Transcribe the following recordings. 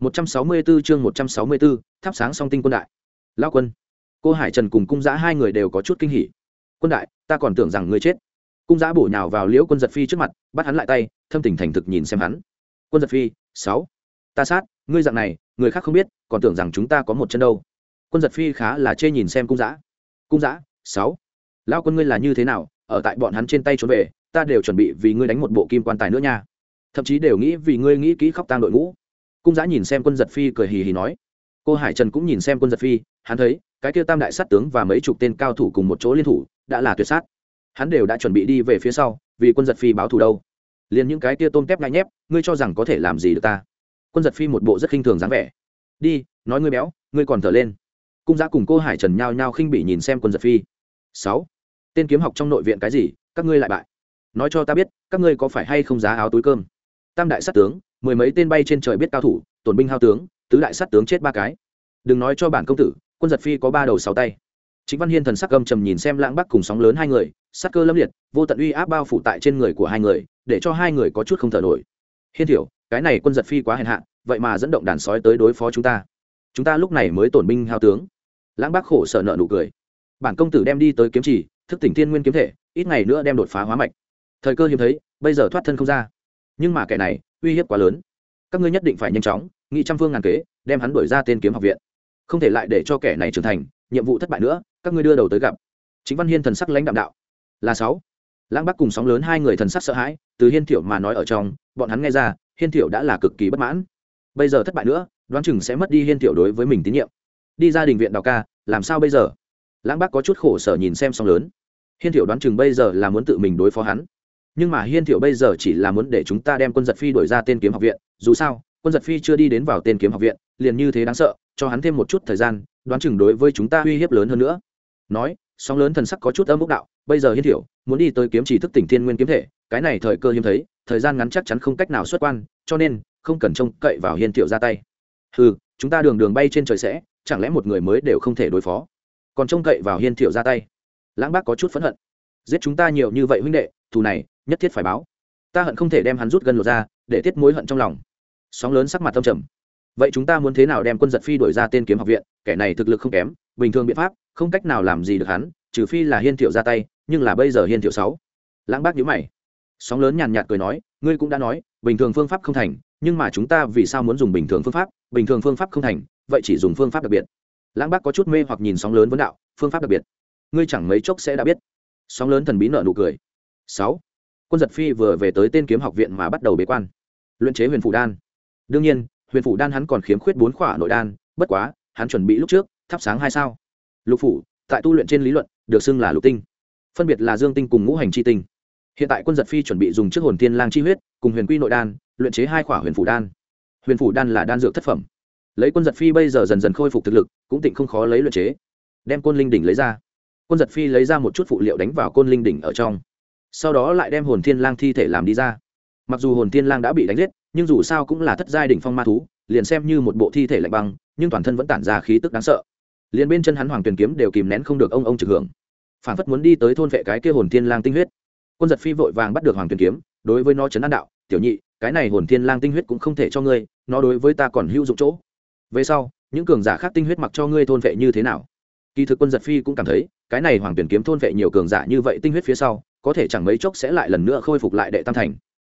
164 chương 164, thắp sáng song tinh quân đại. Lão quân. Cô Hải Trần cùng cung giã hai người đều có chút kinh hỉ. Quân đại, ta còn tưởng rằng ngươi chết. Cung giã bổ nhào vào Liễu Quân giật phi trước mặt, bắt hắn lại tay, thâm tình thành thực nhìn xem hắn. Quân giật phi, sáu, Ta sát, ngươi dạng này, người khác không biết, còn tưởng rằng chúng ta có một chân đâu. Quân giật phi khá là chê nhìn xem cung giã. Cung giã, sáu, Lão quân ngươi là như thế nào, ở tại bọn hắn trên tay trốn về, ta đều chuẩn bị vì ngươi đánh một bộ kim quan tài nữa nha. Thậm chí đều nghĩ vì ngươi nghĩ kỹ khóc tang đội ngũ cung giã nhìn xem quân giật phi cười hì hì nói. Cô hải trần cũng nhìn xem quân giật phi, hắn thấy, cái kia tam đại sát tướng và mấy chục tên cao thủ cùng một chỗ liên thủ, đã là tuyệt sát. Hắn đều đã chuẩn bị đi về phía sau, vì quân giật phi báo thù đâu. Liền những cái kia tôm tép ngay nhép, ngươi cho rằng có thể làm gì được ta? Quân giật phi một bộ rất khinh thường dáng vẻ. Đi, nói ngươi béo, ngươi còn thở lên. Cung giã cùng cô hải trần nhao nhao khinh bị nhìn xem quân giật phi. Sáu, tên kiếm học trong nội viện cái gì, các ngươi lại bại. Nói cho ta biết, các ngươi có phải hay không giá áo túi cơm? Tam đại sát tướng mười mấy tên bay trên trời biết cao thủ, tổn binh hao tướng, tứ đại sát tướng chết ba cái. Đừng nói cho bản công tử, quân giật phi có ba đầu sáu tay. Chính văn hiên thần sắc gầm trầm nhìn xem lãng bắc cùng sóng lớn hai người sắc cơ lâm liệt, vô tận uy áp bao phủ tại trên người của hai người, để cho hai người có chút không thở nổi. Hiên thiểu, cái này quân giật phi quá hèn hạ, vậy mà dẫn động đàn sói tới đối phó chúng ta. Chúng ta lúc này mới tổn binh hao tướng. Lãng bắc khổ sở nợ nụ cười. Bản công tử đem đi tới kiếm trì, thức tỉnh thiên nguyên kiếm thể, ít ngày nữa đem đột phá hóa mạch. Thời cơ hiếm thấy, bây giờ thoát thân không ra nhưng mà kẻ này, uy hiếp quá lớn. Các ngươi nhất định phải nhanh chóng, nghị trăm phương ngàn kế, đem hắn đuổi ra tên kiếm học viện. Không thể lại để cho kẻ này trưởng thành, nhiệm vụ thất bại nữa, các ngươi đưa đầu tới gặp. Chính văn hiên thần sắc lãnh đạm đạo. Là sáu. Lãng bắc cùng sóng lớn hai người thần sắc sợ hãi, từ hiên thiểu mà nói ở trong, bọn hắn nghe ra, hiên thiểu đã là cực kỳ bất mãn. Bây giờ thất bại nữa, đoán chừng sẽ mất đi hiên thiểu đối với mình tín nhiệm. Đi ra đình viện đào ca, làm sao bây giờ? Lãng bắc có chút khổ sở nhìn xem sóng lớn. Hiên thiểu đoán chừng bây giờ là muốn tự mình đối phó hắn nhưng mà hiên thiệu bây giờ chỉ là muốn để chúng ta đem quân giật phi đổi ra tên kiếm học viện, dù sao, quân giật phi chưa đi đến vào tên kiếm học viện, liền như thế đáng sợ, cho hắn thêm một chút thời gian, đoán chừng đối với chúng ta uy hiếp lớn hơn nữa. Nói, sóng lớn thần sắc có chút âm bốc đạo, bây giờ hiên thiệu muốn đi tới kiếm chỉ thức tỉnh thiên nguyên kiếm thể, cái này thời cơ hiếm thấy, thời gian ngắn chắc chắn không cách nào xuất quan, cho nên, không cần trông cậy vào hiên thiệu ra tay. Ừ chúng ta đường đường bay trên trời sẽ, chẳng lẽ một người mới đều không thể đối phó? Còn trông cậy vào hiên thiệu ra tay. Lãng bác có chút phẫn hận. Giết chúng ta nhiều như vậy huynh đệ, thù này nhất thiết phải báo. Ta hận không thể đem hắn rút gần lột ra, để tiết mối hận trong lòng. Sóng lớn sắc mặt tâm trầm. Vậy chúng ta muốn thế nào đem quân giật phi đổi ra tên kiếm học viện? Kẻ này thực lực không kém, bình thường biện pháp, không cách nào làm gì được hắn, trừ phi là hiên thiệu ra tay, nhưng là bây giờ hiên thiệu sáu. Lãng bác nhíu mày. Sóng lớn nhàn nhạt cười nói, ngươi cũng đã nói, bình thường phương pháp không thành, nhưng mà chúng ta vì sao muốn dùng bình thường phương pháp? Bình thường phương pháp không thành, vậy chỉ dùng phương pháp đặc biệt. Lãng bác có chút mê hoặc nhìn sóng lớn vấn đạo, phương pháp đặc biệt. Ngươi chẳng mấy chốc sẽ đã biết. Sóng lớn thần bí nợ nụ cười. Sáu quân giật phi vừa về tới tên kiếm học viện mà bắt đầu bế quan. Luyện chế huyền phủ đan. Đương nhiên, huyền phủ đan hắn còn khiếm khuyết bốn khỏa nội đan, bất quá, hắn chuẩn bị lúc trước, thắp sáng hai sao. Lục phủ, tại tu luyện trên lý luận, được xưng là lục tinh. Phân biệt là dương tinh cùng ngũ hành c h i tinh. Hiện tại quân giật phi chuẩn bị dùng trước hồn thiên lang chi huyết, cùng huyền quy nội đan, luyện chế hai khỏa huyền phủ đan. Huyền phủ đan là đan dược thất phẩm. Lấy quân giật phi bây giờ dần dần khôi phục thực lực, cũng tịnh không khó lấy luyện chế. Đem côn linh đỉnh lấy ra. Quân giật phi lấy ra một chút phụ liệu đánh vào côn linh đỉnh ở trong sau đó lại đem hồn thiên lang thi thể làm đi ra. Mặc dù hồn thiên lang đã bị đánh giết, nhưng dù sao cũng là thất giai đỉnh phong ma thú, liền xem như một bộ thi thể lạnh băng, nhưng toàn thân vẫn tản ra khí tức đáng sợ. Liền bên chân hắn hoàng tuyền kiếm đều kìm nén không được ông ông trực hưởng. Phản phất muốn đi tới thôn vệ cái kia hồn thiên lang tinh huyết. Quân giật phi vội vàng bắt được hoàng tuyền kiếm, đối với nó chấn an đạo, tiểu nhị, cái này hồn thiên lang tinh huyết cũng không thể cho ngươi, nó đối với ta còn hữu dụng chỗ. Về sau, những cường giả khác tinh huyết mặc cho ngươi thôn vệ như thế nào? Kỳ thực quân giật phi cũng cảm thấy, cái này hoàng tuyển kiếm thôn vệ nhiều cường giả như vậy tinh huyết phía sau có thể chẳng mấy chốc sẽ lại lần nữa khôi phục lại đệ tam thành.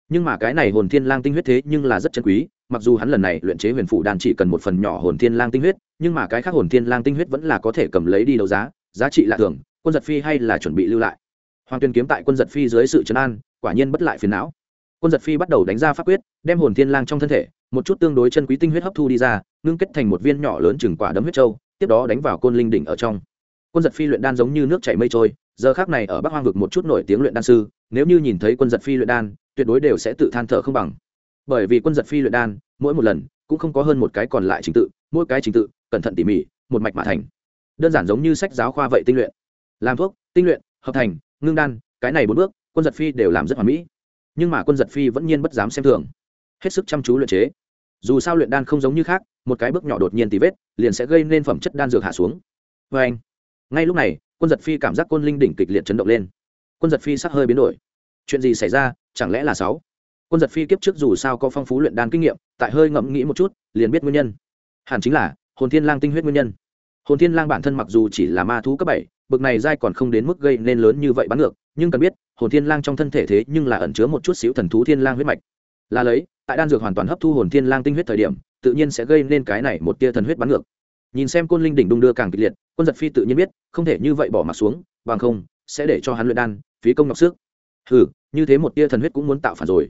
Nhưng mà cái này hồn thiên lang tinh huyết thế nhưng là rất chân quý, mặc dù hắn lần này luyện chế huyền phủ đan chỉ cần một phần nhỏ hồn thiên lang tinh huyết, nhưng mà cái khác hồn thiên lang tinh huyết vẫn là có thể cầm lấy đi đấu giá giá trị lạ thường, quân giật phi hay là chuẩn bị lưu lại. Hoàng tuyên kiếm tại quân giật phi dưới sự trấn an, quả nhiên bất lại phiền não. Quân giật phi bắt đầu đánh ra pháp quyết, đem hồn thiên lang trong thân thể, một chút tương đối chân quý tinh huyết hấp thu đi ra, ngưng kết thành một viên nhỏ lớn chừng quả đấm huyết trâu tiếp đó đánh vào côn linh đỉnh ở trong quân giật phi luyện đan giống như nước chảy mây trôi, giờ khác này ở bắc hoang vực một chút nổi tiếng luyện đan sư, nếu như nhìn thấy quân giật phi luyện đan, tuyệt đối đều sẽ tự than thở không bằng. Bởi vì quân giật phi luyện đan, mỗi một lần, cũng không có hơn một cái còn lại trình tự, mỗi cái trình tự, cẩn thận tỉ mỉ, một mạch mà thành. Đơn giản giống như sách giáo khoa vậy tinh luyện. Làm thuốc, tinh luyện, hợp thành, ngưng đan, cái này bốn bước, quân giật phi đều làm rất hoàn mỹ. Nhưng mà quân giật phi vẫn nhiên bất dám xem thường. Hết sức chăm chú luyện chế. Dù sao luyện đan không giống như khác, một cái bước nhỏ đột nhiên tì vết, liền sẽ gây nên phẩm chất đan dược hạ xuống. Vê anh ngay lúc này, quân giật phi cảm giác côn linh đỉnh kịch liệt chấn động lên. Quân giật phi sắc hơi biến đổi. Chuyện gì xảy ra? Chẳng lẽ là sáu? Quân giật phi kiếp trước dù sao có phong phú luyện đan kinh nghiệm, tại hơi ngẫm nghĩ một chút, liền biết nguyên nhân. Hẳn chính là, hồn thiên lang tinh huyết nguyên nhân. Hồn thiên lang bản thân mặc dù chỉ là ma thú cấp bảy, bực này dai còn không đến mức gây nên lớn như vậy bắn ngược, nhưng cần biết, hồn thiên lang trong thân thể thế nhưng là ẩn chứa một chút xíu thần thú thiên lang huyết mạch. Là lấy, tại đan dược hoàn toàn hấp thu hồn thiên lang tinh huyết thời điểm, tự nhiên sẽ gây nên cái này một tia thần huyết bắn ngược nhìn xem côn linh đỉnh đung đưa càng kịch liệt, quân giật phi tự nhiên biết, không thể như vậy bỏ mặt xuống, bằng không, sẽ để cho hắn luyện đan, phí công nhọc sức. Ừ như thế một tia thần huyết cũng muốn tạo phản rồi.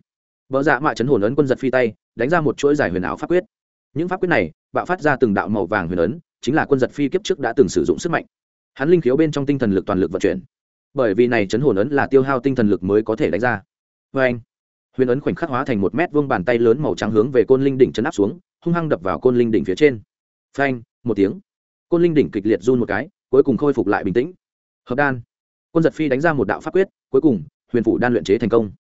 Vợ dạ mạ chấn hồn ấn quân giật phi tay, đánh ra một chuỗi giải huyền ảo pháp quyết. Những pháp quyết này, bạo phát ra từng đạo màu vàng huyền ấn, chính là quân giật phi kiếp trước đã từng sử dụng sức mạnh. Hắn linh khiếu bên trong tinh thần lực toàn lực vận chuyển. Bởi vì này chấn hồn ấn là tiêu hao tinh thần lực mới có thể đánh ra. Vê anh, huyền ấn khoảnh khắc hóa thành một mét vuông bàn tay lớn màu trắng hướng về côn linh đỉnh chấn áp xuống, hung hăng đập vào côn linh đỉnh phía trên. Phanh một tiếng. Côn linh đỉnh kịch liệt run một cái, cuối cùng khôi phục lại bình tĩnh. Hợp đan. Quân giật phi đánh ra một đạo pháp quyết, cuối cùng, huyền phủ đan luyện chế thành công.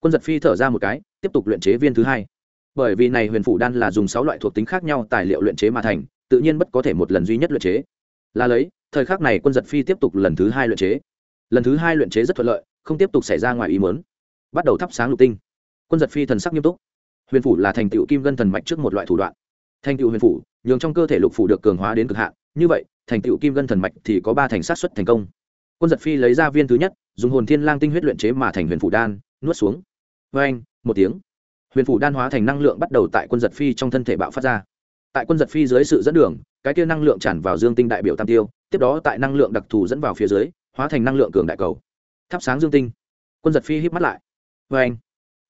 Quân giật phi thở ra một cái, tiếp tục luyện chế viên thứ hai. Bởi vì này huyền phủ đan là dùng sáu loại thuộc tính khác nhau tài liệu luyện chế mà thành, tự nhiên bất có thể một lần duy nhất luyện chế. Là lấy, thời khắc này quân giật phi tiếp tục lần thứ hai luyện chế. Lần thứ hai luyện chế rất thuận lợi, không tiếp tục xảy ra ngoài ý mớn bắt đầu thắp sáng lục tinh. Quân giật phi thần sắc nghiêm túc. Huyền phủ là thành tựu kim gân thần mạch trước một loại thủ đoạn. Thành tựu huyền phủ nhường trong cơ thể lục phủ được cường hóa đến cực hạn. Như vậy, thành tựu kim gân thần mạch thì có ba thành sát xuất thành công. Quân giật phi lấy ra viên thứ nhất, dùng hồn thiên lang tinh huyết luyện chế mà thành huyền phủ đan, nuốt xuống. Vê anh một tiếng. Huyền phủ đan hóa thành năng lượng bắt đầu tại quân giật phi trong thân thể bạo phát ra. Tại quân giật phi dưới sự dẫn đường, cái kia năng lượng tràn vào dương tinh đại biểu tam tiêu, tiếp đó tại năng lượng đặc thù dẫn vào phía dưới, hóa thành năng lượng cường đại cầu. Thắp sáng dương tinh. Quân giật phi hít mắt lại. Vê anh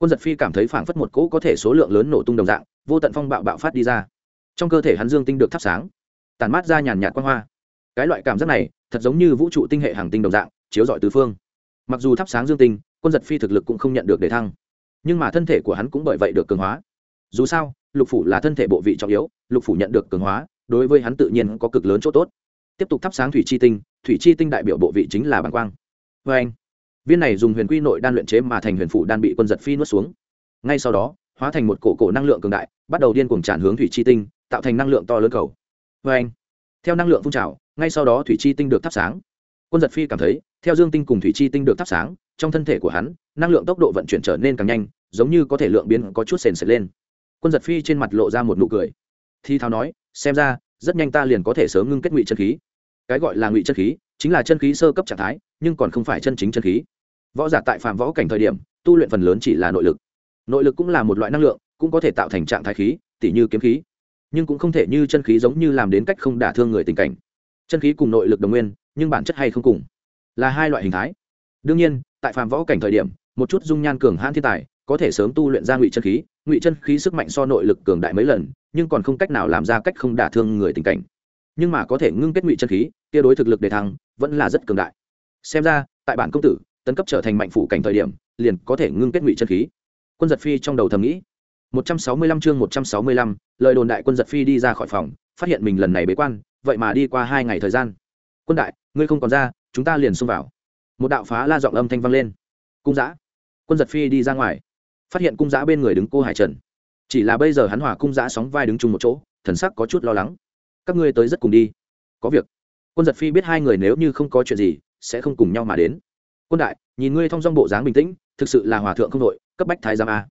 quân giật phi cảm thấy phảng phất một cỗ có thể số lượng lớn nổ tung đồng dạng, vô tận phong bạo bạo phát đi ra trong cơ thể hắn dương tinh được thắp sáng tàn mát ra nhàn nhạt quang hoa. Cái loại cảm giác này, thật giống như vũ trụ tinh hệ hàng tinh đồng dạng, chiếu rọi tứ phương. Mặc dù thắp sáng dương tinh, quân giật phi thực lực cũng không nhận được đề thăng, nhưng mà thân thể của hắn cũng bởi vậy được cường hóa. Dù sao, lục phủ là thân thể bộ vị trọng yếu, lục phủ nhận được cường hóa, đối với hắn tự nhiên có cực lớn chỗ tốt. Tiếp tục thắp sáng thủy chi tinh, thủy chi tinh đại biểu bộ vị chính là bàng quang. Vê anh, viên này dùng huyền quy nội đan luyện chế mà thành huyền phủ đan bị quân giật phi nuốt xuống. Ngay sau đó, hóa thành một cổ cổ năng lượng cường đại, bắt đầu điên cuồng tràn hướng thủy chi tinh tạo thành năng lượng to lớn cầu. Vê anh, theo năng lượng phun trào, ngay sau đó thủy chi tinh được thắp sáng. Quân giật phi cảm thấy, theo dương tinh cùng thủy chi tinh được thắp sáng, trong thân thể của hắn, năng lượng tốc độ vận chuyển trở nên càng nhanh, giống như có thể lượng biến, có chút sền sệt lên. Quân giật phi trên mặt lộ ra một nụ cười. Thi thao nói, xem ra, rất nhanh ta liền có thể sớm ngưng kết ngụy chân khí. Cái gọi là ngụy chân khí, chính là chân khí sơ cấp trạng thái, nhưng còn không phải chân chính chân khí. Võ giả tại phạm võ cảnh thời điểm, tu luyện phần lớn chỉ là nội lực. Nội lực cũng là một loại năng lượng, cũng có thể tạo thành trạng thái khí, tỉ như kiếm khí nhưng cũng không thể như chân khí giống như làm đến cách không đả thương người tình cảnh. Chân khí cùng nội lực đồng nguyên, nhưng bản chất hay không cùng. Là hai loại hình thái. Đương nhiên, tại phàm võ cảnh thời điểm, một chút dung nhan cường hãn thiên tài, có thể sớm tu luyện ra ngụy chân khí, ngụy chân khí sức mạnh so nội lực cường đại mấy lần, nhưng còn không cách nào làm ra cách không đả thương người tình cảnh. Nhưng mà có thể ngưng kết ngụy chân khí, tia đối thực lực để thăng, vẫn là rất cường đại. Xem ra, tại bản công tử, tấn cấp trở thành mạnh phủ cảnh thời điểm, liền có thể ngưng kết ngụy chân khí. Quân giật phi trong đầu thầm nghĩ. 165 chương 165, lời đồn đại quân giật phi đi ra khỏi phòng phát hiện mình lần này bế quan vậy mà đi qua hai ngày thời gian. Quân đại ngươi không còn ra chúng ta liền xông vào. Một đạo phá la giọng âm thanh vang lên. Cung giã. Quân giật phi đi ra ngoài phát hiện cung giã bên người đứng cô hải trần. Chỉ là bây giờ hắn hòa cung giã sóng vai đứng chung một chỗ thần sắc có chút lo lắng. Các ngươi tới rất cùng đi. Có việc. Quân giật phi biết hai người nếu như không có chuyện gì sẽ không cùng nhau mà đến. Quân đại nhìn ngươi thông dong bộ dáng bình tĩnh thực sự là hòa thượng không đội cấp bách thái giám a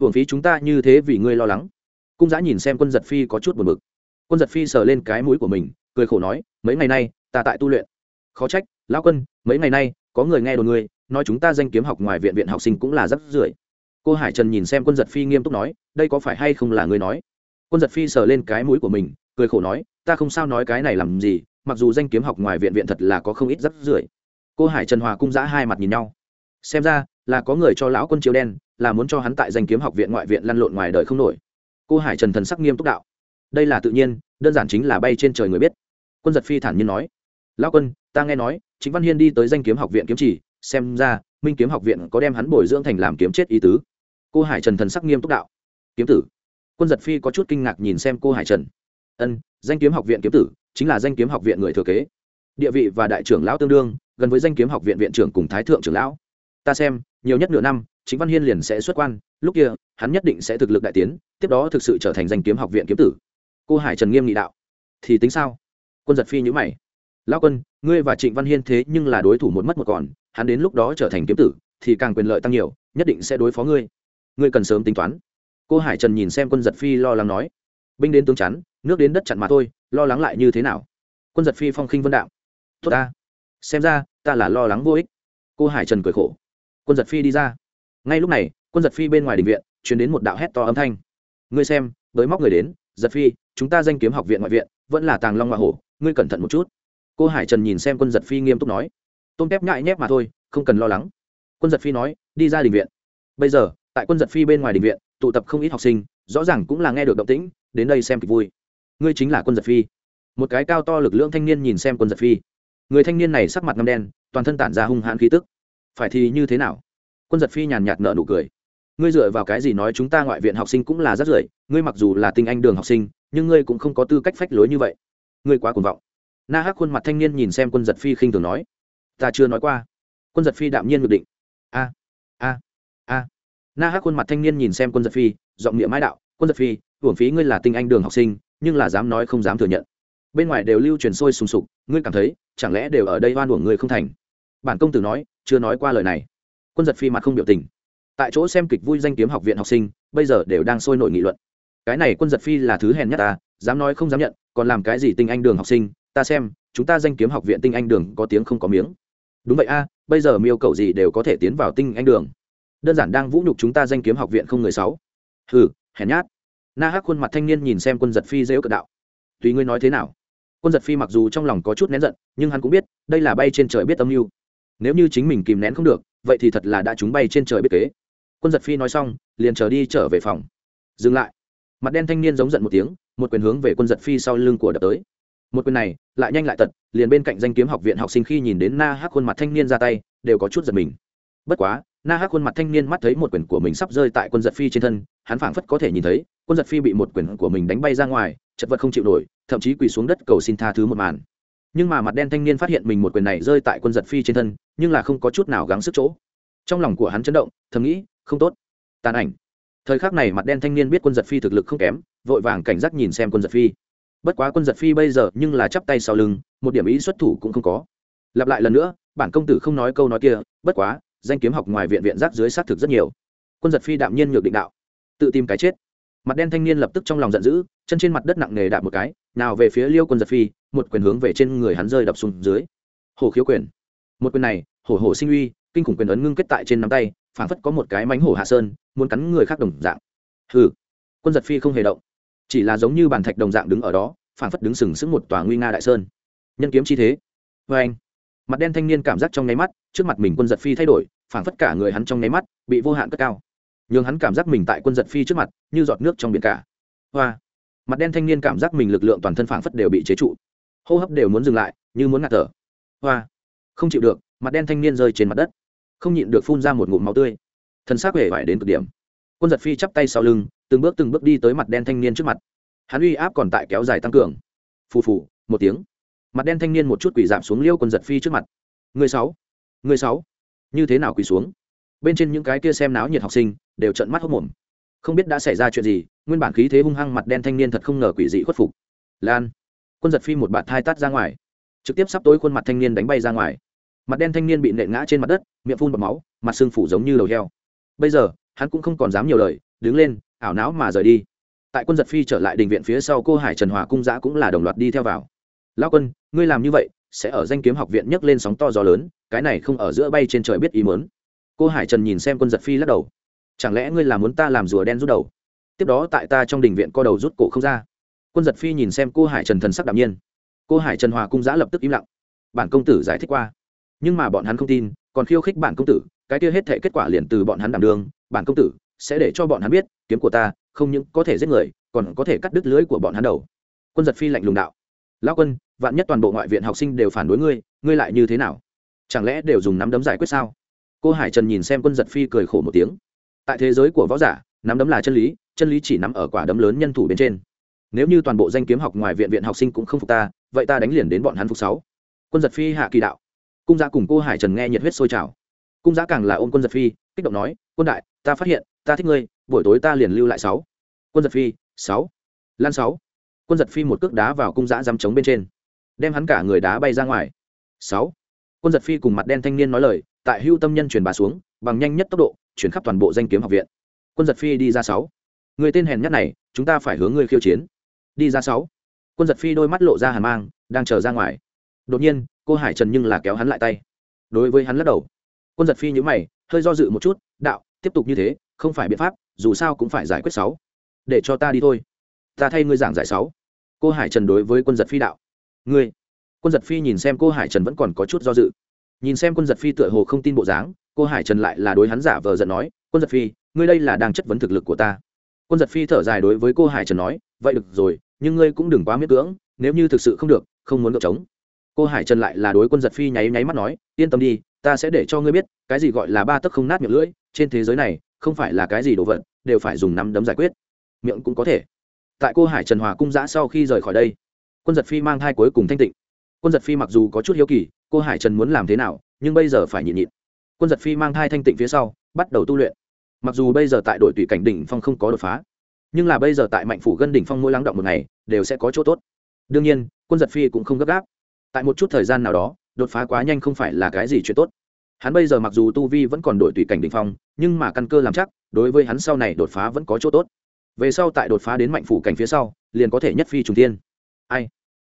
hưởng phí chúng ta như thế vì ngươi lo lắng. Cung giã nhìn xem quân giật phi có chút buồn bực. Quân giật phi sờ lên cái mũi của mình, cười khổ nói, mấy ngày nay, ta tại tu luyện. Khó trách, lão quân, mấy ngày nay, có người nghe đồn ngươi, nói chúng ta danh kiếm học ngoài viện viện học sinh cũng là rất rưởi. Cô hải trần nhìn xem quân giật phi nghiêm túc nói, đây có phải hay không là ngươi nói? Quân giật phi sờ lên cái mũi của mình, cười khổ nói, ta không sao nói cái này làm gì, mặc dù danh kiếm học ngoài viện viện thật là có không ít rắp rưởi. Cô hải trần hòa cung giã hai mặt nhìn nhau. Xem ra là có người cho lão quân chiếu đen là muốn cho hắn tại danh kiếm học viện ngoại viện lăn lộn ngoài đời không nổi. Cô hải trần thần sắc nghiêm túc đạo. Đây là tự nhiên, đơn giản chính là bay trên trời người biết. Quân giật phi thản nhiên nói. Lão quân, ta nghe nói chính văn hiên đi tới danh kiếm học viện kiếm chỉ, xem ra, minh kiếm học viện có đem hắn bồi dưỡng thành làm kiếm chết ý tứ. Cô hải trần thần sắc nghiêm túc đạo. Kiếm tử. Quân giật phi có chút kinh ngạc nhìn xem cô hải trần. Ân, danh kiếm học viện kiếm tử, chính là danh kiếm học viện người thừa kế. Địa vị và đại trưởng lão tương đương, gần với danh kiếm học viện viện trưởng cùng thái thượng trưởng lão ta xem, nhiều nhất nửa năm chính văn hiên liền sẽ xuất quan, lúc kia, hắn nhất định sẽ thực lực đại tiến, tiếp đó thực sự trở thành danh kiếm học viện kiếm tử. Cô hải trần nghiêm nghị đạo. Thì tính sao? Quân giật phi nhữ mày. Lão quân, ngươi và trịnh văn hiên thế nhưng là đối thủ một mất một còn, hắn đến lúc đó trở thành kiếm tử, thì càng quyền lợi tăng nhiều, nhất định sẽ đối phó ngươi. Ngươi cần sớm tính toán. Cô hải trần nhìn xem quân giật phi lo lắng nói. Binh đến tướng chắn, nước đến đất chặn mà thôi, lo lắng lại như thế nào? Quân giật phi phong khinh vân đạo. Tốt ta. Xem ra, ta là lo lắng vô ích. Cô hải trần cười khổ quân giật phi đi ra. Ngay lúc này, quân giật phi bên ngoài đình viện chuyển đến một đạo hét to âm thanh. Ngươi xem, tới móc người đến, giật phi, chúng ta danh kiếm học viện ngoại viện, vẫn là tàng long ngoại hổ, ngươi cẩn thận một chút. Cô hải trần nhìn xem quân giật phi nghiêm túc nói. Tôm tép nhại nhép mà thôi, không cần lo lắng. Quân giật phi nói, đi ra đình viện. Bây giờ, tại quân giật phi bên ngoài đình viện, tụ tập không ít học sinh, rõ ràng cũng là nghe được động tĩnh, đến đây xem kịch vui. Ngươi chính là quân giật phi. Một cái cao to lực lượng thanh niên nhìn xem quân giật phi. Người thanh niên này sắc mặt ngâm đen, toàn thân tản ra hung hãn khí tức phải thì như thế nào? Quân giật phi nhàn nhạt nợ nụ cười. Ngươi dựa vào cái gì nói chúng ta ngoại viện học sinh cũng là rất rưởi, ngươi mặc dù là tinh anh đường học sinh, nhưng ngươi cũng không có tư cách phách lối như vậy. Ngươi quá cuồng vọng. Na hắc khuôn mặt thanh niên nhìn xem quân giật phi khinh thường nói. Ta chưa nói qua. Quân giật phi đạm nhiên ngược định. A a a. Na hắc khuôn mặt thanh niên nhìn xem quân giật phi, giọng miệng mãi đạo, quân giật phi, hưởng phí ngươi là tinh anh đường học sinh, nhưng là dám nói không dám thừa nhận. Bên ngoài đều lưu truyền sôi sùng sục, ngươi cảm thấy, chẳng lẽ đều ở đây oan uổng ngươi không thành? Bản công tử nói chưa nói qua lời này. Quân giật phi mặt không biểu tình. Tại chỗ xem kịch vui danh kiếm học viện học sinh, bây giờ đều đang sôi nổi nghị luận. Cái này quân giật phi là thứ hèn nhất ta à, dám nói không dám nhận, còn làm cái gì tinh anh đường học sinh, ta xem, chúng ta danh kiếm học viện tinh anh đường có tiếng không có miếng. Đúng vậy a, bây giờ miêu cầu gì đều có thể tiến vào tinh anh đường. Đơn giản đang vũ nhục chúng ta danh kiếm học viện không người sáu. Hừ, hèn nhát. Na hắc khuôn mặt thanh niên nhìn xem quân giật phi dễ cận đạo. Tùy ngươi nói thế nào. Quân giật phi mặc dù trong lòng có chút nén giận, nhưng hắn cũng biết, đây là bay trên trời biết âm mưu nếu như chính mình kìm nén không được, vậy thì thật là đã chúng bay trên trời biết kế. Quân giật phi nói xong, liền chờ đi trở về phòng. Dừng lại. Mặt đen thanh niên giống giận một tiếng, một quyền hướng về quân giật phi sau lưng của đập tới. Một quyền này, lại nhanh lại tật, liền bên cạnh danh kiếm học viện học sinh khi nhìn đến na hắc khuôn mặt thanh niên ra tay, đều có chút giật mình. Bất quá, na hắc khuôn mặt thanh niên mắt thấy một quyền của mình sắp rơi tại quân giật phi trên thân, hắn phảng phất có thể nhìn thấy, quân giật phi bị một quyền của mình đánh bay ra ngoài, chật vật không chịu nổi, thậm chí quỳ xuống đất cầu xin tha thứ một màn nhưng mà mặt đen thanh niên phát hiện mình một quyền này rơi tại quân giật phi trên thân, nhưng là không có chút nào gắng sức chỗ. Trong lòng của hắn chấn động, thầm nghĩ, không tốt. Tàn ảnh. Thời khắc này mặt đen thanh niên biết quân giật phi thực lực không kém, vội vàng cảnh giác nhìn xem quân giật phi. Bất quá quân giật phi bây giờ nhưng là chắp tay sau lưng, một điểm ý xuất thủ cũng không có. Lặp lại lần nữa, bản công tử không nói câu nói kia, bất quá, danh kiếm học ngoài viện viện giác dưới xác thực rất nhiều. Quân giật phi đạm nhiên ngược định đạo. Tự tìm cái chết mặt đen thanh niên lập tức trong lòng giận dữ, chân trên mặt đất nặng nề đạp một cái, nào về phía liêu quân giật phi, một quyền hướng về trên người hắn rơi đập xuống dưới. Hồ khiếu quyền. Một quyền này, hổ hổ sinh uy, kinh khủng quyền ấn ngưng kết tại trên nắm tay, phảng phất có một cái mánh hổ hạ sơn, muốn cắn người khác đồng dạng. Hừ. Quân giật phi không hề động. Chỉ là giống như bàn thạch đồng dạng đứng ở đó, phảng phất đứng sừng sững một tòa nguy nga đại sơn. Nhân kiếm chi thế. Vê anh. Mặt đen thanh niên cảm giác trong nháy mắt, trước mặt mình quân giật phi thay đổi, phảng phất cả người hắn trong nháy mắt, bị vô hạn cất cao nhường hắn cảm giác mình tại quân giật phi trước mặt, như giọt nước trong biển cả. Hoa. Mặt đen thanh niên cảm giác mình lực lượng toàn thân phảng phất đều bị chế trụ. Hô hấp đều muốn dừng lại, như muốn ngạt thở. Hoa. Không chịu được, mặt đen thanh niên rơi trên mặt đất. Không nhịn được phun ra một ngụm máu tươi. Thân xác hề vải đến cực điểm. Quân giật phi chắp tay sau lưng, từng bước từng bước đi tới mặt đen thanh niên trước mặt. Hắn uy áp còn tại kéo dài tăng cường. Phù phù, một tiếng. Mặt đen thanh niên một chút quỷ giảm xuống liêu quân giật phi trước mặt. Người sáu. Người sáu. Như thế nào quỳ xuống? Bên trên những cái kia xem náo nhiệt học sinh đều trợn mắt hốc mồm. Không biết đã xảy ra chuyện gì, nguyên bản khí thế hung hăng mặt đen thanh niên thật không ngờ quỷ dị khuất phục. Lan, quân giật phi một bạt thai tát ra ngoài. Trực tiếp sắp tối khuôn mặt thanh niên đánh bay ra ngoài. Mặt đen thanh niên bị nện ngã trên mặt đất, miệng phun bọt máu, mặt xương phủ giống như đầu heo. Bây giờ, hắn cũng không còn dám nhiều lời, đứng lên, ảo não mà rời đi. Tại quân giật phi trở lại đình viện phía sau cô hải trần hòa cung giã cũng là đồng loạt đi theo vào. Lao quân, ngươi làm như vậy, sẽ ở danh kiếm học viện nhấc lên sóng to gió lớn, cái này không ở giữa bay trên trời biết ý mớn cô hải trần nhìn xem quân giật phi lắc đầu. Chẳng lẽ ngươi là muốn ta làm rùa đen rút đầu? Tiếp đó tại ta trong đình viện co đầu rút cổ không ra. Quân giật phi nhìn xem cô hải trần thần sắc đạm nhiên. Cô hải trần hòa cung giã lập tức im lặng. Bản công tử giải thích qua. Nhưng mà bọn hắn không tin, còn khiêu khích bản công tử, cái kia hết thể kết quả liền từ bọn hắn đảm đường bản công tử sẽ để cho bọn hắn biết, kiếm của ta không những có thể giết người, còn có thể cắt đứt lưới của bọn hắn đầu. Quân giật phi lạnh lùng đạo. Lão quân, vạn nhất toàn bộ ngoại viện học sinh đều phản đối ngươi ngươi lại như thế nào? Chẳng lẽ đều dùng nắm đấm giải quyết sao? Cô hải trần nhìn xem quân giật phi cười khổ một tiếng. Tại thế giới của võ giả, nắm đấm là chân lý chân lý chỉ nắm ở quả đấm lớn nhân thủ bên trên. Nếu như toàn bộ danh kiếm học ngoài viện viện học sinh cũng không phục ta, vậy ta đánh liền đến bọn hắn phục sáu. Quân giật phi hạ kỳ đạo. Cung gia cùng cô hải trần nghe nhiệt huyết sôi trào. Cung giá càng là ôm quân giật phi, kích động nói, quân đại, ta phát hiện, ta thích ngươi, buổi tối ta liền lưu lại sáu. Quân giật phi, sáu. Lan sáu. Quân giật phi một cước đá vào cung giã dăm trống bên trên, đem hắn cả người đá bay ra ngoài. Sáu quân giật phi cùng mặt đen thanh niên nói lời, tại hưu tâm nhân truyền bà xuống, bằng nhanh nhất tốc độ, chuyển khắp toàn bộ danh kiếm học viện. Quân giật phi đi ra sáu. Người tên hèn nhất này, chúng ta phải hướng người khiêu chiến. Đi ra sáu. Quân giật phi đôi mắt lộ ra hàn mang, đang chờ ra ngoài. Đột nhiên, cô hải trần nhưng là kéo hắn lại tay. Đối với hắn lắc đầu. Quân giật phi nhữ mày, hơi do dự một chút, đạo, tiếp tục như thế, không phải biện pháp, dù sao cũng phải giải quyết sáu. Để cho ta đi thôi. Ta thay ngươi giảng giải sáu. Cô hải trần đối với quân giật phi đạo. Ngươi quân giật phi nhìn xem cô hải trần vẫn còn có chút do dự. Nhìn xem quân giật phi tựa hồ không tin bộ dáng, cô hải trần lại là đối hắn giả vờ giận nói, quân giật phi, ngươi đây là đang chất vấn thực lực của ta. Quân giật phi thở dài đối với cô hải trần nói, vậy được rồi, nhưng ngươi cũng đừng quá miết cưỡng, nếu như thực sự không được, không muốn gợp trống cô hải trần lại là đối quân giật phi nháy nháy mắt nói, yên tâm đi, ta sẽ để cho ngươi biết, cái gì gọi là ba tấc không nát miệng lưỡi, trên thế giới này, không phải là cái gì đồ vật, đều phải dùng nắm đấm giải quyết. Miệng cũng có thể. Tại cô hải trần hòa cung giã sau khi rời khỏi đây, quân giật phi mang thai cuối cùng thanh tịnh quân giật phi mặc dù có chút hiếu kỳ, cô hải trần muốn làm thế nào, nhưng bây giờ phải nhịn nhịn. Quân giật phi mang thai thanh tịnh phía sau, bắt đầu tu luyện. Mặc dù bây giờ tại đội tùy cảnh đỉnh phong không có đột phá, nhưng là bây giờ tại mạnh phủ gân đỉnh phong mỗi lắng động một ngày, đều sẽ có chỗ tốt. Đương nhiên, quân giật phi cũng không gấp gáp. Tại một chút thời gian nào đó, đột phá quá nhanh không phải là cái gì chuyện tốt. Hắn bây giờ mặc dù tu vi vẫn còn đổi tùy cảnh đỉnh phong, nhưng mà căn cơ làm chắc, đối với hắn sau này đột phá vẫn có chỗ tốt. Về sau tại đột phá đến mạnh phủ cảnh phía sau, liền có thể nhất phi trùng tiên ai?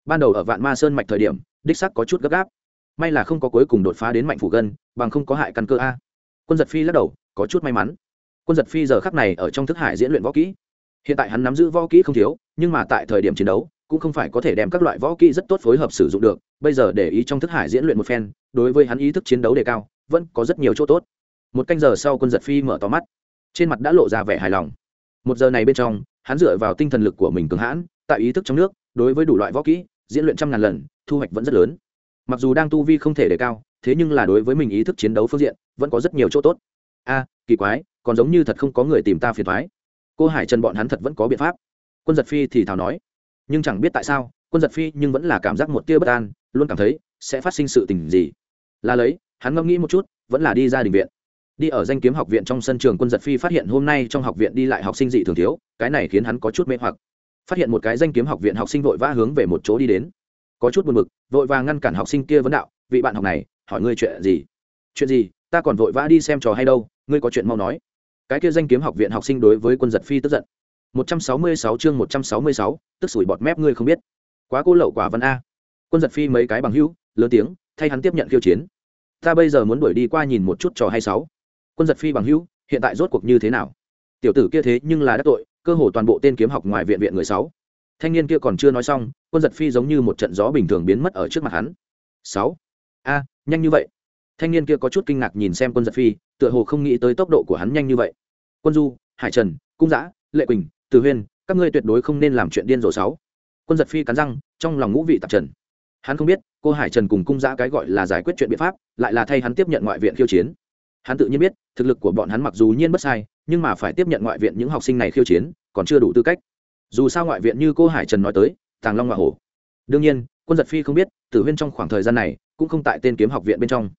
Ban đầu ở vạn ma sơn mạch thời điểm, đích sắc có chút gấp gáp. May là không có cuối cùng đột phá đến mạnh phủ gân, bằng không có hại căn cơ a. Quân giật phi lắc đầu, có chút may mắn. Quân giật phi giờ khắc này ở trong thức hải diễn luyện võ kỹ. Hiện tại hắn nắm giữ võ kỹ không thiếu, nhưng mà tại thời điểm chiến đấu, cũng không phải có thể đem các loại võ kỹ rất tốt phối hợp sử dụng được. Bây giờ để ý trong thức hải diễn luyện một phen, đối với hắn ý thức chiến đấu đề cao, vẫn có rất nhiều chỗ tốt. Một canh giờ sau quân giật phi mở to mắt, trên mặt đã lộ ra vẻ hài lòng. Một giờ này bên trong, hắn dựa vào tinh thần lực của mình cường hãn, tại ý thức trong nước, đối với đủ loại võ kỹ diễn luyện trăm ngàn lần, thu hoạch vẫn rất lớn. Mặc dù đang tu vi không thể đề cao, thế nhưng là đối với mình ý thức chiến đấu phương diện, vẫn có rất nhiều chỗ tốt. A, kỳ quái, còn giống như thật không có người tìm ta phiền thoái cô hải trần bọn hắn thật vẫn có biện pháp. Quân giật phi thì thào nói. Nhưng chẳng biết tại sao, quân giật phi nhưng vẫn là cảm giác một tia bất an, luôn cảm thấy, sẽ phát sinh sự tình gì? Là lấy, hắn ngẫm nghĩ một chút, vẫn là đi ra đình viện. Đi ở danh kiếm học viện trong sân trường, quân giật phi phát hiện hôm nay trong học viện đi lại học sinh dị thường thiếu, cái này khiến hắn có chút mê hoặc phát hiện một cái danh kiếm học viện học sinh vội vã hướng về một chỗ đi đến có chút buồn b ự c vội vàng ngăn cản học sinh kia vấn đạo vị bạn học này hỏi ngươi chuyện gì chuyện gì ta còn vội vã đi xem trò hay đâu ngươi có chuyện mau nói cái kia danh kiếm học viện học sinh đối với quân giật phi tức giận 166 chương 166, tức sủi bọt mép ngươi không biết. Quá cô lậu quả văn a. Quân giật phi mấy cái bằng hữu, lớn tiếng, thay hắn tiếp nhận khiêu chiến. Ta bây giờ muốn đuổi đi qua nhìn một chút trò hay sáu. Quân giật phi bằng hữu, hiện tại rốt cuộc như thế nào? Tiểu tử kia thế nhưng là đắc tội, cơ hồ toàn bộ tên kiếm học ngoài viện viện người sáu. Thanh niên kia còn chưa nói xong, quân giật phi giống như một trận gió bình thường biến mất ở trước mặt hắn. Sáu, A, nhanh như vậy. Thanh niên kia có chút kinh ngạc nhìn xem quân giật phi, tựa hồ không nghĩ tới tốc độ của hắn nhanh như vậy. Quân Du, Hải Trần, Cung Dã, Lệ Quỳnh, từ huyên các ngươi tuyệt đối không nên làm chuyện điên rồ sáu quân giật phi cắn răng trong lòng ngũ vị tạp trần hắn không biết cô hải trần cùng cung giã cái gọi là giải quyết chuyện biện pháp lại là thay hắn tiếp nhận ngoại viện khiêu chiến hắn tự nhiên biết thực lực của bọn hắn mặc dù nhiên bất sai nhưng mà phải tiếp nhận ngoại viện những học sinh này khiêu chiến, còn chưa đủ tư cách. Dù sao ngoại viện như cô hải trần nói tới, tàng long ngoại hổ. Đương nhiên, quân giật phi không biết, tử huyên trong khoảng thời gian này, cũng không tại tên kiếm học viện bên trong.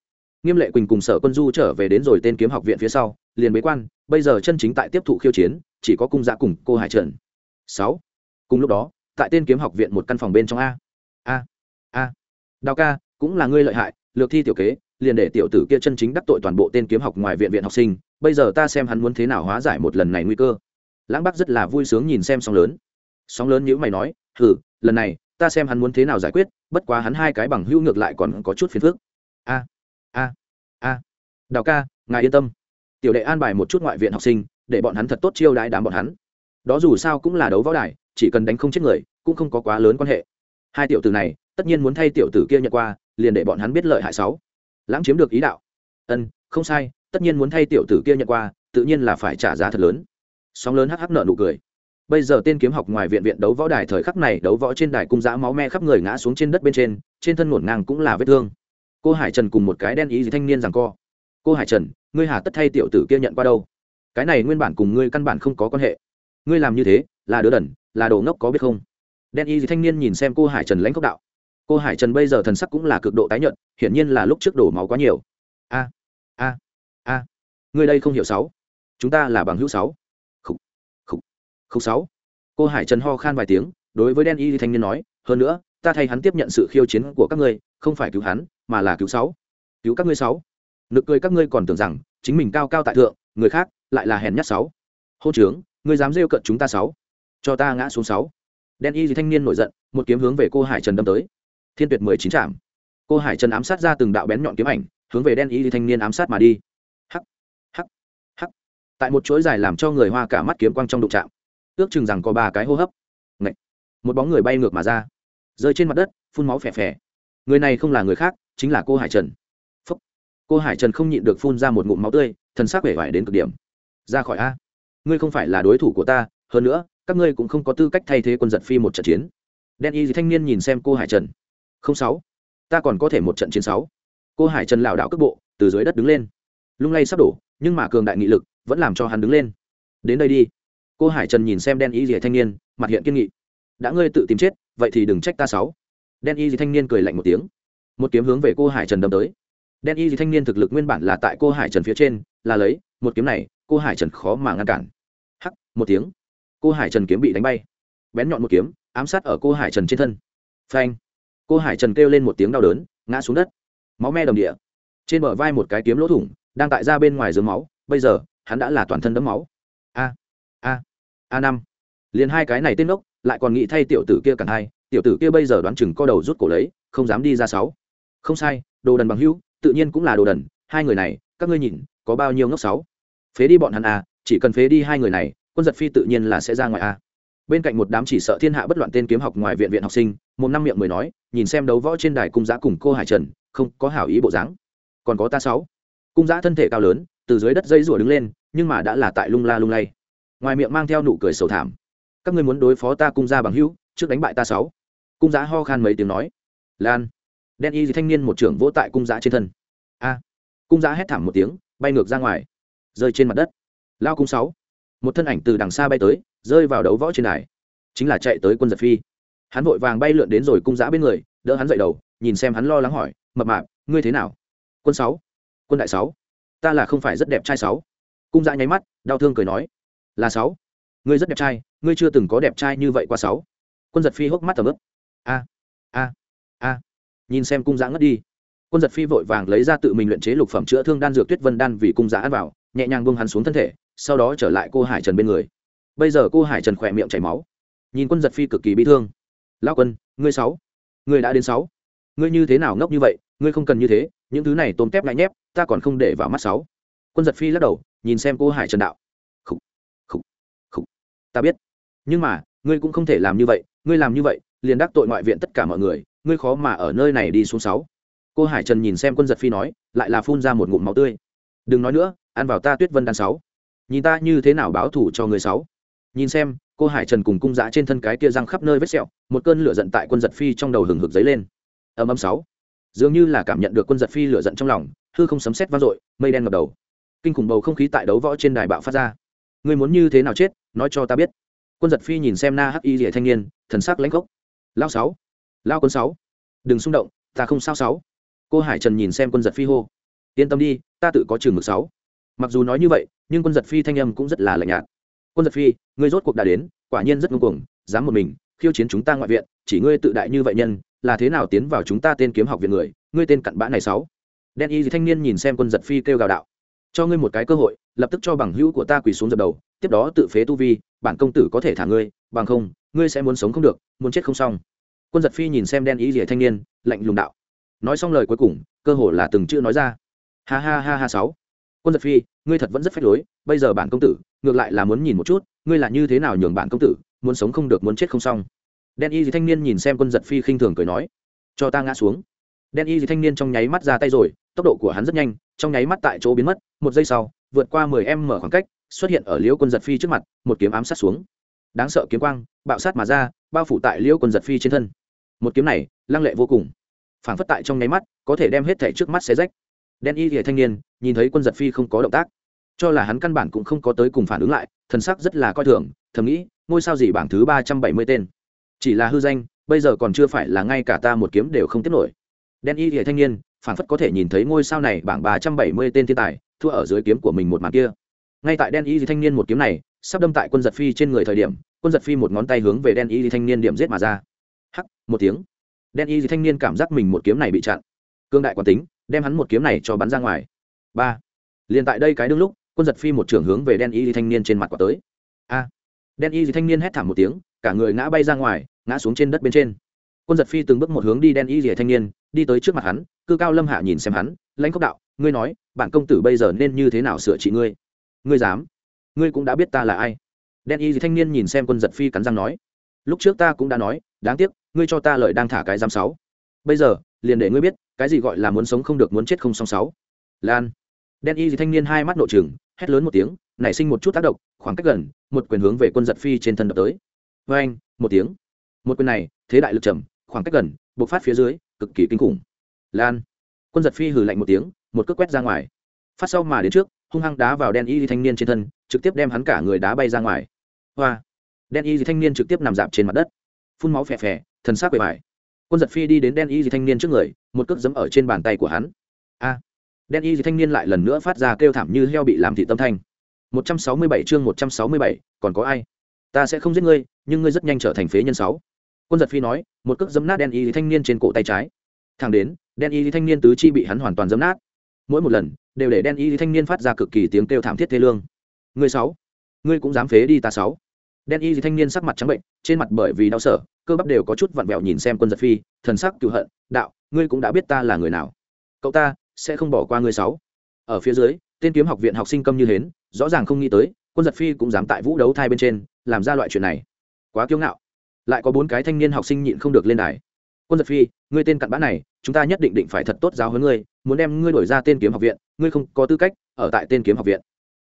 Nghiêm lệ quỳnh cùng sở quân du trở về đến rồi tên kiếm học viện phía sau, liền bế quan, bây giờ chân chính tại tiếp thụ khiêu chiến, chỉ có cung dạ cùng cô hải trần. Sáu. Cùng lúc đó, tại tên kiếm học viện một căn phòng bên trong a. A. A. Đào ca, cũng là ngươi lợi hại, lược thi tiểu kế, liền để tiểu tử kia chân chính đắc tội toàn bộ tên kiếm học ngoài viện viện học sinh bây giờ ta xem hắn muốn thế nào hóa giải một lần này nguy cơ. Lãng bắc rất là vui sướng nhìn xem sóng lớn. Sóng lớn nhữ mày nói, hừ, lần này, ta xem hắn muốn thế nào giải quyết, bất quá hắn hai cái bằng hữu ngược lại còn có chút phiền phức. A a a. Đào ca, ngài yên tâm. Tiểu đệ an bài một chút ngoại viện học sinh, để bọn hắn thật tốt chiêu đãi đám bọn hắn. Đó dù sao cũng là đấu võ đài, chỉ cần đánh không chết người, cũng không có quá lớn quan hệ. Hai tiểu tử này, tất nhiên muốn thay tiểu tử kia nhận qua, liền để bọn hắn biết lợi hại sáu. Lãng chiếm được ý đạo. Ân, không sai tất nhiên muốn thay tiểu tử kia nhận qua tự nhiên là phải trả giá thật lớn. Sóng lớn hắc hắc nợ nụ cười. Bây giờ tên kiếm học ngoài viện viện đấu võ đài thời khắc này đấu võ trên đài cung giã máu me khắp người ngã xuống trên đất bên trên trên thân ngổn ngang cũng là vết thương. Cô hải trần cùng một cái đen ý gì thanh niên rằng co. Cô hải trần, ngươi hà tất thay tiểu tử kia nhận qua đâu? Cái này nguyên bản cùng ngươi căn bản không có quan hệ. Ngươi làm như thế, là đứa đần, là đồ ngốc có biết không? Đen y gì thanh niên nhìn xem cô hải trần lãnh cốc đạo. Cô hải trần bây giờ thần sắc cũng là cực độ tái nhợt, hiển nhiên là lúc trước đổ máu quá nhiều. A a người ngươi đây không hiểu sáu. Chúng ta là bằng hữu sáu. Khúc khúc khúc sáu. Cô hải trần ho khan vài tiếng, đối với đen y thanh niên nói, hơn nữa, ta thay hắn tiếp nhận sự khiêu chiến của các ngươi, không phải cứu hắn, mà là cứu sáu. Cứu các ngươi sáu. Nực cười, các ngươi còn tưởng rằng chính mình cao cao tại thượng, người khác lại là hèn nhát sáu. Hô trướng ngươi dám rêu cận chúng ta sáu? Cho ta ngã xuống sáu. Đen y gì thanh niên nổi giận, một kiếm hướng về cô hải trần đâm tới. Thiên tuyệt mười chín trạm cô hải trần ám sát ra từng đạo bén nhọn kiếm ảnh, hướng về đen y thanh niên ám sát mà đi tại một chuỗi dài làm cho người hoa cả mắt kiếm quang trong đụng trạm ước chừng rằng có ba cái hô hấp. Ngậy. một bóng người bay ngược mà ra. Rơi trên mặt đất, phun máu phè phè. Người này không là người khác, chính là cô hải trần. Phúc. cô hải trần không nhịn được phun ra một ngụm máu tươi thân xác vẻ vải đến cực điểm. Ra khỏi a. Ngươi không phải là đối thủ của ta, hơn nữa, các ngươi cũng không có tư cách thay thế quân giật phi một trận chiến. Đen y thanh niên nhìn xem cô hải trần. Không sáu. Ta còn có thể một trận chiến sáu. Cô hải trần lảo đảo cước bộ, từ dưới đất đứng lên. Lung lay sắp đổ, nhưng mà cường đại nghị lực vẫn làm cho hắn đứng lên. Đến đây đi. Cô hải trần nhìn xem đen y gì thanh niên, mặt hiện kiên nghị. Đã ngươi tự tìm chết, vậy thì đừng trách ta sáu đen y gì thanh niên cười lạnh một tiếng. Một kiếm hướng về cô hải trần đâm tới. Đen y gì thanh niên thực lực nguyên bản là tại cô hải trần phía trên, là lấy, một kiếm này, cô hải trần khó mà ngăn cản. Hắc, một tiếng. Cô hải trần kiếm bị đánh bay. Bén nhọn một kiếm, ám sát ở cô hải trần trên thân. Phanh. Cô hải trần kêu lên một tiếng đau đớn, ngã xuống đất. Máu me đồng địa. Trên bờ vai một cái kiếm lỗ thủng, đang tại ra bên ngoài dưới máu. Bây giờ hắn đã là toàn thân đấm máu. A a a năm. Liền hai cái này tên ốc lại còn nghĩ thay tiểu tử kia cản hai tiểu tử kia bây giờ đoán chừng co đầu rút cổ lấy, không dám đi ra sáu. Không sai, đồ đần bằng hữu, tự nhiên cũng là đồ đần, hai người này, các ngươi nhìn, có bao nhiêu ngốc sáu? Phế đi bọn hắn à chỉ cần phế đi hai người này, quân giật phi tự nhiên là sẽ ra ngoài a bên cạnh một đám chỉ sợ thiên hạ bất loạn tên kiếm học ngoài viện viện học sinh, một năm miệng mười nói, nhìn xem đấu võ trên đài cung giã cùng cô hải trần, không có hảo ý bộ dáng. Còn có ta sáu. Cung giã thân thể cao lớn từ dưới đất dây rủa đứng lên, nhưng mà đã là tại lung la lung lay. Ngoài miệng mang theo nụ cười sầu thảm. Các ngươi muốn đối phó ta cung gia bằng hữu, trước đánh bại ta sáu. Cung giá ho khan mấy tiếng nói. Lan. Đen y thanh niên một trưởng vỗ tại cung giá trên thân. A. Cung giá hét thảm một tiếng, bay ngược ra ngoài. Rơi trên mặt đất. Lao cung sáu. Một thân ảnh từ đằng xa bay tới, rơi vào đấu võ trên đài. Chính là chạy tới quân giật phi. Hắn vội vàng bay lượn đến rồi cung giã bên người, đỡ hắn dậy đầu, nhìn xem hắn lo lắng hỏi, mập mạp, ngươi thế nào? Quân sáu. Quân đại sáu ta là không phải rất đẹp trai sáu. Cung dã nháy mắt, đau thương cười nói, là sáu. Ngươi rất đẹp trai, ngươi chưa từng có đẹp trai như vậy qua sáu. Quân giật phi hốc mắt tầm ướp. A a a. Nhìn xem cung dã ngất đi. Quân giật phi vội vàng lấy ra tự mình luyện chế lục phẩm chữa thương đan dược tuyết vân đan vì cung dã ăn vào, nhẹ nhàng buông hắn xuống thân thể, sau đó trở lại cô hải trần bên người. Bây giờ cô hải trần khỏe miệng chảy máu. Nhìn quân giật phi cực kỳ bị thương. Lao quân, ngươi sáu. Ngươi đã đến sáu. Ngươi như thế nào ngốc như vậy, ngươi không cần như thế những thứ này tôm tép lại nhép, ta còn không để vào mắt sáu. Quân giật phi lắc đầu, nhìn xem cô hải trần đạo. Khúc khúc khúc ta biết. Nhưng mà, ngươi cũng không thể làm như vậy, ngươi làm như vậy, liền đắc tội ngoại viện tất cả mọi người, ngươi khó mà ở nơi này đi xuống sáu. Cô hải trần nhìn xem quân giật phi nói, lại là phun ra một ngụm máu tươi. Đừng nói nữa, ăn vào ta tuyết vân đan sáu. Nhìn ta như thế nào báo thủ cho người sáu. Nhìn xem, cô hải trần cùng cung giã trên thân cái kia răng khắp nơi vết sẹo, một cơn lửa giận tại quân giật phi trong đầu hừng hực dấy lên. Âm âm sáu dường như là cảm nhận được quân giật phi lửa giận trong lòng, hư không sấm xét vang dội, mây đen ngập đầu. Kinh khủng bầu không khí tại đấu võ trên đài bạo phát ra. Người muốn như thế nào chết, nói cho ta biết. Quân giật phi nhìn xem na hắc y rỉa thanh niên, thần sắc lãnh gốc lao sáu, lao quân sáu, đừng xung động, ta không sao sáu. Cô hải trần nhìn xem quân giật phi hô. Yên tâm đi, ta tự có trường mực sáu. Mặc dù nói như vậy, nhưng quân giật phi thanh âm cũng rất là lạnh nhạt. Quân giật phi, ngươi rốt cuộc đã đến, quả nhiên rất ngưng cuồng, dám một mình, khiêu chiến chúng ta ngoại viện, chỉ ngươi tự đại như vậy nhân là thế nào tiến vào chúng ta tên kiếm học viện người, ngươi tên cặn bã này sáu. Đen y thanh niên nhìn xem quân giật phi kêu gào đạo. Cho ngươi một cái cơ hội, lập tức cho bằng hữu của ta quỳ xuống dập đầu, tiếp đó tự phế tu vi, bản công tử có thể thả ngươi, bằng không, ngươi sẽ muốn sống không được, muốn chết không xong. Quân giật phi nhìn xem đen y rỉa thanh niên, lạnh lùng đạo. Nói xong lời cuối cùng, cơ hồ là từng chữ nói ra. Ha ha ha ha sáu. Quân giật phi, ngươi thật vẫn rất phách lối, bây giờ bản công tử, ngược lại là muốn nhìn một chút, ngươi là như thế nào nhường bản công tử, muốn sống không được, muốn chết không xong đen y gì thanh niên nhìn xem quân giật phi khinh thường cười nói, cho ta ngã xuống. Đen y gì thanh niên trong nháy mắt ra tay rồi, tốc độ của hắn rất nhanh, trong nháy mắt tại chỗ biến mất, một giây sau, vượt qua mười em mở khoảng cách, xuất hiện ở liễu quân giật phi trước mặt, một kiếm ám sát xuống. Đáng sợ kiếm quang, bạo sát mà ra, bao phủ tại liễu quân giật phi trên thân. Một kiếm này, lăng lệ vô cùng. Phản phất tại trong nháy mắt, có thể đem hết thẻ trước mắt xé rách. Đen y thì thanh niên, nhìn thấy quân giật phi không có động tác, cho là hắn căn bản cũng không có tới cùng phản ứng lại, thần sắc rất là coi thường, thầm nghĩ, ngôi sao gì bảng thứ ba trăm bảy mươi tên? Chỉ là hư danh, bây giờ còn chưa phải là ngay cả ta một kiếm đều không tiếp nổi. Đen y thì thanh niên phản phất có thể nhìn thấy ngôi sao này bảng ba trăm bảy mươi tên thiên tài, thua ở dưới kiếm của mình một màn kia. Ngay tại đen y thì thanh niên một kiếm này, sắp đâm tại quân giật phi trên người thời điểm, quân giật phi một ngón tay hướng về đen y thì thanh niên điểm giết mà ra. Hắc, một tiếng. Đen y thì thanh niên cảm giác mình một kiếm này bị chặn. Cương đại quán tính, đem hắn một kiếm này cho bắn ra ngoài. Ba. Liền tại đây cái đương lúc, quân giật phi một trưởng hướng về đen y thanh niên trên mặt quả tới. A. Đen y thanh niên hét thảm một tiếng, cả người ngã bay ra ngoài ngã xuống trên đất bên trên. Quân giật phi từng bước một hướng đi đen y rỉa thanh niên, đi tới trước mặt hắn, cư cao lâm hạ nhìn xem hắn, lãnh cốc đạo, ngươi nói, bản công tử bây giờ nên như thế nào sửa trị ngươi? Ngươi dám? Ngươi cũng đã biết ta là ai? Đen y gì thanh niên nhìn xem quân giật phi cắn răng nói, lúc trước ta cũng đã nói, đáng tiếc, ngươi cho ta lợi đang thả cái giam sáu. Bây giờ, liền để ngươi biết, cái gì gọi là muốn sống không được muốn chết không song sáu. Lan. Đen y gì thanh niên hai mắt nội trừng, hét lớn một tiếng, nảy sinh một chút tác động, khoảng cách gần, một quyền hướng về quân giật phi trên thân đập tới. Vê anh một tiếng một quyền này thế đại lực trầm khoảng cách gần bộc phát phía dưới cực kỳ kinh khủng. Lan. Quân giật phi hừ lạnh một tiếng một cước quét ra ngoài. Phát sau mà đến trước hung hăng đá vào đen y thanh niên trên thân trực tiếp đem hắn cả người đá bay ra ngoài. Hoa. Đen y thanh niên trực tiếp nằm dạp trên mặt đất. Phun máu phè phè thần sắc bề bài quân giật phi đi đến đen y thanh niên trước người một cước dẫm ở trên bàn tay của hắn. A. Đen y thanh niên lại lần nữa phát ra kêu thảm như heo bị làm thị tâm thanh. 167 chương 167, còn có ai? Ta sẽ không giết ngươi nhưng ngươi rất nhanh trở thành phế nhân sáu quân giật phi nói, một cước dấm nát đen y thanh niên trên cổ tay trái. Thẳng đến, đen y thanh niên tứ chi bị hắn hoàn toàn dấm nát. Mỗi một lần, đều để đen y thanh niên phát ra cực kỳ tiếng kêu thảm thiết thê lương. Ngươi sáu, ngươi cũng dám phế đi ta sáu. Đen y thanh niên sắc mặt trắng bệnh, trên mặt bởi vì đau sở, cơ bắp đều có chút vặn vẹo nhìn xem quân giật phi, thần sắc cựu hận, đạo, ngươi cũng đã biết ta là người nào. Cậu ta sẽ không bỏ qua ngươi sáu. Ở phía dưới, tên kiếm học viện học sinh câm như hến, rõ ràng không nghĩ tới, quân giật phi cũng dám tại vũ đấu thai bên trên, làm ra loại chuyện này. Quá kiêu ngạo lại có bốn cái thanh niên học sinh nhịn không được lên đài. Quân giật phi, ngươi tên cặn bã này, chúng ta nhất định định phải thật tốt giáo hơn ngươi, muốn đem ngươi đổi ra tên kiếm học viện, ngươi không có tư cách ở tại tên kiếm học viện.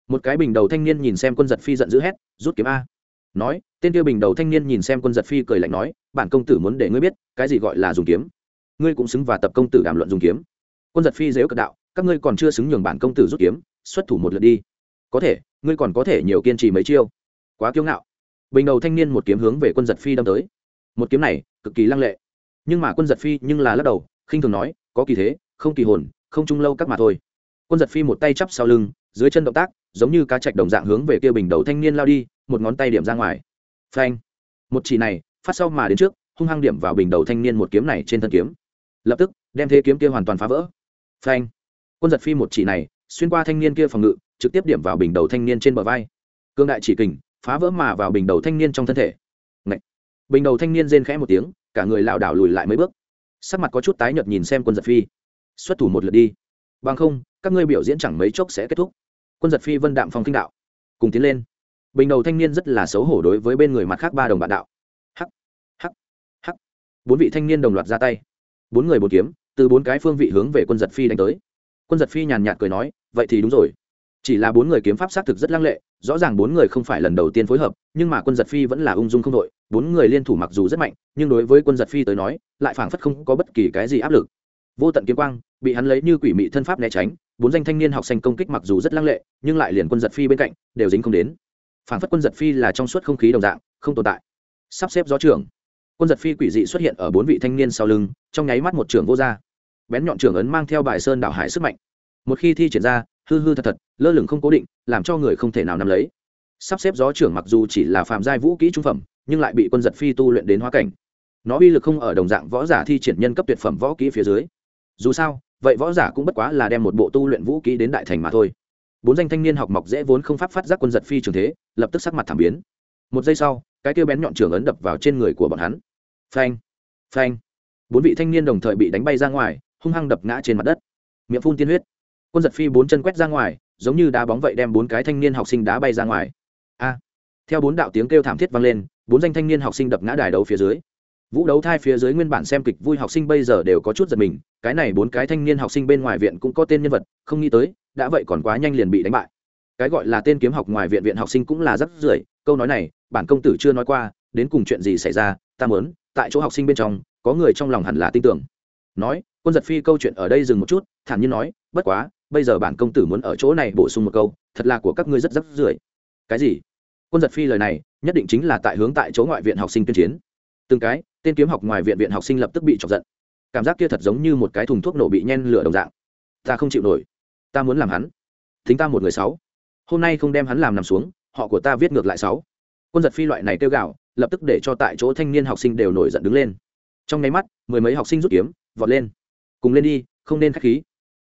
Một cái bình đầu thanh niên nhìn xem quân giật phi giận dữ hét, rút kiếm a. Nói, tên kia bình đầu thanh niên nhìn xem quân giật phi cười lạnh nói, bản công tử muốn để ngươi biết, cái gì gọi là dùng kiếm. Ngươi cũng xứng và tập công tử đàm luận dùng kiếm. Quân giật phi dếu cận đạo, các ngươi còn chưa xứng nhường bản công tử rút kiếm, xuất thủ một lượt đi. Có thể, ngươi còn có thể nhiều kiên trì mấy chiêu. Quá kiêu ngạo bình đầu thanh niên một kiếm hướng về quân giật phi đâm tới. Một kiếm này, cực kỳ lăng lệ. Nhưng mà quân giật phi nhưng là lắc đầu, khinh thường nói, có kỳ thế, không kỳ hồn, không chung lâu các mà thôi. Quân giật phi một tay chắp sau lưng, dưới chân động tác, giống như cá chạch đồng dạng hướng về kia bình đầu thanh niên lao đi, một ngón tay điểm ra ngoài. Phanh! Một chỉ này, phát sau mà đến trước, hung hăng điểm vào bình đầu thanh niên một kiếm này trên thân kiếm. Lập tức, đem thế kiếm kia hoàn toàn phá vỡ. Phanh! Quân giật phi một chỉ này, xuyên qua thanh niên kia phòng ngự, trực tiếp điểm vào bình đầu thanh niên trên bờ vai. Cương đại chỉ kình phá vỡ mà vào bình đầu thanh niên trong thân thể. Ngậy! bình đầu thanh niên rên khẽ một tiếng, cả người lảo đảo lùi lại mấy bước. Sắc mặt có chút tái nhợt nhìn xem quân giật phi. Xuất thủ một lượt đi. Bằng không, các ngươi biểu diễn chẳng mấy chốc sẽ kết thúc. Quân giật phi vân đạm phong kinh đạo. Cùng tiến lên. Bình đầu thanh niên rất là xấu hổ đối với bên người mặt khác ba đồng bạn đạo. Hắc! Hắc! Hắc! Bốn vị thanh niên đồng loạt ra tay. Bốn người bốn kiếm, từ bốn cái phương vị hướng về quân giật phi đánh tới. Quân giật phi nhàn nhạt cười nói, vậy thì đúng rồi chỉ là bốn người kiếm pháp xác thực rất lăng lệ, rõ ràng bốn người không phải lần đầu tiên phối hợp, nhưng mà quân giật phi vẫn là ung dung không đội. Bốn người liên thủ mặc dù rất mạnh, nhưng đối với quân giật phi tới nói, lại phảng phất không có bất kỳ cái gì áp lực. Vô tận kiếm quang, bị hắn lấy như quỷ mị thân pháp né tránh, bốn danh thanh niên học sinh công kích mặc dù rất lăng lệ, nhưng lại liền quân giật phi bên cạnh, đều dính không đến. Phảng phất quân giật phi là trong suốt không khí đồng dạng, không tồn tại. Sắp xếp gió trưởng. Quân giật phi quỷ dị xuất hiện ở bốn vị thanh niên sau lưng, trong nháy mắt một trưởng vô r bén nhọn trưởng ấn mang theo bài sơn đảo hải sức mạnh. Một khi thi triển ra hư hư thật thật, lơ lửng không cố định, làm cho người không thể nào nắm lấy. Sắp xếp gió trưởng mặc dù chỉ là phạm giai vũ kỹ trung phẩm, nhưng lại bị quân giật phi tu luyện đến hóa cảnh. Nó uy lực không ở đồng dạng võ giả thi triển nhân cấp tuyệt phẩm võ kỹ phía dưới. Dù sao, vậy võ giả cũng bất quá là đem một bộ tu luyện vũ kỹ đến đại thành mà thôi. Bốn danh thanh niên học mọc dễ vốn không pháp phát giác quân giật phi trường thế, lập tức sắc mặt thảm biến. Một giây sau, cái kêu bén nhọn trường ấn đập vào trên người của bọn hắn. Phanh phanh. Bốn vị thanh niên đồng thời bị đánh bay ra ngoài, hung hăng đập ngã trên mặt đất. Miệng phun tiên huyết quân giật phi bốn chân quét ra ngoài, giống như đá bóng vậy đem bốn cái thanh niên học sinh đá bay ra ngoài. A. Theo bốn đạo tiếng kêu thảm thiết vang lên, bốn danh thanh niên học sinh đập ngã đài đấu phía dưới. Vũ đấu thai phía dưới nguyên bản xem kịch vui học sinh bây giờ đều có chút giật mình, cái này bốn cái thanh niên học sinh bên ngoài viện cũng có tên nhân vật, không nghĩ tới, đã vậy còn quá nhanh liền bị đánh bại. Cái gọi là tên kiếm học ngoài viện viện học sinh cũng là rất rưởi, câu nói này, bản công tử chưa nói qua, đến cùng chuyện gì xảy ra, ta mớn tại chỗ học sinh bên trong, có người trong lòng hẳn là tin tưởng. Nói, quân giật phi câu chuyện ở đây dừng một chút, thản nhiên nói, bất quá bây giờ bản công tử muốn ở chỗ này bổ sung một câu, thật là của các ngươi rất rắc rưởi. Cái gì? Quân giật phi lời này, nhất định chính là tại hướng tại chỗ ngoại viện học sinh tuyên chiến. Từng cái, tên kiếm học ngoài viện viện học sinh lập tức bị chọc giận. Cảm giác kia thật giống như một cái thùng thuốc nổ bị nhen lửa đồng dạng. Ta không chịu nổi. Ta muốn làm hắn. Thính ta một người sáu. Hôm nay không đem hắn làm nằm xuống, họ của ta viết ngược lại sáu. Quân giật phi loại này kêu gạo lập tức để cho tại chỗ thanh niên học sinh đều nổi giận đứng lên. Trong nháy mắt, mười mấy học sinh rút kiếm, vọt lên. Cùng lên đi, không nên k h á c h khí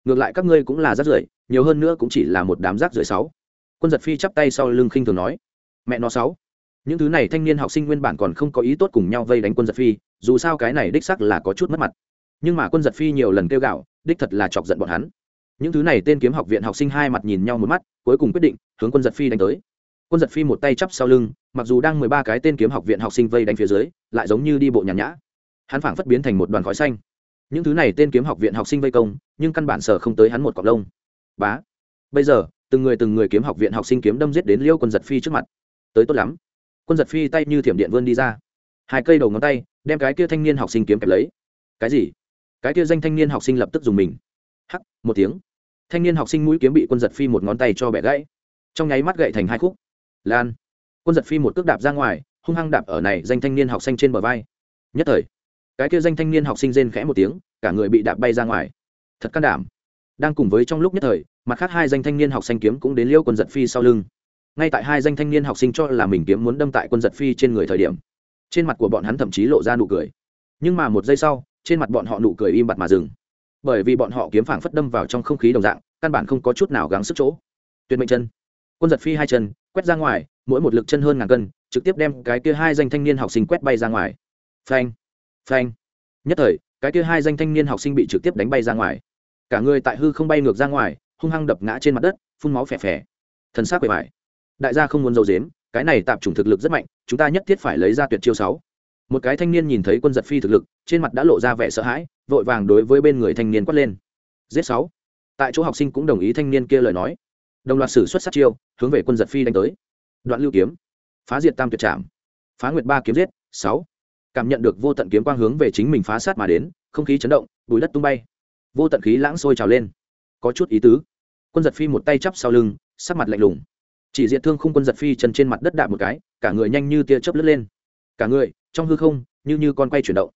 ngược lại các ngươi cũng là rác rưởi, nhiều hơn nữa cũng chỉ là một đám rác rưởi sáu. Quân giật phi chắp tay sau lưng khinh thường nói, mẹ nó sáu. Những thứ này thanh niên học sinh nguyên bản còn không có ý tốt cùng nhau vây đánh quân giật phi, dù sao cái này đích sắc là có chút mất mặt. Nhưng mà quân giật phi nhiều lần kêu gạo, đích thật là chọc giận bọn hắn. Những thứ này tên kiếm học viện học sinh hai mặt nhìn nhau một mắt, cuối cùng quyết định hướng quân giật phi đánh tới. Quân giật phi một tay chắp sau lưng, mặc dù đang mười ba cái tên kiếm học viện học sinh vây đánh phía dưới, lại giống như đi bộ nhàn nhã. Hắn phảng phất biến thành một đoàn khói xanh những thứ này tên kiếm học viện học sinh vây công, nhưng căn bản sở không tới hắn một cọc lông. Bá, bây giờ, từng người từng người kiếm học viện học sinh kiếm đâm giết đến liêu quân giật phi trước mặt. Tới tốt lắm. Quân giật phi tay như thiểm điện vươn đi ra. Hai cây đầu ngón tay, đem cái kia thanh niên học sinh kiếm kẹp lấy. Cái gì? Cái kia danh thanh niên học sinh lập tức dùng mình. Hắc, một tiếng. Thanh niên học sinh mũi kiếm bị quân giật phi một ngón tay cho bẻ gãy. Trong nháy mắt gậy thành hai khúc. Lan. Quân giật phi một cước đạp ra ngoài, hung hăng đạp ở này danh thanh niên học sinh trên bờ vai. Nhất thời cái kia danh thanh niên học sinh rên khẽ một tiếng, cả người bị đạp bay ra ngoài. Thật can đảm. Đang cùng với trong lúc nhất thời, mặt khác hai danh thanh niên học sinh kiếm cũng đến liêu quân giật phi sau lưng. Ngay tại hai danh thanh niên học sinh cho là mình kiếm muốn đâm tại quân giật phi trên người thời điểm, trên mặt của bọn hắn thậm chí lộ ra nụ cười. Nhưng mà một giây sau, trên mặt bọn họ nụ cười im bặt mà dừng. Bởi vì bọn họ kiếm phảng phất đâm vào trong không khí đồng dạng, căn bản không có chút nào gắng sức chỗ. Tuyệt mệnh chân. Quân giật phi hai chân, quét ra ngoài, mỗi một lực chân hơn ngàn cân, trực tiếp đem cái kia hai danh thanh niên học sinh quét bay ra ngoài. Phanh phanh. Nhất thời, cái kia hai danh thanh niên học sinh bị trực tiếp đánh bay ra ngoài. Cả người tại hư không bay ngược ra ngoài, hung hăng đập ngã trên mặt đất, phun máu phè phè. Thần xác quệ bài đại gia không muốn dầu dếm cái này tạp chủng thực lực rất mạnh, chúng ta nhất thiết phải lấy ra tuyệt chiêu sáu. Một cái thanh niên nhìn thấy quân giật phi thực lực, trên mặt đã lộ ra vẻ sợ hãi, vội vàng đối với bên người thanh niên quát lên. Giết sáu. Tại chỗ học sinh cũng đồng ý thanh niên kia lời nói. Đồng loạt sử xuất sát chiêu, hướng về quân giật phi đánh tới. Đoạn lưu kiếm. Phá diệt tam tuyệt trạm phá nguyệt ba kiếm giết, sáu cảm nhận được vô tận kiếm quang hướng về chính mình phá sát mà đến, không khí chấn động, bùi đất tung bay. Vô tận khí lãng sôi trào lên. Có chút ý tứ. Quân giật phi một tay chắp sau lưng, sắc mặt lạnh lùng. Chỉ diện thương khung quân giật phi chân trên mặt đất đạp một cái, cả người nhanh như tia chớp lướt lên. Cả người, trong hư không, như như con quay chuyển động.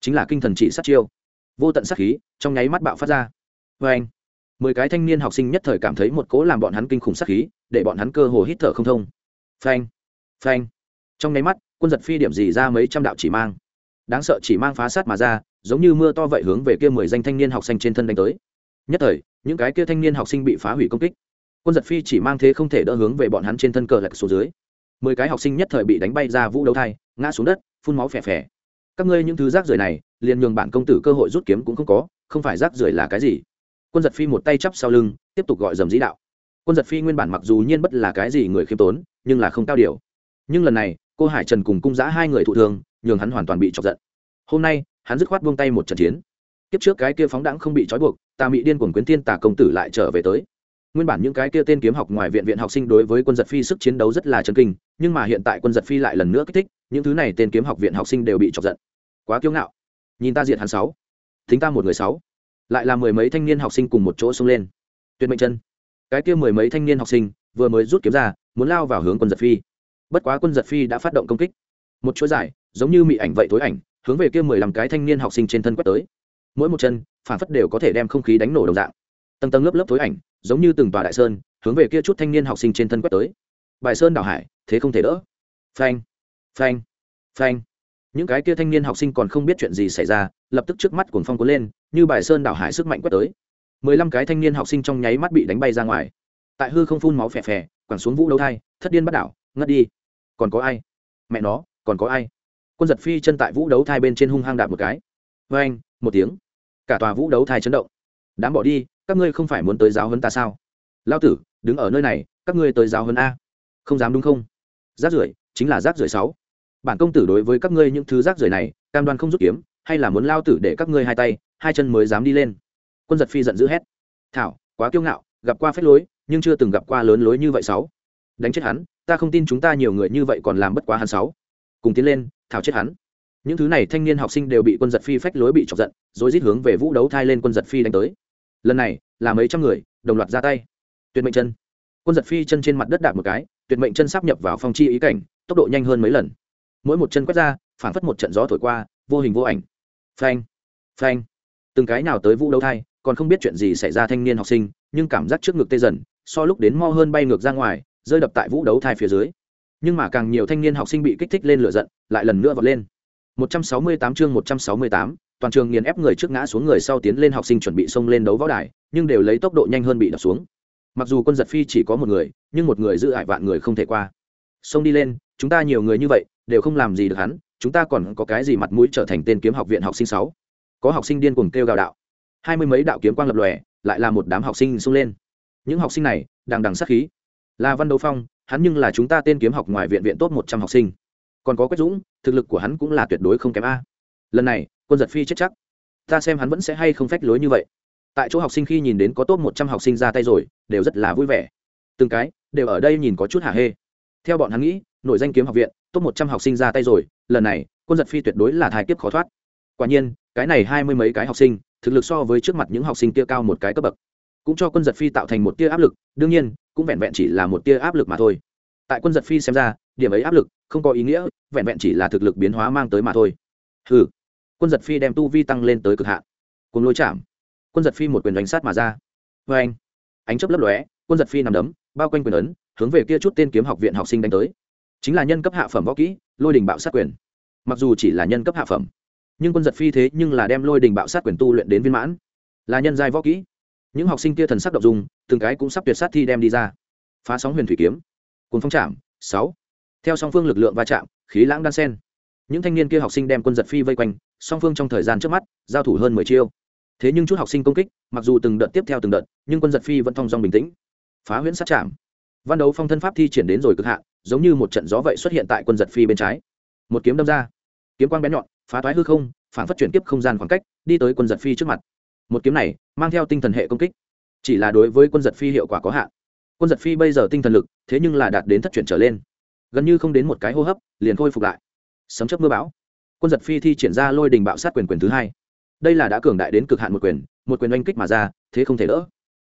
Chính là kinh thần chỉ sát chiêu. Vô tận sát khí, trong nháy mắt bạo phát ra. Vê anh mười cái thanh niên học sinh nhất thời cảm thấy một cố làm bọn hắn kinh khủng sát khí, để bọn hắn cơ hồ hít thở không thông. Phanh. Phanh. Trong nháy mắt quân giật phi điểm gì ra mấy trăm đạo chỉ mang. Đáng sợ chỉ mang phá sát mà ra, giống như mưa to vậy hướng về kia mười danh thanh niên học sinh trên thân đánh tới. Nhất thời, những cái kia thanh niên học sinh bị phá hủy công kích. Quân giật phi chỉ mang thế không thể đỡ hướng về bọn hắn trên thân cờ lạch xuống dưới. Mười cái học sinh nhất thời bị đánh bay ra vũ đấu thai, ngã xuống đất, phun máu phè phè. Các ngươi những thứ rác rưởi này, liền nhường bản công tử cơ hội rút kiếm cũng không có, không phải rác rưởi là cái gì? Quân giật phi một tay chắp sau lưng, tiếp tục gọi dầm dĩ đạo. Quân giật phi nguyên bản mặc dù nhiên bất là cái gì người khiêm tốn, nhưng là không cao điều. Nhưng lần này cô hải trần cùng cung giã hai người thụ thương, nhường hắn hoàn toàn bị chọc giận. Hôm nay, hắn dứt khoát buông tay một trận chiến. Kiếp trước cái kia phóng đãng không bị trói buộc, tà mị điên cuồng quyến tiên tà công tử lại trở về tới. Nguyên bản những cái kia tên kiếm học ngoài viện viện học sinh đối với quân giật phi sức chiến đấu rất là chân kinh, nhưng mà hiện tại quân giật phi lại lần nữa kích thích, những thứ này tên kiếm học viện học sinh đều bị chọc giận. Quá kiêu ngạo. Nhìn ta diệt hắn sáu. Thính ta một người sáu. Lại là mười mấy thanh niên học sinh cùng một chỗ xông lên. Tuyệt mệnh chân. Cái kia mười mấy thanh niên học sinh vừa mới rút kiếm ra, muốn lao vào hướng quân giật phi bất quá quân giật phi đã phát động công kích. Một chuỗi dài, giống như mị ảnh vậy tối ảnh, hướng về kia mười lăm cái thanh niên học sinh trên thân quét tới. Mỗi một chân, phản phất đều có thể đem không khí đánh nổ đồng dạng. Tầng tầng lớp lớp tối ảnh, giống như từng tòa đại sơn, hướng về kia chút thanh niên học sinh trên thân quét tới. Bài sơn đảo hải, thế không thể đỡ. Phanh phanh phanh. Những cái kia thanh niên học sinh còn không biết chuyện gì xảy ra, lập tức trước mắt cuồng phong cuốn lên, như bài sơn đảo hải sức mạnh quét tới. Mười lăm cái thanh niên học sinh trong nháy mắt bị đánh bay ra ngoài. Tại hư không phun máu phè phè, quẳng xuống vũ đấu thai, thất điên bắt đảo, ngất đi còn có ai? Mẹ nó, còn có ai? Quân giật phi chân tại vũ đấu thai bên trên hung hăng đạp một cái. Vê anh, một tiếng. Cả tòa vũ đấu thai chấn động. Đám bỏ đi, các ngươi không phải muốn tới giáo hơn ta sao? Lao tử, đứng ở nơi này, các ngươi tới giáo hơn a. Không dám đúng không? Rác rưởi, chính là rác rưởi sáu. Bản công tử đối với các ngươi những thứ rác rưởi này, cam đoan không rút kiếm, hay là muốn lao tử để các ngươi hai tay, hai chân mới dám đi lên? Quân giật phi giận dữ hét. Thảo, quá kiêu ngạo, gặp qua phép lối, nhưng chưa từng gặp qua lớn lối như vậy sáu đánh chết hắn, ta không tin chúng ta nhiều người như vậy còn làm bất quá hắn sáu. Cùng tiến lên, thảo chết hắn. Những thứ này thanh niên học sinh đều bị quân giật phi phách lối bị chọc giận, rồi rít hướng về vũ đấu thai lên quân giật phi đánh tới. Lần này, là mấy trăm người, đồng loạt ra tay. Tuyệt mệnh chân. Quân giật phi chân trên mặt đất đạp một cái, tuyệt mệnh chân sắp nhập vào phong chi ý cảnh, tốc độ nhanh hơn mấy lần. Mỗi một chân quét ra phản phất một trận gió thổi qua, vô hình vô ảnh. Phanh phanh. Từng cái nào tới vũ đấu thai, còn không biết chuyện gì xảy ra thanh niên học sinh, nhưng cảm giác trước ngực tê dần, so lúc đến mo hơn bay ngược ra ngoài rơi đập tại vũ đấu thai phía dưới. Nhưng mà càng nhiều thanh niên học sinh bị kích thích lên lửa giận lại lần nữa vọt lên. 168 chương 168, toàn trường nghiền ép người trước ngã xuống người sau tiến lên học sinh chuẩn bị xông lên đấu võ đài nhưng đều lấy tốc độ nhanh hơn bị đập xuống. Mặc dù quân giật phi chỉ có một người nhưng một người giữ ải vạn người không thể qua. Xông đi lên chúng ta nhiều người như vậy đều không làm gì được hắn chúng ta còn có cái gì mặt mũi trở thành tên kiếm học viện học sinh sáu? Có học sinh điên cuồng kêu gào đạo. Hai mươi mấy đạo kiếm quang lập lòe lại là một đám học sinh xông lên. Những học sinh này đang đằng sát khí là văn đấu phong, hắn nhưng là chúng ta tên kiếm học ngoài viện viện tốt một trăm học sinh. Còn có quách dũng, thực lực của hắn cũng là tuyệt đối không kém a. Lần này, quân giật phi chết chắc. Ta xem hắn vẫn sẽ hay không phách lối như vậy. Tại chỗ học sinh khi nhìn đến có tốt một trăm học sinh ra tay rồi, đều rất là vui vẻ. Từng cái, đều ở đây nhìn có chút hả hê. Theo bọn hắn nghĩ nội danh kiếm học viện tốt một trăm học sinh ra tay rồi, lần này, quân giật phi tuyệt đối là thai kiếp khó thoát. Quả nhiên, cái này hai mươi mấy cái học sinh, thực lực so với trước mặt những học sinh kia cao một cái cấp bậc. Cũng cho quân giật phi tạo thành một tia áp lực, đương nhiên cũng vẹn vẹn chỉ là một tia áp lực mà thôi. Tại quân giật phi xem ra, điểm ấy áp lực không có ý nghĩa, vẹn vẹn chỉ là thực lực biến hóa mang tới mà thôi. Ừ quân giật phi đem tu vi tăng lên tới cực hạn. Cùng lôi chạm. Quân giật phi một quyền đánh sát mà ra. Vê anh, ánh chấp lấp lóe, quân giật phi nằm đấm, bao quanh quyền ấn, hướng về kia chút tên kiếm học viện học sinh đánh tới. Chính là nhân cấp hạ phẩm võ kỹ, lôi đình bạo sát quyền. Mặc dù chỉ là nhân cấp hạ phẩm, nhưng quân giật phi thế nhưng là đem lôi đình bạo sát quyền tu luyện đến viên mãn. Là nhân giai võ kỹ những học sinh kia thần sắc đ ộ n g dung, từng cái cũng sắp tuyệt sát thi đem đi ra. Phá sóng huyền thủy kiếm. Cồn phong trạm sáu. Theo song phương lực lượng va chạm, khí lãng đan sen. Những thanh niên kia học sinh đem quân giật phi vây quanh, song phương trong thời gian trước mắt, giao thủ hơn mười chiêu. Thế nhưng chút học sinh công kích, mặc dù từng đợt tiếp theo từng đợt, nhưng quân giật phi vẫn thong dong bình tĩnh. Phá huyễn sát chạm. Văn đấu phong thân pháp thi triển đến rồi cực hạn, giống như một trận gió vậy xuất hiện tại quân giật phi bên trái. Một kiếm đâm ra. Kiếm quang bén nhọn, phá thoái hư không, phản phát chuyển tiếp không gian khoảng cách, đi tới quân giật phi trước mặt một kiếm này mang theo tinh thần hệ công kích, chỉ là đối với quân giật phi hiệu quả có hạn. Quân giật phi bây giờ tinh thần lực, thế nhưng là đạt đến thất chuyển trở lên. Gần như không đến một cái hô hấp, liền khôi phục lại. Sấm chấp mưa bão. Quân giật phi thi triển ra lôi đình bạo sát quyền quyền thứ hai. Đây là đã cường đại đến cực hạn một quyền một quyền oanh kích mà ra, thế không thể đỡ.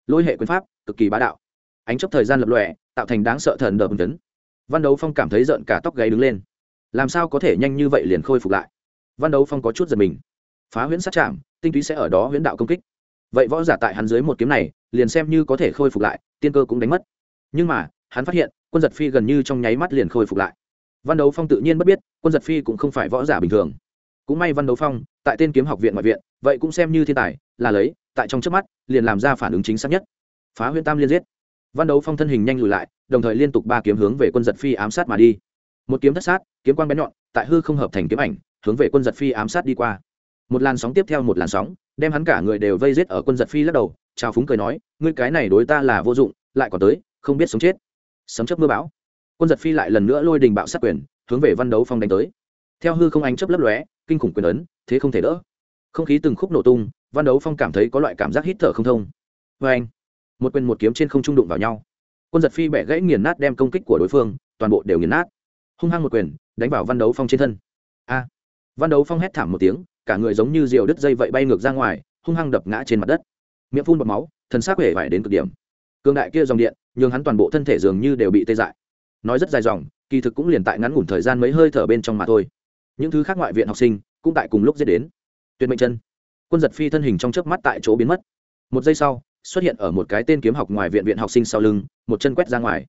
Lôi hệ quyền pháp, cực kỳ bá đạo. Ánh chấp thời gian lập lòe, tạo thành đáng sợ thần đờ bùng tấn văn đấu phong cảm thấy rợn cả tóc gáy đứng lên. Làm sao có thể nhanh như vậy liền khôi phục lại? Văn đấu phong có chút giật mình phá huyễn sát chạm tinh túy sẽ ở đó huyễn đạo công kích. Vậy võ giả tại hắn dưới một kiếm này, liền xem như có thể khôi phục lại, tiên cơ cũng đánh mất. Nhưng mà, hắn phát hiện, quân giật phi gần như trong nháy mắt liền khôi phục lại. Văn đấu phong tự nhiên bất biết, quân giật phi cũng không phải võ giả bình thường. Cũng may văn đấu phong, tại tên kiếm học viện ngoại viện, vậy cũng xem như thiên tài, là lấy, tại trong trước mắt, liền làm ra phản ứng chính xác nhất. Phá huyễn tam liên giết. Văn đấu phong thân hình nhanh lùi lại, đồng thời liên tục ba kiếm hướng về quân giật phi ám sát mà đi. Một kiếm thất sát, kiếm quang bén nhọn, tại hư không hợp thành kiếm ảnh, hướng về quân giật phi ám sát đi qua một làn sóng tiếp theo một làn sóng, đem hắn cả người đều vây giết ở quân giật phi lắc đầu, chào phúng cười nói, ngươi cái này đối ta là vô dụng, lại còn tới, không biết sống chết. Sấm chấp mưa bão. Quân giật phi lại lần nữa lôi đình bạo sát quyền, hướng về văn đấu phong đánh tới. Theo hư không ánh chấp lấp lóe, kinh khủng quyền ấn, thế không thể đỡ. Không khí từng khúc nổ tung, văn đấu phong cảm thấy có loại cảm giác hít thở không thông. Vê anh một quyền một kiếm trên không trung đụng vào nhau. Quân giật phi bẻ gãy nghiền nát đem công kích của đối phương, toàn bộ đều nghiền nát. Hung hăng một quyền, đánh vào văn đấu phong trên thân. A. Văn đấu phong hét thảm một tiếng cả người giống như diều đứt dây vậy bay ngược ra ngoài, hung hăng đập ngã trên mặt đất. Miệng phun bọt máu, thần xác hể vải đến cực điểm. Cường đại kia dòng điện, nhường hắn toàn bộ thân thể dường như đều bị tê dại. Nói rất dài dòng, kỳ thực cũng liền tại ngắn ngủn thời gian mấy hơi thở bên trong mà thôi. Những thứ khác ngoại viện học sinh cũng tại cùng lúc giết đến. Tuyệt mệnh chân. Quân giật phi thân hình trong chớp mắt tại chỗ biến mất. Một giây sau, xuất hiện ở một cái tên kiếm học ngoài viện viện học sinh sau lưng, một chân quét ra ngoài.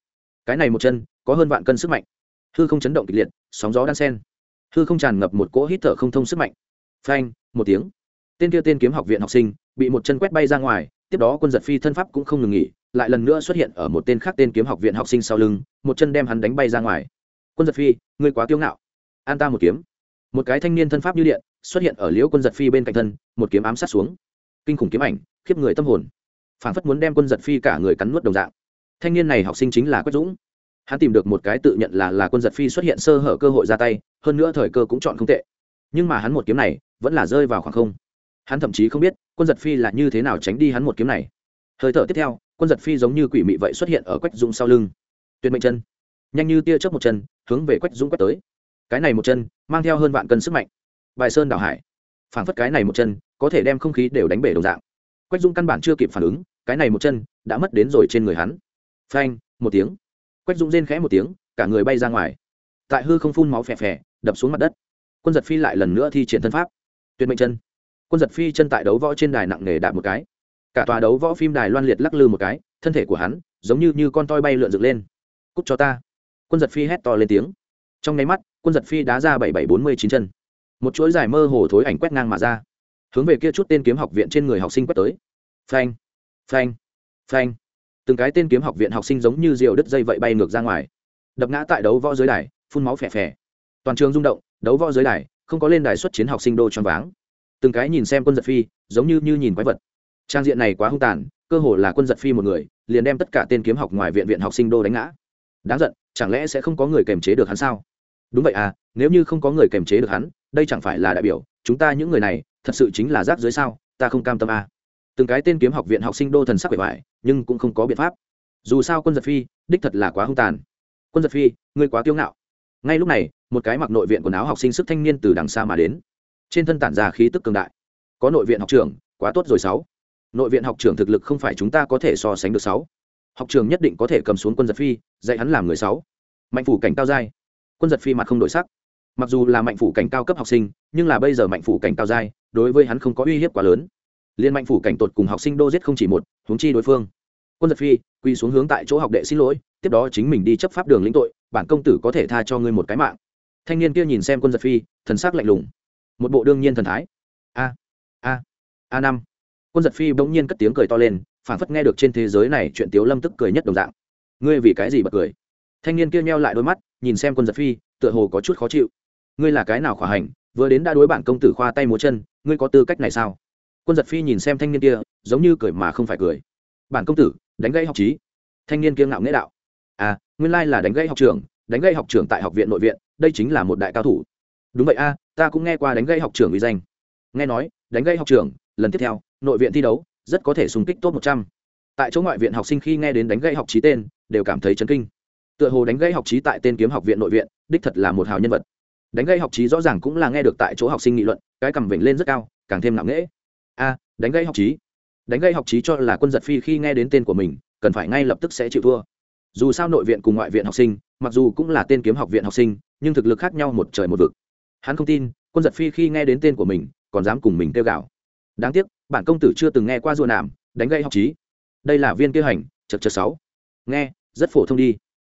Cái này một chân, có hơn vạn cân sức mạnh. Hư không chấn động kịch liệt, sóng gió đan sen. Hư không tràn ngập một cỗ hít thở không thông sức mạnh phanh, một tiếng. Tên kia tên kiếm học viện học sinh bị một chân quét bay ra ngoài, tiếp đó quân giật phi thân pháp cũng không ngừng nghỉ, lại lần nữa xuất hiện ở một tên khác tên kiếm học viện học sinh sau lưng, một chân đem hắn đánh bay ra ngoài. Quân giật phi, ngươi quá kiêu ngạo. An ta một kiếm. Một cái thanh niên thân pháp như điện, xuất hiện ở liễu quân giật phi bên cạnh thân, một kiếm ám sát xuống. Kinh khủng kiếm ảnh, khiếp người tâm hồn. Phản phất muốn đem quân giật phi cả người cắn nuốt đồng dạng. Thanh niên này học sinh chính là quách dũng. Hắn tìm được một cái tự nhận là là quân giật phi xuất hiện sơ hở cơ hội ra tay, hơn nữa thời cơ cũng chọn không tệ nhưng mà hắn một kiếm này vẫn là rơi vào khoảng không. Hắn thậm chí không biết quân giật phi là như thế nào tránh đi hắn một kiếm này. Hơi thở tiếp theo, quân giật phi giống như quỷ mị vậy xuất hiện ở quách dũng sau lưng. Tuyệt mệnh chân. Nhanh như tia chớp một chân, hướng về quách dũng quét tới. Cái này một chân mang theo hơn vạn cân sức mạnh. Bài sơn đảo hải. Phảng phất cái này một chân có thể đem không khí đều đánh bể đồng dạng. Quách dũng căn bản chưa kịp phản ứng, cái này một chân đã mất đến rồi trên người hắn. Phanh, một tiếng. Quách dũng rên khẽ một tiếng, cả người bay ra ngoài. Tại hư không phun máu phè phè, đập xuống mặt đất quân giật phi lại lần nữa thi triển thân pháp. Tuyệt mệnh chân. Quân giật phi chân tại đấu võ trên đài nặng nề đạp một cái. Cả tòa đấu võ phim đài loan liệt lắc lư một cái, thân thể của hắn giống như như con toi bay lượn dựng lên. Cúc cho ta. Quân giật phi hét to lên tiếng. Trong nháy mắt, quân giật phi đá ra bảy bảy bốn mươi chín chân. Một chuỗi dài mơ hồ thối ảnh quét ngang mà ra. Hướng về kia chút tên kiếm học viện trên người học sinh quét tới. Phanh phanh phanh. Từng cái tên kiếm học viện học sinh giống như diều đứt dây vậy bay ngược ra ngoài. Đập ngã tại đấu võ dưới đài, phun máu phè phè. Toàn trường rung động đấu võ dưới đài không có lên đài xuất chiến học sinh đô choáng váng. Từng cái nhìn xem quân giật phi giống như như nhìn quái vật. Trang diện này quá hung tàn cơ hồ là quân giật phi một người liền đem tất cả tên kiếm học ngoài viện viện học sinh đô đánh ngã. Đáng giận chẳng lẽ sẽ không có người kềm chế được hắn sao? Đúng vậy à nếu như không có người kềm chế được hắn đây chẳng phải là đại biểu chúng ta những người này thật sự chính là rác dưới sao ta không cam tâm à. từng cái tên kiếm học viện học sinh đô thần sắc bề vải, nhưng cũng không có biện pháp. Dù sao quân giật phi đích thật là quá hung tàn. Quân giật phi ngươi quá kiêu ngạo ngay lúc này, một cái mặc nội viện quần áo học sinh sức thanh niên từ đằng xa mà đến. Trên thân tản ra khí tức cường đại. Có nội viện học trường quá tốt rồi sáu. Nội viện học trường thực lực không phải chúng ta có thể so sánh được sáu. Học trường nhất định có thể cầm xuống quân giật phi, dạy hắn làm người sáu. Mạnh phủ cảnh cao giai quân giật phi mặt không đổi sắc. Mặc dù là mạnh phủ cảnh cao cấp học sinh, nhưng là bây giờ mạnh phủ cảnh cao giai đối với hắn không có uy hiếp quá lớn. Liên mạnh phủ cảnh tột cùng học sinh đô giết không chỉ một, huống chi đối phương. Quân giật phi quy xuống hướng tại chỗ học đệ xin lỗi, tiếp đó chính mình đi chấp pháp đường lĩnh tội bản công tử có thể tha cho ngươi một cái mạng. Thanh niên kia nhìn xem quân giật phi, thần sắc lạnh lùng. Một bộ đương nhiên thần thái. A a a năm. Quân giật phi bỗng nhiên cất tiếng cười to lên phản phất nghe được trên thế giới này chuyện tiếu lâm tức cười nhất đồng dạng. Ngươi vì cái gì bật cười? Thanh niên kia nheo lại đôi mắt, nhìn xem quân giật phi, tựa hồ có chút khó chịu. Ngươi là cái nào khỏa hành, vừa đến đã đối bản công tử khoa tay múa chân, ngươi có tư cách này sao? Quân giật phi nhìn xem thanh niên kia, giống như cười mà không phải cười. Bản công tử, đánh gây học trí thanh niên kia ngạo nghễ đạo nguyên lai là đánh gây học trường, đánh gây học trường tại học viện nội viện, đây chính là một đại cao thủ. Đúng vậy a, ta cũng nghe qua đánh gây học trường uy danh. Nghe nói, đánh gây học trường, lần tiếp theo, nội viện thi đấu, rất có thể xung kích top một trăm. Tại chỗ ngoại viện học sinh khi nghe đến đánh gây học trí tên, đều cảm thấy chấn kinh. Tựa hồ đánh gây học trí tại tên kiếm học viện nội viện, đích thật là một hào nhân vật. Đánh gây học trí rõ ràng cũng là nghe được tại chỗ học sinh nghị luận, cái cầm vểnh lên rất cao, càng thêm nặng nễ a, đánh gây học trí. Đánh gây học trí cho là quân giật phi khi nghe đến tên của mình, cần phải ngay lập tức sẽ chịu thua dù sao nội viện cùng ngoại viện học sinh, mặc dù cũng là tên kiếm học viện học sinh, nhưng thực lực khác nhau một trời một vực. Hắn không tin, quân giật phi khi nghe đến tên của mình, còn dám cùng mình kêu gào. Đáng tiếc, bản công tử chưa từng nghe qua rùa nàm đánh gây học trí đây là viên kêu hành, chật chật sáu. Nghe, rất phổ thông đi.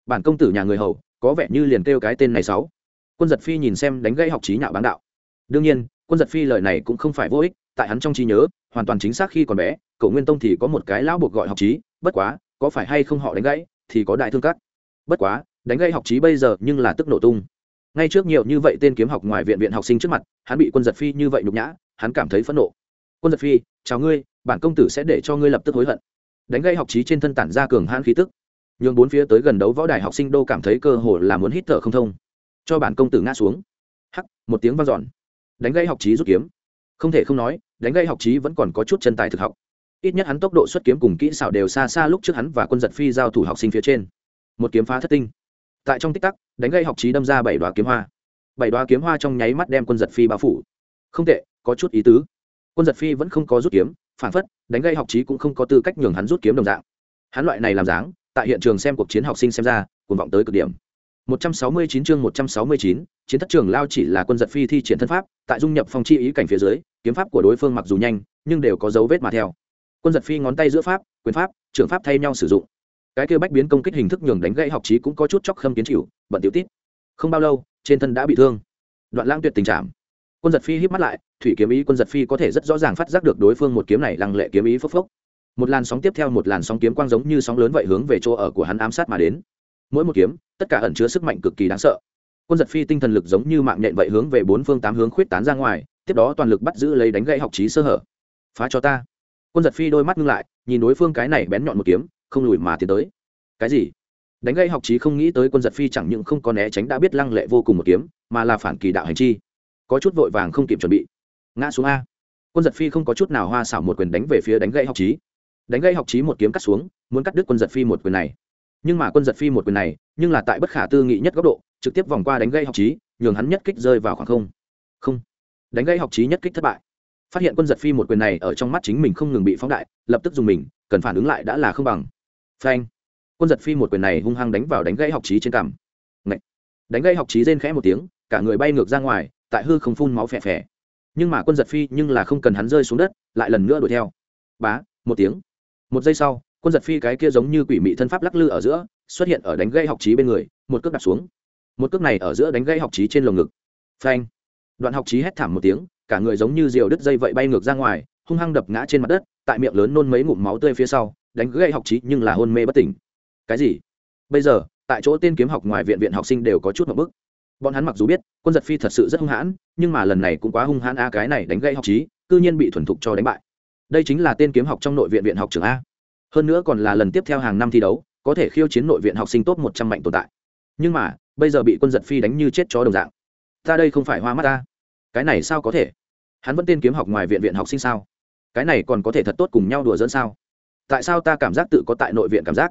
Bản công tử nhà người hầu, có vẻ như liền kêu cái tên này sáu. Quân giật phi nhìn xem đánh gây học trí nhạo bán đạo. Đương nhiên, quân giật phi lời này cũng không phải vô ích, tại hắn trong trí nhớ, hoàn toàn chính xác khi còn bé, cậu nguyên tông thì có một cái lão buộc gọi học trí bất quá, có phải hay không họ đánh gãy thì có đại thương cắt bất quá, đánh gây học trí bây giờ nhưng là tức nổ tung. Ngay trước nhiều như vậy tên kiếm học ngoài viện viện học sinh trước mặt, hắn bị quân giật phi như vậy nhục nhã, hắn cảm thấy phẫn nộ. Quân giật phi, chào ngươi, bản công tử sẽ để cho ngươi lập tức hối hận. Đánh gây học trí trên thân tản ra cường hãn khí tức. Nhường bốn phía tới gần đấu võ đài học sinh đô cảm thấy cơ hồ là muốn hít thở không thông. Cho bản công tử ngã xuống. Hắc, một tiếng vang dọn. Đánh gây học trí rút kiếm. Không thể không nói, đánh gây học trí vẫn còn có chút chân tài thực học ít nhất hắn tốc độ xuất kiếm cùng kỹ xảo đều xa xa lúc trước hắn và quân giật phi giao thủ học sinh phía trên. Một kiếm phá thất tinh. Tại trong tích tắc đánh gây học trí đâm ra bảy đoá kiếm hoa. Bảy đoá kiếm hoa trong nháy mắt đem quân giật phi bao phủ. Không tệ có chút ý tứ. Quân giật phi vẫn không có rút kiếm phản phất đánh gây học trí cũng không có tư cách nhường hắn rút kiếm đồng dạng. Hắn loại này làm dáng tại hiện trường xem cuộc chiến học sinh xem ra cuồng vọng tới cực điểm. 169 chương 169, chiến thất trường lao chỉ là quân giật phi thi triển thân pháp tại dung nhập phong chi ý cảnh phía dưới kiếm pháp của đối phương mặc dù nhanh nhưng đều có dấu vết mà theo quân giật phi ngón tay giữa pháp, quyền pháp, trường pháp thay nhau sử dụng. Cái kêu bách biến công kích hình thức nhường đánh gãy học trí cũng có chút chóc khâm kiến chịu, bận tiểu tít. Không bao lâu, trên thân đã bị thương. Đoạn lãng tuyệt tình trạng quân giật phi hít mắt lại, thủy kiếm ý quân giật phi có thể rất rõ ràng phát giác được đối phương một kiếm này lăng lệ kiếm ý phốc phốc. Một làn sóng tiếp theo một làn sóng kiếm quang giống như sóng lớn vậy hướng về chỗ ở của hắn ám sát mà đến. Mỗi một kiếm, tất cả ẩn chứa sức mạnh cực kỳ đáng sợ. Quân giật phi tinh thần lực giống như mạng nhện vậy hướng về bốn phương tám hướng khuyết tán ra ngoài, tiếp đó toàn lực bắt giữ lấy đánh gãy học trí sơ hở. Phá cho ta quân giật phi đôi mắt ngưng lại, nhìn đối phương cái này bén nhọn một kiếm, không lùi mà tiến tới. Cái gì? Đánh gây học trí không nghĩ tới quân giật phi chẳng những không có né tránh đã biết lăng lệ vô cùng một kiếm, mà là phản kỳ đạo hành chi. Có chút vội vàng không kịp chuẩn bị. Ngã xuống a. Quân giật phi không có chút nào hoa xảo một quyền đánh về phía đánh gây học trí đánh gây học trí một kiếm cắt xuống, muốn cắt đứt quân giật phi một quyền này. Nhưng mà quân giật phi một quyền này, nhưng là tại bất khả tư nghị nhất góc độ, trực tiếp vòng qua đánh gây học trí nhường hắn nhất kích rơi vào khoảng không. Không. Đánh gây học trí nhất kích thất bại phát hiện quân giật phi một quyền này ở trong mắt chính mình không ngừng bị phóng đại, lập tức dùng mình, cần phản ứng lại đã là không bằng. Phanh. Quân giật phi một quyền này hung hăng đánh vào đánh gãy học trí trên cằm. Ngậy! đánh gãy học trí rên khẽ một tiếng, cả người bay ngược ra ngoài, tại hư không phun máu phè phè. Nhưng mà quân giật phi nhưng là không cần hắn rơi xuống đất, lại lần nữa đuổi theo. Bá, một tiếng. Một giây sau, quân giật phi cái kia giống như quỷ mị thân pháp lắc lư ở giữa, xuất hiện ở đánh gây học trí bên người, một cước đặt xuống. Một cước này ở giữa đánh gây học trí trên lồng ngực. Phanh. Đoạn học trí hét thảm một tiếng cả người giống như diều đứt dây vậy bay ngược ra ngoài, hung hăng đập ngã trên mặt đất, tại miệng lớn nôn mấy ngụm máu tươi phía sau, đánh gây học trí nhưng là hôn mê bất tỉnh. Cái gì? Bây giờ, tại chỗ tên kiếm học ngoài viện viện học sinh đều có chút một bức. Bọn hắn mặc dù biết, quân giật phi thật sự rất hung hãn, nhưng mà lần này cũng quá hung hãn a, cái này đánh gây học trí, cư nhiên bị thuần thục cho đánh bại. Đây chính là tên kiếm học trong nội viện viện học trường a. Hơn nữa còn là lần tiếp theo hàng năm thi đấu, có thể khiêu chiến nội viện học sinh top một trăm mạnh tồn tại. Nhưng mà, bây giờ bị quân giật phi đánh như chết chó đồng dạng. Ta đây không phải hoa mắt ta cái này sao có thể? Hắn vẫn tên kiếm học ngoài viện viện học sinh sao? Cái này còn có thể thật tốt cùng nhau đùa dẫn sao? Tại sao ta cảm giác tự có tại nội viện cảm giác?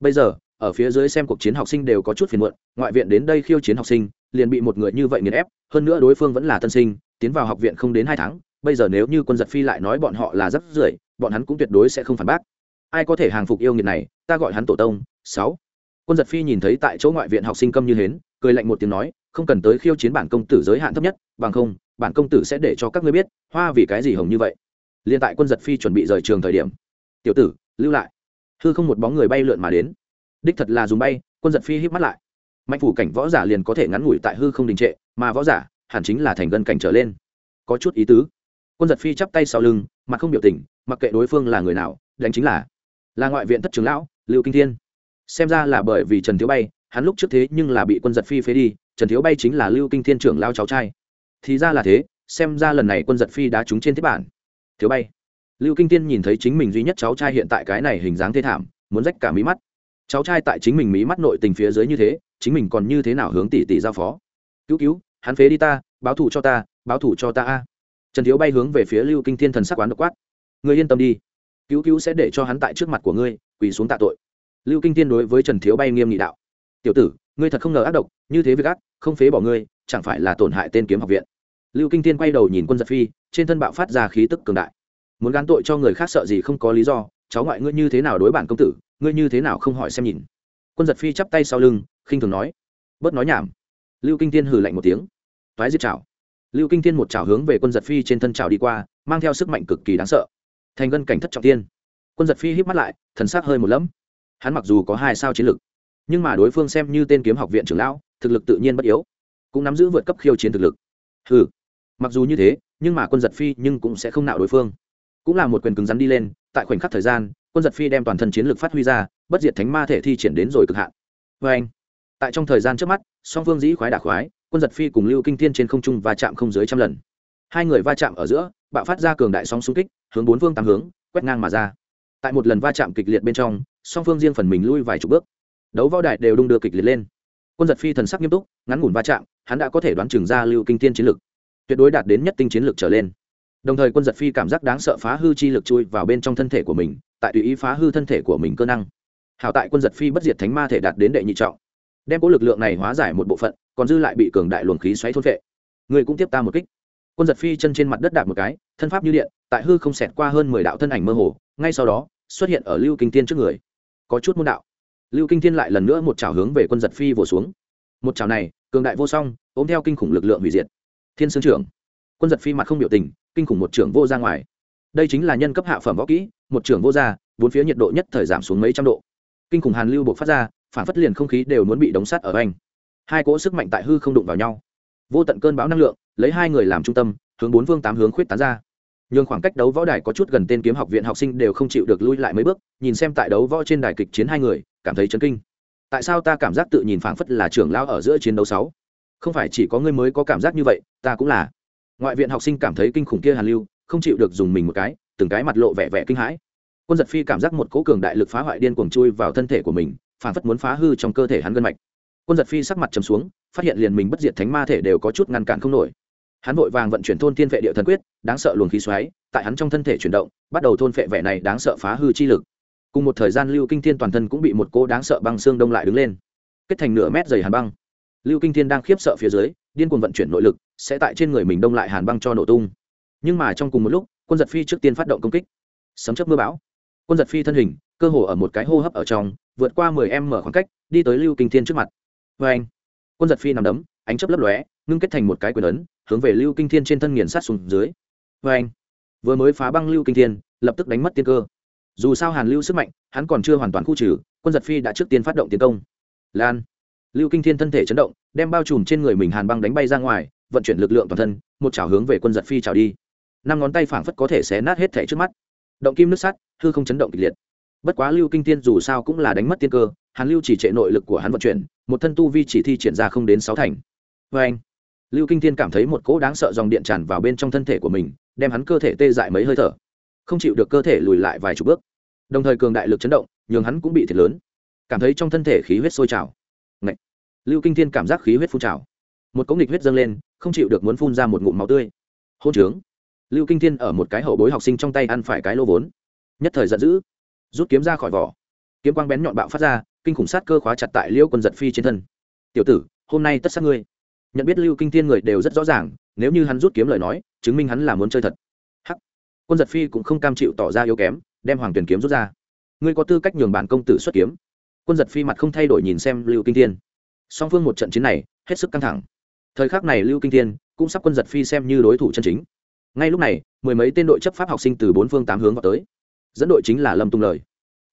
Bây giờ, ở phía dưới xem cuộc chiến học sinh đều có chút phiền muộn, ngoại viện đến đây khiêu chiến học sinh, liền bị một người như vậy nghiền ép, hơn nữa đối phương vẫn là tân sinh, tiến vào học viện không đến hai tháng, bây giờ nếu như quân giật phi lại nói bọn họ là rất rưởi, bọn hắn cũng tuyệt đối sẽ không phản bác. Ai có thể hàng phục yêu nghiệt này, ta gọi hắn tổ tông, sáu. Quân giật phi nhìn thấy tại chỗ ngoại viện học sinh câm như hến, cười lạnh một tiếng nói không cần tới khiêu chiến bản công tử giới hạn thấp nhất, bằng không, bản công tử sẽ để cho các ngươi biết, hoa vì cái gì hồng như vậy. Liên tại quân giật phi chuẩn bị rời trường thời điểm, tiểu tử, lưu lại. Hư không một bóng người bay lượn mà đến. Đích thật là dùng bay, quân giật phi hít mắt lại. Mạnh phủ cảnh võ giả liền có thể ngắn ngủi tại hư không đình trệ, mà võ giả hẳn chính là thành gân cảnh trở lên. Có chút ý tứ. Quân giật phi chắp tay sau lưng mà không biểu tình, mặc kệ đối phương là người nào, đánh chính là là ngoại viện thất trường lão, lưu kinh thiên. Xem ra là bởi vì trần thiếu bay, hắn lúc trước thế nhưng là bị quân giật phi phế đi trần thiếu bay chính là lưu kinh thiên trưởng lao cháu trai. Thì ra là thế, xem ra lần này quân giật phi đã trúng trên thiết bản. Thiếu bay. Lưu kinh thiên nhìn thấy chính mình duy nhất cháu trai hiện tại cái này hình dáng thê thảm, muốn rách cả mí mắt. Cháu trai tại chính mình mí mắt nội tình phía dưới như thế, chính mình còn như thế nào hướng tỷ tỷ giao phó? Cứu cứu, hắn phế đi ta, báo thủ cho ta, báo thủ cho ta a. Trần thiếu bay hướng về phía lưu kinh thiên thần sắc quán độc quát. Người yên tâm đi, cứu cứu sẽ để cho hắn tại trước mặt của ngươi, quỳ xuống tạ tội. Lưu kinh thiên đối với trần thiếu bay nghiêm nghị đạo. Tiểu tử, ngươi thật không ngờ ác độc, như thế việc ác không phế bỏ ngươi, chẳng phải là tổn hại tên kiếm học viện. Lưu kinh thiên quay đầu nhìn quân giật phi, trên thân bạo phát ra khí tức cường đại. Muốn gán tội cho người khác sợ gì không có lý do, cháu ngoại ngươi như thế nào đối bản công tử, ngươi như thế nào không hỏi xem nhìn. Quân giật phi chắp tay sau lưng, khinh thường nói. Bớt nói nhảm. Lưu kinh thiên hừ lạnh một tiếng. Toái diệt chảo. Lưu kinh thiên một chảo hướng về quân giật phi trên thân chảo đi qua, mang theo sức mạnh cực kỳ đáng sợ. Thành ngân cảnh thất trọng tiên. Quân giật phi híp mắt lại, thần sắc hơi một lẫm. Hắn mặc dù có hai sao chiến lực nhưng mà đối phương xem như tên kiếm học viện trưởng lão, thực lực tự nhiên bất yếu, cũng nắm giữ vượt cấp khiêu chiến thực lực. Ừ mặc dù như thế, nhưng mà quân giật phi nhưng cũng sẽ không nạo đối phương. Cũng là một quyền cứng rắn đi lên, tại khoảnh khắc thời gian, quân giật phi đem toàn thân chiến lực phát huy ra, bất diệt thánh ma thể thi triển đến rồi cực hạn. Vê anh, tại trong thời gian trước mắt, song phương dĩ khoái đả khoái, quân giật phi cùng lưu kinh thiên trên không trung va chạm không dưới trăm lần. Hai người va chạm ở giữa, bạo phát ra cường đại sóng xung kích, hướng bốn phương tám hướng, quét ngang mà ra. Tại một lần va chạm kịch liệt bên trong, song phương riêng phần mình lui vài chục bước đấu võ đại đều đung đưa kịch liệt lên. Quân giật phi thần sắc nghiêm túc, ngắn ngủn va chạm, hắn đã có thể đoán chừng ra lưu kinh thiên chiến lực, tuyệt đối đạt đến nhất tinh chiến lực trở lên. Đồng thời quân giật phi cảm giác đáng sợ phá hư chi lực chui vào bên trong thân thể của mình, tại tùy ý phá hư thân thể của mình cơ năng. Hảo tại quân giật phi bất diệt thánh ma thể đạt đến đệ nhị trọng. Đem cố lực lượng này hóa giải một bộ phận, còn dư lại bị cường đại luồng khí xoáy thôn vệ người cũng tiếp ta một kích. Quân giật phi chân trên mặt đất đạp một cái, thân pháp như điện, tại hư không xẹt qua hơn mười đạo thân ảnh mơ hồ, ngay sau đó, xuất hiện ở lưu kinh tiên trước người. Có chút môn đạo lưu kinh thiên lại lần nữa một chảo hướng về quân giật phi vồ xuống. Một chảo này, cường đại vô song, ôm theo kinh khủng lực lượng hủy diệt. Thiên sương trưởng. Quân giật phi mặt không biểu tình, kinh khủng một trưởng vô ra ngoài. Đây chính là nhân cấp hạ phẩm võ kỹ, một trưởng vô ra, bốn phía nhiệt độ nhất thời giảm xuống mấy trăm độ. Kinh khủng hàn lưu buộc phát ra, phản phất liền không khí đều muốn bị đóng sắt ở anh. Hai cỗ sức mạnh tại hư không đụng vào nhau. Vô tận cơn bão năng lượng, lấy hai người làm trung tâm, hướng bốn phương tám hướng khuyết tán ra. Nhường khoảng cách đấu võ đài có chút gần tên kiếm học viện học sinh đều không chịu được lui lại mấy bước, nhìn xem tại đấu võ trên đài kịch chiến hai người cảm thấy chấn kinh. Tại sao ta cảm giác tự nhìn phảng phất là trưởng lao ở giữa chiến đấu sáu? Không phải chỉ có ngươi mới có cảm giác như vậy, ta cũng là. Ngoại viện học sinh cảm thấy kinh khủng kia hàn lưu, không chịu được dùng mình một cái, từng cái mặt lộ vẻ vẻ kinh hãi. Quân giật phi cảm giác một cỗ cường đại lực phá hoại điên cuồng chui vào thân thể của mình, phảng phất muốn phá hư trong cơ thể hắn gân mạch. Quân giật phi sắc mặt trầm xuống, phát hiện liền mình bất diệt thánh ma thể đều có chút ngăn cản không nổi. Hắn vội vàng vận chuyển thôn thiên vệ địa thần quyết, đáng sợ luồng khí xoáy, tại hắn trong thân thể chuyển động, bắt đầu thôn phệ vẻ này đáng sợ phá hư chi lực cùng một thời gian lưu kinh thiên toàn thân cũng bị một cô đáng sợ băng xương đông lại đứng lên. Kết thành nửa mét dày hàn băng. Lưu kinh thiên đang khiếp sợ phía dưới, điên cuồng vận chuyển nội lực, sẽ tại trên người mình đông lại hàn băng cho nổ tung. Nhưng mà trong cùng một lúc, quân giật phi trước tiên phát động công kích. Sấm chấp mưa bão. Quân giật phi thân hình, cơ hồ ở một cái hô hấp ở trong, vượt qua mười em mở khoảng cách, đi tới lưu kinh thiên trước mặt. Vê anh. Quân giật phi nằm đấm, ánh chấp lấp lóe, ngưng kết thành một cái quyền ấn, hướng về lưu kinh thiên trên thân nghiền sát xuống dưới. Vê anh. Vừa mới phá băng lưu kinh thiên, lập tức đánh mất tiên cơ dù sao hàn lưu sức mạnh, hắn còn chưa hoàn toàn khu trừ, quân giật phi đã trước tiên phát động tiến công. Lan. Lưu kinh thiên thân thể chấn động, đem bao trùm trên người mình hàn băng đánh bay ra ngoài, vận chuyển lực lượng toàn thân, một chảo hướng về quân giật phi chảo đi. Năm ngón tay phảng phất có thể xé nát hết thẻ trước mắt. Động kim nước sắt, hư không chấn động kịch liệt. Bất quá lưu kinh thiên dù sao cũng là đánh mất tiên cơ, hàn lưu chỉ trệ nội lực của hắn vận chuyển, một thân tu vi chỉ thi triển ra không đến sáu thành. Vê anh, lưu kinh thiên cảm thấy một cỗ đáng sợ dòng điện tràn vào bên trong thân thể của mình, đem hắn cơ thể tê dại mấy hơi thở. Không chịu được cơ thể lùi lại vài chục bước đồng thời cường đại lực chấn động, nhường hắn cũng bị thiệt lớn. Cảm thấy trong thân thể khí huyết sôi trào. Ngậy! lưu kinh thiên cảm giác khí huyết phun trào. Một cống nghịch huyết dâng lên, không chịu được muốn phun ra một ngụm máu tươi. Hôn trướng. Lưu kinh thiên ở một cái hậu bối học sinh trong tay ăn phải cái lô vốn. Nhất thời giận dữ. Rút kiếm ra khỏi vỏ. Kiếm quang bén nhọn bạo phát ra, kinh khủng sát cơ khóa chặt tại liễu quân giật phi trên thân. Tiểu tử, hôm nay tất sát ngươi. Nhận biết lưu kinh thiên người đều rất rõ ràng, nếu như hắn rút kiếm lời nói, chứng minh hắn là muốn chơi thật. Hắc. Quân giật phi cũng không cam chịu tỏ ra yếu kém đem hoàng tuyển kiếm rút ra. Ngươi có tư cách nhường bản công tử xuất kiếm. Quân giật phi mặt không thay đổi nhìn xem lưu kinh thiên. Song phương một trận chiến này, hết sức căng thẳng. Thời khắc này lưu kinh thiên cũng sắp quân giật phi xem như đối thủ chân chính. Ngay lúc này, mười mấy tên đội chấp pháp học sinh từ bốn phương tám hướng vào tới. Dẫn đội chính là lâm tùng lời.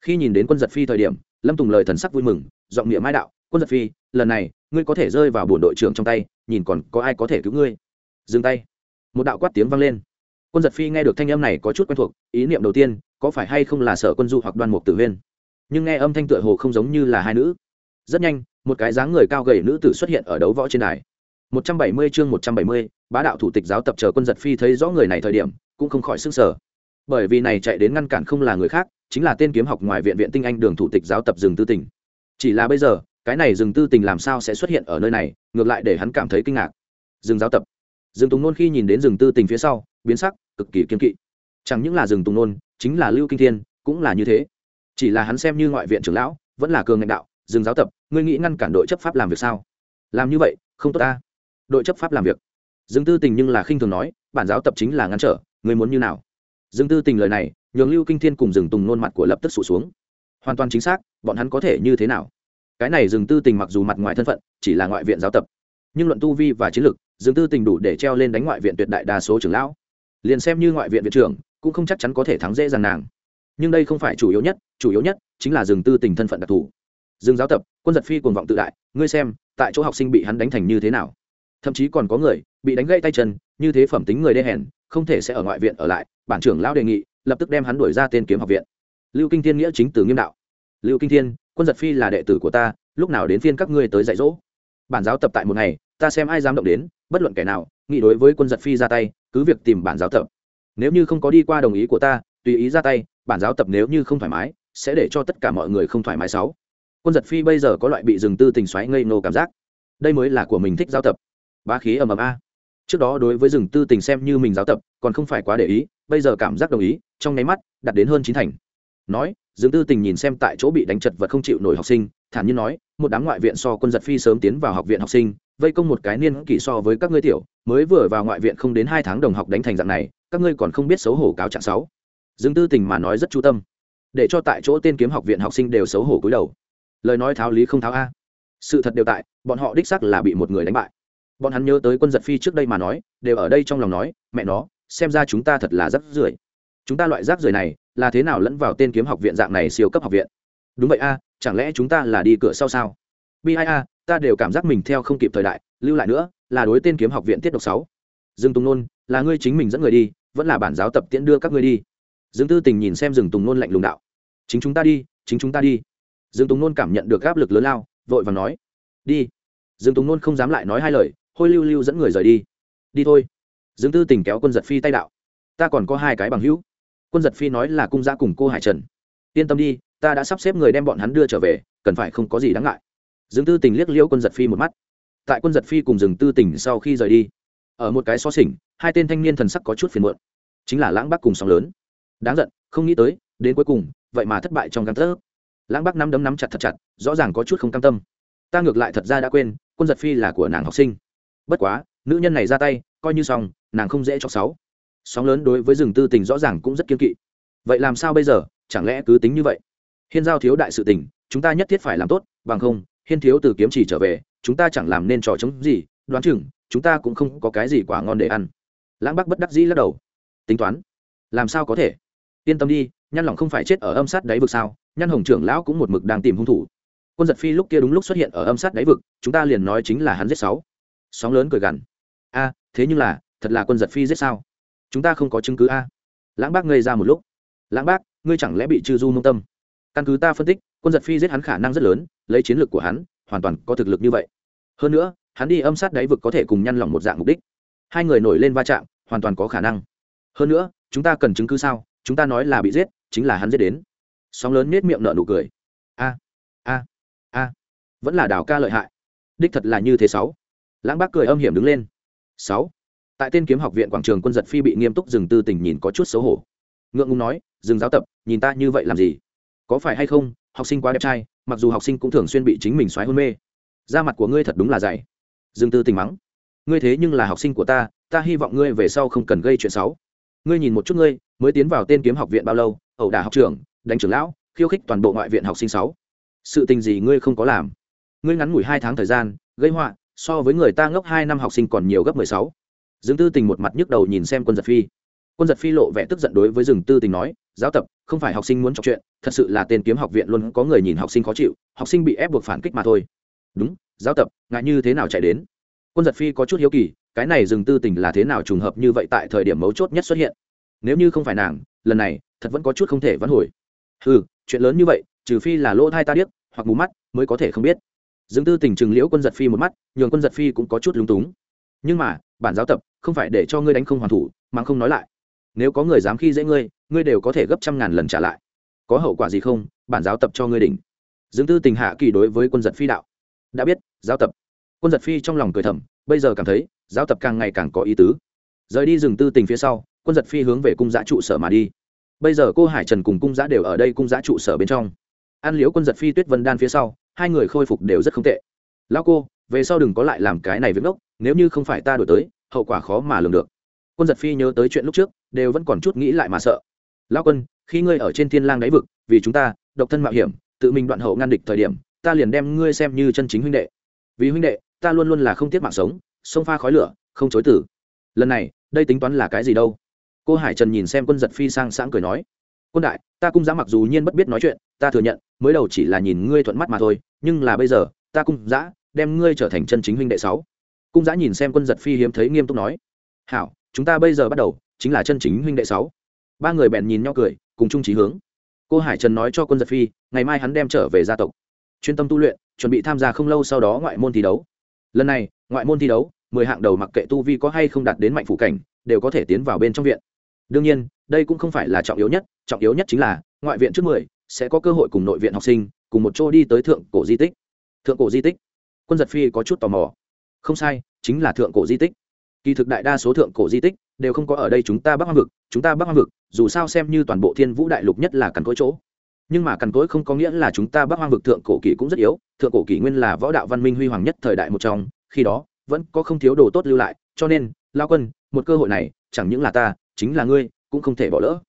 Khi nhìn đến quân giật phi thời điểm, lâm tùng lời thần sắc vui mừng, giọng miệng mai đạo, quân giật phi, lần này, ngươi có thể rơi vào bồn đội trưởng trong tay, nhìn còn có ai có thể cứu ngươi? Dừng tay. Một đạo quát tiếng vang lên quân giật phi nghe được thanh âm này có chút quen thuộc ý niệm đầu tiên có phải hay không là sở quân du hoặc đoan mục tử huyên? Nhưng nghe âm thanh tựa hồ không giống như là hai nữ. Rất nhanh một cái dáng người cao gầy nữ tử xuất hiện ở đấu võ trên đài. 170 chương 170, bá đạo thủ tịch giáo tập chờ quân giật phi thấy rõ người này thời điểm cũng không khỏi sức sở bởi vì này chạy đến ngăn cản không là người khác chính là tên kiếm học ngoài viện viện tinh anh đường thủ tịch giáo tập rừng tư tỉnh chỉ là bây giờ cái này rừng tư tình làm sao sẽ xuất hiện ở nơi này ngược lại để hắn cảm thấy kinh ngạc. Rừng giáo tập. Rừng tùng nôn khi nhìn đến rừng tư tình phía sau biến sắc cực kỳ kiên kỵ. Chẳng những là rừng tùng nôn, chính là lưu kinh thiên, cũng là như thế. Chỉ là hắn xem như ngoại viện trưởng lão, vẫn là cường ngành đạo, rừng giáo tập, ngươi nghĩ ngăn cản đội chấp pháp làm việc sao? Làm như vậy, không tốt ta. Đội chấp pháp làm việc. Rừng tư tình nhưng là khinh thường nói, bản giáo tập chính là ngăn trở, ngươi muốn như nào? Rừng tư tình lời này, nhường lưu kinh thiên cùng rừng tùng nôn mặt của lập tức sụt xuống. Hoàn toàn chính xác, bọn hắn có thể như thế nào? Cái này rừng tư tình mặc dù mặt ngoài thân phận, chỉ là ngoại viện giáo tập. Nhưng luận tu vi và chiến lược rừng tư tình đủ để treo lên đánh ngoại viện tuyệt đại đa số trưởng lão liền xem như ngoại viện viện trưởng, cũng không chắc chắn có thể thắng dễ dàng nàng. Nhưng đây không phải chủ yếu nhất, chủ yếu nhất chính là rừng tư tình thân phận đặc thù. Rừng giáo tập, quân giật phi cuồng vọng tự đại, ngươi xem, tại chỗ học sinh bị hắn đánh thành như thế nào? Thậm chí còn có người bị đánh gãy tay chân, như thế phẩm tính người đê hèn, không thể sẽ ở ngoại viện ở lại, bản trưởng lão đề nghị, lập tức đem hắn đuổi ra tên kiếm học viện. Lưu kinh thiên nghĩa chính từ nghiêm đạo. Lưu kinh thiên, quân giật phi là đệ tử của ta, lúc nào đến phiên các ngươi tới dạy dỗ? Bản giáo tập tại một ngày, ta xem ai dám động đến, bất luận kẻ nào, nghĩ đối với quân giật phi ra tay cứ việc tìm bản giáo tập. Nếu như không có đi qua đồng ý của ta, tùy ý ra tay, bản giáo tập nếu như không thoải mái, sẽ để cho tất cả mọi người không thoải mái sáu. Quân giật phi bây giờ có loại bị Dừng tư tình xoáy ngây nô cảm giác. Đây mới là của mình thích giáo tập. Bá khí ầm ầm a. Trước đó đối với rừng tư tình xem như mình giáo tập, còn không phải quá để ý, bây giờ cảm giác đồng ý, trong nháy mắt đặt đến hơn chín thành. Nói Dừng tư tình nhìn xem tại chỗ bị đánh chật vật không chịu nổi học sinh, thản nhiên nói, một đám ngoại viện so quân giật phi sớm tiến vào học viện học sinh vây công một cái niên kỷ so với các ngươi tiểu, mới vừa vào ngoại viện không đến hai tháng đồng học đánh thành dạng này, các ngươi còn không biết xấu hổ cáo trạng sáu. Dương tư tình mà nói rất chu tâm, để cho tại chỗ tên kiếm học viện học sinh đều xấu hổ cúi đầu. Lời nói tháo lý không tháo a. Sự thật đều tại, bọn họ đích xác là bị một người đánh bại. Bọn hắn nhớ tới quân giật phi trước đây mà nói, đều ở đây trong lòng nói, mẹ nó, xem ra chúng ta thật là rắc rưởi. Chúng ta loại rác rưởi này, là thế nào lẫn vào tên kiếm học viện dạng này siêu cấp học viện? Đúng vậy a, chẳng lẽ chúng ta là đi cửa sau sao? Bi ai a, ta đều cảm giác mình theo không kịp thời đại, lưu lại nữa, là đối tên kiếm học viện tiết độc sáu. Dương tùng nôn, là ngươi chính mình dẫn người đi, vẫn là bản giáo tập tiễn đưa các ngươi đi. Dương tư tình nhìn xem Dương tùng nôn lạnh lùng đạo. Chính chúng ta đi, chính chúng ta đi. Dương tùng nôn cảm nhận được áp lực lớn lao, vội và nói. Đi. Dương tùng nôn không dám lại nói hai lời, hôi lưu lưu dẫn người rời đi. Đi thôi. Dương tư tình kéo quân giật phi tay đạo. Ta còn có hai cái bằng hữu. Quân giật phi nói là cung giã cùng cô hải trần. Yên tâm đi, ta đã sắp xếp người đem bọn hắn đưa trở về, cần phải không có gì đáng ngại dương tư tình liếc liễu quân giật phi một mắt. Tại quân giật phi cùng dương tư tình sau khi rời đi, ở một cái xó xỉnh, hai tên thanh niên thần sắc có chút phiền muộn. Chính là lãng bắc cùng sóng lớn. Đáng giận, không nghĩ tới, đến cuối cùng, vậy mà thất bại trong căn tấc lãng bắc nắm đấm nắm chặt thật chặt, rõ ràng có chút không cam tâm. Ta ngược lại thật ra đã quên, quân giật phi là của nàng học sinh. Bất quá, nữ nhân này ra tay, coi như xong, nàng không dễ cho sáu. Sóng lớn đối với rừng tư tình rõ ràng cũng rất kiên kỵ. Vậy làm sao bây giờ? Chẳng lẽ cứ tính như vậy? Hiên giao thiếu đại sự tình, chúng ta nhất thiết phải làm tốt, bằng không hiên thiếu từ kiếm chỉ trở về, chúng ta chẳng làm nên trò chống gì, đoán chừng, chúng ta cũng không có cái gì quả ngon để ăn. Lãng bắc bất đắc dĩ lắc đầu. Tính toán. Làm sao có thể? Yên tâm đi nhăn lòng không phải chết ở âm sát đáy vực sao? Nhăn hồng trưởng lão cũng một mực đang tìm hung thủ. Quân giật phi lúc kia đúng lúc xuất hiện ở âm sát đáy vực, chúng ta liền nói chính là hắn giết sáu. Sóng lớn cười gằn. A, thế nhưng là, thật là quân giật phi giết sao? Chúng ta không có chứng cứ a. Lãng bác ngây ra một lúc. Lãng bác ngươi chẳng lẽ bị trừ du mông tâm? Căn cứ ta phân tích quân quân giật phi giết hắn khả năng rất lớn lấy chiến lược của hắn, hoàn toàn có thực lực như vậy. Hơn nữa, hắn đi âm sát đáy vực có thể cùng nhăn lỏng một dạng mục đích. Hai người nổi lên va chạm, hoàn toàn có khả năng. Hơn nữa, chúng ta cần chứng cứ sao? Chúng ta nói là bị giết, chính là hắn giết đến. Sóng lớn nết miệng nở nụ cười. A a a. Vẫn là đào ca lợi hại. Đích thật là như thế sáu. Lãng bác cười âm hiểm đứng lên. Sáu. Tại tên kiếm học viện quảng trường quân giật phi bị nghiêm túc dừng tư tình nhìn có chút xấu hổ. Ngượng ngùng nói dừng giáo tập, nhìn ta như vậy làm gì? Có phải hay không, học sinh quá đẹp trai mặc dù học sinh cũng thường xuyên bị chính mình xoáy hôn mê. Da mặt của ngươi thật đúng là dày. Dương tư tình mắng. Ngươi thế nhưng là học sinh của ta ta hy vọng ngươi về sau không cần gây chuyện xấu. Ngươi nhìn một chút ngươi, mới tiến vào tên kiếm học viện bao lâu, ẩu đả học trường đánh trưởng lão, khiêu khích toàn bộ ngoại viện học sinh sáu. Sự tình gì ngươi không có làm? Ngươi ngắn ngủi hai tháng thời gian, gây họa, so với người ta ngốc hai năm học sinh còn nhiều gấp mười sáu. Dương tư tình một mặt nhức đầu nhìn xem quân giật phi quân giật phi lộ vẻ tức giận đối với rừng tư tình nói, giáo tập, không phải học sinh muốn trò chuyện, thật sự là tên kiếm học viện luôn có người nhìn học sinh khó chịu, học sinh bị ép buộc phản kích mà thôi. Đúng, giáo tập, ngại như thế nào chạy đến? Quân giật phi có chút hiếu kỳ, cái này rừng tư tình là thế nào trùng hợp như vậy tại thời điểm mấu chốt nhất xuất hiện? Nếu như không phải nàng, lần này, thật vẫn có chút không thể vãn hồi. Ừ chuyện lớn như vậy, trừ phi là lỗ thai ta điếc, hoặc mù mắt, mới có thể không biết. Dương tư tình trừng liễu quân giật phi một mắt, nhường quân giật phi cũng có chút lúng túng. Nhưng mà, bản giáo tập, không phải để cho ngươi đánh không hoàn thủ, mà không nói lại nếu có người dám khi dễ ngươi ngươi đều có thể gấp trăm ngàn lần trả lại. Có hậu quả gì không? Bản giáo tập cho ngươi đỉnh. Dương tư tình hạ kỳ đối với quân giật phi đạo. Đã biết, giáo tập. Quân giật phi trong lòng cười thầm, bây giờ cảm thấy, giáo tập càng ngày càng có ý tứ. Rời đi rừng tư tình phía sau, quân giật phi hướng về cung giã trụ sở mà đi. Bây giờ cô hải trần cùng cung giã đều ở đây cung giã trụ sở bên trong. An liễu quân giật phi tuyết vân đan phía sau, hai người khôi phục đều rất không tệ. Lão cô, về sau đừng có lại làm cái này việc ngốc nếu như không phải ta đổi tới, hậu quả khó mà lường được quân giật phi nhớ tới chuyện lúc trước, đều vẫn còn chút nghĩ lại mà sợ. Lão quân, khi ngươi ở trên thiên lang đáy vực, vì chúng ta, độc thân mạo hiểm, tự mình đoạn hậu ngăn địch thời điểm, ta liền đem ngươi xem như chân chính huynh đệ. Vì huynh đệ, ta luôn luôn là không tiếc mạng sống, sông pha khói lửa, không chối tử. Lần này, đây tính toán là cái gì đâu? Cô hải trần nhìn xem quân giật phi sang sáng cười nói, quân đại, ta cung giá mặc dù nhiên bất biết nói chuyện, ta thừa nhận, mới đầu chỉ là nhìn ngươi thuận mắt mà thôi, nhưng là bây giờ, ta cung giã, đem ngươi trở thành chân chính huynh đệ sáu. Cung giã nhìn xem quân giật phi hiếm thấy nghiêm túc nói, hảo chúng ta bây giờ bắt đầu, chính là chân chính huynh đệ sáu. Ba người bèn nhìn nhau cười, cùng chung trí hướng. Cô hải trần nói cho quân giật phi, ngày mai hắn đem trở về gia tộc. Chuyên tâm tu luyện, chuẩn bị tham gia không lâu sau đó ngoại môn thi đấu. Lần này, ngoại môn thi đấu, mười hạng đầu mặc kệ tu vi có hay không đạt đến mạnh phủ cảnh, đều có thể tiến vào bên trong viện. Đương nhiên, đây cũng không phải là trọng yếu nhất, trọng yếu nhất chính là, ngoại viện trước mười, sẽ có cơ hội cùng nội viện học sinh, cùng một chỗ đi tới thượng cổ di tích. Thượng cổ di tích. Quân giật phi có chút tò mò. Không sai, chính là thượng cổ di tích kỳ thực đại đa số thượng cổ di tích đều không có ở đây chúng ta bắc hoang vực, chúng ta bắc hoang vực, dù sao xem như toàn bộ thiên vũ đại lục nhất là cằn cối chỗ. Nhưng mà cằn cối không có nghĩa là chúng ta bắc hoang vực thượng cổ kỳ cũng rất yếu, thượng cổ kỳ nguyên là võ đạo văn minh huy hoàng nhất thời đại một trong, khi đó vẫn có không thiếu đồ tốt lưu lại, cho nên, lao quân, một cơ hội này, chẳng những là ta, chính là ngươi, cũng không thể bỏ lỡ.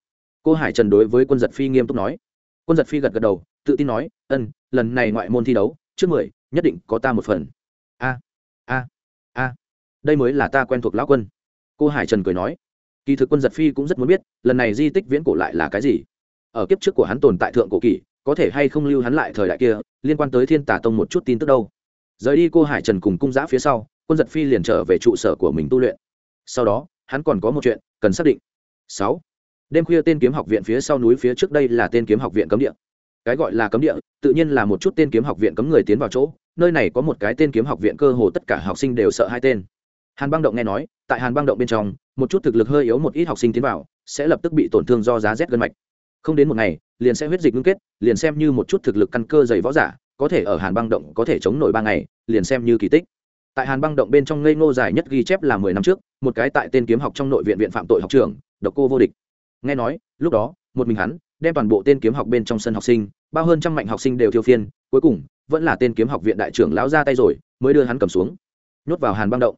Cô hải trần đối với quân giật phi nghiêm túc nói. Quân giật phi gật gật đầu, tự tin nói, ân, lần này ngoại môn thi đấu, trước mười, nhất định có ta một phần. A a a đây mới là ta quen thuộc lão quân. Cô hải trần cười nói. Kỳ thực quân giật phi cũng rất muốn biết lần này di tích viễn cổ lại là cái gì. Ở kiếp trước của hắn tồn tại thượng cổ kỳ, có thể hay không lưu hắn lại thời đại kia liên quan tới thiên tả tông một chút tin tức đâu. Rời đi cô hải trần cùng cung giã phía sau quân giật phi liền trở về trụ sở của mình tu luyện. Sau đó hắn còn có một chuyện cần xác định. Sáu. Đêm khuya tên kiếm học viện phía sau núi phía trước đây là tên kiếm học viện cấm địa. Cái gọi là cấm địa tự nhiên là một chút tên kiếm học viện cấm người tiến vào chỗ nơi này có một cái tên kiếm học viện cơ hồ tất cả học sinh đều sợ hai tên hàn băng động nghe nói, tại hàn băng động bên trong, một chút thực lực hơi yếu một ít học sinh tiến vào, sẽ lập tức bị tổn thương do giá rét gân mạch. Không đến một ngày, liền sẽ huyết dịch ngưng kết, liền xem như một chút thực lực căn cơ dày võ giả, có thể ở hàn băng động có thể chống nổi ba ngày, liền xem như kỳ tích. Tại hàn băng động bên trong ngây ngô dài nhất ghi chép là mười năm trước, một cái tại tên kiếm học trong nội viện viện phạm tội học trường, độc cô vô địch. Nghe nói, lúc đó, một mình hắn, đem toàn bộ tên kiếm học bên trong sân học sinh, bao hơn trăm mạnh học sinh đều thiêu phiên, cuối cùng, vẫn là tên kiếm học viện đại trưởng lão ra tay rồi, mới đưa hắn cầm xuống. Nhốt vào hàn băng động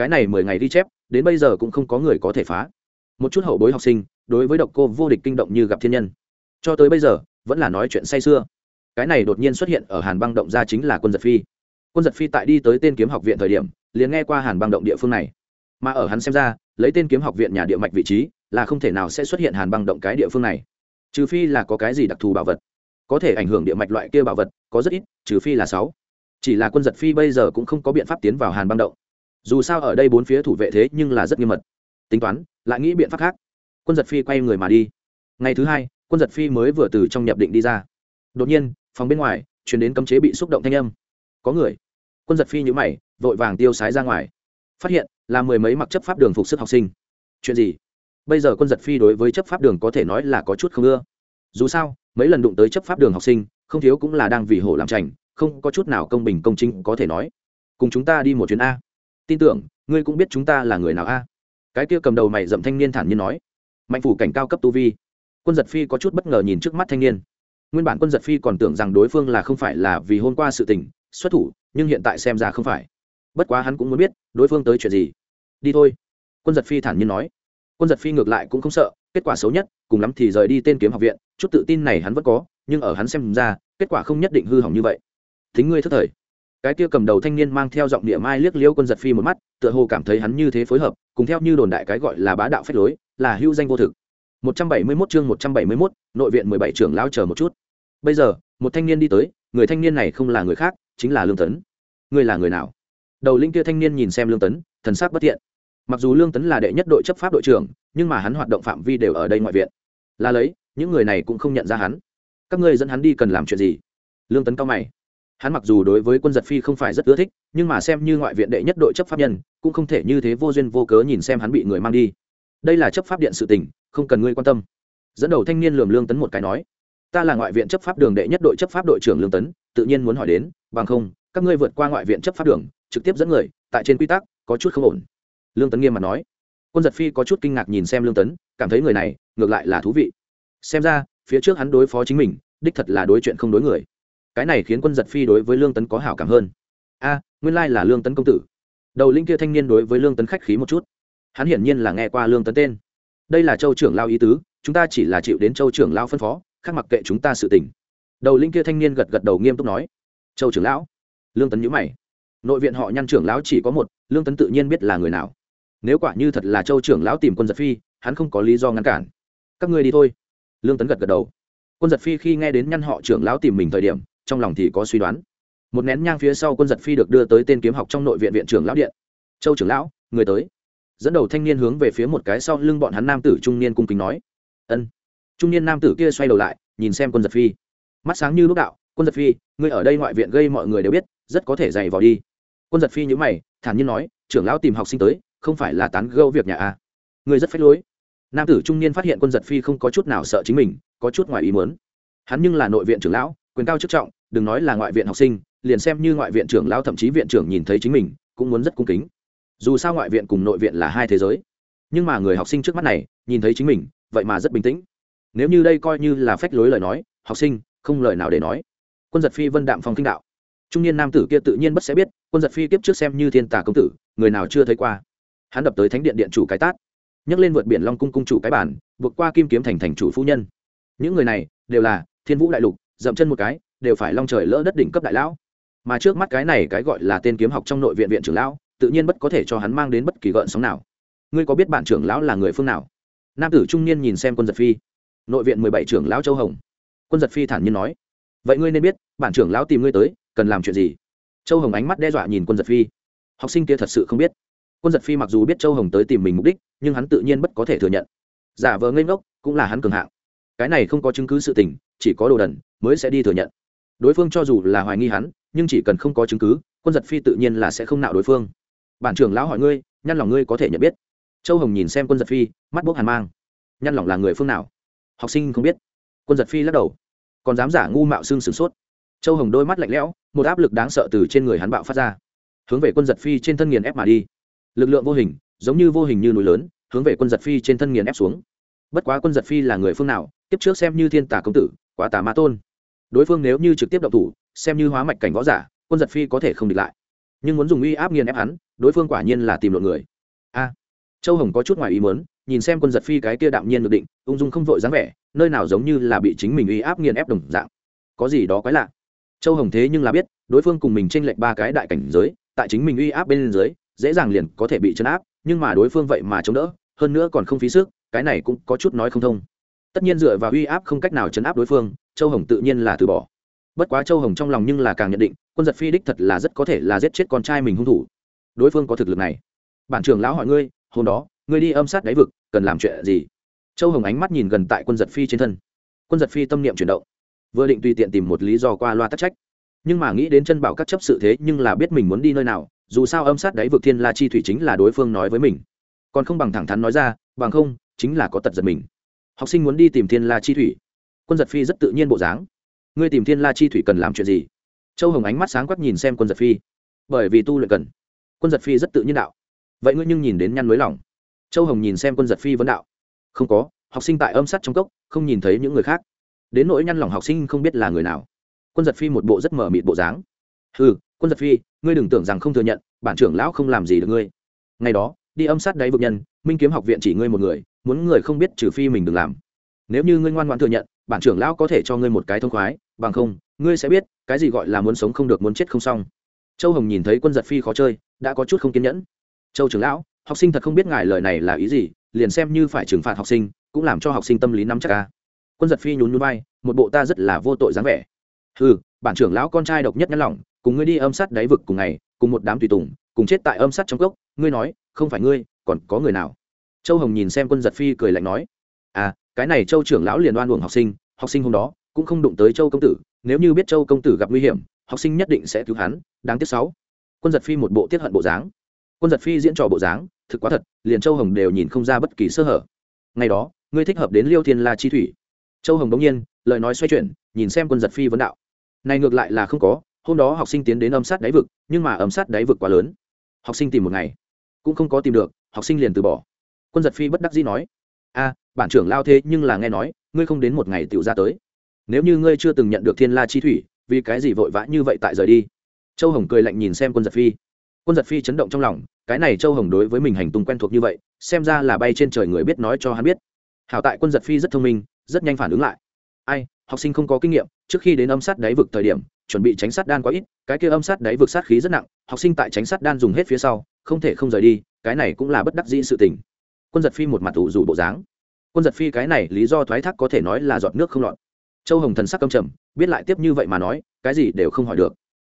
cái này mười ngày đi chép, đến bây giờ cũng không có người có thể phá. Một chút hậu bối học sinh, đối với độc cô vô địch kinh động như gặp thiên nhân. Cho tới bây giờ, vẫn là nói chuyện say sưa. Cái này đột nhiên xuất hiện ở hàn băng động ra chính là quân giật phi. Quân giật phi tại đi tới tên kiếm học viện thời điểm, liền nghe qua hàn băng động địa phương này. Mà ở hắn xem ra, lấy tên kiếm học viện nhà địa mạch vị trí, là không thể nào sẽ xuất hiện hàn băng động cái địa phương này. Trừ phi là có cái gì đặc thù bảo vật. Có thể ảnh hưởng địa mạch loại kia bảo vật, có rất ít, trừ phi là sáu. Chỉ là quân giật phi bây giờ cũng không có biện pháp tiến vào hàn băng động dù sao ở đây bốn phía thủ vệ thế nhưng là rất nghiêm mật. Tính toán, lại nghĩ biện pháp khác. Quân giật phi quay người mà đi. Ngày thứ hai, quân giật phi mới vừa từ trong nhập định đi ra. Đột nhiên, phòng bên ngoài chuyển đến cấm chế bị xúc động thanh âm. Có người. Quân giật phi nhữ mày, vội vàng tiêu sái ra ngoài. Phát hiện, là mười mấy mặc chấp pháp đường phục sức học sinh. Chuyện gì? Bây giờ quân giật phi đối với chấp pháp đường có thể nói là có chút không ưa. Dù sao, mấy lần đụng tới chấp pháp đường học sinh, không thiếu cũng là đang vì hổ làm trành không có chút nào công bình công chính có thể nói. Cùng chúng ta đi một chuyến a tin tưởng, ngươi cũng biết chúng ta là người nào a? Cái kia cầm đầu mày dậm thanh niên thản nhiên nói. Mạnh phủ cảnh cao cấp tu vi. Quân giật phi có chút bất ngờ nhìn trước mắt thanh niên. Nguyên bản quân giật phi còn tưởng rằng đối phương là không phải là vì hôm qua sự tình, xuất thủ, nhưng hiện tại xem ra không phải. Bất quá hắn cũng muốn biết, đối phương tới chuyện gì. Đi thôi. Quân giật phi thản nhiên nói. Quân giật phi ngược lại cũng không sợ, kết quả xấu nhất, cùng lắm thì rời đi tên kiếm học viện, chút tự tin này hắn vẫn có, nhưng ở hắn xem ra, kết quả không nhất định hư hỏng như vậy. Thính ngươi thất thời cái kia cầm đầu thanh niên mang theo giọng địa mai liếc liêu quân giật phi một mắt tựa hồ cảm thấy hắn như thế phối hợp cùng theo như đồn đại cái gọi là bá đạo phép lối là hưu danh vô thực. 171 chương 171, nội viện 17 trưởng lão chờ một chút. Bây giờ một thanh niên đi tới người thanh niên này không là người khác chính là lương tấn. Ngươi là người nào? Đầu linh kia thanh niên nhìn xem lương tấn thần sắc bất thiện. Mặc dù lương tấn là đệ nhất đội chấp pháp đội trưởng nhưng mà hắn hoạt động phạm vi đều ở đây ngoại viện. Là lấy những người này cũng không nhận ra hắn. Các ngươi dẫn hắn đi cần làm chuyện gì? Lương tấn cao mày hắn mặc dù đối với quân giật phi không phải rất ưa thích, nhưng mà xem như ngoại viện đệ nhất đội chấp pháp nhân, cũng không thể như thế vô duyên vô cớ nhìn xem hắn bị người mang đi. Đây là chấp pháp điện sự tình, không cần ngươi quan tâm. Dẫn đầu thanh niên lường lương tấn một cái nói, ta là ngoại viện chấp pháp đường đệ nhất đội chấp pháp đội trưởng lương tấn, tự nhiên muốn hỏi đến, bằng không, các ngươi vượt qua ngoại viện chấp pháp đường, trực tiếp dẫn người, tại trên quy tắc, có chút không ổn. Lương tấn nghiêm mặt nói. Quân giật phi có chút kinh ngạc nhìn xem lương tấn, cảm thấy người này, ngược lại là thú vị. Xem ra, phía trước hắn đối phó chính mình, đích thật là đối chuyện không đối người cái này khiến quân giật phi đối với lương tấn có hảo cảm hơn. A, nguyên lai là lương tấn công tử. Đầu linh kia thanh niên đối với lương tấn khách khí một chút. Hắn hiển nhiên là nghe qua lương tấn tên. Đây là châu trưởng lao ý tứ, chúng ta chỉ là chịu đến châu trưởng lao phân phó, khác mặc kệ chúng ta sự tình. Đầu linh kia thanh niên gật gật đầu nghiêm túc nói. Châu trưởng lão. Lương tấn nhữ mày. Nội viện họ nhăn trưởng lão chỉ có một, lương tấn tự nhiên biết là người nào. Nếu quả như thật là châu trưởng lão tìm quân giật phi, hắn không có lý do ngăn cản. Các ngươi đi thôi. Lương tấn gật gật đầu. Quân giật phi khi nghe đến nhăn họ trưởng lão tìm mình thời điểm trong lòng thì có suy đoán. Một nén nhang phía sau quân giật phi được đưa tới tên kiếm học trong nội viện viện trưởng lão điện. Châu trưởng lão, người tới. Dẫn đầu thanh niên hướng về phía một cái sau lưng bọn hắn nam tử trung niên cung kính nói. Ân. Trung niên nam tử kia xoay đầu lại, nhìn xem quân giật phi. Mắt sáng như lúc đạo, quân giật phi, ngươi ở đây ngoại viện gây mọi người đều biết, rất có thể dày vào đi. Quân giật phi nhữ mày, thản nhiên nói, trưởng lão tìm học sinh tới, không phải là tán gâu việc nhà a à. ngươi rất phách lối. Nam tử trung niên phát hiện quân giật phi không có chút nào sợ chính mình, có chút ngoài ý muốn. Hắn nhưng là nội viện trưởng lão, quyền cao chức trọng đừng nói là ngoại viện học sinh, liền xem như ngoại viện trưởng lão thậm chí viện trưởng nhìn thấy chính mình, cũng muốn rất cung kính. Dù sao ngoại viện cùng nội viện là hai thế giới. Nhưng mà người học sinh trước mắt này, nhìn thấy chính mình, vậy mà rất bình tĩnh. Nếu như đây coi như là phách lối lời nói, học sinh, không lời nào để nói. Quân giật phi vân đạm phong kinh đạo. Trung niên nam tử kia tự nhiên bất sẽ biết, quân giật phi kiếp trước xem như thiên tà công tử, người nào chưa thấy qua. Hắn đập tới thánh điện điện chủ cái tát. Nhấc lên vượt biển long cung cung chủ cái bản vượt qua kim kiếm thành thành chủ phu nhân. Những người này đều là thiên vũ đại lục, dậm chân một cái đều phải long trời lỡ đất đỉnh cấp đại lão. Mà trước mắt cái này cái gọi là tên kiếm học trong nội viện viện trưởng lão, tự nhiên bất có thể cho hắn mang đến bất kỳ gợn sóng nào. Ngươi có biết bản trưởng lão là người phương nào? Nam tử trung niên nhìn xem quân giật phi. Nội viện mười bảy trưởng lão châu hồng. Quân giật phi thản nhiên nói. Vậy ngươi nên biết bản trưởng lão tìm ngươi tới, cần làm chuyện gì? Châu hồng ánh mắt đe dọa nhìn quân giật phi. Học sinh kia thật sự không biết. Quân giật phi mặc dù biết châu hồng tới tìm mình mục đích, nhưng hắn tự nhiên bất có thể thừa nhận. Giả vờ ngây ngốc, cũng là hắn cường hạng. Cái này không có chứng cứ sự tình, chỉ có đồ đần, mới sẽ đi thừa nhận đối phương cho dù là hoài nghi hắn, nhưng chỉ cần không có chứng cứ, quân giật phi tự nhiên là sẽ không nạo đối phương. Bản trưởng lão hỏi ngươi, nhăn lòng ngươi có thể nhận biết. Châu hồng nhìn xem quân giật phi, mắt bốc hàn mang. Nhăn lòng là người phương nào? Học sinh không biết. Quân giật phi lắc đầu. Còn dám giả ngu mạo xương sửng sốt. Châu hồng đôi mắt lạnh lẽo, một áp lực đáng sợ từ trên người hắn bạo phát ra. Hướng về quân giật phi trên thân nghiền ép mà đi. Lực lượng vô hình, giống như vô hình như núi lớn, hướng về quân giật phi trên thân nghiền ép xuống. Bất quá quân giật phi là người phương nào, tiếp trước xem như thiên tả công tử, quá tà ma tôn đối phương nếu như trực tiếp động thủ, xem như hóa mạch cảnh võ giả, quân giật phi có thể không địch lại. Nhưng muốn dùng uy áp nghiền ép hắn, đối phương quả nhiên là tìm lộn người. A, châu hồng có chút ngoài ý muốn, nhìn xem quân giật phi cái kia đạm nhiên được định, ung dung không vội dáng vẻ, nơi nào giống như là bị chính mình uy áp nghiền ép đồng dạng. Có gì đó quái lạ. Châu hồng thế nhưng là biết, đối phương cùng mình tranh lệch ba cái đại cảnh giới, tại chính mình uy áp bên dưới, dễ dàng liền có thể bị chấn áp, nhưng mà đối phương vậy mà chống đỡ, hơn nữa còn không phí sức, cái này cũng có chút nói không thông. Tất nhiên dựa vào uy áp không cách nào chấn áp đối phương châu hồng tự nhiên là từ bỏ. Bất quá châu hồng trong lòng nhưng là càng nhận định, quân giật phi đích thật là rất có thể là giết chết con trai mình hung thủ. Đối phương có thực lực này. Bản trưởng lão hỏi ngươi, hôm đó, ngươi đi âm sát đáy vực, cần làm chuyện gì? Châu hồng ánh mắt nhìn gần tại quân giật phi trên thân. Quân giật phi tâm niệm chuyển động. Vừa định tùy tiện tìm một lý do qua loa tắc trách. Nhưng mà nghĩ đến chân bảo các chấp sự thế nhưng là biết mình muốn đi nơi nào, dù sao âm sát đáy vực thiên la chi thủy chính là đối phương nói với mình. Còn không bằng thẳng thắn nói ra, bằng không, chính là có tật giật mình. Học sinh muốn đi tìm thiên la chi thủy quân giật phi rất tự nhiên bộ dáng. Ngươi tìm thiên la chi thủy cần làm chuyện gì? Châu hồng ánh mắt sáng quắc nhìn xem quân giật phi. Bởi vì tu luyện cần. Quân giật phi rất tự nhiên đạo. Vậy ngươi nhưng nhìn đến nhăn nới lòng. Châu hồng nhìn xem quân giật phi vấn đạo. Không có, học sinh tại âm sát trong cốc, không nhìn thấy những người khác. Đến nỗi nhăn lòng học sinh không biết là người nào. Quân giật phi một bộ rất mở mịt bộ dáng. Ừ quân giật phi, ngươi đừng tưởng rằng không thừa nhận, bản trưởng lão không làm gì được ngươi. Ngày đó, đi âm sát đáy vực nhân, minh kiếm học viện chỉ ngươi một người, muốn người không biết trừ phi mình đừng làm. Nếu như ngươi ngoan ngoãn thừa nhận bản trưởng lão có thể cho ngươi một cái thông khoái, bằng không, ngươi sẽ biết, cái gì gọi là muốn sống không được muốn chết không xong. Châu hồng nhìn thấy quân giật phi khó chơi, đã có chút không kiên nhẫn. Châu trưởng lão, học sinh thật không biết ngài lời này là ý gì, liền xem như phải trừng phạt học sinh, cũng làm cho học sinh tâm lý nắm chắc ca quân giật phi nhún nhún vai, một bộ ta rất là vô tội dáng vẻ. Ừ bản trưởng lão con trai độc nhất nhắn lòng, cùng ngươi đi âm sát đáy vực cùng ngày, cùng một đám tùy tùng, cùng chết tại âm sát trong cốc, ngươi nói, không phải ngươi, còn có người nào? Châu hồng nhìn xem quân giật phi cười lạnh nói. À cái này châu trưởng lão liền đoan uổng học sinh học sinh hôm đó cũng không đụng tới châu công tử, nếu như biết châu công tử gặp nguy hiểm, học sinh nhất định sẽ cứu hắn, đáng tiếc sáu. Quân giật phi một bộ tiết hận bộ dáng. Quân giật phi diễn trò bộ dáng, thực quá thật, liền châu hồng đều nhìn không ra bất kỳ sơ hở. Ngày đó, ngươi thích hợp đến liêu thiên la chi thủy. Châu hồng bỗng nhiên, lời nói xoay chuyển, nhìn xem quân giật phi vấn đạo. Này ngược lại là không có, hôm đó học sinh tiến đến âm sát đáy vực, nhưng mà âm sát đáy vực quá lớn. Học sinh tìm một ngày, cũng không có tìm được, học sinh liền từ bỏ. Quân giật phi bất đắc dĩ nói, a bản trưởng lao thế nhưng là nghe nói, ngươi không đến một ngày tựu ra tới. Nếu như ngươi chưa từng nhận được thiên la chi thủy, vì cái gì vội vã như vậy tại rời đi? Châu hồng cười lạnh nhìn xem quân giật phi. Quân giật phi chấn động trong lòng, cái này châu hồng đối với mình hành tung quen thuộc như vậy, xem ra là bay trên trời người biết nói cho hắn biết. Hảo tại quân giật phi rất thông minh, rất nhanh phản ứng lại. Ai, học sinh không có kinh nghiệm, trước khi đến âm sát đáy vực thời điểm, chuẩn bị tránh sát đan quá ít, cái kia âm sát đáy vực sát khí rất nặng, học sinh tại tránh sát đan dùng hết phía sau, không thể không rời đi, cái này cũng là bất đắc dĩ sự tình. Quân giật phi một mặt ủ rủ bộ dáng quân giật phi cái này lý do thoái thác có thể nói là giọt nước không lọt. Châu hồng thần sắc câm trầm, biết lại tiếp như vậy mà nói, cái gì đều không hỏi được.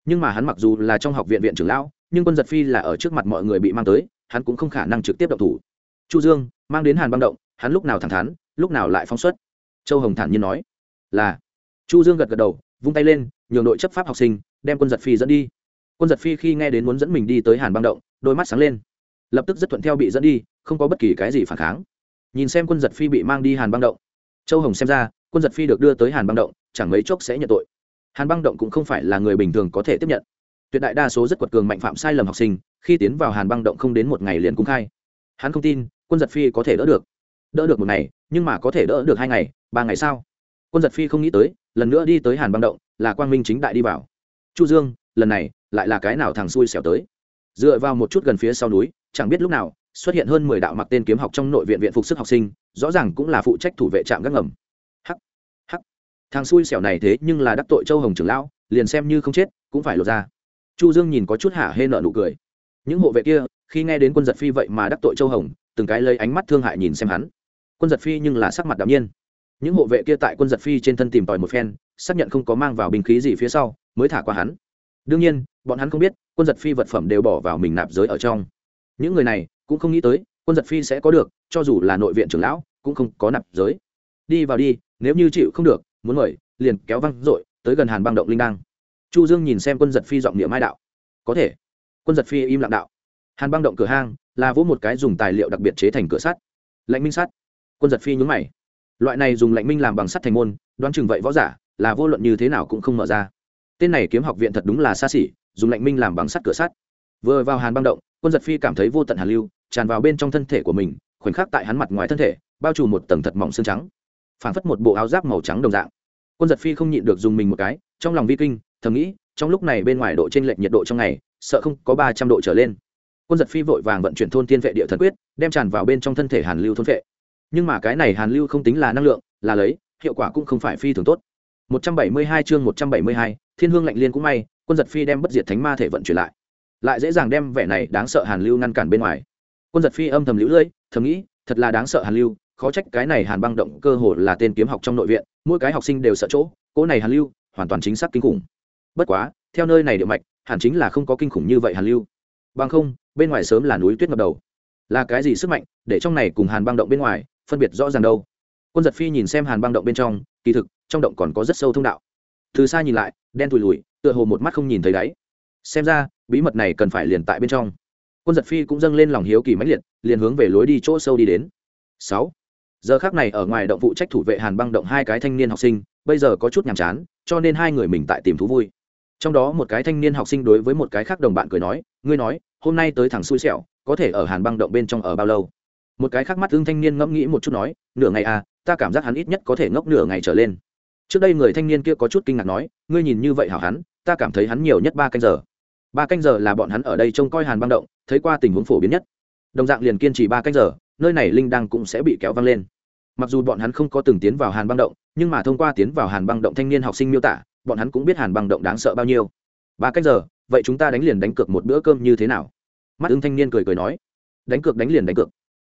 Nhưng mà hắn mặc dù là trong học viện viện trưởng lão, nhưng quân giật phi là ở trước mặt mọi người bị mang tới, hắn cũng không khả năng trực tiếp động thủ. Chu dương, mang đến hàn băng động, hắn lúc nào thẳng thắn, lúc nào lại phóng xuất? Châu hồng thản nhiên nói. Là. Chu dương gật gật đầu, vung tay lên, nhường đội chấp pháp học sinh, đem quân giật phi dẫn đi. Quân giật phi khi nghe đến muốn dẫn mình đi tới hàn băng động, đôi mắt sáng lên. Lập tức rất thuận theo bị dẫn đi, không có bất kỳ cái gì phản kháng nhìn xem quân giật phi bị mang đi hàn băng động. Châu hồng xem ra, quân giật phi được đưa tới hàn băng động, chẳng mấy chốc sẽ nhận tội. Hàn băng động cũng không phải là người bình thường có thể tiếp nhận. Tuyệt đại đa số rất quật cường mạnh phạm sai lầm học sinh, khi tiến vào hàn băng động không đến một ngày liền cung khai. Hắn không tin, quân giật phi có thể đỡ được. Đỡ được một ngày, nhưng mà có thể đỡ được hai ngày, ba ngày sao? Quân giật phi không nghĩ tới, lần nữa đi tới hàn băng động, là quang minh chính đại đi vào. Chu dương, lần này, lại là cái nào thằng xui xẻo tới? Dựa vào một chút gần phía sau núi, chẳng biết lúc nào xuất hiện hơn mười đạo mặc tên kiếm học trong nội viện viện phục sức học sinh, rõ ràng cũng là phụ trách thủ vệ trạm gác ngầm. Hắc hắc. Thằng xui xẻo này thế nhưng là đắc tội châu hồng trưởng lão, liền xem như không chết, cũng phải lột ra. Chu dương nhìn có chút hả hê nợ nụ cười. Những hộ vệ kia, khi nghe đến quân giật phi vậy mà đắc tội châu hồng, từng cái lấy ánh mắt thương hại nhìn xem hắn. Quân giật phi nhưng là sắc mặt đạm nhiên. Những hộ vệ kia tại quân giật phi trên thân tìm tòi một phen, xác nhận không có mang vào binh khí gì phía sau, mới thả qua hắn. Đương nhiên, bọn hắn không biết, quân giật phi vật phẩm đều bỏ vào mình nạp giới ở trong những người này cũng không nghĩ tới, quân giật phi sẽ có được, cho dù là nội viện trưởng lão, cũng không có nạp giới. Đi vào đi, nếu như chịu không được, muốn mời, liền kéo văng r ộ i tới gần hàn băng động linh đăng. Chu dương nhìn xem quân giật phi giọng niệm mai đạo. Có thể. Quân giật phi im lặng đạo. Hàn băng động cửa hang, là vỗ một cái dùng tài liệu đặc biệt chế thành cửa sắt. Lạnh minh sắt. Quân giật phi nhúng mày. Loại này dùng lạnh minh làm bằng sắt thành môn, đoán chừng vậy võ giả, là vô luận như thế nào cũng không mở ra. Tên này kiếm học viện thật đúng là xa xỉ, dùng lạnh minh làm bằng sắt cửa sắt. Vừa vào hàn băng động quân giật phi cảm thấy vô tận hàn lưu tràn vào bên trong thân thể của mình khoảnh khắc tại hắn mặt ngoài thân thể bao trùm một tầng thật mỏng xương trắng phảng phất một bộ áo giáp màu trắng đồng dạng. Quân giật phi không nhịn được dùng mình một cái trong lòng vi kinh thầm nghĩ trong lúc này bên ngoài độ t r ê n lệch nhiệt độ trong ngày sợ không có ba trăm độ trở lên. Quân giật phi vội vàng vận chuyển thôn tiên vệ địa thần quyết đem tràn vào bên trong thân thể hàn lưu thôn vệ. Nhưng mà cái này hàn lưu không tính là năng lượng là lấy hiệu quả cũng không phải phi thường tốt. 172 chương 172, thiên hương lạnh liên cũng may quân giật phi đem bất diệt thánh ma thể vận chuyển lại lại dễ dàng đem vẻ này đáng sợ hàn lưu ngăn cản bên ngoài. Quân giật phi âm thầm lũ lưỡi thầm nghĩ, thật là đáng sợ hàn lưu, khó trách cái này hàn băng động cơ hồ là tên kiếm học trong nội viện, mỗi cái học sinh đều sợ chỗ cỗ này hàn lưu, hoàn toàn chính xác kinh khủng. Bất quá, theo nơi này địa mạch, hẳn chính là không có kinh khủng như vậy hàn lưu. Bằng không, bên ngoài sớm là núi tuyết ngập đầu. Là cái gì sức mạnh, để trong này cùng hàn băng động bên ngoài, phân biệt rõ ràng đâu? Quân giật phi nhìn xem hàn băng động bên trong, kỳ thực, trong động còn có rất sâu thông đạo. Từ xa nhìn lại, đen thùi lùi tựa hồ một mắt không nhìn thấy đáy. Xem ra bí mật này cần phải liền tại bên trong. Quân giật phi cũng dâng lên lòng hiếu kỳ mãnh liệt, liền hướng về lối đi chỗ sâu đi đến. Sáu. Giờ khác này ở ngoài động vụ trách thủ vệ hàn băng động hai cái thanh niên học sinh, bây giờ có chút nhàm chán, cho nên hai người mình tại tìm thú vui. Trong đó một cái thanh niên học sinh đối với một cái khác đồng bạn cười nói, ngươi nói, hôm nay tới thằng xui xẻo, có thể ở hàn băng động bên trong ở bao lâu? Một cái khác mắt tương thanh niên ngẫm nghĩ một chút nói, nửa ngày à ta cảm giác hắn ít nhất có thể ngốc nửa ngày trở lên. Trước đây người thanh niên kia có chút kinh ngạc nói, ngươi nhìn như vậy hảo hắn, ta cảm thấy hắn nhiều nhất ba canh giờ ba canh giờ là bọn hắn ở đây trông coi hàn băng động, thấy qua tình huống phổ biến nhất. Đồng dạng liền kiên trì ba canh giờ, nơi này linh đăng cũng sẽ bị kéo văng lên. Mặc dù bọn hắn không có từng tiến vào hàn băng động, nhưng mà thông qua tiến vào hàn băng động thanh niên học sinh miêu tả, bọn hắn cũng biết hàn băng động đáng sợ bao nhiêu. Ba cách giờ, vậy chúng ta đánh liền đánh cược một bữa cơm như thế nào? Mắt ứng thanh niên cười cười nói. Đánh cược đánh liền đánh cược.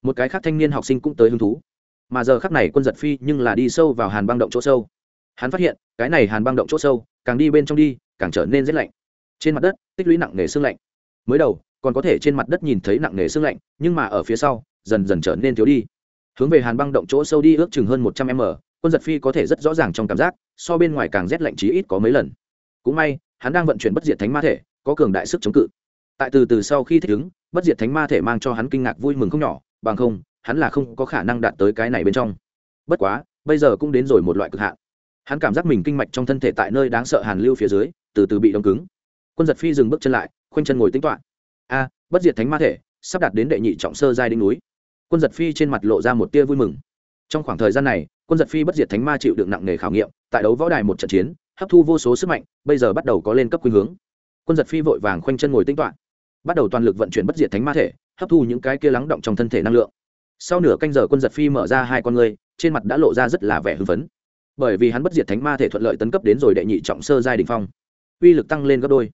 Một cái khác thanh niên học sinh cũng tới hứng thú. Mà giờ khắc này quân giật phi nhưng là đi sâu vào hàn băng động chỗ sâu. Hắn phát hiện, cái này hàn băng động chỗ sâu, càng đi bên trong đi, càng trở nên rét lạnh trên mặt đất, tích lũy nặng nề xương lạnh. Mới đầu, còn có thể trên mặt đất nhìn thấy nặng nề xương lạnh, nhưng mà ở phía sau, dần dần trở nên thiếu đi. Hướng về hàn băng động chỗ sâu đi ước chừng hơn một trăm m, quân giật phi có thể rất rõ ràng trong cảm giác, so bên ngoài càng rét lạnh chí ít có mấy lần. Cũng may, hắn đang vận chuyển bất diệt thánh ma thể, có cường đại sức chống cự. Tại từ từ sau khi thích ứng, bất diệt thánh ma thể mang cho hắn kinh ngạc vui mừng không nhỏ, bằng không, hắn là không có khả năng đạt tới cái này bên trong. Bất quá, bây giờ cũng đến rồi một loại cực hạn. Hắn cảm giác mình kinh mạch trong thân thể tại nơi đáng sợ hàn lưu phía dưới, từ từ bị đông cứng quân giật phi dừng bước chân lại, khoanh chân ngồi tính toạ a, bất diệt thánh ma thể, sắp đạt đến đệ nhị trọng sơ giai đỉnh núi. Quân giật phi trên mặt lộ ra một tia vui mừng. Trong khoảng thời gian này, quân giật phi bất diệt thánh ma chịu đựng nặng nề khảo nghiệm, tại đấu võ đài một trận chiến, hấp thu vô số sức mạnh, bây giờ bắt đầu có lên cấp khuynh hướng. Quân giật phi vội vàng khoanh chân ngồi tính toạn bắt đầu toàn lực vận chuyển bất diệt thánh ma thể, hấp thu những cái kia lắng động trong thân thể năng lượng. Sau nửa canh giờ quân giật phi mở ra hai con ngươi, trên mặt đã lộ ra rất là vẻ hưng phấn. Bởi vì hắn bất diệt thánh ma thể thuận lợi tấn cấp đến rồi đệ nhị trọng sơ giai đình phong. Uy lực tăng lên gấp đôi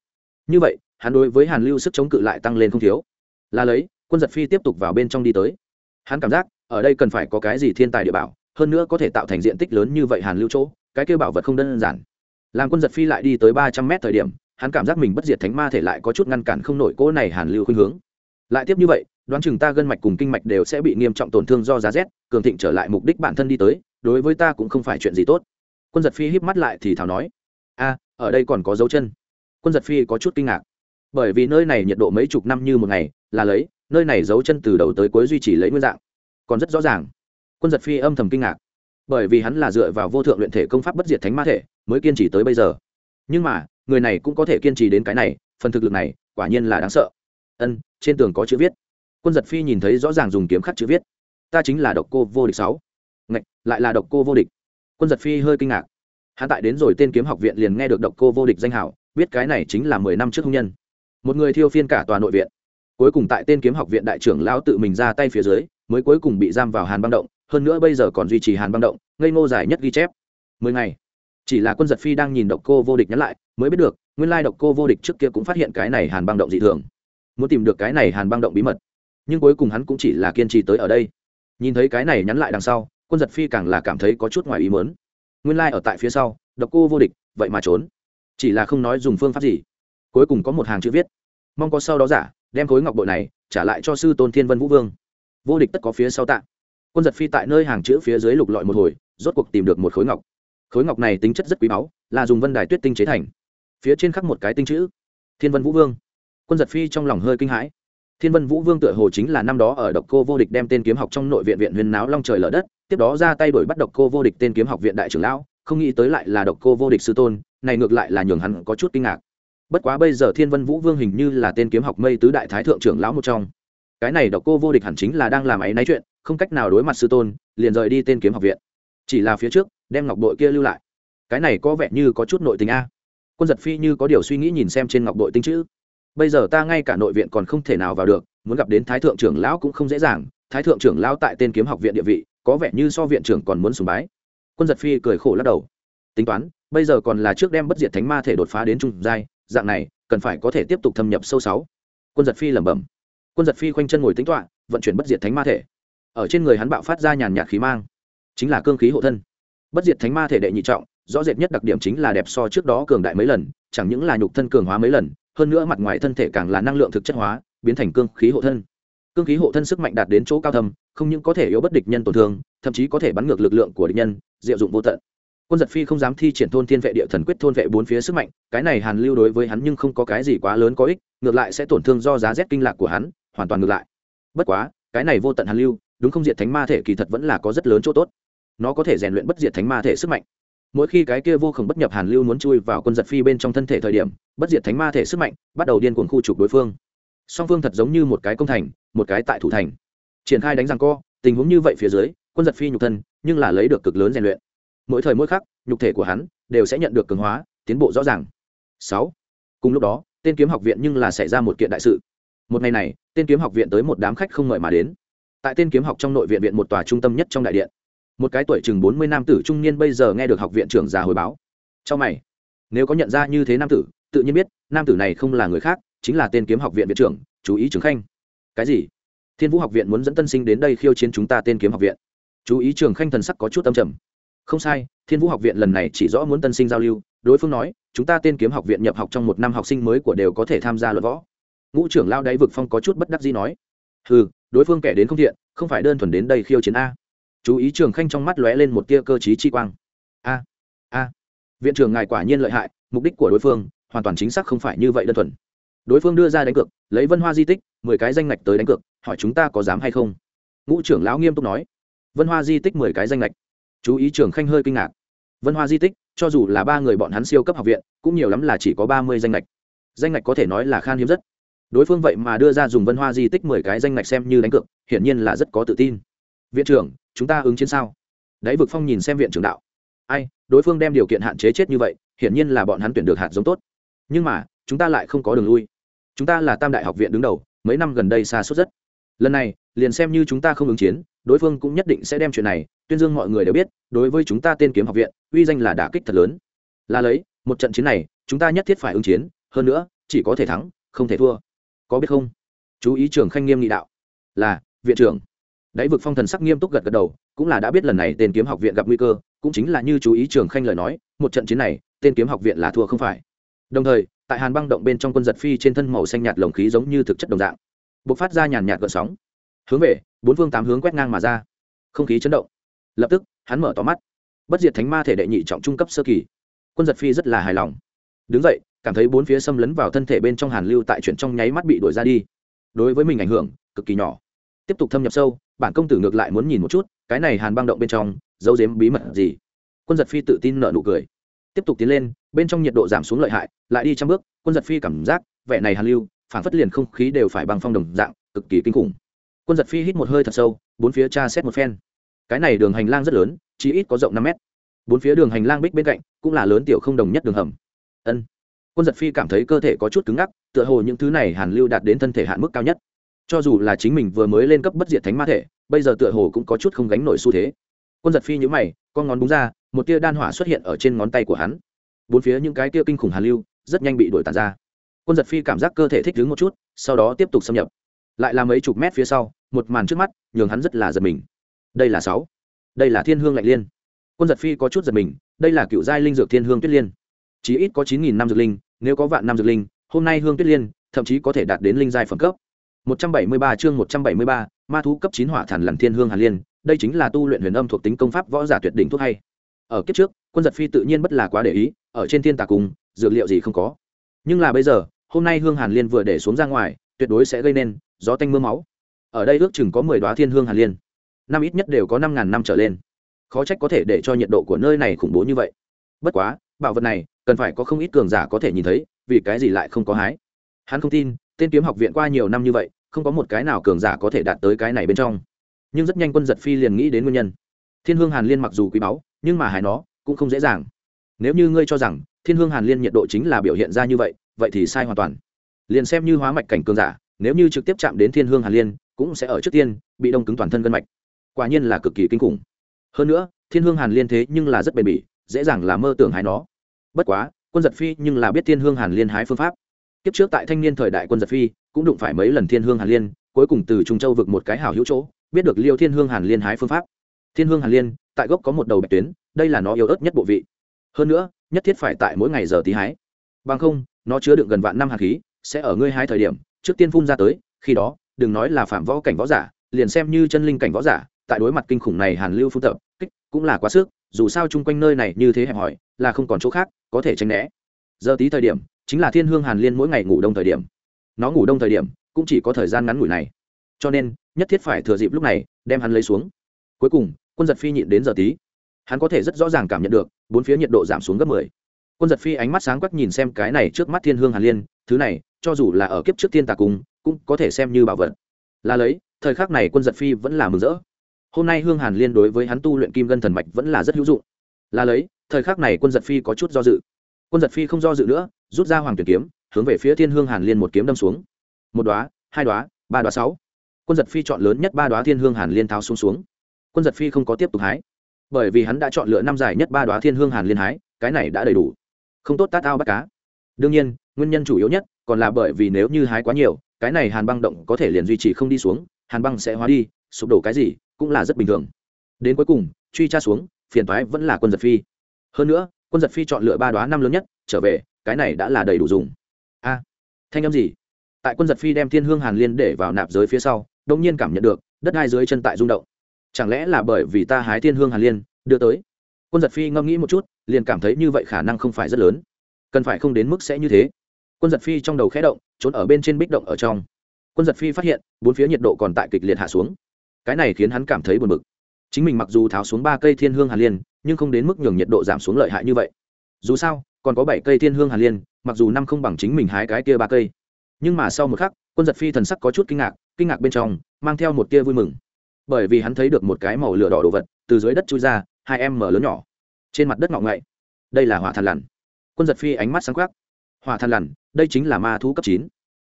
như vậy, hắn đối với hàn lưu sức chống cự lại tăng lên không thiếu. Là lấy, quân giật phi tiếp tục vào bên trong đi tới. Hắn cảm giác, ở đây cần phải có cái gì thiên tài địa bảo, hơn nữa có thể tạo thành diện tích lớn như vậy hàn lưu chỗ, cái kêu bảo vật không đơn giản. Làm quân giật phi lại đi tới ba trăm mét thời điểm, hắn cảm giác mình bất diệt thánh ma thể lại có chút ngăn cản không nổi cỗ này hàn lưu khuynh hướng. Lại tiếp như vậy, đoán chừng ta gân mạch cùng kinh mạch đều sẽ bị nghiêm trọng tổn thương do giá rét, cường thịnh trở lại mục đích bản thân đi tới, đối với ta cũng không phải chuyện gì tốt. Quân giật phi híp mắt lại thì thảo nói, a, ở đây còn có dấu chân quân giật phi có chút kinh ngạc. Bởi vì nơi này nhiệt độ mấy chục năm như một ngày, là lấy, nơi này giấu chân từ đầu tới cuối duy trì lấy nguyên dạng. Còn rất rõ ràng. Quân giật phi âm thầm kinh ngạc. Bởi vì hắn là dựa vào vô thượng luyện thể công pháp bất diệt thánh ma thể, mới kiên trì tới bây giờ. Nhưng mà, người này cũng có thể kiên trì đến cái này, phần thực lực này, quả nhiên là đáng sợ. Ân, trên tường có chữ viết. Quân giật phi nhìn thấy rõ ràng dùng kiếm khắc chữ viết. Ta chính là độc cô vô địch sáu. Ngạch, lại là độc cô vô địch. Quân giật phi hơi kinh ngạc. Hắn tại đến rồi tên kiếm học viện liền nghe được độc cô vô địch danh hảo biết cái này chính là mười năm trước hôn nhân. Một người thiêu phiên cả tòa nội viện. Cuối cùng tại tên kiếm học viện đại trưởng lão tự mình ra tay phía dưới, mới cuối cùng bị giam vào hàn băng động, hơn nữa bây giờ còn duy trì hàn băng động, ngây ngô dài nhất ghi chép. Mười ngày. Chỉ là quân giật phi đang nhìn độc cô vô địch nhắn lại, mới biết được, nguyên lai độc cô vô địch trước kia cũng phát hiện cái này hàn băng động dị thường. Muốn tìm được cái này hàn băng động bí mật. Nhưng cuối cùng hắn cũng chỉ là kiên trì tới ở đây. Nhìn thấy cái này nhắn lại đằng sau, quân giật phi càng là cảm thấy có chút ngoài ý mớn nguyên lai ở tại phía sau, độc cô vô địch, vậy mà trốn chỉ là không nói dùng phương pháp gì. Cuối cùng có một hàng chữ viết. Mong có sau đó giả, đem khối ngọc bội này trả lại cho sư tôn thiên vân vũ vương. Vô địch tất có phía sau tạ. Quân giật phi tại nơi hàng chữ phía dưới lục lọi một hồi, rốt cuộc tìm được một khối ngọc. Khối ngọc này tính chất rất quý báu, là dùng vân đài tuyết tinh chế thành. Phía trên khắc một cái tinh chữ. Thiên vân vũ vương. Quân giật phi trong lòng hơi kinh hãi. Thiên vân vũ vương tựa hồ chính là năm đó ở độc cô vô địch đem tên kiếm học trong nội viện viện huyền náo long trời lở đất, tiếp đó ra tay đổi bắt độc cô vô địch tên kiếm học viện đại trưởng lão, không nghĩ tới lại là độc cô vô địch sư tôn này ngược lại là nhường hắn có chút kinh ngạc. Bất quá bây giờ thiên vân vũ vương hình như là tên kiếm học mây tứ đại thái thượng trưởng lão một trong. Cái này độc cô vô địch hẳn chính là đang làm ấy náy chuyện, không cách nào đối mặt sư tôn, liền rời đi tên kiếm học viện. Chỉ là phía trước, đem ngọc bội kia lưu lại. Cái này có vẻ như có chút nội tình a. Quân giật phi như có điều suy nghĩ nhìn xem trên ngọc bội tinh chữ. Bây giờ ta ngay cả nội viện còn không thể nào vào được, muốn gặp đến thái thượng trưởng lão cũng không dễ dàng. Thái thượng trưởng lão tại tên kiếm học viện địa vị, có vẻ như so viện trưởng còn muốn sùng bái. Quân giật phi cười khổ lắc đầu. Tính toán bây giờ còn là trước đem bất diệt thánh ma thể đột phá đến trung giai, dạng này, cần phải có thể tiếp tục thâm nhập sâu sáu. Quân giật phi lẩm bẩm. Quân giật phi khoanh chân ngồi tính toạ vận chuyển bất diệt thánh ma thể. Ở trên người hắn bạo phát ra nhàn nhạt khí mang. Chính là cương khí hộ thân. Bất diệt thánh ma thể đệ nhị trọng, rõ rệt nhất đặc điểm chính là đẹp so trước đó cường đại mấy lần, chẳng những là nhục thân cường hóa mấy lần, hơn nữa mặt ngoài thân thể càng là năng lượng thực chất hóa, biến thành cương khí hộ thân. Cương khí hộ thân sức mạnh đạt đến chỗ cao thâm, không những có thể yếu bất địch nhân tổn thương, thậm chí có thể bắn ngược lực lượng của địch nhân, diệu dụng vô tận quân giật phi không dám thi triển thôn thiên vệ địa thần quyết thôn vệ bốn phía sức mạnh, cái này hàn lưu đối với hắn nhưng không có cái gì quá lớn có ích, ngược lại sẽ tổn thương do giá rét kinh lạc của hắn, hoàn toàn ngược lại. Bất quá, cái này vô tận hàn lưu, đúng không diệt thánh ma thể kỳ thật vẫn là có rất lớn chỗ tốt. Nó có thể rèn luyện bất diệt thánh ma thể sức mạnh. Mỗi khi cái kia vô khổng bất nhập hàn lưu muốn chui vào quân giật phi bên trong thân thể thời điểm, bất diệt thánh ma thể sức mạnh bắt đầu điên cuồng khu trục đối phương. Song phương thật giống như một cái công thành, một cái tại thủ thành. Triển khai đánh răng co, tình huống như vậy phía dưới, quân giật phi nhục thân, nhưng là lấy được cực lớn rèn luyện mỗi thời mỗi khắc, nhục thể của hắn đều sẽ nhận được cường hóa, tiến bộ rõ ràng. Sáu, cùng lúc đó, tên kiếm học viện nhưng là xảy ra một kiện đại sự. Một ngày này, tên kiếm học viện tới một đám khách không mời mà đến. Tại tên kiếm học trong nội viện viện một tòa trung tâm nhất trong đại điện. Một cái tuổi chừng bốn mươi nam tử trung niên bây giờ nghe được học viện trưởng già hồi báo. Trong mày. Nếu có nhận ra như thế nam tử, tự nhiên biết, nam tử này không là người khác, chính là tên kiếm học viện viện trưởng, chú ý trưởng khanh. Cái gì? Thiên vũ học viện muốn dẫn tân sinh đến đây khiêu chiến chúng ta tên kiếm học viện. Chú ý trường khanh thần sắc có chút âm trầm không sai, thiên vũ học viện lần này chỉ rõ muốn tân sinh giao lưu, đối phương nói, chúng ta tên kiếm học viện nhập học trong một năm học sinh mới của đều có thể tham gia luận võ. Ngũ trưởng lao đáy vực phong có chút bất đắc gì nói. Ừ đối phương kẻ đến không thiện, không phải đơn thuần đến đây khiêu chiến a. Chú ý trường khanh trong mắt lóe lên một tia cơ t chi quang. A a. Viện trưởng ngài quả nhiên lợi hại, mục đích của đối phương, hoàn toàn chính xác không phải như vậy đơn thuần. Đối phương đưa ra đánh cược, lấy vân hoa di tích, mười cái danh ngạch tới đánh cược, hỏi chúng ta có dám hay không? Ngũ trưởng lão nghiêm túc nói. Vân hoa di tích mười cái danh lệch chú ý trường khanh hơi kinh ngạc. Vân hoa di tích, cho dù là ba người bọn hắn siêu cấp học viện, cũng nhiều lắm là chỉ có ba mươi danh lệch danh lệch có thể nói là khan hiếm rất. Đối phương vậy mà đưa ra dùng vân hoa di tích mười cái danh lệch xem như đánh cược, hiển nhiên là rất có tự tin. Viện trưởng, chúng ta ứng chiến sao? Đáy vực phong nhìn xem viện trưởng đạo. Ai, đối phương đem điều kiện hạn chế chết như vậy, hiển nhiên là bọn hắn tuyển được hạt giống tốt. Nhưng mà, chúng ta lại không có đường lui. Chúng ta là tam đại học viện đứng đầu, mấy năm gần đây xa suốt rất. Lần này, liền xem như chúng ta không ứng chiến đối phương cũng nhất định sẽ đem chuyện này, tuyên dương mọi người đều biết, đối với chúng ta tên kiếm học viện, uy danh là đả kích thật lớn. Là lấy, một trận chiến này, chúng ta nhất thiết phải ứng chiến, hơn nữa, chỉ có thể thắng, không thể thua. Có biết không? Chú ý trường khanh nghiêm nghị đạo. Là, viện trưởng. Đáy vực phong thần sắc nghiêm túc gật gật đầu, cũng là đã biết lần này tên kiếm học viện gặp nguy cơ, cũng chính là như chú ý trường khanh lời nói, một trận chiến này, tên kiếm học viện là thua không phải. Đồng thời, tại hàn băng động bên trong quân giật phi trên thân màu xanh nhạt lồng khí giống như thực chất đồng dạng. B ộ c phát ra nhàn nhạt gợn sóng hướng về, bốn phương tám hướng quét ngang mà ra. Không khí chấn động. Lập tức, hắn mở tỏ mắt. Bất diệt thánh ma thể đệ nhị trọng trung cấp sơ kỳ. Quân giật phi rất là hài lòng. Đứng dậy, cảm thấy bốn phía xâm lấn vào thân thể bên trong hàn lưu tại chuyện trong nháy mắt bị đuổi ra đi. Đối với mình ảnh hưởng, cực kỳ nhỏ. Tiếp tục thâm nhập sâu, bản công tử ngược lại muốn nhìn một chút, cái này hàn băng động bên trong, dấu dếm bí mật gì? Quân giật phi tự tin nợ nụ cười. Tiếp tục tiến lên, bên trong nhiệt độ giảm xuống lợi hại, lại đi trăm bước, quân giật phi cảm giác, vẻ này hàn lưu phản phất liền không khí đều phải băng phong đồng dạng, cực kỳ kinh khủng quân giật phi hít một hơi thật sâu, bốn phía tra xét một phen. Cái này đường hành lang rất lớn, chỉ ít có rộng năm mét. Bốn phía đường hành lang bích bên cạnh, cũng là lớn tiểu không đồng nhất đường hầm. Ân. Quân giật phi cảm thấy cơ thể có chút cứng ngắc, tựa hồ những thứ này hàn lưu đạt đến thân thể hạn mức cao nhất. Cho dù là chính mình vừa mới lên cấp bất diệt thánh ma thể, bây giờ tựa hồ cũng có chút không gánh nổi xu thế. Quân giật phi nhữ mày, con ngón búng ra, một tia đan hỏa xuất hiện ở trên ngón tay của hắn. Bốn phía những cái tia kinh khủng hàn lưu, rất nhanh bị đuổi tàn ra. Quân giật phi cảm giác cơ thể thích đứng một chút, sau đó tiếp tục xâm nhập lại là mấy chục mét phía sau một màn trước mắt nhường hắn rất là giật mình. Đây là sáu. Đây là thiên hương lạnh liên. Quân giật phi có chút giật mình đây là cựu giai linh dược thiên hương tuyết liên. Chí ít có chín nghìn năm dược linh nếu có vạn năm dược linh hôm nay hương tuyết liên thậm chí có thể đạt đến linh giai phẩm cấp. 173 chương 173, ma thú cấp 9 hỏa thần lần thiên hương hàn liên, đây chính là tu luyện huyền âm thuộc tính công pháp võ giả tuyệt đỉnh thuốc hay. Ở kiếp trước, quân giật phi tự nhiên bất là quá để ý, ở trên thiên tà cung, dược liệu gì không có. Nhưng là bây giờ, hôm nay hương hàn liên vừa để xuống ra ngoài, tuyệt đối sẽ gây nên gió tanh mưa máu. Ở đây ước chừng có 10 đóa thiên hương hàn liên, năm ít nhất đều có năm ngàn năm trở lên. Khó trách có thể để cho nhiệt độ của nơi này khủng bố như vậy. Bất quá, bảo vật này, cần phải có không ít cường giả có thể nhìn thấy, vì cái gì lại không có hái? Hắn không tin, tên kiếm học viện qua nhiều năm như vậy không có một cái nào cường giả có thể đạt tới cái này bên trong nhưng rất nhanh quân giật phi liền nghĩ đến nguyên nhân thiên hương hàn liên mặc dù quý báu nhưng mà hài nó cũng không dễ dàng nếu như ngươi cho rằng thiên hương hàn liên nhiệt độ chính là biểu hiện ra như vậy vậy thì sai hoàn toàn liền xem như hóa mạch cảnh cường giả, nếu như trực tiếp chạm đến thiên hương hàn liên, cũng sẽ ở trước tiên bị đông cứng toàn thân gân mạch. Quả nhiên là cực kỳ kinh khủng. Hơn nữa, thiên hương hàn liên thế nhưng là rất bền bỉ, dễ dàng là mơ tưởng hái nó. Bất quá, quân giật phi nhưng là biết thiên hương hàn liên hái phương pháp. Kiếp trước tại thanh niên thời đại quân giật phi, cũng đụng phải mấy lần thiên hương hàn liên, cuối cùng từ trung châu vực một cái hảo hữu chỗ, biết được liêu thiên hương hàn liên hái phương pháp. Thiên hương hàn liên, tại gốc có một đầu bạch tuyến, đây là nó yếu ớt nhất bộ vị. Hơn nữa, nhất thiết phải tại mỗi ngày giờ tí hái. Bằng không, nó chứa đựng gần vạn năm hạt khí sẽ ở ngươi hai thời điểm, trước tiên phun ra tới, khi đó, đừng nói là phạm võ cảnh võ giả, liền xem như chân linh cảnh võ giả, tại đối mặt kinh khủng này hàn lưu phun tập, kích cũng là quá sức, dù sao chung quanh nơi này như thế hẹp hòi, là không còn chỗ khác, có thể tránh né. Giờ tí thời điểm, chính là thiên hương hàn liên mỗi ngày ngủ đông thời điểm. Nó ngủ đông thời điểm, cũng chỉ có thời gian ngắn ngủi này. Cho nên, nhất thiết phải thừa dịp lúc này, đem hắn lấy xuống. Cuối cùng, quân giật phi nhịn đến giờ tí. Hắn có thể rất rõ ràng cảm nhận được, bốn phía nhiệt độ giảm xuống gấp mười. Quân giật phi ánh mắt sáng quắc nhìn xem cái này trước mắt thiên hương hàn liên, thứ này cho dù là ở kiếp trước thiên tà cung, cũng có thể xem như bảo vật. Là lấy, thời khắc này quân giật phi vẫn là mừng rỡ. Hôm nay hương hàn liên đối với hắn tu luyện kim gân thần mạch vẫn là rất hữu dụng. Là lấy, thời khắc này quân giật phi có chút do dự. Quân giật phi không do dự nữa, rút ra hoàng tuyển kiếm, hướng về phía thiên hương hàn liên một kiếm đâm xuống. Một đoá hai đoá ba đoá sáu. Quân giật phi chọn lớn nhất ba đoá thiên hương hàn liên tháo xuống xuống. Quân giật phi không có tiếp tục hái. Bởi vì hắn đã chọn lựa năm dài nhất ba đoá thiên hương hàn liên hái, cái này đã đầy đủ. Không tốt tát ao bắt cá. Đương nhiên, nguyên nhân chủ yếu nhất còn là bởi vì nếu như hái quá nhiều, cái này hàn băng động có thể liền duy trì không đi xuống, hàn băng sẽ hóa đi, sụp đổ cái gì cũng là rất bình thường. Đến cuối cùng, truy tra xuống, phiền toái vẫn là quân giật phi. Hơn nữa, quân giật phi chọn lựa ba đoá năm lớn nhất, trở về, cái này đã là đầy đủ dùng. A, thanh âm gì? Tại quân giật phi đem thiên hương hàn liên để vào nạp giới phía sau, đông nhiên cảm nhận được, đất hai dưới chân tại rung động. Chẳng lẽ là bởi vì ta hái thiên hương hàn liên, đưa tới? Quân giật phi ngẫm nghĩ một chút, liền cảm thấy như vậy khả năng không phải rất lớn. Cần phải không đến mức sẽ như thế quân giật phi trong đầu khẽ động, trốn ở bên trên bích động ở trong. Quân giật phi phát hiện, bốn phía nhiệt độ còn tại kịch liệt hạ xuống. Cái này khiến hắn cảm thấy buồn bực. Chính mình mặc dù tháo xuống ba cây thiên hương hàn liên, nhưng không đến mức nhường nhiệt độ giảm xuống lợi hại như vậy. Dù sao, còn có bảy cây thiên hương hàn liên, mặc dù năm không bằng chính mình hái cái kia ba cây. Nhưng mà sau một khắc, quân giật phi thần sắc có chút kinh ngạc kinh ngạc bên trong, mang theo một tia vui mừng. Bởi vì hắn thấy được một cái màu lửa đỏ đồ vật, từ dưới đất chui ra, hai em mở lớn nhỏ. Trên mặt đất ngọ ngậy. Đây là hỏa than lằn. Quân giật phi ánh mắt sáng khoác hỏa than lằn đây chính là ma thú cấp chín.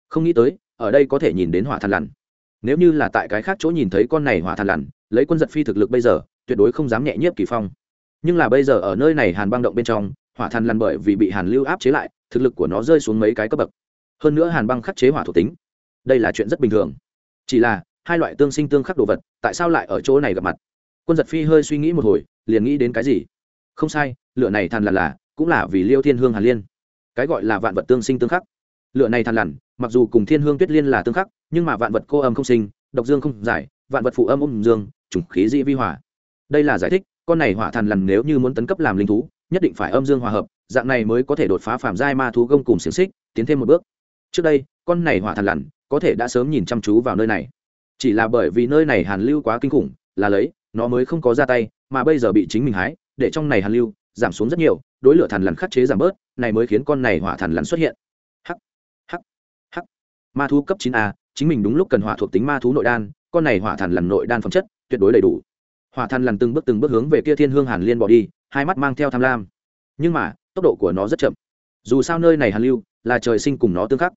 Không nghĩ tới, ở đây có thể nhìn đến hỏa than lằn. Nếu như là tại cái khác chỗ nhìn thấy con này hỏa than lằn, lấy quân giật phi thực lực bây giờ, tuyệt đối không dám nhẹ nhiếp kỳ phong. Nhưng là bây giờ ở nơi này hàn băng động bên trong, hỏa than lằn bởi vì bị hàn lưu áp chế lại, thực lực của nó rơi xuống mấy cái cấp bậc. Hơn nữa hàn băng khắc chế hỏa thuộc tính. Đây là chuyện rất bình thường. Chỉ là, hai loại tương sinh tương khắc đồ vật, tại sao lại ở chỗ này gặp mặt? Quân giật phi hơi suy nghĩ một hồi, liền nghĩ đến cái gì? Không sai lựa này thàn là là, cũng là vì liêu thiên hương hàn liên cái gọi là vạn vật tương sinh tương khắc. Lựa này thàn lằn, mặc dù cùng thiên hương tuyết liên là tương khắc, nhưng mà vạn vật cô âm không sinh, độc dương không giải, vạn vật phụ âm ôm dương, chủng khí dị vi hỏa đây là giải thích, con này hỏa thàn lằn nếu như muốn tấn cấp làm linh thú, nhất định phải âm dương hòa hợp, dạng này mới có thể đột phá phàm giai ma thú gông cùng xiềng xích, tiến thêm một bước. Trước đây, con này hỏa thàn lằn có thể đã sớm nhìn chăm chú vào nơi này. Chỉ là bởi vì nơi này hàn lưu quá kinh khủng, là lấy, nó mới không có ra tay, mà bây giờ bị chính mình hái, để trong này hàn lưu giảm xuống rất nhiều, đối lửa thàn lằn khắc chế giảm bớt này mới khiến con này hỏa thần lằn xuất hiện. Hắc hắc hắc. Ma thú cấp chín a, chính mình đúng lúc cần hỏa thuộc tính ma thú nội đan, con này hỏa thần lằn nội đan phẩm chất tuyệt đối đầy đủ. Hỏa thần lằn từng bước từng bước hướng về kia thiên hương hàn liên bỏ đi, hai mắt mang theo tham lam. Nhưng mà, tốc độ của nó rất chậm. Dù sao nơi này hàn lưu, là trời sinh cùng nó tương khắc.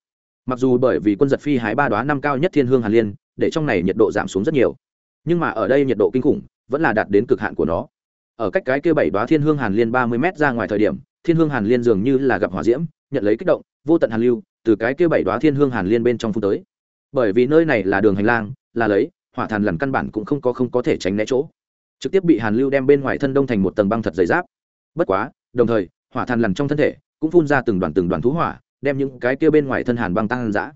Mặc dù bởi vì quân giật phi hái ba đoá năm cao nhất thiên hương hàn liên, để trong này nhiệt độ giảm xuống rất nhiều. Nhưng mà ở đây nhiệt độ kinh khủng, vẫn là đạt đến cực hạn của nó. Ở cách cái kia bảy đoá thiên hương hàn liên ba mươi m ra ngoài thời điểm thiên hương hàn liên dường như là gặp hỏa diễm, nhận lấy kích động, vô tận hàn lưu, từ cái kia bảy đoá thiên hương hàn liên bên trong phút tới. Bởi vì nơi này là đường hành lang, là lấy, hỏa thàn lằn căn bản cũng không có không có thể tránh né chỗ. Trực tiếp bị hàn lưu đem bên ngoài thân đông thành một tầng băng thật dày giáp. Bất quá, đồng thời, hỏa thàn lằn trong thân thể cũng phun ra từng đoàn từng đoàn thú hỏa, đem những cái kia bên ngoài thân hàn băng tăng dã.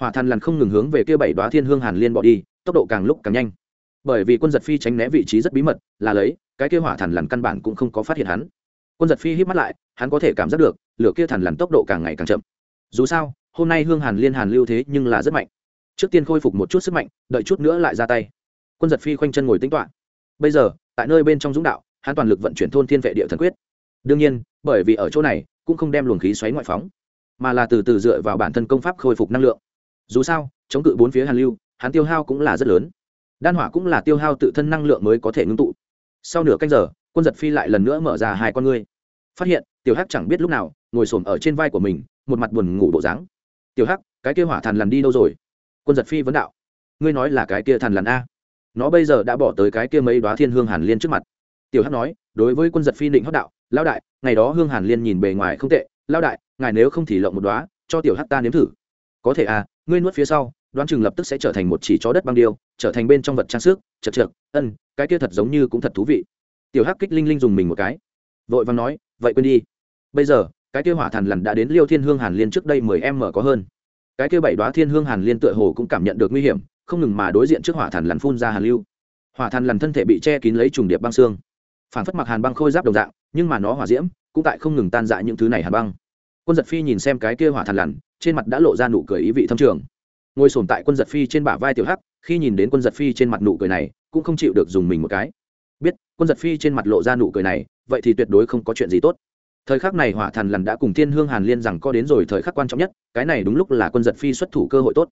Hỏa thần lằn không ngừng hướng về kia bảy đoá thiên hương hàn liên bỏ đi, tốc độ càng lúc càng nhanh. Bởi vì quân giật phi tránh né vị trí rất bí mật, là lấy, cái kia hỏa thần lằn căn bản cũng không có phát hiện hắn quân giật phi hít mắt lại, hắn có thể cảm giác được, lửa kia thằn lằn tốc độ càng ngày càng chậm. Dù sao, hôm nay hương hàn liên hàn lưu thế nhưng là rất mạnh. Trước tiên khôi phục một chút sức mạnh, đợi chút nữa lại ra tay. Quân giật phi khoanh chân ngồi tính toạ bây giờ, tại nơi bên trong dũng đạo, hắn toàn lực vận chuyển thôn thiên vệ địa thần quyết. Đương nhiên, bởi vì ở chỗ này, cũng không đem luồng khí xoáy ngoại phóng, mà là từ từ dựa vào bản thân công pháp khôi phục năng lượng. Dù sao, chống cự bốn phía hàn lưu, hắn tiêu hao cũng là rất lớn. Đan hỏa cũng là tiêu hao tự thân năng lượng mới có thể ngưng tụ. Sau nửa canh giờ quân giật phi lại lần nữa mở ra hai con ngươi. Phát hiện, tiểu hắc chẳng biết lúc nào, ngồi s ổ m ở trên vai của mình, một mặt buồn ngủ bộ dáng. Tiểu hắc, cái kia hỏa thàn lằn đi đâu rồi? Quân giật phi vấn đạo. Ngươi nói là cái kia thàn lằn a? Nó bây giờ đã bỏ tới cái kia mấy đoá thiên hương hàn liên trước mặt. Tiểu hắc nói, đối với quân giật phi định hót đạo lao đại, ngày đó hương hàn liên nhìn bề ngoài không tệ lao đại, ngài nếu không thì lộng một đoá cho tiểu hắc ta nếm thử. Có thể à ngươi nuốt phía sau, đoán chừng lập tức sẽ trở thành một chỉ chó đất băng điêu, trở thành bên trong vật trang sức, chật trượt ân, cái kia thật giống như cũng thật thú vị tiểu hắc kích linh linh dùng mình một cái. Vội vàng nói, vậy quên đi. Bây giờ, cái kia hỏa thần lần đã đến liêu thiên hương hàn liên trước đây mười em mở có hơn. Cái kia bảy đoá thiên hương hàn liên tựa hồ cũng cảm nhận được nguy hiểm, không ngừng mà đối diện trước hỏa thần lần phun ra hàn lưu. Hỏa thần lần thân thể bị che kín lấy trùng điệp băng xương. Phản phất mặc hàn băng khôi giáp đồng dạng, nhưng mà nó hỏa diễm cũng tại không ngừng tan dại những thứ này hàn băng. Quân giật phi nhìn xem cái kia hỏa thần lằn trên mặt đã lộ ra nụ cười ý vị thâm trường. Ngồi sồn tại quân giật phi trên bả vai tiểu hắc, khi nhìn đến quân giật phi trên mặt nụ cười này, cũng không chịu được dùng mình một cái biết, quân giật phi trên mặt lộ ra nụ cười này, vậy thì tuyệt đối không có chuyện gì tốt. Thời khắc này hỏa thần lần đã cùng thiên hương hàn liên rằng có đến rồi thời khắc quan trọng nhất, cái này đúng lúc là quân giật phi xuất thủ cơ hội tốt.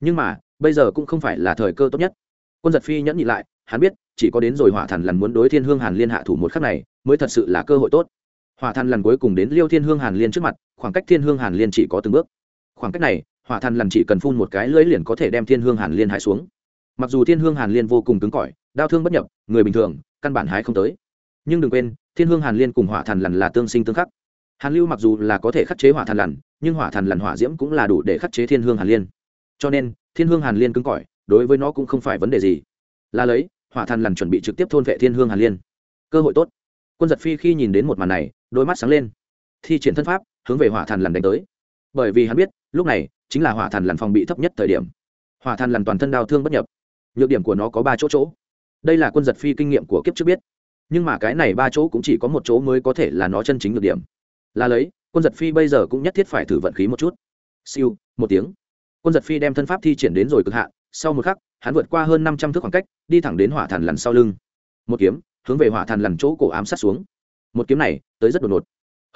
Nhưng mà, bây giờ cũng không phải là thời cơ tốt nhất. Quân giật phi nhẫn nhị lại, hắn biết, chỉ có đến rồi hỏa thần lần muốn đối thiên hương hàn liên hạ thủ một khắc này, mới thật sự là cơ hội tốt. Hỏa thần lần cuối cùng đến liêu thiên hương hàn liên trước mặt, khoảng cách thiên hương hàn liên chỉ có từng bước. Khoảng cách này, hỏa thần lần chỉ cần phun một cái lưỡi liền có thể đem thiên hương hàn liên hạ xuống. Mặc dù thiên hương hàn liên vô cùng cứng cỏi, đau thương bất nhập, người bình thường căn bản hái không tới. Nhưng đừng quên, thiên hương hàn liên cùng hỏa thần lần là tương sinh tương khắc. Hàn lưu mặc dù là có thể khắc chế hỏa thần lần nhưng hỏa thần lần hỏa diễm cũng là đủ để khắc chế thiên hương hàn liên. Cho nên, thiên hương hàn liên cứng cỏi, đối với nó cũng không phải vấn đề gì. Là lấy, hỏa thần lần chuẩn bị trực tiếp thôn vệ thiên hương hàn liên. Cơ hội tốt. Quân giật phi khi nhìn đến một màn này, đôi mắt sáng lên. Thi triển thân pháp, hướng về hỏa thần lần đánh tới. Bởi vì hắn biết, lúc này, chính là hỏa thần lần phòng bị thấp nhất thời điểm. Hỏa thần lần toàn thân đau thương bất nhập. Nhược điểm của nó có ba chỗ chỗ đây là quân giật phi kinh nghiệm của kiếp trước biết. Nhưng mà cái này ba chỗ cũng chỉ có một chỗ mới có thể là nó chân chính được điểm. Là lấy, quân giật phi bây giờ cũng nhất thiết phải thử vận khí một chút. Siêu, một tiếng. Quân giật phi đem thân pháp thi triển đến rồi cực hạn, sau một khắc, hắn vượt qua hơn năm trăm thước khoảng cách, đi thẳng đến hỏa thần lằn sau lưng. Một kiếm, hướng về hỏa thần lằn chỗ cổ ám sát xuống. Một kiếm này, tới rất đột ngột.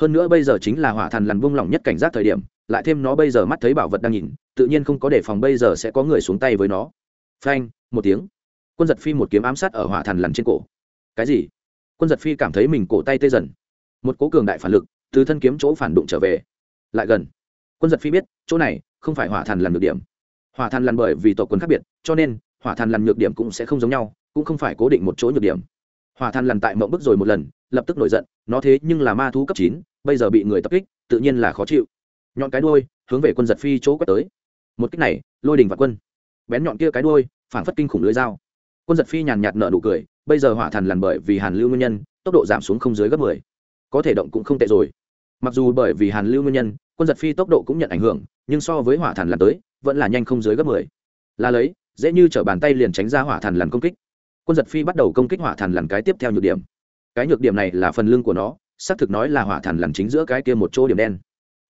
Hơn nữa bây giờ chính là hỏa thần lằn vung lỏng nhất cảnh giác thời điểm, lại thêm nó bây giờ mắt thấy bảo vật đang nhìn, tự nhiên không có đề phòng bây giờ sẽ có người xuống tay với nó. Phanh, một tiếng quân giật phi một kiếm ám sát ở hỏa thần lằn trên cổ. Cái gì? Quân giật phi cảm thấy mình cổ tay tê dần. Một cố cường đại phản lực từ thân kiếm chỗ phản đụng trở về. Lại gần. Quân giật phi biết, chỗ này không phải hỏa thần lằn được điểm. Hỏa thần lằn bởi vì tổ quân khác biệt, cho nên hỏa thần lằn nhược điểm cũng sẽ không giống nhau, cũng không phải cố định một chỗ nhược điểm. Hỏa thần lằn tại mộng bức rồi một lần, lập tức nổi giận, nó thế nhưng là ma thú cấp chín, bây giờ bị người tập kích, tự nhiên là khó chịu. Nhọn cái đuôi, hướng về quân giật phi chỗ quét tới. Một cách này, lôi đình và quân. Bén nhọn kia cái đuôi phản phất kinh khủng lưới dao quân giật phi nhàn nhạt nợ nụ cười, bây giờ hỏa thần lần bởi vì hàn lưu nguyên nhân, tốc độ giảm xuống không dưới gấp mười. Có thể động cũng không tệ rồi. Mặc dù bởi vì hàn lưu nguyên nhân, quân giật phi tốc độ cũng nhận ảnh hưởng, nhưng so với hỏa thần lần tới, vẫn là nhanh không dưới gấp mười. Là lấy, dễ như t bàn tay liền tránh ra hỏa thần lần công kích. Quân giật phi bắt đầu công kích hỏa thần lần cái tiếp theo nhược điểm. Cái nhược điểm này là phần lưng của nó, xác thực nói là hỏa thần lần chính giữa cái kia một chỗ điểm đen.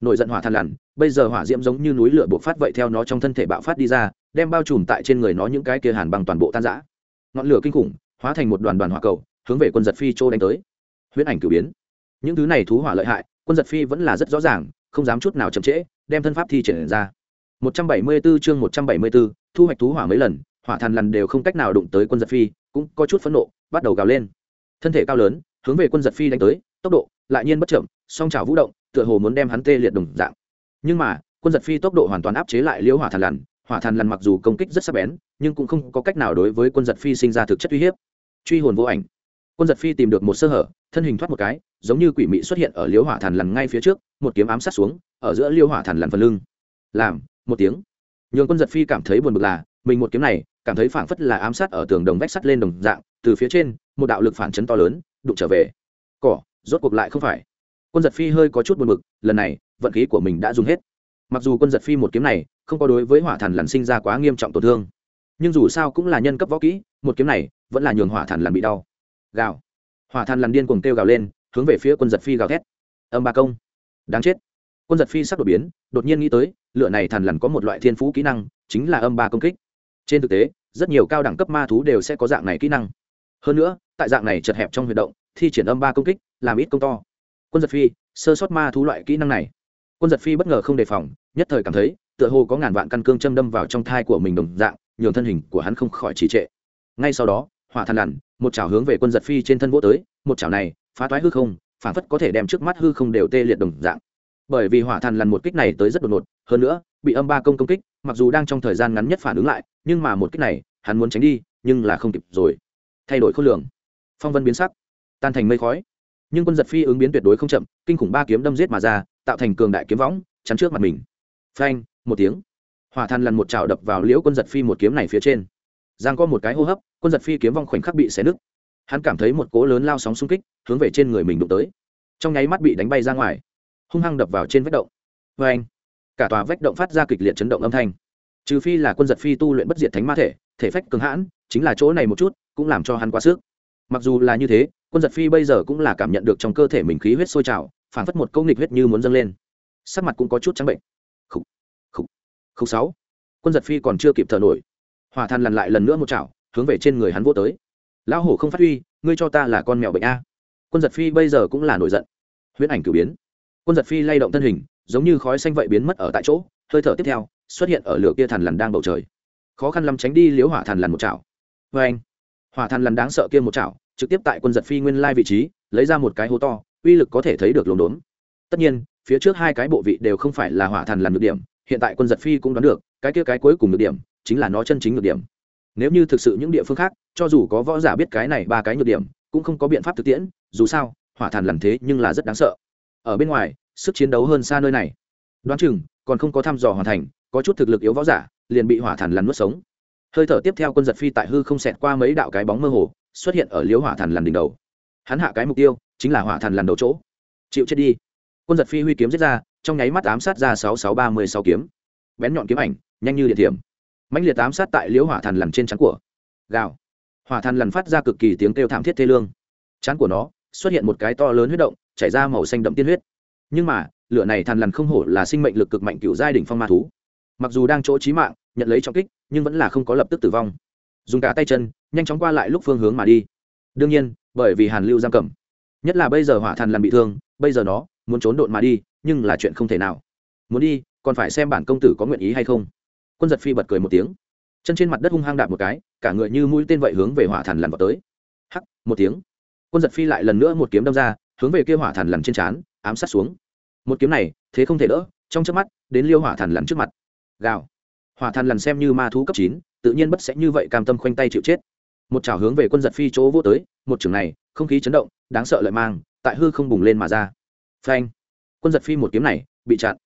Nổi giận hỏa thần lần bây giờ hỏa diễm giống như núi lửa bộc phát vậy theo nó trong thân thể bạo phát đi ra, đem bao trùm tại trên người nó những cái kia hàn bằng toàn bộ tan rã ngọn lửa kinh khủng hóa thành một đoàn đoàn hỏa cầu hướng về quân giật phi chỗ đánh tới. Huyễn ảnh cử biến. Những thứ này thú hỏa lợi hại quân giật phi vẫn là rất rõ ràng không dám chút nào chậm trễ đem thân pháp thi triển ra. 174 chương 174, thu hoạch thú hỏa mấy lần hỏa thần lần đều không cách nào đụng tới quân giật phi cũng có chút phẫn nộ bắt đầu gào lên. Thân thể cao lớn hướng về quân giật phi đánh tới tốc độ lại nhiên bất chậm song trào vũ động tựa hồ muốn đem hắn tê liệt đồng dạng. Nhưng mà quân giật phi tốc độ hoàn toàn áp chế lại liễu hỏa thần lần hỏa thần lần mặc dù công kích rất sắc bén nhưng cũng không có cách nào đối với quân giật phi sinh ra thực chất uy hiếp. Truy hồn vô ảnh. Quân giật phi tìm được một sơ hở, thân hình thoát một cái, giống như quỷ mị xuất hiện ở liêu hỏa thần lằn ngay phía trước, một kiếm ám sát xuống, ở giữa liêu hỏa thần lằn phần lưng. Làm, một tiếng. Nhường quân giật phi cảm thấy buồn bực là, mình một kiếm này, cảm thấy phảng phất là ám sát ở tường đồng vách sắt lên đồng dạng, từ phía trên, một đạo lực phản chấn to lớn, đụng trở về. Cỏ, rốt cuộc lại không phải. Quân giật phi hơi có chút buồn bực, lần này, vận khí của mình đã dùng hết. Mặc dù quân giật phi một kiếm này, không có đối với hỏa thần lằn sinh ra quá nghiêm trọng tổn thương nhưng dù sao cũng là nhân cấp võ kỹ, một kiếm này vẫn là nhường hỏa thần lằn bị đau. Gào. Hỏa thần lằn điên cuồng kêu gào lên, hướng về phía quân giật phi gào thét. Âm ba công. Đáng chết. Quân giật phi sắp đột biến, đột nhiên nghĩ tới lựa này thần lằn có một loại thiên phú kỹ năng, chính là âm ba công kích. Trên thực tế, rất nhiều cao đẳng cấp ma thú đều sẽ có dạng này kỹ năng. Hơn nữa, tại dạng này chật hẹp trong huy động, thi triển âm ba công kích, làm ít công to. Quân giật phi, sơ sót ma thú loại kỹ năng này. Quân giật phi bất ngờ không đề phòng, nhất thời cảm thấy, tựa hồ có ngàn vạn căn cương châm đâm vào trong thai của mình đồng dạng nhường thân hình của hắn không khỏi trì trệ. Ngay sau đó, hỏa than lằn một chảo hướng về quân giật phi trên thân vỗ tới, một chảo này, phá toái hư không phản phất có thể đem trước mắt hư không đều tê liệt đồng dạng. Bởi vì hỏa than lằn một kích này tới rất đột ngột, hơn nữa, bị âm ba công công kích, mặc dù đang trong thời gian ngắn nhất phản ứng lại, nhưng mà một kích này, hắn muốn tránh đi, nhưng là không kịp rồi. Thay đổi khối lượng. Phong vân biến sắc, tan thành mây khói. Nhưng quân giật phi ứng biến tuyệt đối không chậm, kinh khủng ba kiếm đâm giết mà ra, tạo thành cường đại kiếm võng, chắn trước mặt mình. Phanh, một tiếng hỏa than lăn một trào đập vào liễu quân giật phi một kiếm này phía trên. Giang có một cái hô hấp, quân giật phi kiếm vong khoảnh khắc bị xé nứt. Hắn cảm thấy một cỗ lớn lao sóng xung kích, hướng về trên người mình đụng tới. Trong nháy mắt bị đánh bay ra ngoài, hung hăng đập vào trên vách động. Vê anh, cả tòa vách động phát ra kịch liệt chấn động âm thanh. Trừ phi là quân giật phi tu luyện bất diệt thánh ma thể thể phách cường hãn, chính là chỗ này một chút, cũng làm cho hắn quá sức. Mặc dù là như thế, quân giật phi bây giờ cũng là cảm nhận được trong cơ thể mình khí huyết sôi trào phản phất một câu nghịch huyết như muốn dâng lên. Sắc mặt cũng có chút trắng bệnh khúc sáu. Quân giật phi còn chưa kịp thở nổi. Hỏa than lằn lại lần nữa một chảo, hướng về trên người hắn vô tới. Lão hổ không phát huy, ngươi cho ta là con mèo bệnh a. Quân giật phi bây giờ cũng là nổi giận. Huyễn ảnh cử biến. Quân giật phi lay động thân hình, giống như khói xanh vậy biến mất ở tại chỗ, hơi thở tiếp theo, xuất hiện ở lửa kia thần lằn đang bầu trời. Khó khăn lắm tránh đi liếu hỏa thần lằn một chảo. Oeng. hỏa thần lằn đáng sợ kia một chảo, trực tiếp tại quân giật phi nguyên lai vị trí, lấy ra một cái hố to, uy lực có thể thấy được luồn đốn tất nhiên, phía trước hai cái bộ vị đều không phải là hỏa thần lằn nhược điểm hiện tại quân giật phi cũng đoán được, cái kia cái cuối cùng nhược điểm chính là nó chân chính nhược điểm. Nếu như thực sự những địa phương khác, cho dù có võ giả biết cái này ba cái nhược điểm, cũng không có biện pháp thực tiễn, dù sao, hỏa thàn làm thế nhưng là rất đáng sợ. Ở bên ngoài, sức chiến đấu hơn xa nơi này. Đoán chừng, còn không có thăm dò hoàn thành, có chút thực lực yếu võ giả, liền bị hỏa thàn lằn nuốt sống. Hơi thở tiếp theo quân giật phi tại hư không xẹt qua mấy đạo cái bóng mơ hồ, xuất hiện ở liếu hỏa thàn lằn đỉnh đầu. Hắn hạ cái mục tiêu, chính là hỏa thàn lằn đầu chỗ. Chịu chết đi. Quân giật phi huy kiếm giết ra trong nháy mắt ám sát ra sáu sáu ba mươi sáu kiếm. Bén nhọn kiếm ảnh, nhanh như điện thiểm. Mãnh liệt ám sát tại liễu hỏa thần lằn trên trán của. Gào. Hỏa thần lằn phát ra cực kỳ tiếng kêu thảm thiết thê lương. Trán của nó xuất hiện một cái to lớn huyết động, chảy ra màu xanh đậm tiên huyết. Nhưng mà, lửa này thần lằn không hổ là sinh mệnh lực cực mạnh cựu giai đỉnh phong ma thú. Mặc dù đang chỗ chí mạng, nhận lấy trọng kích, nhưng vẫn là không có lập tức tử vong. Dùng cả tay chân, nhanh chóng qua lại lúc phương hướng mà đi. Đương nhiên, bởi vì hàn lưu giam cầm. Nhất là bây giờ hỏa thần lằn bị thương, bây giờ nó muốn trốn độn mà đi, nhưng là chuyện không thể nào. Muốn đi, còn phải xem bản công tử có nguyện ý hay không. Quân giật phi bật cười một tiếng. Chân trên mặt đất hung hăng đạp một cái, cả người như mũi tên vậy hướng về hỏa thần lằn vào tới. Hắc, một tiếng. Quân giật phi lại lần nữa một kiếm đâm ra, hướng về kia hỏa thần lằn trên trán, ám sát xuống. Một kiếm này, thế không thể đỡ, trong chớp mắt, đến liêu hỏa thần lằn trước mặt. Gào. Hỏa thần lằn xem như ma thú cấp chín, tự nhiên bất sẽ như vậy cam tâm khoanh tay chịu chết. Một chảo hướng về quân giật phi chỗ vô tới, một trường này, không khí chấn động, đáng sợ lợi mang, tại hư không bùng lên mà ra phanh. Quân giật phi một kiếm này, bị chặn.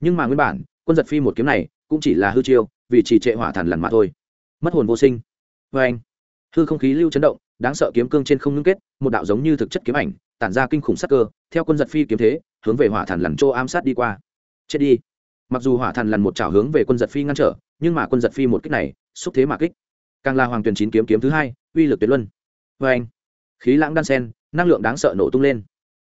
Nhưng mà nguyên bản, quân giật phi một kiếm này cũng chỉ là hư chiêu, vì chỉ trệ hỏa thản lằn mà thôi. Mất hồn vô sinh. Vê anh hư không khí lưu chấn động, đáng sợ kiếm cương trên không ngưng kết, một đạo giống như thực chất kiếm ảnh, tản ra kinh khủng sắc cơ, theo quân giật phi kiếm thế, hướng về hỏa thản lằn chỗ ám sát đi qua. Chết đi. Mặc dù hỏa thản lằn một chảo hướng về quân giật phi ngăn trở, nhưng mà quân giật phi một kích này, xúc thế mà kích. Càng là hoàng tuyền chín kiếm kiếm thứ hai, uy lực tuyệt luân. Vê anh khí lãng đan sen, năng lượng đáng sợ nổ tung lên.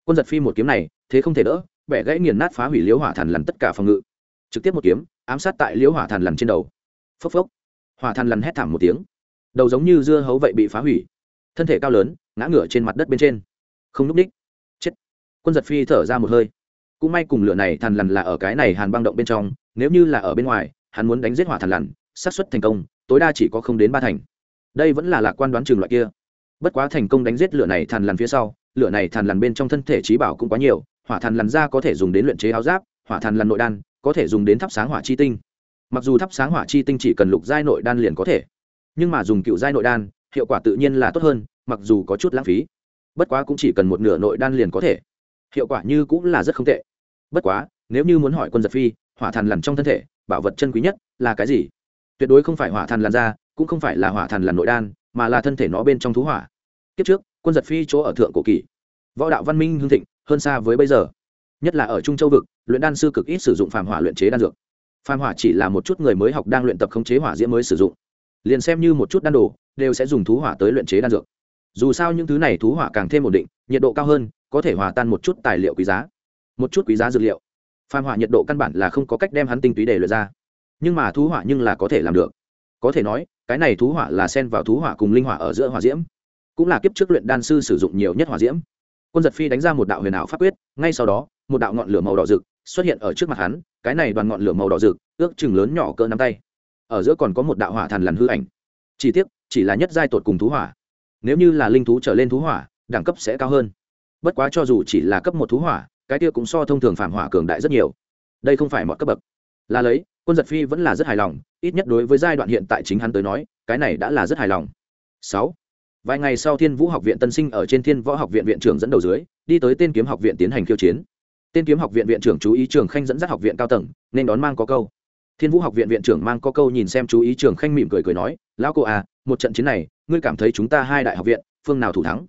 Quân giật phi một kiếm này thế không thể đỡ, bẻ gãy nghiền nát phá hủy liễu hỏa thần lằn tất cả phòng ngự. Trực tiếp một kiếm, ám sát tại liễu hỏa thần lằn trên đầu. Phốc phốc. Hỏa thần lằn hét thảm một tiếng. Đầu giống như dưa hấu vậy bị phá hủy. Thân thể cao lớn, ngã ngửa trên mặt đất bên trên. Không núp ních chết. Quân giật phi thở ra một hơi. Cũng may cùng lửa này thần lằn là ở cái này hàn băng động bên trong, nếu như là ở bên ngoài, hắn muốn đánh giết hỏa thần lằn, xác suất thành công, tối đa chỉ có không đến ba thành. Đây vẫn là lạc quan đoán trường loại kia. Bất quá thành công đánh giết lửa này thần lằn phía sau, lửa này thần lằn bên trong thân thể trí bảo cũng quá nhiều hỏa thần lằn ra có thể dùng đến luyện chế áo giáp, hỏa thần lằn nội đan có thể dùng đến thắp sáng hỏa chi tinh. Mặc dù thắp sáng hỏa chi tinh chỉ cần lục giai nội đan liền có thể, nhưng mà dùng cựu giai nội đan, hiệu quả tự nhiên là tốt hơn, mặc dù có chút lãng phí. Bất quá cũng chỉ cần một nửa nội đan liền có thể. Hiệu quả như cũng là rất không tệ. Bất quá, nếu như muốn hỏi quân giật phi, hỏa thần lằn trong thân thể, bảo vật chân quý nhất là cái gì? Tuyệt đối không phải hỏa thần lằn ra cũng không phải là hỏa thần lằn nội đan, mà là thân thể nó bên trong thú hỏa. Kiếp trước, quân giật phi chỗ ở thượng cổ kỳ võ đạo văn minh hương thịnh hơn xa với bây giờ. Nhất là ở trung châu vực, luyện đan sư cực ít sử dụng phàm hỏa luyện chế đan dược. Phàm hỏa chỉ là một chút người mới học đang luyện tập khống chế hỏa diễm mới sử dụng. Liền xem như một chút đan đồ, đều sẽ dùng thú hỏa tới luyện chế đan dược. Dù sao những thứ này thú hỏa càng thêm ổn định, nhiệt độ cao hơn, có thể hòa tan một chút tài liệu quý giá. Một chút quý giá dược liệu. Phàm hỏa nhiệt độ căn bản là không có cách đem hắn tinh túy để luyện ra. Nhưng mà thú hỏa nhưng là có thể làm được. Có thể nói, cái này thú hỏa là xen vào thú hỏa cùng linh hỏa ở giữa hỏa diễm. Cũng là kiếp trước luyện đan sư sử dụng nhiều nhất hỏa diễm quân giật phi đánh ra một đạo huyền ảo pháp quyết, ngay sau đó, một đạo ngọn lửa màu đỏ rực xuất hiện ở trước mặt hắn, cái này đoàn ngọn lửa màu đỏ rực, ước chừng lớn nhỏ cỡ nắm tay. Ở giữa còn có một đạo hỏa thần lằn hư ảnh. Chỉ tiếc, chỉ là nhất giai tột cùng thú hỏa. Nếu như là linh thú trở lên thú hỏa, đẳng cấp sẽ cao hơn. Bất quá cho dù chỉ là cấp một thú hỏa, cái kia cũng so thông thường phản hỏa cường đại rất nhiều. Đây không phải mọi cấp bậc. Là lấy, quân giật phi vẫn là rất hài lòng, ít nhất đối với giai đoạn hiện tại chính hắn tới nói, cái này đã là rất hài lòng. Sáu vài ngày sau thiên vũ học viện tân sinh ở trên thiên võ học viện viện trưởng dẫn đầu dưới, đi tới tên kiếm học viện tiến hành khiêu chiến. Tên kiếm học viện viện trưởng chú ý trường khanh dẫn dắt học viện cao tầng, nên đón mang có câu. Thiên vũ học viện viện trưởng mang có câu nhìn xem chú ý trường khanh mỉm cười cười nói, lão cô à một trận chiến này, ngươi cảm thấy chúng ta hai đại học viện, phương nào thủ thắng?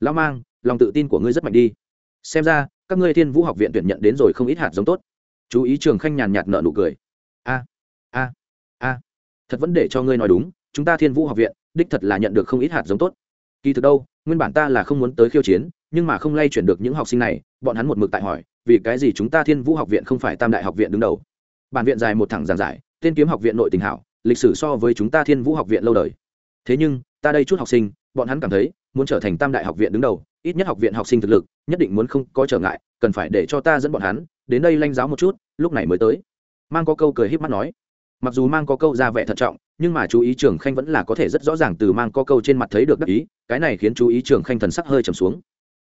Lão mang, lòng tự tin của ngươi rất mạnh đi. Xem ra, các ngươi thiên vũ học viện tuyển nhận đến rồi không ít hạt giống tốt. Chú ý trường khanh nhàn nhạt nợ nụ cười. A a a, thật vẫn để cho ngươi nói đúng, chúng ta thiên vũ học viện đích thật là nhận được không ít hạt giống tốt. Kỳ thực đâu, nguyên bản ta là không muốn tới khiêu chiến, nhưng mà không lay chuyển được những học sinh này, bọn hắn một mực tại hỏi, vì cái gì chúng ta thiên vũ học viện không phải tam đại học viện đứng đầu? Bản viện dài một thẳng giảng giải, tên kiếm học viện nội tình hảo, lịch sử so với chúng ta thiên vũ học viện lâu đời. Thế nhưng, ta đây chút học sinh, bọn hắn cảm thấy, muốn trở thành tam đại học viện đứng đầu, ít nhất học viện học sinh thực lực, nhất định muốn không có trở ngại, cần phải để cho ta dẫn bọn hắn, đến đây lanh giáo một chút, lúc này mới tới. Mang có câu cười h í p mắt nói. Mặc dù mang có câu ra vẻ thận trọng nhưng mà chú ý trường khanh vẫn là có thể rất rõ ràng từ mang có câu trên mặt thấy được đắc ý, cái này khiến chú ý trường khanh thần sắc hơi trầm xuống.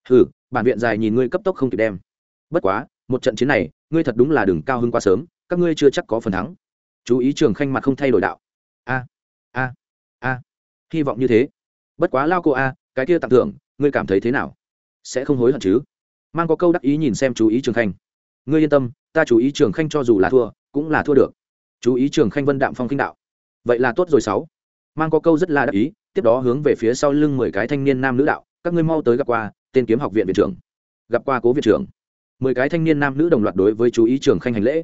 Hừ, bản viện dài nhìn ngươi cấp tốc không kịp đem. Bất quá, một trận chiến này, ngươi thật đúng là đừng cao hơn quá sớm, các ngươi chưa chắc có phần thắng. Chú ý trường khanh mặt không thay đổi đạo. A a a, hy vọng như thế. Bất quá lao cô a, cái kia tặng thưởng, ngươi cảm thấy thế nào? Sẽ không hối hận chứ? Mang có câu đắc ý nhìn xem chú ý trường khanh. Ngươi yên tâm, ta chú ý trường khanh cho dù là thua, cũng là thua được. Chú ý trường khanh vân đạm phong kinh đạo vậy là tốt rồi sáu. Mang có câu rất là đắc ý tiếp đó hướng về phía sau lưng mười cái thanh niên nam nữ đạo các ngươi mau tới gặp qua tên kiếm học viện viện trưởng. Gặp qua cố viện trưởng. Mười cái thanh niên nam nữ đồng loạt đối với chú ý trường khanh hành lễ.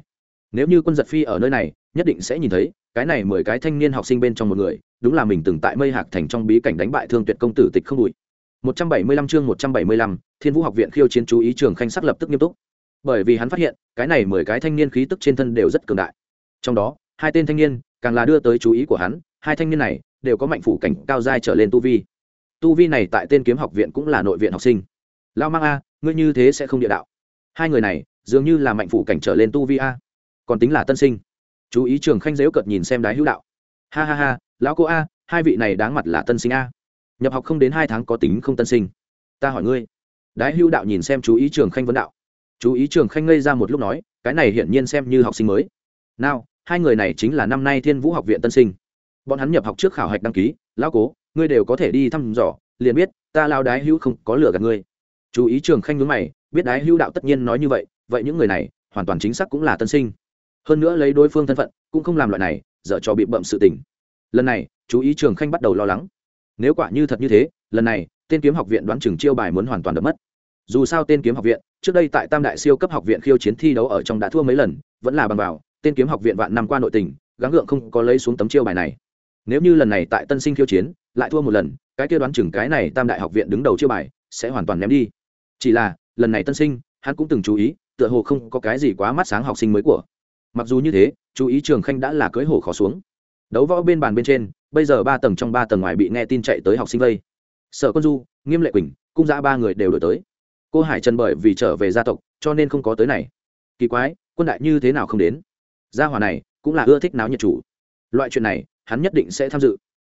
Nếu như quân giật phi ở nơi này nhất định sẽ nhìn thấy cái này mười cái thanh niên học sinh bên trong một người đúng là mình từng tại mây hạc thành trong bí cảnh đánh bại thương tuyệt công tử tịch không đùi 175 chương 175, Thiên Vũ học viện khiêu chiến chú ý trường khanh sắc lập tức nghiêm túc. Bởi vì hắn phát hiện, cái này mười cái thanh niên khí tức trên thân đều rất cường đại. Trong đó, hai tên thanh niên càng là đưa tới chú ý của hắn, hai thanh niên này đều có mạnh phủ cảnh cao giai trở lên tu vi. Tu vi này tại tên kiếm học viện cũng là nội viện học sinh. Lao Mang a, ngươi như thế sẽ không địa đạo. Hai người này, dường như là mạnh phủ cảnh trở lên tu vi a. Còn tính là tân sinh. Chú ý trường khanh dễu cợt nhìn xem đái hữu đạo. Ha ha ha, lão cô a, hai vị này đáng mặt là tân sinh a nhập học không đến hai tháng có tính không tân sinh ta hỏi ngươi đái hưu đạo nhìn xem chú ý trường khanh vấn đạo chú ý trường khanh ngây ra một lúc nói cái này hiển nhiên xem như học sinh mới nào hai người này chính là năm nay thiên vũ học viện tân sinh. Bọn hắn nhập học trước khảo hạch đăng ký, lão cố, ngươi đều có thể đi thăm dò, liền biết ta lao đái hữu không có lửa gạt ngươi. Chú ý trường khanh nhớ mày, biết đái hữu đạo tất nhiên nói như vậy vậy những người này hoàn toàn chính xác cũng là tân sinh. Hơn nữa lấy đối phương thân phận, cũng không làm loại này, dở cho bị bậm sự tình. Lần này, chú ý trường khanh bắt đầu lo lắng. Nếu quả như thật như thế, lần này, tên kiếm học viện đoán chừng chiêu bài muốn hoàn toàn đập mất. Dù sao tên kiếm học viện, trước đây tại tam đại siêu cấp học viện khiêu chiến thi đấu ở trong đã thua mấy lần, vẫn là bằng vào tên kiếm học viện vạn năm qua nội tình, gắng gượng không có lấy xuống tấm chiêu bài này. Nếu như lần này tại tân sinh khiêu chiến, lại thua một lần, cái kia đoán chừng cái này tam đại học viện đứng đầu chiêu bài sẽ hoàn toàn ném đi. Chỉ là, lần này tân sinh, hắn cũng từng chú ý, tựa hồ không có cái gì quá mắt sáng học sinh mới của. Mặc dù như thế, chú ý trường khanh đã là cưới hồ khó xuống. Đấu võ bên bàn bên trên, bây giờ ba tầng trong ba tầng ngoài bị nghe tin chạy tới học sinh vây. Sở quân du, nghiêm lệ quỳnh, cung giã ba người đều đổi tới. Cô hải trần bởi vì trở về gia tộc, cho nên không có tới này. Kỳ quái, quân đại như thế nào không đến? Gia hòa này cũng là ưa thích náo nhiệt chủ. Loại chuyện này, hắn nhất định sẽ tham dự.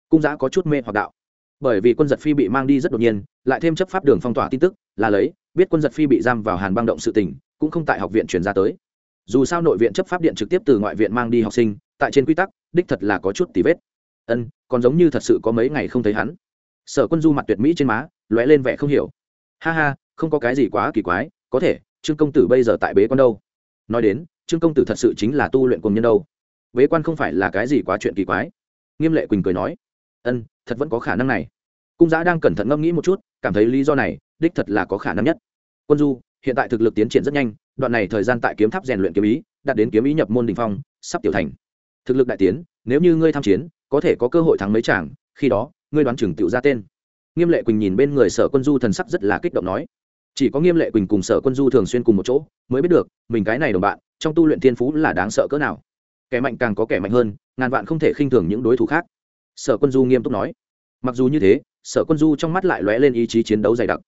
Cung giã có chút mê hoặc đạo. Bởi vì quân giật phi bị mang đi rất đột nhiên, lại thêm chấp pháp đường phong tỏa tin tức, là lấy, biết quân giật phi bị giam vào hàn băng động sự tình, cũng không tại học viện truyền ra tới. Dù sao nội viện chấp pháp điện trực tiếp từ ngoại viện mang đi học sinh, tại trên quy tắc, đích thật là có chút tì vết. Ân, còn giống như thật sự có mấy ngày không thấy hắn. Sở quân du mặt tuyệt mỹ trên má, lóe lên vẻ không hiểu. Ha ha, không có cái gì quá kỳ quái, có thể, trương công tử bây giờ tại bế quan đâu? Nói đến trương công tử thật sự chính là tu luyện cùng nhân đâu. Bế quan không phải là cái gì quá chuyện kỳ quái. Nghiêm lệ quỳnh cười nói, ân, thật vẫn có khả năng này. Cung giã đang cẩn thận ngẫm nghĩ một chút, cảm thấy lý do này, đích thật là có khả năng nhất. Quân du, hiện tại thực lực tiến triển rất nhanh, đoạn này thời gian tại kiếm tháp rèn luyện kiếm ý, đạt đến kiếm ý nhập môn đình phong, sắp tiểu thành. Thực lực đại tiến, nếu như ngươi tham chiến, có thể có cơ hội thắng mấy chàng, khi đó, ngươi đoán chừng tiểu ra tên. Nghiêm lệ quỳnh nhìn bên người sở quân du thần sắc rất là kích động nói chỉ có nghiêm lệ quỳnh cùng sở quân du thường xuyên cùng một chỗ, mới biết được, mình cái này đồng bạn, trong tu luyện thiên phú là đáng sợ cỡ nào. Kẻ mạnh càng có kẻ mạnh hơn, ngàn vạn không thể khinh thường những đối thủ khác. Sở quân du nghiêm túc nói. Mặc dù như thế, sở quân du trong mắt lại lóe lên ý chí chiến đấu dày đặc.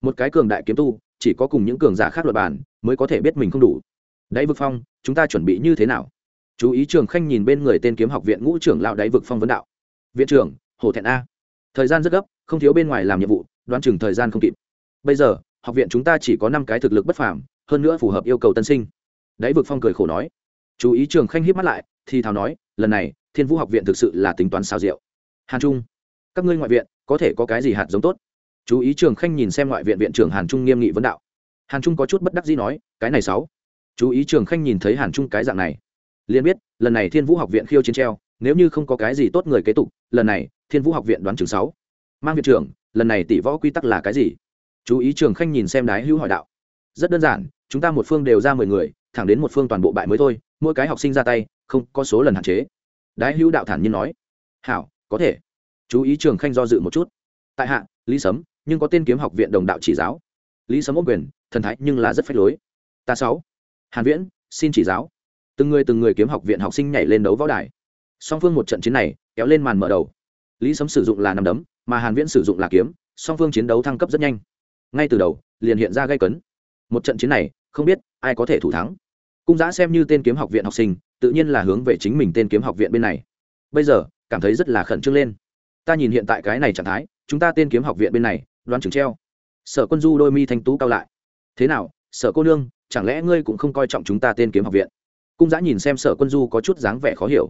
Một cái cường đại kiếm tu, chỉ có cùng những cường giả khác luật bản mới có thể biết mình không đủ. Đáy vực phong, chúng ta chuẩn bị như thế nào? Chú ý trường khanh nhìn bên người tên kiếm học viện ngũ trưởng lão đáy vực phong vấn đạo. Viện trưởng, hồ thẹn a. Thời gian rất gấp, không thiếu bên ngoài làm nhiệm vụ, đoán chừng thời gian không kịp. Bây giờ học viện chúng ta chỉ có năm cái thực lực bất phàm, hơn nữa phù hợp yêu cầu tân sinh. Đáy vực phong cười khổ nói. Chú ý trường khanh hít mắt lại, thì thào nói, lần này, thiên vũ học viện thực sự là tính toán xào rượu. Hàn trung, các ngươi ngoại viện, có thể có cái gì hạt giống tốt? Chú ý trường khanh nhìn xem ngoại viện viện trưởng hàn trung nghiêm nghị vấn đạo. Hàn trung có chút bất đắc dĩ nói, cái này sáu. Chú ý trường khanh nhìn thấy hàn trung cái dạng này, liền biết, lần này thiên vũ học viện khiêu chiến treo, nếu như không có cái gì tốt người kế tục, lần này, thiên vũ học viện đoán chừng sáu. Mang viện trưởng, lần này tỷ võ quy tắc là cái gì? Chú ý trường khanh nhìn xem đái hữu hỏi đạo. Rất đơn giản, chúng ta một phương đều ra mười người, thẳng đến một phương toàn bộ bại mới thôi, mỗi cái học sinh ra tay, không có số lần hạn chế. Đái hữu đạo thản nhiên nói. Hảo, có thể. Chú ý trường khanh do dự một chút. Tại hạ, lý sấm, nhưng có tên kiếm học viện đồng đạo chỉ giáo. Lý sấm ốc quyền, thần thái nhưng là rất phách lối. Ta sáu. Hàn viễn, xin chỉ giáo. Từng người từng người kiếm học viện học sinh nhảy lên đấu võ đài. Song phương một trận chiến này, kéo lên màn mở đầu. Lý sấm sử dụng là nằm đấm, mà hàn viễn sử dụng là kiếm, song phương chiến đấu thăng cấp rất nhanh ngay từ đầu liền hiện ra gây cấn. Một trận chiến này, không biết ai có thể thủ thắng. Cung giã xem như tên kiếm học viện học sinh, tự nhiên là hướng về chính mình tên kiếm học viện bên này. Bây giờ, cảm thấy rất là khẩn trương lên. Ta nhìn hiện tại cái này trạng thái, chúng ta tên kiếm học viện bên này, đoán chừng treo. Sở quân du đôi mi thanh tú cao lại. Thế nào, sở cô nương, chẳng lẽ ngươi cũng không coi trọng chúng ta tên kiếm học viện? Cung giã nhìn xem sở quân du có chút dáng vẻ khó hiểu.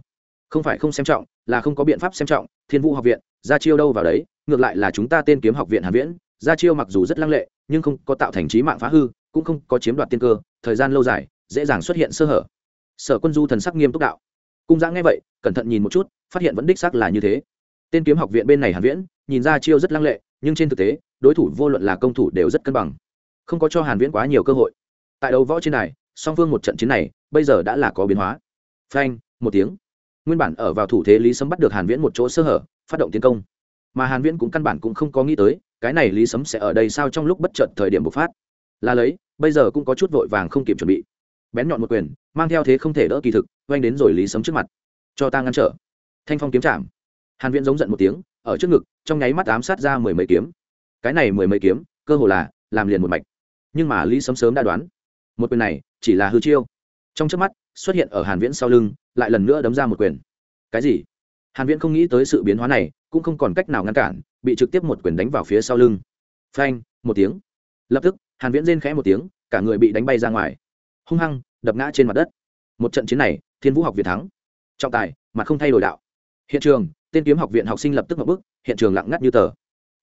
Không phải không xem trọng, là không có biện pháp xem trọng, thiên vũ học viện, ra chiêu đâu vào đấy, ngược lại là chúng ta tên kiếm học viện hàn viễn ra chiêu mặc dù rất lăng lệ, nhưng không có tạo thành trí mạng phá hư, cũng không có chiếm đoạt tiên cơ, thời gian lâu dài, dễ dàng xuất hiện sơ hở. Sở quân du thần sắc nghiêm túc đạo. Cung giã nghe vậy, cẩn thận nhìn một chút, phát hiện vẫn đích xác là như thế. Tên kiếm học viện bên này hàn viễn, nhìn ra chiêu rất lăng lệ, nhưng trên thực tế, đối thủ vô luận là công thủ đều rất cân bằng. Không có cho hàn viễn quá nhiều cơ hội. Tại đấu võ trên này, song phương một trận chiến này, bây giờ đã là có biến hóa. Phanh, một tiếng. Nguyên bản ở vào thủ thế lý sấm bắt được hàn viễn một chỗ sơ hở, phát động tiến công mà hàn viễn cũng căn bản cũng không có nghĩ tới, cái này lý sấm sẽ ở đây sao trong lúc bất chợt thời điểm bộc phát. Là lấy, bây giờ cũng có chút vội vàng không kịp chuẩn bị. Bén nhọn một quyền, mang theo thế không thể đỡ kỳ thực oanh đến rồi lý sấm trước mặt. Cho ta ngăn trở. Thanh phong kiếm chạm. Hàn viễn giống giận một tiếng, ở trước ngực, trong nháy mắt ám sát ra mười mấy kiếm. Cái này mười mấy kiếm, cơ hồ là làm liền một mạch. Nhưng mà lý sấm sớm đã đoán, một quyền này chỉ là hư chiêu. Trong trước mắt, xuất hiện ở hàn viễn sau lưng, lại lần nữa đấm ra một quyền. Cái gì? Hàn viễn không nghĩ tới sự biến hóa này, cũng không còn cách nào ngăn cản, bị trực tiếp một quyền đánh vào phía sau lưng. Phanh, một tiếng. Lập tức, hàn viễn rên khẽ một tiếng, cả người bị đánh bay ra ngoài. Hung hăng, đập ngã trên mặt đất. Một trận chiến này, thiên vũ học viện thắng. Trọng tài, mà không thay đổi đạo. Hiện trường, tên kiếm học viện học sinh lập tức ngập bước hiện trường lặng ngắt như tờ.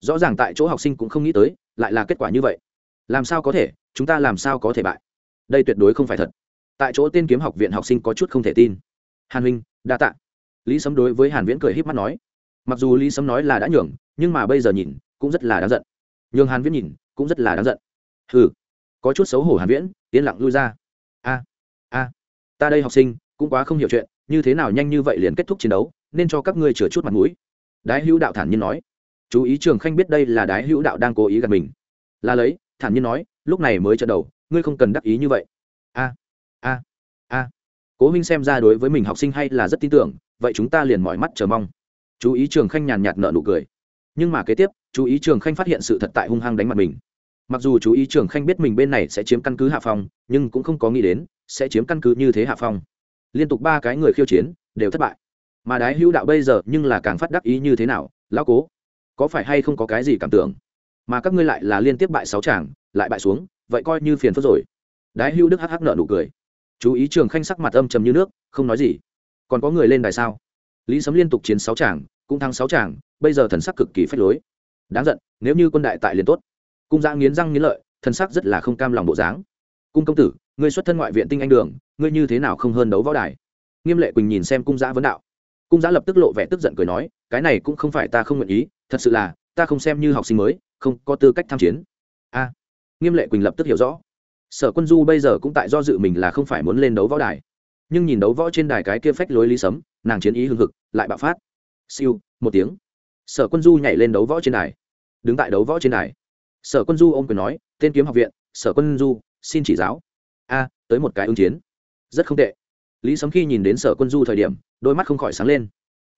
Rõ ràng tại chỗ học sinh cũng không nghĩ tới, lại là kết quả như vậy. Làm sao có thể, chúng ta làm sao có thể bại? Đây tuyệt đối không phải thật. Tại chỗ tên kiếm học viện học sinh có chút không thể tin. Hàn huynh, đa tạ lý sấm đối với hàn viễn cười híp mắt nói, mặc dù lý sấm nói là đã nhường, nhưng mà bây giờ nhìn, cũng rất là đáng giận. Nhường hàn viễn nhìn, cũng rất là đáng giận. Hừ, có chút xấu hổ hàn viễn tiến lặng lui ra. A a, ta đây học sinh, cũng quá không hiểu chuyện, như thế nào nhanh như vậy liền kết thúc chiến đấu, nên cho các ngươi chừa chút mặt mũi. Đái hữu đạo thản nhiên nói. Chú ý trường khanh biết đây là đái hữu đạo đang cố ý gạt mình. Là lấy, thản nhiên nói, lúc này mới trận đầu, ngươi không cần đắc ý như vậy. A a a. Cố minh xem ra đối với mình học sinh hay là rất tin tưởng vậy chúng ta liền mọi mắt chờ mong. Chú ý trường khanh nhàn nhạt nợ nụ cười. Nhưng mà kế tiếp, chú ý trường khanh phát hiện sự thật tại hung hăng đánh mặt mình. Mặc dù chú ý trường khanh biết mình bên này sẽ chiếm căn cứ hạ phong, nhưng cũng không có nghĩ đến, sẽ chiếm căn cứ như thế hạ phong. Liên tục ba cái người khiêu chiến, đều thất bại. Mà đái hữu đạo bây giờ nhưng là càng phát đắc ý như thế nào, lão cố? Có phải hay không có cái gì cảm tưởng? Mà các ngươi lại là liên tiếp bại sáu chàng, lại bại xuống, vậy coi như phiền phức rồi. Đái hữu đức hắc hắc nợ nụ cười. Chú ý trường khanh sắc mặt âm trầm như nước, không nói gì còn có người lên đài sao? Lý sấm liên tục chiến sáu tràng, cũng thắng sáu tràng, bây giờ thần sắc cực kỳ phách lối. Đáng giận, nếu như quân đại tại liền tốt. Cung giã nghiến răng nghiến lợi, thần sắc rất là không cam lòng bộ dáng. Cung công tử, ngươi xuất thân ngoại viện tinh anh đường, ngươi như thế nào không hơn đấu võ đài? Nghiêm lệ quỳnh nhìn xem cung giã vấn đạo. Cung giã lập tức lộ vẻ tức giận cười nói, cái này cũng không phải ta không nguyện ý, thật sự là, ta không xem như học sinh mới, không có tư cách tham chiến. A. Nghiêm lệ quỳnh lập tức hiểu rõ. Sở quân du bây giờ cũng tại do dự mình là không phải muốn lên đấu võ đài nhưng nhìn đấu võ trên đài cái kia phách lối lý sấm, nàng chiến ý hưng hực, lại bạo phát. Siêu, một tiếng. Sở quân du nhảy lên đấu võ trên đài. Đứng tại đấu võ trên đài. Sở quân du ô m quyền nói, tên kiếm học viện, sở quân du, xin chỉ giáo. A, tới một cái ứng chiến. Rất không tệ. Lý sấm khi nhìn đến sở quân du thời điểm, đôi mắt không khỏi sáng lên.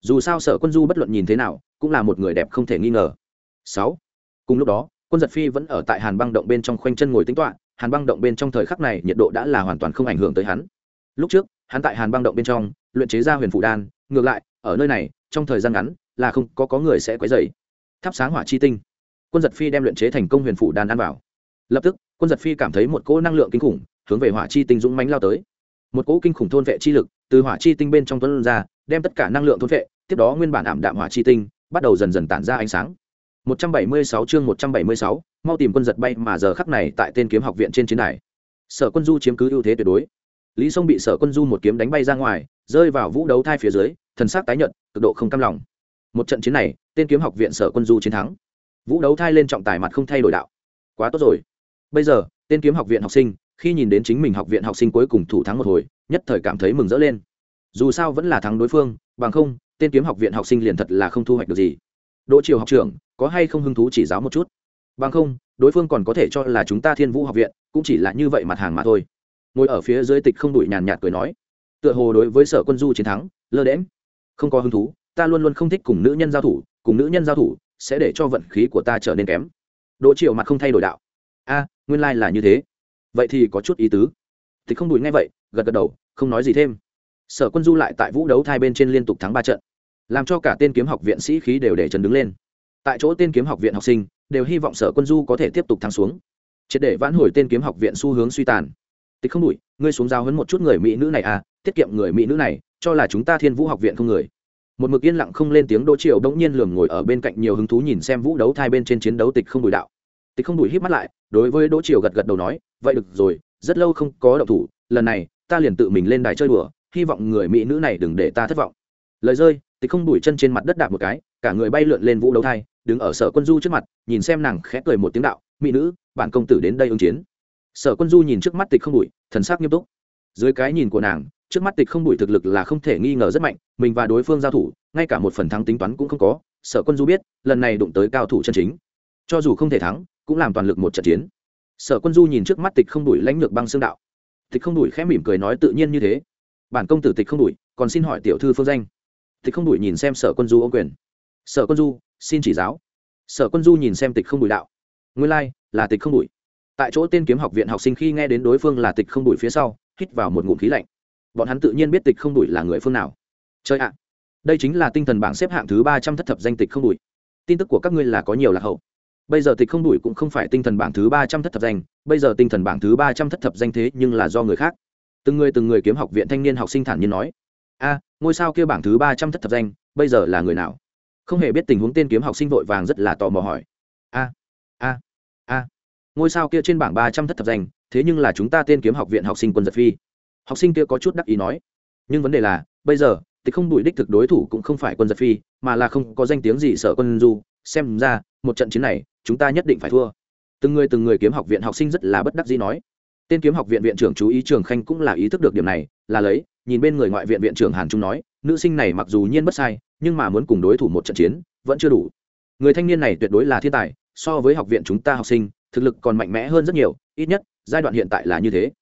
Dù sao sở quân du bất luận nhìn thế nào, cũng là một người đẹp không thể nghi ngờ. Sáu. Cùng lúc đó, quân giật phi vẫn ở tại hàn băng động bên trong khoanh chân ngồi tính toạ hàn băng động bên trong thời khắc này nhiệt độ đã là hoàn toàn không ảnh hưởng tới hắn. Lúc trước hắn tại hàn băng động bên trong luyện chế ra huyền phủ đan ngược lại ở nơi này trong thời gian ngắn là không có có người sẽ quấy dày thắp sáng hỏa chi tinh. Quân giật phi đem luyện chế thành công huyền phủ đan ăn vào. Lập tức quân giật phi cảm thấy một cỗ năng lượng kinh khủng hướng về hỏa chi tinh dũng mánh lao tới. Một cỗ kinh khủng thôn vệ chi lực từ hỏa chi tinh bên trong tuấn ra đem tất cả năng lượng thôn vệ tiếp đó nguyên bản ảm đạm hỏa chi tinh bắt đầu dần dần tản ra ánh sáng. 176 chương 176, mau tìm quân giật bay mà giờ khắc này tại tên kiếm học viện trên chiến đài. Sở quân du chiếm cứ ưu thế tuyệt đối lý sông bị sở quân du một kiếm đánh bay ra ngoài rơi vào vũ đấu thai phía dưới thần sắc tái nhợt, cực độ không cam lòng. Một trận chiến này tên kiếm học viện sở quân du chiến thắng. Vũ đấu thai lên trọng tài mặt không thay đổi đạo. Quá tốt rồi. Bây giờ tên kiếm học viện học sinh khi nhìn đến chính mình học viện học sinh cuối cùng thủ thắng một hồi nhất thời cảm thấy mừng rỡ lên. Dù sao vẫn là thắng đối phương bằng không tên kiếm học viện học sinh liền thật là không thu hoạch được gì. Đỗ triều học trưởng có hay không hứng thú chỉ giáo một chút? Bằng không đối phương còn có thể cho là chúng ta thiên vũ học viện cũng chỉ là như vậy mặt hàng mà thôi ngồi ở phía dưới tịch không đuổi nhàn nhạt cười nói. Tựa hồ đối với sở quân du chiến thắng, lơ đễm không có hứng thú, ta luôn luôn không thích cùng nữ nhân giao thủ, cùng nữ nhân giao thủ sẽ để cho vận khí của ta trở nên kém. Đỗ triệu mặt không thay đổi đạo. A, nguyên lai là như thế. Vậy thì có chút ý tứ. Tịch không đuổi ngay vậy, gật gật đầu, không nói gì thêm. Sở quân du lại tại vũ đấu thai bên trên liên tục thắng ba trận. Làm cho cả tên kiếm học viện sĩ khí đều để trần đứng lên. Tại chỗ tên kiếm học viện học sinh đều hy vọng sở quân du có thể tiếp tục thắng xuống. Triệt để vãn hồi tên kiếm học viện xu hướng suy tàn tịch không đủi ngươi xuống giao hấn một chút người mỹ nữ này à tiết kiệm người mỹ nữ này, cho là chúng ta thiên vũ học viện không người. Một mực yên lặng không lên tiếng đỗ triều đống nhiên lường ngồi ở bên cạnh nhiều hứng thú nhìn xem vũ đấu thai bên trên chiến đấu tịch không đùi đạo. Tịch không đùi hít mắt lại, đối với đỗ triều gật gật đầu nói, vậy được rồi, rất lâu không có động thủ, lần này ta liền tự mình lên đài chơi đùa, hy vọng người mỹ nữ này đừng để ta thất vọng. Lời rơi, tịch không đùi chân trên mặt đất đạp một cái, cả người bay lượn lên vũ đấu thai, đứng ở sở quân du trước mặt, nhìn xem nàng khẽ cười một tiếng đạo, mỹ nữ, bản công tử đến đây ứng chiến sở quân du nhìn trước mắt tịch không đủi thần sắc nghiêm túc. Dưới cái nhìn của nàng, trước mắt tịch không đủi thực lực là không thể nghi ngờ rất mạnh, mình và đối phương giao thủ, ngay cả một phần thắng tính toán cũng không có. Sở quân du biết, lần này đụng tới cao thủ chân chính. Cho dù không thể thắng, cũng làm toàn lực một trận chiến. Sở quân du nhìn trước mắt tịch không đủi lãnh lược băng xương đạo. Tịch không đủi khẽ mỉm cười nói tự nhiên như thế. Bản công tử tịch không đủi còn xin hỏi tiểu thư phương danh. Tịch không đủi nhìn xem sở quân du ô quyền. Sở quân du, xin chỉ giáo. Sở quân du nhìn xem tịch không đủi đạo. Nguyên lai, là tịch không đủi tại chỗ tên kiếm học viện học sinh khi nghe đến đối phương là tịch không đuổi phía sau, hít vào một ngụm khí lạnh. Bọn hắn tự nhiên biết tịch không đuổi là người phương nào. Chơi ạ, đây chính là tinh thần bảng xếp hạng thứ ba trăm thất thập danh tịch không đuổi. Tin tức của các ngươi là có nhiều lạc hậu. Bây giờ tịch không đuổi cũng không phải tinh thần bảng thứ ba trăm thất thập danh, bây giờ tinh thần bảng thứ ba trăm thất thập danh thế nhưng là do người khác. Từng người từng người kiếm học viện thanh niên học sinh thản nhiên nói, a, ngôi sao kia bảng thứ ba trăm thất thập danh, bây giờ là người nào? Không hề biết tình huống tên kiếm học sinh vội vàng rất là tò mò hỏi, a a a ngôi sao kia trên bảng ba trăm thất thập danh, thế nhưng là chúng ta tên kiếm học viện học sinh quân giật phi. Học sinh kia có chút đắc ý nói, nhưng vấn đề là, bây giờ, tịch không đuổi đích thực đối thủ cũng không phải quân giật phi, mà là không có danh tiếng gì sợ quân du. Xem ra, một trận chiến này, chúng ta nhất định phải thua. Từng người từng người kiếm học viện học sinh rất là bất đắc dĩ nói. Tên kiếm học viện viện trưởng chú ý trường khanh cũng là ý thức được điểm này, là lấy, nhìn bên người ngoại viện viện trưởng hàn trung nói, nữ sinh này mặc dù nhiên bất sai, nhưng mà muốn cùng đối thủ một trận chiến, vẫn chưa đủ. Người thanh niên này tuyệt đối là thiên tài, so với học viện chúng ta học sinh thực lực còn mạnh mẽ hơn rất nhiều, ít nhất, giai đoạn hiện tại là như thế.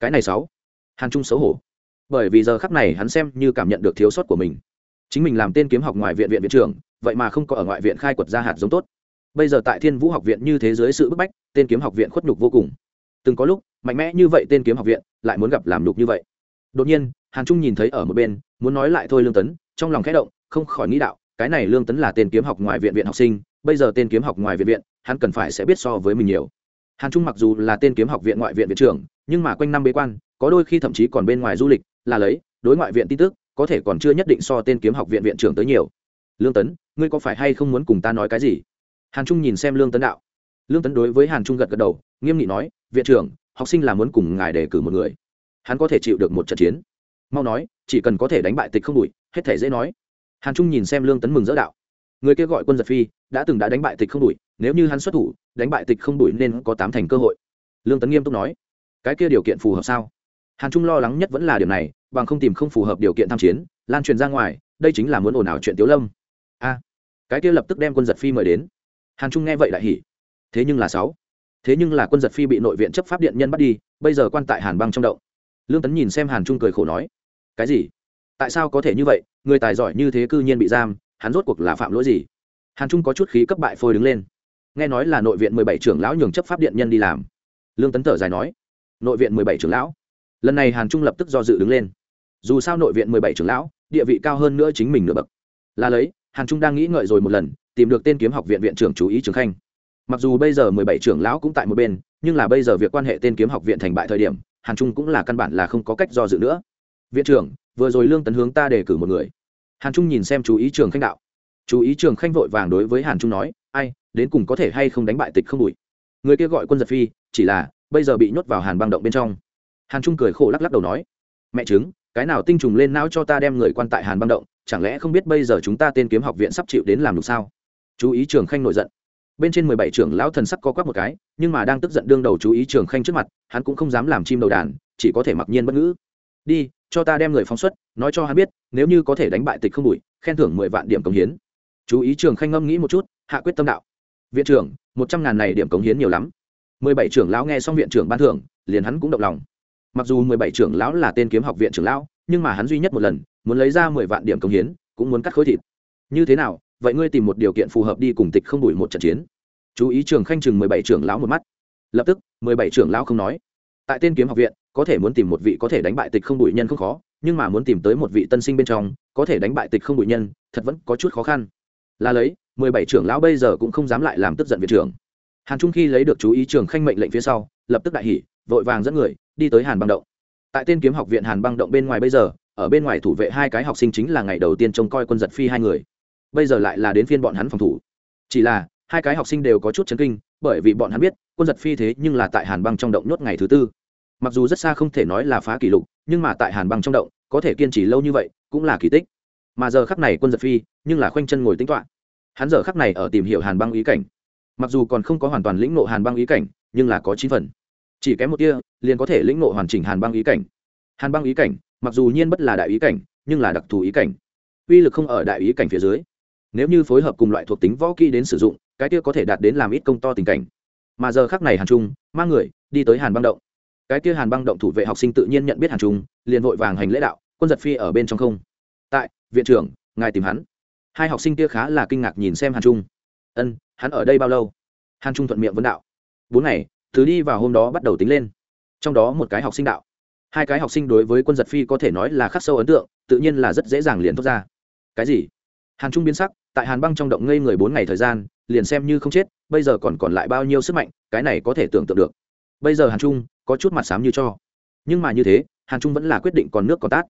Cái này sáu. Hàn trung xấu hổ. Bởi vì giờ khắc này hắn xem như cảm nhận được thiếu sót của mình. Chính mình làm tên kiếm học ngoài viện viện viện trưởng, vậy mà không có ở ngoại viện khai quật ra hạt giống tốt. Bây giờ tại thiên vũ học viện như thế giới sự bức bách, tên kiếm học viện khuất nhục vô cùng. Từng có lúc, mạnh mẽ như vậy tên kiếm học viện, lại muốn gặp làm nhục như vậy. Đột nhiên, hàn trung nhìn thấy ở một bên, muốn nói lại thôi lương tấn, trong lòng khẽ động, không khỏi nghĩ đạo, cái này lương tấn là tên kiếm học ngoài viện viện học sinh bây giờ tên kiếm học ngoài viện viện, hắn cần phải sẽ biết so với mình nhiều. Hàn trung mặc dù là tên kiếm học viện ngoại viện viện trưởng, nhưng mà quanh năm bế quan, có đôi khi thậm chí còn bên ngoài du lịch, là lấy, đối ngoại viện tin tức, có thể còn chưa nhất định so tên kiếm học viện viện trưởng tới nhiều. Lương tấn, ngươi có phải hay không muốn cùng ta nói cái gì? Hàn trung nhìn xem lương tấn đạo. Lương tấn đối với hàn trung gật gật đầu, nghiêm nghị nói, viện trưởng, học sinh là muốn cùng ngài đề cử một người. Hắn có thể chịu được một trận chiến. Mau nói, chỉ cần có thể đánh bại tịch không đủi hết thể dễ nói. Hàn trung nhìn xem lương tấn mừng dỡ đạo người kia gọi quân giật phi, đã từng đã đánh bại tịch không đuổi. nếu như hắn xuất thủ, đánh bại tịch không đuổi nên có tám thành cơ hội. Lương tấn nghiêm túc nói, cái kia điều kiện phù hợp sao? Hàn trung lo lắng nhất vẫn là điểm này, bằng không tìm không phù hợp điều kiện tham chiến, lan truyền ra ngoài, đây chính là muốn ồn ào chuyện tiếu lâm. A, cái kia lập tức đem quân giật phi mời đến. Hàn trung nghe vậy lại hỉ, thế nhưng là sáu, thế nhưng là quân giật phi bị nội viện chấp pháp điện nhân bắt đi, bây giờ quan tại hàn băng trong động. Lương tấn nhìn xem hàn trung cười khổ nói, cái gì? Tại sao có thể như vậy? Người tài giỏi như thế cư nhiên bị giam hắn rốt cuộc là phạm lỗi gì? Hàn trung có chút khí cấp bại phôi đứng lên. Nghe nói là nội viện mười bảy trưởng lão nhường chấp pháp điện nhân đi làm. Lương tấn thở dài nói, nội viện mười bảy trưởng lão? Lần này hàn trung lập tức do dự đứng lên. Dù sao nội viện mười bảy trưởng lão, địa vị cao hơn nữa chính mình nửa bậc. Là lấy, hàn trung đang nghĩ ngợi rồi một lần, tìm được tên kiếm học viện viện trưởng chú ý trường khanh. Mặc dù bây giờ mười bảy trưởng lão cũng tại một bên, nhưng là bây giờ việc quan hệ tên kiếm học viện thành bại thời điểm, hàn trung cũng là căn bản là không có cách do dự nữa. Viện trưởng, vừa rồi lương tấn hướng ta đề cử một người hàn trung nhìn xem chú ý trường khanh đạo. Chú ý trường khanh vội vàng đối với hàn trung nói, ai, đến cùng có thể hay không đánh bại tịch không đủi người kia gọi quân giật phi, chỉ là bây giờ bị nhốt vào hàn băng động bên trong. Hàn trung cười khổ lắc lắc đầu nói, mẹ chứng cái nào tinh trùng lên não cho ta đem người quan tại hàn băng động, chẳng lẽ không biết bây giờ chúng ta tên kiếm học viện sắp chịu đến làm được sao? Chú ý trường khanh nổi giận. Bên trên mười bảy trưởng lão thần sắc co quắp một cái, nhưng mà đang tức giận đương đầu chú ý trường khanh trước mặt, hắn cũng không dám làm chim đầu đàn, chỉ có thể mặc nhiên bất ngữ. Đi cho ta đem người phóng xuất, nói cho hắn biết, nếu như có thể đánh bại tịch không đủi khen thưởng mười vạn điểm công hiến. Chú ý trường khanh ngâm nghĩ một chút, hạ quyết tâm đạo. Viện trưởng, một trăm ngàn này điểm cống hiến nhiều lắm. Mười bảy trưởng lão nghe xong viện trưởng ban thưởng, liền hắn cũng động lòng. Mặc dù mười bảy trưởng lão là tên kiếm học viện trưởng lão, nhưng mà hắn duy nhất một lần, muốn lấy ra mười vạn điểm cống hiến, cũng muốn cắt khối thịt. Như thế nào, vậy ngươi tìm một điều kiện phù hợp đi cùng tịch không bụi một trận chiến. Chú ý trường khanh chừng mười bảy trưởng lão một mắt. Lập tức, mười bảy trưởng lão không nói. Tại tên kiếm học viện có thể muốn tìm một vị có thể đánh bại tịch không bụi nhân không khó, nhưng mà muốn tìm tới một vị tân sinh bên trong, có thể đánh bại tịch không bụi nhân, thật vẫn có chút khó khăn. Là lấy, mười bảy trưởng lão bây giờ cũng không dám lại làm tức giận viện trưởng. Hàn trung khi lấy được chú ý trường khanh mệnh lệnh phía sau, lập tức đại hỉ, vội vàng dẫn người, đi tới hàn băng động. Tại tên kiếm học viện hàn băng động bên ngoài bây giờ, ở bên ngoài thủ vệ hai cái học sinh chính là ngày đầu tiên trông coi quân giật phi hai người. Bây giờ lại là đến phiên bọn hắn phòng thủ. Chỉ là, hai cái học sinh đều có chút chấn kinh, bởi vì bọn hắn biết, quân giật phi thế nhưng là tại hàn băng trong động nhốt ngày thứ tư mặc dù rất xa không thể nói là phá kỷ lục, nhưng mà tại hàn băng trong động, có thể kiên trì lâu như vậy cũng là kỳ tích. Mà giờ khắc này quân giật phi, nhưng là khoanh chân ngồi tính toạ hắn giờ khắc này ở tìm hiểu hàn băng ý cảnh. Mặc dù còn không có hoàn toàn lĩnh nộ hàn băng ý cảnh, nhưng là có chín phần. Chỉ kém một tia, liền có thể lĩnh nộ hoàn chỉnh hàn băng ý cảnh. Hàn băng ý cảnh, mặc dù nhiên bất là đại ý cảnh, nhưng là đặc thù ý cảnh. Uy lực không ở đại ý cảnh phía dưới. Nếu như phối hợp cùng loại thuộc tính võ kỹ đến sử dụng, cái kia có thể đạt đến làm ít công to tình cảnh. Mà giờ khắc này hàn trung, mang người, đi tới hàn băng động cái kia hàn băng động thủ vệ học sinh tự nhiên nhận biết hàn trung, liền vội vàng hành lễ đạo, quân giật phi ở bên trong không? Tại, viện trưởng, ngài tìm hắn. Hai học sinh kia khá là kinh ngạc nhìn xem hàn trung. Ân, hắn ở đây bao lâu? Hàn trung thuận miệng vấn đạo. Bốn ngày, thứ đi vào hôm đó bắt đầu tính lên. Trong đó một cái học sinh đạo. Hai cái học sinh đối với quân giật phi có thể nói là khắc sâu ấn tượng, tự nhiên là rất dễ dàng liền thốt ra. Cái gì? Hàn trung biến sắc, tại hàn băng trong động ngây người bốn ngày thời gian, liền xem như không chết, bây giờ còn còn lại bao nhiêu sức mạnh, cái này có thể tưởng tượng được bây giờ hàn trung có chút mặt sám như cho. Nhưng mà như thế, hàn trung vẫn là quyết định còn nước còn tát.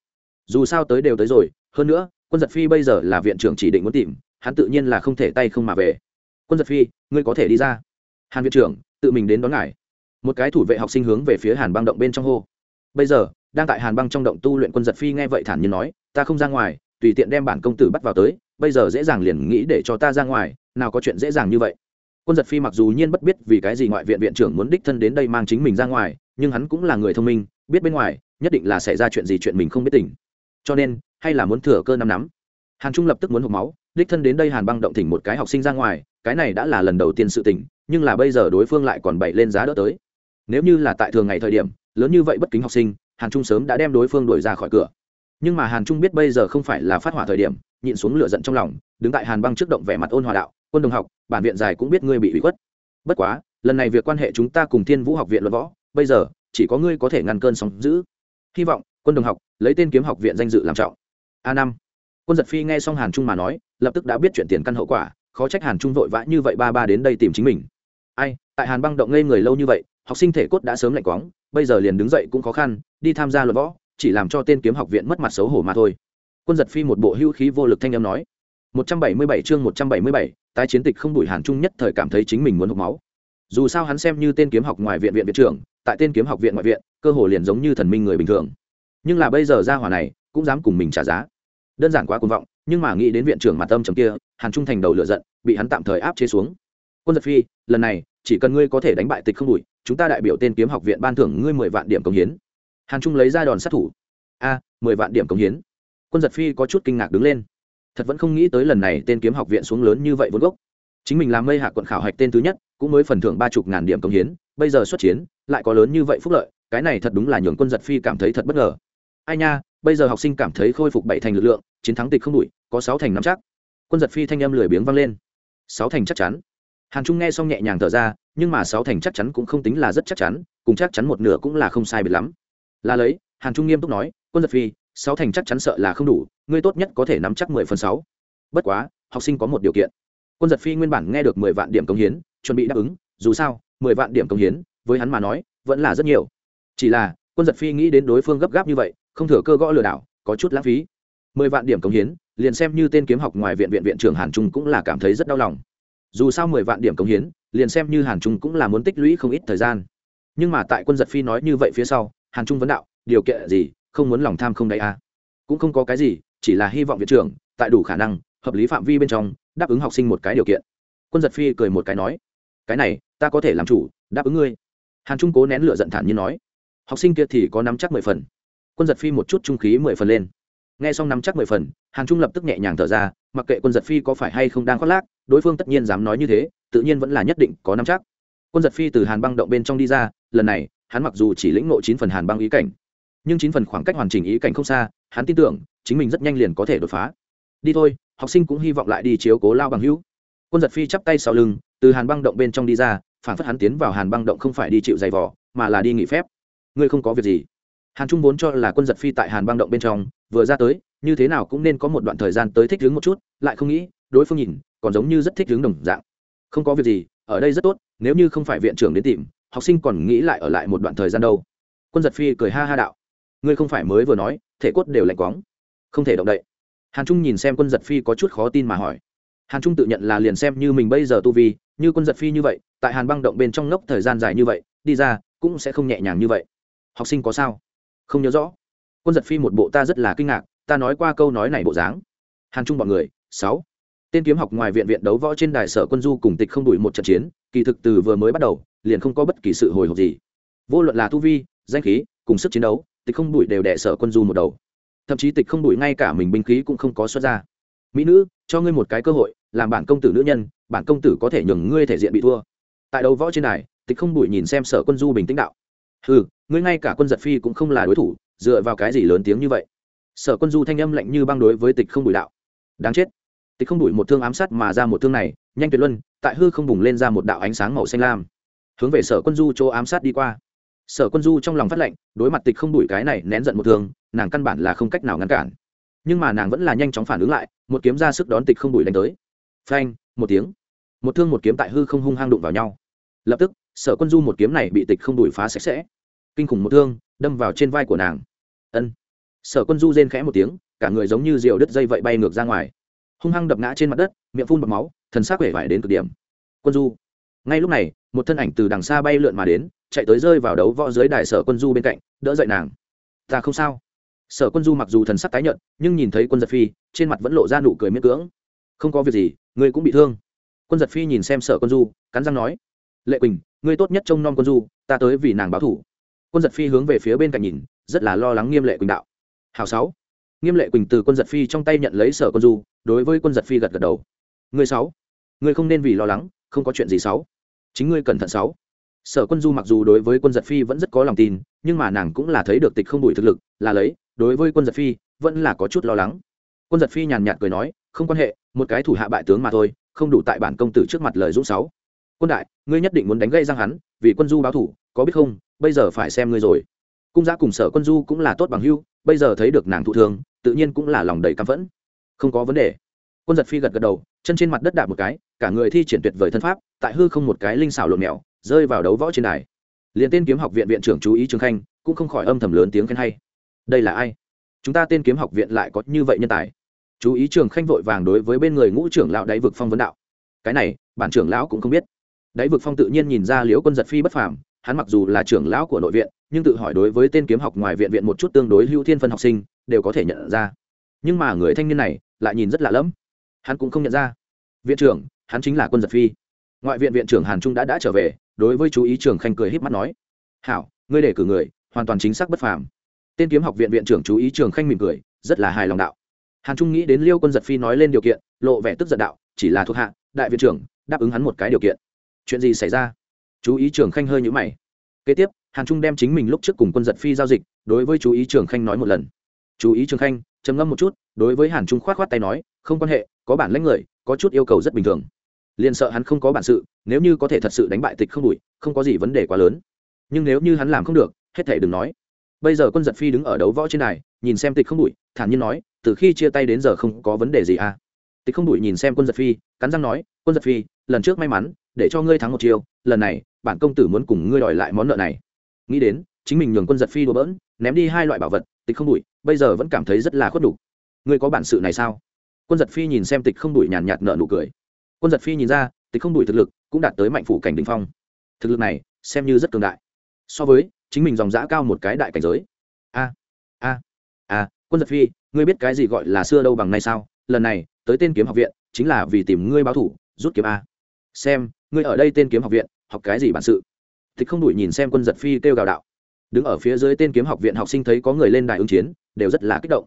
Dù sao tới đều tới rồi, hơn nữa, quân giật phi bây giờ là viện trưởng chỉ định muốn tìm, hắn tự nhiên là không thể tay không mà về. Quân giật phi, ngươi có thể đi ra. Hàn viện trưởng, tự mình đến đón ngài. Một cái thủ vệ học sinh hướng về phía hàn băng động bên trong hô. Bây giờ, đang tại hàn băng trong động tu luyện quân giật phi nghe vậy thản nhiên nói, ta không ra ngoài, tùy tiện đem bản công tử bắt vào tới, bây giờ dễ dàng liền nghĩ để cho ta ra ngoài, nào có chuyện dễ dàng như vậy quân giật phi mặc dù nhiên bất biết vì cái gì ngoại viện viện trưởng muốn đích thân đến đây mang chính mình ra ngoài, nhưng hắn cũng là người thông minh, biết bên ngoài, nhất định là xảy ra chuyện gì chuyện mình không biết tỉnh cho nên, hay là muốn thừa cơ năm nắm. Hàn trung lập tức muốn hộp máu, đích thân đến đây hàn băng động thỉnh một cái học sinh ra ngoài, cái này đã là lần đầu tiên sự tỉnh nhưng là bây giờ đối phương lại còn bậy lên giá đỡ tới. Nếu như là tại thường ngày thời điểm, lớn như vậy bất kính học sinh, hàn trung sớm đã đem đối phương đuổi ra khỏi cửa. Nhưng mà hàn trung biết bây giờ không phải là phát hỏa thời điểm, nhịn xuống lửa giận trong lòng, đứng tại hàn băng trước động vẻ mặt ôn hòa đạo quân đồng học, bản viện dài cũng biết ngươi bị ủy khuất. Bất quá, lần này việc quan hệ chúng ta cùng thiên vũ học viện luận võ, bây giờ, chỉ có ngươi có thể ngăn cơn sóng giữ hy vọng, quân đồng học, lấy tên kiếm học viện danh dự làm trọng. A năm. Quân giật phi nghe xong hàn trung mà nói, lập tức đã biết chuyện tiền căn hậu quả, khó trách hàn trung vội vã như vậy ba ba đến đây tìm chính mình. Ai, tại hàn băng động ngây người lâu như vậy, học sinh thể cốt đã sớm lạnh quáng, bây giờ liền đứng dậy cũng khó khăn, đi tham gia luận võ, chỉ làm cho tên kiếm học viện mất mặt xấu hổ mà thôi. Quân giật phi một bộ hưu khí vô lực thanh âm nói. 177 chương 177, tái chiến tịch không đuổi hàn trung nhất thời cảm thấy chính mình muốn hộc máu. Dù sao hắn xem như tên kiếm học ngoài viện viện viện trưởng tại tên kiếm học viện ngoại viện cơ hồ liền giống như thần minh người bình thường. Nhưng là bây giờ ra hỏa này cũng dám cùng mình trả giá. Đơn giản quá cuồng vọng nhưng mà nghĩ đến viện trưởng mặt tâm trầm kia hàn trung thành đầu lửa giận bị hắn tạm thời áp chế xuống. Quân giật phi lần này chỉ cần ngươi có thể đánh bại tịch không đuổi chúng ta đại biểu tên kiếm học viện ban thưởng ngươi mười vạn điểm công hiến. Hàn trung lấy ra đòn sát thủ. A mười vạn điểm công hiến. Quân giật phi có chút kinh ngạc đứng lên thật vẫn không nghĩ tới lần này tên kiếm học viện xuống lớn như vậy vốn gốc. Chính mình làm mây hạ quận khảo hạch tên thứ nhất, cũng mới phần thưởng ba chục ngàn điểm công hiến, bây giờ xuất chiến, lại có lớn như vậy phúc lợi, cái này thật đúng là nhường quân giật phi cảm thấy thật bất ngờ. Ai nha, bây giờ học sinh cảm thấy khôi phục bảy thành lực lượng, chiến thắng tịch không đủi có sáu thành nắm chắc. Quân giật phi thanh âm lười biếng vang lên. Sáu thành chắc chắn. Hàn trung nghe xong nhẹ nhàng thở ra, nhưng mà sáu thành chắc chắn cũng không tính là rất chắc chắn, cùng chắc chắn một nửa cũng là không sai biệt lắm. Là lấy, hàn trung nghiêm túc nói, quân giật phi, sáu thành chắc chắn sợ là không đủ ngươi tốt nhất có thể nắm chắc mười phần sáu. Bất quá, học sinh có một điều kiện. Quân giật phi nguyên bản nghe được mười vạn điểm công hiến, chuẩn bị đáp ứng, dù sao, mười vạn điểm công hiến, với hắn mà nói, vẫn là rất nhiều. Chỉ là, quân giật phi nghĩ đến đối phương gấp gáp như vậy, không thừa cơ gõ lừa đảo, có chút lãng phí. Mười vạn điểm công hiến, liền xem như tên kiếm học ngoài viện viện viện trưởng hàn trung cũng là cảm thấy rất đau lòng. Dù sao mười vạn điểm công hiến, liền xem như hàn trung cũng là muốn tích lũy không ít thời gian. Nhưng mà tại quân giật phi nói như vậy phía sau, hàn trung vấn đạo, điều kiện gì? Không muốn lòng tham không đáy à. cũng không có cái gì chỉ là hy vọng viện trưởng, tại đủ khả năng, hợp lý phạm vi bên trong, đáp ứng học sinh một cái điều kiện. Quân giật phi cười một cái nói, cái này, ta có thể làm chủ, đáp ứng ngươi. Hàn trung cố nén lửa giận thản như nói, học sinh kia thì có nắm chắc mười phần. Quân giật phi một chút trung khí mười phần lên. Nghe xong nắm chắc mười phần, hàn trung lập tức nhẹ nhàng thở ra, mặc kệ quân giật phi có phải hay không đang khoác lác, đối phương tất nhiên dám nói như thế, tự nhiên vẫn là nhất định có nắm chắc. Quân giật phi từ hàn băng động bên trong đi ra, lần này, hắn mặc dù chỉ lĩnh ngộ chín phần hàn băng ý cảnh nhưng chín phần khoảng cách hoàn chỉnh ý cảnh không xa, hắn tin tưởng, chính mình rất nhanh liền có thể đột phá. Đi thôi, học sinh cũng hy vọng lại đi chiếu cố lao bằng hữu. Quân giật phi chắp tay sau lưng, từ hàn băng động bên trong đi ra, phản phất hắn tiến vào hàn băng động không phải đi chịu giày vỏ mà là đi nghỉ phép. Ngươi không có việc gì. Hàn trung vốn cho là quân giật phi tại hàn băng động bên trong, vừa ra tới, như thế nào cũng nên có một đoạn thời gian tới thích đứng một chút, lại không nghĩ, đối phương nhìn, còn giống như rất thích đứng đồng dạng. Không có việc gì, ở đây rất tốt, nếu như không phải viện trưởng đến tìm, học sinh còn nghĩ lại ở lại một đoạn thời gian đâu. Quân giật phi cười ha ha đạo ngươi không phải mới vừa nói, thể cốt đều lạnh quóng. Không thể động đậy. Hàn trung nhìn xem quân giật phi có chút khó tin mà hỏi. Hàn trung tự nhận là liền xem như mình bây giờ tu vi, như quân giật phi như vậy, tại hàn băng động bên trong ngốc thời gian dài như vậy, đi ra, cũng sẽ không nhẹ nhàng như vậy. Học sinh có sao? Không nhớ rõ. Quân giật phi một bộ ta rất là kinh ngạc, ta nói qua câu nói này bộ dáng. Hàn trung bọn người, sáu. Tên kiếm học ngoài viện viện đấu võ trên đài sở quân du cùng tịch không đuổi một trận chiến, kỳ thực từ vừa mới bắt đầu, liền không có bất kỳ sự hồi hộp gì. Vô luận là tu vi, danh khí, cùng sức chiến đấu tịch không đuổi đều đẻ sở quân du một đầu. Thậm chí tịch không đuổi ngay cả mình binh khí cũng không có xuất ra. Mỹ nữ cho ngươi một cái cơ hội làm bản công tử nữ nhân bản công tử có thể nhường ngươi thể diện bị thua. Tại đầu võ trên này, tịch không đuổi nhìn xem sở quân du bình tĩnh đạo. Ừ ngươi ngay cả quân giật phi cũng không là đối thủ dựa vào cái gì lớn tiếng như vậy? Sở quân du thanh âm lạnh như băng đối với tịch không đuổi đạo. Đáng chết. Tịch không đuổi một thương ám sát mà ra một thương này nhanh tuyệt luân tại hư không bùng lên ra một đạo ánh sáng màu xanh lam. Hướng về sở quân du chỗ ám sát đi qua sở quân du trong lòng phát lệnh, đối mặt tịch không đuổi cái này nén giận một thương, nàng căn bản là không cách nào ngăn cản. Nhưng mà nàng vẫn là nhanh chóng phản ứng lại, một kiếm ra sức đón tịch không đuổi đánh tới. Phanh, một tiếng. Một thương một kiếm tại hư không hung hăng đụng vào nhau. Lập tức, sở quân du một kiếm này bị tịch không đuổi phá sạch sẽ. Kinh khủng một thương, đâm vào trên vai của nàng. Ân. Sở quân du rên khẽ một tiếng, cả người giống như rượu đứt dây vậy bay ngược ra ngoài. Hung hăng đập ngã trên mặt đất, miệng phun bọc máu, thần xác vẻ vải đến cực điểm. Quân du. Ngay lúc này, một thân ảnh từ đằng xa bay lượn mà đến chạy tới rơi vào đấu võ dưới đài sở quân du bên cạnh, đỡ dậy nàng. Ta không sao. Sở quân du mặc dù thần sắc tái nhợt, nhưng nhìn thấy quân giật phi, trên mặt vẫn lộ ra nụ cười miễn cưỡng. Không có việc gì, ngươi cũng bị thương. Quân giật phi nhìn xem sở quân du, cắn răng nói, lệ quỳnh, ngươi tốt nhất trông nom quân du, ta tới vì nàng báo thủ. Quân giật phi hướng về phía bên cạnh nhìn, rất là lo lắng nghiêm lệ quỳnh đạo. Hào sáu. Nghiêm lệ quỳnh từ quân giật phi trong tay nhận lấy sở quân du, đối với quân giật phi gật gật đầu. Ngươi sáu, ngươi không nên vì lo lắng, không có chuyện gì sáu. Chính ngươi cẩn thận sáu sở quân du mặc dù đối với quân giật phi vẫn rất có lòng tin, nhưng mà nàng cũng là thấy được tịch không đủ thực lực, là lấy, đối với quân giật phi, vẫn là có chút lo lắng. Quân giật phi nhàn nhạt cười nói, không quan hệ, một cái thủ hạ bại tướng mà thôi, không đủ tại bản công tử trước mặt lời dũng sáu. Quân đại, ngươi nhất định muốn đánh gây răng hắn, vì quân du báo thủ, có biết không, bây giờ phải xem ngươi rồi. Cung giã cùng sở quân du cũng là tốt bằng hưu, bây giờ thấy được nàng thụ thương, tự nhiên cũng là lòng đầy căm phẫn. Không có vấn đề quân giật phi gật gật đầu, chân trên mặt đất đạp một cái, cả người thi triển tuyệt vời thân pháp, tại hư không một cái linh xảo lộn mèo, rơi vào đấu võ trên đài. Liền tên kiếm học viện viện trưởng chú ý trường khanh, cũng không khỏi âm thầm lớn tiếng khen hay. Đây là ai? Chúng ta tên kiếm học viện lại có như vậy nhân tài. Chú ý trường khanh vội vàng đối với bên người ngũ trưởng lão đáy vực phong vấn đạo. Cái này, bản trưởng lão cũng không biết. Đáy vực phong tự nhiên nhìn ra liễu quân giật phi bất phàm, hắn mặc dù là trưởng lão của nội viện, nhưng tự hỏi đối với tên kiếm học ngoài viện viện một chút tương đối hữu thiên phân học sinh, đều có thể nhận ra. Nhưng mà người thanh niên này, lại nhìn rất lạ lẫm hắn cũng không nhận ra. Viện trưởng, hắn chính là quân giật phi. Ngoại viện viện trưởng hàn trung đã đã trở về, đối với chú ý trường khanh cười h í p mắt nói. Hảo, ngươi để cử người, hoàn toàn chính xác bất phàm. Tên kiếm học viện viện trưởng chú ý trường khanh mỉm cười, rất là hài lòng đạo. Hàn trung nghĩ đến liêu quân giật phi nói lên điều kiện, lộ vẻ tức giận đạo, chỉ là thuộc hạ, đại viện trưởng, đáp ứng hắn một cái điều kiện. Chuyện gì xảy ra? Chú ý trường khanh hơi nhũ mày. Kế tiếp, hàn trung đem chính mình lúc trước cùng quân giật phi giao dịch, đối với chú ý trường khanh nói một lần. Chú ý trường khanh, trầm ngâm một chút, đối với hàn trung k h o á t k h o á t tay nói, không quan hệ có bản lãnh người, có chút yêu cầu rất bình thường. Liền sợ hắn không có bản sự, nếu như có thể thật sự đánh bại tịch không đủi không có gì vấn đề quá lớn. Nhưng nếu như hắn làm không được, hết thể đừng nói. Bây giờ quân giật phi đứng ở đấu võ trên này nhìn xem tịch không đủi thản nhiên nói, từ khi chia tay đến giờ không có vấn đề gì à. Tịch không đủi nhìn xem quân giật phi, cắn răng nói, quân giật phi, lần trước may mắn, để cho ngươi thắng một chiều lần này, bản công tử muốn cùng ngươi đòi lại món nợ này. Nghĩ đến, chính mình nhường quân giật phi đùa bỡn, ném đi hai loại bảo vật, tịch không đủi bây giờ vẫn cảm thấy rất là khuất đủ. Ngươi có bản sự này sao? Quân giật phi nhìn xem tịch không Đuổi nhàn nhạt nợ nụ cười. Quân giật phi nhìn ra, tịch không Đuổi thực lực cũng đạt tới mạnh phủ cảnh đình phong. Thực lực này xem như rất cường đại. So với chính mình dòng giã cao một cái đại cảnh giới. A a a, quân giật phi, ngươi biết cái gì gọi là xưa đâu bằng nay sao? Lần này, tới tên kiếm học viện, chính là vì tìm ngươi báo thủ, rút kiếm a. Xem, ngươi ở đây tên kiếm học viện, học cái gì bản sự? Tịch không Đuổi nhìn xem quân giật phi kêu gào đạo. Đứng ở phía dưới tên kiếm học viện học sinh thấy có người lên đài ứng chiến, đều rất là kích động.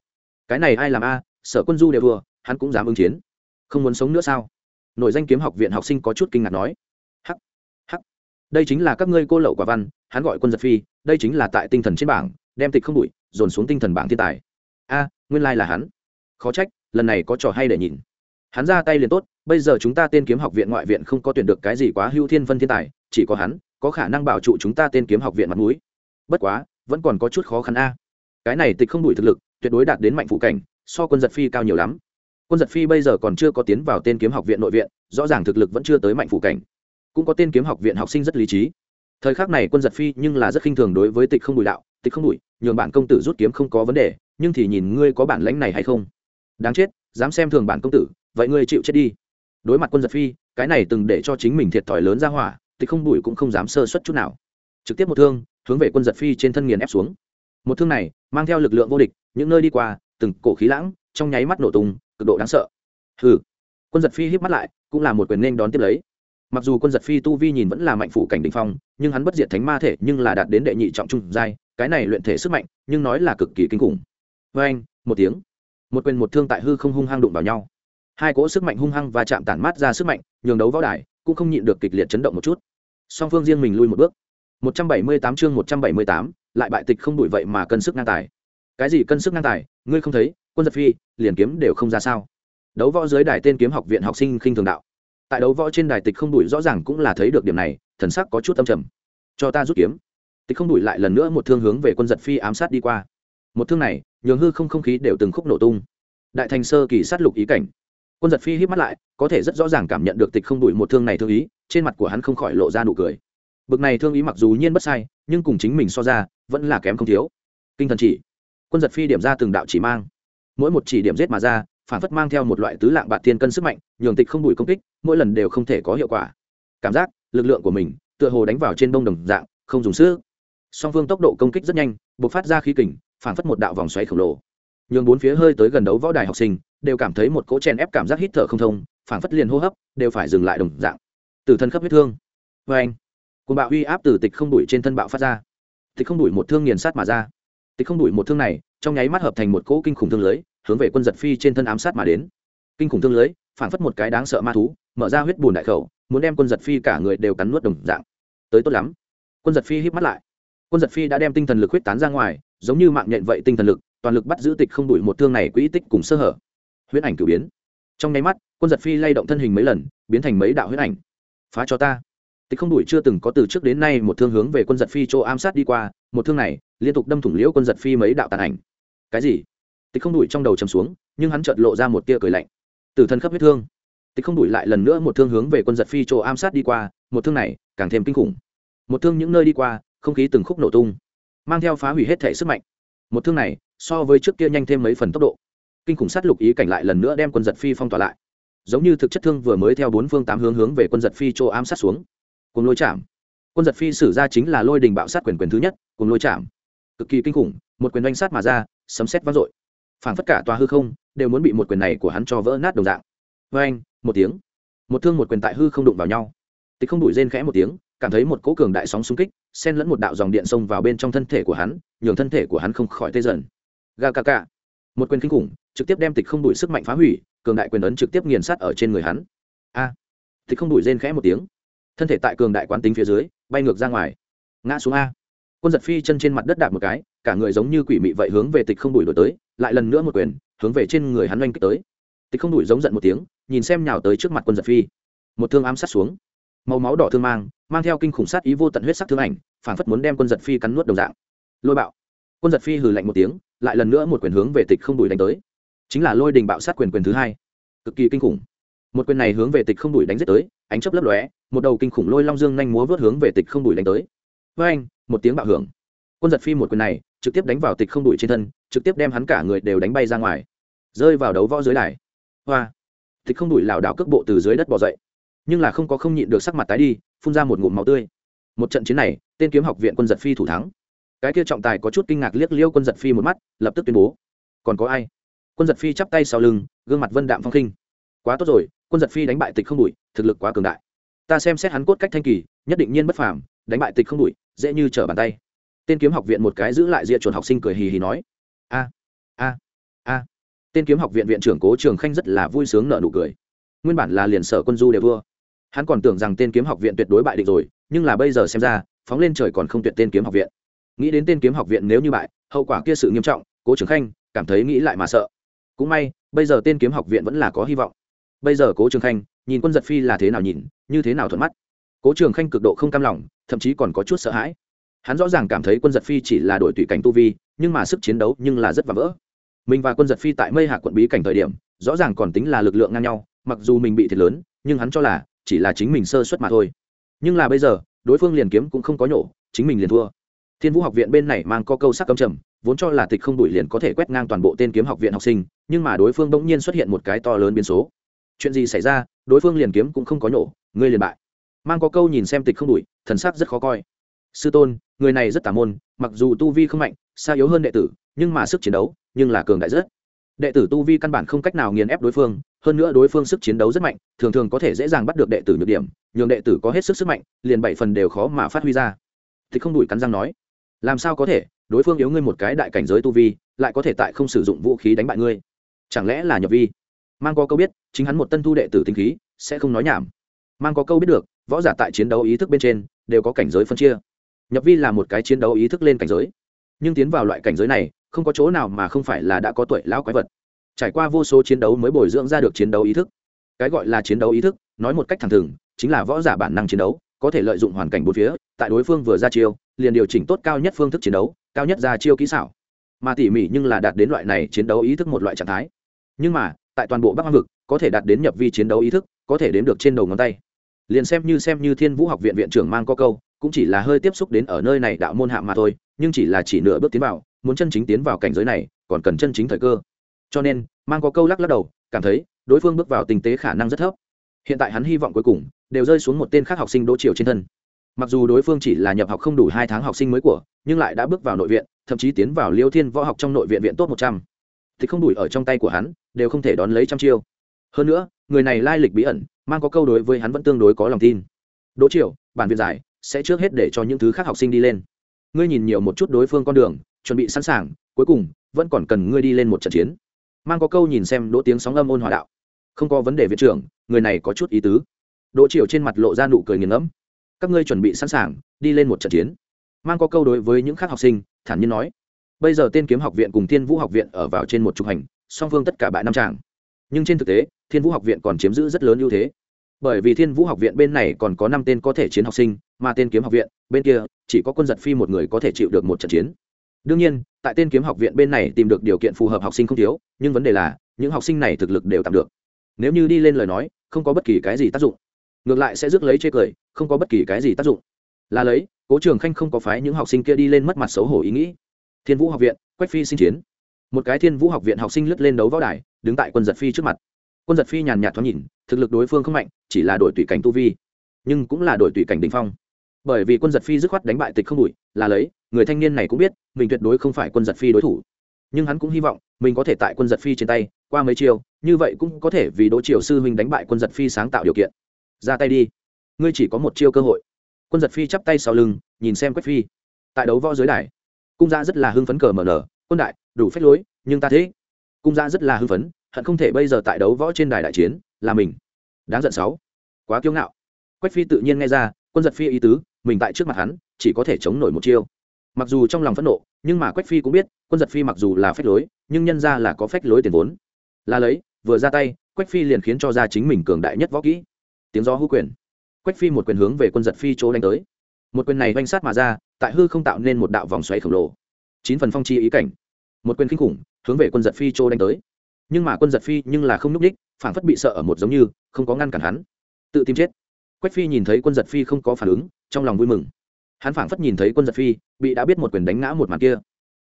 Cái này ai làm a? Sở quân du đều vừa hắn cũng dám ứng chiến. Không muốn sống nữa sao? Nội danh kiếm học viện học sinh có chút kinh ngạc nói. Hắc hắc. Đây chính là các ngươi cô lậu quả văn, hắn gọi quân giật phi, đây chính là tại tinh thần trên bảng, đem tịch không đủi dồn xuống tinh thần bảng thiên tài. A, nguyên lai là hắn. Khó trách, lần này có trò hay để nhìn. Hắn ra tay liền tốt, bây giờ chúng ta tên kiếm học viện ngoại viện không có tuyển được cái gì quá hưu thiên phân thiên tài, chỉ có hắn, có khả năng bảo trụ chúng ta tên kiếm học viện mặt mũi. Bất quá, vẫn còn có chút khó khăn a. Cái này tịch không đủi thực lực, tuyệt đối đạt đến mạnh phụ cảnh, so quân giật phi cao nhiều lắm quân giật phi bây giờ còn chưa có tiến vào tên kiếm học viện nội viện, rõ ràng thực lực vẫn chưa tới mạnh phụ cảnh. Cũng có tên kiếm học viện học sinh rất lý trí. Thời khắc này quân giật phi nhưng là rất khinh thường đối với tịch không đùi đạo, tịch không đùi nhường bản công tử rút kiếm không có vấn đề, nhưng thì nhìn ngươi có bản lãnh này hay không? Đáng chết, dám xem thường bản công tử, vậy ngươi chịu chết đi. Đối mặt quân giật phi, cái này từng để cho chính mình thiệt thòi lớn ra hỏa, tịch không đùi cũng không dám sơ suất chút nào. Trực tiếp một thương, hướng về quân giật phi trên thân nghiền ép xuống. Một thương này, mang theo lực lượng vô địch, những nơi đi qua, từng cổ khí lãng, trong nháy mắt nổ tung cực độ đáng sợ. Hừ. Quân giật phi híp mắt lại, cũng là một quyền nên đón tiếp lấy. Mặc dù quân giật phi tu vi nhìn vẫn là mạnh phủ cảnh đ phong, nhưng hắn bất diệt thánh ma thể nhưng là đạt đến đệ nhị trọng trung giai, cái này luyện thể sức mạnh, nhưng nói là cực kỳ kinh khủng. Vê anh, một tiếng. Một quyền một thương tại hư không hung hăng đụng vào nhau. Hai cỗ sức mạnh hung hăng và chạm tản mát ra sức mạnh, nhường đấu võ đài cũng không nhịn được kịch liệt chấn động một chút. Song phương riêng mình lui một bước. Một trăm bảy mươi tám chương một trăm bảy mươi tám, lại bại tịch không đuổi vậy mà cân sức ngang tài. Cái gì cân sức ngang tài, ngươi không thấy quân giật phi, liền kiếm đều không ra sao. Đấu võ dưới đài tên kiếm học viện học sinh khinh thường đạo. Tại đấu võ trên đài tịch không đuổi rõ ràng cũng là thấy được điểm này, thần sắc có chút âm trầm. Cho ta rút kiếm. Tịch không đuổi lại lần nữa một thương hướng về quân giật phi ám sát đi qua. Một thương này, nhường hư không không khí đều từng khúc nổ tung. Đại thành sơ kỳ sát lục ý cảnh. Quân giật phi hít mắt lại, có thể rất rõ ràng cảm nhận được tịch không đuổi một thương này thương ý, trên mặt của hắn không khỏi lộ ra nụ cười. Bực này thương ý mặc dù nhiên bất sai, nhưng cùng chính mình so ra, vẫn là kém không thiếu. Kinh thần chỉ. Quân giật phi điểm ra từng đạo chỉ mang mỗi một chỉ điểm giết mà ra, phản phất mang theo một loại tứ lạng bạc thiên cân sức mạnh, nhường tịch không đùi công kích, mỗi lần đều không thể có hiệu quả. Cảm giác, lực lượng của mình, tựa hồ đánh vào trên bông đồng dạng, không dùng sức. Song phương tốc độ công kích rất nhanh buộc phát ra khí kình, phản phất một đạo vòng xoáy khổng lồ. Nhường bốn phía hơi tới gần đấu võ đài học sinh, đều cảm thấy một cỗ chen ép cảm giác hít thở không thông, phản phất liền hô hấp, đều phải dừng lại đồng dạng. Từ thân khắp huyết thương. Vê anh côn bạo uy áp từ tịch không đuổi trên thân bạo phát ra. Tịch không đuổi một thương nghiền sát mà ra. Tịch không đuổi một thương này, trong nháy mắt hợp thành một cỗ kinh khủng thương lưới hướng về quân giật phi trên thân ám sát mà đến. Kinh khủng thương lưới phản phất một cái đáng sợ ma thú, mở ra huyết bùn đại khẩu, muốn đem quân giật phi cả người đều cắn nuốt đồng dạng. Tới tốt lắm. Quân giật phi hít mắt lại. Quân giật phi đã đem tinh thần lực huyết tán ra ngoài, giống như mạng nhện vậy tinh thần lực, toàn lực bắt giữ tịch không đuổi một thương này quỹ tích cùng sơ hở. Huyết ảnh cử biến. Trong nháy mắt, quân giật phi lay động thân hình mấy lần, biến thành mấy đạo huyết ảnh. Phá cho ta. Tịch không đuổi chưa từng có từ trước đến nay một thương hướng về quân giật phi chỗ ám sát đi qua, một thương này liên tục đâm thủng liễu quân giật phi mấy đạo tàn ảnh. Cái gì? Tịch không đuổi trong đầu chầm xuống, nhưng hắn chợt lộ ra một tia cười lạnh. Từ thân khắp huyết thương. Tịch không đuổi lại lần nữa một thương hướng về quân giật phi chỗ ám sát đi qua, một thương này càng thêm kinh khủng. Một thương những nơi đi qua, không khí từng khúc nổ tung, mang theo phá hủy hết thể sức mạnh. Một thương này, so với trước kia nhanh thêm mấy phần tốc độ. Kinh khủng sát lục ý cảnh lại lần nữa đem quân giật phi phong tỏa lại. Giống như thực chất thương vừa mới theo bốn phương tám hướng hướng về quân giật phi chỗ ám sát xuống. Cùng lôi chạm. Quân giật phi sử ra chính là lôi đình bạo sát quyền quyền thứ nhất cùng lôi chạm. Cực kỳ kinh khủng, một quyền oanh sát mà ra, sấm xét vang dội phảng phất cả tòa hư không đều muốn bị một quyền này của hắn cho vỡ nát đồng dạng. Vê anh, một tiếng. Một thương một quyền tại hư không đụng vào nhau. Tịch không đủi rên khẽ một tiếng, cảm thấy một cỗ cường đại sóng xung kích, xen lẫn một đạo dòng điện xông vào bên trong thân thể của hắn, nhường thân thể của hắn không khỏi tê dần. Ga ca ca một quyền kinh khủng, trực tiếp đem tịch không đủi sức mạnh phá hủy, cường đại quyền ấn trực tiếp nghiền sát ở trên người hắn. A. Tịch không đủi rên khẽ một tiếng. Thân thể tại cường đại quán tính phía dưới, bay ngược ra ngoài. Ngã xuống a. Quân giật phi chân trên mặt đất đạp một cái, cả người giống như quỷ mị vậy hướng về tịch không đuổi đổi tới lại lần nữa một quyền, hướng về trên người hắn oanh kích tới. Tịch không đuổi giống giận một tiếng, nhìn xem nhào tới trước mặt quân giật phi. Một thương ám sát xuống. Màu máu đỏ thương mang mang theo kinh khủng sát ý vô tận huyết sắc thương ảnh phản phất muốn đem quân giật phi cắn nuốt đồng dạng. Lôi bạo. Quân giật phi hừ lạnh một tiếng, lại lần nữa một quyền hướng về tịch không đuổi đánh tới. Chính là lôi đình bạo sát quyền quyền thứ hai. Cực kỳ kinh khủng. Một quyền này hướng về tịch không đuổi đánh giết tới, ánh chấp lấp lóe, một đầu kinh khủng lôi long dương nhanh múa vớt hướng về tịch không đuổi đánh tới. Với anh một tiếng bạo hưởng quân giật phi một quyền này, trực tiếp đánh vào tịch không đuổi trên thân, trực tiếp đem hắn cả người đều đánh bay ra ngoài. Rơi vào đấu võ dưới đài. Hoa. Tịch không đuổi lảo đảo cước bộ từ dưới đất bỏ dậy. Nhưng là không có không nhịn được sắc mặt tái đi, phun ra một ngụm máu tươi. Một trận chiến này, tên kiếm học viện quân giật phi thủ thắng. Cái kia trọng tài có chút kinh ngạc liếc liêu quân giật phi một mắt, lập tức tuyên bố. Còn có ai? Quân giật phi chắp tay sau lưng, gương mặt vân đạm phong khinh. Quá tốt rồi, quân giật phi đánh bại tịch không đuổi, thực lực quá cường đại. Ta xem xét hắn cốt cách thanh kỳ, nhất định nhiên bất phàm, đánh bại tịch không đuổi, dễ như trở bàn tay tên kiếm học viện một cái giữ lại ria chuột học sinh cười hì hì nói, a a a. Tên kiếm học viện viện trưởng cố trường khanh rất là vui sướng nợ nụ cười. Nguyên bản là liền sở quân du đều vua hắn còn tưởng rằng tên kiếm học viện tuyệt đối bại địch rồi, nhưng là bây giờ xem ra, phóng lên trời còn không tuyệt tên kiếm học viện. Nghĩ đến tên kiếm học viện nếu như bại, hậu quả kia sự nghiêm trọng, cố trường khanh cảm thấy nghĩ lại mà sợ. Cũng may, bây giờ tên kiếm học viện vẫn là có hy vọng. Bây giờ cố trường khanh, nhìn quân giật phi là thế nào nhìn, như thế nào thuận mắt. Cố trường khanh cực độ không cam lòng, thậm chí còn có chút sợ hãi hắn rõ ràng cảm thấy quân giật phi chỉ là đổi tùy cảnh tu vi, nhưng mà sức chiến đấu nhưng là rất và vỡ. Mình và quân giật phi tại mây hạ quận bí cảnh thời điểm, rõ ràng còn tính là lực lượng ngang nhau, mặc dù mình bị thiệt lớn, nhưng hắn cho là chỉ là chính mình sơ suất mà thôi. Nhưng là bây giờ, đối phương liền kiếm cũng không có nhổ, chính mình liền thua. Thiên vũ học viện bên này mang có câu sắc cấm trầm, vốn cho là tịch không đuổi liền có thể quét ngang toàn bộ tên kiếm học viện học sinh, nhưng mà đối phương bỗng nhiên xuất hiện một cái to lớn biến số. Chuyện gì xảy ra, đối phương liền kiếm cũng không có nhổ, ngươi liền bại. Mang có câu nhìn xem tịch không đuổi, thần sắc rất khó coi sư tôn, người này rất tà môn, mặc dù tu vi không mạnh, xa yếu hơn đệ tử, nhưng mà sức chiến đấu, nhưng là cường đại rất. Đệ tử tu vi căn bản không cách nào nghiền ép đối phương, hơn nữa đối phương sức chiến đấu rất mạnh, thường thường có thể dễ dàng bắt được đệ tử nhược điểm, nhường đệ tử có hết sức sức mạnh, liền bảy phần đều khó mà phát huy ra. Thì không đủi cắn răng nói, làm sao có thể? Đối phương yếu ngươi một cái đại cảnh giới tu vi, lại có thể tại không sử dụng vũ khí đánh bại ngươi. Chẳng lẽ là nhập vi? Mang có câu biết, chính hắn một tân thu đệ tử tinh khí, sẽ không nói nhảm. Mang có câu biết được, võ giả tại chiến đấu ý thức bên trên, đều có cảnh giới phân chia nhập vi là một cái chiến đấu ý thức lên cảnh giới. Nhưng tiến vào loại cảnh giới này, không có chỗ nào mà không phải là đã có tuổi lão quái vật. Trải qua vô số chiến đấu mới bồi dưỡng ra được chiến đấu ý thức. Cái gọi là chiến đấu ý thức, nói một cách thẳng thừng, chính là võ giả bản năng chiến đấu, có thể lợi dụng hoàn cảnh bốn phía, tại đối phương vừa ra chiêu, liền điều chỉnh tốt cao nhất phương thức chiến đấu, cao nhất ra chiêu kỹ xảo. Mà tỉ mỉ nhưng là đạt đến loại này chiến đấu ý thức một loại trạng thái. Nhưng mà, tại toàn bộ bắc hoang vực, có thể đạt đến nhập vi chiến đấu ý thức, có thể đến được trên đầu ngón tay. Liền xem như xem như thiên vũ học viện viện trưởng mang có câu cũng chỉ là hơi tiếp xúc đến ở nơi này đạo môn hạ mà thôi, nhưng chỉ là chỉ nửa bước tiến vào, muốn chân chính tiến vào cảnh giới này, còn cần chân chính thời cơ. Cho nên, mang có câu lắc lắc đầu, cảm thấy, đối phương bước vào tình tế khả năng rất thấp. Hiện tại hắn hy vọng cuối cùng, đều rơi xuống một tên khác học sinh đỗ triều trên thân. Mặc dù đối phương chỉ là nhập học không đủ hai tháng học sinh mới của, nhưng lại đã bước vào nội viện, thậm chí tiến vào liêu thiên võ học trong nội viện viện tốt một trăm. Thì không đủi ở trong tay của hắn, đều không thể đón lấy trăm chiêu. Hơn nữa, người này lai lịch bí ẩn, mang có câu đối với hắn vẫn tương đối có lòng tin. Đỗ triều, bản viện giải sẽ trước hết để cho những thứ khác học sinh đi lên. Ngươi nhìn nhiều một chút đối phương con đường, chuẩn bị sẵn sàng, cuối cùng, vẫn còn cần ngươi đi lên một trận chiến. Mang có câu nhìn xem đỗ tiếng sóng âm ôn hòa đạo. Không có vấn đề viện trưởng, người này có chút ý tứ. Đỗ triều trên mặt lộ ra nụ cười nghiền ngẫm. Các ngươi chuẩn bị sẵn sàng, đi lên một trận chiến. Mang có câu đối với những khác học sinh, thản nhiên nói. Bây giờ tên kiếm học viện cùng thiên vũ học viện ở vào trên một trục hành, song phương tất cả bại năm tràng. Nhưng trên thực tế, thiên vũ học viện còn chiếm giữ rất lớn ưu thế. Bởi vì thiên vũ học viện bên này còn có năm tên có thể chiến học sinh mà tên kiếm học viện, bên kia, chỉ có quân giật phi một người có thể chịu được một trận chiến. Đương nhiên, tại tên kiếm học viện bên này tìm được điều kiện phù hợp học sinh không thiếu, nhưng vấn đề là, những học sinh này thực lực đều tạm được. Nếu như đi lên lời nói, không có bất kỳ cái gì tác dụng. Ngược lại sẽ rước lấy chê cười, không có bất kỳ cái gì tác dụng. Là lấy, cố trường khanh không có phái những học sinh kia đi lên mất mặt xấu hổ ý nghĩ. Thiên vũ học viện, quách phi xin chiến. Một cái thiên vũ học viện học sinh lướt lên đấu võ đài, đứng tại quân giật phi trước mặt. Quân giật phi nhàn nhạt thoáng nhìn, thực lực đối phương không mạnh, chỉ là đổi tùy cảnh tu vi, nhưng cũng là đổi tùy cảnh đình phong bởi vì quân giật phi dứt khoát đánh bại tịch không đủi là lấy, người thanh niên này cũng biết, mình tuyệt đối không phải quân giật phi đối thủ. Nhưng hắn cũng hy vọng, mình có thể tại quân giật phi trên tay, qua mấy chiều như vậy cũng có thể vì đỗ triều sư huynh đánh bại quân giật phi sáng tạo điều kiện. Ra tay đi. Ngươi chỉ có một chiêu cơ hội. Quân giật phi chắp tay sau lưng, nhìn xem quách phi. Tại đấu võ dưới đài, cung gia rất là hưng phấn cờ mở nở, quân đại, đủ phép lối, nhưng ta thế. Cung gia rất là hưng phấn, hận không thể bây giờ tại đấu võ trên đài đại chiến, là mình. Đáng giận sáu. Quá kiêu ngạo. Quách phi tự nhiên nghe ra quân giật phi ý tứ, mình tại trước mặt hắn, chỉ có thể chống nổi một chiêu. Mặc dù trong lòng phẫn nộ, nhưng mà quách phi cũng biết, quân giật phi mặc dù là phách lối, nhưng nhân ra là có phách lối tiền vốn. Là lấy, vừa ra tay, quách phi liền khiến cho ra chính mình cường đại nhất võ kỹ. Tiếng gió hữu quyền. Quách phi một quyền hướng về quân giật phi chỗ đánh tới. Một quyền này oanh sát mà ra, tại hư không tạo nên một đạo vòng xoáy khổng lồ. Chín phần phong chi ý cảnh. Một quyền kinh khủng, hướng về quân giật phi chỗ đánh tới. Nhưng mà quân giật phi nhưng là không n ú c ních phản phất bị sợ ở một giống như, không có ngăn cản hắn. Tự tìm chết quách phi nhìn thấy quân giật phi không có phản ứng, trong lòng vui mừng. Hắn phản phất nhìn thấy quân giật phi, bị đã biết một quyền đánh ngã một màn kia.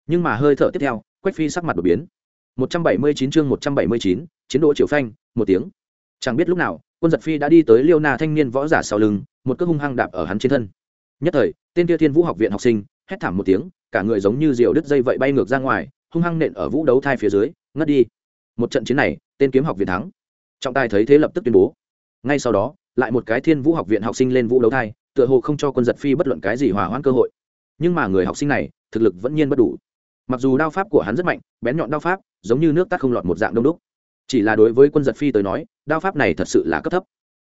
Nhưng mà hơi thở tiếp theo, quách phi sắc mặt đột biến. Một trăm bảy mươi chín chương một trăm bảy mươi chín, chiến độ triệu phanh, một tiếng. Chẳng biết lúc nào, quân giật phi đã đi tới liêu na thanh niên võ giả sau lưng, một cước hung hăng đạp ở hắn trên thân. Nhất thời, tên kia thiên vũ học viện học sinh, hét thảm một tiếng, cả người giống như diều đứt dây vậy bay ngược ra ngoài, hung hăng nện ở vũ đấu thai phía dưới, ngất đi. Một trận chiến này, tên kiếm học viện thắng. Trọng tài thấy thế lập tức tuyên bố. Ngay sau đó lại một cái thiên vũ học viện học sinh lên vũ đấu thai, tựa hồ không cho quân giật phi bất luận cái gì hòa hoãn cơ hội. Nhưng mà người học sinh này, thực lực vẫn nhiên bất đủ. Mặc dù đao pháp của hắn rất mạnh, bén nhọn đao pháp, giống như nước tắt không lọt một dạng đông đúc. Chỉ là đối với quân giật phi tới nói, đao pháp này thật sự là cấp thấp.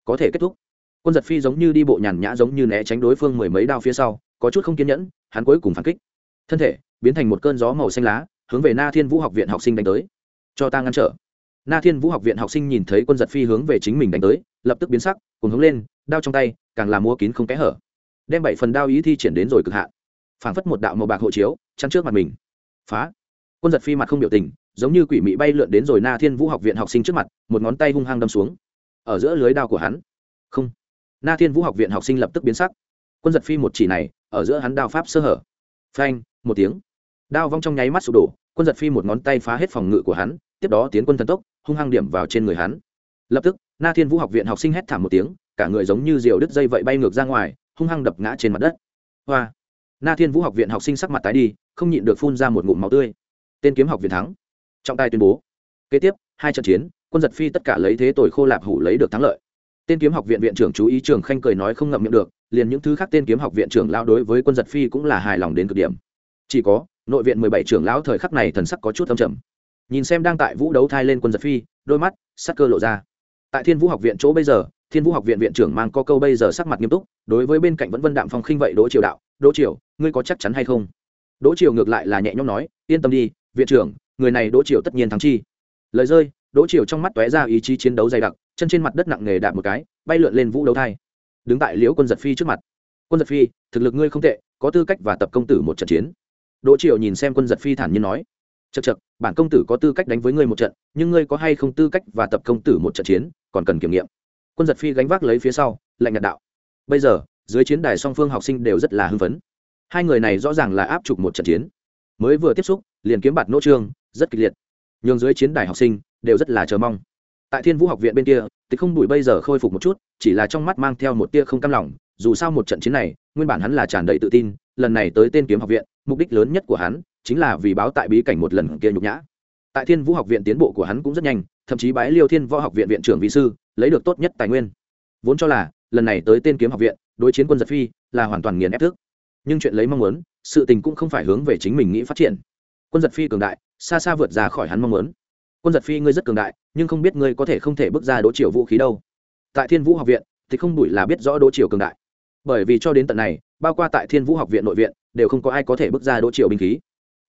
Có thể kết thúc. Quân giật phi giống như đi bộ nhàn nhã giống như né tránh đối phương mười mấy đao phía sau, có chút không kiên nhẫn, hắn cuối cùng phản kích. Thân thể, biến thành một cơn gió màu xanh lá, hướng về na thiên vũ học viện học sinh đánh tới. Cho ta ngăn trở na thiên vũ học viện học sinh nhìn thấy quân giật phi hướng về chính mình đánh tới, lập tức biến sắc cùng hướng lên, đao trong tay, càng làm mua kín không kẽ hở. Đem bảy phần đao ý thi triển đến rồi cực hạn. Phảng phất một đạo màu bạc hộ chiếu, chắn trước mặt mình. Phá! Quân giật phi mặt không biểu tình, giống như quỷ mị bay lượn đến rồi na thiên vũ học viện học sinh trước mặt, một ngón tay hung hăng đâm xuống. Ở giữa lưới đao của hắn. Không! Na thiên vũ học viện học sinh lập tức biến sắc. Quân giật phi một chỉ này, ở giữa hắn đao pháp sơ hở. Phanh! Một tiếng. Đao vong trong nháy mắt sụp đổ, quân giật phi một ngón tay phá hết phòng ngự của hắn, tiếp đó tiến quân thần tốc hung hăng điểm vào trên người hắn. Lập tức, na thiên vũ học viện học sinh hét thảm một tiếng, cả người giống như diều đứt dây vậy bay ngược ra ngoài, hung hăng đập ngã trên mặt đất. Hoa! Na thiên vũ học viện học sinh sắc mặt tái đi, không nhịn được phun ra một ngụm máu tươi. Tên kiếm học viện thắng. Trọng tài tuyên bố. Kế tiếp, hai trận chiến, quân giật phi tất cả lấy thế tội khô lạp hủ lấy được thắng lợi. Tên kiếm học viện viện trưởng chú ý trường khanh cười nói không ngậm miệng được, liền những thứ khác tên kiếm học viện trưởng lao đối với quân giật phi cũng là hài lòng đến cực điểm. Chỉ có, nội viện mười bảy trưởng lão thời khắc này thần sắc có chút âm trầm nhìn xem đang tại vũ đấu thai lên quân giật phi, đôi mắt, sắc cơ lộ ra. Tại thiên vũ học viện chỗ bây giờ, thiên vũ học viện viện trưởng mang có câu bây giờ sắc mặt nghiêm túc, đối với bên cạnh vẫn vân đạm phong khinh vậy đỗ triều đạo, đỗ triều, ngươi có chắc chắn hay không? Đỗ triều ngược lại là nhẹ nhõm nói, yên tâm đi, viện trưởng, người này đỗ triều tất nhiên thắng chi. Lời rơi, đỗ triều trong mắt tóe ra ý chí chiến đấu dày đặc, chân trên mặt đất nặng nề đạp một cái, bay lượn lên vũ đấu thai. Đứng tại liễu quân giật phi trước mặt. Quân giật phi, thực lực ngươi không tệ, có tư cách và tập công tử một trận chiến. Đỗ triều nhìn xem quân giật phi thản nhiên nói chật chật bản công tử có tư cách đánh với ngươi một trận, nhưng ngươi có hay không tư cách và tập công tử một trận chiến, còn cần kiểm nghiệm. Quân giật phi gánh vác lấy phía sau, lạnh nhạt đạo. Bây giờ, dưới chiến đài song phương học sinh đều rất là hưng phấn. Hai người này rõ ràng là áp trục một trận chiến. Mới vừa tiếp xúc, liền kiếm bạt nỗ trương, rất kịch liệt. Nhường dưới chiến đài học sinh, đều rất là chờ mong. Tại thiên vũ học viện bên kia, Tịch không đủi bây giờ khôi phục một chút, chỉ là trong mắt mang theo một tia không cam lòng, dù sao một trận chiến này, nguyên bản hắn là tràn đầy tự tin, lần này tới tên kiếm học viện, mục đích lớn nhất của hắn chính là vì báo tại bí cảnh một lần kia nhục nhã. Tại thiên vũ học viện tiến bộ của hắn cũng rất nhanh, thậm chí bái liêu thiên võ học viện viện trưởng vị sư, lấy được tốt nhất tài nguyên. Vốn cho là, lần này tới tên kiếm học viện, đối chiến quân giật phi, là hoàn toàn nghiền ép thức. Nhưng chuyện lấy mong muốn, sự tình cũng không phải hướng về chính mình nghĩ phát triển. Quân giật phi cường đại, xa xa vượt ra khỏi hắn mong muốn. Quân giật phi ngươi rất cường đại, nhưng không biết ngươi có thể không thể bước ra đỗ triều vũ khí đâu. Tại thiên vũ học viện, thì không đủi là biết rõ đỗ triều cường đại. Bởi vì cho đến tận này, bao qua tại thiên vũ học viện nội viện, đều không có ai có thể bước ra đỗ triều binh khí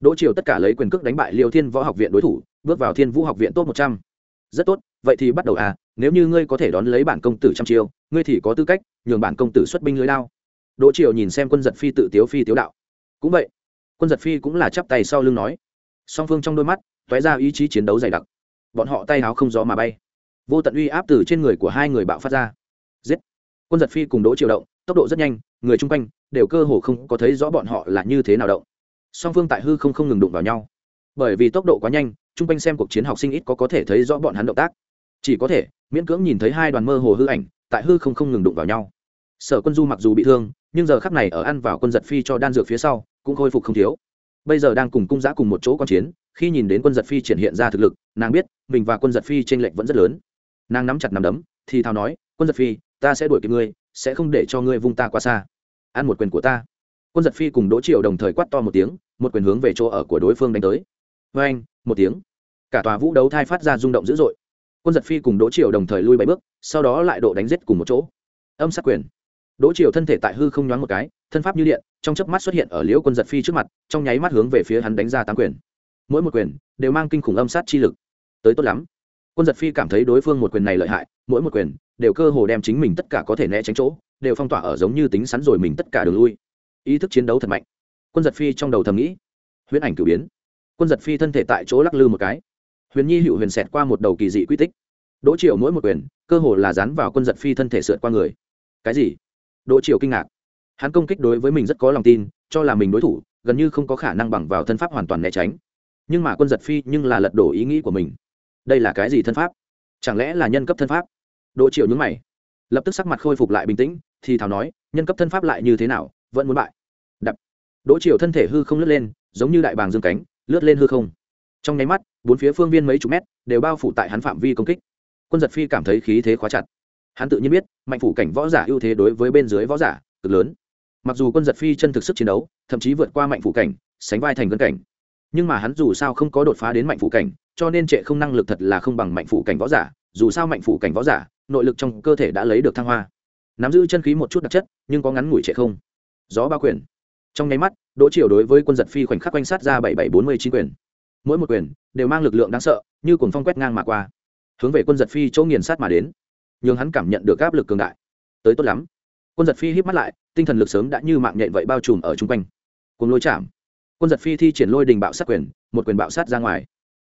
đỗ triều tất cả lấy quyền cước đánh bại liêu thiên võ học viện đối thủ, bước vào thiên vũ học viện top một trăm. Rất tốt, vậy thì bắt đầu à nếu như ngươi có thể đón lấy bản công tử trăm chiêu, ngươi thì có tư cách nhường bản công tử xuất binh lưới lao. Đỗ triều nhìn xem quân giật phi tự tiếu phi tiếu đạo. Cũng vậy, quân giật phi cũng là chắp tay sau lưng nói. Song phương trong đôi mắt t ó é ra ý chí chiến đấu dày đặc. Bọn họ tay áo không gió mà bay. Vô tận uy áp từ trên người của hai người bạo phát ra. Giết. Quân giật phi cùng đỗ triều động, tốc độ rất nhanh, người chung quanh đều cơ hồ không có thấy rõ bọn họ là như thế nào động song phương tại hư không không ngừng đụng vào nhau. Bởi vì tốc độ quá nhanh, chung quanh xem cuộc chiến học sinh ít có có thể thấy rõ bọn hắn động tác. Chỉ có thể, miễn cưỡng nhìn thấy hai đoàn mơ hồ hư ảnh, tại hư không không ngừng đụng vào nhau. Sở quân du mặc dù bị thương, nhưng giờ khắp này ở ăn vào quân giật phi cho đan dược phía sau, cũng khôi phục không thiếu. Bây giờ đang cùng cung giã cùng một chỗ quan chiến, khi nhìn đến quân giật phi triển hiện ra thực lực, nàng biết, mình và quân giật phi t r ê n lệch vẫn rất lớn. Nàng nắm chặt nắm đấm, thì thào nói, quân giật phi, ta sẽ đuổi kịp ngươi, sẽ không để cho ngươi vung ta qua xa. Ăn một quyền của ta quân giật phi cùng đỗ triệu đồng thời quát to một tiếng, một quyền hướng về chỗ ở của đối phương đánh tới. Vê anh, một tiếng. Cả tòa vũ đấu thai phát ra rung động dữ dội. Quân giật phi cùng đỗ triều đồng thời lui bảy bước, sau đó lại độ đánh giết cùng một chỗ. Âm sát quyền. Đỗ triều thân thể tại hư không nhoáng một cái, thân pháp như điện, trong chớp mắt xuất hiện ở liễu quân giật phi trước mặt, trong nháy mắt hướng về phía hắn đánh ra tám quyền. Mỗi một quyền đều mang kinh khủng âm sát chi lực. Tới tốt lắm. Quân giật phi cảm thấy đối phương một quyền này lợi hại, mỗi một quyền đều cơ hồ đem chính mình tất cả có thể né tránh chỗ, đều phong tỏa ở giống như tính sắn rồi mình tất cả đường lui ý thức chiến đấu thật mạnh. Quân giật phi trong đầu thầm nghĩ, huyễn ảnh cử biến. Quân giật phi thân thể tại chỗ lắc lư một cái. Huyền nhi hữu huyền xẹt qua một đầu kỳ dị quy tích. Đỗ triều mỗi một quyền, cơ hồ là dán vào quân giật phi thân thể sượt qua người. Cái gì? Đỗ triều kinh ngạc. Hắn công kích đối với mình rất có lòng tin, cho là mình đối thủ, gần như không có khả năng bằng vào thân pháp hoàn toàn né tránh. Nhưng mà quân giật phi nhưng là lật đổ ý nghĩ của mình. Đây là cái gì thân pháp? Chẳng lẽ là nhân cấp thân pháp? Đỗ triều nhúng mày. Lập tức sắc mặt khôi phục lại bình tĩnh, thì thảo nói, nhân cấp thân pháp lại như thế nào? Vẫn muốn bại đập. Đỗ triều thân thể hư không lướt lên, giống như đại bàng dương cánh, lướt lên hư không. Trong nháy mắt, bốn phía phương viên mấy chục mét đều bao phủ tại hắn phạm vi công kích. Quân giật phi cảm thấy khí thế khóa chặt. Hắn tự nhiên biết, mạnh phủ cảnh võ giả ưu thế đối với bên dưới võ giả cực lớn. Mặc dù quân giật phi chân thực sức chiến đấu, thậm chí vượt qua mạnh phủ cảnh, sánh vai thành cân cảnh. Nhưng mà hắn dù sao không có đột phá đến mạnh phủ cảnh, cho nên trệ không năng lực thật là không bằng mạnh phủ cảnh võ giả. Dù sao mạnh phủ cảnh võ giả, nội lực trong cơ thể đã lấy được thăng hoa. Nắm giữ chân khí một chút đặc chất, nhưng có ngắn ngủi trệ không. Gió ba quyền trong nháy mắt, đỗ triều đối với quân giật phi khoảnh khắc quanh sát ra bảy bảy bốn mươi chín quyền. Mỗi một quyền đều mang lực lượng đáng sợ, như cuồng phong quét ngang mà qua. Hướng về quân giật phi chỗ nghiền sát mà đến. Nhường hắn cảm nhận được áp lực cường đại. Tới tốt lắm. Quân giật phi híp mắt lại, tinh thần lực sớm đã như mạng nhện vậy bao trùm ở chung quanh. Cùng lôi chạm. Quân giật phi thi triển lôi đình bạo sát quyền, một quyền bạo sát ra ngoài.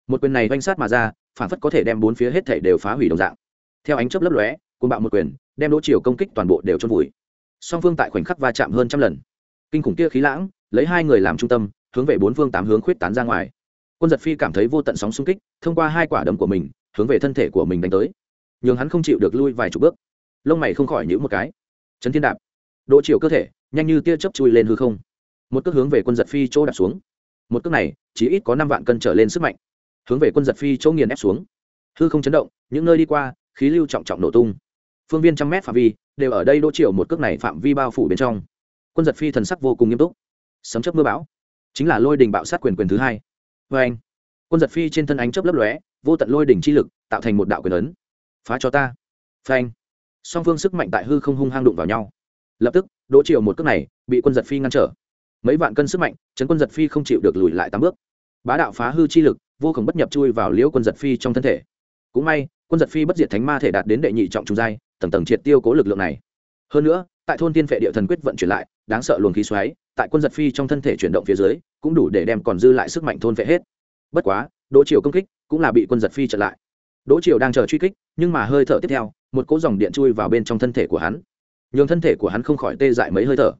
Một quyền này oanh sát mà ra, phản phất có thể đem bốn phía hết thể đều phá hủy đồng dạng. Theo ánh chớp lấp lóe quân bạo một quyền, đem đỗ chiều công kích toàn bộ đều trôn vùi. Song phương tại khoảnh khắc va chạm hơn trăm lần kinh khủng kia khí lãng, lấy hai người làm trung tâm, hướng về bốn phương tám hướng khuyết tán ra ngoài. Quân giật phi cảm thấy vô tận sóng xung kích, thông qua hai quả đấm của mình, hướng về thân thể của mình đánh tới. Nhường hắn không chịu được lui vài chục bước. Lông mày không khỏi nhữ một cái. Chấn thiên đạp. Độ chiều cơ thể, nhanh như tia chớp chui lên hư không. Một cước hướng về quân giật phi chỗ đạp xuống. Một cước này, chỉ ít có năm vạn cân trở lên sức mạnh. Hướng về quân giật phi chỗ nghiền ép xuống. Hư không chấn động, những nơi đi qua, khí lưu trọng trọng nổ tung. Phương viên trăm mét phạm vi, đều ở đây đỗ triệu một cước này phạm vi bao phủ bên trong quân giật phi thần sắc vô cùng nghiêm túc. Sấm chấp mưa bão, chính là lôi đình bạo sát quyền quyền thứ hai. Vê anh, quân giật phi trên thân ánh chớp lấp lóe, vô tận lôi đỉnh chi lực tạo thành một đạo quyền ấn. Phá cho ta. Phanh song phương sức mạnh tại hư không hung hang đụng vào nhau. Lập tức, đỗ triều một cước này bị quân giật phi ngăn trở. Mấy vạn cân sức mạnh, chấn quân giật phi không chịu được lùi lại tám bước. Bá đạo phá hư chi lực, vô cùng bất nhập chui vào liễu quân giật phi trong thân thể. Cũng may, quân giật phi bất diệt thánh ma thể đạt đến đệ nhị trọng trung giai, tầng tầng triệt tiêu cố lực lượng này. Hơn nữa, tại thôn tiên vệ địa thần quyết vận chuyển lại đáng sợ luồng khí xoáy, tại quân giật phi trong thân thể chuyển động phía dưới, cũng đủ để đem còn dư lại sức mạnh thôn vệ hết. Bất quá, đỗ triều công kích cũng là bị quân giật phi chặn lại. Đỗ triều đang chờ truy kích, nhưng mà hơi thở tiếp theo, một cỗ dòng điện chui vào bên trong thân thể của hắn. Nhường thân thể của hắn không khỏi tê dại mấy hơi thở.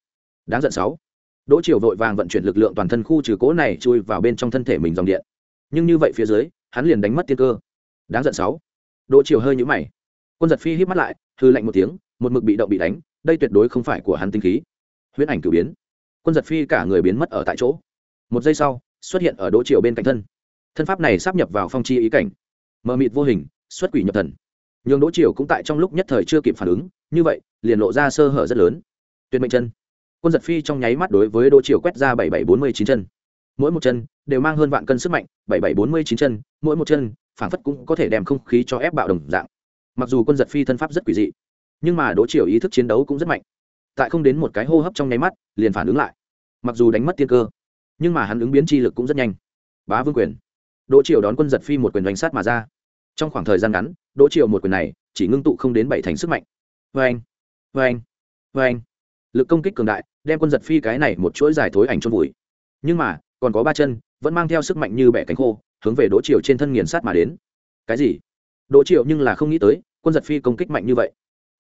Đáng giận sáu. Đỗ triều vội vàng vận chuyển lực lượng toàn thân khu trừ cỗ này chui vào bên trong thân thể mình dòng điện. Nhưng như vậy phía dưới, hắn liền đánh mất tiên cơ. Đáng giận sáu. Đỗ triều hơi nhũ mày. Quân giật phi hít mắt lại hư lạnh một tiếng, một mực bị động bị đánh, đây tuyệt đối không phải của hắn tinh khí huyễn ảnh cử biến. Quân giật phi cả người biến mất ở tại chỗ. Một giây sau, xuất hiện ở đỗ triều bên cạnh thân. Thân pháp này sắp nhập vào phong chi ý cảnh. Mờ mịt vô hình, xuất quỷ nhập thần. Nhường đỗ triều cũng tại trong lúc nhất thời chưa kịp phản ứng, như vậy, liền lộ ra sơ hở rất lớn. Tuyệt mệnh chân. Quân giật phi trong nháy mắt đối với đỗ triều quét ra bảy bảy bốn mươi chín chân. Mỗi một chân đều mang hơn vạn cân sức mạnh, bảy bảy bốn mươi chín chân, mỗi một chân phản phất cũng có thể đem không khí cho ép bạo đồng dạng. Mặc dù quân giật phi thân pháp rất quỷ dị, nhưng mà đỗ triều ý thức chiến đấu cũng rất mạnh tại không đến một cái hô hấp trong nháy mắt, liền phản ứng lại. Mặc dù đánh mất tiên cơ, nhưng mà hắn ứng biến chi lực cũng rất nhanh. Bá vương quyền. Đỗ triều đón quân giật phi một quyền đánh sát mà ra. Trong khoảng thời gian ngắn, đỗ triều một quyền này chỉ ngưng tụ không đến bảy thành sức mạnh. Vê anh vê anh vê anh lực công kích cường đại, đem quân giật phi cái này một chuỗi dài thối ảnh trong vùi. Nhưng mà, còn có ba chân, vẫn mang theo sức mạnh như bẻ cánh khô, hướng về đỗ triều trên thân nghiền sát mà đến. Cái gì? Đỗ triều nhưng là không nghĩ tới, quân giật phi công kích mạnh như vậy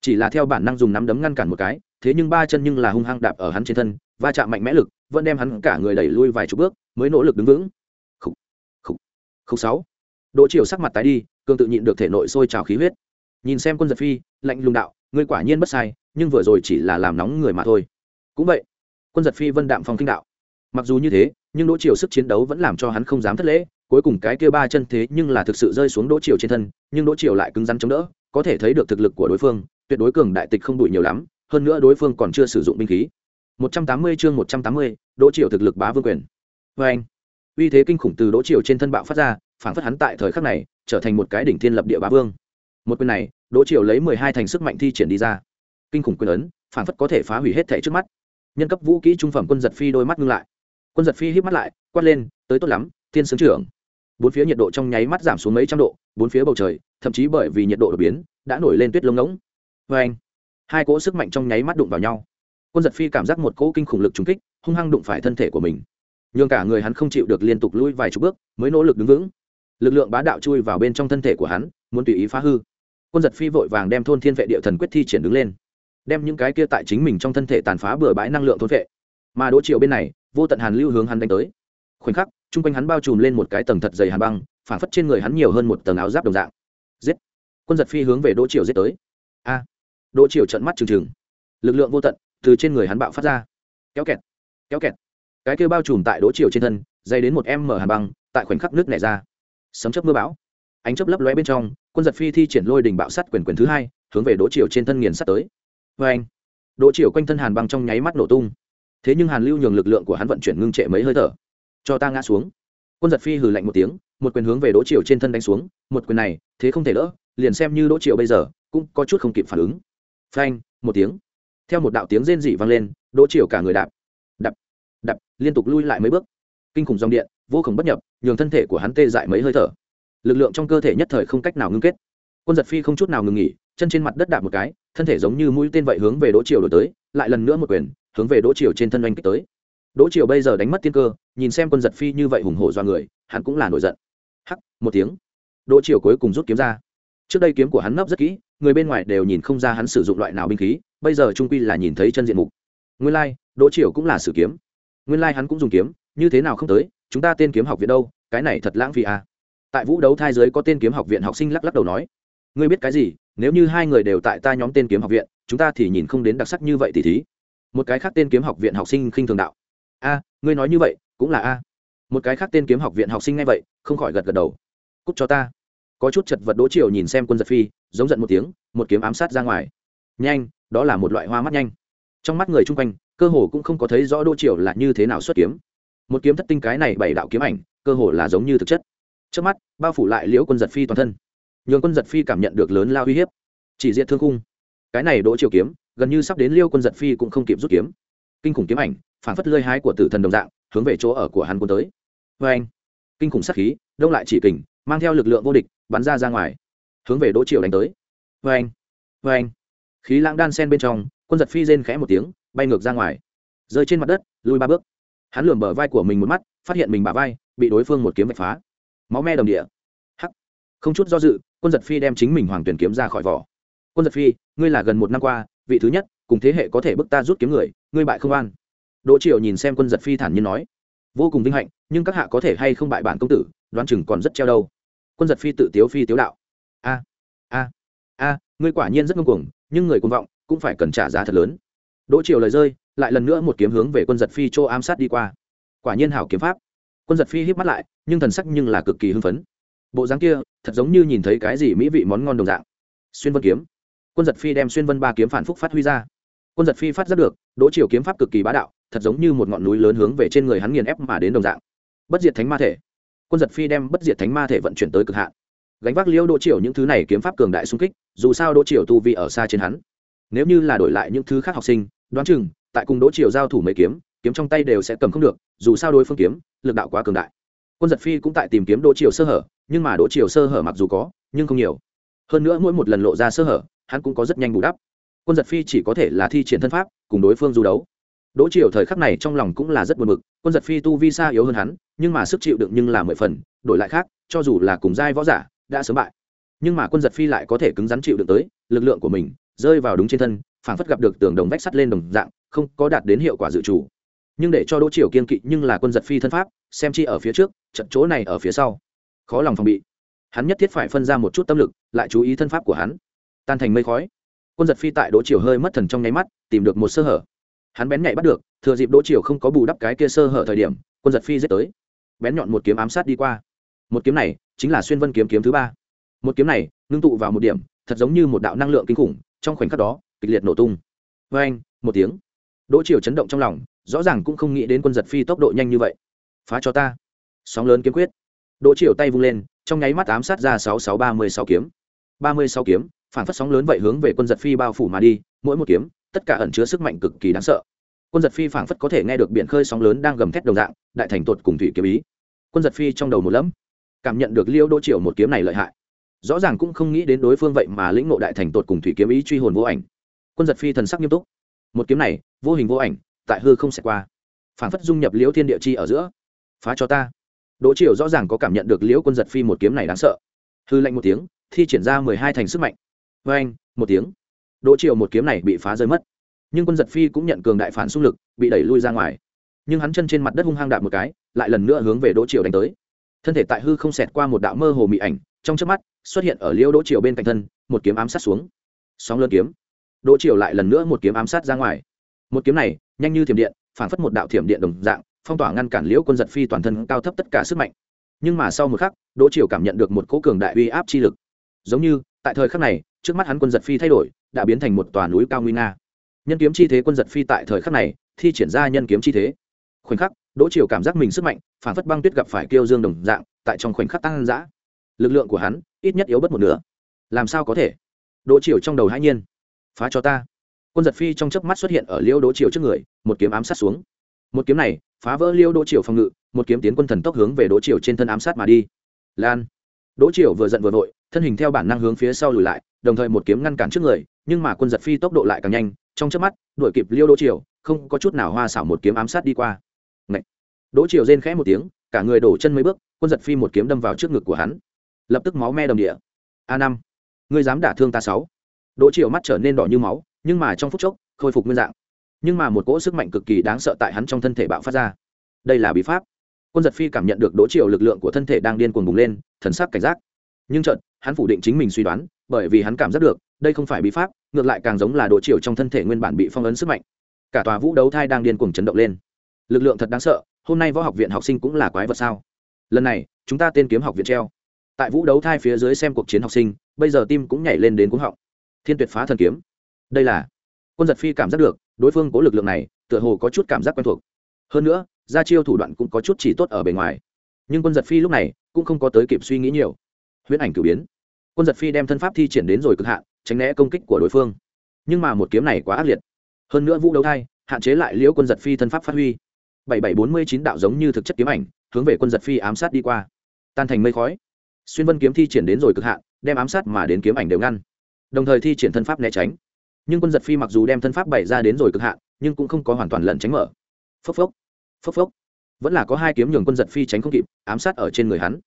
chỉ là theo bản năng dùng nắm đấm ngăn cản một cái, thế nhưng ba chân nhưng là hung hăng đạp ở hắn trên thân, va chạm mạnh mẽ lực, vẫn đem hắn cả người đẩy lui vài chục bước, mới nỗ lực đứng vững. Khúc khúc khúc sáu. Đỗ triều sắc mặt tái đi cương tự nhịn được thể nội sôi trào khí huyết. Nhìn xem quân giật phi, lạnh lùng đạo, ngươi quả nhiên bất sai, nhưng vừa rồi chỉ là làm nóng người mà thôi. Cũng vậy, quân giật phi vân đạm phong kinh đạo. Mặc dù như thế, nhưng đỗ triều sức chiến đấu vẫn làm cho hắn không dám thất lễ, cuối cùng cái kia ba chân thế nhưng là thực sự rơi xuống đỗ triều trên thân, nhưng đỗ triều lại cứng rắn chống đỡ, có thể thấy được thực lực của đối phương tuyệt đối cường đại tịch không đuổi nhiều lắm hơn nữa đối phương còn chưa sử dụng binh khí. 180 chương 180, đỗ triều thực lực bá vương quyền. Vê anh uy thế kinh khủng từ đỗ triều trên thân bạo phát ra phản phất hắn tại thời khắc này trở thành một cái đỉnh thiên lập địa bá vương. Một quyền này đỗ triều lấy mười hai thành sức mạnh thi triển đi ra. Kinh khủng quyền ấn phản phất có thể phá hủy hết thể trước mắt. Nhân cấp vũ kỹ trung phẩm quân giật phi đôi mắt ngưng lại. Quân giật phi híp mắt lại quát lên tới tốt lắm thiên sướng trưởng. Bốn phía nhiệt độ trong nháy mắt giảm xuống mấy trăm độ bốn phía bầu trời thậm chí bởi vì nhiệt độ đột biến đã nổi lên tuyết lông ngỗng vê anh, hai cỗ sức mạnh trong nháy mắt đụng vào nhau. Quân giật phi cảm giác một cỗ kinh khủng lực trúng kích, hung hăng đụng phải thân thể của mình. Nhường cả người hắn không chịu được liên tục lui vài chục bước, mới nỗ lực đứng vững. Lực lượng bá đạo chui vào bên trong thân thể của hắn, muốn tùy ý phá hư. Quân giật phi vội vàng đem thôn thiên vệ địa thần quyết thi triển đứng lên. Đem những cái kia tại chính mình trong thân thể tàn phá bừa bãi năng lượng thôn vệ. Mà đỗ triệu bên này, vô tận hàn lưu hướng hắn đánh tới. Khoảnh khắc, chung quanh hắn bao trùm lên một cái tầng thật dày hàn băng phản phất trên người hắn nhiều hơn một tầng áo giáp đồng dạng. Giết! Quân giật phi hướng về đỗ triều giết tới. A! Đỗ triều trận mắt trừng trừng. Lực lượng vô tận từ trên người hắn bạo phát ra. Kéo kẹt kéo kẹt. Cái kêu bao trùm tại đỗ triều trên thân, dày đến một em mở hàn băng, tại khoảnh khắc nước nẻ ra. Sấm chấp mưa bão. Ánh chấp lấp lóe bên trong, quân giật phi thi triển lôi đình bạo sắt quyền quyền thứ hai, hướng về đỗ triều trên thân nghiền sắt tới. Vê anh đỗ triều quanh thân hàn băng trong nháy mắt nổ tung. Thế nhưng hàn lưu nhường lực lượng của hắn vận chuyển ngưng trệ mấy hơi thở. Cho ta ngã xuống. Quân giật phi hừ lạnh một tiếng, một quyền hướng về đỗ triều trên thân đánh xuống. Một quyền này, thế không thể đỡ liền xem như đỗ triều bây giờ, cũng có chút không kịp phản ứng phanh, một tiếng. Theo một đạo tiếng rên rỉ vang lên, đỗ triều cả người đạp. Đạp đạp, liên tục lui lại mấy bước. Kinh khủng dòng điện, vô khổng bất nhập, nhường thân thể của hắn tê dại mấy hơi thở. Lực lượng trong cơ thể nhất thời không cách nào ngưng kết. Quân giật phi không chút nào ngừng nghỉ, chân trên mặt đất đạp một cái, thân thể giống như mũi tên vậy hướng về đỗ triều đổi tới, lại lần nữa một quyền, hướng về đỗ triều trên thân oanh kích tới. Đỗ triều bây giờ đánh mất tiên cơ, nhìn xem quân giật phi như vậy hùng hổ do người, hắn cũng là nổi giận. Hắc, một tiếng. Đỗ triều cuối cùng rút kiếm ra. Trước đây kiếm của hắn nấp rất kỹ người bên ngoài đều nhìn không ra hắn sử dụng loại nào binh khí bây giờ trung quy là nhìn thấy chân diện mục. Nguyên lai、like, đỗ triều cũng là sử kiếm. Nguyên lai、like、hắn cũng dùng kiếm như thế nào không tới chúng ta tên kiếm học viện đâu cái này thật lãng phí à. tại vũ đấu thai giới có tên kiếm học viện học sinh lắc lắc đầu nói ngươi biết cái gì nếu như hai người đều tại ta nhóm tên kiếm học viện chúng ta thì nhìn không đến đặc sắc như vậy thì thí. Một cái khác tên kiếm học viện học sinh khinh thường đạo a ngươi nói như vậy cũng là a. Một cái khác tên kiếm học viện học sinh ngay vậy không khỏi gật gật đầu cúc cho ta có chút chật vật đỗ triều nhìn xem quân giật phi, giống giận một tiếng, một kiếm ám sát ra ngoài. Nhanh, đó là một loại hoa mắt nhanh. Trong mắt người chung quanh, cơ hồ cũng không có thấy rõ đỗ triều là như thế nào xuất kiếm. Một kiếm thất tinh cái này bảy đạo kiếm ảnh, cơ hồ là giống như thực chất. Trước mắt, bao phủ lại liễu quân giật phi toàn thân. Nhường quân giật phi cảm nhận được lớn lao uy hiếp. Chỉ diện thương khung. Cái này đỗ triều kiếm, gần như sắp đến liêu quân giật phi cũng không kịp rút kiếm. Kinh khủng kiếm ảnh, phản phất lơi hái của tử thần đồng dạng, hướng về chỗ ở của hắn quân tới. Vê anh kinh khủng sát khí, đông lại chỉ kình mang theo lực lượng vô địch, bắn ra ra ngoài, hướng về đỗ triều đánh tới. Vê anh vê anh khí lãng đan sen bên trong, quân giật phi rên khẽ một tiếng, bay ngược ra ngoài. Rơi trên mặt đất lùi ba bước. Hắn lườm bờ vai của mình một mắt, phát hiện mình bả vai, bị đối phương một kiếm vạch phá. Máu me đồng địa. Hắc. Không chút do dự, quân giật phi đem chính mình hoàng tuyển kiếm ra khỏi vỏ. Quân giật phi, ngươi là gần một năm qua, vị thứ nhất, cùng thế hệ có thể bức ta rút kiếm người, ngươi bại không an. Đỗ triều nhìn xem quân giật phi thản nhiên nói vô cùng vinh hạnh, nhưng các hạ có thể hay không bại bản công tử, đoán chừng còn rất treo đâu. Quân giật phi tự tiếu phi tiếu đạo. A a a, ngươi quả nhiên rất ngông cuồng, nhưng người cuồng vọng cũng phải cần trả giá thật lớn. Đỗ triều lời rơi, lại lần nữa một kiếm hướng về quân giật phi chỗ ám sát đi qua. Quả nhiên hảo kiếm pháp. Quân giật phi híp mắt lại, nhưng thần sắc nhưng là cực kỳ hưng phấn. Bộ dáng kia, thật giống như nhìn thấy cái gì mỹ vị món ngon đồng dạng. Xuyên vân kiếm. Quân giật phi đem xuyên vân ba kiếm phản phúc phát huy ra. Quân giật phi phát ra được, đỗ triều kiếm pháp cực kỳ bá đạo thật giống như một ngọn núi lớn hướng về trên người hắn nghiền ép mà đến đồng dạng. Bất diệt thánh ma thể. Quân giật phi đem bất diệt thánh ma thể vận chuyển tới cực hạn. Gánh vác liêu đỗ triều những thứ này kiếm pháp cường đại xung kích, dù sao đỗ triều tu vi ở xa trên hắn. Nếu như là đổi lại những thứ khác học sinh, đoán chừng, tại cùng đỗ triều giao thủ mấy kiếm kiếm trong tay đều sẽ cầm không được, dù sao đối phương kiếm, lực đạo quá cường đại. Quân giật phi cũng tại tìm kiếm đỗ triều sơ hở, nhưng mà đỗ triều sơ hở mặc dù có, nhưng không nhiều. Hơn nữa mỗi một lần lộ ra sơ hở, hắn cũng có rất nhanh bù đắp. Quân giật phi chỉ có thể là thi triển thân pháp, cùng đối phương du đấu đỗ triều thời khắc này trong lòng cũng là rất buồn bực, quân giật phi tu vi xa yếu hơn hắn, nhưng mà sức chịu đựng nhưng là mười phần, đổi lại khác, cho dù là cùng giai võ giả, đã sớm bại. Nhưng mà quân giật phi lại có thể cứng rắn chịu đựng tới, lực lượng của mình rơi vào đúng trên thân, phảng phất gặp được tường đồng vách sắt lên đồng dạng, không có đạt đến hiệu quả dự chủ nhưng để cho đỗ triều kiên kỵ nhưng là quân giật phi thân pháp, xem chi ở phía trước, trận chỗ này ở phía sau. Khó lòng phòng bị. Hắn nhất thiết phải phân ra một chút tâm lực, lại chú ý thân pháp của hắn. Tan thành mây khói. Quân giật phi tại đỗ triều hơi mất thần trong nháy mắt, tìm được một sơ hở hắn bén nhạy bắt được, thừa dịp đỗ triều không có bù đắp cái kia sơ hở thời điểm, quân giật phi giết tới. Bén nhọn một kiếm ám sát đi qua. Một kiếm này chính là xuyên vân kiếm kiếm thứ ba. Một kiếm này ngưng tụ vào một điểm, thật giống như một đạo năng lượng kinh khủng, trong khoảnh khắc đó, kịch liệt nổ tung. Vê anh một tiếng. Đỗ triều chấn động trong lòng, rõ ràng cũng không nghĩ đến quân giật phi tốc độ nhanh như vậy. Phá cho ta. Sóng lớn kiếm quyết. Đỗ triều tay vung lên, trong nháy mắt ám sát ra sáu sáu ba mươi sáu kiếm. Ba mươi sáu kiếm, phản phát sóng lớn vậy hướng về quân giật phi bao phủ mà đi, mỗi một kiếm tất cả ẩn chứa sức mạnh cực kỳ đáng sợ. Quân giật phi phảng phất có thể nghe được biển khơi sóng lớn đang gầm thét đồng dạng, đại thành tột cùng thủy kiếm ý. Quân giật phi trong đầu một lẫm, cảm nhận được liêu đỗ triều một kiếm này lợi hại. Rõ ràng cũng không nghĩ đến đối phương vậy mà lĩnh ngộ đại thành tột cùng thủy kiếm ý truy hồn vô ảnh. Quân giật phi thần sắc nghiêm túc. Một kiếm này, vô hình vô ảnh, tại hư không xẹt qua. Phảng phất dung nhập liễu thiên địa chi ở giữa. Phá cho ta. Đỗ triều rõ ràng có cảm nhận được liễu quân giật phi một kiếm này đáng sợ. Hư lạnh một tiếng, thi triển ra mười hai thành sức mạnh. Vê anh một tiếng đỗ triều một kiếm này bị phá rơi mất. Nhưng quân giật phi cũng nhận cường đại phản xung lực, bị đẩy lui ra ngoài. Nhưng hắn chân trên mặt đất hung hăng đạp một cái, lại lần nữa hướng về đỗ triều đánh tới. Thân thể tại hư không xẹt qua một đạo mơ hồ mị ảnh, trong trước mắt, xuất hiện ở liêu đỗ triều bên cạnh thân, một kiếm ám sát xuống. Sóng lớn kiếm. Đỗ triều lại lần nữa một kiếm ám sát ra ngoài. Một kiếm này, nhanh như thiểm điện phản phất một đạo thiểm điện đồng dạng, phong tỏa ngăn cản liễu quân giật phi toàn thân cao thấp tất cả sức mạnh. Nhưng mà sau một khắc, đỗ triều cảm nhận được một cỗ cường đại uy áp chi lực. Giống như, tại thời khắc này, trước mắt hắn quân giật phi thay đổi đã biến thành một tòa núi cao nguy nga. Nhân kiếm chi thế quân giật phi tại thời khắc này, thi triển ra nhân kiếm chi thế. Khoảnh khắc, đỗ triều cảm giác mình sức mạnh, phản phất băng tuyết gặp phải kêu dương đồng dạng, tại trong khoảnh khắc tăng dã. Lực lượng của hắn, ít nhất yếu bất một nửa. Làm sao có thể? Đỗ triều trong đầu hãi nhiên. Phá cho ta. Quân giật phi trong chớp mắt xuất hiện ở liêu đỗ triều trước người, một kiếm ám sát xuống. Một kiếm này, phá vỡ liêu đỗ triều phòng ngự, một kiếm tiến quân thần tốc hướng về đỗ triều trên thân ám sát mà đi. Lan. Đỗ triều vừa giận vừa vội, thân hình theo bản năng hướng phía sau lùi lại, đồng thời một kiếm ngăn cản trước người nhưng mà quân giật phi tốc độ lại càng nhanh, trong chớp mắt, đuổi kịp liêu đỗ triều, không có chút nào hoa xảo một kiếm ám sát đi qua. Ngậy! đỗ triều rên khẽ một tiếng, cả người đổ chân mấy bước, quân giật phi một kiếm đâm vào trước ngực của hắn. Lập tức máu me đồng địa. A năm! Ngươi dám đả thương ta sáu! Đỗ triều mắt trở nên đỏ như máu, nhưng mà trong phút chốc, khôi phục nguyên dạng. Nhưng mà một cỗ sức mạnh cực kỳ đáng sợ tại hắn trong thân thể bạo phát ra. Đây là bí pháp. Quân giật phi cảm nhận được đỗ triều lực lượng của thân thể đang điên cuồng bùng lên, thần sắc cảnh giác. Nhưng chợt, hắn phủ định chính mình suy đoán, bởi vì hắn cảm giác được đây không phải bí pháp, ngược lại càng giống là đồ chiều trong thân thể nguyên bản bị phong ấn sức mạnh. Cả tòa vũ đấu thai đang điên cuồng chấn động lên. Lực lượng thật đáng sợ, hôm nay võ học viện học sinh cũng là quái vật sao? Lần này, chúng ta tên kiếm học viện treo. Tại vũ đấu thai phía dưới xem cuộc chiến học sinh, bây giờ tim cũng nhảy lên đến cuống họng. Thiên tuyệt phá thần kiếm. Đây là quân giật phi cảm giác được, đối phương có lực lượng này, tựa hồ có chút cảm giác quen thuộc. Hơn nữa ra chiêu thủ đoạn cũng có chút chỉ tốt ở bề ngoài. Nhưng quân giật phi lúc này, cũng không có tới kịp suy nghĩ nhiều. Huyễn ảnh cử biến. Quân giật phi đem thân pháp thi triển đến rồi cực hạn tránh né công kích của đối phương. Nhưng mà một kiếm này quá ác liệt. Hơn nữa vũ đấu thai, hạn chế lại liễu quân giật phi thân pháp phát huy. Bảy bảy bốn mươi chín đạo giống như thực chất kiếm ảnh, hướng về quân giật phi ám sát đi qua. Tan thành mây khói. Xuyên vân kiếm thi triển đến rồi cực hạn, đem ám sát mà đến kiếm ảnh đều ngăn. Đồng thời thi triển thân pháp né tránh. Nhưng quân giật phi mặc dù đem thân pháp bày ra đến rồi cực hạn, nhưng cũng không có hoàn toàn lẩn tránh mở. Phốc phốc. Phốc phốc. Vẫn là có hai kiếm nhường quân giật phi tránh không kịp, ám sát ở trên người hắn.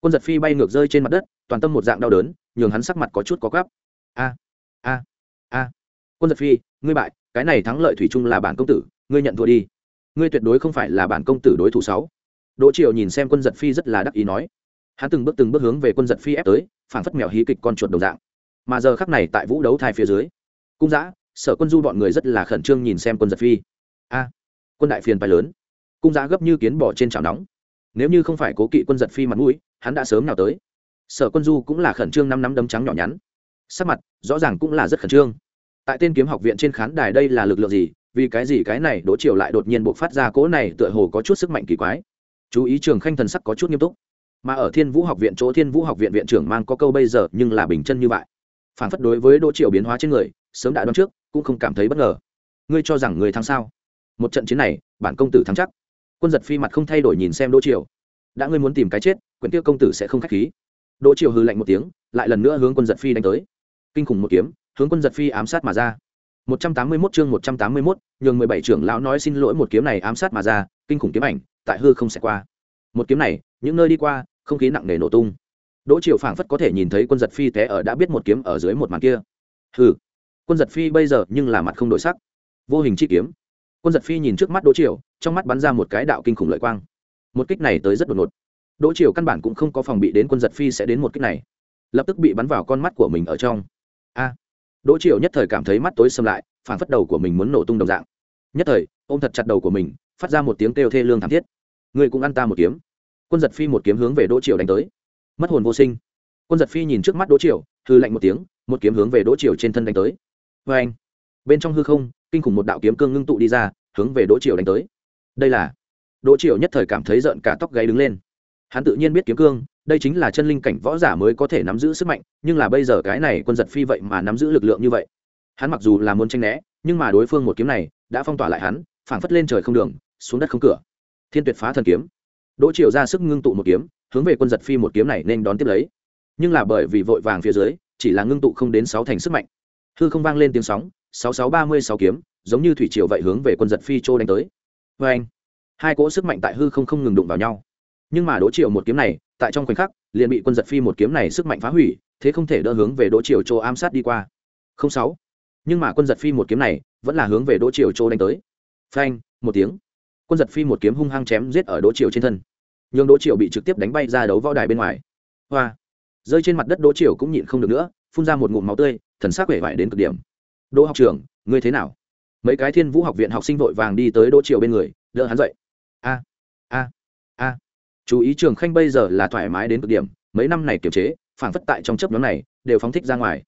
Quân giật phi bay ngược rơi trên mặt đất, toàn tâm một dạng đau đớn, nhường hắn sắc mặt có chút có gắp a a a. Quân giật phi, ngươi bại, cái này thắng lợi thủy chung là bản công tử, ngươi nhận thua đi. Ngươi tuyệt đối không phải là bản công tử đối thủ sáu. Đỗ triều nhìn xem quân giật phi rất là đắc ý nói. Hắn từng bước từng bước hướng về quân giật phi ép tới, phản phất mèo hí kịch con chuột đồng dạng. Mà giờ khắc này tại vũ đấu thai phía dưới, cung giã, sở quân du bọn người rất là khẩn trương nhìn xem quân giật phi. A, quân đại phiền bài lớn. Cung giã gấp như kiến bỏ trên chảo nóng. Nếu như không phải cố kỵ quân giật phi mặt mũi, hắn đã sớm nào tới. Sở quân du cũng là khẩn trương năm năm đấm trắng nhỏ nhắn sắc mặt, rõ ràng cũng là rất khẩn trương. Tại tên kiếm học viện trên khán đài đây là lực lượng gì? Vì cái gì cái này đỗ triều lại đột nhiên buộc phát ra cỗ này tựa hồ có chút sức mạnh kỳ quái? Chú ý trường khanh thần sắc có chút nghiêm túc. Mà ở thiên vũ học viện, chỗ thiên vũ học viện viện trưởng mang có câu bây giờ, nhưng là bình chân như vậy. Phản phất đối với đỗ triều biến hóa trên người, sớm đã đoán trước, cũng không cảm thấy bất ngờ. Ngươi cho rằng người thắng sao? Một trận chiến này, bản công tử thắng chắc. Quân giật phi mặt không thay đổi nhìn xem đỗ triều. Đã ngươi muốn tìm cái chết, quyển tiêu công tử sẽ không k h á c h khí. Đỗ triều hư lạnh một tiếng, lại lần nữa hướng quân giật phi đánh tới kinh khủng một kiếm hướng quân giật phi ám sát mà ra 181 chương 181, nhường 17 trưởng lão nói xin lỗi một kiếm này ám sát mà ra, kinh khủng kiếm ảnh, tại hư không sẽ qua. Một kiếm này, những nơi đi qua, không khí nặng nề nổ tung. Đỗ Triều phảng phất có thể nhìn thấy quân giật phi té ở đã biết một kiếm ở dưới một màn kia. Hừ. Quân giật phi bây giờ nhưng là mặt không đổi sắc. Vô hình chi kiếm. Quân giật phi nhìn trước mắt Đỗ Triều, trong mắt bắn ra một cái đạo kinh khủng lợi quang. Một kích này tới rất đột ngột. Đỗ Triều căn bản cũng không có phòng bị đến quân giật phi sẽ đến một kích này, lập tức bị bắn vào con mắt của mình ở trong. A. Đỗ triệu nhất thời cảm thấy mắt tối xâm lại phản phất đầu của mình muốn nổ tung đồng dạng. Nhất thời, ôm thật chặt đầu của mình, phát ra một tiếng kêu thê lương thảm thiết. Người cũng ăn ta một kiếm. Quân giật phi một kiếm hướng về đỗ triệu đánh tới. Mất hồn vô sinh. Quân giật phi nhìn trước mắt đỗ triệu hư lạnh một tiếng, một kiếm hướng về đỗ triệu trên thân đánh tới. Vê anh, bên trong hư không, kinh khủng một đạo kiếm cương ngưng tụ đi ra, hướng về đỗ triệu đánh tới. Đây là, đỗ triệu nhất thời cảm thấy rợn cả tóc gáy đứng lên hắn tự nhiên biết kiếm cương, đây chính là chân linh cảnh võ giả mới có thể nắm giữ sức mạnh, nhưng là bây giờ cái này quân giật phi vậy mà nắm giữ lực lượng như vậy. Hắn mặc dù là muốn tranh né, nhưng mà đối phương một kiếm này đã phong tỏa lại hắn, phảng phất lên trời không đường, xuống đất không cửa. Thiên tuyệt phá thần kiếm. Đỗ triều ra sức ngưng tụ một kiếm, hướng về quân giật phi một kiếm này nên đón tiếp lấy. Nhưng là bởi vì vội vàng phía dưới, chỉ là ngưng tụ không đến sáu thành sức mạnh. Hư không vang lên tiếng sóng, sáu sáu ba mươi sáu kiếm, giống như thủy triều vậy hướng về quân giật phi trô đánh tới. Vê anh hai cỗ sức mạnh tại hư không không ngừng đụng vào nhau nhưng mà đỗ triều một kiếm này, tại trong khoảnh khắc, liền bị quân giật phi một kiếm này sức mạnh phá hủy, thế không thể đỡ hướng về đỗ triều châu ám sát đi qua. Không sáu. Nhưng mà quân giật phi một kiếm này, vẫn là hướng về đỗ triều châu đánh tới. Phanh, một tiếng. Quân giật phi một kiếm hung hăng chém giết ở đỗ triều trên thân. Nhưng đỗ triều bị trực tiếp đánh bay ra đấu võ đài bên ngoài. Hoa. Rơi trên mặt đất đỗ triều cũng nhịn không được nữa, phun ra một ngụm máu tươi, thần sắc vẻ vải đến cực điểm. Đỗ học trưởng, ngươi thế nào? Mấy cái thiên vũ học viện học sinh vội vàng đi tới đỗ triều bên người, đỡ hắn dậy. A a a chú ý trường khanh bây giờ là thoải mái đến cực điểm, mấy năm này kiềm chế, phản phất tại trong chấp nhóm này, đều phóng thích ra ngoài.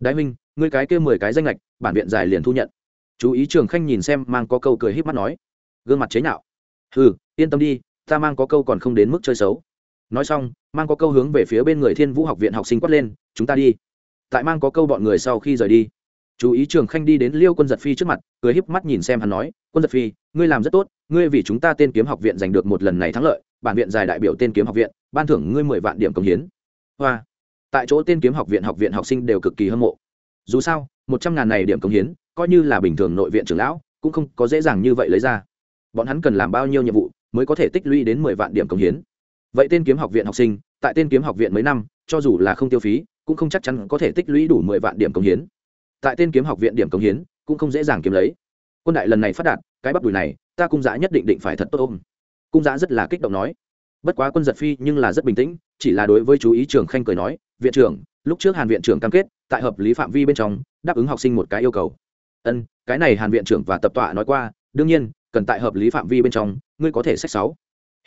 Đại minh ngươi cái kêu mười cái danh lệch bản viện giải liền thu nhận. Chú ý trường khanh nhìn xem, mang có câu cười h í p mắt nói. Gương mặt chế nhạo. Ừ yên tâm đi, ta mang có câu còn không đến mức chơi xấu. Nói xong, mang có câu hướng về phía bên người thiên vũ học viện học sinh quát lên, chúng ta đi. Tại mang có câu bọn người sau khi rời đi, chú ý trường khanh đi đến liêu quân giật phi trước mặt, cười híp mắt nhìn xem hắn nói, quân giật phi, ngươi làm rất tốt, ngươi vì chúng ta tên kiếm học viện giành được một lần này thắng lợi bản viện giải đại biểu tên kiếm học viện, ban thưởng ngươi mười vạn điểm công hiến. Hoa. Tại chỗ tên kiếm học viện học viện học sinh đều cực kỳ hâm mộ. Dù sao, một trăm ngàn này điểm công hiến, coi như là bình thường nội viện trưởng lão, cũng không có dễ dàng như vậy lấy ra. Bọn hắn cần làm bao nhiêu nhiệm vụ mới có thể tích lũy đến mười vạn điểm công hiến? Vậy tên kiếm học viện học sinh, tại tên kiếm học viện mấy năm, cho dù là không tiêu phí, cũng không chắc chắn có thể tích lũy đủ mười vạn điểm công hiến. Tại tên kiếm học viện điểm công hiến, cũng không dễ dàng kiếm lấy. Quân đại lần này phát đạt, cái bắp đùi này, ta cung giã nhất định định phải thật tốt ôm cung giã rất là kích động nói. Bất quá quân giật phi nhưng là rất bình tĩnh, chỉ là đối với chú ý trường khanh cười nói, viện trưởng, lúc trước hàn viện trưởng cam kết, tại hợp lý phạm vi bên trong, đáp ứng học sinh một cái yêu cầu. Ân, cái này hàn viện trưởng và tập tọa nói qua, đương nhiên, cần tại hợp lý phạm vi bên trong, ngươi có thể sách sáu.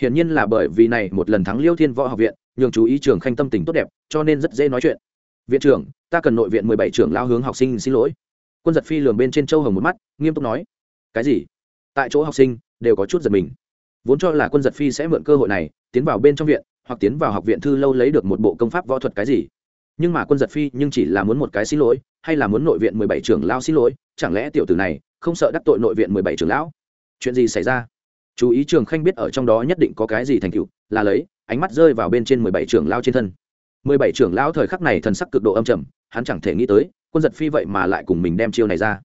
Hiển nhiên là bởi vì này một lần thắng liêu thiên võ học viện, nhường chú ý trường khanh tâm tình tốt đẹp, cho nên rất dễ nói chuyện. Viện trưởng, ta cần nội viện mười bảy trưởng lao hướng học sinh xin lỗi. Quân giật phi lường bên trên châu hồng một mắt, nghiêm túc nói. Cái gì? Tại chỗ học sinh đều có chút giật mình vốn cho là quân giật phi sẽ mượn cơ hội này, tiến vào bên trong viện, hoặc tiến vào học viện thư lâu lấy được một bộ công pháp võ thuật cái gì. Nhưng mà quân giật phi nhưng chỉ là muốn một cái xin lỗi, hay là muốn nội viện mười bảy trưởng lao xin lỗi, chẳng lẽ tiểu tử này không sợ đắc tội nội viện mười bảy trưởng lão? Chuyện gì xảy ra? Chú ý trường khanh biết ở trong đó nhất định có cái gì thành tựu, là lấy, ánh mắt rơi vào bên trên mười bảy trưởng lao trên thân. Mười bảy trưởng lão thời khắc này thần sắc cực độ âm trầm, hắn chẳng thể nghĩ tới, quân giật phi vậy mà lại cùng mình đem chiêu này ra.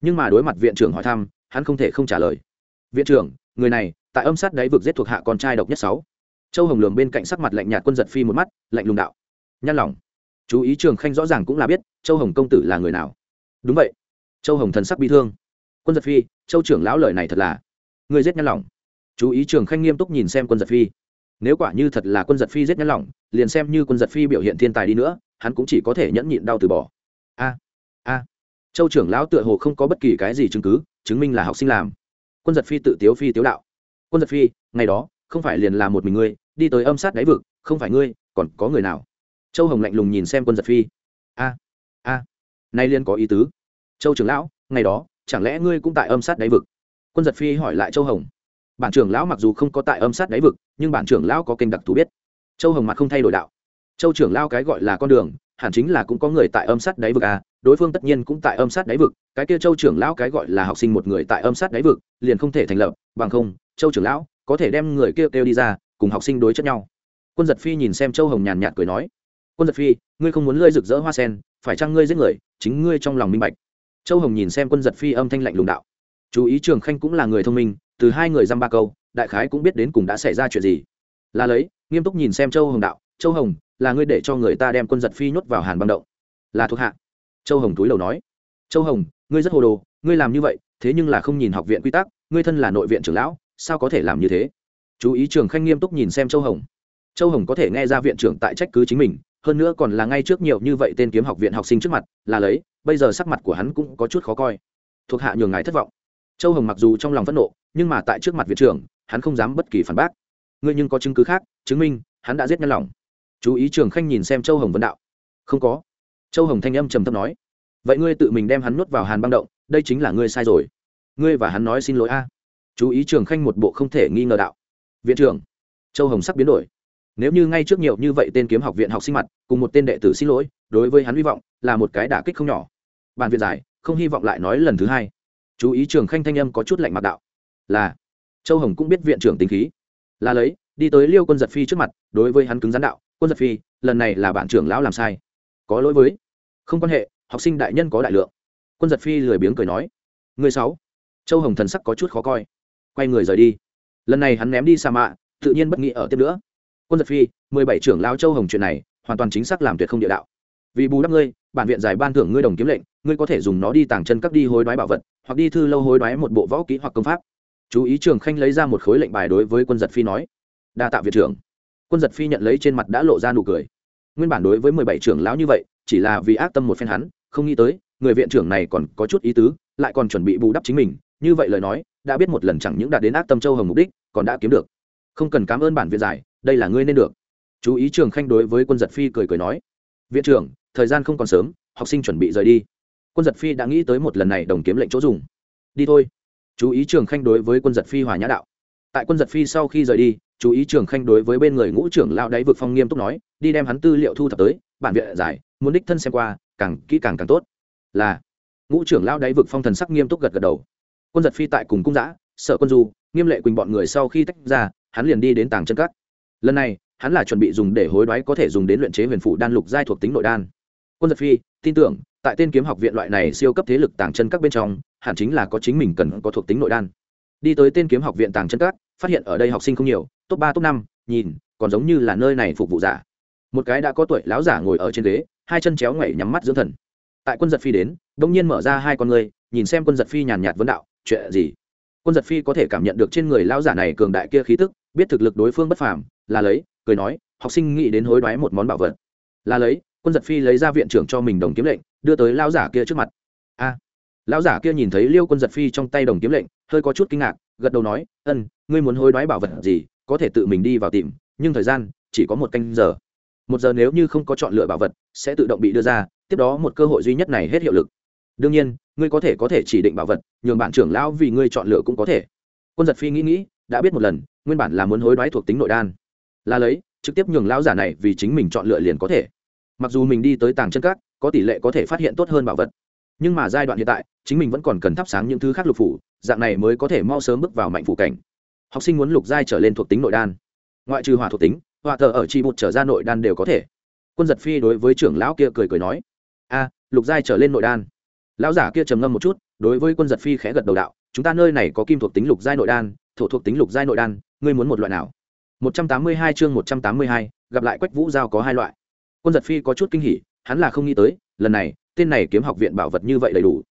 Nhưng mà đối mặt viện trưởng hỏi thăm, hắn không thể không trả lời. Viện trưởng, người này tại âm sát đáy vực giết thuộc hạ con trai độc nhất sáu. Châu hồng lường bên cạnh sắc mặt lạnh nhạt quân giật phi một mắt, lạnh lùng đạo. Nhăn lòng. Chú ý trường khanh rõ ràng cũng là biết, châu hồng công tử là người nào. Đúng vậy. Châu hồng thần sắc bi thương. Quân giật phi, châu trưởng lão lời này thật là. Người giết nhăn lòng. Chú ý trường khanh nghiêm túc nhìn xem quân giật phi. Nếu quả như thật là quân giật phi giết nhăn lòng, liền xem như quân giật phi biểu hiện thiên tài đi nữa, hắn cũng chỉ có thể nhẫn nhịn đau từ bỏ. A a. Châu trưởng lão tựa hồ không có bất kỳ cái gì chứng cứ, chứng minh là học sinh làm. Quân giật phi tự tiếu phi tiếu đạo quân giật phi, ngày đó, không phải liền là một mình ngươi, đi tới âm sát đáy vực, không phải ngươi, còn có người nào? Châu hồng lạnh lùng nhìn xem quân giật phi. A a, nay liên có ý tứ. Châu trưởng lão, ngày đó, chẳng lẽ ngươi cũng tại âm sát đáy vực? Quân giật phi hỏi lại châu hồng. Bản trưởng lão mặc dù không có tại âm sát đáy vực, nhưng bản trưởng lão có kênh đặc thù biết. Châu hồng mặt không thay đổi đạo. Châu trưởng lão cái gọi là con đường, hẳn chính là cũng có người tại âm sát đáy vực à đối phương tất nhiên cũng tại âm sát đáy vực, cái kia châu trưởng lão cái gọi là học sinh một người tại âm sát đáy vực, liền không thể thành lập, bằng không châu trưởng lão, có thể đem người kia kêu đi ra, cùng học sinh đối chất nhau. Quân giật phi nhìn xem châu hồng nhàn nhạt cười nói, quân giật phi, ngươi không muốn lơi rực rỡ hoa sen, phải chăng ngươi giết người, chính ngươi trong lòng minh bạch. Châu hồng nhìn xem quân giật phi âm thanh lạnh lùng đạo, chú ý trường khanh cũng là người thông minh, từ hai người dăm ba câu, đại khái cũng biết đến cùng đã xảy ra chuyện gì. Là lấy, nghiêm túc nhìn xem châu hồng đạo, châu hồng, là ngươi để cho người ta đem quân giật phi nhốt vào hàn băng động. Là thuộc hạ. Châu hồng túi đầu nói, châu hồng, ngươi rất hồ đồ, ngươi làm như vậy, thế nhưng là không nhìn học viện quy tắc, ngươi thân là nội viện trưởng lão sao có thể làm như thế? Chú ý trường khanh nghiêm túc nhìn xem châu hồng. Châu hồng có thể nghe ra viện trưởng tại trách cứ chính mình, hơn nữa còn là ngay trước nhiều như vậy tên kiếm học viện học sinh trước mặt, là lấy, bây giờ sắc mặt của hắn cũng có chút khó coi. Thuộc hạ nhường ngài thất vọng. Châu hồng mặc dù trong lòng phẫn nộ, nhưng mà tại trước mặt viện trưởng, hắn không dám bất kỳ phản bác. Ngươi nhưng có chứng cứ khác, chứng minh, hắn đã giết nhân lòng. Chú ý trường khanh nhìn xem châu hồng vấn đạo. Không có. Châu hồng thanh âm trầm thấp nói. Vậy ngươi tự mình đem hắn nuốt vào hàn băng động, đây chính là ngươi sai rồi. Ngươi và hắn nói xin lỗi a chú ý trường khanh một bộ không thể nghi ngờ đạo. Viện trưởng, châu hồng sắc biến đổi. Nếu như ngay trước nhiều như vậy tên kiếm học viện học sinh mặt, cùng một tên đệ tử xin lỗi, đối với hắn hy vọng là một cái đả kích không nhỏ. Bàn viện giải, không hy vọng lại nói lần thứ hai. Chú ý trường khanh thanh âm có chút lạnh mặt đạo. Là, châu hồng cũng biết viện trưởng tính khí. Là lấy, đi tới liêu quân giật phi trước mặt, đối với hắn cứng rắn đạo, quân giật phi, lần này là bạn trưởng lão làm sai. Có lỗi với. Không quan hệ, học sinh đại nhân có đại lượng. Quân giật phi lười biếng cười nói. Người sáu. Châu hồng thần sắc có chút khó coi quay người rời đi. Lần này hắn ném đi sa mạ, tự nhiên bất nghĩ ở tiếp nữa. Quân giật phi, mười bảy trưởng lao châu hồng chuyện này, hoàn toàn chính xác làm tuyệt không địa đạo. Vì bù đắp ngươi, bản viện giải ban thưởng ngươi đồng kiếm lệnh, ngươi có thể dùng nó đi tàng chân các đi hối đoái bảo vật, hoặc đi thư lâu hối đoái một bộ võ kỹ hoặc công pháp. Chú ý trường khanh lấy ra một khối lệnh bài đối với quân giật phi nói. Đa tạ viện trưởng. Quân giật phi nhận lấy trên mặt đã lộ ra nụ cười. Nguyên bản đối với mười bảy trưởng lão như vậy, chỉ là vì ác tâm một phen hắn, không nghĩ tới, người viện trưởng này còn có chút ý tứ, lại còn chuẩn bị bù đắp chính mình như vậy lời nói, đã biết một lần chẳng những đạt đến ác tâm châu hồng mục đích, còn đã kiếm được. Không cần cảm ơn bản viện giải, đây là ngươi nên được. Chú ý trường khanh đối với quân giật phi cười cười nói. Viện trưởng, thời gian không còn sớm, học sinh chuẩn bị rời đi. Quân giật phi đã nghĩ tới một lần này đồng kiếm lệnh chỗ dùng. Đi thôi. Chú ý trường khanh đối với quân giật phi hòa nhã đạo. Tại quân giật phi sau khi rời đi, chú ý trường khanh đối với bên người ngũ trưởng lao đáy vực phong nghiêm túc nói, đi đem hắn tư liệu thu thập tới, bản viện giải, muốn đích thân xem qua, càng kỹ càng càng tốt. Là, ngũ trưởng lao đáy vực phong thần sắc nghiêm túc gật gật đầu quân giật phi tại cùng cung giã, sở quân du, nghiêm lệ quỳnh bọn người sau khi tách ra, hắn liền đi đến tàng chân cắt lần này, hắn là chuẩn bị dùng để hối đoái có thể dùng đến luyện chế huyền phủ đan lục giai thuộc tính nội đan. Quân giật phi, tin tưởng, tại tên kiếm học viện loại này siêu cấp thế lực tàng chân các bên trong, hẳn chính là có chính mình cần có thuộc tính nội đan. Đi tới tên kiếm học viện tàng chân các phát hiện ở đây học sinh không nhiều, top ba, top năm, nhìn, còn giống như là nơi này phục vụ giả. Một cái đã có tuổi láo giả ngồi ở trên ghế, hai chân chéo ngoảy nhắm mắt dưỡng thần. Tại quân giật phi đến, đông nhiên mở ra hai con người, nhìn xem quân giật phi nhàn nhạt vấn đạo chuyện gì? Quân giật phi có thể cảm nhận được trên người lao giả này cường đại kia khí tức biết thực lực đối phương bất phàm là lấy cười nói học sinh nghĩ đến hối đoái một món bảo vật. Là lấy quân giật phi lấy ra viện trưởng cho mình đồng kiếm lệnh đưa tới lao giả kia trước mặt. A! À, lao giả kia nhìn thấy liêu quân giật phi trong tay đồng kiếm lệnh hơi có chút kinh ngạc gật đầu nói ân ngươi muốn hối đoái bảo vật gì có thể tự mình đi vào tìm nhưng thời gian chỉ có một canh giờ. Một giờ nếu như không có chọn lựa bảo vật sẽ tự động bị đưa ra tiếp đó một cơ hội duy nhất này hết hiệu lực. Đương nhiên ngươi có thể có thể chỉ định bảo vật, nhường bản trưởng lão vì ngươi chọn lựa cũng có thể. Quân giật phi nghĩ nghĩ, đã biết một lần, nguyên bản là muốn hối đoái thuộc tính nội đan. Là lấy, trực tiếp nhường lão giả này vì chính mình chọn lựa liền có thể. Mặc dù mình đi tới tàng chân các, có tỷ lệ có thể phát hiện tốt hơn bảo vật. Nhưng mà giai đoạn hiện tại, chính mình vẫn còn cần thắp sáng những thứ khác lục phủ, dạng này mới có thể mau sớm bước vào mạnh phủ cảnh. Học sinh muốn lục giai trở lên thuộc tính nội đan. Ngoại trừ hỏa thuộc tính, hỏa thờ ở chi một trở ra nội đan đều có thể. Quân giật phi đối với trưởng lão kia cười cười nói, a, lục giai trở lên nội đan lão giả kia trầm ngâm một chút, đối với quân giật phi khẽ gật đầu đạo, chúng ta nơi này có kim thuộc tính lục giai nội đan, thổ thuộc tính lục giai nội đan, ngươi muốn một loại nào? Một trăm tám mươi hai chương một trăm tám mươi hai, gặp lại quách vũ giao có hai loại. Quân giật phi có chút kinh hỉ, hắn là không nghĩ tới, lần này, tên này kiếm học viện bảo vật như vậy đầy đủ.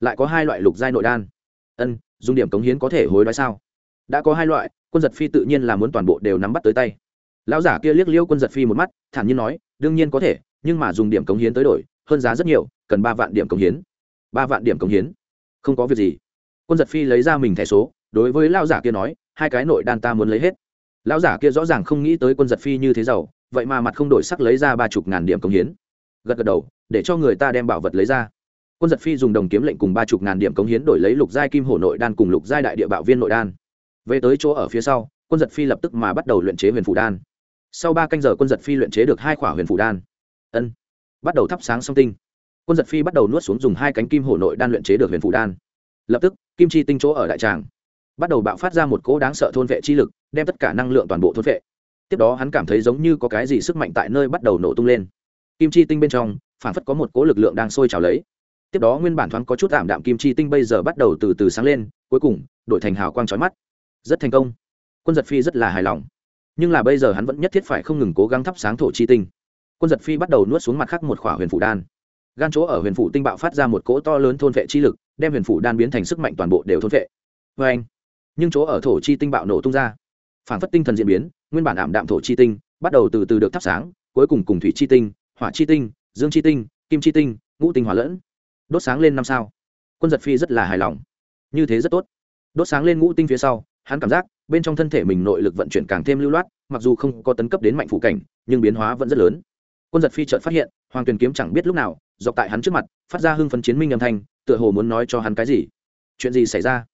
Lại có hai loại lục giai nội đan. Ân, dùng điểm cống hiến có thể hối đoái sao? Đã có hai loại, quân giật phi tự nhiên là muốn toàn bộ đều nắm bắt tới tay. Lão giả kia liếc liêu quân giật phi một mắt, thản nhiên nói, đương nhiên có thể, nhưng mà dùng điểm cống hiến tới đổi, hơn giá rất nhiều, cần ba vạn điểm cống hiến ba vạn điểm cống hiến. Không có việc gì. Quân giật phi lấy ra mình thẻ số, đối với lão giả kia nói, hai cái nội đan ta muốn lấy hết. Lão giả kia rõ ràng không nghĩ tới quân giật phi như thế giàu, vậy mà mặt không đổi sắc lấy ra ba chục ngàn điểm cống hiến. Gật gật đầu, để cho người ta đem bảo vật lấy ra. Quân giật phi dùng đồng kiếm lệnh cùng ba chục ngàn điểm cống hiến đổi lấy lục giai kim hổ nội đan cùng lục giai đại địa bạo viên nội đan. Về tới chỗ ở phía sau, quân giật phi lập tức mà bắt đầu luyện chế huyền phủ đan. Sau ba canh giờ quân giật phi luyện chế được hai khỏa huyền phủ đan. Ân. Bắt đầu thắp sáng song tinh quân giật phi bắt đầu nuốt xuống dùng hai cánh kim hổ nội đan luyện chế được huyền phủ đan. Lập tức, kim chi tinh chỗ ở đại tràng bắt đầu bạo phát ra một cỗ đáng sợ thôn vệ chi lực, đem tất cả năng lượng toàn bộ thôn vệ. Tiếp đó hắn cảm thấy giống như có cái gì sức mạnh tại nơi bắt đầu nổ tung lên. Kim chi tinh bên trong, phản phất có một cỗ lực lượng đang sôi trào lấy. Tiếp đó nguyên bản thoáng có chút ảm đạm kim chi tinh bây giờ bắt đầu từ từ sáng lên, cuối cùng, đổi thành hào quang trói mắt. Rất thành công. Quân giật phi rất là hài lòng. Nhưng là bây giờ hắn vẫn nhất thiết phải không ngừng cố gắng thắp sáng thổ chi tinh. Quân giật phi bắt đầu nuốt xuống mặt khác một khỏa huyền phủ đan gan chỗ ở huyền phủ tinh bạo phát ra một cỗ to lớn thôn vệ chi lực, đem huyền phủ đan biến thành sức mạnh toàn bộ đều thôn vệ. Vê anh, nhưng chỗ ở thổ chi tinh bạo nổ tung ra. Phản phất tinh thần diễn biến, nguyên bản ảm đạm thổ chi tinh bắt đầu từ từ được thắp sáng, cuối cùng cùng thủy chi tinh, hỏa chi tinh, dương chi tinh, kim chi tinh, ngũ tinh hỏa lẫn. Đốt sáng lên năm sao. Quân giật phi rất là hài lòng. Như thế rất tốt. Đốt sáng lên ngũ tinh phía sau, hắn cảm giác bên trong thân thể mình nội lực vận chuyển càng thêm lưu loát, mặc dù không có tấn cấp đến mạnh phủ cảnh, nhưng biến hóa vẫn rất lớn. Quân giật phi chợt phát hiện, hoàng tuyền kiếm chẳng biết lúc nào dọc tại hắn trước mặt, phát ra hưng phấn chiến minh âm thanh, tựa hồ muốn nói cho hắn cái gì. Chuyện gì xảy ra?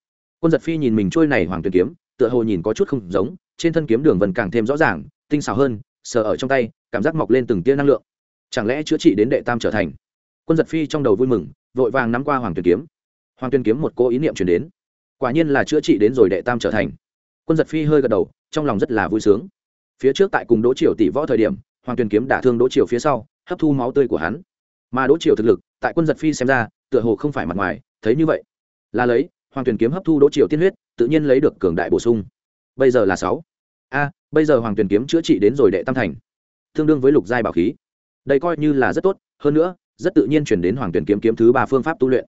Quân giật phi nhìn mình trôi này hoàng tuyền kiếm, tựa hồ nhìn có chút không giống, trên thân kiếm đường vần càng thêm rõ ràng, tinh xảo hơn, sờ ở trong tay, cảm giác mọc lên từng tia năng lượng. Chẳng lẽ chữa trị đến đệ tam trở thành? Quân giật phi trong đầu vui mừng, vội vàng nắm qua hoàng tuyền kiếm. Hoàng tuyền kiếm một cô ý niệm chuyển đến. Quả nhiên là chữa trị đến rồi đệ tam trở thành. Quân giật phi hơi gật đầu, trong lòng rất là vui sướng. Phía trước tại cùng đỗ triều tỷ võ thời điểm, hoàng tuyền kiếm đả thương đỗ triều phía sau, hấp thu máu tươi của hắn mà đỗ triều thực lực, tại quân giật phi xem ra, tựa hồ không phải mặt ngoài, thấy như vậy. Là lấy, hoàng tuyền kiếm hấp thu đỗ triều tiên huyết, tự nhiên lấy được cường đại bổ sung. Bây giờ là sáu. A, bây giờ hoàng tuyền kiếm chữa trị đến rồi đệ tam thành. Tương đương với lục giai bảo khí. Đây coi như là rất tốt, hơn nữa, rất tự nhiên chuyển đến hoàng tuyền kiếm kiếm thứ ba phương pháp tu luyện.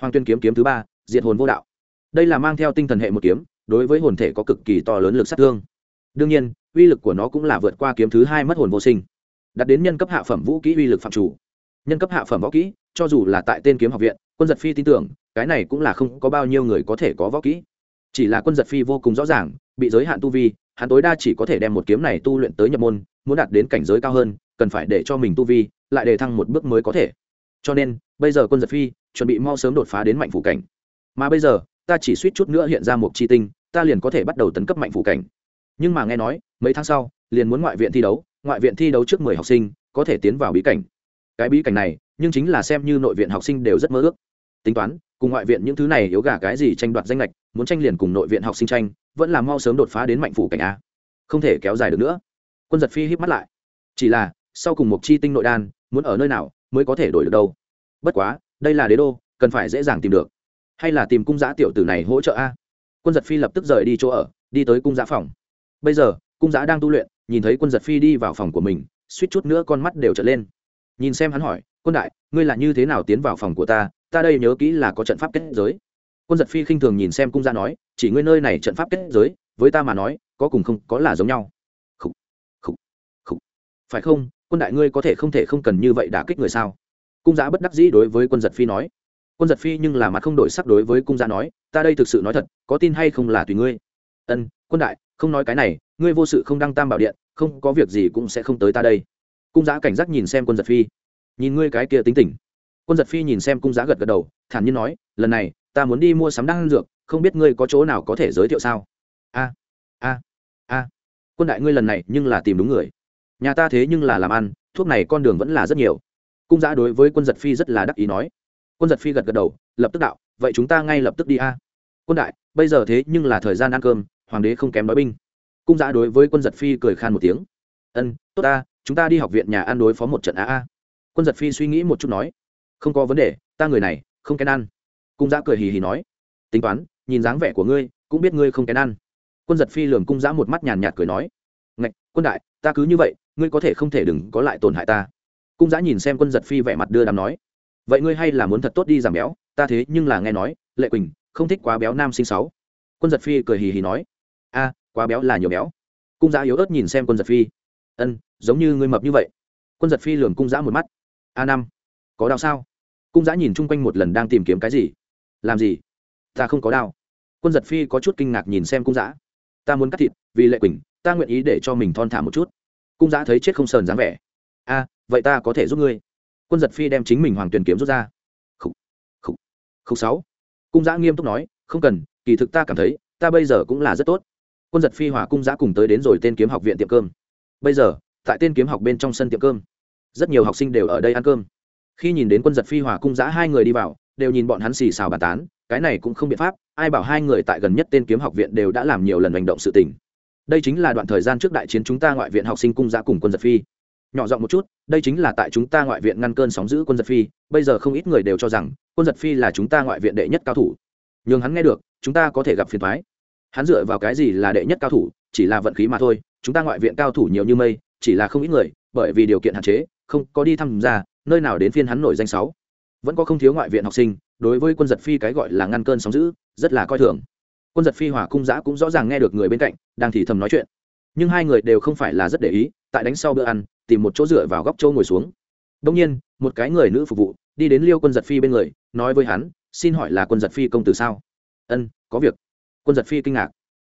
Hoàng tuyền kiếm kiếm thứ ba, diệt hồn vô đạo. Đây là mang theo tinh thần hệ một kiếm, đối với hồn thể có cực kỳ to lớn lực sát thương. Đương nhiên, uy lực của nó cũng là vượt qua kiếm thứ hai mất hồn vô sinh. Đạt đến nhân cấp hạ phẩm vũ kỹ uy lực phạm chủ nhân cấp hạ phẩm võ kỹ, cho dù là tại tên kiếm học viện, quân giật phi tin tưởng, cái này cũng là không có bao nhiêu người có thể có võ kỹ. Chỉ là quân giật phi vô cùng rõ ràng, bị giới hạn tu vi, hắn tối đa chỉ có thể đem một kiếm này tu luyện tới nhập môn, muốn đạt đến cảnh giới cao hơn, cần phải để cho mình tu vi lại đề thăng một bước mới có thể. Cho nên, bây giờ quân giật phi chuẩn bị mau sớm đột phá đến mạnh phủ cảnh. Mà bây giờ, ta chỉ suýt chút nữa hiện ra một chi tinh, ta liền có thể bắt đầu tấn cấp mạnh phủ cảnh. Nhưng mà nghe nói, mấy tháng sau, liền muốn ngoại viện thi đấu, ngoại viện thi đấu trước mười học sinh, có thể tiến vào bí cảnh cái bí cảnh này, nhưng chính là xem như nội viện học sinh đều rất mơ ước. Tính toán, cùng ngoại viện những thứ này yếu gà cái gì tranh đoạt danh lệch, muốn tranh liền cùng nội viện học sinh tranh, vẫn là mau sớm đột phá đến mạnh phủ cảnh a. Không thể kéo dài được nữa. Quân giật phi híp mắt lại. Chỉ là, sau cùng một chi tinh nội đan, muốn ở nơi nào mới có thể đổi được đâu? Bất quá, đây là đế đô, cần phải dễ dàng tìm được. Hay là tìm cung giã tiểu tử này hỗ trợ a? Quân giật phi lập tức rời đi chỗ ở, đi tới cung giã phòng. Bây giờ, cung giã đang tu luyện, nhìn thấy quân giật phi đi vào phòng của mình, suýt chút nữa con mắt đều trở lên nhìn xem hắn hỏi quân đại ngươi là như thế nào tiến vào phòng của ta? Ta đây nhớ kỹ là có trận pháp kết giới. Quân giật phi khinh thường nhìn xem cung gia nói chỉ ngươi nơi này trận pháp kết giới với ta mà nói có cùng không có là giống nhau. Khủ, khủ, khủ. phải không quân đại ngươi có thể không thể không cần như vậy đả kích người sao? Cung giã bất đắc dĩ đối với quân giật phi nói. Quân giật phi nhưng là mặt không đổi sắc đối với cung giã nói ta đây thực sự nói thật có tin hay không là tùy ngươi. Ân quân đại không nói cái này ngươi vô sự không đăng tam bảo điện không có việc gì cũng sẽ không tới ta đây cung giã cảnh giác nhìn xem quân giật phi. Nhìn ngươi cái kia tính tình. Quân giật phi nhìn xem cung giã gật gật đầu, thản nhiên nói, lần này, ta muốn đi mua sắm đan dược, không biết ngươi có chỗ nào có thể giới thiệu sao? A a a. Quân đại ngươi lần này nhưng là tìm đúng người. Nhà ta thế nhưng là làm ăn, thuốc này con đường vẫn là rất nhiều. Cung giã đối với quân giật phi rất là đắc ý nói. Quân giật phi gật gật đầu, lập tức đạo, vậy chúng ta ngay lập tức đi a. Quân đại, bây giờ thế nhưng là thời gian ăn cơm, hoàng đế không kém nói binh. Cung giã đối với quân giật phi cười khan một tiếng. Ân, tốt ta chúng ta đi học viện nhà ăn đối phó một trận a a. Quân giật phi suy nghĩ một chút nói, không có vấn đề, ta người này không kén ăn. Cung giã cười hì hì nói, tính toán, nhìn dáng vẻ của ngươi, cũng biết ngươi không kén ăn. Quân giật phi lường cung giã một mắt nhàn nhạt cười nói, ngạch, quân đại, ta cứ như vậy, ngươi có thể không thể đừng có lại tổn hại ta. Cung giã nhìn xem quân giật phi vẻ mặt đưa đàm nói, vậy ngươi hay là muốn thật tốt đi giảm béo, ta thế nhưng là nghe nói, lệ quỳnh không thích quá béo nam sinh sáu. Quân giật phi cười hì hì nói, a, quá béo là nhiều béo. Cung giã yếu ớt nhìn xem quân giật phi ân, giống như ngươi mập như vậy. Quân giật phi lường cung giã một mắt. A năm, có đau sao? Cung giã nhìn chung quanh một lần đang tìm kiếm cái gì? Làm gì? Ta không có đau quân giật phi có chút kinh ngạc nhìn xem cung giã ta muốn cắt thịt, vì lệ quỳnh, ta nguyện ý để cho mình thon thả một chút. Cung giã thấy chết không sờn dáng vẻ. A, vậy ta có thể giúp ngươi. Quân giật phi đem chính mình hoàng tuyển kiếm rút ra. Khúc khúc khúc sáu. Cung giã nghiêm túc nói, không cần, kỳ thực ta cảm thấy, ta bây giờ cũng là rất tốt. Quân giật phi hòa cung giã cùng tới đến rồi tên kiếm học viện tiệm cơm bây giờ, tại tên kiếm học bên trong sân tiệm cơm, rất nhiều học sinh đều ở đây ăn cơm. Khi nhìn đến quân giật phi hòa cung giã hai người đi vào, đều nhìn bọn hắn xì xào bàn tán, cái này cũng không biện pháp, ai bảo hai người tại gần nhất tên kiếm học viện đều đã làm nhiều lần hành động sự tình. Đây chính là đoạn thời gian trước đại chiến chúng ta ngoại viện học sinh cung giã cùng quân giật phi. Nhỏ giọng một chút, đây chính là tại chúng ta ngoại viện ngăn cơn sóng giữ quân giật phi, bây giờ không ít người đều cho rằng, quân giật phi là chúng ta ngoại viện đệ nhất cao thủ. N h ư n g hắn nghe được, chúng ta có thể gặp phiền thoái hắn dựa vào cái gì là đệ nhất cao thủ, chỉ là vận khí mà thôi chúng ta ngoại viện cao thủ nhiều như mây, chỉ là không ít người, bởi vì điều kiện hạn chế, không có đi tham gia, nơi nào đến phiên hắn nổi danh sáu. Vẫn có không thiếu ngoại viện học sinh, đối với quân giật phi cái gọi là ngăn cơn sóng giữ rất là coi thường. Quân giật phi hỏa cung giã cũng rõ ràng nghe được người bên cạnh, đang thì thầm nói chuyện. Nhưng hai người đều không phải là rất để ý, tại đánh sau bữa ăn, tìm một chỗ dựa vào góc châu ngồi xuống. Đông nhiên, một cái người nữ phục vụ, đi đến liêu quân giật phi bên người, nói với hắn, xin hỏi là quân giật phi công tử sao? Ân, có việc. Quân giật phi kinh ngạc.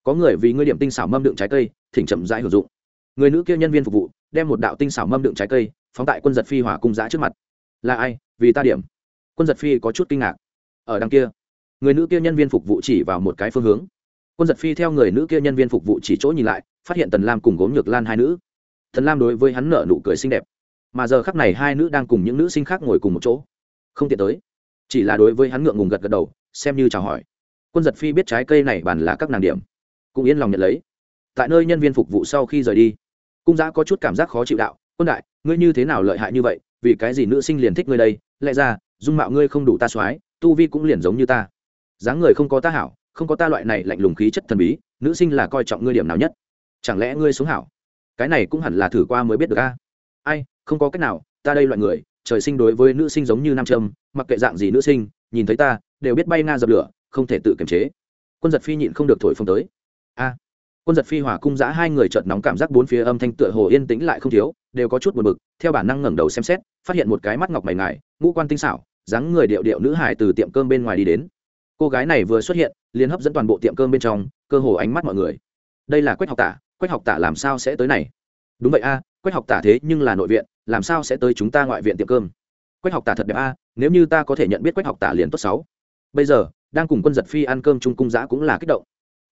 Có người vì ngươi điểm tinh xảo mâm đựng trái cây thỉnh chậm rãi hưởng dụng. Người nữ kia nhân viên phục vụ, đem một đạo tinh xảo mâm đựng trái cây, phóng tại quân giật phi hỏa cung giã trước mặt. Là ai? Vì ta điểm. Quân giật phi có chút kinh ngạc. Ở đằng kia, người nữ kia nhân viên phục vụ chỉ vào một cái phương hướng. Quân giật phi theo người nữ kia nhân viên phục vụ chỉ chỗ nhìn lại, phát hiện tần lam cùng gốm nhược lan hai nữ. Thần lam đối với hắn nở nụ cười xinh đẹp. Mà giờ khắc này hai nữ đang cùng những nữ sinh khác ngồi cùng một chỗ. Không tiện tới. Chỉ là đối với hắn ngượng ngùng gật gật đầu, xem như chào hỏi. Quân giật phi biết trái cây này bản là các nàng điểm. Cũng yên lòng nhận lấy tại nơi nhân viên phục vụ sau khi rời đi. Cung giã có chút cảm giác khó chịu đạo, quân đại, ngươi như thế nào lợi hại như vậy? Vì cái gì nữ sinh liền thích ngươi đây? Lẽ ra, dung mạo ngươi không đủ ta soái, tu vi cũng liền giống như ta. Dáng người không có ta hảo, không có ta loại này lạnh lùng khí chất thần bí, nữ sinh là coi trọng ngươi điểm nào nhất? Chẳng lẽ ngươi sống hảo? Cái này cũng hẳn là thử qua mới biết được a. Ai, không có cách nào, ta đây loại người, trời sinh đối với nữ sinh giống như nam châm, mặc kệ dạng gì nữ sinh, nhìn thấy ta, đều biết bay nga dập lửa, không thể tự kiềm chế. Quân giật phi nhịn không được thổi phồng tới. A quân giật phi hỏa cung giã hai người chợt nóng cảm giác bốn phía âm thanh tựa hồ yên tĩnh lại không thiếu, đều có chút buồn bực, theo bản năng ngẩng đầu xem xét, phát hiện một cái mắt ngọc mày ngài, ngũ quan tinh xảo, dáng người điệu điệu nữ hải từ tiệm cơm bên ngoài đi đến. Cô gái này vừa xuất hiện, liền hấp dẫn toàn bộ tiệm cơm bên trong, cơ hồ ánh mắt mọi người. Đây là quách học tả, quách học tả làm sao sẽ tới này? Đúng vậy a, quách học tả thế nhưng là nội viện, làm sao sẽ tới chúng ta ngoại viện tiệm cơm? Quách học tả thật đẹp a, nếu như ta có thể nhận biết quách học tả liền tốt sáu bây giờ, đang cùng quân giật phi ăn cơm chung cung giã cũng là kích động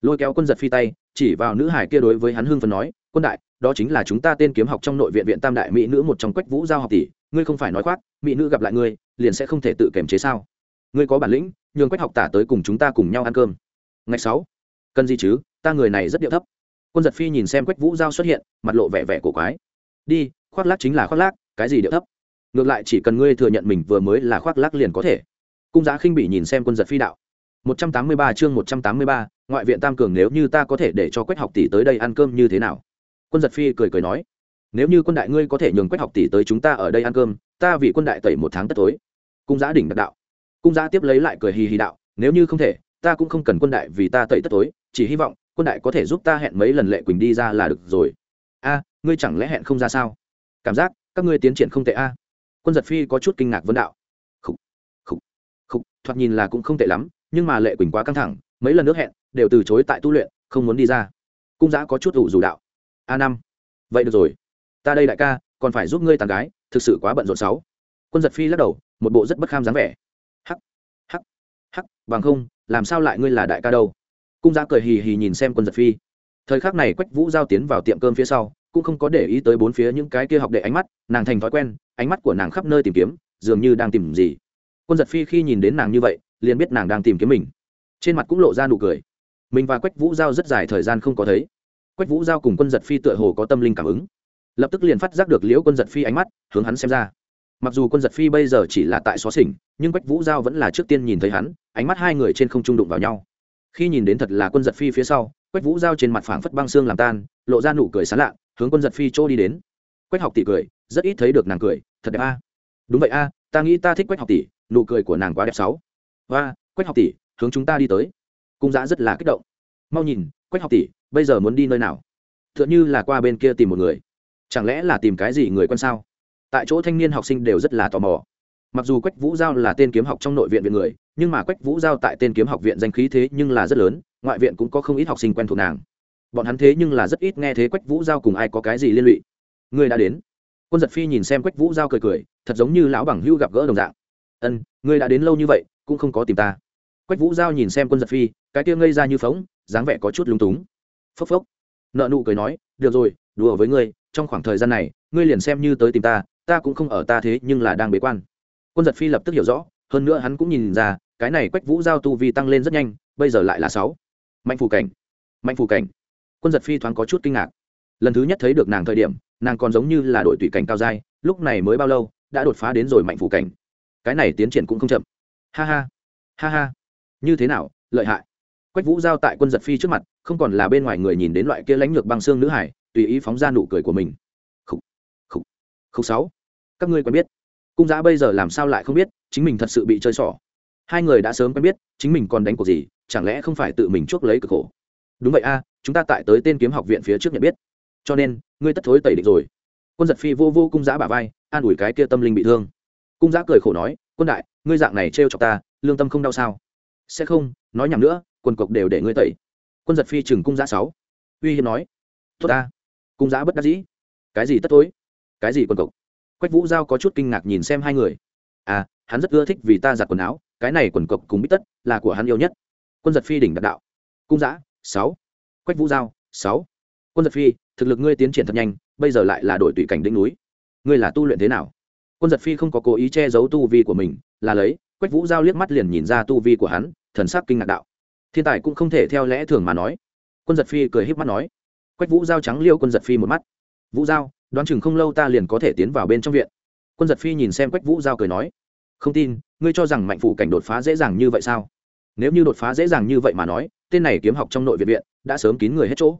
lôi kéo quân giật phi tay chỉ vào nữ hải kia đối với hắn hưng phần nói quân đại đó chính là chúng ta tên kiếm học trong nội viện viện tam đại mỹ nữ một trong quách vũ giao học tỷ ngươi không phải nói khoác mỹ nữ gặp lại ngươi liền sẽ không thể tự kiềm chế sao? Ngươi có bản lĩnh nhường quách học tả tới cùng chúng ta cùng nhau ăn cơm. Ngày sáu cần gì chứ ta người này rất điệu thấp. Quân giật phi nhìn xem quách vũ giao xuất hiện mặt lộ vẻ vẻ cổ quái. Đi khoác lác chính là khoác lác cái gì điệu thấp? Ngược lại chỉ cần ngươi thừa nhận mình vừa mới là khoác lác liền có thể. Cung giá khinh bị nhìn xem quân giật phi đạo. 183 chương 183, ngoại viện tam cường nếu như ta có thể để cho quách học tỷ tới đây ăn cơm như thế nào? Quân giật phi cười cười nói, nếu như quân đại ngươi có thể nhường quách học tỷ tới chúng ta ở đây ăn cơm, ta vì quân đại tẩy một tháng tất tối cung giã đỉnh đặc đạo. Cung giã tiếp lấy lại cười hì hì đạo, nếu như không thể, ta cũng không cần quân đại vì ta tẩy tất tối chỉ hy vọng quân đại có thể giúp ta hẹn mấy lần lệ quỳnh đi ra là được rồi. A, ngươi chẳng lẽ hẹn không ra sao? Cảm giác, các ngươi tiến triển không tệ a. Quân giật phi có chút kinh ngạc vấn đạo. Khục khục khục, thoạt nhìn là cũng không tệ lắm, nhưng mà lệ quỳnh quá căng thẳng mấy lần nước hẹn, đều từ chối tại tu luyện, không muốn đi ra. Cung giã có chút ủ dù đạo. A năm, vậy được rồi. Ta đây đại ca, còn phải giúp ngươi tàn gái, thực sự quá bận rộn sáu. Quân giật phi lắc đầu, một bộ rất bất kham dáng vẻ. Hắc hắc hắc, bằng không, làm sao lại ngươi là đại ca đâu? Cung giã cười hì hì nhìn xem quân giật phi. Thời khắc này quách vũ giao tiến vào tiệm cơm phía sau, cũng không có để ý tới bốn phía những cái kia học đệ ánh mắt, nàng thành thói quen, ánh mắt của nàng khắp nơi tìm kiếm, dường như đang tìm gì. Quân giật phi khi nhìn đến nàng như vậy, liền biết nàng đang tìm kiếm mình trên mặt cũng lộ ra nụ cười. Mình và quách vũ giao rất dài thời gian không có thấy. Quách vũ giao cùng quân giật phi tựa hồ có tâm linh cảm ứng. Lập tức liền phát giác được liễu quân giật phi ánh mắt, hướng hắn xem ra. Mặc dù quân giật phi bây giờ chỉ là tại xó xỉnh, nhưng quách vũ giao vẫn là trước tiên nhìn thấy hắn, ánh mắt hai người trên không trung đụng vào nhau. Khi nhìn đến thật là quân giật phi phía sau, quách vũ giao trên mặt phảng phất băng xương làm tan, lộ ra nụ cười sán lạ, hướng quân giật phi chỗ đi đến. Quách học tỷ cười, rất ít thấy được nàng cười, thật đẹp a. Đúng vậy a, ta nghĩ ta thích quách học tỷ, nụ cười của nàng quá đẹp sáu. Và quách học tỷ hướng chúng ta đi tới. Cung giã rất là kích động. Mau nhìn, quách học tỷ, bây giờ muốn đi nơi nào? T h ư ợ n h ư là qua bên kia tìm một người. Chẳng lẽ là tìm cái gì người quân sao? Tại chỗ thanh niên học sinh đều rất là tò mò. Mặc dù quách vũ giao là tên kiếm học trong nội viện viện người, nhưng mà quách vũ giao tại tên kiếm học viện danh khí thế nhưng là rất lớn, ngoại viện cũng có không ít học sinh quen thuộc nàng. Bọn hắn thế nhưng là rất ít nghe thế quách vũ giao cùng ai có cái gì liên lụy. Người đã đến. Quân giật phi nhìn xem quách vũ giao cười cười, thật giống như lão bằng hưu gặp gỡ đồng dạng. Ân ngươi đã đến lâu như vậy, cũng không có tìm ta quách vũ giao nhìn xem quân giật phi, cái kia ngây ra như phóng, dáng vẻ có chút lúng túng. Phốc phốc. Nợ nụ cười nói, được rồi, đùa với ngươi, trong khoảng thời gian này, ngươi liền xem như tới tìm ta ta cũng không ở ta thế nhưng là đang bế quan. Quân giật phi lập tức hiểu rõ, hơn nữa hắn cũng nhìn ra, cái này quách vũ giao tu vi tăng lên rất nhanh, bây giờ lại là sáu. Mạnh phù cảnh. Mạnh phù cảnh. Quân giật phi thoáng có chút kinh ngạc. Lần thứ nhất thấy được nàng thời điểm, nàng còn giống như là đội tùy cảnh cao dai lúc này mới bao lâu, đã đột phá đến rồi mạnh phù cảnh. Cái này tiến triển cũng không chậm. Ha ha. Ha ha như thế nào, lợi hại? Quách vũ giao tại quân giật phi trước mặt, không còn là bên ngoài người nhìn đến loại kia lãnh lược băng xương nữ hải, tùy ý phóng ra nụ cười của mình. Khúc khúc khúc sáu. Các ngươi quen biết. Cung giã bây giờ làm sao lại không biết, chính mình thật sự bị chơi xỏ. Hai người đã sớm quen biết, chính mình còn đánh cuộc gì, chẳng lẽ không phải tự mình chuốc lấy cực khổ? Đúng vậy a, chúng ta tại tới tên kiếm học viện phía trước nhận biết. Cho nên, ngươi tất thối tẩy định rồi. Quân giật phi vô vô cung giã bả vai, an ủi cái kia tâm linh bị thương. Cung giã cười khổ nói, quân đại, ngươi dạng này trêu chọc ta, lương tâm không đau sao? Sẽ không, nói nhầm nữa quần cộc đều để ngươi tẩy. Quân giật phi trừng cung giã sáu. Uy hiếp nói, tốt ta, cung giã bất đắc dĩ. Cái gì tất tối? Cái gì quần cộc quách vũ giao có chút kinh ngạc nhìn xem hai người. À hắn rất ưa thích vì ta giặt quần áo, cái này quần cộc cùng bít tất là của hắn yêu nhất. Quân giật phi đỉnh đặc đạo. Cung giã, sáu. Quách vũ giao, sáu. Quân giật phi, thực lực ngươi tiến triển thật nhanh, bây giờ lại là đội tùy cảnh đỉnh núi. Ngươi là tu luyện thế nào? Quân giật phi không có cố ý che giấu tu vi của mình, là lấy, quách vũ giao liếc mắt liền nhìn ra tu vi của hắn thần sắc kinh ngạc đạo. Thiên tài cũng không thể theo lẽ thường mà nói. Quân giật phi cười h í p mắt nói. Quách vũ giao trắng liêu quân giật phi một mắt. Vũ giao, đoán chừng không lâu ta liền có thể tiến vào bên trong viện. Quân giật phi nhìn xem quách vũ giao cười nói. Không tin, ngươi cho rằng mạnh phủ cảnh đột phá dễ dàng như vậy sao? Nếu như đột phá dễ dàng như vậy mà nói, tên này kiếm học trong nội viện viện, đã sớm kín người hết chỗ.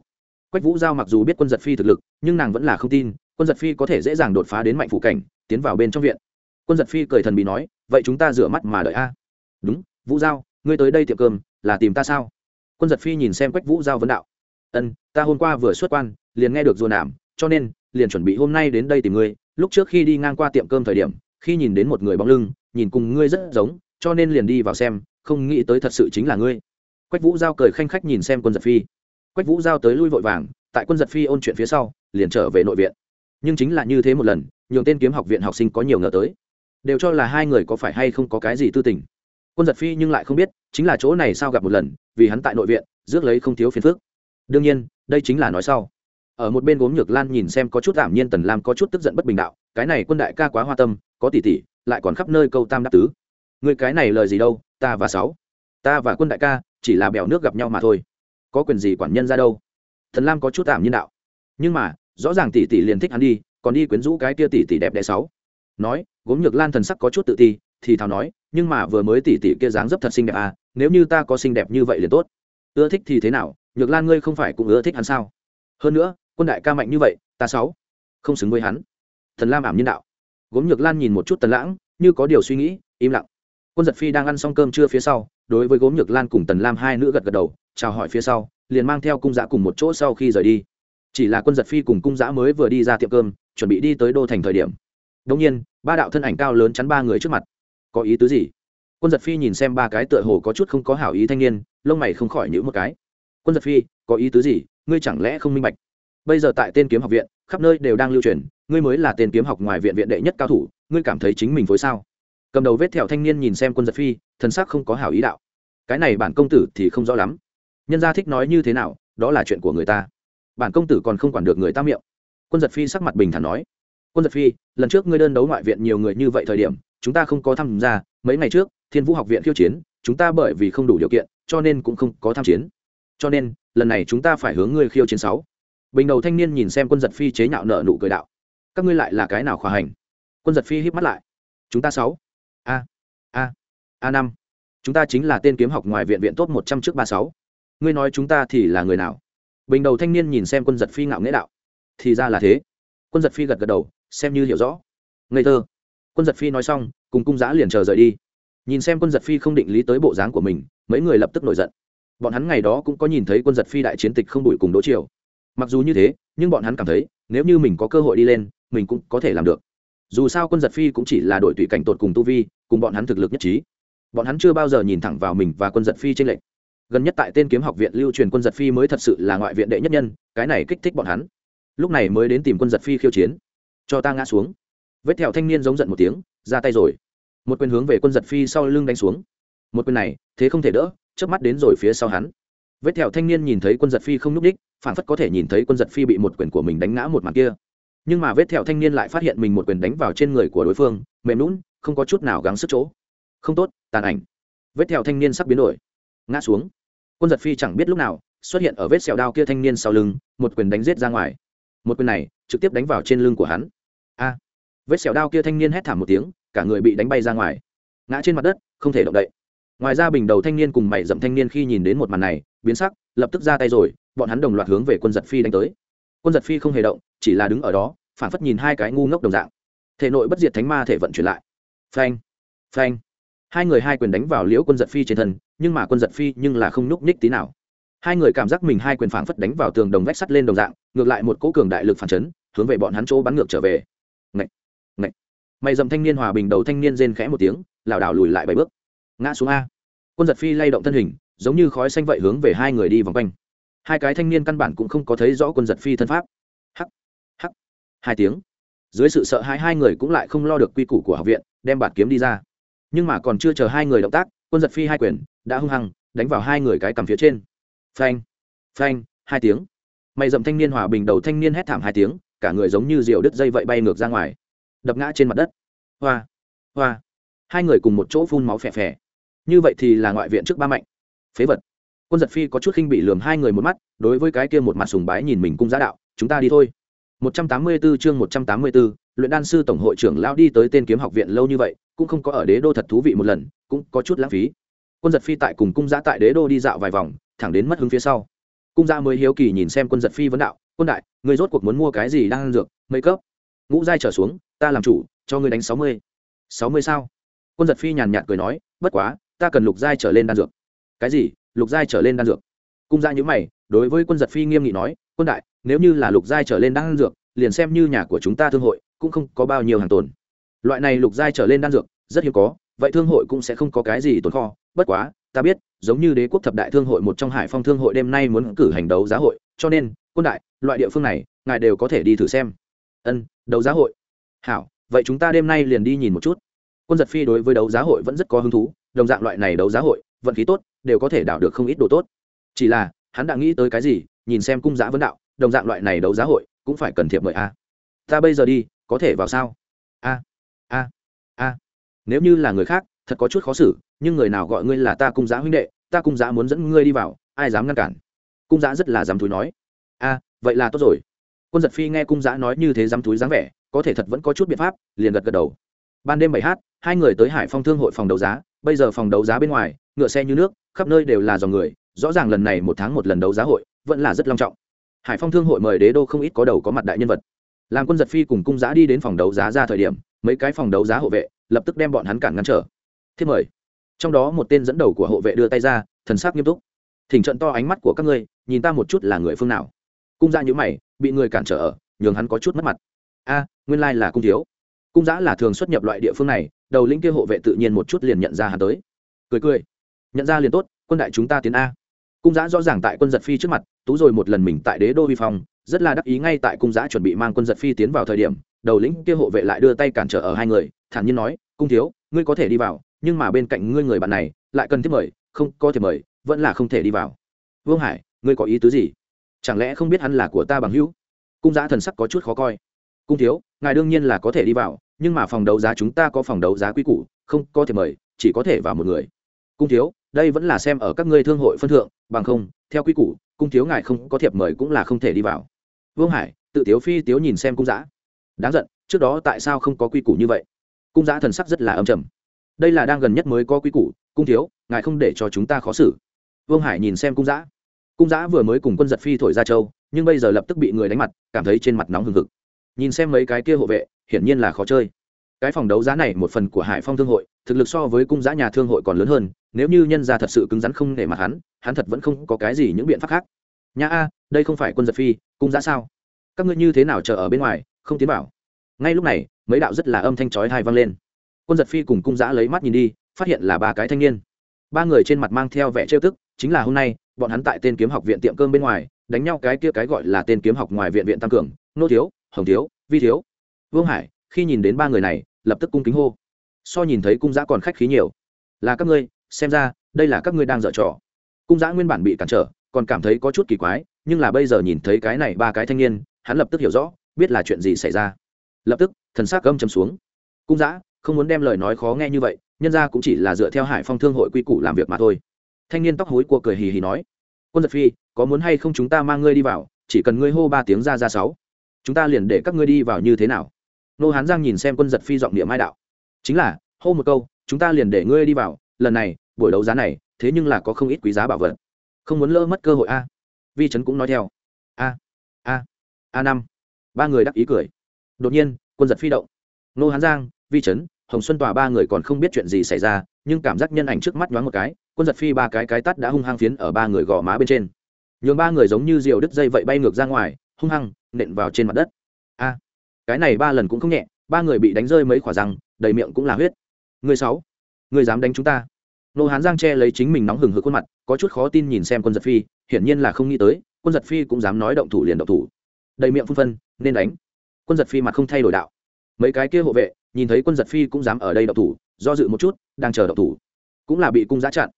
Quách vũ giao mặc dù biết quân giật phi thực lực, nhưng nàng vẫn là không tin, quân giật phi có thể dễ dàng đột phá đến mạnh phủ cảnh, tiến vào bên trong viện. Quân giật phi cười thần bị nói, vậy chúng ta rửa mắt mà đợi a. Đúng, vũ giao ngươi tới đây tiệm cơm, là tìm ta sao? Quân giật phi nhìn xem quách vũ giao vấn đạo. Ân, ta hôm qua vừa xuất quan, liền nghe được dồn nảm cho nên, liền chuẩn bị hôm nay đến đây tìm ngươi. Lúc trước khi đi ngang qua tiệm cơm thời điểm, khi nhìn đến một người bóng lưng, nhìn cùng ngươi rất giống, cho nên liền đi vào xem, không nghĩ tới thật sự chính là ngươi. Quách vũ giao cười khanh khách nhìn xem quân giật phi. Quách vũ giao tới lui vội vàng, tại quân giật phi ôn chuyện phía sau, liền trở về nội viện. Nhưng chính là như thế một lần, nhường tên kiếm học viện học sinh có nhiều ngờ tới. Đều cho là hai người có phải hay không có cái gì tư tình quân giật phi nhưng lại không biết, chính là chỗ này sao gặp một lần, vì hắn tại nội viện, rước lấy không thiếu phiền phức. Đương nhiên, đây chính là nói sau. Ở một bên gốm nhược lan nhìn xem có chút ảm nhiên tần lam có chút tức giận bất bình đạo, cái này quân đại ca quá hoa tâm, có tỷ tỷ, lại còn khắp nơi câu tam đáp tứ. Người cái này lời gì đâu, ta và sáu. Ta và quân đại ca, chỉ là bèo nước gặp nhau mà thôi. Có quyền gì quản nhân ra đâu? Thần lam có chút ảm nhiên đạo. Nhưng mà, rõ ràng tỷ tỷ liền thích hắn đi, còn đi quyến rũ cái kia tỷ tỷ đẹp đẽ sáu. Nói, gốm nhược lan thần sắc có chút tự ti, thì thào nói nhưng mà vừa mới tỷ tỷ kia dáng dấp thật xinh đẹp à nếu như ta có xinh đẹp như vậy liền tốt. Ưa thích thì thế nào? Nhược lan ngươi không phải cũng ưa thích hắn sao? Hơn nữa, quân đại ca mạnh như vậy, ta sáu. Không xứng với hắn. Thần lam ảm nhân đạo. Gốm nhược lan nhìn một chút tần lãng, như có điều suy nghĩ, im lặng. Quân giật phi đang ăn xong cơm trưa phía sau, đối với gốm nhược lan cùng tần lam hai nữ gật gật đầu, chào hỏi phía sau, liền mang theo cung giã cùng một chỗ sau khi rời đi. Chỉ là quân giật phi cùng cung giã mới vừa đi ra tiệm cơm, chuẩn bị đi tới đô thành thời điểm. Đông nhiên, ba đạo thân ảnh cao lớn chắn ba người trước mặt có ý tứ gì? Quân giật phi nhìn xem ba cái tựa hồ có chút không có hảo ý thanh niên, lông mày không khỏi nhữ một cái. Quân giật phi, có ý tứ gì? Ngươi chẳng lẽ không minh bạch? Bây giờ tại tên kiếm học viện, khắp nơi đều đang lưu truyền, ngươi mới là tên kiếm học ngoài viện viện đệ nhất cao thủ, ngươi cảm thấy chính mình phối sao? Cầm đầu vết thẹo thanh niên nhìn xem quân giật phi, thần sắc không có hảo ý đạo. Cái này bản công tử thì không rõ lắm. Nhân gia thích nói như thế nào, đó là chuyện của người ta. Bản công tử còn không quản được người ta miệng. Quân giật phi sắc mặt bình thản nói. Quân giật phi, lần trước ngươi đơn đấu ngoại viện nhiều người như vậy thời điểm chúng ta không có tham gia, mấy ngày trước, thiên vũ học viện khiêu chiến, chúng ta bởi vì không đủ điều kiện, cho nên cũng không có tham chiến. Cho nên, lần này chúng ta phải hướng ngươi khiêu chiến sáu. Bình đầu thanh niên nhìn xem quân giật phi chế nhạo nợ nụ cười đạo. Các ngươi lại là cái nào khỏa hành? Quân giật phi híp mắt lại. Chúng ta sáu. A a a năm. Chúng ta chính là tên kiếm học ngoài viện viện tốt một trăm trước ba sáu. Ngươi nói chúng ta thì là người nào? Bình đầu thanh niên nhìn xem quân giật phi ngạo nghễ đạo. Thì ra là thế. Quân giật phi gật gật đầu, xem như hiểu rõ. Ngây thơ quân giật phi nói xong, cùng cung giã liền chờ rời đi. Nhìn xem quân giật phi không định lý tới bộ dáng của mình, mấy người lập tức nổi giận. Bọn hắn ngày đó cũng có nhìn thấy quân giật phi đại chiến tịch không đuổi cùng đỗ triều. Mặc dù như thế, nhưng bọn hắn cảm thấy, nếu như mình có cơ hội đi lên, mình cũng có thể làm được. Dù sao quân giật phi cũng chỉ là đội tùy cảnh tột cùng tu vi, cùng bọn hắn thực lực nhất trí. Bọn hắn chưa bao giờ nhìn thẳng vào mình và quân giật phi trên lệnh gần nhất tại tên kiếm học viện lưu truyền quân giật phi mới thật sự là ngoại viện đệ nhất nhân, cái này kích thích bọn hắn. Lúc này mới đến tìm quân giật phi khiêu chiến. Cho ta ngã xuống vết thẹo thanh niên giống giận một tiếng, ra tay rồi. Một quyền hướng về quân giật phi sau lưng đánh xuống. Một quyền này, thế không thể đỡ trước mắt đến rồi phía sau hắn. Vết thẹo thanh niên nhìn thấy quân giật phi không nhúc đích phản phất có thể nhìn thấy quân giật phi bị một quyền của mình đánh ngã một mặt kia. Nhưng mà vết thẹo thanh niên lại phát hiện mình một quyền đánh vào trên người của đối phương, mềm lún không có chút nào gắng sức chỗ. Không tốt, tàn ảnh. Vết thẹo thanh niên sắp biến đổi. Ngã xuống. Quân giật phi chẳng biết lúc nào, xuất hiện ở vết sẹo đao kia thanh niên sau lưng, một quyền đánh giết ra ngoài. Một quyền này, trực tiếp đánh vào trên lưng của hắn vết sẹo đao kia thanh niên hét thảm một tiếng, cả người bị đánh bay ra ngoài. Ngã trên mặt đất, không thể động đậy. Ngoài ra bình đầu thanh niên cùng mày dậm thanh niên khi nhìn đến một màn này, biến sắc, lập tức ra tay rồi, bọn hắn đồng loạt hướng về quân giật phi đánh tới. Quân giật phi không hề động, chỉ là đứng ở đó phản phất nhìn hai cái ngu ngốc đồng dạng. Thể nội bất diệt thánh ma thể vận chuyển lại. Phanh phanh. Hai người hai quyền đánh vào liễu quân giật phi trên thân, nhưng mà quân giật phi nhưng là không nhúc nhích tí nào. Hai người cảm giác mình hai quyền phảng phất đánh vào tường đồng vách sắt lên đồng dạng, ngược lại một cỗ cường đại lực phản chấn, hướng về bọn hắn chỗ bắn ngược trở về mày dầm thanh niên hòa bình đầu thanh niên rên khẽ một tiếng, lảo đảo lùi lại bảy bước. Ngã xuống a. Quân giật phi lay động thân hình, giống như khói xanh vậy hướng về hai người đi vòng quanh. Hai cái thanh niên căn bản cũng không có thấy rõ quân giật phi thân pháp. Hắc hắc. Hai tiếng. Dưới sự sợ hãi hai người cũng lại không lo được quy củ của học viện, đem bạt kiếm đi ra. Nhưng mà còn chưa chờ hai người động tác, quân giật phi hai quyền đã hung hăng đánh vào hai người cái cầm phía trên. Phanh phanh, hai tiếng. Mày dậm thanh niên hòa bình đầu thanh niên hét thảm hai tiếng, cả người giống như diều đứt dây vậy bay ngược ra ngoài đập ngã trên mặt đất. Hoa hoa. Hai người cùng một chỗ phun máu phè phè. Như vậy thì là ngoại viện trước ba mạnh. Phế vật. Quân giật phi có chút khinh bị lườm hai người một mắt đối với cái kia một mặt sùng bái nhìn mình cung giá đạo chúng ta đi thôi. 184 chương 184, luyện đan sư tổng hội trưởng lão đi tới tên kiếm học viện lâu như vậy cũng không có ở đế đô thật thú vị một lần cũng có chút lãng phí. Quân giật phi tại cùng cung giã tại đế đô đi dạo vài vòng thẳng đến mất hứng phía sau. Cung giã mới hiếu kỳ nhìn xem quân giật phi vấn đạo quân đại người rốt cuộc muốn mua cái gì đang ăn dược? Mấy cấp? Ngũ giai trở xuống ta làm chủ, cho ngươi đánh sáu mươi. Sáu mươi sao? Quân giật phi nhàn nhạt cười nói, bất quá, ta cần lục giai trở lên đan dược. Cái gì? Lục giai trở lên đan dược? Cung gia nhữ mày, đối với quân giật phi nghiêm nghị nói, quân đại, nếu như là lục giai trở lên đan dược, liền xem như nhà của chúng ta thương hội, cũng không có bao nhiêu hàng tồn. Loại này lục giai trở lên đan dược, rất hiếm có, vậy thương hội cũng sẽ không có cái gì tồn kho. Bất quá, ta biết, giống như đế quốc thập đại thương hội một trong hải phong thương hội đêm nay muốn cử hành đấu giá hội, cho nên, quân đại, loại địa phương này, ngài đều có thể đi thử xem. Ân, đấu giá hội hảo, vậy chúng ta đêm nay liền đi nhìn một chút. Quân giật phi đối với đấu giá hội vẫn rất có hứng thú, đồng dạng loại này đấu giá hội, vận khí tốt, đều có thể đảo được không ít đồ tốt. Chỉ là, hắn đã nghĩ tới cái gì, nhìn xem cung giã vấn đạo, đồng dạng loại này đấu giá hội, cũng phải cần thiệp mời a. Ta bây giờ đi, có thể vào sao? A a a. Nếu như là người khác, thật có chút khó xử, nhưng người nào gọi ngươi là ta cung giã huynh đệ, ta cung giã muốn dẫn ngươi đi vào, ai dám ngăn cản? Cung giã rất là dám thúi nói. A, vậy là tốt rồi. Quân giật phi nghe cung giã nói như thế dám thúi dáng vẻ có thể thật vẫn có chút biện pháp, liền gật gật đầu. Ban đêm bảy h hai người tới hải phong thương hội phòng đấu giá, bây giờ phòng đấu giá bên ngoài, ngựa xe như nước, khắp nơi đều là dòng người, rõ ràng lần này một tháng một lần đấu giá hội, vẫn là rất long trọng. Hải phong thương hội mời đế đô không ít có đầu có mặt đại nhân vật. Làm quân giật phi cùng cung giã đi đến phòng đấu giá ra thời điểm, mấy cái phòng đấu giá hộ vệ, lập tức đem bọn hắn cản ngăn trở. Thiết mời. Trong đó một tên dẫn đầu của hộ vệ đưa tay ra, thần sắc nghiêm túc. Thỉnh trận to ánh mắt của các ngươi, nhìn ta một chút là người phương nào. Cung ra nhữ mày, bị người cản trở ở, nhường hắn có chút mất mặt a, nguyên lai là cung thiếu. Cung giã là thường xuất nhập loại địa phương này, đầu lĩnh kia hộ vệ tự nhiên một chút liền nhận ra hắn tới. Cười cười. Nhận ra liền tốt, quân đại chúng ta tiến a. Cung giã rõ ràng tại quân giật phi trước mặt, tú rồi một lần mình tại đế đô vi phong, rất là đắc ý ngay tại cung giã chuẩn bị mang quân giật phi tiến vào thời điểm, đầu lĩnh kia hộ vệ lại đưa tay cản trở ở hai người, thản nhiên nói, cung thiếu, ngươi có thể đi vào, nhưng mà bên cạnh ngươi người bạn này, lại cần thiết mời, không có thể mời, vẫn là không thể đi vào. Vương hải, ngươi có ý tứ gì? Chẳng lẽ không biết hắn là của ta bằng hữu? Cung giã thần sắc có chút khó coi cung thiếu, ngài đương nhiên là có thể đi vào, nhưng mà phòng đấu giá chúng ta có phòng đấu giá quy củ, không có thể mời, chỉ có thể vào một người. Cung thiếu, đây vẫn là xem ở các ngươi thương hội phân thượng, bằng không, theo quy củ, cung thiếu ngài không có thiệp mời cũng là không thể đi vào. Vương hải, tự tiếu phi tiếu nhìn xem cung giã. Đáng giận, trước đó tại sao không có quy củ như vậy? Cung giã thần sắc rất là âm trầm. Đây là đang gần nhất mới có quy củ, cung thiếu, ngài không để cho chúng ta khó xử. Vương hải nhìn xem cung giã. Cung giã vừa mới cùng quân giật phi thổi ra châu, nhưng bây giờ lập tức bị người đánh mặt, cảm thấy trên mặt nóng hừng hực nhìn xem mấy cái kia hộ vệ, hiển nhiên là khó chơi. Cái phòng đấu giá này một phần của hải phong thương hội, thực lực so với cung giá nhà thương hội còn lớn hơn, nếu như nhân gia thật sự cứng rắn không để mặt hắn hắn thật vẫn không có cái gì những biện pháp khác. Nhà a, đây không phải quân giật phi, cung giá sao? Các ngươi như thế nào chờ ở bên ngoài, không tiến bảo? Ngay lúc này, mấy đạo rất là âm thanh chói thai vang lên. Quân giật phi cùng cung giã lấy mắt nhìn đi, phát hiện là ba cái thanh niên. Ba người trên mặt mang theo vẻ trêu tức, chính là hôm nay, bọn hắn tại tên kiếm học viện tiệm cơm bên ngoài, đánh nhau cái kia cái gọi là tên kiếm học ngoài viện viện tăng cường, nô thiếu hồng thiếu, vi thiếu. Vương hải, khi nhìn đến ba người này, lập tức cung kính hô. So nhìn thấy cung giã còn khách khí nhiều. Là các ngươi, xem ra, đây là các ngươi đang dở trò. Cung giã nguyên bản bị cản trở, còn cảm thấy có chút kỳ quái, nhưng là bây giờ nhìn thấy cái này ba cái thanh niên, hắn lập tức hiểu rõ, biết là chuyện gì xảy ra. Lập tức, thần s á c gâm chấm xuống. Cung giã không muốn đem lời nói khó nghe như vậy, nhân ra cũng chỉ là dựa theo hải phong thương hội quy củ làm việc mà thôi. Thanh niên tóc hối cua cười hì hì nói. Quân giật phi, có muốn hay không chúng ta mang ngươi đi vào, chỉ cần ngươi hô ba tiếng ra ra sáu chúng ta liền để các ngươi đi vào như thế nào? Nô hán giang nhìn xem quân giật phi giọng niệm mai đạo. Chính là, hô một câu, chúng ta liền để ngươi đi vào, lần này, buổi đấu giá này, thế nhưng là có không ít quý giá bảo vật. Không muốn lỡ mất cơ hội a. Vi trấn cũng nói theo. A a a năm. Ba người đắc ý cười. Đột nhiên, quân giật phi động. Nô hán giang, vi trấn, hồng xuân tòa ba người còn không biết chuyện gì xảy ra, nhưng cảm giác nhân ảnh trước mắt nhoáng một cái, quân giật phi ba cái cái tắt đã hung hăng phiến ở ba người gò má bên trên. Nhường ba người giống như diều đứt dây vậy bay ngược ra ngoài, hung hăng nện vào trên mặt đất. A, cái này ba lần cũng không nhẹ, ba người bị đánh rơi mấy khỏa răng, đầy miệng cũng là huyết. Người sáu, người dám đánh chúng ta? Nô hán giang che lấy chính mình nóng hừng hực khuôn mặt, có chút khó tin nhìn xem quân giật phi, hiển nhiên là không nghĩ tới, quân giật phi cũng dám nói động thủ liền động thủ. Đầy miệng phun phân, nên đánh. Quân giật phi mặt không thay đổi đạo. Mấy cái kia hộ vệ, nhìn thấy quân giật phi cũng dám ở đây động thủ, do dự một chút, đang chờ động thủ. Cũng là bị cung giã chặn.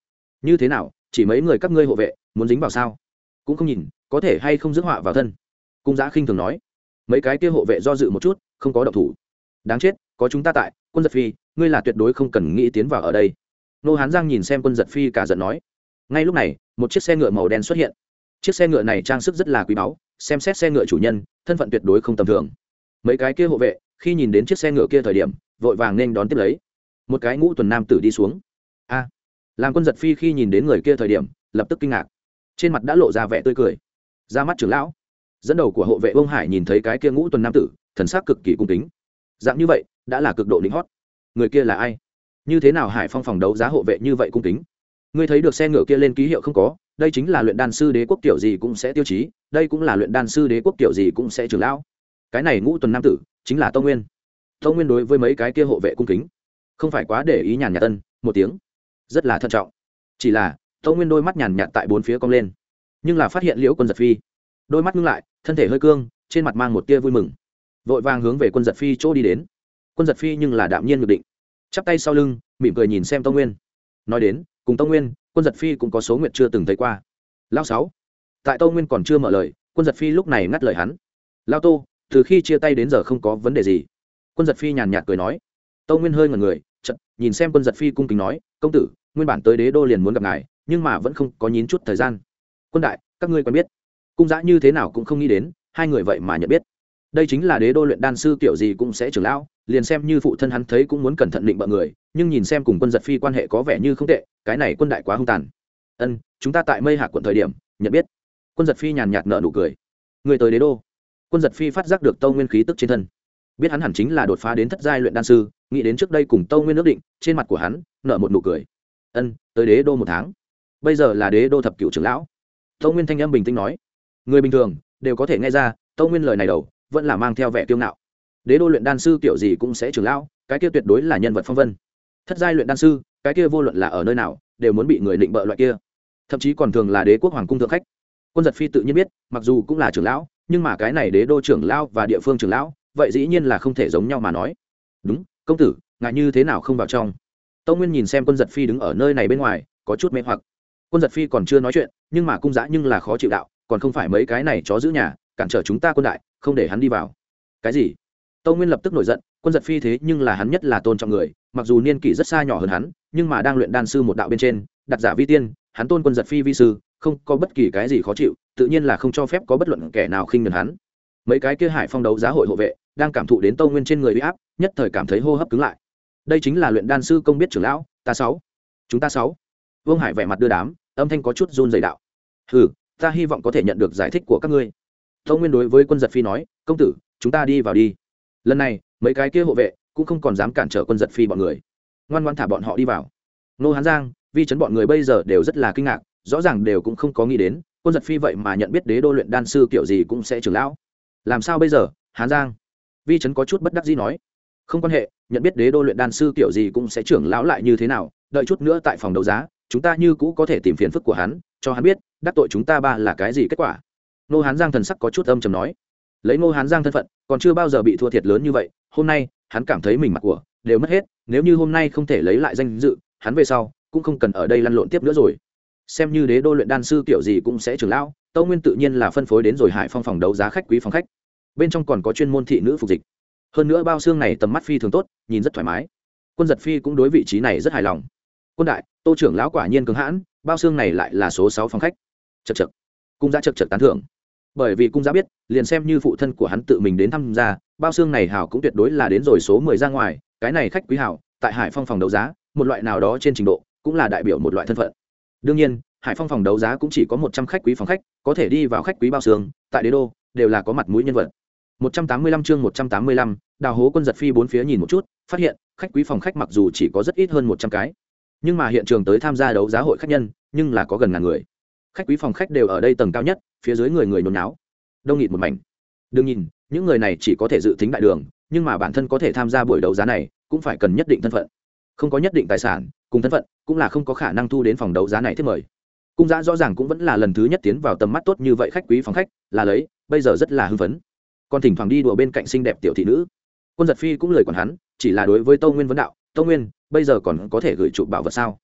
Như thế nào, chỉ mấy người các ngươi hộ vệ, muốn dính vào sao? Cũng không nhìn, có thể hay không dứt họa vào thân cung giã khinh thường nói, mấy cái kia hộ vệ do dự một chút, không có động thủ. Đáng chết, có chúng ta tại, quân giật phi, ngươi là tuyệt đối không cần nghĩ tiến vào ở đây. Nô hán giang nhìn xem quân giật phi cả giận nói, ngay lúc này, một chiếc xe ngựa màu đen xuất hiện. Chiếc xe ngựa này trang sức rất là quý báu, xem xét xe ngựa chủ nhân, thân phận tuyệt đối không tầm thường. Mấy cái kia hộ vệ, khi nhìn đến chiếc xe ngựa kia thời điểm, vội vàng nên đón tiếp lấy. Một cái ngũ tuần nam tử đi xuống. A. Làm quân giật phi khi nhìn đến người kia thời điểm, lập tức kinh ngạc. Trên mặt đã lộ ra vẻ tươi cười. Ra mắt trưởng lão dẫn đầu của hộ vệ ông hải nhìn thấy cái kia ngũ tuần nam tử, thần sắc cực kỳ cung kính. Dạng như vậy, đã là cực độ lính hót. Người kia là ai? Như thế nào hải phong phòng đấu giá hộ vệ như vậy cung kính? Ngươi thấy được xe ngựa kia lên ký hiệu không có? Đây chính là luyện đan sư đế quốc kiểu gì cũng sẽ tiêu chí, đây cũng là luyện đan sư đế quốc kiểu gì cũng sẽ trưởng lão. Cái này ngũ tuần nam tử, chính là tông nguyên. Tông nguyên đối với mấy cái kia hộ vệ cung kính, không phải quá để ý nhàn nhạt tân một tiếng. Rất là thận trọng. Chỉ là, tông nguyên đôi mắt nhàn nhạt tại bốn phía cong lên. Nhưng là phát hiện liễu quân giật phi. Đôi mắt ngưng lại thân thể hơi cương, trên mặt mang một tia vui mừng. Vội vàng hướng về quân giật phi chỗ đi đến. Quân giật phi nhưng là đạm nhiên ngược định. Chắp tay sau lưng, mỉm cười nhìn xem tông nguyên. Nói đến, cùng tông nguyên, quân giật phi cũng có số nguyện chưa từng thấy qua. Lao sáu. Tại tông nguyên còn chưa mở lời, quân giật phi lúc này ngắt lời hắn. Lao tô, từ khi chia tay đến giờ không có vấn đề gì. Quân giật phi nhàn nhạt cười nói. Tông nguyên hơi ngần người chật nhìn xem quân giật phi cung kính nói, công tử, nguyên bản tới đế đô liền muốn gặp ngài, nhưng mà vẫn không có nhín chút thời gian. Quân đại, các ngươi quen biết cung giã như thế nào cũng không nghĩ đến, hai người vậy mà nhận biết. Đây chính là đế đô luyện đan sư kiểu gì cũng sẽ trưởng lão, liền xem như phụ thân hắn thấy cũng muốn cẩn thận định bợ người, nhưng nhìn xem cùng quân giật phi quan hệ có vẻ như không tệ, cái này quân đại quá hung tàn. Ân, chúng ta tại mây hạ quận thời điểm, nhận biết. Quân giật phi nhàn nhạt nợ nụ cười. Người tới đế đô. Quân giật phi phát giác được tâu nguyên khí tức trên thân. Biết hắn hẳn chính là đột phá đến thất giai luyện đan sư, nghĩ đến trước đây cùng tâu nguyên ước định, trên mặt của hắn nợ một nụ cười. Ân, tới đế đô một tháng. Bây giờ là đế đô thập cựu trưởng lão. Tâu nguyên thanh âm bình tĩnh nói người bình thường đều có thể nghe ra, tâu nguyên lời này đầu vẫn là mang theo vẻ kiêu ngạo. Đế đô luyện đan sư kiểu gì cũng sẽ trưởng lão, cái kia tuyệt đối là nhân vật phong vân. Thất giai luyện đan sư, cái kia vô luận là ở nơi nào đều muốn bị người định bợ loại kia. Thậm chí còn thường là đế quốc hoàng cung thượng khách. Quân giật phi tự nhiên biết, mặc dù cũng là trưởng lão, nhưng mà cái này đế đô trưởng lão và địa phương trưởng lão, vậy dĩ nhiên là không thể giống nhau mà nói. Đúng, công tử ngại như thế nào không vào trong? Tâu nguyên nhìn xem quân giật phi đứng ở nơi này bên ngoài, có chút mê hoặc. Quân giật phi còn chưa nói chuyện, nhưng mà cung giã nhưng là khó chịu đạo còn không phải mấy cái này chó giữ nhà, cản trở chúng ta quân đại, không để hắn đi vào. Cái gì? Tâu nguyên lập tức nổi giận, quân giật phi thế nhưng là hắn nhất là tôn trọng người, mặc dù niên kỷ rất xa nhỏ hơn hắn, nhưng mà đang luyện đan sư một đạo bên trên, đặt giả vi tiên, hắn tôn quân giật phi vi sư, không có bất kỳ cái gì khó chịu, tự nhiên là không cho phép có bất luận kẻ nào khinh ngần hắn. Mấy cái kia hải phong đấu giá hội hộ vệ, đang cảm thụ đến tâu nguyên trên người bị áp, nhất thời cảm thấy hô hấp cứng lại. Đây chính là luyện đan sư công biết trưởng lão, ta sáu. Chúng ta sáu. Vương hải vẻ mặt đưa đám, âm thanh có chút run dày đạo. Hừ ta hy vọng có thể nhận được giải thích của các ngươi. Tâu nguyên đối với quân giật phi nói, công tử, chúng ta đi vào đi. Lần này, mấy cái kia hộ vệ cũng không còn dám cản trở quân giật phi bọn người. Ngoan ngoan thả bọn họ đi vào. Nô hán giang, vi chấn bọn người bây giờ đều rất là kinh ngạc, rõ ràng đều cũng không có nghĩ đến, quân giật phi vậy mà nhận biết đế đô luyện đan sư kiểu gì cũng sẽ trưởng lão. Làm sao bây giờ? Hán giang, vi chấn có chút bất đắc dĩ nói. Không quan hệ, nhận biết đế đô luyện đan sư kiểu gì cũng sẽ trưởng lão lại như thế nào, đợi chút nữa tại phòng đấu giá, chúng ta như cũ có thể tìm phiền phức của hắn cho hắn biết, đắc tội chúng ta ba là cái gì kết quả? Nô hán giang thần sắc có chút âm chầm nói. Lấy nô hán giang thân phận, còn chưa bao giờ bị thua thiệt lớn như vậy, hôm nay, hắn cảm thấy mình mặt của đều mất hết, nếu như hôm nay không thể lấy lại danh dự, hắn về sau cũng không cần ở đây lăn lộn tiếp nữa rồi. Xem như đế đô luyện đan sư kiểu gì cũng sẽ trưởng lão, tâu nguyên tự nhiên là phân phối đến rồi hải phong phòng đấu giá khách quý phòng khách. Bên trong còn có chuyên môn thị nữ phục dịch. Hơn nữa bao xương này tầm mắt phi thường tốt, nhìn rất thoải mái. Quân giật phi cũng đối vị trí này rất hài lòng. Quân đại, tô trưởng lão quả nhiên cứng hãn bao xương này lại là số sáu phòng khách. Chật chật. Cung giá chật chật tán thưởng. Bởi vì cung giá biết, liền xem như phụ thân của hắn tự mình đến thăm gia, bao xương này hảo cũng tuyệt đối là đến rồi số mười ra ngoài, cái này khách quý hảo, tại hải phong phòng đấu giá, một loại nào đó trên trình độ, cũng là đại biểu một loại thân phận. Đương nhiên, hải phong phòng đấu giá cũng chỉ có một trăm khách quý phòng khách, có thể đi vào khách quý bao xương, tại đế đô, đều là có mặt mũi nhân vật. Một trăm tám mươi lăm chương một trăm tám mươi lăm, đào hố quân giật phi bốn phía nhìn một chút, phát hiện, khách quý phòng khách mặc dù chỉ có rất ít hơn một trăm cái nhưng mà hiện trường tới tham gia đấu giá hội khách nhân, nhưng là có gần ngàn người. Khách quý phòng khách đều ở đây tầng cao nhất, phía dưới người người nhốn náo đông nghịt một mảnh. Đừng nhìn, những người này chỉ có thể dự tính đại đường, nhưng mà bản thân có thể tham gia buổi đấu giá này, cũng phải cần nhất định thân phận. Không có nhất định tài sản, cùng thân phận, cũng là không có khả năng thu đến phòng đấu giá này thiết mời. Cung giá rõ ràng cũng vẫn là lần thứ nhất tiến vào tầm mắt tốt như vậy khách quý phòng khách, là lấy, bây giờ rất là hưng phấn. Còn thỉnh thoảng đi đùa bên cạnh xinh đẹp tiểu thị nữ. Quân giật phi cũng lời còn hắn, chỉ là đối với tâu nguyên vấn đạo tâu nguyên, bây giờ còn có thể gửi chụp bảo vật sao?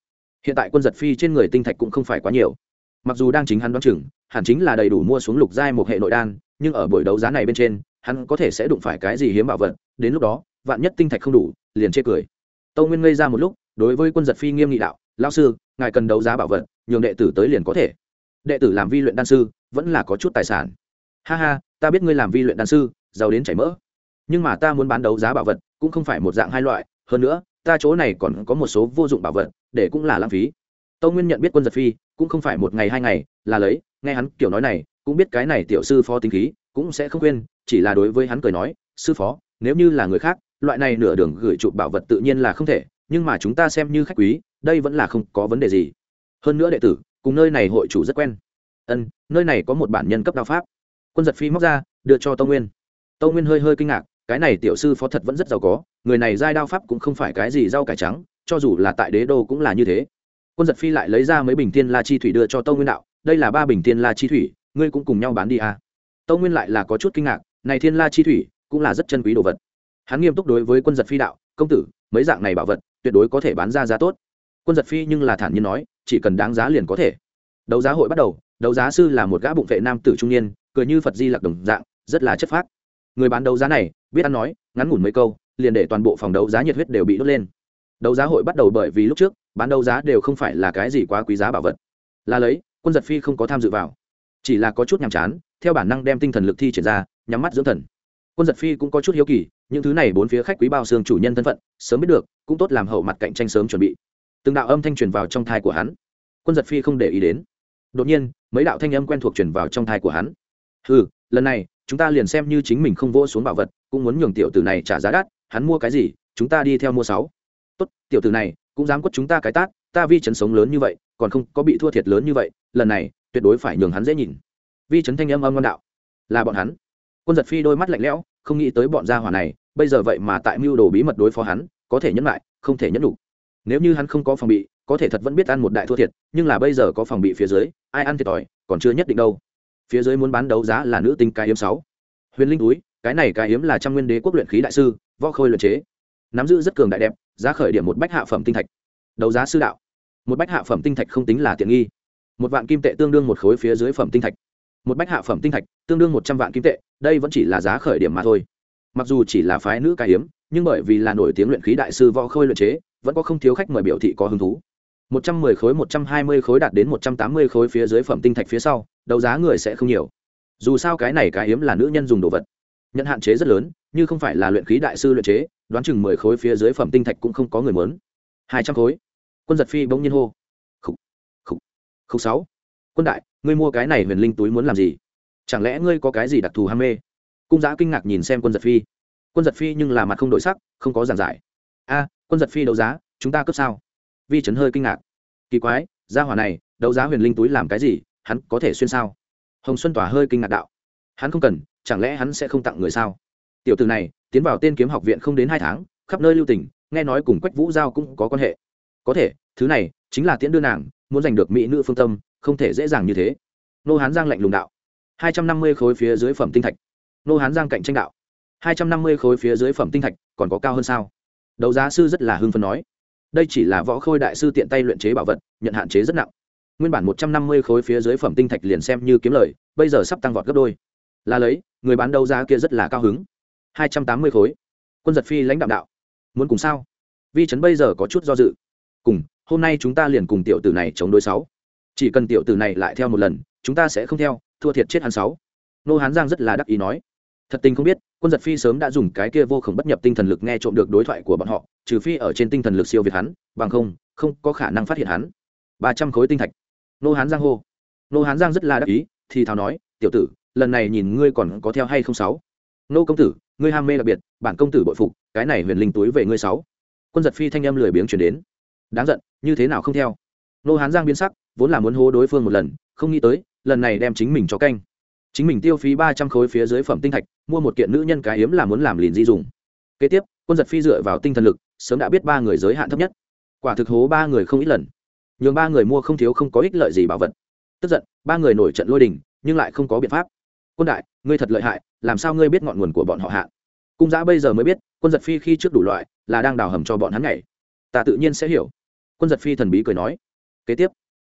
Hiện tại quân giật phi trên người tinh thạch cũng không phải quá nhiều. Mặc dù đang chính hắn đoán chừng, hẳn chính là đầy đủ mua xuống lục giai một hệ nội đan, nhưng ở buổi đấu giá này bên trên, hắn có thể sẽ đụng phải cái gì hiếm bảo vật, đến lúc đó, vạn nhất tinh thạch không đủ, liền chê cười. Tâu nguyên ngây ra một lúc, đối với quân giật phi nghiêm nghị đạo lao sư, ngài cần đấu giá bảo vật, nhường đệ tử tới liền có thể. Đệ tử làm vi luyện đan sư, vẫn là có chút tài sản. Ha ha, ta biết ngươi làm vi luyện đan sư, giàu đến chảy mỡ. Nhưng mà ta muốn bán đấu giá bảo vật, cũng không phải một dạng hai loại, hơn nữa ta chỗ này còn có một số vô dụng bảo vật, để cũng là lãng phí. Tâu nguyên nhận biết quân giật phi, cũng không phải một ngày hai ngày, là lấy, nghe hắn kiểu nói này, cũng biết cái này tiểu sư phó tính khí, cũng sẽ không quên, chỉ là đối với hắn cười nói, sư phó, nếu như là người khác, loại này nửa đường gửi chụp bảo vật tự nhiên là không thể, nhưng mà chúng ta xem như khách quý, đây vẫn là không có vấn đề gì. Hơn nữa đệ tử, cùng nơi này hội chủ rất quen. Ân, nơi này có một bản nhân cấp đao pháp. Quân giật phi móc ra, đưa cho tâu nguyên. Tâu nguyên hơi hơi kinh ngạc cái này tiểu sư phó thật vẫn rất giàu có, người này giai đao pháp cũng không phải cái gì rau cải trắng, cho dù là tại đế đô cũng là như thế. Quân giật phi lại lấy ra mấy bình tiên la chi thủy đưa cho tâu nguyên đạo, đây là ba bình tiên la chi thủy, ngươi cũng cùng nhau bán đi à. tâu nguyên lại là có chút kinh ngạc, này thiên la chi thủy cũng là rất chân quý đồ vật. Hắn nghiêm túc đối với quân giật phi đạo, công tử, mấy dạng này bảo vật, tuyệt đối có thể bán ra giá tốt. Quân giật phi nhưng là thản nhiên nói, chỉ cần đáng giá liền có thể. Đấu giá hội bắt đầu, đấu giá sư là một gã bụng vệ nam tử trung niên, cười như phật di lặc đồng dạng, rất là chất phác. Người bán đấu giá này biết ăn nói, ngắn ngủn mấy câu, liền để toàn bộ phòng đấu giá nhiệt huyết đều bị đốt lên. Đấu giá hội bắt đầu bởi vì lúc trước, bán đấu giá đều không phải là cái gì quá quý giá bảo vật. Là lấy, quân giật phi không có tham dự vào. Chỉ là có chút nhàm chán, theo bản năng đem tinh thần lực thi triển ra, nhắm mắt dưỡng thần. Quân giật phi cũng có chút hiếu kỳ, những thứ này bốn phía khách quý bao xương chủ nhân thân phận, sớm biết được, cũng tốt làm hậu mặt cạnh tranh sớm chuẩn bị. Từng đạo âm thanh truyền vào trong thai của hắn. Quân giật phi không để ý đến. Đột nhiên, mấy đạo thanh âm quen thuộc truyền vào trong thai của hắn. Ừ lần này, chúng ta liền xem như chính mình không vỗ xuống bảo vật cũng muốn nhường tiểu tử này trả giá đắt, hắn mua cái gì, chúng ta đi theo mua sáu. Tốt, tiểu tử này, cũng dám quất chúng ta cái tát, ta vi chấn sống lớn như vậy, còn không có bị thua thiệt lớn như vậy, lần này, tuyệt đối phải nhường hắn dễ nhìn. Vi chấn thanh âm âm ngon đạo. Là bọn hắn. Quân giật phi đôi mắt lạnh lẽo, không nghĩ tới bọn gia hỏa này, bây giờ vậy mà tại mưu đồ bí mật đối phó hắn, có thể nhẫn lại, không thể nhẫn đủ. Nếu như hắn không có phòng bị, có thể thật vẫn biết ăn một đại thua thiệt, nhưng là bây giờ có phòng bị phía dưới, ai ăn thiệt thòi, còn chưa nhất định đâu. Phía dưới muốn bán đấu giá là nữ tinh cái yếm sáu. Huyền linh túi cái này cái hiếm là trăm nguyên đế quốc luyện khí đại sư, võ khôi luyện chế. Nắm giữ rất cường đại đẹp, giá khởi điểm một bách hạ phẩm tinh thạch. Đấu giá sư đạo. Một bách hạ phẩm tinh thạch không tính là tiện nghi. Một vạn kim tệ tương đương một khối phía dưới phẩm tinh thạch. Một bách hạ phẩm tinh thạch tương đương một trăm vạn kim tệ, đây vẫn chỉ là giá khởi điểm mà thôi. Mặc dù chỉ là phái nữ cái hiếm nhưng bởi vì là nổi tiếng luyện khí đại sư võ khôi luyện chế, vẫn có không thiếu khách mời biểu thị có hứng thú. Một trăm mười khối, một trăm hai mươi khối đạt đến một trăm tám mươi khối phía dưới phẩm tinh thạch phía sau, đấu giá người sẽ không nhiều. Dù sao cái này cái hiếm là nữ nhân dùng đồ vật nhận hạn chế rất lớn, như không phải là luyện khí đại sư luyện chế, đoán chừng mười khối phía dưới phẩm tinh thạch cũng không có người muốn. Hai trăm khối. Quân giật phi bỗng nhiên hô. Khúc khúc khúc sáu. Quân đại, ngươi mua cái này huyền linh túi muốn làm gì? Chẳng lẽ ngươi có cái gì đặc thù ham mê? Cung giã kinh ngạc nhìn xem quân giật phi. Quân giật phi nhưng là mặt không đổi sắc, không có giảng giải. A, quân giật phi đấu giá, chúng ta cướp sao? Vi trấn hơi kinh ngạc. Kỳ quái, gia hỏa này, đấu giá huyền linh túi làm cái gì? Hắn có thể xuyên sao? Hồng xuân tỏa hơi kinh ngạc đạo. Hắn không cần chẳng lẽ hắn sẽ không tặng người sao? Tiểu từ này, tiến vào tên kiếm học viện không đến hai tháng, khắp nơi lưu tỉnh nghe nói cùng quách vũ giao cũng có quan hệ. Có thể, thứ này chính là tiễn đưa nàng, muốn giành được mỹ nữ phương tâm, không thể dễ dàng như thế. Nô hán giang lạnh lùng đạo. Hai trăm năm mươi khối phía dưới phẩm tinh thạch. Nô hán giang cạnh tranh đạo. Hai trăm năm mươi khối phía dưới phẩm tinh thạch còn có cao hơn sao? Đấu giá sư rất là hưng phấn nói. Đây chỉ là võ khôi đại sư tiện tay luyện chế bảo vật, nhận hạn chế rất nặng. Nguyên bản một trăm năm mươi khối phía dưới phẩm tinh thạch liền xem như kiếm lời, bây giờ sắp tăng vọt gấp đôi là lấy, người bán đấu giá kia rất là cao hứng. Hai trăm tám mươi khối. Quân giật phi lãnh đạo đạo. Muốn cùng sao? Vi trấn bây giờ có chút do dự. Cùng, hôm nay chúng ta liền cùng tiểu tử này chống đối sáu. Chỉ cần tiểu tử này lại theo một lần, chúng ta sẽ không theo, thua thiệt chết hắn sáu. Nô hán giang rất là đắc ý nói. Thật tình không biết, quân giật phi sớm đã dùng cái kia vô khổng bất nhập tinh thần lực nghe trộm được đối thoại của bọn họ, trừ phi ở trên tinh thần lực siêu việt hắn, bằng không không có khả năng phát hiện hắn. Ba trăm khối tinh thạch. Nô hán giang hô. Nô hán giang rất là đắc ý, thì thào nói, tiểu tử lần này nhìn ngươi còn có theo hay không sáu? Nô công tử, ngươi ham mê đặc biệt, bản công tử bội phục, cái này huyền linh túi về ngươi sáu. Quân giật phi thanh âm lười biếng chuyển đến. Đáng giận, như thế nào không theo? Nô hán giang biến sắc, vốn là muốn hô đối phương một lần, không nghĩ tới, lần này đem chính mình cho canh. Chính mình tiêu phí ba trăm khối phía dưới phẩm tinh thạch, mua một kiện nữ nhân cái hiếm là muốn làm lìn di dùng. Kế tiếp, quân giật phi dựa vào tinh thần lực, sớm đã biết ba người giới hạn thấp nhất. Quả thực hố ba người không ít lần. Nhường ba người mua không thiếu không có ích lợi gì bảo vật. Tức giận, ba người nổi trận lôi đình, nhưng lại không có biện pháp quân đại, ngươi thật lợi hại, làm sao ngươi biết ngọn nguồn của bọn họ hạ? Cung giã bây giờ mới biết, quân giật phi khi trước đủ loại, là đang đào hầm cho bọn hắn nhảy. Ta tự nhiên sẽ hiểu. Quân giật phi thần bí cười nói. Kế tiếp,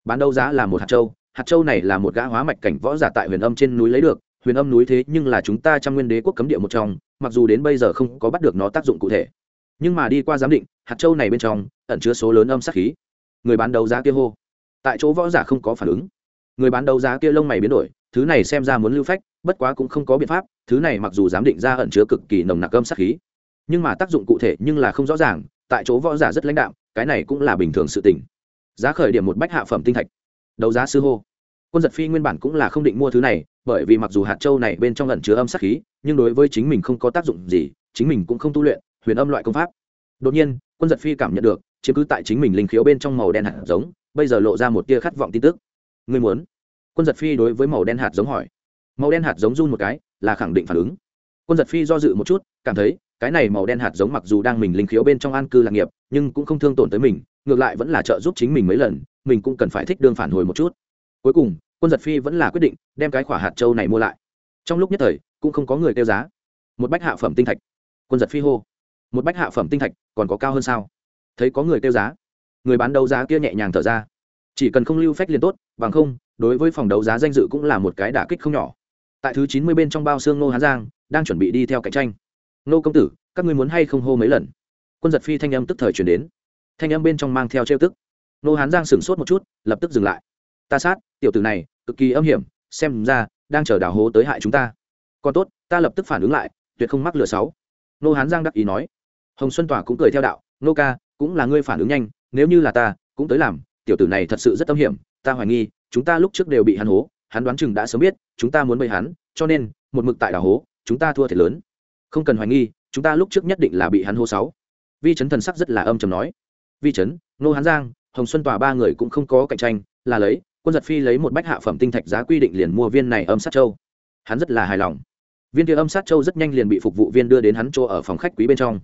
bán đấu giá là một hạt châu hạt châu này là một gã hóa mạch cảnh võ giả tại huyền âm trên núi lấy được. Huyền âm núi thế nhưng là chúng ta trong nguyên đế quốc cấm địa một trong, mặc dù đến bây giờ không có bắt được nó tác dụng cụ thể. Nhưng mà đi qua giám định, hạt châu này bên trong ẩn chứa số lớn âm sát khí. Người bán đấu giá kia hô. Tại chỗ võ giả không có phản ứng. Người bán đấu giá kia lông mày biến đổi, thứ này xem ra muốn lưu phách bất quá cũng không có biện pháp, thứ này mặc dù giám định ra ẩn chứa cực kỳ nồng nặc âm sát khí, nhưng mà tác dụng cụ thể nhưng là không rõ ràng, tại chỗ võ giả rất lãnh đạm, cái này cũng là bình thường sự tình. Giá khởi điểm một bách hạ phẩm tinh thạch. Đấu giá sư hô. Quân giật phi nguyên bản cũng là không định mua thứ này, bởi vì mặc dù hạt châu này bên trong ẩn chứa âm sát khí, nhưng đối với chính mình không có tác dụng gì, chính mình cũng không tu luyện, huyền âm loại công pháp. Đột nhiên, quân giật phi cảm nhận được, chiếm cứ tại chính mình linh khiếu bên trong màu đen hạt giống, bây giờ lộ ra một tia khát vọng tin tức. Người muốn? Quân giật phi đối với màu đen hạt giống hỏi màu đen hạt giống run một cái, là khẳng định phản ứng. Quân giật phi do dự một chút, cảm thấy, cái này màu đen hạt giống mặc dù đang mình linh khiếu bên trong an cư lạc nghiệp, nhưng cũng không thương tổn tới mình, ngược lại vẫn là trợ giúp chính mình mấy lần, mình cũng cần phải thích đương phản hồi một chút. Cuối cùng, quân giật phi vẫn là quyết định, đem cái khỏa hạt châu này mua lại. Trong lúc nhất thời, cũng không có người tiêu giá. Một bách hạ phẩm tinh thạch. Quân giật phi hô. Một bách hạ phẩm tinh thạch, còn có cao hơn sao? Thấy có người tiêu giá. Người bán đấu giá kia nhẹ nhàng thở ra. Chỉ cần không lưu phách liền tốt, bằng không, đối với phòng đấu giá danh dự cũng là một cái đả kích không nhỏ tại thứ chín mươi bên trong bao xương nô hán giang, đang chuẩn bị đi theo cạnh tranh. Nô công tử, các ngươi muốn hay không hô mấy lần? Quân giật phi thanh âm tức thời chuyển đến. Thanh âm bên trong mang theo trêu tức. Nô hán giang sửng sốt một chút, lập tức dừng lại. Ta sát, tiểu tử này, cực kỳ âm hiểm, xem ra đang chờ đào hố tới hại chúng ta. Còn tốt, ta lập tức phản ứng lại, tuyệt không mắc lừa sáu. Nô hán giang đắc ý nói. Hồng xuân tỏa cũng cười theo đạo. Nô ca, cũng là ngươi phản ứng nhanh, nếu như là ta, cũng tới làm, tiểu tử này thật sự rất âm hiểm, ta hoài nghi, chúng ta lúc trước đều bị hắn hố hắn đoán chừng đã sớm biết, chúng ta muốn bày hắn, cho nên, một mực tại đảo hố, chúng ta thua thiệt lớn. Không cần hoài nghi, chúng ta lúc trước nhất định là bị hắn hô sáu. Vi chấn thần sắc rất là âm chầm nói. Vi chấn nô hán giang, hồng xuân tòa ba người cũng không có cạnh tranh, là lấy, quân giật phi lấy một bách hạ phẩm tinh thạch giá quy định liền mua viên này âm sát châu. Hắn rất là hài lòng. Viên kia âm sát châu rất nhanh liền bị phục vụ viên đưa đến hắn chỗ ở phòng khách quý bên trong.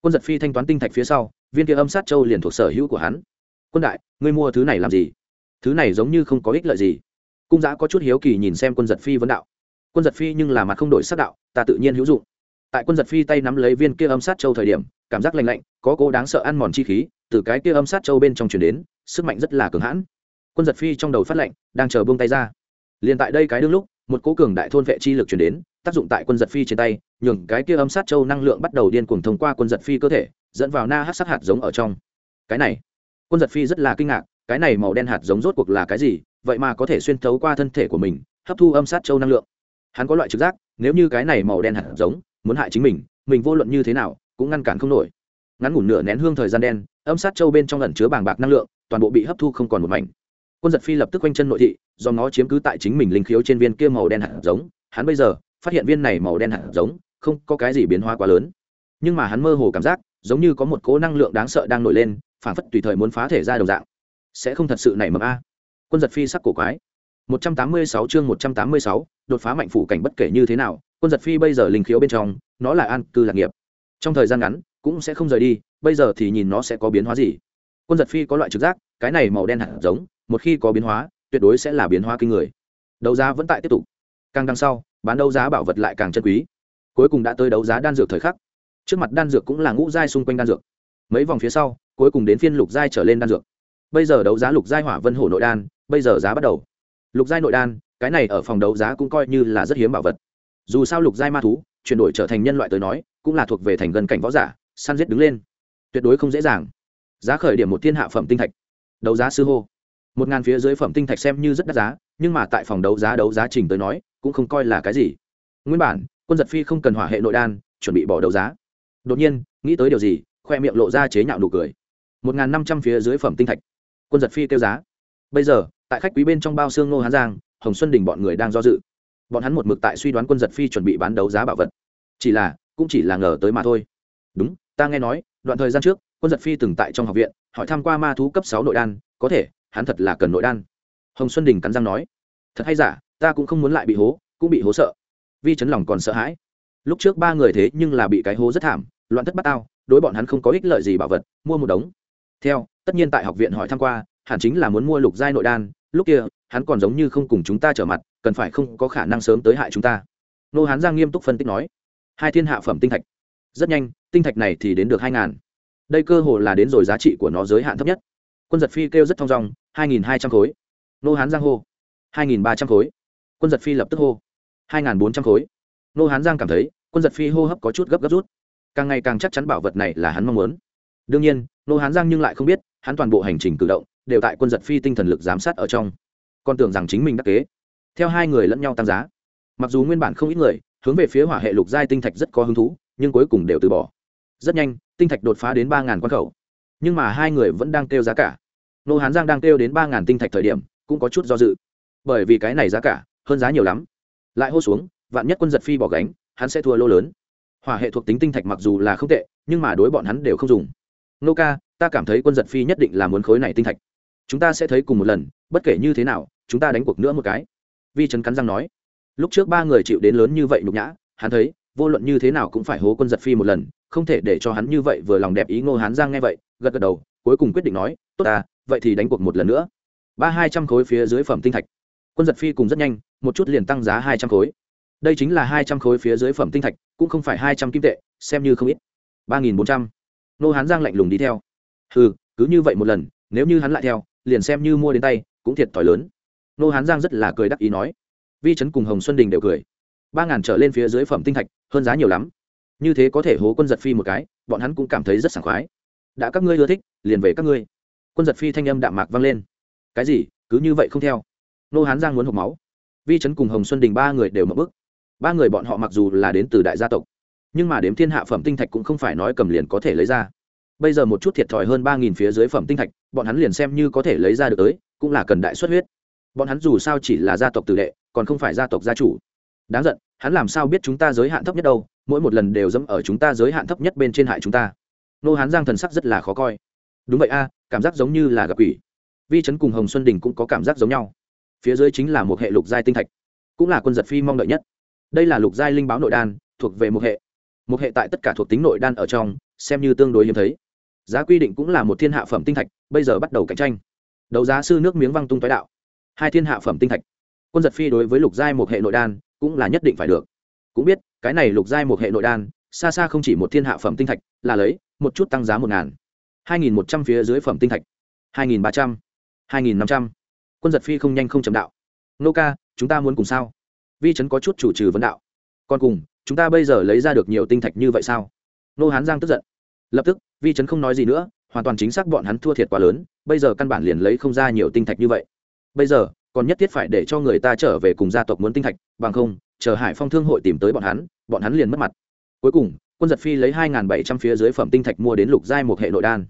Quân giật phi thanh toán tinh thạch phía sau, viên kia âm sát châu liền thuộc sở hữu của hắn. Quân đại, ngươi mua thứ này làm gì? Thứ này giống như không có ích lợi gì cung giã có chút hiếu kỳ nhìn xem quân giật phi vấn đạo. Quân giật phi nhưng là mặt không đổi sắc đạo, ta tự nhiên hữu dụng. Tại quân giật phi tay nắm lấy viên kia âm sát châu thời điểm, cảm giác lành lạnh, có cố đáng sợ ăn mòn chi khí, từ cái kia âm sát châu bên trong chuyển đến, sức mạnh rất là cường hãn. Quân giật phi trong đầu phát lạnh đang chờ buông tay ra. Liền tại đây cái đương lúc, một cố cường đại thôn vệ chi lực chuyển đến, tác dụng tại quân giật phi trên tay, nhường cái kia âm sát châu năng lượng bắt đầu điên cuồng thông qua quân giật phi cơ thể, dẫn vào na hát sát hạt giống ở trong. Cái này, quân giật phi rất là kinh ngạc, cái này màu đen hạt giống rốt cuộc là cái gì vậy mà có thể xuyên thấu qua thân thể của mình, hấp thu âm sát châu năng lượng. Hắn có loại trực giác, nếu như cái này màu đen hạt giống, muốn hại chính mình mình vô luận như thế nào, cũng ngăn cản không nổi. Ngắn ngủn nửa nén hương thời gian đen, âm sát châu bên trong lần chứa bàng bạc năng lượng, toàn bộ bị hấp thu không còn một mảnh. Quân giật phi lập tức quanh chân nội thị, do nó chiếm cứ tại chính mình linh khiếu trên viên kia màu đen hạt giống. Hắn bây giờ, phát hiện viên này màu đen hạt giống, không có cái gì biến hóa quá lớn. Nhưng mà hắn mơ hồ cảm giác, giống như có một cố năng lượng đáng sợ đang nổi lên phản phất tùy thời muốn phá thể ra đồng dạng. Sẽ không thật sự nảy mầm a quân giật phi sắc cổ quái. 186 chương 186, đột phá mạnh phủ cảnh bất kể như thế nào quân giật phi bây giờ linh khiếu bên trong nó là an cư lạc nghiệp. Trong thời gian ngắn cũng sẽ không rời đi bây giờ thì nhìn nó sẽ có biến hóa gì. Quân giật phi có loại trực giác cái này màu đen hạt giống một khi có biến hóa tuyệt đối sẽ là biến hóa kinh người. Đấu giá vẫn tại tiếp tục. Càng đằng sau bán đấu giá bảo vật lại càng chân quý. Cuối cùng đã tới đấu giá đan dược thời khắc. Trước mặt đan dược cũng là ngũ giai xung quanh đan dược. Mấy vòng phía sau cuối cùng đến phiên lục giai trở lên đan dược. Bây giờ đấu giá lục giai hỏa vân hổ nội đan bây giờ giá bắt đầu. Lục giai nội đan, cái này ở phòng đấu giá cũng coi như là rất hiếm bảo vật. Dù sao lục giai ma thú, chuyển đổi trở thành nhân loại tới nói, cũng là thuộc về thành gần cảnh võ giả, săn giết đứng lên. Tuyệt đối không dễ dàng. Giá khởi điểm một thiên hạ phẩm tinh thạch. Đấu giá sư hô. Một ngàn phía dưới phẩm tinh thạch xem như rất đắt giá, nhưng mà tại phòng đấu giá đấu giá trình tới nói, cũng không coi là cái gì. Nguyên bản, quân giật phi không cần hỏa hệ nội đan, chuẩn bị bỏ đấu giá. Đột nhiên, nghĩ tới điều gì, khoe miệng lộ ra chế nhạo nụ cười. Một ngàn năm trăm phía dưới phẩm tinh thạch. Quân giật phi kêu giá bây giờ, tại khách quý bên trong bao xương ngô hán giang, hồng xuân đình bọn người đang do dự. Bọn hắn một mực tại suy đoán quân giật phi chuẩn bị bán đấu giá bảo vật. Chỉ là, cũng chỉ là ngờ tới mà thôi. Đúng, ta nghe nói, đoạn thời gian trước, quân giật phi từng tại trong học viện, hỏi tham q u a ma thú cấp sáu nội đan, có thể, hắn thật là cần nội đan. Hồng xuân đình cắn răng nói, thật hay giả, ta cũng không muốn lại bị hố, cũng bị hố sợ. Vi chấn lòng còn sợ hãi. Lúc trước ba người thế nhưng là bị cái hố rất thảm, loạn thất bát tao, đối bọn hắn không có ích lợi gì bảo vật, mua một đống. Theo, tất nhiên tại học viện hỏi tham q u a hẳn chính là muốn mua lục giai nội đan, lúc kia, hắn còn giống như không cùng chúng ta trở mặt, cần phải không có khả năng sớm tới hại chúng ta. Nô hán giang nghiêm túc phân tích nói. Hai thiên hạ phẩm tinh thạch. Rất nhanh, tinh thạch này thì đến được hai ngàn. Đây cơ hồ là đến rồi giá trị của nó giới hạn thấp nhất. Quân giật phi kêu rất thong dong, hai nghìn hai trăm khối. Nô hán giang hô. Hai nghìn ba trăm khối. Quân giật phi lập tức hô. Hai nghìn bốn trăm khối. Nô hán giang cảm thấy, quân giật phi hô hấp có chút gấp gấp rút. Càng ngày càng chắc chắn bảo vật này là hắn mong muốn. Đương nhiên, nô hán giang nhưng lại không biết, hắn toàn bộ hành trình cử động đều tại quân giật phi tinh thần lực giám sát ở trong. Còn tưởng rằng chính mình đắc kế. Theo hai người lẫn nhau tăng giá. Mặc dù nguyên bản không ít người hướng về phía hỏa hệ lục giai tinh thạch rất có hứng thú, nhưng cuối cùng đều từ bỏ. Rất nhanh, tinh thạch đột phá đến ba ngàn quan khẩu. Nhưng mà hai người vẫn đang kêu giá cả. Nô hán giang đang kêu đến ba ngàn tinh thạch thời điểm, cũng có chút do dự. Bởi vì cái này giá cả, hơn giá nhiều lắm. Lại hô xuống, vạn nhất quân giật phi bỏ gánh, hắn sẽ thua lô lớn. Hỏa hệ thuộc tính tinh thạch mặc dù là không tệ, nhưng mà đối bọn hắn đều không dùng. Nô ca, ta cảm thấy quân giật phi nhất định là muốn khối này tinh thạch chúng ta sẽ thấy cùng một lần, bất kể như thế nào, chúng ta đánh cuộc nữa một cái. Vi trấn cắn răng nói. Lúc trước ba người chịu đến lớn như vậy nhục nhã, hắn thấy, vô luận như thế nào cũng phải hố quân giật phi một lần, không thể để cho hắn như vậy vừa lòng đẹp ý ngô hán giang nghe vậy, gật gật đầu, cuối cùng quyết định nói, tốt ta, vậy thì đánh cuộc một lần nữa. Ba hai trăm khối phía dưới phẩm tinh thạch. Quân giật phi cùng rất nhanh, một chút liền tăng giá hai trăm khối. Đây chính là hai trăm khối phía dưới phẩm tinh thạch, cũng không phải hai trăm kim tệ, xem như không ít. Ba nghìn bốn trăm. Nô hán giang lạnh lùng đi theo. Ừ cứ như vậy một lần, nếu như hắn lại theo liền xem như mua đến tay, cũng thiệt thòi lớn. Nô hán giang rất là cười đắc ý nói. Vi trấn cùng hồng xuân đình đều cười. Ba ngàn trở lên phía dưới phẩm tinh thạch, hơn giá nhiều lắm. Như thế có thể hố quân giật phi một cái, bọn hắn cũng cảm thấy rất sảng khoái. Đã các ngươi ưa thích, liền về các ngươi. Quân giật phi thanh âm đạm mạc vang lên. Cái gì? Cứ như vậy không theo. Nô hán giang muốn hộp máu. Vi trấn cùng hồng xuân đình ba người đều mập bức. Ba người bọn họ mặc dù là đến từ đại gia tộc, nhưng mà đếm thiên hạ phẩm tinh thạch cũng không phải nói cầm liền có thể lấy ra. Bây giờ một chút thiệt thòi hơn ba nghìn phía dưới phẩm tinh thạch bọn hắn liền xem như có thể lấy ra được tới, cũng là cần đại xuất huyết. Bọn hắn dù sao chỉ là gia tộc tử đệ, còn không phải gia tộc gia chủ. Đáng giận, hắn làm sao biết chúng ta giới hạn thấp nhất đâu, mỗi một lần đều dẫm ở chúng ta giới hạn thấp nhất bên trên hại chúng ta. Nô hán giang thần sắc rất là khó coi. Đúng vậy a, cảm giác giống như là gặp quỷ. Vi trấn cùng hồng xuân đình cũng có cảm giác giống nhau. Phía dưới chính là một hệ lục giai tinh thạch, cũng là quân giật phi mong đợi nhất. Đây là lục giai linh báo nội đan, thuộc về một hệ. Một hệ tại tất cả thuộc tính nội đan ở trong, xem như tương đối hiếm thấy giá quy định cũng là một thiên hạ phẩm tinh thạch, bây giờ bắt đầu cạnh tranh. Đấu giá sư nước miếng văng tung tái đạo. Hai thiên hạ phẩm tinh thạch. Quân giật phi đối với lục giai một hệ nội đan cũng là nhất định phải được. Cũng biết, cái này lục giai một hệ nội đan, xa xa không chỉ một thiên hạ phẩm tinh thạch, là lấy một chút tăng giá một ngàn, hai nghìn một trăm phía dưới phẩm tinh thạch, hai nghìn ba trăm, hai nghìn năm trăm. Quân giật phi không nhanh không chậm đạo. Nô ca, chúng ta muốn cùng sao? Vi trấn có chút chủ trừ vấn đạo. Còn cùng, chúng ta bây giờ lấy ra được nhiều tinh thạch như vậy sao? Nô hán giang tức giận lập tức, vi trấn không nói gì nữa, hoàn toàn chính xác bọn hắn thua thiệt quá lớn, bây giờ căn bản liền lấy không ra nhiều tinh thạch như vậy. Bây giờ, còn nhất thiết phải để cho người ta trở về cùng gia tộc muốn tinh thạch, bằng không, chờ hải phong thương hội tìm tới bọn hắn bọn hắn liền mất mặt. Cuối cùng, quân giật phi lấy hai bảy trăm phía dưới phẩm tinh thạch mua đến lục giai một hệ nội đan.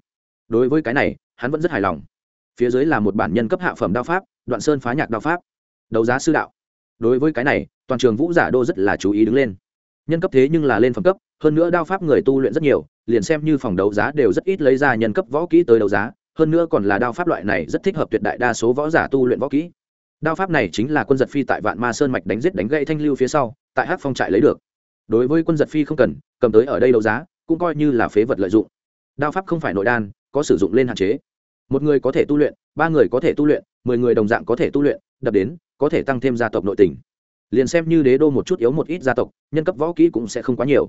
Đối với cái này, hắn vẫn rất hài lòng. Phía dưới là một bản nhân cấp hạ phẩm đao pháp, đoạn sơn phá nhạc đao pháp. Đấu giá sư đạo. Đối với cái này, toàn trường vũ giả đô rất là chú ý đứng lên. Nhân cấp thế nhưng là lên phẩm cấp, hơn nữa đao pháp người tu luyện rất nhiều liền xem như phòng đấu giá đều rất ít lấy ra nhân cấp võ kỹ tới đấu giá, hơn nữa còn là đao pháp loại này rất thích hợp tuyệt đại đa số võ giả tu luyện võ kỹ. Đao pháp này chính là quân giật phi tại vạn ma sơn mạch đánh giết đánh gậy thanh lưu phía sau, tại hát phong trại lấy được. Đối với quân giật phi không cần, cầm tới ở đây đấu giá, cũng coi như là phế vật lợi dụng. Đao pháp không phải nội đan, có sử dụng lên hạn chế. Một người có thể tu luyện, ba người có thể tu luyện, mười người đồng dạng có thể tu luyện, đập đến, có thể tăng thêm gia tộc nội tình. Liền xem như đế đô một chút yếu một ít gia tộc, nhân cấp võ kỹ cũng sẽ không quá nhiều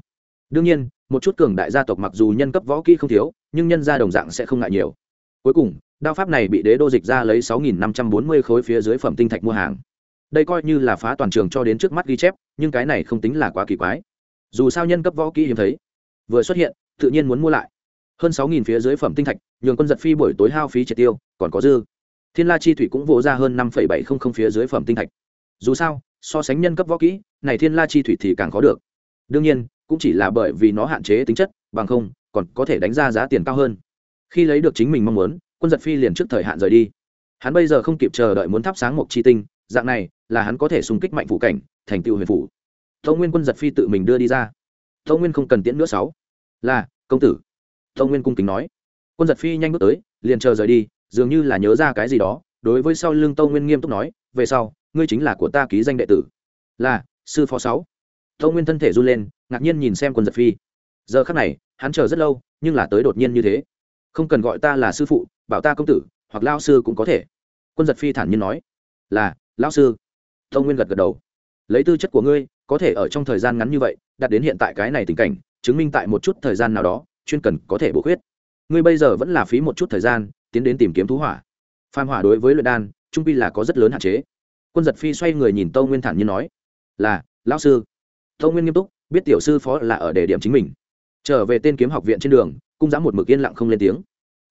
đương nhiên, một chút cường đại gia tộc mặc dù nhân cấp võ kỹ không thiếu, nhưng nhân gia đồng dạng sẽ không ngại nhiều. Cuối cùng, đao pháp này bị đế đô dịch ra lấy sáu nghìn năm trăm bốn mươi khối phía dưới phẩm tinh thạch mua hàng. Đây coi như là phá toàn trường cho đến trước mắt ghi chép, nhưng cái này không tính là quá kỳ quái. Dù sao nhân cấp võ kỹ hiếm thấy, vừa xuất hiện, tự nhiên muốn mua lại. Hơn sáu nghìn phía dưới phẩm tinh thạch, nhường quân giật phi buổi tối hao phí triệt tiêu, còn có dư. Thiên la chi thủy cũng vỗ ra hơn năm bảy không không phía dưới phẩm tinh thạch. Dù sao, so sánh nhân cấp võ kỹ, này thiên la chi thủy thì càng khó được. Đương nhiên cũng chỉ là bởi vì nó hạn chế tính chất, bằng không, còn có thể đánh ra giá tiền cao hơn. Khi lấy được chính mình mong muốn, quân giật phi liền trước thời hạn rời đi. Hắn bây giờ không kịp chờ đợi muốn thắp sáng một chi tinh, dạng này là hắn có thể xung kích mạnh phủ cảnh, thành tựu huyền phủ. Tâu nguyên quân giật phi tự mình đưa đi ra. Tâu nguyên không cần tiễn nữa sáu. Là, công tử. Tâu nguyên cung kính nói. Quân giật phi nhanh bước tới, liền chờ rời đi, dường như là nhớ ra cái gì đó, đối với sau lưng tâu nguyên nghiêm túc nói, về sau, ngươi chính là của ta ký danh đệ tử. Là, sư phó sáu. Tâu nguyên thân thể run lên ngạc nhiên nhìn xem quân giật phi. Giờ khắc này, hắn chờ rất lâu, nhưng là tới đột nhiên như thế. Không cần gọi ta là sư phụ, bảo ta công tử, hoặc lao sư cũng có thể. Quân giật phi thản nhiên nói. Là lao sư. Tông nguyên gật gật đầu. Lấy tư chất của ngươi, có thể ở trong thời gian ngắn như vậy, đạt đến hiện tại cái này tình cảnh, chứng minh tại một chút thời gian nào đó, chuyên cần có thể bổ khuyết. Ngươi bây giờ vẫn là phí một chút thời gian, tiến đến tìm kiếm thú hỏa. Phan hỏa đối với luyện đan, trung pi là có rất lớn hạn chế. Quân giật phi xoay người nhìn tâu nguyên thản nhiên nói. Là, lão sư. Tâu nguyên nghiêm túc biết tiểu sư phó là ở đề điểm chính mình. Trở về tên kiếm học viện trên đường, cung giã một mực yên lặng không lên tiếng.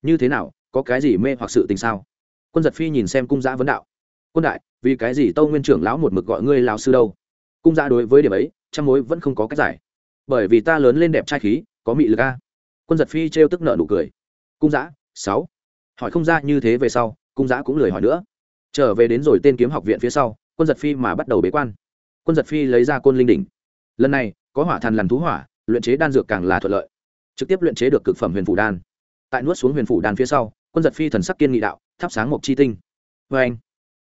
Như thế nào, có cái gì mê hoặc sự tình sao? Quân giật phi nhìn xem cung giã vấn đạo. Quân đại, vì cái gì tâu nguyên trưởng lão một mực gọi ngươi lão sư đâu? Cung giã đối với điểm ấy, trăm mối vẫn không có cách giải. Bởi vì ta lớn lên đẹp trai khí, có mị lực a. Quân giật phi trêu tức nợ nụ cười. Cung giã, sáu. Hỏi không ra như thế về sau, cung giã cũng lười hỏi nữa. Trở về đến rồi tên kiếm học viện phía sau, quân giật phi mà bắt đầu bế quan. Quân giật phi lấy ra côn linh đỉnh. Lần này có hỏa thần lằn thú hỏa, luyện chế đan dược càng là thuận lợi. Trực tiếp luyện chế được cực phẩm huyền phủ đan. Tại nuốt xuống huyền phủ đan phía sau, quân giật phi thần sắc kiên nghị đạo, thắp sáng mộc chi tinh. Vê anh,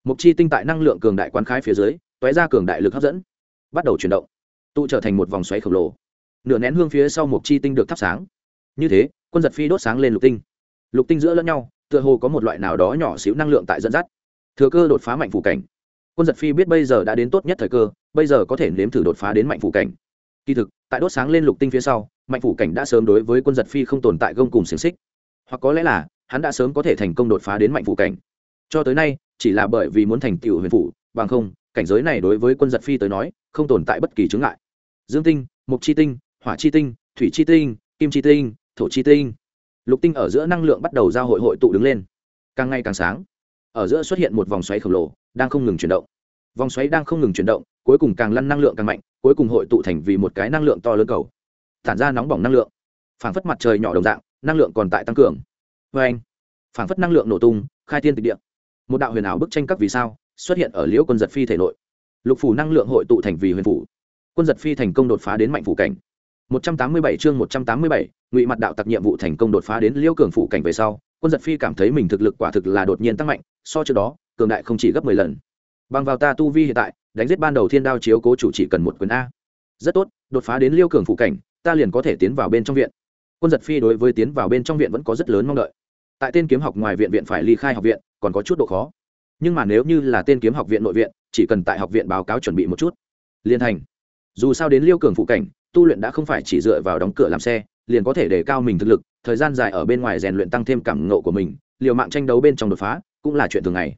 mộc chi tinh tại năng lượng cường đại quán khái phía dưới t ra cường đại lực hấp dẫn, bắt đầu chuyển động, tụ trở thành một vòng xoáy khổng lồ. Nửa nén hương phía sau mộc chi tinh được thắp sáng. Như thế, quân giật phi đốt sáng lên lục tinh. Lục tinh giữa lẫn nhau, tựa hồ có một loại nào đó nhỏ xíu năng lượng tại dẫn dắt. Thừa cơ đột phá mạnh phủ cảnh. Quân giật phi biết bây giờ đã đến tốt nhất thời cơ, bây giờ có thể nếm thử đột phá đến mạnh phủ cảnh kỳ thực, tại đốt sáng lên lục tinh phía sau, mạnh phủ cảnh đã sớm đối với quân giật phi không tồn tại gông cùng xiềng xích. Hoặc có lẽ là, hắn đã sớm có thể thành công đột phá đến mạnh phủ cảnh. Cho tới nay, chỉ là bởi vì muốn thành tựu huyền phủ, bằng không, cảnh giới này đối với quân giật phi tới nói, không tồn tại bất kỳ chướng ngại. Dương tinh mục chi tinh, hỏa chi tinh, thủy chi tinh, kim chi tinh, thổ chi tinh. Lục tinh ở giữa năng lượng bắt đầu giao hội hội tụ đứng lên. Càng ngày càng sáng. Ở giữa xuất hiện một vòng xoáy khổng lồ, đang không ngừng chuyển động vòng xoáy đang không ngừng chuyển động cuối cùng càng lăn năng lượng càng mạnh cuối cùng hội tụ thành vì một cái năng lượng to lớn cầu. Tản ra nóng bỏng năng lượng. Phảng phất mặt trời nhỏ đồng dạng năng lượng còn tại tăng cường. Vê anh phảng phất năng lượng nổ tung khai thiên tịch địa. Một đạo huyền ảo bức tranh các vì sao xuất hiện ở liễu quân giật phi thể nội. Lục phủ năng lượng hội tụ thành vì huyền phủ. Quân giật phi thành công đột phá đến mạnh phủ cảnh. 187 chương 187, ngụy mặt đạo tặc nhiệm vụ thành công đột phá đến liễu cường phủ cảnh về sau quân giật phi cảm thấy mình thực lực quả thực là đột nhiên tăng mạnh so trước đó cường đại không chỉ gấp mười lần bằng vào ta tu vi hiện tại, đánh giết ban đầu thiên đao chiếu cố chủ chỉ cần một quyền a. Rất tốt, đột phá đến liêu cường phụ cảnh, ta liền có thể tiến vào bên trong viện. Quân giật phi đối với tiến vào bên trong viện vẫn có rất lớn mong đợi. Tại tên kiếm học ngoài viện viện phải ly khai học viện, còn có chút độ khó. Nhưng mà nếu như là tên kiếm học viện nội viện, chỉ cần tại học viện báo cáo chuẩn bị một chút liên thành. Dù sao đến liêu cường phụ cảnh, tu luyện đã không phải chỉ dựa vào đóng cửa làm xe, liền có thể đề cao mình thực lực, thời gian dài ở bên ngoài rèn luyện tăng thêm cảm ngộ của mình, liều mạng tranh đấu bên trong đột phá, cũng là chuyện thường ngày.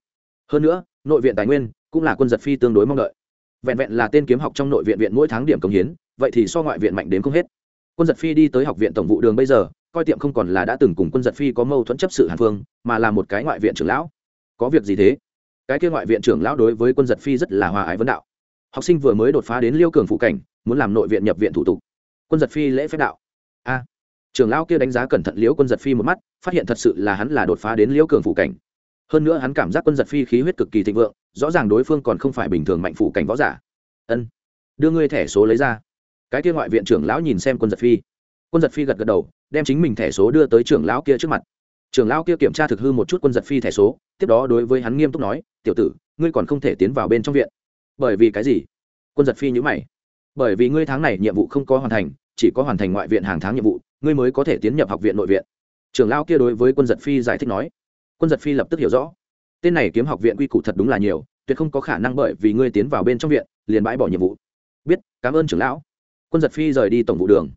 Hơn nữa, nội viện tài nguyên cũng là quân giật phi tương đối mong đợi. Vẹn vẹn là tên kiếm học trong nội viện viện mỗi tháng điểm công hiến, vậy thì so ngoại viện mạnh đến không hết. Quân giật phi đi tới học viện tổng vụ đường bây giờ, coi tiệm không còn là đã từng cùng quân giật phi có mâu thuẫn chấp sự hàn phương, mà là một cái ngoại viện trưởng lão. Có việc gì thế? Cái kia ngoại viện trưởng lão đối với quân giật phi rất là hòa ái vấn đạo. Học sinh vừa mới đột phá đến liêu cường phụ cảnh, muốn làm nội viện nhập viện thủ tục. Quân giật phi lễ phép đạo. A. Trưởng lão kia đánh giá cẩn thận liễu quân giật phi một mắt, phát hiện thật sự là hắn là đột phá đến liễu cường phụ cảnh hơn nữa hắn cảm giác quân giật phi khí huyết cực kỳ thịnh vượng, rõ ràng đối phương còn không phải bình thường mạnh phụ cảnh võ giả. Ân, đưa ngươi thẻ số lấy ra. Cái kia ngoại viện trưởng lão nhìn xem quân giật phi. Quân giật phi gật gật đầu, đem chính mình thẻ số đưa tới trưởng lão kia trước mặt. Trưởng lão kia kiểm tra thực hư một chút quân giật phi thẻ số, tiếp đó đối với hắn nghiêm túc nói, tiểu tử, ngươi còn không thể tiến vào bên trong viện. Bởi vì cái gì? Quân giật phi nhữ mày. Bởi vì ngươi tháng này nhiệm vụ không có hoàn thành, chỉ có hoàn thành ngoại viện hàng tháng nhiệm vụ, ngươi mới có thể tiến nhập học viện nội viện. Trưởng lão kia đối với quân giật phi giải thích nói quân giật phi lập tức hiểu rõ. Tên này kiếm học viện quy củ thật đúng là nhiều, tuyệt không có khả năng bởi vì ngươi tiến vào bên trong viện, liền bãi bỏ nhiệm vụ. Biết, cảm ơn trưởng lão. Quân giật phi rời đi tổng vụ đường.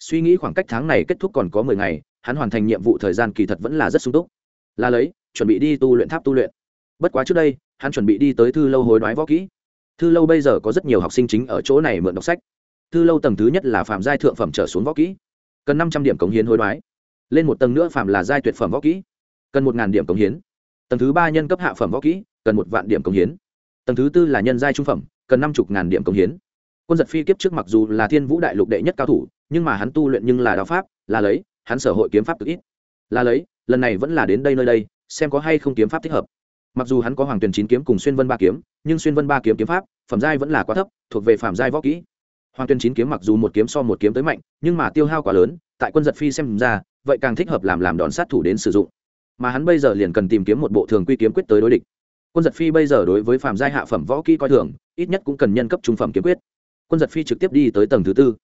Suy nghĩ khoảng cách tháng này kết thúc còn có mười ngày, hắn hoàn thành nhiệm vụ thời gian kỳ thật vẫn là rất sung túc. Là lấy, chuẩn bị đi tu luyện tháp tu luyện. Bất quá trước đây, hắn chuẩn bị đi tới thư lâu hối đoái võ kỹ. Thư lâu bây giờ có rất nhiều học sinh chính ở chỗ này mượn đọc sách. Thư lâu tầng thứ nhất là phạm giai thượng phẩm trở xuống võ kỹ. Cần năm trăm điểm cống hiến hối đoái. Lên một tầng nữa phạm là giai tuyệt phẩm võ kỹ cần một điểm cống hiến. Tầng thứ ba nhân cấp hạ phẩm võ kỹ, cần một vạn điểm cống hiến. Tầng thứ tư là nhân giai trung phẩm, cần năm chục ngàn điểm cống hiến. Quân giật phi kiếp trước mặc dù là thiên vũ đại lục đệ nhất cao thủ, nhưng mà hắn tu luyện nhưng là đạo pháp, là lấy, hắn sở hội kiếm pháp cực ít. Là lấy, lần này vẫn là đến đây nơi đây, xem có hay không kiếm pháp thích hợp. Mặc dù hắn có hoàng tuyền chín kiếm cùng xuyên vân ba kiếm, nhưng xuyên vân ba kiếm kiếm pháp, phẩm giai vẫn là quá thấp, thuộc về phạm giai võ kỹ. Hoàng tuyền chín kiếm mặc dù một kiếm so một kiếm tới mạnh, nhưng mà tiêu hao quá lớn, tại quân giật phi xem ra, vậy càng thích hợp làm làm đòn sát thủ đến sử dụng mà hắn bây giờ liền cần tìm kiếm một bộ thường quy kiếm quyết tới đối địch. Quân giật phi bây giờ đối với phạm giai hạ phẩm võ kỹ coi thường, ít nhất cũng cần nhân cấp trung phẩm kiếm quyết. Quân giật phi trực tiếp đi tới tầng thứ tư.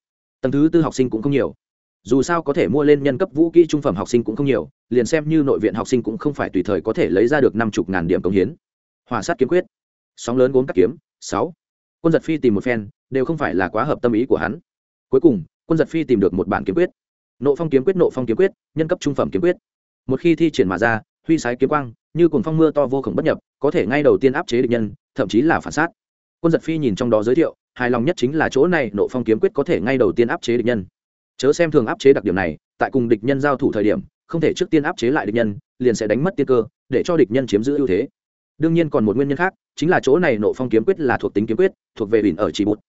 Tầng thứ tư học sinh cũng không nhiều. Dù sao có thể mua lên nhân cấp vũ kỹ trung phẩm học sinh cũng không nhiều, liền xem như nội viện học sinh cũng không phải tùy thời có thể lấy ra được năm chục ngàn điểm công hiến. Hòa sát kiếm quyết. Sóng lớn gốm các kiếm. Sáu. Quân giật phi tìm một phen, đều không phải là quá hợp tâm ý của hắn. Cuối cùng, quân giật phi tìm được một bản kiếm quyết. Nộ phong kiếm quyết, nộ phong kiếm quyết, nhân cấp trung phẩm kiếm quyết một khi thi triển mà ra, huy sái kiếm quang, như cùng phong mưa to vô khổng bất nhập, có thể ngay đầu tiên áp chế địch nhân, thậm chí là phản sát. Quân giật phi nhìn trong đó giới thiệu, hài lòng nhất chính là chỗ này, nộ phong kiếm quyết có thể ngay đầu tiên áp chế địch nhân. Chớ xem thường áp chế đặc điểm này, tại cùng địch nhân giao thủ thời điểm, không thể trước tiên áp chế lại địch nhân, liền sẽ đánh mất tiên cơ, để cho địch nhân chiếm giữ ưu thế. Đương nhiên còn một nguyên nhân khác, chính là chỗ này nộ phong kiếm quyết là thuộc tính kiếm quyết, thuộc về bỉn ở chỉ bút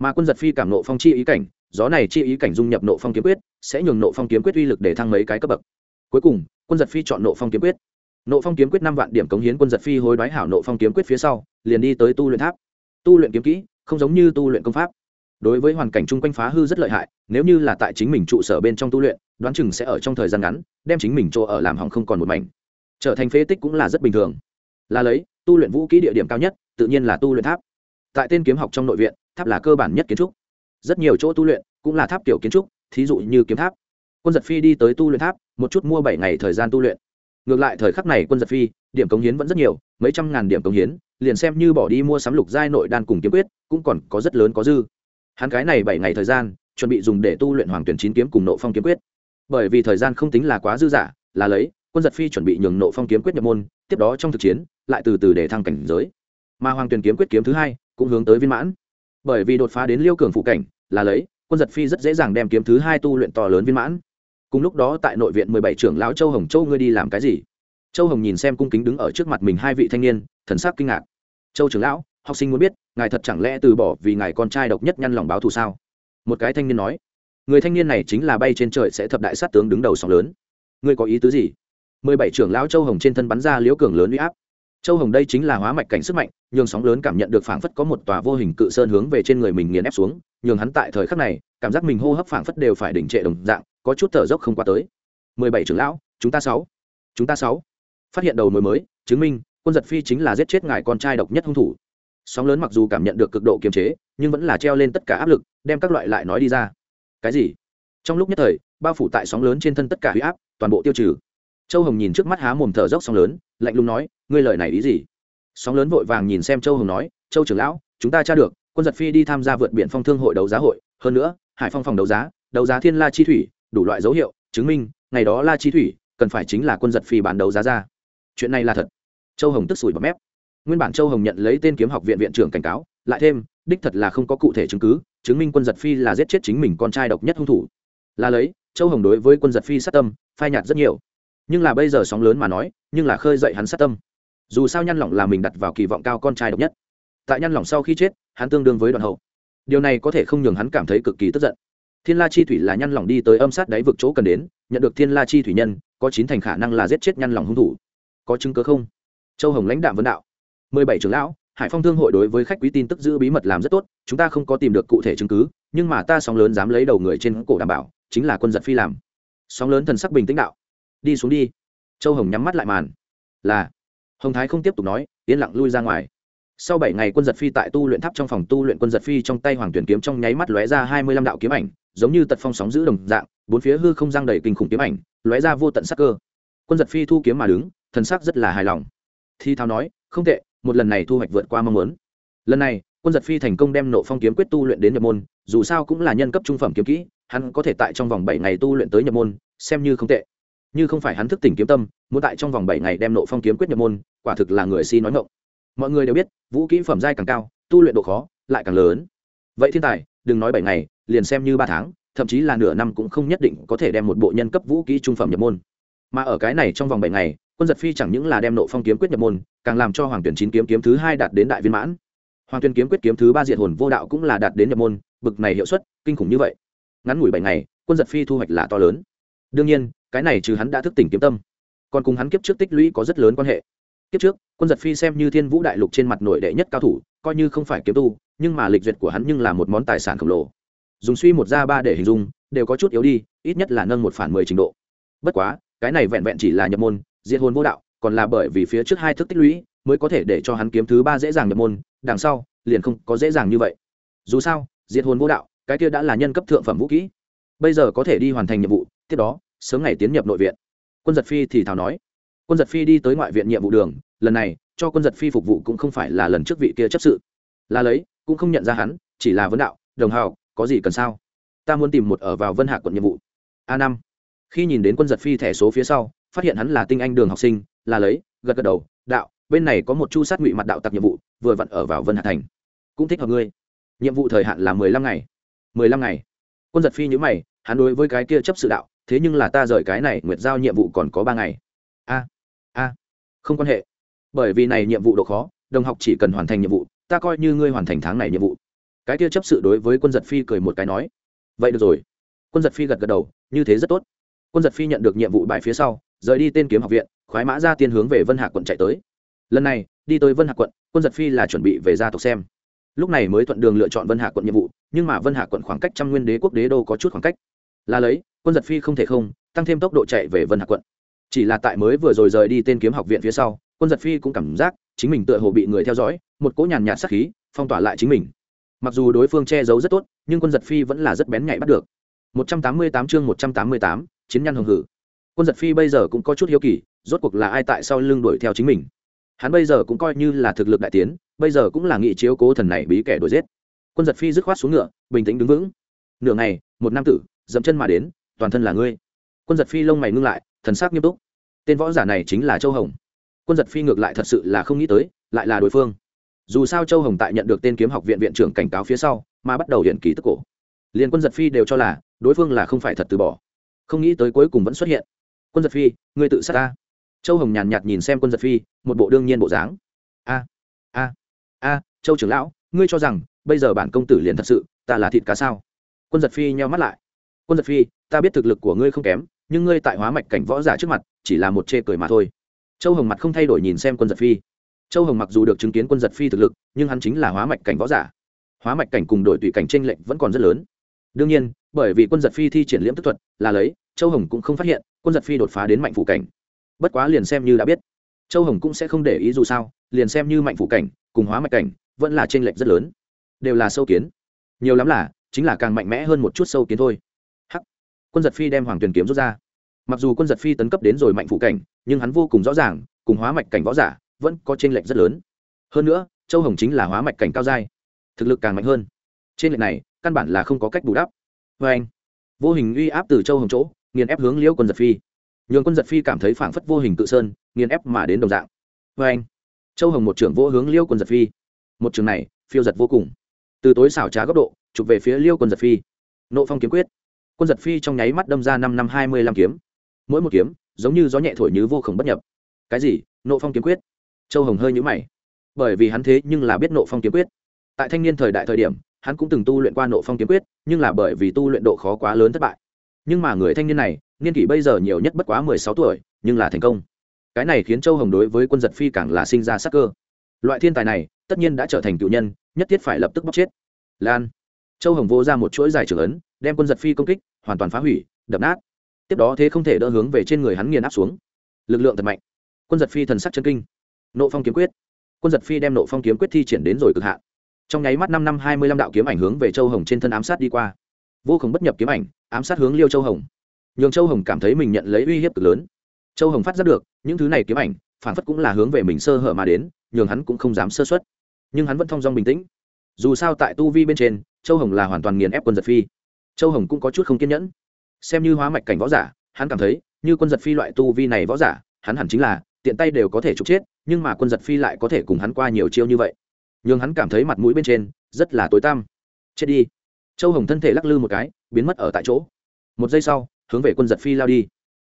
mà quân giật phi cảm nộ phong chi ý cảnh, gió này chi ý cảnh dung nhập nộ phong kiếm quyết, sẽ nhường nộ phong kiếm quyết uy lực để thăng mấy cái cấp bậc cuối cùng, quân giật phi chọn nộ phong kiếm quyết. Nộ phong kiếm quyết năm vạn điểm cống hiến quân giật phi hối đoái hảo nộ phong kiếm quyết phía sau, liền đi tới tu luyện tháp. Tu luyện kiếm kỹ, không giống như tu luyện công pháp. Đối với hoàn cảnh chung quanh phá hư rất lợi hại, nếu như là tại chính mình trụ sở bên trong tu luyện, đoán chừng sẽ ở trong thời gian ngắn, đem chính mình chỗ ở làm hỏng không còn một mảnh. Trở thành phế tích cũng là rất bình thường. Là lấy, tu luyện vũ kỹ địa điểm cao nhất, tự nhiên là tu luyện tháp. Tại tên kiếm học trong nội viện, tháp là cơ bản nhất kiến trúc. Rất nhiều chỗ tu luyện cũng là tháp kiểu kiến trúc, thí dụ như kiếm tháp. Quân giật phi đi tới tu luyện tháp một chút mua bảy ngày thời gian tu luyện. Ngược lại thời khắc này quân giật phi, điểm cống hiến vẫn rất nhiều, mấy trăm ngàn điểm cống hiến, liền xem như bỏ đi mua sắm lục giai nội đan cùng kiếm quyết, cũng còn có rất lớn có dư. Hắn cái này bảy ngày thời gian, chuẩn bị dùng để tu luyện hoàng tuyển chín kiếm cùng nộ phong kiếm quyết. Bởi vì thời gian không tính là quá dư dả, là lấy, quân giật phi chuẩn bị nhường nộ phong kiếm quyết nhập môn, tiếp đó trong thực chiến, lại từ từ để thăng cảnh giới. Mà hoàng tuyển kiếm quyết kiếm thứ hai, cũng hướng tới viên mãn. Bởi vì đột phá đến liêu cường phụ cảnh, là lấy, quân giật phi rất dễ dàng đem kiếm thứ hai tu luyện to lớn viên mãn cùng lúc đó tại nội viện mười bảy trưởng lão châu hồng châu ngươi đi làm cái gì? Châu hồng nhìn xem cung kính đứng ở trước mặt mình hai vị thanh niên, thần sắc kinh ngạc. Châu trưởng lão, học sinh muốn biết, ngài thật chẳng lẽ từ bỏ vì ngài con trai độc nhất nhăn lòng báo thù sao? Một cái thanh niên nói. Người thanh niên này chính là bay trên trời sẽ thập đại sát tướng đứng đầu sóng lớn. Ngươi có ý tứ gì? Mười bảy trưởng lão châu hồng trên thân bắn ra liễu cường lớn uy áp. Châu hồng đây chính là hóa mạch cảnh sức mạnh, nhường sóng lớn cảm nhận được phảng phất có một tòa vô hình cự sơn hướng về trên người mình nghiền ép xuống, nhường hắn tại thời khắc này, cảm giác mình hô hấp phảng phất đều phải đỉnh trệ đồng dạng có chút thở dốc không qua tới. Mười bảy trưởng lão, chúng ta sáu. Chúng ta sáu. Phát hiện đầu mối mới, chứng minh, quân giật phi chính là giết chết ngài con trai độc nhất hung thủ. Sóng lớn mặc dù cảm nhận được cực độ kiềm chế, nhưng vẫn là treo lên tất cả áp lực, đem các loại lại nói đi ra. Cái gì? Trong lúc nhất thời, bao phủ tại sóng lớn trên thân tất cả huy áp, toàn bộ tiêu trừ. Châu hồng nhìn trước mắt há mồm thở dốc sóng lớn, lạnh lùng nói, ngươi lời này ý gì? Sóng lớn vội vàng nhìn xem châu hồng nói, châu trưởng lão, chúng ta tra được, quân giật phi đi tham gia vượt biển phong thương hội đấu giá hội, hơn nữa, hải phong phòng đấu giá đấu giá thiên la chi thủy đủ loại dấu hiệu, chứng minh, ngày đó la chi thủy cần phải chính là quân giật phi bán đấu giá ra. Chuyện này là thật. Châu hồng tức sủi bọt mép. Nguyên bản châu hồng nhận lấy tên kiếm học viện viện trưởng cảnh cáo, lại thêm, đích thật là không có cụ thể chứng cứ, chứng minh quân giật phi là giết chết chính mình con trai độc nhất hung thủ. Là lấy, châu hồng đối với quân giật phi sát tâm, phai nhạt rất nhiều. Nhưng là bây giờ sóng lớn mà nói, nhưng là khơi dậy hắn sát tâm. Dù sao nhăn lỏng là mình đặt vào kỳ vọng cao con trai độc nhất. Tại nhăn lỏng sau khi chết, hắn tương đương với đoạn hậu. Điều này có thể không nhường hắn cảm thấy cực kỳ tức giận thiên la chi thủy là nhăn lỏng đi tới âm sát đáy vực chỗ cần đến, nhận được thiên la chi thủy nhân, có chín thành khả năng là giết chết nhăn lỏng hung thủ. Có chứng cớ không? Châu hồng lãnh đạm vấn đạo. Mười bảy trưởng lão, hải phong thương hội đối với khách quý tin tức giữ bí mật làm rất tốt, chúng ta không có tìm được cụ thể chứng cứ, nhưng mà ta sóng lớn dám lấy đầu người trên cổ đảm bảo, chính là quân giật phi làm. Sóng lớn thần sắc bình tĩnh đạo. Đi xuống đi. Châu hồng nhắm mắt lại màn. Là. Hồng thái không tiếp tục nói, yên lặng lui ra ngoài. Sau bảy ngày quân giật phi tại tu luyện tháp trong phòng tu luyện quân giật phi trong tay hoàng tuyển kiếm trong nháy mắt lóe ra hai mươi lăm đạo kiếm ảnh giống như tật phong sóng giữ đồng dạng, bốn phía hư không giang đầy kinh khủng kiếm ảnh, lóe ra vô tận sắc cơ. Quân giật phi thu kiếm mà đứng, thần sắc rất là hài lòng. Thi thao nói, không tệ, một lần này thu hoạch vượt qua mong muốn. Lần này, quân giật phi thành công đem nộ phong kiếm quyết tu luyện đến nhập môn, dù sao cũng là nhân cấp trung phẩm kiếm kỹ, hắn có thể tại trong vòng bảy ngày tu luyện tới nhập môn, xem như không tệ. Như không phải hắn thức tỉnh kiếm tâm, muốn tại trong vòng bảy ngày đem nộ phong kiếm quyết nhập môn, quả thực là người si nói ngộng mọi người đều biết, vũ kỹ phẩm giai càng cao, tu luyện độ khó lại càng lớn. Vậy thiên tài đừng nói bảy ngày, liền xem như ba tháng, thậm chí là nửa năm cũng không nhất định có thể đem một bộ nhân cấp vũ kỹ trung phẩm nhập môn. Mà ở cái này trong vòng bảy ngày, quân giật phi chẳng những là đem nộ phong kiếm quyết nhập môn, càng làm cho hoàng tuyển chín kiếm kiếm thứ hai đạt đến đại viên mãn. Hoàng tuyển kiếm quyết kiếm thứ ba diện hồn vô đạo cũng là đạt đến nhập môn, bực này hiệu suất, kinh khủng như vậy. Ngắn ngủi bảy ngày, quân giật phi thu hoạch là to lớn. Đương nhiên, cái này trừ hắn đã thức tỉnh kiếm tâm, còn cùng hắn kiếp trước tích lũy có rất lớn quan hệ. Kiếp trước, quân giật phi xem như thiên vũ đại lục trên mặt nội đệ nhất cao thủ, coi như không phải kiếm tu nhưng mà lịch duyệt của hắn nhưng là một món tài sản khổng lồ. Dùng suy một ra ba để hình dung, đều có chút yếu đi, ít nhất là nâng một phản mười trình độ. Bất quá, cái này vẹn vẹn chỉ là nhập môn, diệt hồn vô đạo, còn là bởi vì phía trước hai thức tích lũy mới có thể để cho hắn kiếm thứ ba dễ dàng nhập môn, đằng sau, liền không có dễ dàng như vậy. Dù sao, diệt hồn vô đạo, cái kia đã là nhân cấp thượng phẩm vũ kỹ. Bây giờ có thể đi hoàn thành nhiệm vụ, tiếp đó, sớm ngày tiến nhập nội viện. Quân giật phi thì thào nói. Quân giật phi đi tới ngoại viện nhiệm vụ đường, lần này, cho quân giật phi phục vụ cũng không phải là lần trước vị kia chấp sự. Là lấy cũng không nhận ra hắn, chỉ là vấn đạo, đồng hào, có gì cần sao? Ta muốn tìm một ở vào vân hạ quận nhiệm vụ. A năm. Khi nhìn đến quân giật phi thẻ số phía sau, phát hiện hắn là tinh anh đường học sinh, là lấy, gật gật đầu, đạo, bên này có một chu sát ngụy mặt đạo tặc nhiệm vụ, vừa vặn ở vào vân hạ thành. Cũng thích hợp ngươi. Nhiệm vụ thời hạn là mười lăm ngày. Mười lăm ngày. Quân giật phi nhữ mày, hắn đối với cái kia chấp sự đạo, thế nhưng là ta rời cái này nguyệt giao nhiệm vụ còn có ba ngày. A a, không quan hệ. Bởi vì này nhiệm vụ độ khó, đồng học chỉ cần hoàn thành nhiệm vụ ta coi như ngươi hoàn thành tháng này nhiệm vụ. Cái kia chấp sự đối với quân giật phi cười một cái nói. Vậy được rồi. Quân giật phi gật gật đầu, như thế rất tốt. Quân giật phi nhận được nhiệm vụ bài phía sau, rời đi tên kiếm học viện, khoái mã ra tiên hướng về vân hạ quận chạy tới. Lần này, đi tới vân hạ quận, quân giật phi là chuẩn bị về gia tộc xem. Lúc này mới thuận đường lựa chọn vân hạ quận nhiệm vụ, nhưng mà vân hạ quận khoảng cách trăm nguyên đế quốc đế đô có chút khoảng cách. Là lấy, quân giật phi không thể không, tăng thêm tốc độ chạy về vân hạ quận. Chỉ là tại mới vừa rồi rời đi tên kiếm học viện phía sau, quân giật phi cũng cảm giác chính mình tựa hồ bị người theo dõi một cỗ nhàn nhạt sắc khí phong tỏa lại chính mình. Mặc dù đối phương che giấu rất tốt nhưng quân giật phi vẫn là rất bén nhạy bắt được. 188 chương 188, chiến nhân hồng hử. Quân giật phi bây giờ cũng có chút hiếu kỳ rốt cuộc là ai tại sao lưng đuổi theo chính mình? Hắn bây giờ cũng coi như là thực lực đại tiến bây giờ cũng là nghị chiếu cố thần này bí kẻ đuổi giết. Quân giật phi dứt khoát xuống ngựa bình tĩnh đứng vững. Nửa ngày một nam tử dậm chân mà đến toàn thân là ngươi. Quân giật phi lông mày ngưng lại thần sắc nghiêm túc. Tên võ giả này chính là châu hồng quân giật phi ngược lại thật sự là không nghĩ tới, lại là đối phương. Dù sao châu hồng tại nhận được tên kiếm học viện viện trưởng cảnh cáo phía sau, mà bắt đầu hiện ký tức cổ. Liền quân giật phi đều cho là, đối phương là không phải thật từ bỏ. Không nghĩ tới cuối cùng vẫn xuất hiện. Quân giật phi, ngươi tự sát ta. Châu hồng nhàn nhạt nhìn xem quân giật phi, một bộ đương nhiên bộ dáng. A a a, châu trưởng lão, ngươi cho rằng, bây giờ bản công tử liền thật sự, ta là thịt cá sao? Quân giật phi nheo mắt lại. Quân giật phi, ta biết thực lực của ngươi không kém, nhưng ngươi tại hóa mạch cảnh võ giả trước mặt, chỉ là một chê cười mà thôi châu hồng mặt không thay đổi nhìn xem quân giật phi. Châu hồng mặc dù được chứng kiến quân giật phi thực lực, nhưng hắn chính là hóa mạch cảnh võ giả. Hóa mạch cảnh cùng đội tùy cảnh tranh lệnh vẫn còn rất lớn. Đương nhiên, bởi vì quân giật phi thi triển liễm tức thuật, là lấy, châu hồng cũng không phát hiện, quân giật phi đột phá đến mạnh phủ cảnh. Bất quá liền xem như đã biết, châu hồng cũng sẽ không để ý dù sao, liền xem như mạnh phủ cảnh cùng hóa mạch cảnh vẫn là tranh lệch rất lớn. Đều là sâu kiến. Nhiều lắm là, chính là càng mạnh mẽ hơn một chút sâu kiến thôi. Hắc. Quân giật phi đem hoàng tuyền kiếm rút ra mặc dù quân giật phi tấn cấp đến rồi mạnh phủ cảnh, nhưng hắn vô cùng rõ ràng, cùng hóa mạch cảnh võ giả vẫn có tranh lệch rất lớn. Hơn nữa, châu hồng chính là hóa mạch cảnh cao giai, thực lực càng mạnh hơn. Trên lệch này, căn bản là không có cách bù đắp. Vê anh, vô hình uy áp từ châu hồng chỗ, nghiền ép hướng liễu quân giật phi. Nhường quân giật phi cảm thấy phảng phất vô hình tự sơn, nghiền ép mà đến đồng dạng. Vê anh, châu hồng một trưởng vô hướng liễu quân giật phi. Một trường này, phiêu giật vô cùng. Từ tối xảo trá góc độ, chụp về phía liêu quân giật phi. Nộ phong kiếm quyết. Quân giật phi trong nháy mắt đâm ra năm năm hai mươi lăm kiếm mỗi một kiếm giống như gió nhẹ thổi như vô khổng bất nhập. Cái gì? Nộ phong kiếm quyết. Châu hồng hơi nhũ mày. Bởi vì hắn thế nhưng là biết nộ phong kiếm quyết. Tại thanh niên thời đại thời điểm, hắn cũng từng tu luyện qua nộ phong kiếm quyết, nhưng là bởi vì tu luyện độ khó quá lớn thất bại. Nhưng mà người thanh niên này, niên kỷ bây giờ nhiều nhất bất quá mười sáu tuổi, nhưng là thành công. Cái này khiến châu hồng đối với quân giật phi càng là sinh ra sắc cơ. Loại thiên tài này, tất nhiên đã trở thành cựu nhân, nhất thiết phải lập tức bóc chết. Lan. Châu hồng vô ra một chuỗi dài trưởng ấn, đem quân giật phi công kích, hoàn toàn phá hủy, đập nát tiếp đó thế không thể đỡ hướng về trên người hắn nghiền áp xuống. Lực lượng thật mạnh. Quân giật phi thần sắc chân kinh. Nộ phong kiếm quyết. Quân giật phi đem nộ phong kiếm quyết thi triển đến rồi cực hạn. Trong nháy mắt năm năm hai mươi lăm đạo kiếm ảnh hướng về châu hồng trên thân ám sát đi qua. Vô cùng bất nhập kiếm ảnh, ám sát hướng liêu châu hồng. Nhường châu hồng cảm thấy mình nhận lấy uy hiếp cực lớn. Châu hồng phát ra được, những thứ này kiếm ảnh, phản phất cũng là hướng về mình sơ hở mà đến, nhường hắn cũng không dám sơ xuất nhưng hắn vẫn thong dong bình tĩnh. Dù sao tại tu vi bên trên, châu hồng là hoàn toàn nghiền ép quân giật phi. Châu hồng cũng có chút không kiên nhẫn xem như hóa mạch cảnh võ giả, hắn cảm thấy, như quân giật phi loại tu vi này võ giả, hắn hẳn chính là, tiện tay đều có thể trục chết, nhưng mà quân giật phi lại có thể cùng hắn qua nhiều chiêu như vậy. N h ư n g hắn cảm thấy mặt mũi bên trên, rất là tối tăm. Chết đi. Châu hồng thân thể lắc lư một cái, biến mất ở tại chỗ. Một giây sau, hướng về quân giật phi lao đi.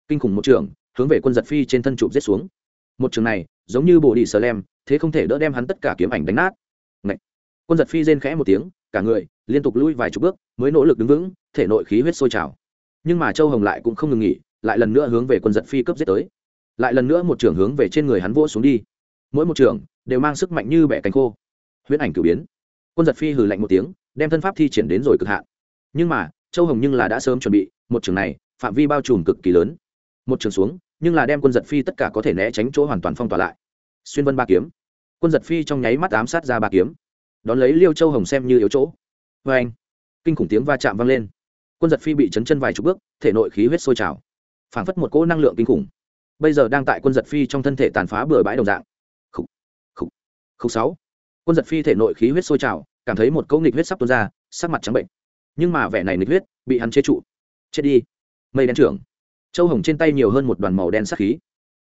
Kinh khủng một trường, hướng về quân giật phi trên thân chụp rết xuống. Một trường này, giống như bộ đi sờ lem, thế không thể đỡ đem hắn tất cả kiếm ảnh đánh nát. Ngậy! quân giật phi rên khẽ một tiếng, cả người, liên tục lui vài chục bước, mới nỗ lực đứng vững, thể nội khí huyết sôi trào nhưng mà châu hồng lại cũng không ngừng nghỉ, lại lần nữa hướng về quân giật phi cấp giết tới. Lại lần nữa một trường hướng về trên người hắn vỗ xuống đi. Mỗi một trường đều mang sức mạnh như bẻ cánh khô. Huyễn ảnh cử biến. Quân giật phi hừ lạnh một tiếng, đem thân pháp thi triển đến rồi cực hạn. Nhưng mà, châu hồng nhưng là đã sớm chuẩn bị, một trường này, phạm vi bao trùm cực kỳ lớn. Một trường xuống, nhưng là đem quân giật phi tất cả có thể né tránh chỗ hoàn toàn phong tỏa lại. Xuyên vân ba kiếm. Quân giật phi trong nháy mắt ám sát ra ba kiếm. Đón lấy liêu châu hồng xem như yếu chỗ. Vê anh kinh khủng tiếng va chạm vang lên quân giật phi bị chấn chân vài chục bước, thể nội khí huyết sôi trào. Phảng phất một cỗ năng lượng kinh khủng. Bây giờ đang tại quân giật phi trong thân thể tàn phá bừa bãi đồng dạng. Khúc khúc khúc sáu. Quân giật phi thể nội khí huyết sôi trào, cảm thấy một cỗ nghịch huyết sắp tuôn ra, sắc mặt trắng bệnh. Nhưng mà vẻ này nghịch huyết bị hắn chế trụ. Chết đi. Mây đen trưởng. Châu hồng trên tay nhiều hơn một đoàn màu đen sắc khí.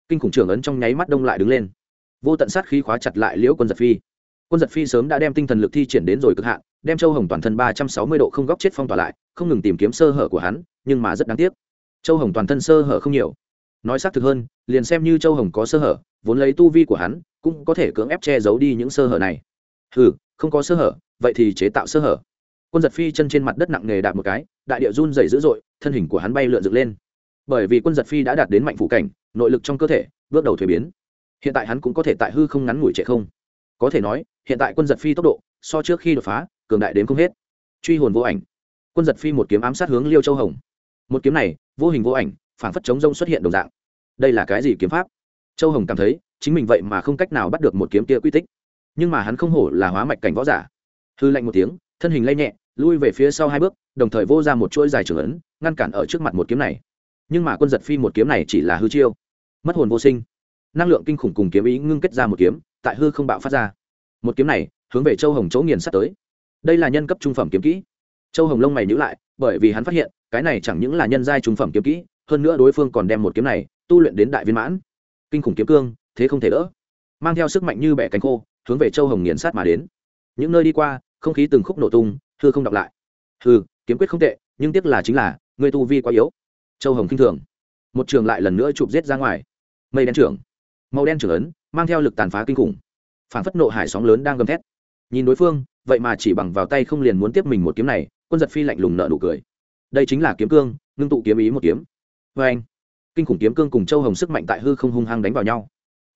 Kinh khủng trưởng ấn trong nháy mắt đông lại đứng lên. Vô tận sát khí khóa chặt lại liễu quân giật phi. Quân giật phi sớm đã đem tinh thần lực thi triển đến rồi cực hạn đem châu hồng toàn thân ba trăm sáu mươi độ không góc chết phong tỏa lại, không ngừng tìm kiếm sơ hở của hắn, nhưng mà rất đáng tiếc. Châu hồng toàn thân sơ hở không nhiều. Nói xác thực hơn, liền xem như châu hồng có sơ hở, vốn lấy tu vi của hắn, cũng có thể cưỡng ép che giấu đi những sơ hở này. Ừ không có sơ hở, vậy thì chế tạo sơ hở. Quân giật phi chân trên mặt đất nặng nề đạp một cái, đại địa run dày dữ dội, thân hình của hắn bay lượn dựng lên. Bởi vì quân giật phi đã đạt đến mạnh phủ cảnh, nội lực trong cơ thể, bước đầu thuế biến. Hiện tại hắn cũng có thể tại hư không ngắn ngủi trệ không. Có thể nói, hiện tại quân giật phi tốc độ, so trước khi đột phá cường đại đến không hết. Truy hồn vô ảnh. Quân giật phi một kiếm ám sát hướng liêu châu hồng. Một kiếm này, vô hình vô ảnh phản phất chống rông xuất hiện đồng dạng. Đây là cái gì kiếm pháp? Châu hồng cảm thấy, chính mình vậy mà không cách nào bắt được một kiếm kia quy tích. Nhưng mà hắn không hổ là hóa mạch cảnh võ giả. Hư lạnh một tiếng, thân hình lay nhẹ, lui về phía sau hai bước, đồng thời vô ra một chuỗi dài trường ấn, ngăn cản ở trước mặt một kiếm này. Nhưng mà quân giật phi một kiếm này chỉ là hư chiêu. Mất hồn vô sinh. Năng lượng kinh khủng cùng kiếm ý ngưng kết ra một kiếm, tại hư không bạo phát ra. Một kiếm này, hướng về châu hồng chỗ nghiền sắt tới đây là nhân cấp trung phẩm kiếm kỹ. Châu hồng lông mày nhữ lại, bởi vì hắn phát hiện, cái này chẳng những là nhân giai trung phẩm kiếm kỹ, hơn nữa đối phương còn đem một kiếm này, tu luyện đến đại viên mãn. Kinh khủng kiếm cương, thế không thể đỡ. Mang theo sức mạnh như bẻ cánh khô, hướng về châu hồng nghiền sát mà đến. Những nơi đi qua, không khí từng khúc nổ tung, hư không đọc lại. Hư kiếm quyết không tệ, nhưng tiếc là chính là, người tu vi quá yếu. Châu hồng k i n h thường. Một trường lại lần nữa chụp giết ra ngoài. Mây đen trưởng. Màu đen trưởng ấn, mang theo lực tàn phá kinh khủng. Phản phất nộ hải sóng lớn đang gầm thét nhìn đối phương, vậy mà chỉ bằng vào tay không liền muốn tiếp mình một kiếm này, quân giật phi lạnh lùng nợ nụ cười. Đây chính là kiếm cương, ngưng tụ kiếm ý một kiếm. Vê anh, kinh khủng kiếm cương cùng châu hồng sức mạnh tại hư không hung hăng đánh vào nhau.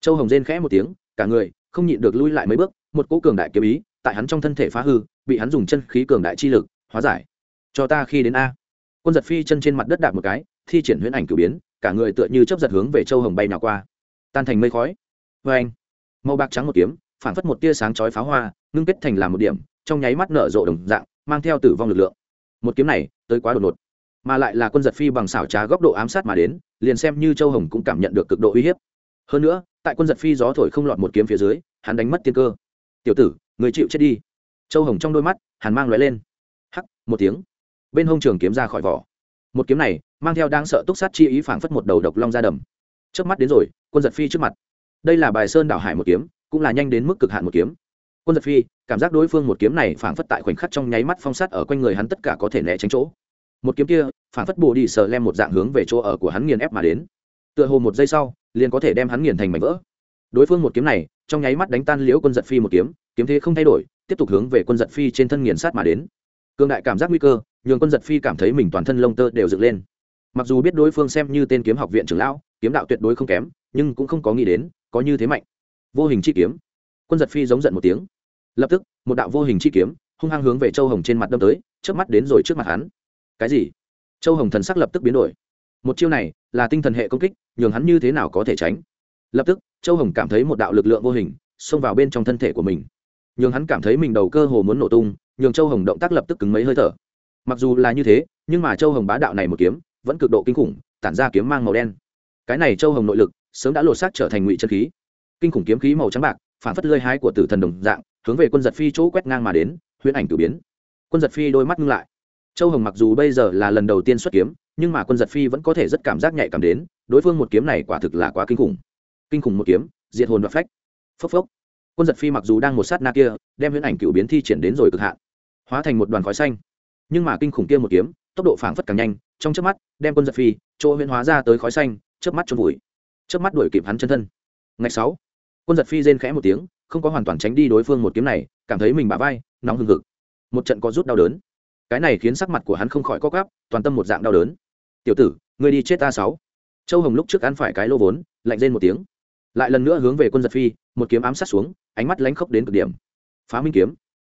Châu hồng rên khẽ một tiếng, cả người không nhịn được lui lại mấy bước, một cỗ cường đại kiếm ý tại hắn trong thân thể phá hư, bị hắn dùng chân khí cường đại chi lực hóa giải. Cho ta khi đến a. Quân giật phi chân trên mặt đất đạp một cái, thi triển huyễn ảnh cử biến, cả người tựa như chấp giật hướng về châu hồng bay nào qua. Tan thành mây khói. Vê anh, màu bạc trắng một kiếm phản phất một tia sáng chói pháo hoa, ngưng kết thành làm một điểm, trong nháy mắt nở rộ đồng dạng, mang theo tử vong lực lượng. Một kiếm này, tới quá đột ngột. Mà lại là quân giật phi bằng xảo trá góc độ ám sát mà đến, liền xem như châu hồng cũng cảm nhận được cực độ uy hiếp. Hơn nữa, tại quân giật phi gió thổi không lọt một kiếm phía dưới, hắn đánh mất tiên cơ. Tiểu tử, người chịu chết đi. Châu hồng trong đôi mắt hắn mang lóe lên. Hắc, một tiếng. Bên hông trường kiếm ra khỏi vỏ. Một kiếm này, mang theo đang sợ túc sát chi ý phảng phất một đầu độc long ra đầm. Trước mắt đến rồi, quân giật phi trước mặt. Đây là bài sơn đảo hải một kiếm cũng là nhanh đến mức cực hạn một kiếm. Quân giật phi, cảm giác đối phương một kiếm này phảng phất tại khoảnh khắc trong nháy mắt phong sát ở quanh người hắn tất cả có thể né tránh chỗ. Một kiếm kia, phảng phất bồ đi sờ lem một dạng hướng về chỗ ở của hắn nghiền ép mà đến. Tựa hồ một giây sau, liền có thể đem hắn nghiền thành mảnh vỡ. Đối phương một kiếm này, trong nháy mắt đánh tan liễu quân giật phi một kiếm kiếm thế không thay đổi, tiếp tục hướng về quân giật phi trên thân nghiền sát mà đến. Cường đại cảm giác nguy cơ, nhường quân giật phi cảm thấy mình toàn thân lông tơ đều dựng lên. Mặc dù biết đối phương xem như tên kiếm học viện trưởng lão, kiếm đạo tuyệt đối không kém, nhưng cũng không có nghĩ đến, có như thế mạnh vô hình chi kiếm. Quân giật phi giống giận một tiếng. Lập tức, một đạo vô hình chi kiếm, hung hăng hướng về châu hồng trên mặt đâm tới trước mắt đến rồi trước mặt hắn. Cái gì? Châu hồng thần sắc lập tức biến đổi. Một chiêu này là tinh thần hệ công kích, nhường hắn như thế nào có thể tránh? Lập tức, châu hồng cảm thấy một đạo lực lượng vô hình xông vào bên trong thân thể của mình. Nhường hắn cảm thấy mình đầu cơ hồ muốn nổ tung, nhường châu hồng động tác lập tức cứng mấy hơi thở. Mặc dù là như thế, nhưng mà châu hồng bá đạo này một kiếm vẫn cực độ kinh khủng, tản ra kiếm mang màu đen. Cái này châu hồng nội lực sớm đã lột xác trở thành ngụy chân khí kinh khủng kiếm khí màu trắng bạc, phản phất lơi hái của tử thần đồng dạng, hướng về quân giật phi chỗ quét ngang mà đến, huyễn ảnh cử biến. Quân giật phi đôi mắt ngưng lại. Châu hồng mặc dù bây giờ là lần đầu tiên xuất kiếm, nhưng mà quân giật phi vẫn có thể rất cảm giác nhạy cảm đến, đối phương một kiếm này quả thực là quá kinh khủng. Kinh khủng một kiếm, diệt hồn và phách. Phốc phốc. Quân giật phi mặc dù đang một sát na kia, đem huyễn ảnh cựu biến thi triển đến rồi cực hạn, hóa thành một đoàn khói xanh. Nhưng mà kinh khủng kia một kiếm, tốc độ phảng phất càng nhanh, trong chớp mắt, đem quân giật phi chỗ huyễn hóa ra tới khói xanh, chớp mắt trôn vùi. Chớp mắt đuổi kịp hắn chân thân. Ngày sáu quân giật phi rên khẽ một tiếng, không có hoàn toàn tránh đi đối phương một kiếm này, cảm thấy mình bả vai, nóng hừng hực. Một trận có rút đau đớn. Cái này khiến sắc mặt của hắn không khỏi co gắp toàn tâm một dạng đau đớn. Tiểu tử, ngươi đi chết ta sáu. Châu hồng lúc trước ăn phải cái lô vốn, lạnh lên một tiếng. Lại lần nữa hướng về quân giật phi, một kiếm ám sát xuống, ánh mắt lánh khốc đến cực điểm. Phá minh kiếm.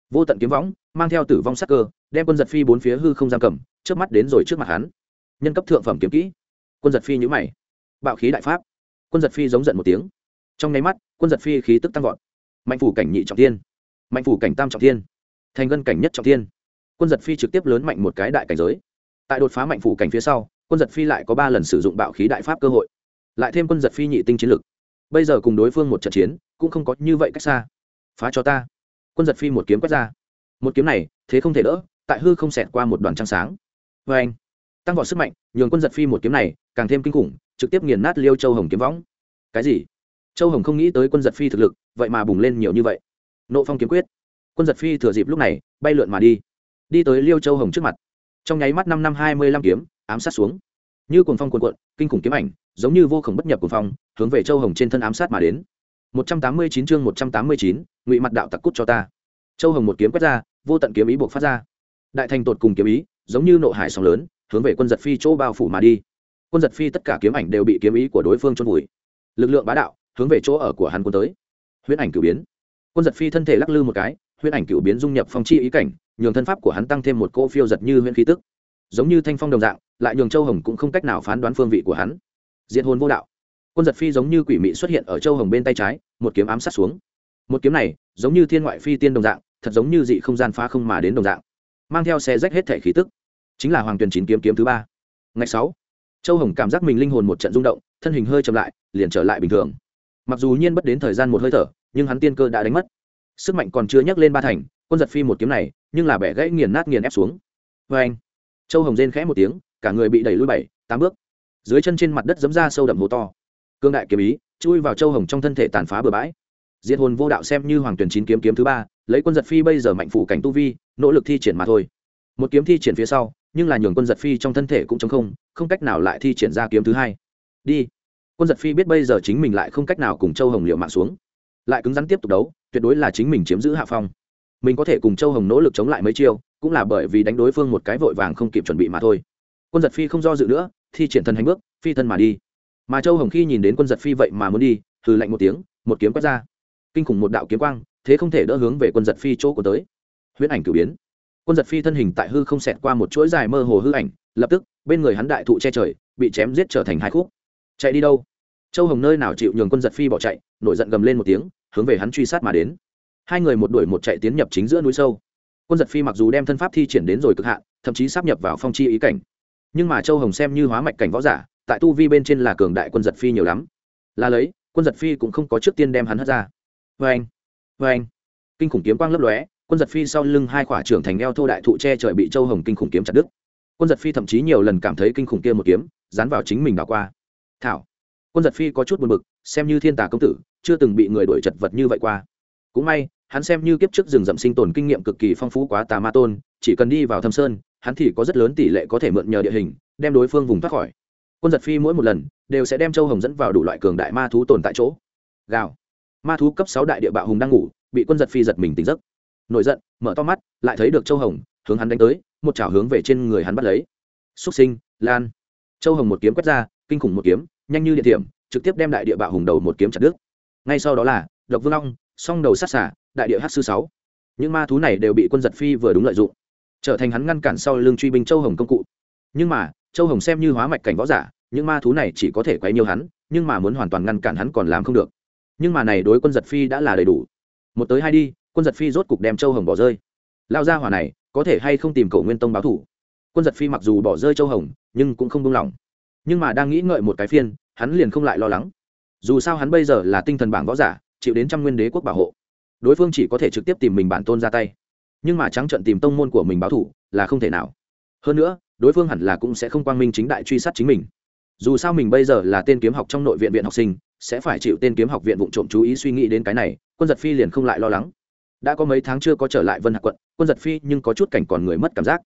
Vô tận kiếm võng, mang theo tử vong sắc cơ, đem quân giật phi bốn phía hư không giam cầm trước mắt đến rồi trước mặt hắn. Nhân cấp thượng phẩm kiếm kỹ. Quân giật phi nhữ mày. Bạo khí đại pháp. Quân giật phi giống giận một tiếng trong nháy mắt, quân giật phi khí tức tăng vọt. Mạnh phủ cảnh nhị trọng thiên. Mạnh phủ cảnh tam trọng thiên. Thành ngân cảnh nhất trọng thiên. Quân giật phi trực tiếp lớn mạnh một cái đại cảnh giới. Tại đột phá mạnh phủ cảnh phía sau, quân giật phi lại có ba lần sử dụng bạo khí đại pháp cơ hội. Lại thêm quân giật phi nhị tinh chiến lực. Bây giờ cùng đối phương một trận chiến, cũng không có như vậy cách xa. Phá cho ta. Quân giật phi một kiếm quét ra. Một kiếm này, thế không thể đỡ, tại hư không xẹt qua một đoàn trăng sáng. Vê anh, tăng vọt sức mạnh, nhường quân giật phi một kiếm này càng thêm kinh khủng, trực tiếp nghiền nát liêu châu hồng kiếm võng. Cái gì? Châu hồng không nghĩ tới quân giật phi thực lực, vậy mà bùng lên nhiều như vậy. Nộ phong kiếm quyết. Quân giật phi thừa dịp lúc này, bay lượn mà đi. Đi tới liêu châu hồng trước mặt. Trong nháy mắt năm năm hai mươi lăm kiếm, ám sát xuống. Như cuồng phong cuồn cuộn, kinh khủng kiếm ảnh, giống như vô khổng bất nhập cồn phong, hướng về châu hồng trên thân ám sát mà đến. Một trăm tám mươi chín chương một trăm tám mươi chín, ngụy mặt đạo tặc cút cho ta. Châu hồng một kiếm quét ra, vô tận kiếm ý buộc phát ra. Đại thành tột cùng kiếm ý, giống như nộ hải sóng lớn, hướng về quân giật phi chỗ bao phủ mà đi. Quân giật phi tất cả kiếm ảnh đều bị kiếm ý của đối phương trôn vùi. Lực lượng bá đạo hướng về chỗ ở của hắn quân tới. Huyễn ảnh cửu biến. Quân giật phi thân thể lắc lư một cái, huyễn ảnh cửu biến dung nhập phong chi ý cảnh, nhường thân pháp của hắn tăng thêm một cỗ phiêu giật như huyễn khí tức. Giống như thanh phong đồng dạng, lại nhường châu hồng cũng không cách nào phán đoán phương vị của hắn. Diện hồn vô đạo. Quân giật phi giống như quỷ mị xuất hiện ở châu hồng bên tay trái, một kiếm ám sát xuống. Một kiếm này, giống như thiên ngoại phi tiên đồng dạng, thật giống như dị không gian phá không mà đến đồng dạng, mang theo xe rách hết thể khí tức. Chính là hoàng tuyền chín kiếm kiếm thứ ba. Ngày sáu, châu hồng cảm giác mình linh hồn một trận rung động, thân hình hơi chậm lại, liền trở lại bình thường mặc dù nhiên bất đến thời gian một hơi thở, nhưng hắn tiên cơ đã đánh mất. Sức mạnh còn chưa nhắc lên ba thành, quân giật phi một kiếm này, nhưng là bẻ gãy nghiền nát nghiền ép xuống. Vê anh, châu hồng rên khẽ một tiếng, cả người bị đẩy lui bảy, tám bước. Dưới chân trên mặt đất dấm ra sâu đậm hố to. Cương đại kiếm ý, chui vào châu hồng trong thân thể tàn phá bừa bãi. Diệt hồn vô đạo xem như hoàng tuyển chín kiếm kiếm thứ ba, lấy quân giật phi bây giờ mạnh phủ cảnh tu vi, nỗ lực thi triển mà thôi. Một kiếm thi triển phía sau, nhưng là nhường quân giật phi trong thân thể cũng chống không không cách nào lại thi triển ra kiếm thứ hai. Đi quân giật phi biết bây giờ chính mình lại không cách nào cùng châu hồng liệu mạng xuống lại cứng rắn tiếp tục đấu tuyệt đối là chính mình chiếm giữ hạ phong mình có thể cùng châu hồng nỗ lực chống lại mấy chiêu cũng là bởi vì đánh đối phương một cái vội vàng không kịp chuẩn bị mà thôi quân giật phi không do dự nữa thi triển thân hành bước phi thân mà đi mà châu hồng khi nhìn đến quân giật phi vậy mà muốn đi hừ lạnh một tiếng một kiếm quét ra kinh khủng một đạo kiếm quang thế không thể đỡ hướng về quân giật phi chỗ của tới huyễn ảnh cử biến quân giật phi thân hình tại hư không xẹt qua một chuỗi dài mơ hồ hư ảnh lập tức bên người hắn đại thụ che trời bị chém giết trở thành hai khúc chạy đi đâu? Châu hồng nơi nào chịu nhường quân giật phi bỏ chạy, nổi giận gầm lên một tiếng, hướng về hắn truy sát mà đến. Hai người một đuổi một chạy tiến nhập chính giữa núi sâu. Quân giật phi mặc dù đem thân pháp thi triển đến rồi cực hạn, thậm chí sắp nhập vào phong chi ý cảnh. Nhưng mà châu hồng xem như hóa mạch cảnh võ giả, tại tu vi bên trên là cường đại quân giật phi nhiều lắm. Là lấy, quân giật phi cũng không có trước tiên đem hắn hất ra. Vê anh vê anh kinh khủng kiếm quang lấp lóe, quân giật phi sau lưng hai khỏa trưởng thành eo thô đại thụ che trời bị châu hồng kinh khủng kiếm chặt đứt. Quân giật phi thậm chí nhiều lần cảm thấy kinh khủng kia một kiếm, dán vào chính mình đảo qua thảo. Quân giật phi có chút buồn bực, xem như thiên tà công tử, chưa từng bị người đuổi chật vật như vậy qua. Cũng may, hắn xem như kiếp trước rừng rậm sinh tồn kinh nghiệm cực kỳ phong phú quá tà ma tôn, chỉ cần đi vào thâm sơn, hắn thì có rất lớn tỷ lệ có thể mượn nhờ địa hình, đem đối phương vùng thoát khỏi. Quân giật phi mỗi một lần, đều sẽ đem châu hồng dẫn vào đủ loại cường đại ma thú tồn tại chỗ. Gào. Ma thú cấp sáu đại địa bạo hùng đang ngủ, bị quân giật phi giật mình tỉnh giấc. Nổi giận, mở to mắt, lại thấy được châu hồng, hướng hắn đánh tới, một chảo hướng về trên người hắn bắt lấy. Xúc sinh, lan. Châu hồng một kiếm quét ra kinh khủng một kiếm, nhanh như địa điểm trực tiếp đem đại địa bạo hùng đầu một kiếm chặt đứt. Ngay sau đó là, độc vương long, song đầu sát xả, đại địa hát sư sáu. Những ma thú này đều bị quân giật phi vừa đúng lợi dụng, trở thành hắn ngăn cản sau lưng truy binh châu hồng công cụ. Nhưng mà, châu hồng xem như hóa mạch cảnh võ giả, những ma thú này chỉ có thể quấy nhiều hắn, nhưng mà muốn hoàn toàn ngăn cản hắn còn làm không được. Nhưng mà này đối quân giật phi đã là đầy đủ. Một tới hai đi, quân giật phi rốt cục đem châu hồng bỏ rơi. Lao ra hỏa này, có thể hay không tìm cổ nguyên tông báo thủ? Quân giật phi mặc dù bỏ rơi châu hồng, nhưng cũng không buông lỏng nhưng mà đang nghĩ ngợi một cái phiên, hắn liền không lại lo lắng. Dù sao hắn bây giờ là tinh thần bảng võ giả, chịu đến trăm nguyên đế quốc bảo hộ. Đối phương chỉ có thể trực tiếp tìm mình bản tôn ra tay. Nhưng mà trắng trận tìm tông môn của mình báo thủ là không thể nào. Hơn nữa, đối phương hẳn là cũng sẽ không quang minh chính đại truy sát chính mình. Dù sao mình bây giờ là tên kiếm học trong nội viện viện học sinh, sẽ phải chịu tên kiếm học viện vụ trộm chú ý suy nghĩ đến cái này, quân giật phi liền không lại lo lắng. Đã có mấy tháng chưa có trở lại vân hạ quận, quân giật phi nhưng có chút cảnh còn người mất cảm giác.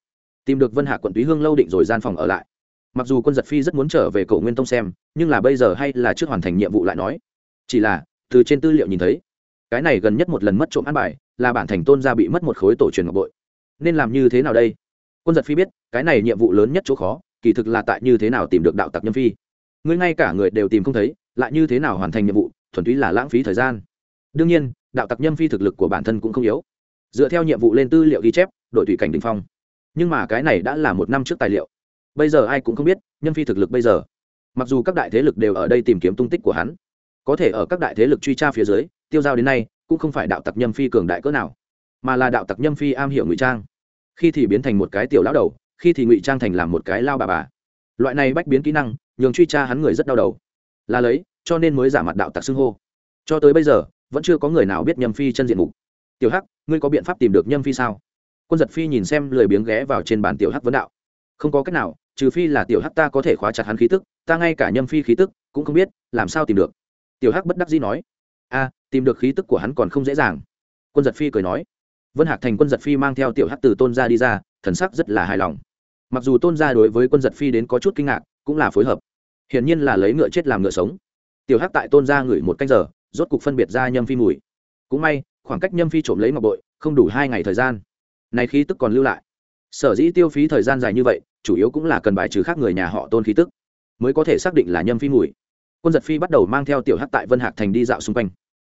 Tìm được vân hạ quận túy hương lâu định rồi gian phòng ở lại mặc dù quân giật phi rất muốn trở về cổ nguyên tông xem, nhưng là bây giờ hay là trước hoàn thành nhiệm vụ lại nói. Chỉ là, từ trên tư liệu nhìn thấy, cái này gần nhất một lần mất trộm ăn bài, là bản thành tôn gia bị mất một khối tổ truyền ngọc bội. Nên làm như thế nào đây? Quân giật phi biết, cái này nhiệm vụ lớn nhất chỗ khó, kỳ thực là tại như thế nào tìm được đạo tặc nhâm phi. Ngươi ngay cả người đều tìm không thấy, lại như thế nào hoàn thành nhiệm vụ, thuần túy là lãng phí thời gian. Đương nhiên, đạo tặc nhâm phi thực lực của bản thân cũng không yếu. Dựa theo nhiệm vụ lên tư liệu ghi chép, đội thủy cảnh đình phong. Nhưng mà cái này đã là một năm trước tài liệu bây giờ ai cũng không biết, nhân phi thực lực bây giờ. Mặc dù các đại thế lực đều ở đây tìm kiếm tung tích của hắn, có thể ở các đại thế lực truy tra phía dưới, tiêu giao đến nay, cũng không phải đạo tặc nhâm phi cường đại cỡ nào, mà là đạo tặc nhâm phi am hiểu ngụy trang. Khi thì biến thành một cái tiểu lão đầu, khi thì ngụy trang thành làm một cái lao bà bà. Loại này bách biến kỹ năng, nhường truy tra hắn người rất đau đầu. Là lấy, cho nên mới giả mặt đạo tặc xưng hô. Cho tới bây giờ, vẫn chưa có người nào biết nhâm phi chân diện mục. Tiểu hắc, ngươi có biện pháp tìm được nhâm phi sao? Quân giật phi nhìn xem lười biếng ghé vào trên bàn tiểu hắc vấn đạo. Không có cách nào trừ phi là tiểu hắc ta có thể khóa chặt hắn khí tức, ta ngay cả nhâm phi khí tức cũng không biết, làm sao tìm được? Tiểu hắc bất đắc dĩ nói. A, tìm được khí tức của hắn còn không dễ dàng. Quân giật phi cười nói. Vân hạc thành quân giật phi mang theo tiểu hắc từ tôn gia đi ra, thần sắc rất là hài lòng. Mặc dù tôn gia đối với quân giật phi đến có chút kinh ngạc, cũng là phối hợp. Hiển nhiên là lấy ngựa chết làm ngựa sống. Tiểu hắc tại tôn gia ngửi một canh giờ, rốt cục phân biệt ra nhâm phi mùi. Cũng may, khoảng cách nhâm phi trộm lấy ngọc bội, không đủ hai ngày thời gian. Này khí tức còn lưu lại sở dĩ tiêu phí thời gian dài như vậy, chủ yếu cũng là cần bài trừ khác người nhà họ tôn khí tức, mới có thể xác định là nhâm phi mùi. Quân giật phi bắt đầu mang theo tiểu hắc tại vân hạc thành đi dạo xung quanh.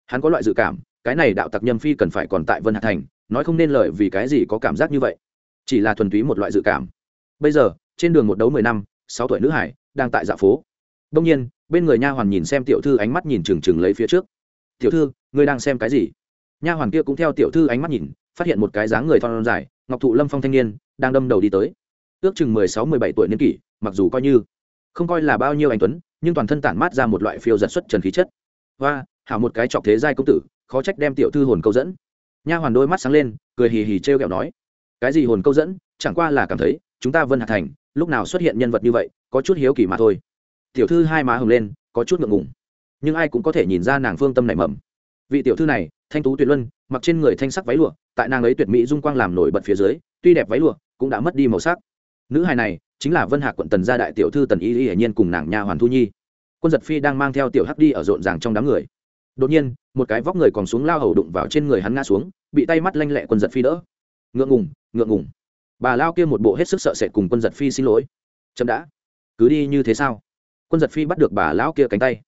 Hắn có loại dự cảm, cái này đạo tặc nhâm phi cần phải còn tại vân hạc thành, nói không nên lợi vì cái gì có cảm giác như vậy. Chỉ là thuần túy một loại dự cảm. Bây giờ, trên đường một đấu mười năm, sáu tuổi nữ hải đang tại dạo phố. Đông nhiên, bên người nha hoàn nhìn xem tiểu thư ánh mắt nhìn trừng trừng lấy phía trước. Tiểu thư, ngươi đang xem cái gì? Nha hoàn kia cũng theo tiểu thư ánh mắt nhìn, phát hiện một cái dáng người thon dài, ngọc thụ lâm phong thanh niên đang đâm đầu đi tới. Ước chừng mười sáu, mười bảy tuổi niên kỷ, mặc dù coi như không coi là bao nhiêu anh tuấn, nhưng toàn thân tản mát ra một loại phiêu giật xuất trần khí chất. Và hảo một cái chọc thế giai công tử, khó trách đem tiểu thư hồn câu dẫn. Nha hoàn đôi mắt sáng lên, cười hì hì t r e o kẹo nói, cái gì hồn câu dẫn? Chẳng qua là cảm thấy, chúng ta vân hạ thành, lúc nào xuất hiện nhân vật như vậy, có chút hiếu kỳ mà thôi. Tiểu thư hai má hừng lên, có chút ngượng ngùng. Nhưng ai cũng có thể nhìn ra nàng phương tâm nảy mầm. Vị tiểu thư này, thanh tú tuyệt luân, mặc trên người thanh sắc váy lụa, tại nàng ấy tuyệt mỹ dung quang làm nổi bật phía dưới, tuy đẹp váy lụa cũng đã mất đi màu sắc. Nữ hài này chính là vân hạc quận tần gia đại tiểu thư tần y y hiển nhiên cùng nàng nhà hoàn thu nhi. Quân giật phi đang mang theo tiểu hắc đi ở rộn ràng trong đám người. Đột nhiên, một cái vóc người còn xuống lao hầu đụng vào trên người hắn ngã xuống, bị tay mắt lanh lẹ quân giật phi đỡ. Ngượng ngùng ngượng ngùng. Bà lao kia một bộ hết sức sợ sệt cùng quân giật phi xin lỗi. Chậm đã. Cứ đi như thế sao? Quân giật phi bắt được bà lão kia cánh tay.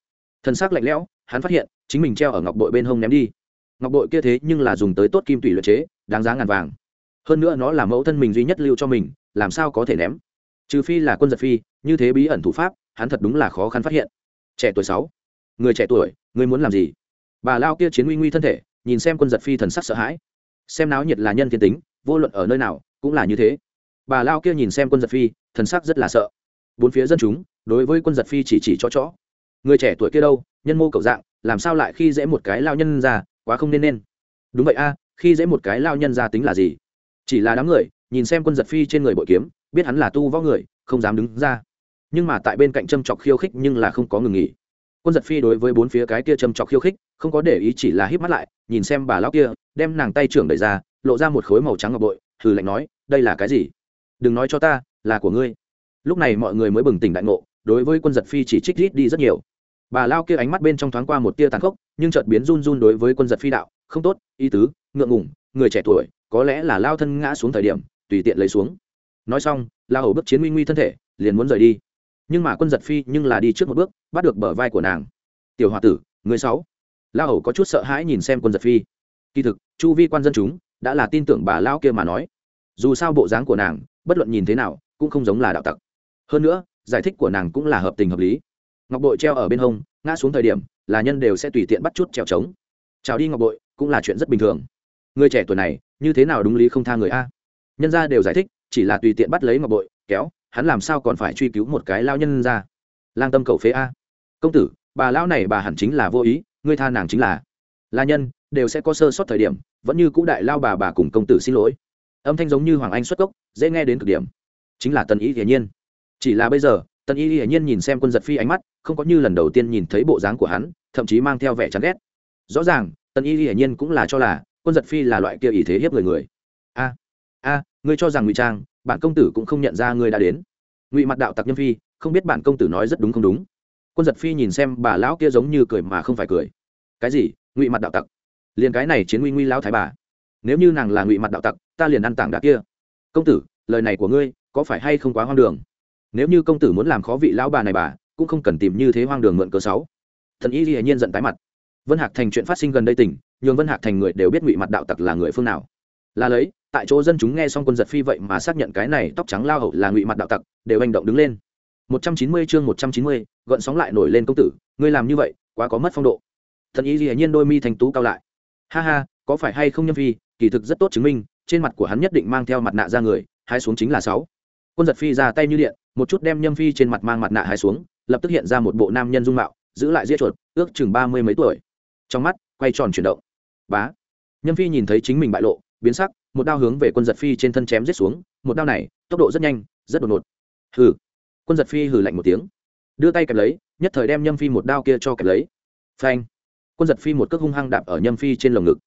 Thân xác lạnh lẽo, hắn phát hiện, chính mình treo ở ngọc bội bên hông ném đi. Ngọc bội kia thế nhưng là dùng tới tốt kim tủy luyện chế, đáng giá ngàn vàng hơn nữa nó là mẫu thân mình duy nhất lưu cho mình, làm sao có thể ném? Trừ phi là quân giật phi, như thế bí ẩn thủ pháp, hắn thật đúng là khó khăn phát hiện. Trẻ tuổi sáu. Người trẻ tuổi người muốn làm gì? Bà lao kia chiến uy nguy thân thể, nhìn xem quân giật phi thần sắc sợ hãi. Xem náo nhiệt là nhân thiên tính, vô luận ở nơi nào, cũng là như thế. Bà lao kia nhìn xem quân giật phi, thần sắc rất là sợ. Bốn phía dân chúng, đối với quân giật phi chỉ chỉ cho chó. Người trẻ tuổi kia đâu, nhân mô cầu dạng, làm sao lại khi dễ một cái lao nhân ra, quá không nên nên. Đúng vậy a, khi dễ một cái lao nhân ra tính là gì? Chỉ là đám người, nhìn xem quân giật phi trên người bội kiếm, biết hắn là tu võ người, không dám đứng ra. Nhưng mà tại bên cạnh châm chọc khiêu khích nhưng là không có ngừng nghỉ. Quân giật phi đối với bốn phía cái kia châm chọc khiêu khích, không có để ý chỉ là híp mắt lại, nhìn xem bà lão kia, đem nàng tay trưởng đẩy ra, lộ ra một khối màu trắng ngọc bội, thử lạnh nói, đây là cái gì? Đừng nói cho ta, là của ngươi. Lúc này mọi người mới bừng tỉnh đại ngộ, đối với quân giật phi chỉ trích rít đi rất nhiều. Bà lao kia ánh mắt bên trong thoáng qua một tia tàn khốc, nhưng chợt biến run run đối với quân giật phi đạo, không tốt, ý tứ, ngượng ngủng người trẻ tuổi, có lẽ là lao thân ngã xuống thời điểm, tùy tiện lấy xuống. Nói xong, la hầu bước chiến nguy nguy thân thể, liền muốn rời đi. Nhưng mà quân giật phi nhưng là đi trước một bước, bắt được bờ vai của nàng. Tiểu h o a tử, người sáu. La hầu có chút sợ hãi nhìn xem quân giật phi. Kỳ thực, chu vi quan dân chúng, đã là tin tưởng bà lao kia mà nói. Dù sao bộ dáng của nàng, bất luận nhìn thế nào, cũng không giống là đạo tặc. Hơn nữa, giải thích của nàng cũng là hợp tình hợp lý. Ngọc bội treo ở bên hông, ngã xuống thời điểm, là nhân đều sẽ tùy tiện bắt chút trèo trống. Trào đi ngọc bội, cũng là chuyện rất bình thường người trẻ tuổi này, như thế nào đúng lý không tha người a? Nhân ra đều giải thích, chỉ là tùy tiện bắt lấy ngọc bội, kéo, hắn làm sao còn phải truy cứu một cái lao nhân ra lang tâm cầu phế a. Công tử, bà lão này bà hẳn chính là vô ý, ngươi tha nàng chính là. La nhân, đều sẽ có sơ sót thời điểm, vẫn như cũ đại lao bà bà cùng công tử xin lỗi. Âm thanh giống như hoàng anh xuất cốc, dễ nghe đến cực điểm. Chính là tần ý hiển nhiên. Chỉ là bây giờ, tần y hiển nhiên nhìn xem quân giật phi ánh mắt, không có như lần đầu tiên nhìn thấy bộ dáng của hắn, thậm chí mang theo vẻ chán ghét. Rõ ràng, tần y hiển nhiên cũng là cho là quân giật phi là loại kia ý thế hiếp người người. A a, ngươi cho rằng ngụy trang, bản công tử cũng không nhận ra ngươi đã đến. Ngụy mặt đạo tặc nhân phi, không biết bản công tử nói rất đúng không đúng. Quân giật phi nhìn xem bà lão kia giống như cười mà không phải cười. Cái gì? Ngụy mặt đạo tặc? Liền cái này chiến nguy nguy lão thái bà. Nếu như nàng là ngụy mặt đạo tặc, ta liền ăn tảng đá kia. Công tử, lời này của ngươi có phải hay không quá hoang đường? Nếu như công tử muốn làm khó vị lão bà này bà, cũng không cần tìm như thế hoang đường mượn cớ sáu. Thần y hiển nhiên giận tái mặt. Vân hạc thành chuyện phát sinh gần đây tỉnh nhường vân hạc thành người đều biết ngụy mặt đạo tặc là người phương nào là lấy tại chỗ dân chúng nghe xong quân giật phi vậy mà xác nhận cái này tóc trắng lao hậu là ngụy mặt đạo tặc đều hành động đứng lên 190 chương 190, gợn sóng lại nổi lên công tử ngươi làm như vậy quá có mất phong độ. Thần y hiển nhiên đôi mi thành tú cao lại. Ha ha có phải hay không nhâm phi kỳ thực rất tốt chứng minh trên mặt của hắn nhất định mang theo mặt nạ ra người hai xuống chính là sáu. Quân giật phi ra tay như điện một chút đem nhâm phi trên mặt mang mặt nạ hai xuống lập tức hiện ra một bộ nam nhân dung mạo giữ lại giết chuột ước chừng ba mươi mấy tuổi. Trong mắt quay tròn chuyển động bá. Nhâm phi nhìn thấy chính mình bại lộ, biến sắc, một đao hướng về quân giật phi trên thân chém giết xuống, một đao này, tốc độ rất nhanh, rất đột ngột. Hừ. Quân giật phi hừ lạnh một tiếng, đưa tay kẹp lấy, nhất thời đem nhâm phi một đao kia cho kẹp lấy. Phanh. Quân giật phi một cước hung hăng đạp ở nhâm phi trên lồng ngực.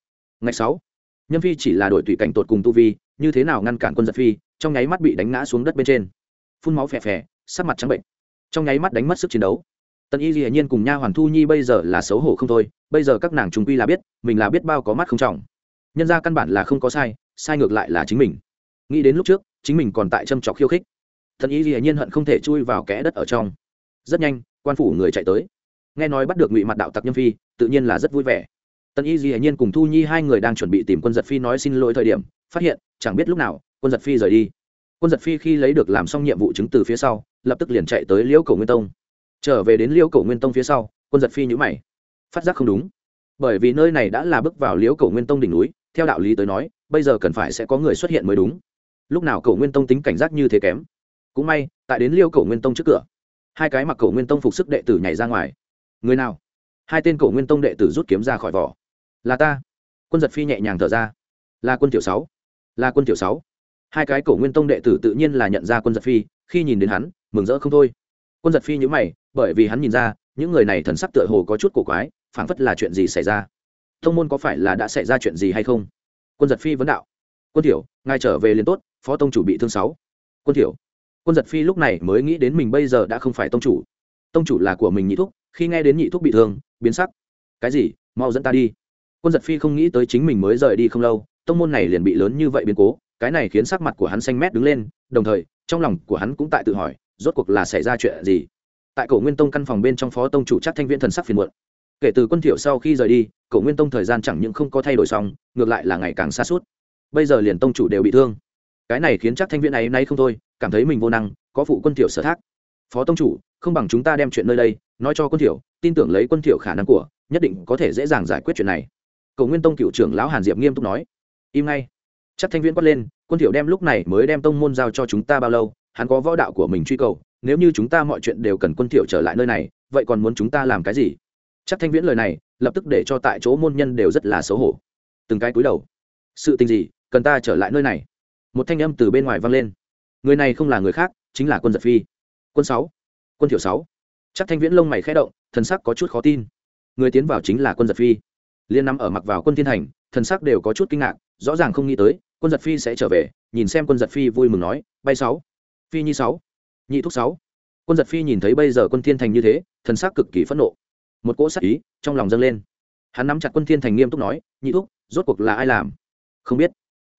Ngày sáu. Nhâm phi chỉ là đội tùy cảnh tột cùng tu vi, như thế nào ngăn cản quân giật phi, trong nháy mắt bị đánh ngã xuống đất bên trên. Phun máu phè phè, sắc mặt trắng bệnh. Trong nháy mắt đánh mất sức chiến đấu tần y dĩ nhiên cùng nha hoàn thu nhi bây giờ là xấu hổ không thôi, bây giờ các nàng chúng quy là biết, mình là biết bao có mắt không trọng. Nhân ra căn bản là không có sai sai ngược lại là chính mình. Nghĩ đến lúc trước, chính mình còn tại châm trọc khiêu khích. Tần y dĩ nhiên hận không thể chui vào kẽ đất ở trong. Rất nhanh, quan phủ người chạy tới. Nghe nói bắt được ngụy mặt đạo tặc nhâm phi, tự nhiên là rất vui vẻ. Tần y dĩ nhiên cùng thu nhi hai người đang chuẩn bị tìm quân giật phi nói xin lỗi thời điểm, phát hiện, chẳng biết lúc nào, quân giật phi rời đi. Quân giật phi khi lấy được làm xong nhiệm vụ chứng từ phía sau, lập tức liền chạy tới liễu cầu nguyên tông trở về đến liễu cổ nguyên tông phía sau, quân giật phi nhữ mày. Phát giác không đúng. Bởi vì nơi này đã là bước vào liễu cổ nguyên tông đỉnh núi, theo đạo lý tới nói, bây giờ cần phải sẽ có người xuất hiện mới đúng. Lúc nào cổ nguyên tông tính cảnh giác như thế kém? Cũng may, tại đến liêu cổ nguyên tông trước cửa, hai cái mặc cổ nguyên tông phục sức đệ tử nhảy ra ngoài. Người nào? Hai tên cổ nguyên tông đệ tử rút kiếm ra khỏi vỏ. Là ta. Quân giật phi nhẹ nhàng thở ra. Là quân tiểu sáu. Là quân tiểu sáu. Hai cái cổ nguyên tông đệ tử tự nhiên là nhận ra quân giật phi, khi nhìn đến hắn, mừng rỡ không thôi. Quân giật phi nhữ mày bởi vì hắn nhìn ra, những người này thần sắc tựa hồ có chút cổ quái, phảng phất là chuyện gì xảy ra. Thông môn có phải là đã xảy ra chuyện gì hay không? Quân giật phi vấn đạo. Quân thiểu, ngài trở về liền tốt, phó tông chủ bị thương sáu. Quân thiểu. Quân giật phi lúc này mới nghĩ đến mình bây giờ đã không phải tông chủ. Tông chủ là của mình nhị thúc, khi nghe đến nhị thúc bị thương, biến sắc. Cái gì? Mau dẫn ta đi. Quân giật phi không nghĩ tới chính mình mới rời đi không lâu, tông môn này liền bị lớn như vậy biến cố, cái này khiến sắc mặt của hắn xanh mét đứng lên, đồng thời, trong lòng của hắn cũng tại tự hỏi, rốt cuộc là xảy ra chuyện gì? Tại cổ nguyên tông căn phòng bên trong phó tông chủ chắc thanh viễn thần sắc phiền muộn. Kể từ quân thiệu sau khi rời đi, cổ nguyên tông thời gian chẳng những không có thay đổi xong, ngược lại là ngày càng xa suốt. Bây giờ liền tông chủ đều bị thương. Cái này khiến chắc thanh viễn này nay không thôi, cảm thấy mình vô năng, có phụ quân thiệu sở thác. Phó tông chủ, không bằng chúng ta đem chuyện nơi đây, nói cho quân thiệu tin tưởng lấy quân thiệu khả năng của, nhất định có thể dễ dàng giải quyết chuyện này. Cầu nguyên tông cựu trưởng lão hàn diệp nghiêm túc nói. Im ngay. Chắc thanh viễn quát lên, quân thiệu đem lúc này mới đem tông môn giao cho chúng ta bao lâu, hắn có võ đạo của mình truy cầu nếu như chúng ta mọi chuyện đều cần quân thiệu trở lại nơi này, vậy còn muốn chúng ta làm cái gì? Chắc thanh viễn lời này, lập tức để cho tại chỗ môn nhân đều rất là xấu hổ. Từng cái cúi đầu. Sự tình gì, cần ta trở lại nơi này? Một thanh âm từ bên ngoài vang lên. Người này không là người khác, chính là quân giật phi. Quân sáu. Quân thiểu sáu. Chắc thanh viễn lông mày khẽ động, thần sắc có chút khó tin. Người tiến vào chính là quân giật phi. Liên năm ở mặc vào quân thiên thành thần sắc đều có chút kinh ngạc, rõ ràng không nghĩ tới, quân giật phi sẽ trở về, nhìn xem quân giật phi vui mừng nói, bay sáu. Phi nhi sáu nhị thúc sáu. Quân giật phi nhìn thấy bây giờ quân thiên thành như thế, thần sắc cực kỳ phẫn nộ. Một cỗ sắc ý trong lòng dâng lên. Hắn nắm chặt quân thiên thành nghiêm túc nói, nhị thúc, rốt cuộc là ai làm? Không biết.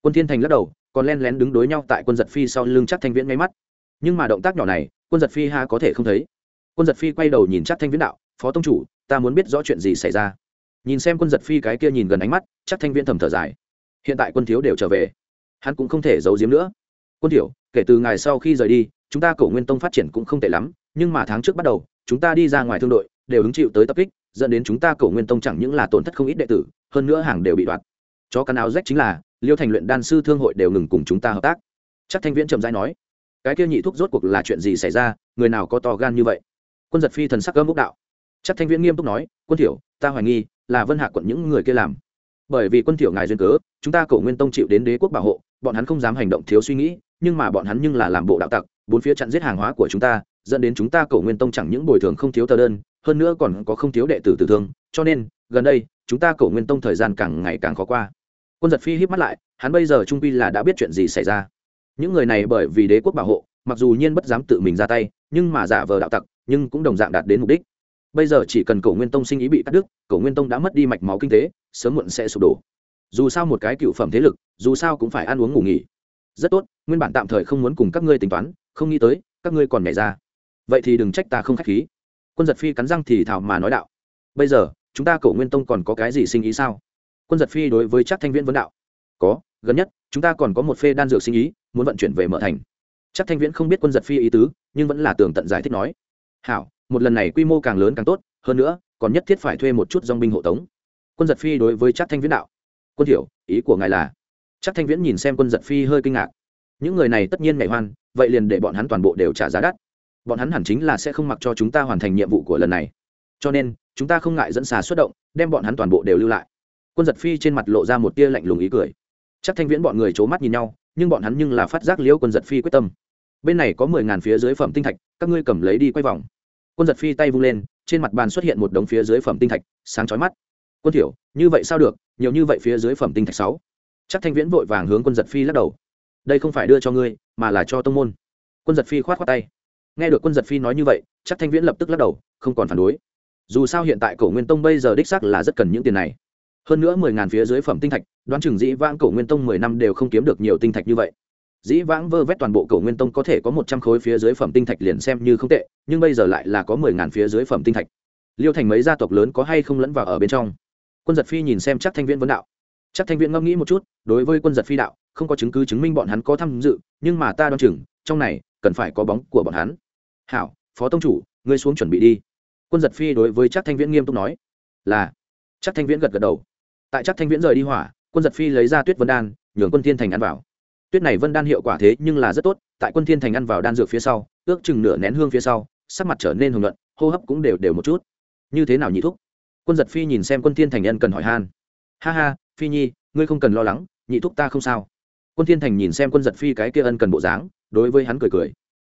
Quân thiên thành lắc đầu, còn len lén đứng đối nhau tại quân giật phi sau lưng chắc thanh viễn ngay mắt. Nhưng mà động tác nhỏ này, quân giật phi ha có thể không thấy. Quân giật phi quay đầu nhìn chắc thanh viễn đạo, phó tông chủ, ta muốn biết rõ chuyện gì xảy ra. Nhìn xem quân giật phi cái kia nhìn gần ánh mắt, chắc thanh viễn thầm thở dài. Hiện tại quân thiếu đều trở về. Hắn cũng không thể giấu giếm nữa. Quân thiểu kể từ ngày sau khi rời đi chúng ta cổ nguyên tông phát triển cũng không tệ lắm, nhưng mà tháng trước bắt đầu, chúng ta đi ra ngoài thương đội, đều hứng chịu tới tập kích, dẫn đến chúng ta cổ nguyên tông chẳng những là tổn thất không ít đệ tử, hơn nữa hàng đều bị đoạt. Chó cắn áo rách chính là, liêu thành luyện đan sư thương hội đều ngừng cùng chúng ta hợp tác. Chắc thanh viễn trầm dai nói, cái kia nhị thuốc rốt cuộc là chuyện gì xảy ra, người nào có to gan như vậy? Quân giật phi thần sắc gâm bốc đạo. Chắc thanh viễn nghiêm túc nói, quân thiểu ta hoài nghi là vân hạ quận những người kia làm. Bởi vì quân thiểu ngài duyên cớ, chúng ta cổ nguyên tông chịu đến đế quốc bảo hộ, bọn hắn không dám hành động thiếu suy nghĩ, nhưng mà bọn hắn nhưng là làm bộ đạo tặc bốn phía chặn giết hàng hóa của chúng ta, dẫn đến chúng ta cầu nguyên tông chẳng những bồi thường không thiếu tờ đơn, hơn nữa còn có không thiếu đệ tử tử thương. Cho nên, gần đây, chúng ta cầu nguyên tông thời gian càng ngày càng khó qua. Quân giật phi hít mắt lại, hắn bây giờ trung pi là đã biết chuyện gì xảy ra. Những người này bởi vì đế quốc bảo hộ, mặc dù nhiên bất dám tự mình ra tay, nhưng mà giả vờ đạo tặc, nhưng cũng đồng dạng đạt đến mục đích. Bây giờ chỉ cần cầu nguyên tông sinh ý bị cắt đứt, cầu nguyên tông đã mất đi mạch máu kinh tế, sớm muộn sẽ sụp đổ. Dù sao một cái cựu phẩm thế lực, dù sao cũng phải ăn uống ngủ nghỉ. Rất tốt, nguyên bản tạm thời không muốn cùng các ngươi tính toán không nghĩ tới các ngươi còn nhảy ra. Vậy thì đừng trách ta không k h á c h khí. Quân giật phi cắn răng thì thảo mà nói đạo. Bây giờ chúng ta cổ nguyên tông còn có cái gì sinh ý sao? Quân giật phi đối với chắc thanh viễn vấn đạo. Có gần nhất chúng ta còn có một phê đan dược sinh ý muốn vận chuyển về mở thành. Chắc thanh viễn không biết quân giật phi ý tứ nhưng vẫn là tường tận giải thích nói. Hảo một lần này quy mô càng lớn càng tốt hơn nữa còn nhất thiết phải thuê một chút dong binh hộ tống. Quân giật phi đối với chắc thanh viễn đạo. Quân hiểu, ý của ngài là? Chắc thanh viễn nhìn xem quân giật phi hơi kinh ngạc những người này tất nhiên mẹ hoan, vậy liền để bọn hắn toàn bộ đều trả giá đắt. Bọn hắn hẳn chính là sẽ không mặc cho chúng ta hoàn thành nhiệm vụ của lần này. Cho nên, chúng ta không ngại dẫn xà xuất động, đem bọn hắn toàn bộ đều lưu lại. Quân giật phi trên mặt lộ ra một tia lạnh lùng ý cười. Chắc thanh viễn bọn người c h ố mắt nhìn nhau, nhưng bọn hắn nhưng là phát giác liễu quân giật phi quyết tâm. Bên này có mười ngàn phía dưới phẩm tinh thạch, các ngươi cầm lấy đi quay vòng. Quân giật phi tay vung lên, trên mặt bàn xuất hiện một đống phía dưới phẩm tinh thạch, sáng chói mắt. Quân thiểu như vậy sao được? Nhiều như vậy phía dưới phẩm tinh thạch sáu. Chắc thanh viễn vội vàng hướng quân giật phi lắc đầu đây không phải đưa cho ngươi, mà là cho tông môn. Quân giật phi khoát khoát tay. Nghe được quân giật phi nói như vậy, chắc thanh viễn lập tức lắc đầu, không còn phản đối. Dù sao hiện tại cổ nguyên tông bây giờ đích xác là rất cần những tiền này. Hơn nữa mười ngàn phía dưới phẩm tinh thạch, đoán chừng dĩ vãng cổ nguyên tông mười năm đều không kiếm được nhiều tinh thạch như vậy. Dĩ vãng vơ vét toàn bộ cổ nguyên tông có thể có một trăm khối phía dưới phẩm tinh thạch liền xem như không tệ, nhưng bây giờ lại là có mười ngàn phía dưới phẩm tinh thạch. Liêu thành mấy gia tộc lớn có hay không lẫn vào ở bên trong? Quân giật phi nhìn xem chắc thanh viễn vấn đạo. Chắc thanh viễn ngẫm nghĩ một chút, đối với quân giật phi đạo không có chứng cứ chứng minh bọn hắn có tham dự, nhưng mà ta đoán chừng, trong này, cần phải có bóng của bọn hắn. Hảo, phó tông chủ, ngươi xuống chuẩn bị đi. Quân giật phi đối với chắc thanh viễn nghiêm túc nói. Là. Chắc thanh viễn gật gật đầu. Tại chắc thanh viễn rời đi hỏa, quân giật phi lấy ra tuyết vân đan, nhường quân thiên thành ăn vào. Tuyết này vân đan hiệu quả thế nhưng là rất tốt, tại quân thiên thành ăn vào đan dược phía sau, ước chừng nửa nén hương phía sau, sắc mặt trở nên hồng luận hô hấp cũng đều đều một chút. Như thế nào nhị thúc? Quân giật phi nhìn xem quân thiên thành nhân cần hỏi han. Ha ha, phi nhi, ngươi không cần lo lắng, nhị thúc ta không sao quân thiên thành nhìn xem quân giật phi cái kia ân cần bộ dáng, đối với hắn cười cười.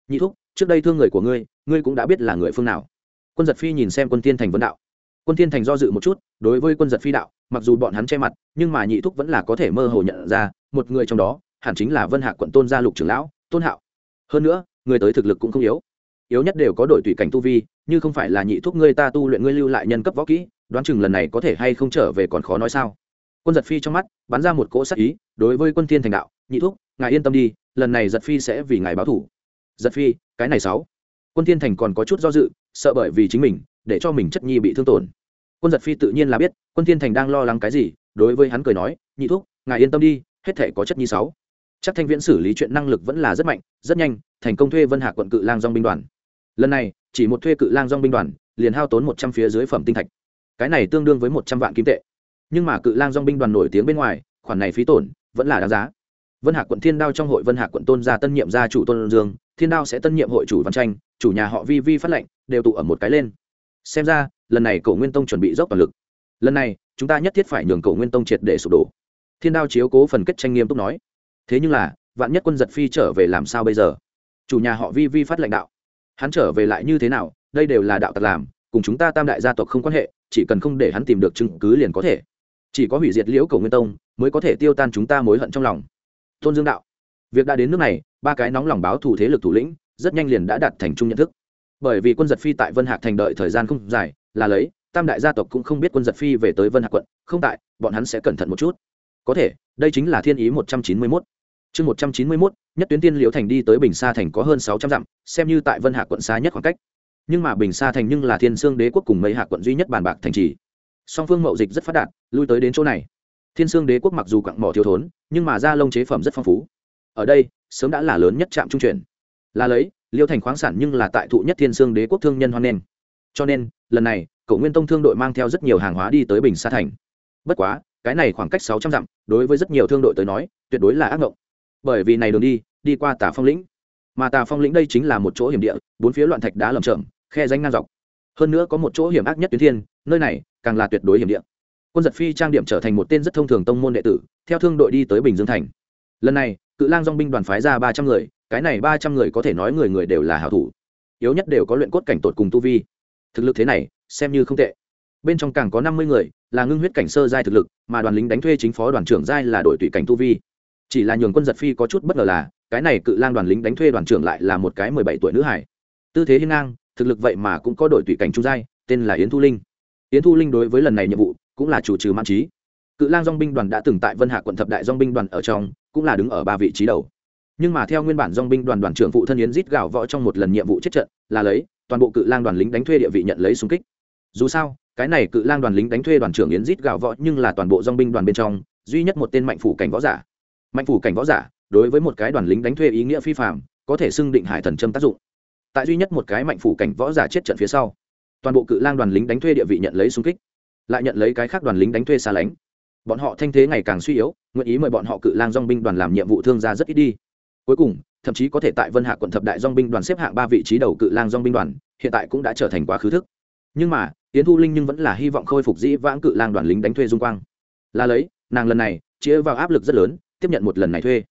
Nhị thúc, trước đây thương người của ngươi ngươi cũng đã biết là người phương nào. Quân giật phi nhìn xem quân thiên thành vấn đạo. Quân thiên thành do dự một chút, đối với quân giật phi đạo, mặc dù bọn hắn che mặt, nhưng mà nhị thúc vẫn là có thể mơ hồ nhận ra, một người trong đó, hẳn chính là vân hạ quận tôn gia lục trưởng lão, tôn hạo. Hơn nữa, người tới thực lực cũng không yếu. Yếu nhất đều có đội tùy cảnh tu vi, như không phải là nhị thúc ngươi ta tu luyện ngươi lưu lại nhân cấp võ kỹ, đoán chừng lần này có thể hay không trở về còn khó nói sao quân giật phi trong mắt, bắn ra một cỗ sắc ý, đối với quân thiên thành đạo, nhị thúc, ngài yên tâm đi, lần này giật phi sẽ vì ngài báo thủ. Giật phi, cái này sáu. Quân thiên thành còn có chút do dự, sợ bởi vì chính mình, để cho mình chất nhi bị thương tổn. Quân giật phi tự nhiên là biết, quân thiên thành đang lo lắng cái gì, đối với hắn cười nói, nhị thúc, ngài yên tâm đi, hết thể có chất nhi sáu. Chắc thanh viễn xử lý chuyện năng lực vẫn là rất mạnh, rất nhanh, thành công thuê vân hạ quận cự lang dong binh đoàn. Lần này, chỉ một thuê cự lang dong binh đoàn, liền hao tốn một trăm phía dưới phẩm tinh thạch. Cái này tương đương với một trăm vạn kim tệ nhưng mà cự lang dong binh đoàn nổi tiếng bên ngoài, khoản này phí tổn, vẫn là đáng giá. Vân hạ quận thiên đao trong hội vân hạ quận tôn gia tân nhiệm gia chủ tôn dương, thiên đao sẽ tân nhiệm hội chủ văn tranh, chủ nhà họ vi vi phát lệnh, đều tụ ở một cái lên. Xem ra, lần này cổ nguyên tông chuẩn bị dốc toàn lực. Lần này, chúng ta nhất thiết phải nhường cổ nguyên tông triệt để sụp đổ. Thiên đao chiếu cố phần kết tranh nghiêm túc nói. Thế nhưng là, vạn nhất quân giật phi trở về làm sao bây giờ? Chủ nhà họ vi vi phát lãnh đạo. Hắn trở về lại như thế nào, đây đều là đạo tặc làm, cùng chúng ta tam đại gia tộc không quan hệ, chỉ cần không để hắn tìm được chứng cứ liền có thể chỉ có hủy diệt liễu cầu nguyên tông mới có thể tiêu tan chúng ta mối hận trong lòng. Tôn dương đạo, việc đã đến nước này, ba cái nóng lòng báo thủ thế lực thủ lĩnh rất nhanh liền đã đạt thành chung nhận thức. Bởi vì quân giật phi tại vân hạc thành đợi thời gian không dài, là lấy, tam đại gia tộc cũng không biết quân giật phi về tới vân hạc quận, không tại, bọn hắn sẽ cẩn thận một chút. Có thể, đây chính là thiên ý một trăm chín mươi mốt. Chương một trăm chín mươi mốt, nhất tuyến tiên liễu thành đi tới bình sa thành có hơn sáu trăm dặm, xem như tại vân hạ quận xa nhất khoảng cách. Nhưng mà bình sa thành nhưng là thiên sương đế quốc cùng mấy hạ quận duy nhất bàn bạc thành trì song phương mậu dịch rất phát đạt, lui tới đến chỗ này. Thiên sương đế quốc mặc dù quặng mỏ thiếu thốn, nhưng mà da lông chế phẩm rất phong phú. Ở đây, sớm đã là lớn nhất trạm trung chuyển. Là lấy, liêu thành khoáng sản nhưng là tại thụ nhất thiên sương đế quốc thương nhân hoan nghênh. Cho nên, lần này cậu nguyên tông thương đội mang theo rất nhiều hàng hóa đi tới bình sa thành. Bất quá, cái này khoảng cách sáu trăm dặm, đối với rất nhiều thương đội tới nói, tuyệt đối là ác mộng. Bởi vì này đường đi đi qua tà phong lĩnh. Mà tà phong lĩnh đây chính là một chỗ hiểm địa, bốn phía loạn thạch đá lầm chởm, khe danh ngang dọc hơn nữa có một chỗ hiểm ác nhất tuyến thiên, nơi này càng là tuyệt đối hiểm địa. Quân giật phi trang điểm trở thành một tên rất thông thường tông môn đệ tử, theo thương đội đi tới bình dương thành. Lần này, cự lang dong binh đoàn phái ra ba trăm người, cái này ba trăm người có thể nói người người đều là hảo thủ. Yếu nhất đều có luyện cốt cảnh tột cùng tu vi. Thực lực thế này, xem như không tệ. Bên trong càng có năm mươi người, là ngưng huyết cảnh sơ giai thực lực, mà đoàn lính đánh thuê chính phó đoàn trưởng giai là đội tùy cảnh tu vi. Chỉ là nhường quân giật phi có chút bất ngờ là, cái này cự lang đoàn lính đánh thuê đoàn trưởng lại là một cái mười bảy tuổi nữ hải. Tư thế hiên ngang thực lực vậy mà cũng có đội tùy cảnh trung giai, tên là yến thu linh. Yến thu linh đối với lần này nhiệm vụ cũng là chủ trừ mãn trí. Cự lang dong binh đoàn đã từng tại vân hạ quận thập đại dong binh đoàn ở trong, cũng là đứng ở ba vị trí đầu. Nhưng mà theo nguyên bản dong binh đoàn đoàn trưởng phụ thân yến rít gạo võ trong một lần nhiệm vụ chết trận, là lấy, toàn bộ cự lang đoàn lính đánh thuê địa vị nhận lấy xung kích. Dù sao, cái này cự lang đoàn lính đánh thuê đoàn trưởng yến rít gạo võ nhưng là toàn bộ dong binh đoàn bên trong, duy nhất một tên mạnh phủ cảnh võ giả. Mạnh phủ cảnh võ giả, đối với một cái đoàn lính đánh thuê ý nghĩa phi phạm có thể xưng định hải thần châm tác dụng tại duy nhất một cái mạnh phủ cảnh võ giả chết trận phía sau, toàn bộ cự lang đoàn lính đánh thuê địa vị nhận lấy xung kích, lại nhận lấy cái khác đoàn lính đánh thuê xa lánh. Bọn họ thanh thế ngày càng suy yếu, nguyện ý mời bọn họ cự lang dong binh đoàn làm nhiệm vụ thương gia rất ít đi. Cuối cùng, thậm chí có thể tại vân hạ quận thập đại dong binh đoàn xếp hạng ba vị trí đầu cự lang dong binh đoàn, hiện tại cũng đã trở thành quá khứ thức. Nhưng mà tiến thu linh nhưng vẫn là hy vọng khôi phục dĩ vãng cự lang đoàn lính đánh thuê dung quang. Là lấy, nàng lần này chĩa vào áp lực rất lớn, tiếp nhận một lần này thuê.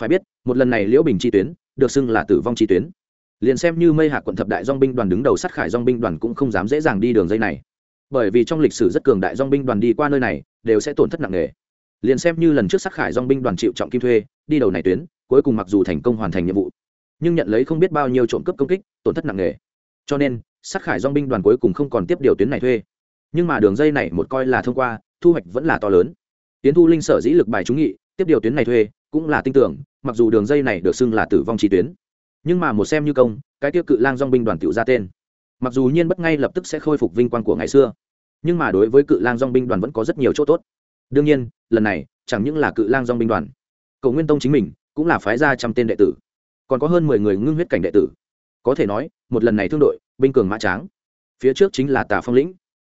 Phải biết, một lần này liễu bình chi tuyến, được xưng là tử vong chi tuyến liền xem như mây hạ quận thập đại dong binh đoàn đứng đầu sát khải dong binh đoàn cũng không dám dễ dàng đi đường dây này. Bởi vì trong lịch sử rất cường đại dong binh đoàn đi qua nơi này, đều sẽ tổn thất nặng nề. Liền xem như lần trước sát khải dong binh đoàn chịu trọng kim thuê, đi đầu này tuyến, cuối cùng mặc dù thành công hoàn thành nhiệm vụ, nhưng nhận lấy không biết bao nhiêu trộm cướp công kích, tổn thất nặng nề. Cho nên, sát khải dong binh đoàn cuối cùng không còn tiếp điều tuyến này thuê. Nhưng mà đường dây này một coi là thông qua, thu hoạch vẫn là to lớn. Tiến thu linh sở dĩ lực bài trúng nghị, tiếp điều tuyến này thuê, cũng là tin tưởng, mặc dù đường dây này được xưng là tử vong chi tuyến nhưng mà một xem như công, cái tiêu cự lang dong binh đoàn tiểu ra tên. Mặc dù nhiên bất ngay lập tức sẽ khôi phục vinh quang của ngày xưa, nhưng mà đối với cự lang dong binh đoàn vẫn có rất nhiều chỗ tốt. Đương nhiên, lần này, chẳng những là cự lang dong binh đoàn cầu nguyên tông chính mình cũng là phái ra trăm tên đệ tử. Còn có hơn mười người ngưng huyết cảnh đệ tử. Có thể nói, một lần này thương đội, binh cường mã tráng. Phía trước chính là tà phong lĩnh.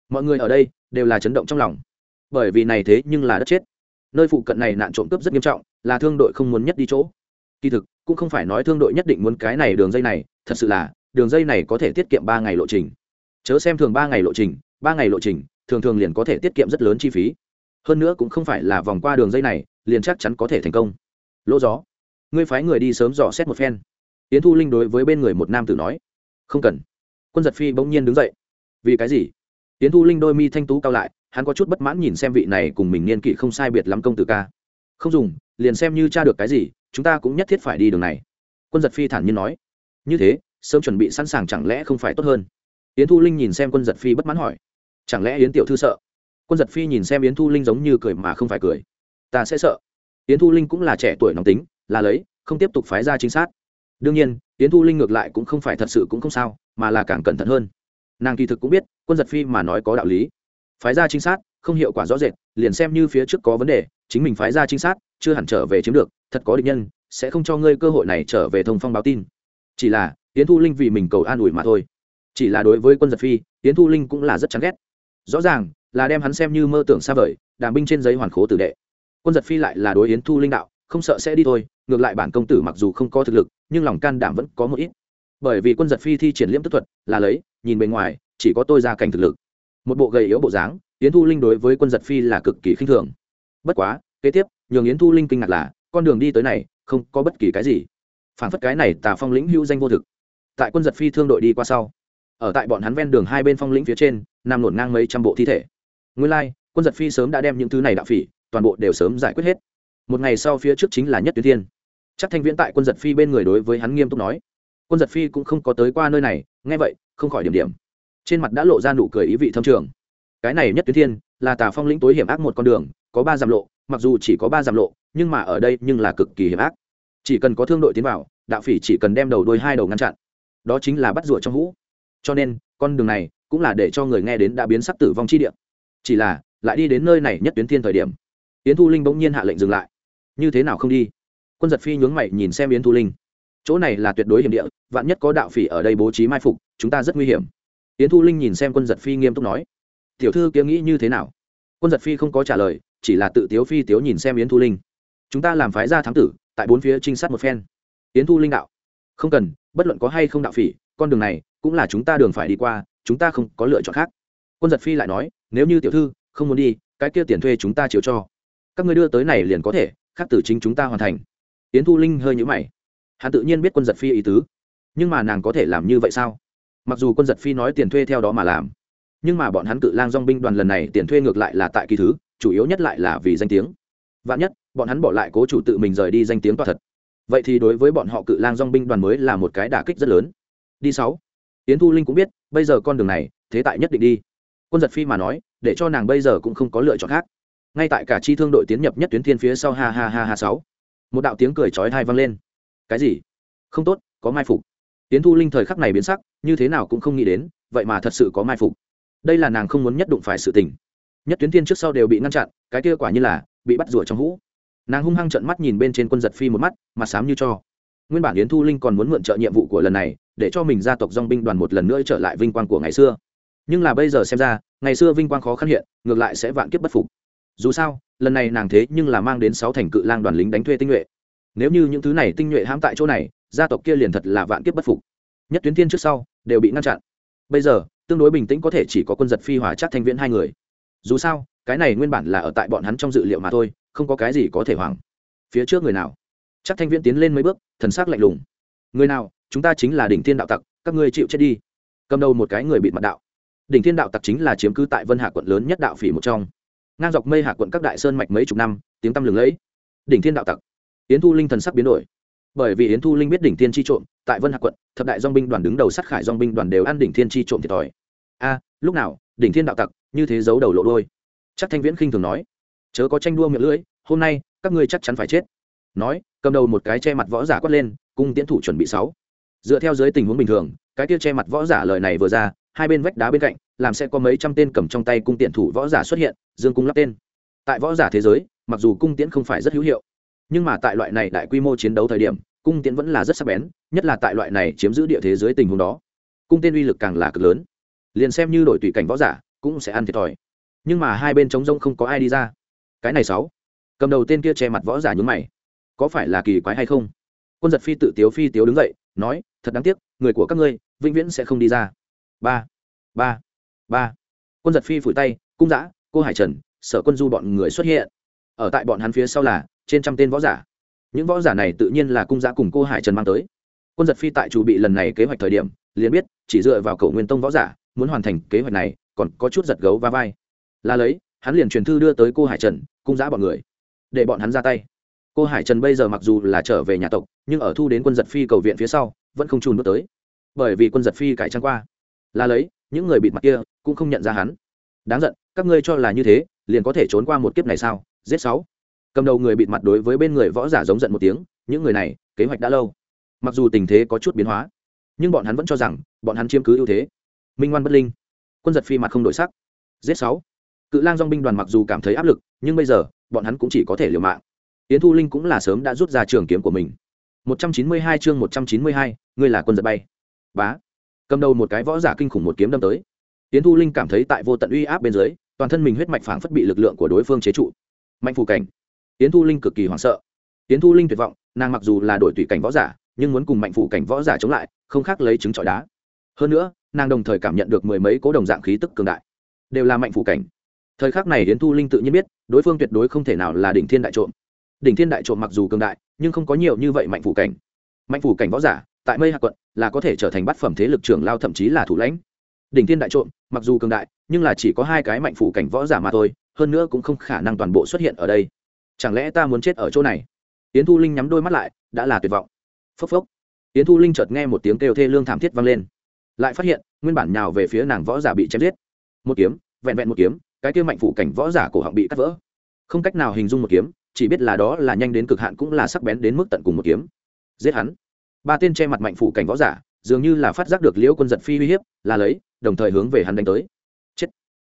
Mọi người ở đây đều là chấn động trong lòng. Bởi vì này thế nhưng là đất chết. Nơi phụ cận này nạn trộm cướp rất nghiêm trọng, là thương đội không muốn nhất đi chỗ kỳ thực, cũng không phải nói thương đội nhất định muốn cái này đường dây này, thật sự là, đường dây này có thể tiết kiệm ba ngày lộ trình. Chớ xem thường ba ngày lộ trình, ba ngày lộ trình, thường thường liền có thể tiết kiệm rất lớn chi phí. Hơn nữa cũng không phải là vòng qua đường dây này, liền chắc chắn có thể thành công. Lỗ gió, ngươi phái người đi sớm dò xét một phen. Tiến thu linh đối với bên người một nam tử nói, không cần. Quân giật phi bỗng nhiên đứng dậy. Vì cái gì? Tiến thu linh đôi mi thanh tú cao lại, hắn có chút bất mãn nhìn xem vị này cùng mình niên kỵ không sai biệt lắm công tử ca. Không dùng, liền xem như cha được cái gì chúng ta cũng nhất thiết phải đi đường này. Quân giật phi thản nhiên nói. Như thế, sớm chuẩn bị sẵn sàng chẳng lẽ không phải tốt hơn? Yến thu linh nhìn xem quân giật phi bất mãn hỏi. Chẳng lẽ yến tiểu thư sợ? Quân giật phi nhìn xem yến thu linh giống như cười mà không phải cười. Ta sẽ sợ. Yến thu linh cũng là trẻ tuổi nóng tính, là lấy, không tiếp tục phái ra chính xác đương nhiên, yến thu linh ngược lại cũng không phải thật sự cũng không sao, mà là càng cẩn thận hơn. Nàng kỳ thực cũng biết, quân giật phi mà nói có đạo lý. Phái ra trinh sát, không hiệu quả rõ rệt, liền xem như phía trước có vấn đề, chính mình phái ra trinh sát chưa hẳn trở về chiếm được, thật có định nhân, sẽ không cho ngươi cơ hội này trở về thông phong báo tin. Chỉ là, yến thu linh vì mình cầu an ủi mà thôi. Chỉ là đối với quân giật phi, yến thu linh cũng là rất chán ghét. Rõ ràng, là đem hắn xem như mơ tưởng xa vời, đàm binh trên giấy hoàn khố tử đệ. Quân giật phi lại là đối yến thu linh đạo, không sợ sẽ đi thôi, ngược lại bản công tử mặc dù không có thực lực, nhưng lòng can đảm vẫn có một ít. Bởi vì quân giật phi thi triển liễm tức thuật, là lấy, nhìn bề ngoài, chỉ có tôi ra cảnh thực lực. Một bộ gầy yếu bộ dáng, yến thu linh đối với quân giật phi là cực kỳ khinh thường. Bất quá kế tiếp nhường yến thu linh kinh ngạc là con đường đi tới này không có bất kỳ cái gì. Phản phất cái này tà phong lĩnh hữu danh vô thực. Tại quân giật phi thương đội đi qua sau ở tại bọn hắn ven đường hai bên phong lĩnh phía trên nằm nổn ngang mấy trăm bộ thi thể. Nguyên lai、like, quân giật phi sớm đã đem những thứ này đạo phỉ toàn bộ đều sớm giải quyết hết. Một ngày sau phía trước chính là nhất tuyến thiên. Chắc thanh viễn tại quân giật phi bên người đối với hắn nghiêm túc nói quân giật phi cũng không có tới qua nơi này nghe vậy không khỏi điểm điểm. Trên mặt đã lộ ra nụ cười ý vị thâm trường. Cái này nhất tuyến thiên là tà phong lĩnh tối hiểm ác một con đường có ba dặm lộ mặc dù chỉ có ba giảm lộ, nhưng mà ở đây nhưng là cực kỳ hiểm ác. Chỉ cần có thương đội tiến vào, đạo phỉ chỉ cần đem đầu đôi hai đầu ngăn chặn. Đó chính là bắt rủa trong hũ. Cho nên, con đường này cũng là để cho người nghe đến đã biến sắc tử vong chi địa. Chỉ là, lại đi đến nơi này nhất tuyến thiên thời điểm. Yến thu linh bỗng nhiên hạ lệnh dừng lại. Như thế nào không đi? Quân giật phi nhướng mày nhìn xem yến thu linh. Chỗ này là tuyệt đối hiểm địa, vạn nhất có đạo phỉ ở đây bố trí mai phục, chúng ta rất nguy hiểm. Yến thu linh nhìn xem quân giật phi nghiêm túc nói. Tiểu thư kia nghĩ như thế nào? Quân giật phi không có trả lời chỉ là tự tiếu phi tiếu nhìn xem yến thu linh chúng ta làm phái ra thám tử tại bốn phía trinh sát một phen yến thu linh đạo không cần bất luận có hay không đạo phỉ con đường này cũng là chúng ta đường phải đi qua chúng ta không có lựa chọn khác quân giật phi lại nói nếu như tiểu thư không muốn đi cái kia tiền thuê chúng ta chiếu cho các người đưa tới này liền có thể khác tử chính chúng ta hoàn thành yến thu linh hơi nhũ mày hắn tự nhiên biết quân giật phi ý tứ nhưng mà nàng có thể làm như vậy sao mặc dù quân giật phi nói tiền thuê theo đó mà làm nhưng mà bọn hắn cự lang dong binh đoàn lần này tiền thuê ngược lại là tại kỳ thứ chủ yếu nhất lại là vì danh tiếng. Vạn nhất, bọn hắn bỏ lại cố chủ tự mình rời đi danh tiếng toa thật. Vậy thì đối với bọn họ cự lang dong binh đoàn mới là một cái đả kích rất lớn. Đi sáu. Yến thu linh cũng biết, bây giờ con đường này, thế tại nhất định đi. Quân giật phi mà nói, để cho nàng bây giờ cũng không có lựa chọn khác. Ngay tại cả chi thương đội tiến nhập nhất tuyến thiên phía sau, ha ha ha ha sáu. Một đạo tiếng cười chói thai vang lên. Cái gì? Không tốt, có mai phục. Yến thu linh thời khắc này biến sắc, như thế nào cũng không nghĩ đến, vậy mà thật sự có mai phục. Đây là nàng không muốn nhất đụng phải sự tình nhất tuyến thiên trước sau đều bị ngăn chặn, cái kia quả như là bị bắt rủa trong hũ. Nàng hung hăng trận mắt nhìn bên trên quân giật phi một mắt, mặt xám như cho. Nguyên bản yến thu linh còn muốn mượn trợ nhiệm vụ của lần này, để cho mình gia tộc dong binh đoàn một lần nữa trở lại vinh quang của ngày xưa. Nhưng là bây giờ xem ra, ngày xưa vinh quang khó khăn hiện, ngược lại sẽ vạn kiếp bất phục. Dù sao, lần này nàng thế nhưng là mang đến sáu thành cự lang đoàn lính đánh thuê tinh nhuệ. Nếu như những thứ này tinh nhuệ hãm tại chỗ này, gia tộc kia liền thật là vạn kiếp bất phục. Nhất tuyến thiên trước sau, đều bị ngăn chặn. Bây giờ, tương đối bình tĩnh có thể chỉ có quân giật phi hỏa chắc thanh viễn hai người dù sao, cái này nguyên bản là ở tại bọn hắn trong dự liệu mà thôi, không có cái gì có thể hoảng. Phía trước người nào? Chắc thanh viễn tiến lên mấy bước, thần s ắ c lạnh lùng. Người nào? Chúng ta chính là đỉnh thiên đạo tặc, các ngươi chịu chết đi. Cầm đầu một cái người bị mặt đạo. Đỉnh thiên đạo tặc chính là chiếm cứ tại vân hạ quận lớn nhất đạo phỉ một trong. Ngang dọc mây hạ quận các đại sơn mạch mấy chục năm, tiếng tăm lừng lẫy. Đỉnh thiên đạo tặc. Yến thu linh thần sắc biến đổi. Bởi vì yến thu linh biết đỉnh thiên chi trộm, tại vân hạ quận, thập đại dong binh đoàn đứng đầu sát khải dong binh đoàn đều ăn đỉnh thiên chi trộm thiệt thòi. A, lúc nào? Đỉnh thiên đạo tặc như thế giấu đầu lộ đôi chắc thanh viễn khinh thường nói, chớ có tranh đua miệng lưỡi, hôm nay các ngươi chắc chắn phải chết. Nói, cầm đầu một cái che mặt võ giả quát lên, cung tiến thủ chuẩn bị sáu. Dựa theo dưới tình huống bình thường, cái kia che mặt võ giả lời này vừa ra, hai bên vách đá bên cạnh, làm sẽ có mấy trăm tên cầm trong tay cung tiện thủ võ giả xuất hiện, dương cung lắp tên. Tại võ giả thế giới, mặc dù cung tiễn không phải rất hữu hiệu, nhưng mà tại loại này đại quy mô chiến đấu thời điểm, cung tiễn vẫn là rất sắc bén, nhất là tại loại này chiếm giữ địa thế giới tình huống đó. Cung tên uy lực càng là cực lớn. Liền xem như đổi tùy cảnh võ giả cũng sẽ ăn thiệt thòi. Nhưng mà hai bên trống rông không có ai đi ra. Cái này sáu. Cầm đầu tên kia che mặt võ giả nhúng mày. Có phải là kỳ quái hay không? Quân giật phi tự tiếu phi tiếu đứng dậy, nói, thật đáng tiếc, người của các ngươi vĩnh viễn sẽ không đi ra. Ba. Ba. Ba. Quân giật phi phủi tay, cung giã, cô hải trần, sở quân du bọn người xuất hiện. Ở tại bọn hắn phía sau là trên trăm tên võ giả. Những võ giả này tự nhiên là cung giã cùng cô hải trần mang tới. Quân giật phi tại chủ bị lần này kế hoạch thời điểm, liền biết chỉ dựa vào cầu nguyên tông võ giả, muốn hoàn thành kế hoạch này còn có chút giật gấu va vai. Là lấy, hắn liền truyền thư đưa tới cô hải trần, cung giã bọn người, để bọn hắn ra tay. Cô hải trần bây giờ mặc dù là trở về nhà tộc, nhưng ở thu đến quân giật phi cầu viện phía sau, vẫn không trùn bước tới. Bởi vì quân giật phi cải trang qua. Là lấy, những người bịt mặt kia cũng không nhận ra hắn. Đáng giận, các ngươi cho là như thế, liền có thể trốn qua một kiếp này sao? Giết sáu. Cầm đầu người bịt mặt đối với bên người võ giả giống giận một tiếng, những người này, kế hoạch đã lâu. Mặc dù tình thế có chút biến hóa, nhưng bọn hắn vẫn cho rằng, bọn hắn chiếm cứ ưu thế. Minh ngoan bất linh quân giật phi mặt không đổi sắc. Giết sáu. Cự lang dong binh đoàn mặc dù cảm thấy áp lực nhưng bây giờ bọn hắn cũng chỉ có thể liều mạng. Yến thu linh cũng là sớm đã rút ra trường kiếm của mình. 192 chương 192, ngươi là quân giật bay. Bá. Cầm đầu một cái võ giả kinh khủng một kiếm đâm tới. Yến thu linh cảm thấy tại vô tận uy áp bên dưới toàn thân mình huyết mạch phảng phất bị lực lượng của đối phương chế trụ. Mạnh phù cảnh. Yến thu linh cực kỳ hoảng sợ. Yến thu linh tuyệt vọng nàng mặc dù là đội tùy cảnh võ giả nhưng muốn cùng mạnh phủ cảnh võ giả chống lại không khác lấy trứng trọi đá. Hơn nữa nàng đồng thời cảm nhận được mười mấy cố đồng dạng khí tức cường đại. Đều là mạnh phủ cảnh. Thời khắc này yến thu linh tự nhiên biết, đối phương tuyệt đối không thể nào là đỉnh thiên đại trộm. Đỉnh thiên đại trộm mặc dù cường đại, nhưng không có nhiều như vậy mạnh phủ cảnh. Mạnh phủ cảnh võ giả, tại mây hạ quận, là có thể trở thành bát phẩm thế lực trưởng lao thậm chí là thủ lãnh. Đỉnh thiên đại trộm, mặc dù cường đại, nhưng là chỉ có hai cái mạnh phủ cảnh võ giả mà thôi, hơn nữa cũng không khả năng toàn bộ xuất hiện ở đây. Chẳng lẽ ta muốn chết ở chỗ này? Yến thu linh nhắm đôi mắt lại, đã là tuyệt vọng. Phốc phốc. Yến thu linh chợt nghe một tiếng kêu thê lương thảm thiết vang lên lại phát hiện, nguyên bản nhào về phía nàng võ giả bị chém giết. Một kiếm, vẹn vẹn một kiếm, cái kia mạnh phủ cảnh võ giả cổ họng bị cắt vỡ. Không cách nào hình dung một kiếm, chỉ biết là đó là nhanh đến cực hạn cũng là sắc bén đến mức tận cùng một kiếm. Giết hắn. Ba tên che mặt mạnh phủ cảnh võ giả, dường như là phát giác được liễu quân giật phi uy hiếp, là lấy, đồng thời hướng về hắn đánh tới. Chết.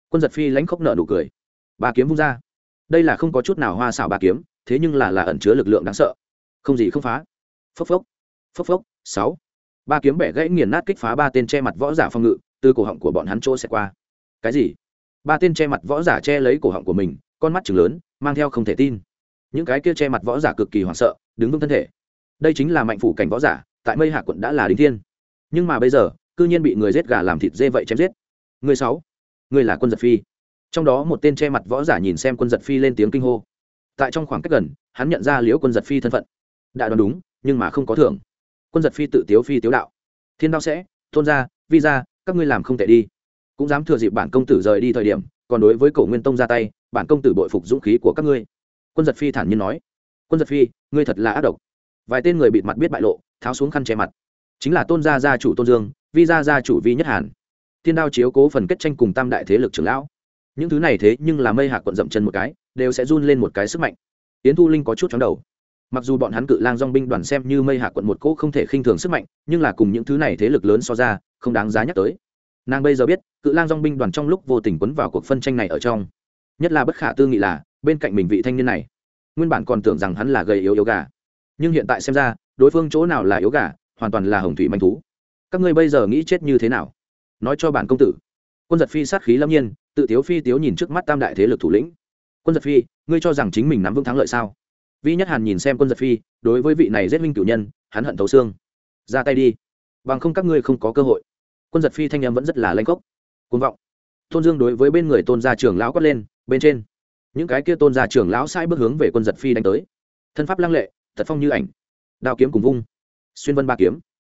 Quân giật phi lãnh khốc nợ nụ cười. Ba kiếm vung ra. Đây là không có chút nào hoa xảo ba kiếm, thế nhưng là là ẩn chứa lực lượng đáng sợ. Không gì không phá. Phốc phốc. Phốc phốc. Sáu ba kiếm bẻ gãy nghiền nát kích phá ba tên che mặt võ giả phòng ngự, từ cổ họng của bọn hắn chỗ sẽ qua. Cái gì? Ba tên che mặt võ giả che lấy cổ họng của mình, con mắt chừng lớn, mang theo không thể tin. Những cái kia che mặt võ giả cực kỳ hoảng sợ, đứng vững thân thể. Đây chính là mạnh phủ cảnh võ giả, tại mây hạ quận đã là đính thiên. Nhưng mà bây giờ, cư nhiên bị người giết gà làm thịt dê vậy chém giết. Người sáu, người là quân giật phi. Trong đó một tên che mặt võ giả nhìn xem quân giật phi lên tiếng kinh hô. Tại trong khoảng cách gần, hắn nhận ra liễu quân giật phi thân phận. Đã đoán đúng, nhưng mà không có thưởng quân giật phi tự tiếu phi tiếu đạo. Thiên đao sẽ, tôn gia, vi gia, các ngươi làm không thể đi. Cũng dám thừa dịp bản công tử rời đi thời điểm, còn đối với cổ nguyên tông ra tay, bản công tử bội phục dũng khí của các ngươi. Quân giật phi thản nhiên nói. Quân giật phi, ngươi thật là ác độc. Vài tên người bịt mặt biết bại lộ, tháo xuống khăn che mặt. Chính là tôn gia gia chủ tôn dương, vi gia gia chủ vi nhất hàn. Thiên đao chiếu cố phần kết tranh cùng tam đại thế lực trưởng lão. Những thứ này thế nhưng là mây hạ quận dậm chân một cái, đều sẽ run lên một cái sức mạnh. Yến thu linh có chút chóng đầu mặc dù bọn hắn cự lang dong binh đoàn xem như mây hạ quận một cỗ không thể khinh thường sức mạnh, nhưng là cùng những thứ này thế lực lớn so ra, không đáng giá nhắc tới. Nàng bây giờ biết, cự lang dong binh đoàn trong lúc vô tình quấn vào cuộc phân tranh này ở trong. Nhất là bất khả tư nghị là, bên cạnh mình vị thanh niên này, nguyên bản còn tưởng rằng hắn là gầy yếu yếu gà. Nhưng hiện tại xem ra, đối phương chỗ nào là yếu gà, hoàn toàn là hồng thủy manh thú. Các ngươi bây giờ nghĩ chết như thế nào? Nói cho bản công tử. Quân giật phi sát khí lâm nhiên, tự tiếu phi tiếu nhìn trước mắt tam đại thế lực thủ lĩnh. Quân giật phi, ngươi cho rằng chính mình nắm vững thắng lợi sao? Vi nhất hàn nhìn xem quân giật phi, đối với vị này giết minh cửu nhân, hắn hận thấu xương. Ra tay đi. Bằng không các ngươi không có cơ hội. Quân giật phi thanh em vẫn rất là lanh cốc côn vọng. Tôn dương đối với bên người tôn gia trưởng lão quát lên, bên trên. Những cái kia tôn gia trưởng lão sai bước hướng về quân giật phi đánh tới. Thân pháp lăng lệ, thật phong như ảnh. Đao kiếm cùng vung. Xuyên vân ba kiếm.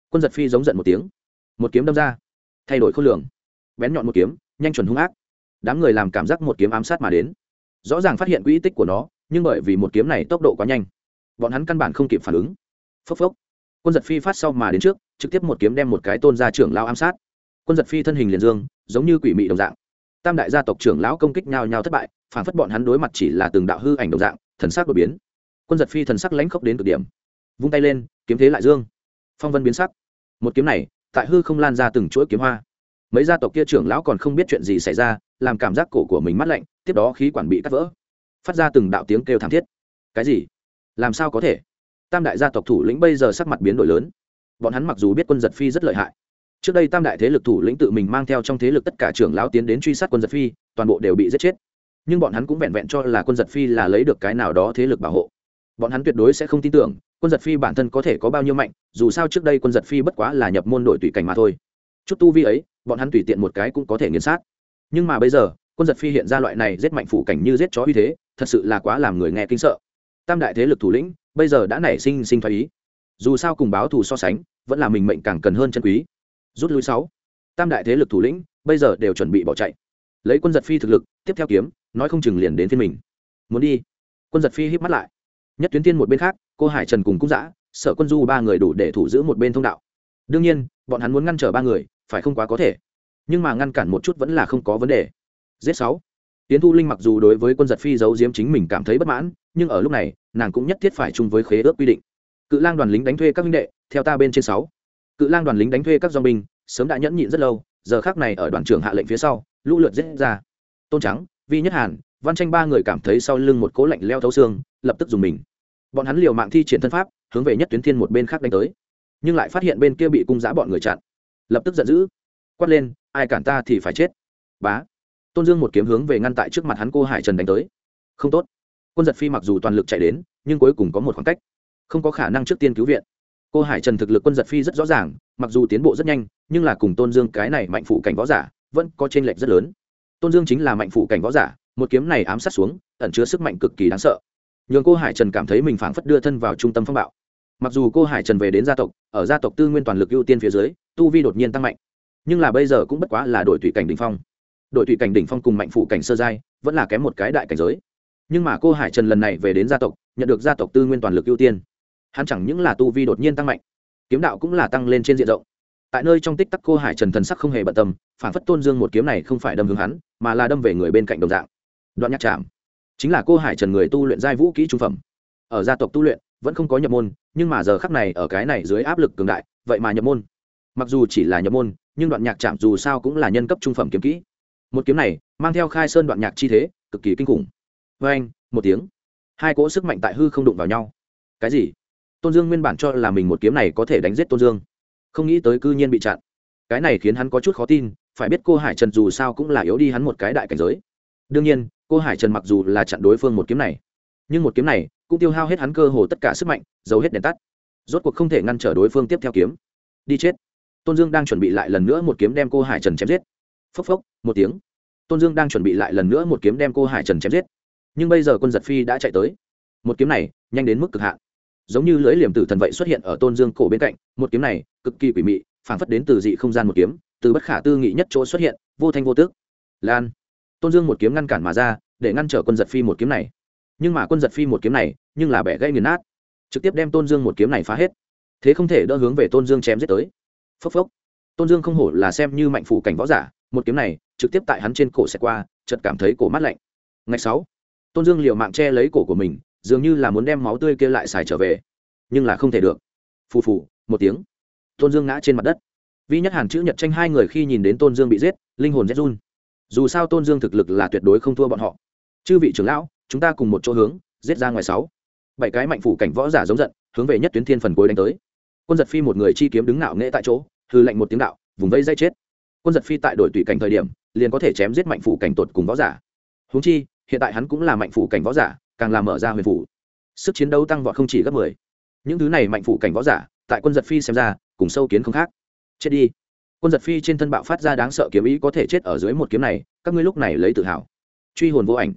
Quân giật phi giống giận một tiếng. Một kiếm đâm ra. Thay đổi khối lượng bén nhọn một kiếm, nhanh chuẩn hung ác. Đám người làm cảm giác một kiếm ám sát mà đến. Rõ ràng phát hiện quỹ tích của nó nhưng bởi vì một kiếm này tốc độ quá nhanh, bọn hắn căn bản không kịp phản ứng. Phốc phốc. Quân giật phi phát sau mà đến trước, trực tiếp một kiếm đem một cái tôn gia trưởng lao ám sát. Quân giật phi thân hình liền dương, giống như quỷ mị đồng dạng. Tam đại gia tộc trưởng lão công kích nhau nhau thất bại, phản phất bọn hắn đối mặt chỉ là từng đạo hư ảnh đồng dạng, thần sắc đột biến. Quân giật phi thần sắc lãnh khốc đến cực điểm. Vung tay lên, kiếm thế lại dương. Phong vân biến sắc. Một kiếm này, tại hư không lan ra từng chuỗi kiếm hoa. Mấy gia tộc kia trưởng lão còn không biết chuyện gì xảy ra, làm cảm giác cổ của mình mát lạnh, tiếp đó khí quản bị cắt vỡ phát ra từng đạo tiếng kêu thảm thiết. Cái gì? Làm sao có thể? Tam đại gia tộc thủ lĩnh bây giờ sắc mặt biến đổi lớn. Bọn hắn mặc dù biết quân giật phi rất lợi hại. Trước đây tam đại thế lực thủ lĩnh tự mình mang theo trong thế lực tất cả trưởng lão tiến đến truy sát quân giật phi, toàn bộ đều bị giết chết. Nhưng bọn hắn cũng vẹn vẹn cho là quân giật phi là lấy được cái nào đó thế lực bảo hộ. Bọn hắn tuyệt đối sẽ không tin tưởng, quân giật phi bản thân có thể có bao nhiêu mạnh, dù sao trước đây quân giật phi bất quá là nhập môn đội tùy cảnh mà thôi. Chút tu vi ấy, bọn hắn tùy tiện một cái cũng có thể nghiền sát. Nhưng mà bây giờ quân giật phi hiện ra loại này giết mạnh phủ cảnh như giết chó uy thế, thật sự là quá làm người nghe kinh sợ. Tam đại thế lực thủ lĩnh, bây giờ đã nảy sinh sinh thoái ý. Dù sao cùng báo thù so sánh, vẫn là mình mệnh càng cần hơn chân quý. Rút lui sáu tam đại thế lực thủ lĩnh, bây giờ đều chuẩn bị bỏ chạy. Lấy quân giật phi thực lực, tiếp theo kiếm, nói không chừng liền đến phiên mình. Muốn đi. Quân giật phi híp mắt lại. Nhất tuyến tiên một bên khác, cô hải trần cùng cung giã sở quân du ba người đủ để thủ giữ một bên thông đạo. Đương nhiên, bọn hắn muốn ngăn trở ba người, phải không quá có thể. Nhưng mà ngăn cản một chút vẫn là không có vấn đề giết sáu. Tiến thu linh mặc dù đối với quân giật phi giấu giếm chính mình cảm thấy bất mãn, nhưng ở lúc này, nàng cũng nhất thiết phải chung với khế ước quy định. Cự lang đoàn lính đánh thuê các minh đệ, theo ta bên trên sáu. Cự lang đoàn lính đánh thuê các dòng binh, sớm đã nhẫn nhịn rất lâu, giờ khác này ở đoàn trưởng hạ lệnh phía sau, lũ lượt giết ra. Tôn trắng, vi nhất hàn, văn tranh ba người cảm thấy sau lưng một cố lạnh leo thấu xương, lập tức dùng mình. Bọn hắn liều mạng thi triển thân pháp, hướng về nhất tuyến thiên một bên khác đánh tới. Nhưng lại phát hiện bên kia bị cung giã bọn người chặn. Lập tức giận dữ. Quát lên, ai cản ta thì phải chết. Bá tôn dương một kiếm hướng về ngăn tại trước mặt hắn cô hải trần đánh tới. Không tốt. Quân giật phi mặc dù toàn lực chạy đến, nhưng cuối cùng có một khoảng cách. Không có khả năng trước tiên cứu viện. Cô hải trần thực lực quân giật phi rất rõ ràng, mặc dù tiến bộ rất nhanh, nhưng là cùng tôn dương cái này mạnh phụ cảnh võ giả, vẫn có t r ê n lệch rất lớn. Tôn dương chính là mạnh phụ cảnh võ giả, một kiếm này ám sát xuống, ẩn chứa sức mạnh cực kỳ đáng sợ. Nhường cô hải trần cảm thấy mình phảng phất đưa thân vào trung tâm phong bạo. Mặc dù cô hải trần về đến gia tộc, ở gia tộc tư nguyên toàn lực ưu tiên phía dưới, tu vi đột nhiên tăng mạnh, nhưng là bây giờ cũng bất quá là đổi thủy cảnh đình phong đội thủy cảnh đỉnh phong cùng mạnh phụ cảnh sơ giai, vẫn là kém một cái đại cảnh giới. Nhưng mà cô hải trần lần này về đến gia tộc, nhận được gia tộc tư nguyên toàn lực ưu tiên. Hắn chẳng những là tu vi đột nhiên tăng mạnh, kiếm đạo cũng là tăng lên trên diện rộng. Tại nơi trong tích tắc cô hải trần thần sắc không hề bận tâm, phản phất tôn dương một kiếm này không phải đâm hướng hắn, mà là đâm về người bên cạnh đồng dạng. Đoạn nhạc chạm chính là cô hải trần người tu luyện giai vũ kỹ trung phẩm. Ở gia tộc tu luyện, vẫn không có nhập môn, nhưng mà giờ khắc này ở cái này dưới áp lực cường đại, vậy mà nhập môn. Mặc dù chỉ là nhập môn, nhưng đoạn nhạc chạm dù sao cũng là nhân cấp trung phẩm kiếm kỹ một kiếm này mang theo khai sơn đoạn nhạc chi thế, cực kỳ kinh khủng. Vê anh, một tiếng. Hai cỗ sức mạnh tại hư không đụng vào nhau. Cái gì? Tôn dương nguyên bản cho là mình một kiếm này có thể đánh giết tôn dương. Không nghĩ tới cư nhiên bị chặn. Cái này khiến hắn có chút khó tin, phải biết cô hải trần dù sao cũng là yếu đi hắn một cái đại cảnh giới. Đương nhiên, cô hải trần mặc dù là chặn đối phương một kiếm này, nhưng một kiếm này cũng tiêu hao hết hắn cơ hồ tất cả sức mạnh, giấu hết đèn tắt. Rốt cuộc không thể ngăn trở đối phương tiếp theo kiếm. Đi chết. Tôn dương đang chuẩn bị lại lần nữa một kiếm đem cô hải trần chém giết phốc phốc, một tiếng. Tôn dương đang chuẩn bị lại lần nữa một kiếm đem cô hải trần chém giết. Nhưng bây giờ quân giật phi đã chạy tới. Một kiếm này nhanh đến mức cực hạn. Giống như lưỡi liềm tử thần vậy xuất hiện ở tôn dương cổ bên cạnh, một kiếm này cực kỳ quỷ mị, phảng phất đến từ dị không gian một kiếm, từ bất khả tư nghị nhất chỗ xuất hiện, vô thanh vô tước. Lan. Tôn dương một kiếm ngăn cản mà ra, để ngăn trở quân giật phi một kiếm này. Nhưng mà quân giật phi một kiếm này, nhưng là bẻ gây nghiền nát. Trực tiếp đem tôn dương một kiếm này phá hết. Thế không thể đỡ hướng về tôn dương chém giết tới. Phốc phốc. Tôn dương không hổ là xem như mạnh phủ cảnh võ giả một kiếm này trực tiếp tại hắn trên cổ xẹt qua, chợt cảm thấy cổ mát lạnh. Ngày sáu, tôn dương liều mạng che lấy cổ của mình, dường như là muốn đem máu tươi kia lại xài trở về, nhưng là không thể được. Phù phù, một tiếng. Tôn dương ngã trên mặt đất. Vi nhất hàn chữ nhật tranh hai người khi nhìn đến tôn dương bị giết, linh hồn rét run. Dù sao tôn dương thực lực là tuyệt đối không thua bọn họ. Chư vị trưởng lão, chúng ta cùng một chỗ hướng, giết ra ngoài sáu. Bảy cái mạnh phủ cảnh võ giả giống giận, hướng về nhất tuyến thiên phần cuối đánh tới. Quân giật phi một người chi kiếm đứng ngạo nghệ tại chỗ, hư lệnh một tiếng đạo, vùng vây dây chết quân giật phi tại đội tùy cảnh thời điểm, liền có thể chém giết mạnh phủ cảnh tột cùng võ giả. Huống chi, hiện tại hắn cũng là mạnh phủ cảnh võ giả, càng làm mở ra huyền phủ. Sức chiến đấu tăng vọt không chỉ gấp mười. Những thứ này mạnh phủ cảnh võ giả, tại quân giật phi xem ra, cùng sâu kiến không khác. Chết đi. Quân giật phi trên thân bạo phát ra đáng sợ kiếm ý có thể chết ở dưới một kiếm này, các ngươi lúc này lấy tự hào. Truy hồn vô ảnh.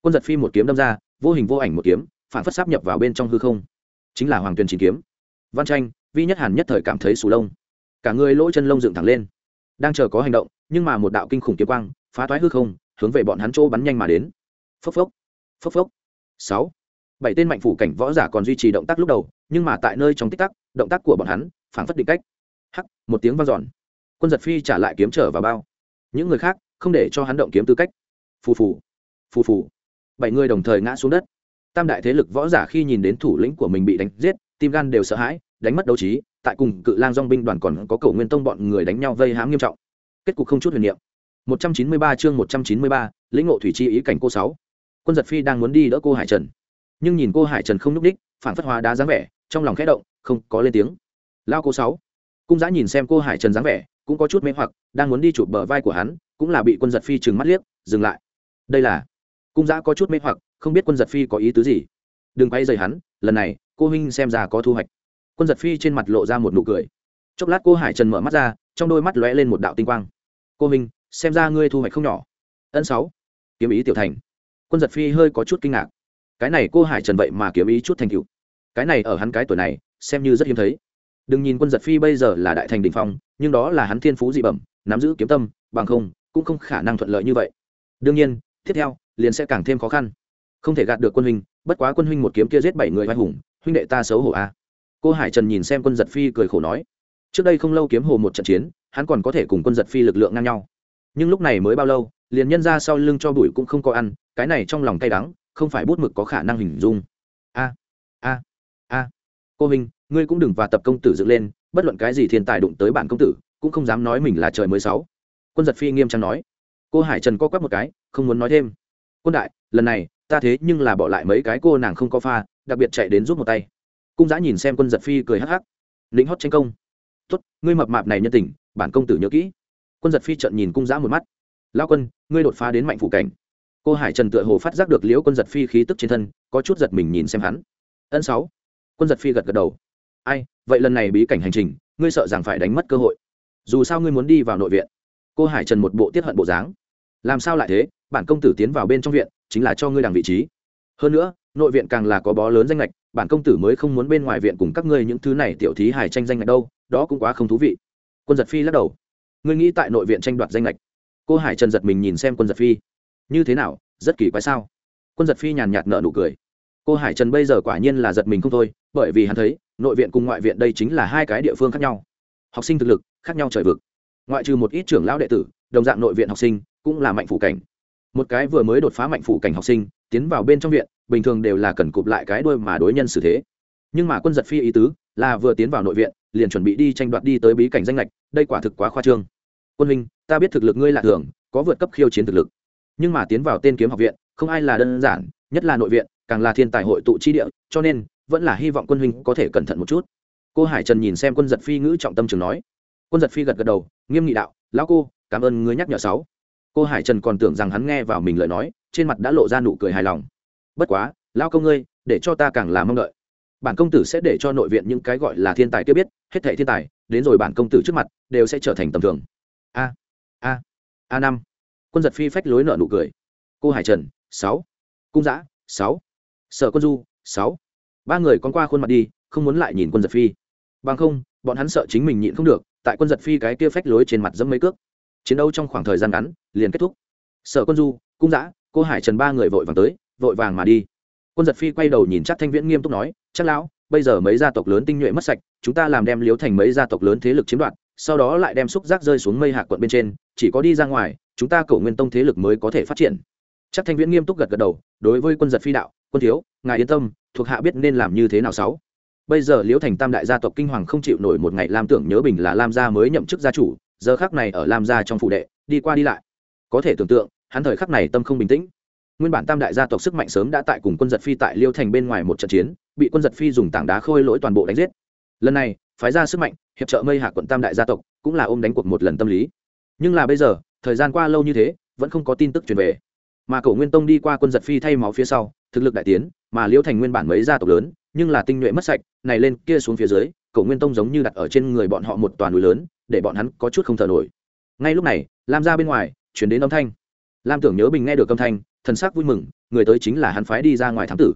Quân giật phi một kiếm đâm ra, vô hình vô ảnh một kiếm, phản phất sáp nhập vào bên trong hư không. Chính là hoàng tuyền chín kiếm. Văn tranh, vi nhất hàn nhất thời cảm thấy sù lông. Cả người lỗ chân lông dựng thẳng lên đang chờ có hành động, nhưng mà một đạo kinh khủng kiếm quang, phá toái hư không, hướng về bọn hắn chỗ bắn nhanh mà đến. Phốc phốc phốc phốc. Sáu. Bảy tên mạnh phủ cảnh võ giả còn duy trì động tác lúc đầu, nhưng mà tại nơi trong tích tắc, động tác của bọn hắn phản phất định cách. Hắc, một tiếng vang dọn. Quân giật phi trả lại kiếm trở vào bao. Những người khác, không để cho hắn động kiếm tư cách. Phù phù phù phù. Bảy người đồng thời ngã xuống đất. Tam đại thế lực võ giả khi nhìn đến thủ lĩnh của mình bị đánh giết, tim gan đều sợ hãi đánh mất đấu trí tại cùng cự lang dong binh đoàn còn có cầu nguyên tông bọn người đánh nhau vây hãm nghiêm trọng. Kết cục không chút huyền niệm. 193 chương 193, lĩnh ngộ thủy chi ý cảnh cô sáu. Quân giật phi đang muốn đi đỡ cô hải trần. Nhưng nhìn cô hải trần không nhúc đích phản phất hóa đá dáng vẻ trong lòng khẽ động không có lên tiếng. Lao cô sáu. Cung giã nhìn xem cô hải trần dáng vẻ cũng có chút mê hoặc đang muốn đi chụp bờ vai của hắn cũng là bị quân giật phi trừng mắt liếc dừng lại. Đây là. Cung giã có chút mê hoặc không biết quân giật phi có ý tứ gì. Đừng quay rời hắn lần này cô huynh xem ra có thu hoạch quân giật phi trên mặt lộ ra một nụ cười. Chốc lát cô hải trần mở mắt ra trong đôi mắt lóe lên một đạo tinh quang. Cô Minh, xem ra ngươi thu hoạch không nhỏ. Ân sáu. Kiếm ý tiểu thành. Quân giật phi hơi có chút kinh ngạc. Cái này cô hải trần vậy mà kiếm ý chút thành cựu cái này ở hắn cái tuổi này xem như rất hiếm thấy. Đừng nhìn quân giật phi bây giờ là đại thành đình phong nhưng đó là hắn thiên phú dị bẩm nắm giữ kiếm tâm bằng không cũng không khả năng thuận lợi như vậy. Đương nhiên tiếp theo liền sẽ càng thêm khó khăn. Không thể gạt được quân huynh bất quá quân huynh một kiếm kia giết bảy người vai hùng huynh đệ ta xấu hổ a. à cô hải trần nhìn xem quân giật phi cười khổ nói trước đây không lâu kiếm hồ một trận chiến hắn còn có thể cùng quân giật phi lực lượng ngang nhau. Nhưng lúc này mới bao lâu liền nhân ra sau lưng cho bụi cũng không có ăn cái này trong lòng cay đắng không phải bút mực có khả năng hình dung. A a a cô Hình, ngươi cũng đừng và tập công tử dựng lên bất luận cái gì thiên tài đụng tới bản công tử cũng không dám nói mình là trời mới sáu. Quân giật phi nghiêm trang nói. Cô hải trần co quắp một cái không muốn nói thêm. Quân đại lần này ta thế nhưng là bỏ lại mấy cái cô nàng không có pha đặc biệt chạy đến giúp một tay cung giã nhìn xem quân giật phi cười hắc hắc. Lính hót tranh công. Tốt, ngươi mập mạp này nhân tình, bản công tử nhớ kỹ. Quân giật phi trận nhìn cung giã một mắt. Lao quân, ngươi đột phá đến mạnh phủ cảnh. Cô hải trần tựa hồ phát giác được liễu quân giật phi khí tức trên thân, có chút giật mình nhìn xem hắn. Ân sáu. Quân giật phi gật gật đầu. Ai, vậy lần này bí cảnh hành trình, ngươi sợ rằng phải đánh mất cơ hội. Dù sao ngươi muốn đi vào nội viện. Cô hải trần một bộ tiết hận bộ dáng. Làm sao lại thế? Bản công tử tiến vào bên trong viện, chính là cho ngươi đằng vị trí. Hơn nữa, nội viện càng là có bó lớn danh lệch bản công tử mới không muốn bên ngoài viện cùng các ngươi những thứ này tiểu thí hài tranh danh ngạch đâu, đó cũng quá không thú vị. Quân giật phi lắc đầu. Ngươi nghĩ tại nội viện tranh đoạt danh lệch cô hải trần giật mình nhìn xem quân giật phi. Như thế nào? Rất kỳ quái sao? Quân giật phi nhàn nhạt nợ nụ cười. Cô hải trần bây giờ quả nhiên là giật mình không thôi, bởi vì hắn thấy, nội viện cùng ngoại viện đây chính là hai cái địa phương khác nhau. Học sinh thực lực, khác nhau trời vực. Ngoại trừ một ít trưởng lão đệ tử, đồng dạng nội viện học sinh, cũng là mạnh phủ cảnh. Một cái vừa mới đột phá mạnh phủ cảnh học sinh, tiến vào bên trong viện bình thường đều là cần cụp lại cái đuôi mà đối nhân xử thế. Nhưng mà quân giật phi ý tứ, là vừa tiến vào nội viện, liền chuẩn bị đi tranh đoạt đi tới bí cảnh danh lệch đây quả thực quá khoa trương. Quân huynh, ta biết thực lực ngươi là thường, có vượt cấp khiêu chiến thực lực. Nhưng mà tiến vào tên kiếm học viện, không ai là đơn giản, nhất là nội viện, càng là thiên tài hội tụ chi địa, cho nên, vẫn là hy vọng quân huynh có thể cẩn thận một chút. Cô hải trần nhìn xem quân giật phi ngữ trọng tâm trường nói. Quân giật phi gật gật đầu, nghiêm nghị đạo, lão cô, cảm ơn ngươi nhắc nhở sáu. Cô hải trần còn tưởng rằng hắn nghe vào mình lời nói, trên mặt đã lộ ra nụ cười hài lòng bất quá lao công ngươi, để cho ta càng là mong đợi. Bản công tử sẽ để cho nội viện những cái gọi là thiên tài kia biết, hết thảy thiên tài, đến rồi bản công tử trước mặt, đều sẽ trở thành tầm thường. A a a năm. Quân giật phi phách lối nợ nụ cười. Cô hải trần, sáu. Cung giã, sáu. Sở quân du, sáu. Ba người con qua khuôn mặt đi, không muốn lại nhìn quân giật phi. Bằng không, bọn hắn sợ chính mình nhịn không được, tại quân giật phi cái kia phách lối trên mặt dẫm mấy cước. Chiến đấu trong khoảng thời gian ngắn, liền kết thúc. Sở quân du, cung giã, cô hải trần ba người vội vàng tới vội vàng mà đi. Quân giật phi quay đầu nhìn chắc thanh viễn nghiêm túc nói, chắc lão, bây giờ mấy gia tộc lớn tinh nhuệ mất sạch, chúng ta làm đem liếu thành mấy gia tộc lớn thế lực chiếm đoạt, sau đó lại đem xúc giác rơi xuống mây hạ quận bên trên, chỉ có đi ra ngoài, chúng ta cầu nguyên tông thế lực mới có thể phát triển. Chắc thanh viễn nghiêm túc gật gật đầu, đối với quân giật phi đạo, quân thiếu, ngài yên tâm, thuộc hạ biết nên làm như thế nào sáu. Bây giờ liễu thành tam đại gia tộc kinh hoàng không chịu nổi một ngày lam tưởng nhớ bình là lam gia mới nhậm chức gia chủ, giờ khắc này ở lam gia trong phủ đệ, đi qua đi lại. Có thể tưởng tượng, hắn thời khắc này tâm không bình tĩnh nguyên bản tam đại gia tộc sức mạnh sớm đã tại cùng quân giật phi tại liêu thành bên ngoài một trận chiến, bị quân giật phi dùng tảng đá khôi lỗi toàn bộ đánh giết. Lần này, phái ra sức mạnh, hiệp trợ mây hạ quận tam đại gia tộc, cũng là ôm đánh cuộc một lần tâm lý. Nhưng là bây giờ, thời gian qua lâu như thế, vẫn không có tin tức truyền về. Mà cổ nguyên tông đi qua quân giật phi thay máu phía sau, thực lực đại tiến, mà liêu thành nguyên bản mấy gia tộc lớn, nhưng là tinh nhuệ mất sạch, này lên kia xuống phía dưới, cổ nguyên tông giống như đặt ở trên người bọn họ một toàn núi lớn, để bọn hắn có chút không thở nổi. Ngay lúc này, lam ra bên ngoài chuyển đến âm thanh. Lam tưởng nhớ bình nghe được âm thanh thần sắc vui mừng, người tới chính là hắn phái đi ra ngoài thám tử.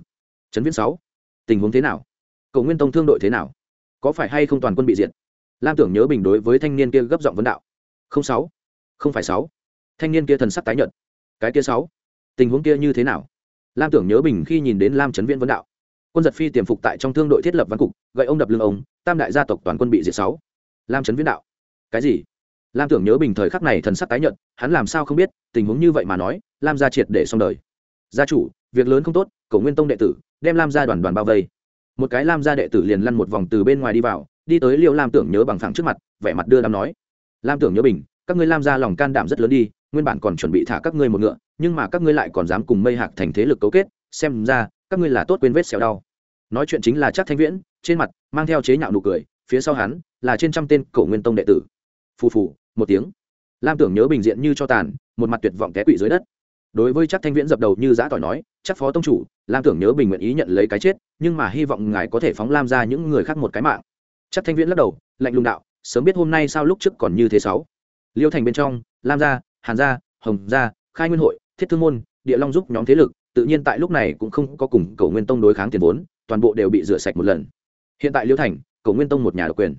Trấn viễn sáu, tình huống thế nào? Cầu nguyên tông thương đội thế nào? Có phải hay không toàn quân bị diệt? Lam tưởng nhớ bình đối với thanh niên kia gấp giọng vấn đạo. Không sáu, không phải sáu. Thanh niên kia thần sắc tái nhợt. Cái kia sáu, tình huống kia như thế nào? Lam tưởng nhớ bình khi nhìn đến lam trấn viễn vấn đạo. Quân giật phi tiềm phục tại trong thương đội thiết lập văn cục, gậy ông đập lưng ông, tam đại gia tộc toàn quân bị diệt sáu. Lam trấn viễn đạo. Cái gì? Lam tưởng nhớ bình thời khắc này thần sắc tái nhận, hắn làm sao không biết tình huống như vậy mà nói lam gia triệt để xong đời. Gia chủ việc lớn không tốt cầu nguyên tông đệ tử đem lam gia đoàn đoàn bao vây. Một cái lam gia đệ tử liền lăn một vòng từ bên ngoài đi vào đi tới liệu lam tưởng nhớ bằng thẳng trước mặt vẻ mặt đưa đám nói. Lam tưởng nhớ bình các ngươi lam gia lòng can đảm rất lớn đi nguyên bản còn chuẩn bị thả các ngươi một ngựa nhưng mà các ngươi lại còn dám cùng mây hạc thành thế lực cấu kết xem ra các ngươi là tốt quên vết xẻo đau. Nói chuyện chính là chắc thanh viễn trên mặt mang theo chế nhạo nụ cười phía sau hắn là trên trăm tên cổ nguyên tông đệ tử. Phù phù một tiếng. Lam tưởng nhớ bình diện như cho tàn, một mặt tuyệt vọng té quỵ dưới đất. Đối với chắc thanh viễn dập đầu như giã tỏi nói chắc phó tông chủ, lam tưởng nhớ bình nguyện ý nhận lấy cái chết, nhưng mà hy vọng ngài có thể phóng lam ra những người khác một cái mạng. Chắc thanh viễn lắc đầu, lạnh lùng đạo, sớm biết hôm nay sao lúc trước còn như thế sáu. Liêu thành bên trong, lam gia, hàn gia, hồng gia, khai nguyên hội, thiết thương môn, địa long giúp nhóm thế lực, tự nhiên tại lúc này cũng không có cùng cầu nguyên tông đối kháng tiền vốn, toàn bộ đều bị rửa sạch một lần. Hiện tại liêu thành cầu nguyên tông một nhà độc quyền.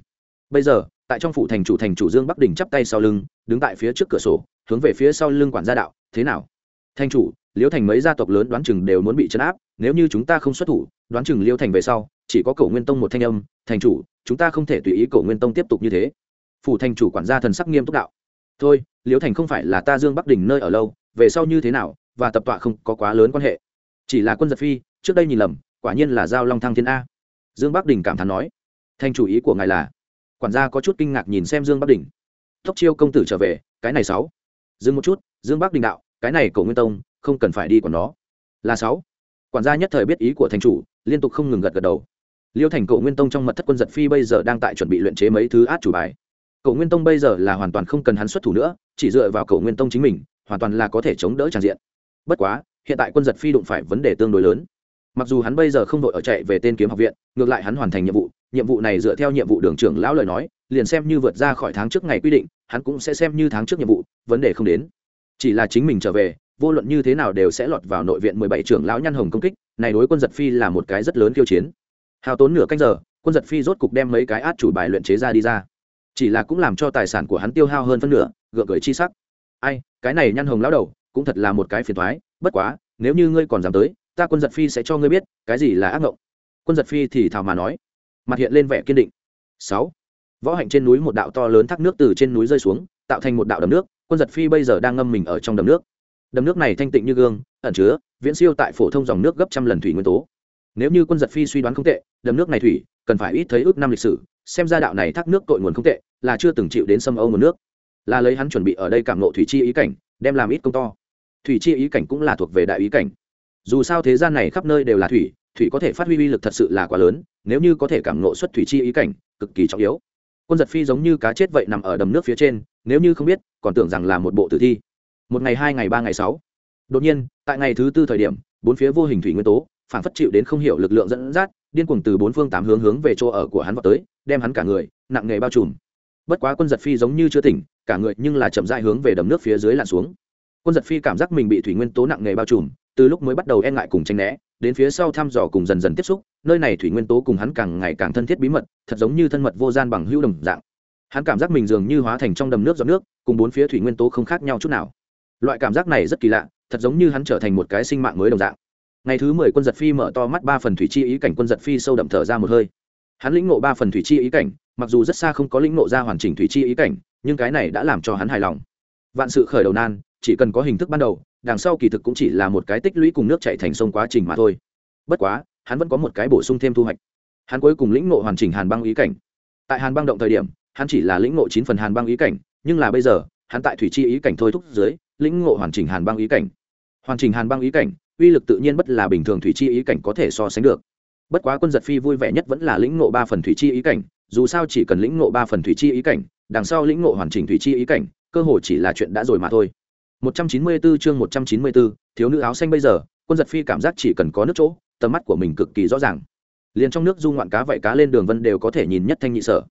Bây giờ tại trong phủ thành chủ thành chủ dương bắc đình chắp tay sau lưng, đứng tại phía trước cửa sổ, hướng về phía sau lưng quản gia đạo, thế nào? Thanh chủ, liễu thành mấy gia tộc lớn đoán chừng đều muốn bị chấn áp, nếu như chúng ta không xuất thủ, đoán chừng liễu thành về sau, chỉ có cổ nguyên tông một thanh âm, thành chủ, chúng ta không thể tùy ý cổ nguyên tông tiếp tục như thế. Phủ thành chủ quản gia thần sắc nghiêm túc đạo, thôi, liễu thành không phải là ta dương bắc đình nơi ở lâu, về sau như thế nào và tập tọa không có quá lớn quan hệ. Chỉ là quân giật phi, trước đây nhìn lầm, quả nhiên là giao long thăng thiên a. Dương bắc đình cảm thán nói, thành chủ ý của ngài là quản gia có chút kinh ngạc nhìn xem dương bắc đình. Tốc chiêu công tử trở về, cái này sáu. Dừng một chút, dương bắc đình đạo, cái này cổ nguyên tông, không cần phải đi còn nó. Là sáu. Quản gia nhất thời biết ý của thành chủ, liên tục không ngừng gật gật đầu. Liêu thành cổ nguyên tông trong mật thất quân giật phi bây giờ đang tại chuẩn bị luyện chế mấy thứ át chủ bài. Cổ nguyên tông bây giờ là hoàn toàn không cần hắn xuất thủ nữa, chỉ dựa vào cổ nguyên tông chính mình, hoàn toàn là có thể chống đỡ tràn diện. Bất quá, hiện tại quân giật phi đụng phải vấn đề tương đối lớn. Mặc dù hắn bây giờ không đội ở chạy về tên kiếm học viện, ngược lại hắn hoàn thành nhiệm vụ nhiệm vụ này dựa theo nhiệm vụ đường trưởng lão lời nói, liền xem như vượt ra khỏi tháng trước ngày quy định, hắn cũng sẽ xem như tháng trước nhiệm vụ, vấn đề không đến. Chỉ là chính mình trở về, vô luận như thế nào đều sẽ lọt vào nội viện mười bảy trưởng lão nhăn hồng công kích, này đối quân giật phi là một cái rất lớn khiêu chiến. Hao tốn nửa canh giờ, quân giật phi rốt cục đem mấy cái át chủ bài luyện chế ra đi ra. Chỉ là cũng làm cho tài sản của hắn tiêu hao hơn phân nửa, gượng gửi chi sắc. Ai, cái này nhăn hồng lão đầu, cũng thật là một cái phiền thoái bất quá, nếu như ngươi còn dám tới, ta quân giật phi sẽ cho ngươi biết, cái gì là ác ngộng. Quân giật phi thì thào mà nói mặt hiện lên vẻ kiên định. Sáu, võ hạnh trên núi một đạo to lớn thác nước từ trên núi rơi xuống, tạo thành một đạo đầm nước, quân giật phi bây giờ đang ngâm mình ở trong đầm nước. Đầm nước này thanh tịnh như gương, ẩn chứa, viễn siêu tại phổ thông dòng nước gấp trăm lần thủy nguyên tố. Nếu như quân giật phi suy đoán không tệ, đầm nước này thủy, cần phải ít thấy ước năm lịch sử, xem ra đạo này thác nước tội nguồn không tệ, là chưa từng chịu đến xâm âu nguồn nước. Là lấy hắn chuẩn bị ở đây cảm nộ thủy chi ý cảnh, đem làm ít công to. Thủy chi ý cảnh cũng là thuộc về đại ý cảnh. Dù sao thế gian này khắp nơi đều là thủy thủy có thể phát huy uy lực thật sự là quá lớn, nếu như có thể cảm nộ xuất thủy chi ý cảnh, cực kỳ trọng yếu. Quân giật phi giống như cá chết vậy nằm ở đầm nước phía trên, nếu như không biết, còn tưởng rằng là một bộ tử thi. Một ngày hai ngày ba ngày sáu. Đột nhiên, tại ngày thứ tư thời điểm, bốn phía vô hình thủy nguyên tố phản phất chịu đến không hiểu lực lượng dẫn dắt, điên cuồng từ bốn phương tám hướng hướng về chỗ ở của hắn vào tới, đem hắn cả người, nặng nghề bao trùm. Bất quá quân giật phi giống như chưa tỉnh, cả người nhưng là chậm dại hướng về đầm nước phía dưới lặn xuống. Quân giật phi cảm giác mình bị thủy nguyên tố nặng nghề bao trùm, từ lúc mới bắt đầu e ngại cùng tranh né đến phía sau thăm dò cùng dần dần tiếp xúc, nơi này thủy nguyên tố cùng hắn càng ngày càng thân thiết bí mật, thật giống như thân mật vô gian bằng hữu đồng dạng. Hắn cảm giác mình dường như hóa thành trong đầm nước giọt nước, cùng bốn phía thủy nguyên tố không khác nhau chút nào. Loại cảm giác này rất kỳ lạ, thật giống như hắn trở thành một cái sinh mạng mới đồng dạng. Ngày thứ mười quân giật phi mở to mắt ba phần thủy chi ý cảnh quân giật phi sâu đậm thở ra một hơi. Hắn lĩnh ngộ ba phần thủy chi ý cảnh, mặc dù rất xa không có lĩnh ngộ ra hoàn chỉnh thủy chi ý cảnh, nhưng cái này đã làm cho hắn hài lòng. Vạn sự khởi đầu nan, chỉ cần có hình thức ban đầu đằng sau kỳ thực cũng chỉ là một cái tích lũy cùng nước chạy thành sông quá trình mà thôi. Bất quá, hắn vẫn có một cái bổ sung thêm thu hoạch. Hắn cuối cùng lĩnh ngộ hoàn chỉnh hàn băng ý cảnh. Tại hàn băng động thời điểm, hắn chỉ là lĩnh ngộ chín phần hàn băng ý cảnh, nhưng là bây giờ, hắn tại thủy chi ý cảnh thôi thúc dưới, lĩnh ngộ hoàn chỉnh hàn băng ý cảnh. Hoàn chỉnh hàn băng ý cảnh, uy lực tự nhiên bất là bình thường thủy chi ý cảnh có thể so sánh được. Bất quá quân giật phi vui vẻ nhất vẫn là lĩnh ngộ ba phần thủy chi ý cảnh, dù sao chỉ cần lĩnh ngộ ba phần thủy chi ý cảnh, đằng sau lĩnh ngộ hoàn chỉnh thủy chi ý cảnh, cơ hội chỉ là chuyện đã rồi mà thôi. 194 chương 194, thiếu nữ áo xanh bây giờ quân giật phi cảm giác chỉ cần có nước chỗ tầm mắt của mình cực kỳ rõ ràng. Liền trong nước du ngoạn cá vậy cá lên đường vân đều có thể nhìn nhất thanh nhị sở.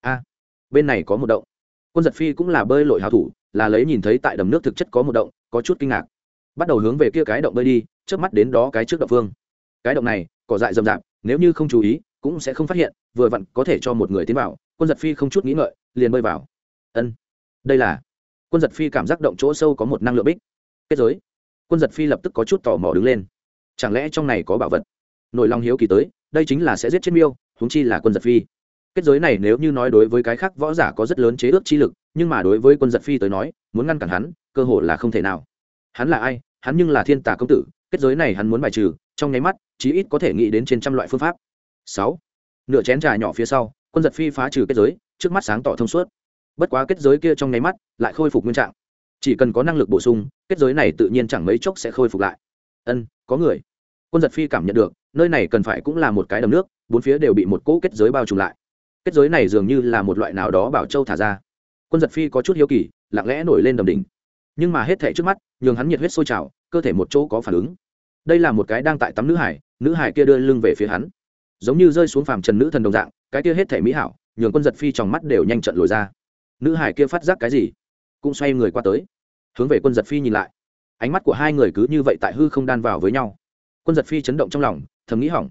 A bên này có một động. Quân giật phi cũng là bơi lội hào thủ là lấy nhìn thấy tại đầm nước thực chất có một động có chút kinh ngạc. Bắt đầu hướng về kia cái động bơi đi trước mắt đến đó cái trước động phương. Cái động này cỏ dại rậm rạp nếu như không chú ý cũng sẽ không phát hiện vừa vặn có thể cho một người tiến vào. Quân giật phi không chút nghĩ ngợi liền bơi vào. Ân đây là quân giật phi cảm giác động chỗ sâu có một năng lượng bích. Kết giới. Quân giật phi lập tức có chút tò mò đứng lên. Chẳng lẽ trong này có bảo vật? Nổi lòng hiếu kỳ tới, đây chính là sẽ giết chết miêu húng chi là quân giật phi. Kết giới này nếu như nói đối với cái khác võ giả có rất lớn chế ước chi lực, nhưng mà đối với quân giật phi tới nói, muốn ngăn cản hắn, cơ hội là không thể nào. Hắn là ai? Hắn nhưng là thiên tả công tử, kết giới này hắn muốn bài trừ, trong nháy mắt, chí ít có thể nghĩ đến trên trăm loại phương pháp. Sáu. Nửa chén trà nhỏ phía sau, quân giật phi phá trừ kết giới, trước mắt sáng tỏ thông suốt bất quá kết giới kia trong nháy mắt lại khôi phục nguyên trạng. Chỉ cần có năng lực bổ sung, kết giới này tự nhiên chẳng mấy chốc sẽ khôi phục lại. Ân, có người. Quân giật phi cảm nhận được, nơi này cần phải cũng là một cái đầm nước, bốn phía đều bị một cỗ kết giới bao trùm lại. Kết giới này dường như là một loại nào đó bảo châu thả ra. Quân giật phi có chút hiếu kỳ, lặng lẽ nổi lên đầm đỉnh. Nhưng mà hết thể trước mắt, nhường hắn nhiệt huyết sôi trào, cơ thể một chỗ có phản ứng. Đây là một cái đang tại tắm nữ hải nữ hải kia đưa lưng về phía hắn. Giống như rơi xuống phàm trần nữ thần đồng dạng, cái kia hết thể mỹ hảo, nhường quân giật phi trong mắt đều nhanh trận lồi ra nữ hải kia phát giác cái gì, cũng xoay người qua tới, hướng về quân giật phi nhìn lại. Ánh mắt của hai người cứ như vậy tại hư không đan vào với nhau. Quân giật phi chấn động trong lòng, thầm nghĩ hỏng.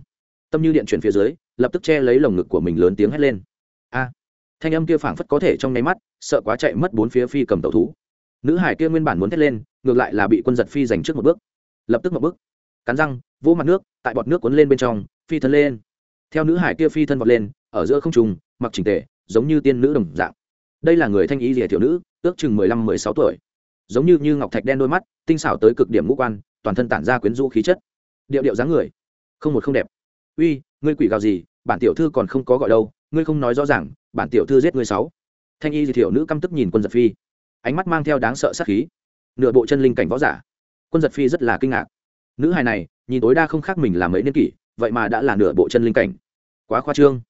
Tâm như điện chuyển phía dưới, lập tức che lấy lồng ngực của mình lớn tiếng hét lên. A! Thanh âm kia phảng phất có thể trong nháy mắt, sợ quá chạy mất bốn phía phi cầm tẩu thú. Nữ hải kia nguyên bản muốn thét lên, ngược lại là bị quân giật phi giành trước một bước. Lập tức một bước. Cắn răng, vỗ mặt nước, tại bọt nước cuốn lên bên trong, phi thân lên. Theo nữ hải kia phi thân vọt lên, ở giữa không trùng mặc trình tề, giống như tiên nữ đồng dạng đây là người thanh ý rìa tiểu nữ, ước chừng mười lăm, mười sáu tuổi. Giống như như ngọc thạch đen đôi mắt, tinh xảo tới cực điểm ngũ quan, toàn thân tản ra quyến rũ khí chất. Điệu điệu dáng người, không một không đẹp. Uy, ngươi quỷ gào gì, bản tiểu thư còn không có gọi đâu, ngươi không nói rõ ràng, bản tiểu thư giết ngươi sáu. Thanh y di thiểu nữ căm tức nhìn quân giật phi. Ánh mắt mang theo đáng sợ sát khí. Nửa bộ chân linh cảnh võ giả. Quân giật phi rất là kinh ngạc. Nữ hài này, nhìn tối đa không khác mình là mấy niên kỷ, vậy mà đã là nửa bộ chân linh cảnh. Quá khoa trương.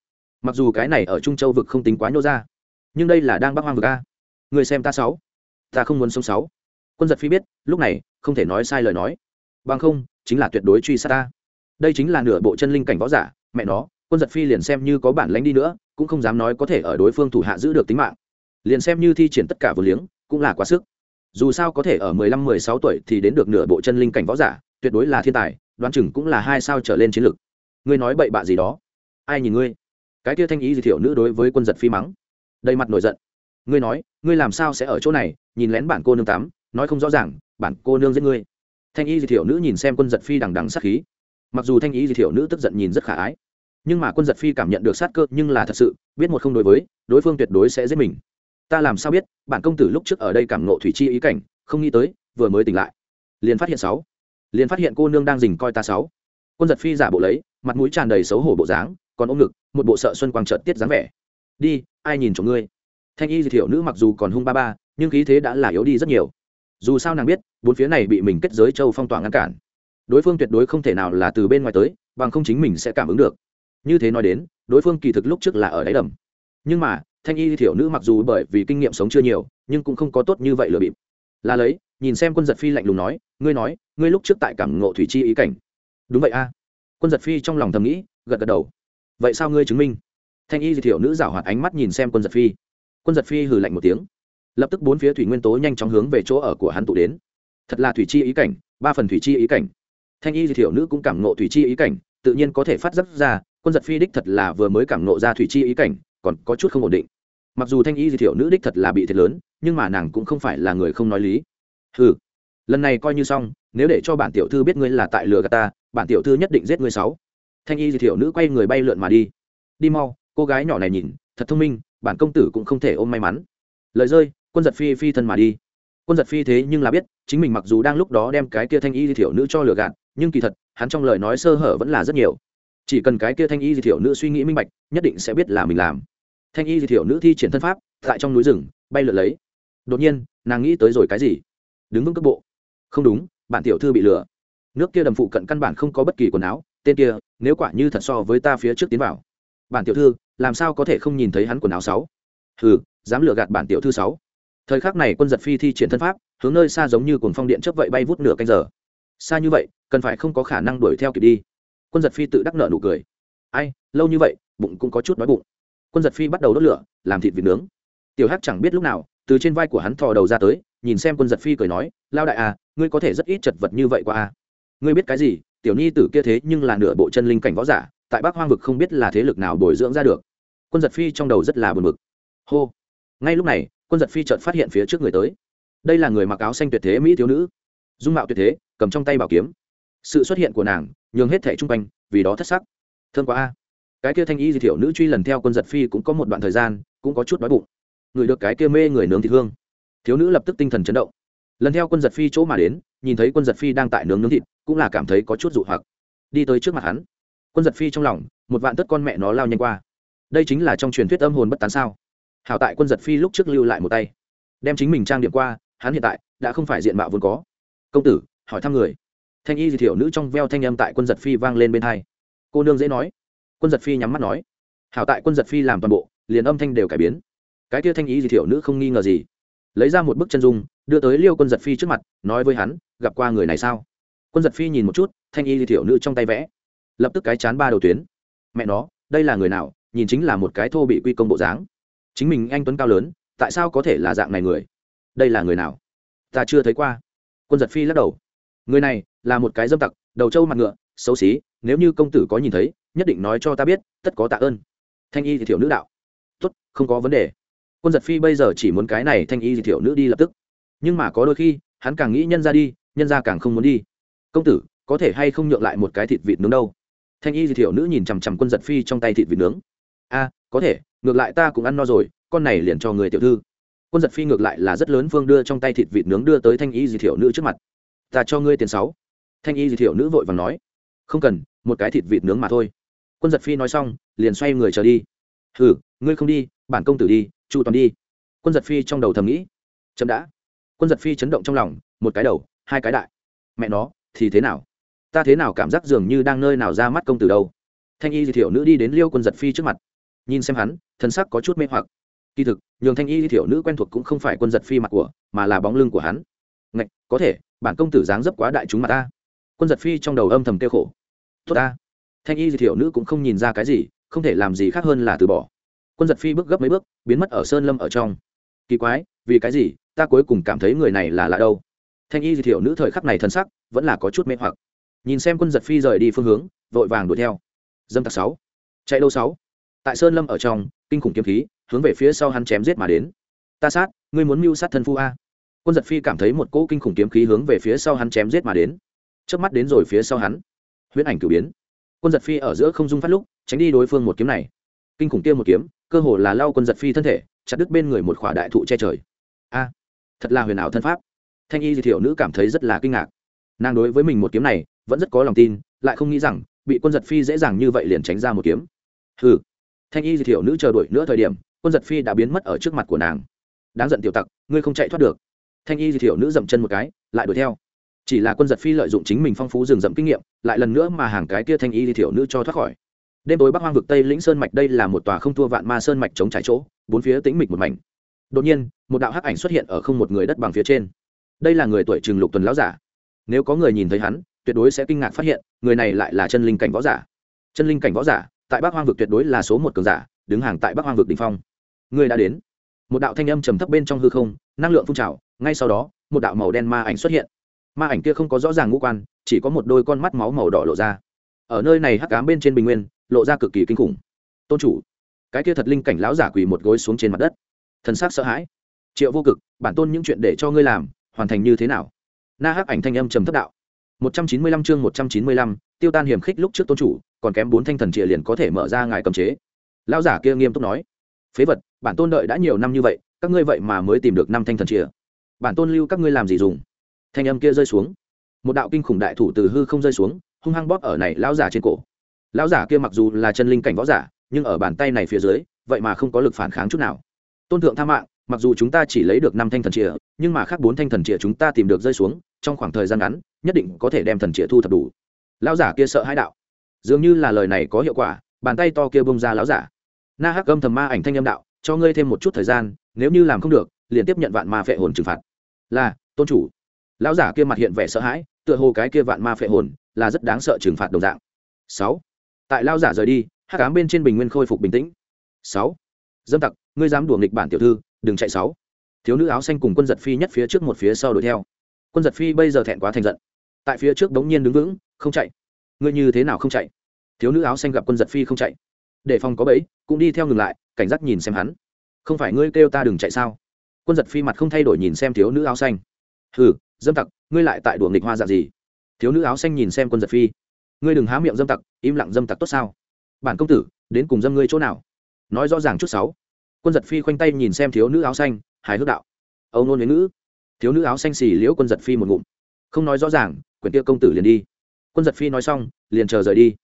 Mặc dù cái này ở trung châu vực không tính quá nhô ra nhưng đây là đang bắc hoang vực a. Người xem ta sáu. Ta không muốn sống sáu. Quân giật phi biết, lúc này, không thể nói sai lời nói. Bằng không, chính là tuyệt đối truy sát ta. Đây chính là nửa bộ chân linh cảnh võ giả, mẹ nó, quân giật phi liền xem như có bản lánh đi nữa, cũng không dám nói có thể ở đối phương thủ hạ giữ được tính mạng. Liền xem như thi triển tất cả vừa liếng, cũng là quá sức. Dù sao có thể ở mười lăm, mười sáu tuổi thì đến được nửa bộ chân linh cảnh võ giả, tuyệt đối là thiên tài, đoán chừng cũng là hai sao trở lên chiến lược ngươi nói bậy bạ gì đó? Ai nhìn ngươi? Cái kia thanh ý gì thiểu nữ đối với quân giật phi mắng đầy mặt nổi giận. Ngươi nói, ngươi làm sao sẽ ở chỗ này, nhìn lén bản cô nương tắm, nói không rõ ràng, bản cô nương giết ngươi. Thanh y di thiểu nữ nhìn xem quân giật phi đằng đằng sát khí. Mặc dù thanh y di thiểu nữ tức giận nhìn rất khả ái, nhưng mà quân giật phi cảm nhận được sát cơ, nhưng là thật sự, biết một không đối với, đối phương tuyệt đối sẽ giết mình. Ta làm sao biết, bản công tử lúc trước ở đây cảm nộ thủy chi ý cảnh, không nghĩ tới, vừa mới tỉnh lại. Liền phát hiện sáu. Liền phát hiện cô nương đang dình coi ta sáu. Quân giật phi giả bộ lấy, mặt mũi tràn đầy xấu hổ bộ dáng, còn ôm ngực, một bộ sợ xuân quang trợt tiết dáng vẻ đi, ai nhìn chỗ ngươi? Thanh y di thiểu nữ mặc dù còn hung ba ba, nhưng khí thế đã là yếu đi rất nhiều. Dù sao nàng biết, bốn phía này bị mình kết giới châu phong tỏa ngăn cản. Đối phương tuyệt đối không thể nào là từ bên ngoài tới, bằng không chính mình sẽ cảm ứng được. Như thế nói đến, đối phương kỳ thực lúc trước là ở đáy đầm. Nhưng mà, thanh y thiểu nữ mặc dù bởi vì kinh nghiệm sống chưa nhiều, nhưng cũng không có tốt như vậy lừa bịp. Là lấy, nhìn xem quân giật phi lạnh lùng nói, ngươi nói, ngươi lúc trước tại cảm ngộ thủy chi ý cảnh. Đúng vậy a. Quân giật phi trong lòng thầm nghĩ, gật gật đầu. Vậy sao ngươi chứng minh? Thanh y thiểu nữ giảo hoạt ánh mắt nhìn xem quân giật phi. Quân giật phi hừ lạnh một tiếng. Lập tức bốn phía thủy nguyên tố nhanh chóng hướng về chỗ ở của hắn tụ đến. Thật là thủy chi ý cảnh, ba phần thủy chi ý cảnh. Thanh y thiểu nữ cũng cảm nộ thủy chi ý cảnh, tự nhiên có thể phát giác ra, quân giật phi đích thật là vừa mới cảm nộ ra thủy chi ý cảnh, còn có chút không ổn định. Mặc dù thanh y di thiểu nữ đích thật là bị thiệt lớn, nhưng mà nàng cũng không phải là người không nói lý. Ừ lần này coi như xong, nếu để cho bản tiểu thư biết ngươi là tại lừa gạt ta, bản tiểu thư nhất định giết ngươi sáu. Thanh y di thiểu nữ quay người bay lượn mà đi. Đi mau cô gái nhỏ này nhìn, thật thông minh, bản công tử cũng không thể ôm may mắn. Lời rơi, quân giật phi phi thân mà đi. Quân giật phi thế nhưng là biết, chính mình mặc dù đang lúc đó đem cái kia thanh y di thiểu nữ cho lừa gạt, nhưng kỳ thật, hắn trong lời nói sơ hở vẫn là rất nhiều. Chỉ cần cái kia thanh y di thiểu nữ suy nghĩ minh bạch, nhất định sẽ biết là mình làm. Thanh y di thiểu nữ thi triển thân pháp, tại trong núi rừng, bay lượn lấy. Đột nhiên, nàng nghĩ tới rồi cái gì? Đứng vững cước bộ. Không đúng, bản tiểu thư bị lừa. Nước kia đầm phụ cận căn bản không có bất kỳ quần áo, tên kia, nếu quả như thật so với ta phía trước tiến vào. Bản tiểu thư làm sao có thể không nhìn thấy hắn quần áo sáu? Hừ, dám lừa gạt bản tiểu thư sáu. Thời khắc này quân giật phi thi triển thân pháp, hướng nơi xa giống như cuồng phong điện chấp vậy bay vút nửa canh giờ. Xa như vậy, cần phải không có khả năng đuổi theo kịp đi. Quân giật phi tự đắc nợ nụ cười. Ai, lâu như vậy, bụng cũng có chút đói bụng. Quân giật phi bắt đầu đốt lửa, làm thịt vịt nướng. Tiểu hắc chẳng biết lúc nào, từ trên vai của hắn thò đầu ra tới, nhìn xem quân giật phi cười nói, lao đại à ngươi có thể rất ít chật vật như vậy qua à. Ngươi biết cái gì, tiểu nhi tử kia thế nhưng là nửa bộ chân linh cảnh võ giả, tại bắc hoang vực không biết là thế lực nào bồi dưỡng ra được quân giật phi trong đầu rất là buồn bực. Hô. Ngay lúc này, quân giật phi chợt phát hiện phía trước người tới. Đây là người mặc áo xanh tuyệt thế mỹ thiếu nữ. Dung mạo tuyệt thế, cầm trong tay bảo kiếm. Sự xuất hiện của nàng, nhường hết thẻ chung quanh, vì đó thất sắc. Thương quá a. Cái kia thanh y di thiểu nữ truy lần theo quân giật phi cũng có một đoạn thời gian, cũng có chút đói bụng. Người được cái kia mê người nướng thịt hương. Thiếu nữ lập tức tinh thần chấn động. Lần theo quân giật phi chỗ mà đến, nhìn thấy quân giật phi đang tại nướng nướng thịt, cũng là cảm thấy có chút dụ hoặc. Đi tới trước mặt hắn. Quân giật phi trong lòng, một vạn tất con mẹ nó lao nhanh qua đây chính là trong truyền thuyết âm hồn bất tán sao? Hảo tại quân giật phi lúc trước lưu lại một tay. Đem chính mình trang điểm qua, hắn hiện tại đã không phải diện mạo vốn có. Công tử, hỏi thăm người. Thanh y di thiểu nữ trong veo thanh âm tại quân giật phi vang lên bên hai. Cô nương dễ nói. Quân giật phi nhắm mắt nói. Hảo tại quân giật phi làm toàn bộ, liền âm thanh đều cải biến. Cái kia thanh y di thiểu nữ không nghi ngờ gì. Lấy ra một bức chân dung, đưa tới liêu quân giật phi trước mặt, nói với hắn, gặp qua người này sao? Quân giật phi nhìn một chút, thanh y di thiểu nữ trong tay vẽ. Lập tức cái chán ba đầu tuyến. Mẹ nó, đây là người nào? Nhìn chính là một cái thô bị quy công bộ dáng. Chính mình anh tuấn cao lớn, tại sao có thể là dạng này người? Đây là người nào? Ta chưa thấy qua. Quân giật phi lắc đầu. Người này là một cái dâm tặc, đầu trâu mặt ngựa, xấu xí, nếu như công tử có nhìn thấy, nhất định nói cho ta biết, tất có tạ ơn. Thanh y thì thiểu nữ đạo. Tốt, không có vấn đề. Quân giật phi bây giờ chỉ muốn cái này thanh y thì thiểu nữ đi lập tức. Nhưng mà có đôi khi, hắn càng nghĩ nhân ra đi, nhân ra càng không muốn đi. Công tử, có thể hay không nhượng lại một cái thịt vịt nướng đâu? Thanh y thì thiểu nữ nhìn chằm chằm quân giật phi trong tay thịt vịt nướng a có thể, ngược lại ta cũng ăn no rồi, con này liền cho người tiểu thư. Quân giật phi ngược lại là rất lớn phương đưa trong tay thịt vịt nướng đưa tới thanh y di thiểu nữ trước mặt. Ta cho ngươi tiền sáu. Thanh y di thiểu nữ vội vàng nói. Không cần, một cái thịt vịt nướng mà thôi. Quân giật phi nói xong, liền xoay người trở đi. Hừ, ngươi không đi, bản công tử đi, chu toàn đi. Quân giật phi trong đầu thầm nghĩ. Chậm đã. Quân giật phi chấn động trong lòng, một cái đầu, hai cái đại. Mẹ nó, thì thế nào? Ta thế nào cảm giác dường như đang nơi nào ra mắt công tử đâu? Thanh y di thiểu nữ đi đến liêu quân giật phi trước mặt nhìn xem hắn, thân sắc có chút mê hoặc. Kỳ thực, nhường thanh y thiểu nữ quen thuộc cũng không phải quân giật phi mặt của, mà là bóng lưng của hắn. Ngạch, có thể, bản công tử dáng dấp quá đại chúng mặt ta. Quân giật phi trong đầu âm thầm kêu khổ. Tốt ta. Thanh y thiểu nữ cũng không nhìn ra cái gì, không thể làm gì khác hơn là từ bỏ. Quân giật phi bước gấp mấy bước, biến mất ở sơn lâm ở trong. Kỳ quái, vì cái gì, ta cuối cùng cảm thấy người này là lạ đâu? Thanh y thiểu nữ thời khắc này thân sắc, vẫn là có chút mê hoặc. Nhìn xem quân giật phi rời đi phương hướng, vội vàng đuổi theo. Dâm tặc sáu. Chạy đâu sáu tại sơn lâm ở trong, kinh khủng kiếm khí, hướng về phía sau hắn chém giết mà đến. Ta sát, ngươi muốn mưu sát thân phu a? Quân giật phi cảm thấy một cỗ kinh khủng kiếm khí hướng về phía sau hắn chém giết mà đến. Trước mắt đến rồi phía sau hắn. Huyễn ảnh cử biến. Quân giật phi ở giữa không dung phát lúc, tránh đi đối phương một kiếm này. Kinh khủng kia một kiếm, cơ hồ là lao quân giật phi thân thể, chặt đứt bên người một khỏa đại thụ che trời. A, thật là huyền ảo thân pháp. Thanh y di thiểu nữ cảm thấy rất là kinh ngạc. Nàng đối với mình một kiếm này, vẫn rất có lòng tin, lại không nghĩ rằng, bị quân giật phi dễ dàng như vậy liền tránh ra một kiếm. Hừ thanh y di thiểu nữ chờ đuổi nữa thời điểm, quân giật phi đã biến mất ở trước mặt của nàng. Đáng giận tiểu tặc, ngươi không chạy thoát được. Thanh y di thiểu nữ dậm chân một cái, lại đuổi theo. Chỉ là quân giật phi lợi dụng chính mình phong phú rừng rậm kinh nghiệm, lại lần nữa mà hàng cái kia thanh y di thiểu nữ cho thoát khỏi. Đêm tối bắc hoang vực tây lĩnh sơn mạch đây là một tòa không thua vạn ma sơn mạch chống trải chỗ, bốn phía tĩnh mịch một mảnh. Đột nhiên, một đạo hắc ảnh xuất hiện ở không một người đất bằng phía trên. Đây là người tuổi trường lục tuần lão giả. Nếu có người nhìn thấy hắn, tuyệt đối sẽ kinh ngạc phát hiện, người này lại là chân linh cảnh võ giả. Chân linh cảnh võ giả? Tại bắc hoang vực tuyệt đối là số một cường giả, đứng hàng tại bắc hoang vực đ ỉ n h phong. Người đã đến. Một đạo thanh âm trầm thấp bên trong hư không, năng lượng phun trào, ngay sau đó, một đạo màu đen ma ảnh xuất hiện. Ma ảnh kia không có rõ ràng ngũ quan, chỉ có một đôi con mắt máu màu đỏ lộ ra. Ở nơi này hắc cám bên trên bình nguyên, lộ ra cực kỳ kinh khủng. Tôn chủ, cái kia thật linh cảnh lão giả quỳ một gối xuống trên mặt đất. Thân xác sợ hãi. Triệu vô cực, bản tôn những chuyện để cho ngươi làm, hoàn thành như thế nào? Na hắc ảnh thanh âm trầm thất đạo. Một trăm chín mươi lăm chương một trăm chín mươi lăm tiêu tan hiểm khích lúc trước tôn chủ, còn kém bốn thanh thần trịa liền có thể mở ra ngài cầm chế. Lão giả kia nghiêm túc nói, phế vật, bản tôn đợi đã nhiều năm như vậy, các ngươi vậy mà mới tìm được năm thanh thần trịa bản tôn lưu các ngươi làm gì dùng? Thanh âm kia rơi xuống. Một đạo kinh khủng đại thủ từ hư không rơi xuống, hung hăng bóp ở này lão giả trên cổ. Lão giả kia mặc dù là chân linh cảnh võ giả, nhưng ở bàn tay này phía dưới, vậy mà không có lực phản kháng chút nào. Tôn thượng tha mạng, mặc dù chúng ta chỉ lấy được năm thanh thần trịa nhưng mà khác bốn thanh thần trịa chúng ta tìm được rơi xuống, trong khoảng thời gian ngắn, nhất định có thể đem thần trịa thu thập đủ lão giả kia sợ hãi đạo. Dường như là lời này có hiệu quả, bàn tay to kia bông ra lão giả. Na hắc âm thầm ma ảnh thanh âm đạo, cho ngươi thêm một chút thời gian, nếu như làm không được, liền tiếp nhận vạn ma phệ hồn trừng phạt. Là, tôn chủ. Lão giả kia mặt hiện vẻ sợ hãi, tựa hồ cái kia vạn ma phệ hồn là rất đáng sợ trừng phạt đồng dạng. Sáu. Tại lão giả rời đi, hắc cám bên trên bình nguyên khôi phục bình tĩnh. Sáu. Dâm tặc, ngươi dám đùa nghịch bản tiểu thư, đừng chạy sáu. Thiếu nữ áo xanh cùng quân giật phi nhất phía trước một phía sau đuổi theo. Quân giật phi bây giờ thẹn quá thành giận. Tại phía trước đống nhiên đứng vững không chạy. Ngươi như thế nào không chạy? Thiếu nữ áo xanh gặp quân giật phi không chạy. Để phòng có bẫy, cũng đi theo ngừng lại, cảnh giác nhìn xem hắn. Không phải ngươi kêu ta đừng chạy sao? Quân giật phi mặt không thay đổi nhìn xem thiếu nữ áo xanh. Hừ, dâm tặc, ngươi lại tại đùa nghịch hoa dạng gì? Thiếu nữ áo xanh nhìn xem quân giật phi. Ngươi đừng há miệng dâm tặc, im lặng dâm tặc tốt sao? Bản công tử, đến cùng dâm ngươi chỗ nào? Nói rõ ràng chút sáu. Quân giật phi khoanh tay nhìn xem thiếu nữ áo xanh, hài hước đạo. Âu nôn với ngữ. Thiếu nữ áo xanh xì liễu quân giật phi một ngụm. Không nói rõ ràng quyền kia công tử liền đi quân giật phi nói xong, liền chờ rời đi.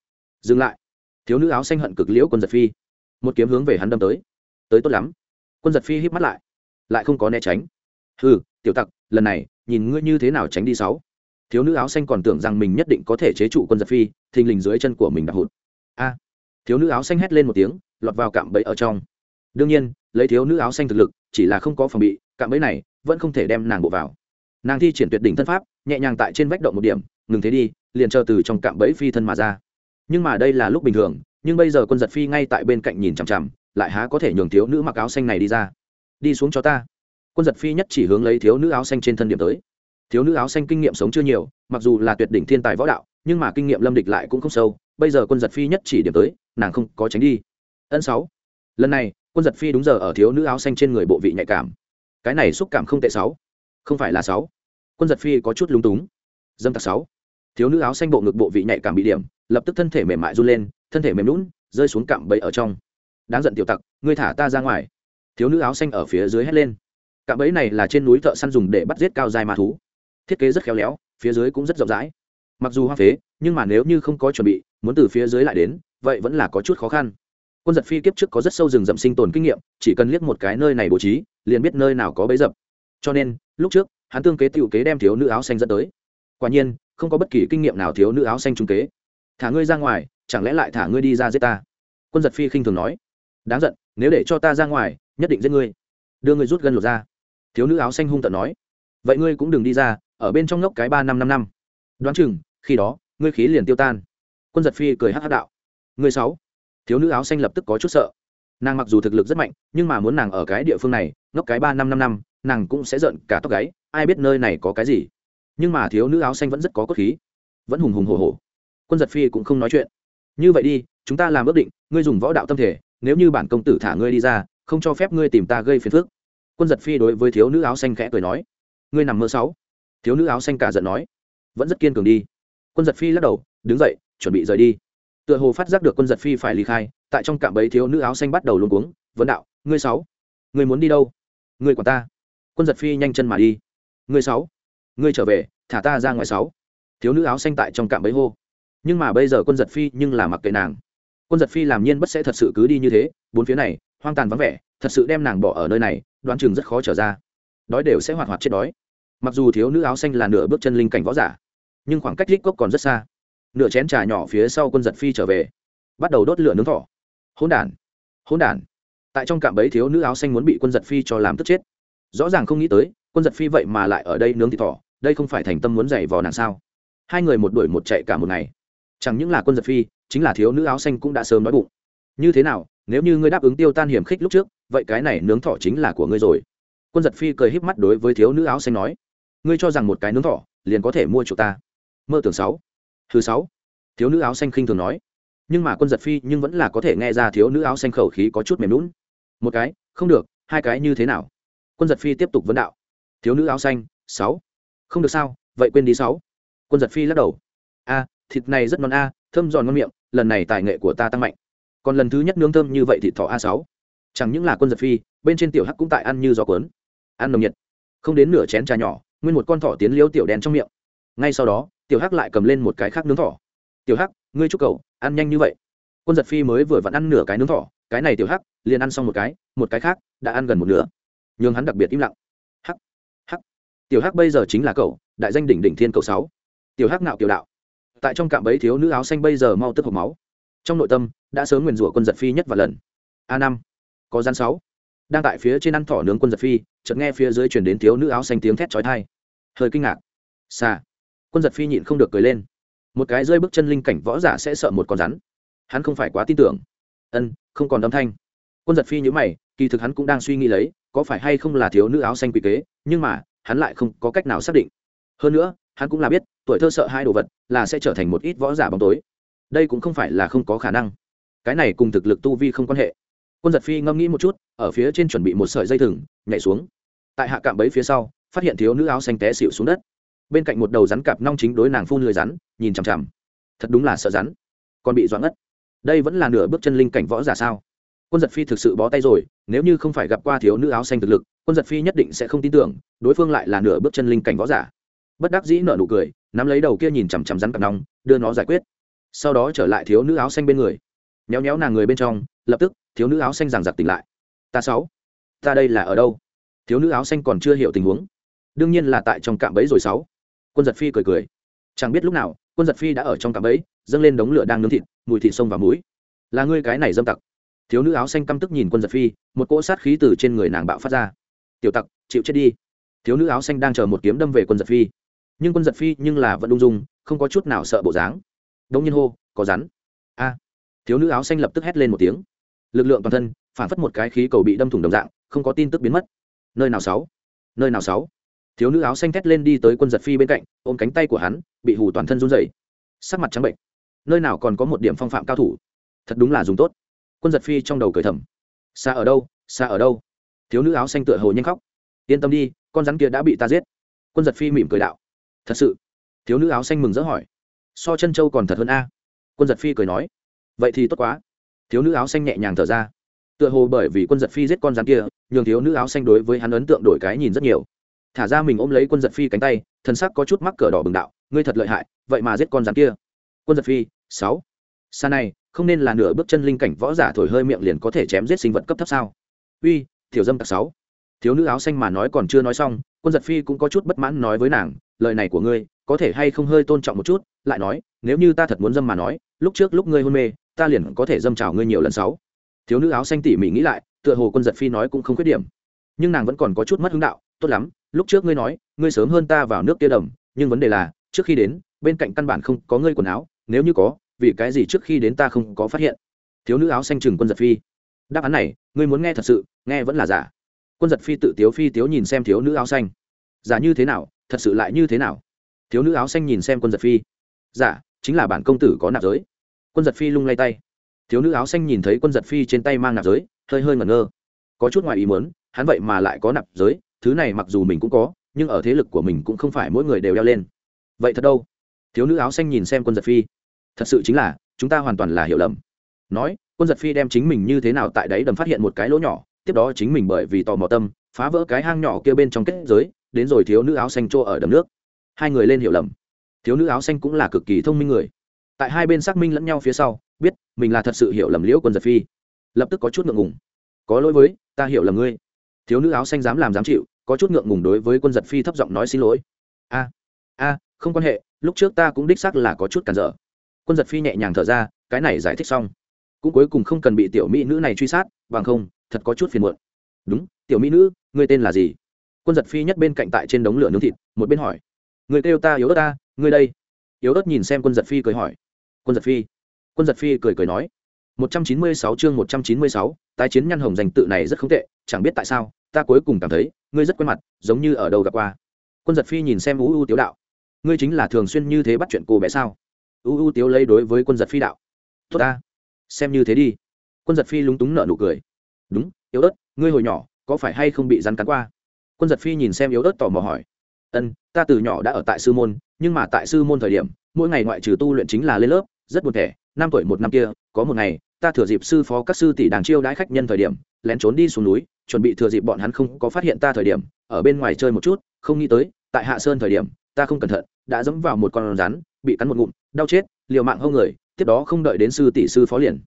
Dừng lại. Thiếu nữ áo xanh hận cực liễu quân giật phi. Một kiếm hướng về hắn đâm tới. Tới tốt lắm. Quân giật phi híp mắt lại. Lại không có né tránh. Hừ, tiểu tặc, lần này, nhìn ngươi như thế nào tránh đi sáu. Thiếu nữ áo xanh còn tưởng rằng mình nhất định có thể chế trụ quân giật phi, thình lình dưới chân của mình đã hụt. A. Thiếu nữ áo xanh hét lên một tiếng, lọt vào cạm bẫy ở trong. Đương nhiên, lấy thiếu nữ áo xanh thực lực, chỉ là không có phòng bị, cạm bẫy này vẫn không thể đem nàng bộ vào. Nàng thi triển tuyệt đỉnh thân pháp, nhẹ nhàng tại trên vách động một điểm, ngừng thế đi liền chờ từ trong cạm bẫy phi thân mà ra. Nhưng mà đây là lúc bình thường, nhưng bây giờ quân giật phi ngay tại bên cạnh nhìn chằm chằm, lại há có thể nhường thiếu nữ mặc áo xanh này đi ra. Đi xuống cho ta. Quân giật phi nhất chỉ hướng lấy thiếu nữ áo xanh trên thân điểm tới. Thiếu nữ áo xanh kinh nghiệm sống chưa nhiều, mặc dù là tuyệt đỉnh thiên tài võ đạo, nhưng mà kinh nghiệm lâm địch lại cũng không sâu, bây giờ quân giật phi nhất chỉ điểm tới, nàng không có tránh đi. Ân sáu. Lần này, quân giật phi đúng giờ ở thiếu nữ áo xanh trên người bộ vị nhạy cảm. Cái này xúc cảm không tệ sáu. Không phải là sáu. Quân giật phi có chút lúng túng. Dâm tặc sáu thiếu nữ áo xanh bộ ngực bộ vị nhạy cảm bị điểm, lập tức thân thể mềm mại run lên, thân thể mềm lún rơi xuống cạm bẫy ở trong. Đáng giận tiểu tặc, ngươi thả ta ra ngoài. Thiếu nữ áo xanh ở phía dưới hét lên. Cạm bẫy này là trên núi thợ săn dùng để bắt giết cao dài ma thú. Thiết kế rất khéo léo, phía dưới cũng rất rộng rãi. Mặc dù hoa phế, nhưng mà nếu như không có chuẩn bị, muốn từ phía dưới lại đến, vậy vẫn là có chút khó khăn. Quân giật phi kiếp trước có rất sâu rừng rậm sinh tồn kinh nghiệm, chỉ cần liếc một cái nơi này bố trí, liền biết nơi nào có bẫy rậm cho nên, lúc trước, hắn tương kế t kế đem thiếu nữ áo xanh dẫn tới. Quả nhiên không có bất kỳ kinh nghiệm nào thiếu nữ áo xanh trung kế. Thả ngươi ra ngoài, chẳng lẽ lại thả ngươi đi ra giết ta? Quân giật phi khinh thường nói. Đáng giận, nếu để cho ta ra ngoài, nhất định giết ngươi. Đưa ngươi rút gân lột ra thiếu nữ áo xanh hung tận nói. Vậy ngươi cũng đừng đi ra, ở bên trong ngốc cái ba năm năm năm. Đoán chừng, khi đó, ngươi khí liền tiêu tan. Quân giật phi cười hát hát đạo. Ngươi sáu. Thiếu nữ áo xanh lập tức có chút sợ. Nàng mặc dù thực lực rất mạnh, nhưng mà muốn nàng ở cái địa phương này, ngốc cái ba năm năm năm, nàng cũng sẽ giận cả tóc gáy. Ai biết nơi này có cái gì? Nhưng mà thiếu nữ áo xanh vẫn rất có cốt khí, vẫn hùng hùng hồ hồ quân giật phi cũng không nói chuyện. Như vậy đi, chúng ta làm ước định, ngươi dùng võ đạo tâm thể, nếu như bản công tử thả ngươi đi ra, không cho phép ngươi tìm ta gây phiền phức. Quân giật phi đối với thiếu nữ áo xanh khẽ cười nói. Ngươi nằm mơ sáu. Thiếu nữ áo xanh cả giận nói. Vẫn rất kiên cường đi. Quân giật phi lắc đầu, đứng dậy, chuẩn bị rời đi. Tựa hồ phát giác được quân giật phi phải ly khai, tại trong cạm bẫy thiếu nữ áo xanh bắt đầu luôn cuống, vấn đạo, ngươi sáu, ngươi muốn đi đâu? Ngươi quản ta. Quân giật phi nhanh chân mà đi. Ngươi sáu ngươi trở về, thả ta ra ngoài sáu. Thiếu nữ áo xanh tại trong cạm bẫy hô. Nhưng mà bây giờ quân giật phi nhưng là mặc kệ nàng. Quân giật phi làm nhiên bất sẽ thật sự cứ đi như thế, bốn phía này, hoang tàn vắng vẻ, thật sự đem nàng bỏ ở nơi này, đoán chừng rất khó trở ra. Đói đều sẽ hoạt hoạt chết đói. Mặc dù thiếu nữ áo xanh là nửa bước chân linh cảnh võ giả, nhưng khoảng cách rít cốc còn rất xa. Nửa chén trà nhỏ phía sau quân giật phi trở về, bắt đầu đốt lửa nướng thỏ. Hỗn đản hỗn đản. Tại trong cạm bẫy thiếu nữ áo xanh muốn bị quân giật phi cho làm tức chết. Rõ ràng không nghĩ tới, quân giật phi vậy mà lại ở đây nướng thịt thỏ đây không phải thành tâm muốn giày vò nàng sao? Hai người một đuổi một chạy cả một ngày. Chẳng những là quân giật phi, chính là thiếu nữ áo xanh cũng đã sớm nói bụng. Như thế nào, nếu như ngươi đáp ứng tiêu tan hiểm khích lúc trước, vậy cái này nướng thỏ chính là của ngươi rồi. Quân giật phi cười híp mắt đối với thiếu nữ áo xanh nói, ngươi cho rằng một cái nướng thỏ liền có thể mua chỗ ta? Mơ tưởng sáu. Thứ sáu. Thiếu nữ áo xanh khinh thường nói, nhưng mà quân giật phi nhưng vẫn là có thể nghe ra thiếu nữ áo xanh khẩu khí có chút mềm lún một cái, không được, hai cái như thế nào? Quân giật phi tiếp tục vấn đạo, thiếu nữ áo xanh, sáu không được sao, vậy quên đi sáu. Quân giật phi lắc đầu. A, thịt này rất ngon a, thơm giòn ngon miệng, lần này tài nghệ của ta tăng mạnh. Còn lần thứ nhất nướng thơm như vậy thịt thỏ a sáu. Chẳng những là quân giật phi, bên trên tiểu hắc cũng tại ăn như gió cuốn. Ăn nồng nhiệt. Không đến nửa chén trà nhỏ, nguyên một con thỏ tiến liêu tiểu đen trong miệng. Ngay sau đó, tiểu hắc lại cầm lên một cái khác nướng thỏ. Tiểu hắc, ngươi chúc cầu, ăn nhanh như vậy. Quân giật phi mới vừa vặn ăn nửa cái nướng thỏ, cái này tiểu hắc, liền ăn xong một cái một cái khác, đã ăn gần một nửa. Nhưng hắn đặc biệt im lặng tiểu hắc bây giờ chính là cậu, đại danh đỉnh đỉnh thiên cầu sáu. Tiểu hắc nạo kiều đạo. Tại trong cạm bẫy thiếu nữ áo xanh bây giờ mau tức hộp máu. Trong nội tâm, đã sớm nguyền rủa quân giật phi nhất và lần. A năm, có gian sáu. Đang tại phía trên ăn thỏ nướng quân giật phi, chợt nghe phía dưới chuyển đến thiếu nữ áo xanh tiếng thét chói tai. Hơi kinh ngạc. Xa quân giật phi nhịn không được cười lên. Một cái rơi bước chân linh cảnh võ giả sẽ sợ một con rắn. Hắn không phải quá tin tưởng. Ân, không còn âm thanh. Quân giật phi nhữ mày, kỳ thực hắn cũng đang suy nghĩ lấy, có phải hay không là thiếu nữ áo xanh quỷ kế, nhưng mà hắn lại không có cách nào xác định. Hơn nữa, hắn cũng là biết, tuổi thơ sợ hai đồ vật là sẽ trở thành một ít võ giả bóng tối. Đây cũng không phải là không có khả năng. Cái này cùng thực lực tu vi không quan hệ. Quân giật phi ngâm nghĩ một chút, ở phía trên chuẩn bị một sợi dây thừng, nhảy xuống. Tại hạ cạm bẫy phía sau, phát hiện thiếu nữ áo xanh té xịu xuống đất. Bên cạnh một đầu rắn cạp nong chính đối nàng phun lười rắn, nhìn chằm chằm. Thật đúng là sợ rắn. Còn bị doãn ngất. Đây vẫn là nửa bước chân linh cảnh võ giả sao? Quân giật phi thực sự bó tay rồi, nếu như không phải gặp qua thiếu nữ áo xanh thực lực, quân giật phi nhất định sẽ không tin tưởng, đối phương lại là nửa bước chân linh cảnh võ giả. Bất đắc dĩ nở nụ cười, nắm lấy đầu kia nhìn chằm chằm rắn cặp nong đưa nó giải quyết. Sau đó trở lại thiếu nữ áo xanh bên người. Nhéo nhéo nàng người bên trong, lập tức, thiếu nữ áo xanh giằng giặc tỉnh lại. Ta sáu, ta đây là ở đâu? Thiếu nữ áo xanh còn chưa hiểu tình huống. Đương nhiên là tại trong cạm bẫy rồi sáu. Quân giật phi cười cười. Chẳng biết lúc nào, quân giật phi đã ở trong cạm bẫy, dâng lên đống lửa đang nướng thịt, mùi thịt sông và mũi là ngươi cái này dâm tặc thiếu nữ áo xanh căm tức nhìn quân giật phi, một cỗ sát khí từ trên người nàng bạo phát ra. Tiểu tặc, chịu chết đi. Thiếu nữ áo xanh đang chờ một kiếm đâm về quân giật phi. Nhưng quân giật phi nhưng là vẫn ung dung, không có chút nào sợ bộ dáng. Đống nhiên hô, có rắn. A. Thiếu nữ áo xanh lập tức hét lên một tiếng. Lực lượng toàn thân, phản phất một cái khí cầu bị đâm thủng đồng dạng, không có tin tức biến mất. Nơi nào sáu? Nơi nào sáu? Thiếu nữ áo xanh thét lên đi tới quân giật phi bên cạnh, ôm cánh tay của hắn, bị hù toàn thân run rẩy. Sắc mặt trắng bệnh. Nơi nào còn có một điểm phong phạm cao thủ? Thật đúng là dùng tốt quân giật phi trong đầu cười thầm. Xa ở đâu, xa ở đâu? Thiếu nữ áo xanh tựa hồ nhanh khóc. Yên tâm đi, con rắn kia đã bị ta giết. Quân giật phi mỉm cười đạo. Thật sự? Thiếu nữ áo xanh mừng rỡ hỏi. So chân châu còn thật hơn a. Quân giật phi cười nói. Vậy thì tốt quá. Thiếu nữ áo xanh nhẹ nhàng thở ra. Tựa hồ bởi vì quân giật phi giết con rắn kia, nhường thiếu nữ áo xanh đối với hắn ấn tượng đổi cái nhìn rất nhiều. Thả ra mình ôm lấy quân giật phi cánh tay thân sắc có chút mắc cờ đỏ bừng đạo. Ngươi thật lợi hại, vậy mà giết con rắn kia. Quân giật phi, sáu xa này, không nên là nửa bước chân linh cảnh võ giả thổi hơi miệng liền có thể chém giết sinh vật cấp thấp sao? Uy thiểu dâm tặc sáu. Thiếu nữ áo xanh mà nói còn chưa nói xong, quân giật phi cũng có chút bất mãn nói với nàng, lời này của ngươi, có thể hay không hơi tôn trọng một chút? Lại nói, nếu như ta thật muốn dâm mà nói, lúc trước lúc ngươi hôn mê, ta liền có thể dâm trào ngươi nhiều lần sáu. Thiếu nữ áo xanh tỉ mỉ nghĩ lại, tựa hồ quân giật phi nói cũng không khuyết điểm. Nhưng nàng vẫn còn có chút mất hứng đạo, tốt lắm, lúc trước ngươi nói, ngươi sớm hơn ta vào nước kia đầm, nhưng vấn đề là, trước khi đến, bên cạnh căn bản không có ngươi quần áo, nếu như có vì cái gì trước khi đến ta không có phát hiện? Thiếu nữ áo xanh chừng quân giật phi. Đáp án này, ngươi muốn nghe thật sự, nghe vẫn là giả. Quân giật phi tự tiếu phi tiếu nhìn xem thiếu nữ áo xanh. Giả như thế nào, thật sự lại như thế nào? Thiếu nữ áo xanh nhìn xem quân giật phi. Giả, chính là bản công tử có nạp giới. Quân giật phi lung lay tay. Thiếu nữ áo xanh nhìn thấy quân giật phi trên tay mang nạp giới, hơi hơi ngẩn ngơ. Có chút ngoài ý muốn, hắn vậy mà lại có nạp giới, thứ này mặc dù mình cũng có, nhưng ở thế lực của mình cũng không phải mỗi người đều đeo lên. Vậy thật đâu? Thiếu nữ áo xanh nhìn xem quân giật phi thật sự chính là, chúng ta hoàn toàn là hiểu lầm. Nói, quân giật phi đem chính mình như thế nào tại đấy đầm phát hiện một cái lỗ nhỏ, tiếp đó chính mình bởi vì tò mò tâm, phá vỡ cái hang nhỏ kia bên trong kết giới, đến rồi thiếu nữ áo xanh trô ở đầm nước. Hai người lên hiểu lầm. Thiếu nữ áo xanh cũng là cực kỳ thông minh người. Tại hai bên xác minh lẫn nhau phía sau, biết, mình là thật sự hiểu lầm liễu quân giật phi. Lập tức có chút ngượng ngùng. Có lỗi với, ta hiểu lầm ngươi. Thiếu nữ áo xanh dám làm dám chịu, có chút ngượng ngùng đối với quân giật phi thấp giọng nói xin lỗi. A a, không quan hệ, lúc trước ta cũng đích xác là có chút cản trở quân giật phi nhẹ nhàng thở ra, cái này giải thích xong. Cũng cuối cùng không cần bị tiểu mỹ nữ này truy sát, bằng không, thật có chút phiền muộn. Đúng, tiểu mỹ nữ, ngươi tên là gì? Quân giật phi nhất bên cạnh tại trên đống lửa nướng thịt, một bên hỏi. Người kêu ta yếu ớt ta, ngươi đây. Yếu ớt nhìn xem quân giật phi cười hỏi. Quân giật phi. Quân giật phi cười cười nói. Một trăm chín mươi sáu chương một trăm chín mươi sáu, tái chiến nhăn hồng danh tự này rất không tệ, chẳng biết tại sao, ta cuối cùng cảm thấy, ngươi rất quen mặt, giống như ở đâu gặp qua. Quân giật phi nhìn xem u u tiếu đạo. Ngươi chính là thường xuyên như thế bắt chuyện cô bé sao? U u tiếu lấy đối với quân giật phi đạo. Tốt ta. Xem như thế đi. Quân giật phi lúng túng nợ nụ cười. Đúng, yếu ớt, ngươi hồi nhỏ, có phải hay không bị rắn cắn qua? Quân giật phi nhìn xem yếu ớt tò mò hỏi. Ân, ta từ nhỏ đã ở tại sư môn, nhưng mà tại sư môn thời điểm, mỗi ngày ngoại trừ tu luyện chính là lên lớp, rất buồn thẻ. Năm tuổi một năm kia, có một ngày, ta thừa dịp sư phó các sư tỷ đàng chiêu đãi khách nhân thời điểm, lén trốn đi xuống núi, chuẩn bị thừa dịp bọn hắn không có phát hiện ta thời điểm, ở bên ngoài chơi một chút, không nghĩ tới, tại hạ sơn thời điểm, ta không cẩn thận đã dẫm vào một con rắn, bị cắn một ngụm, đau chết, liều mạng hông người, tiếp đó không đợi đến sư tỷ sư phó liền.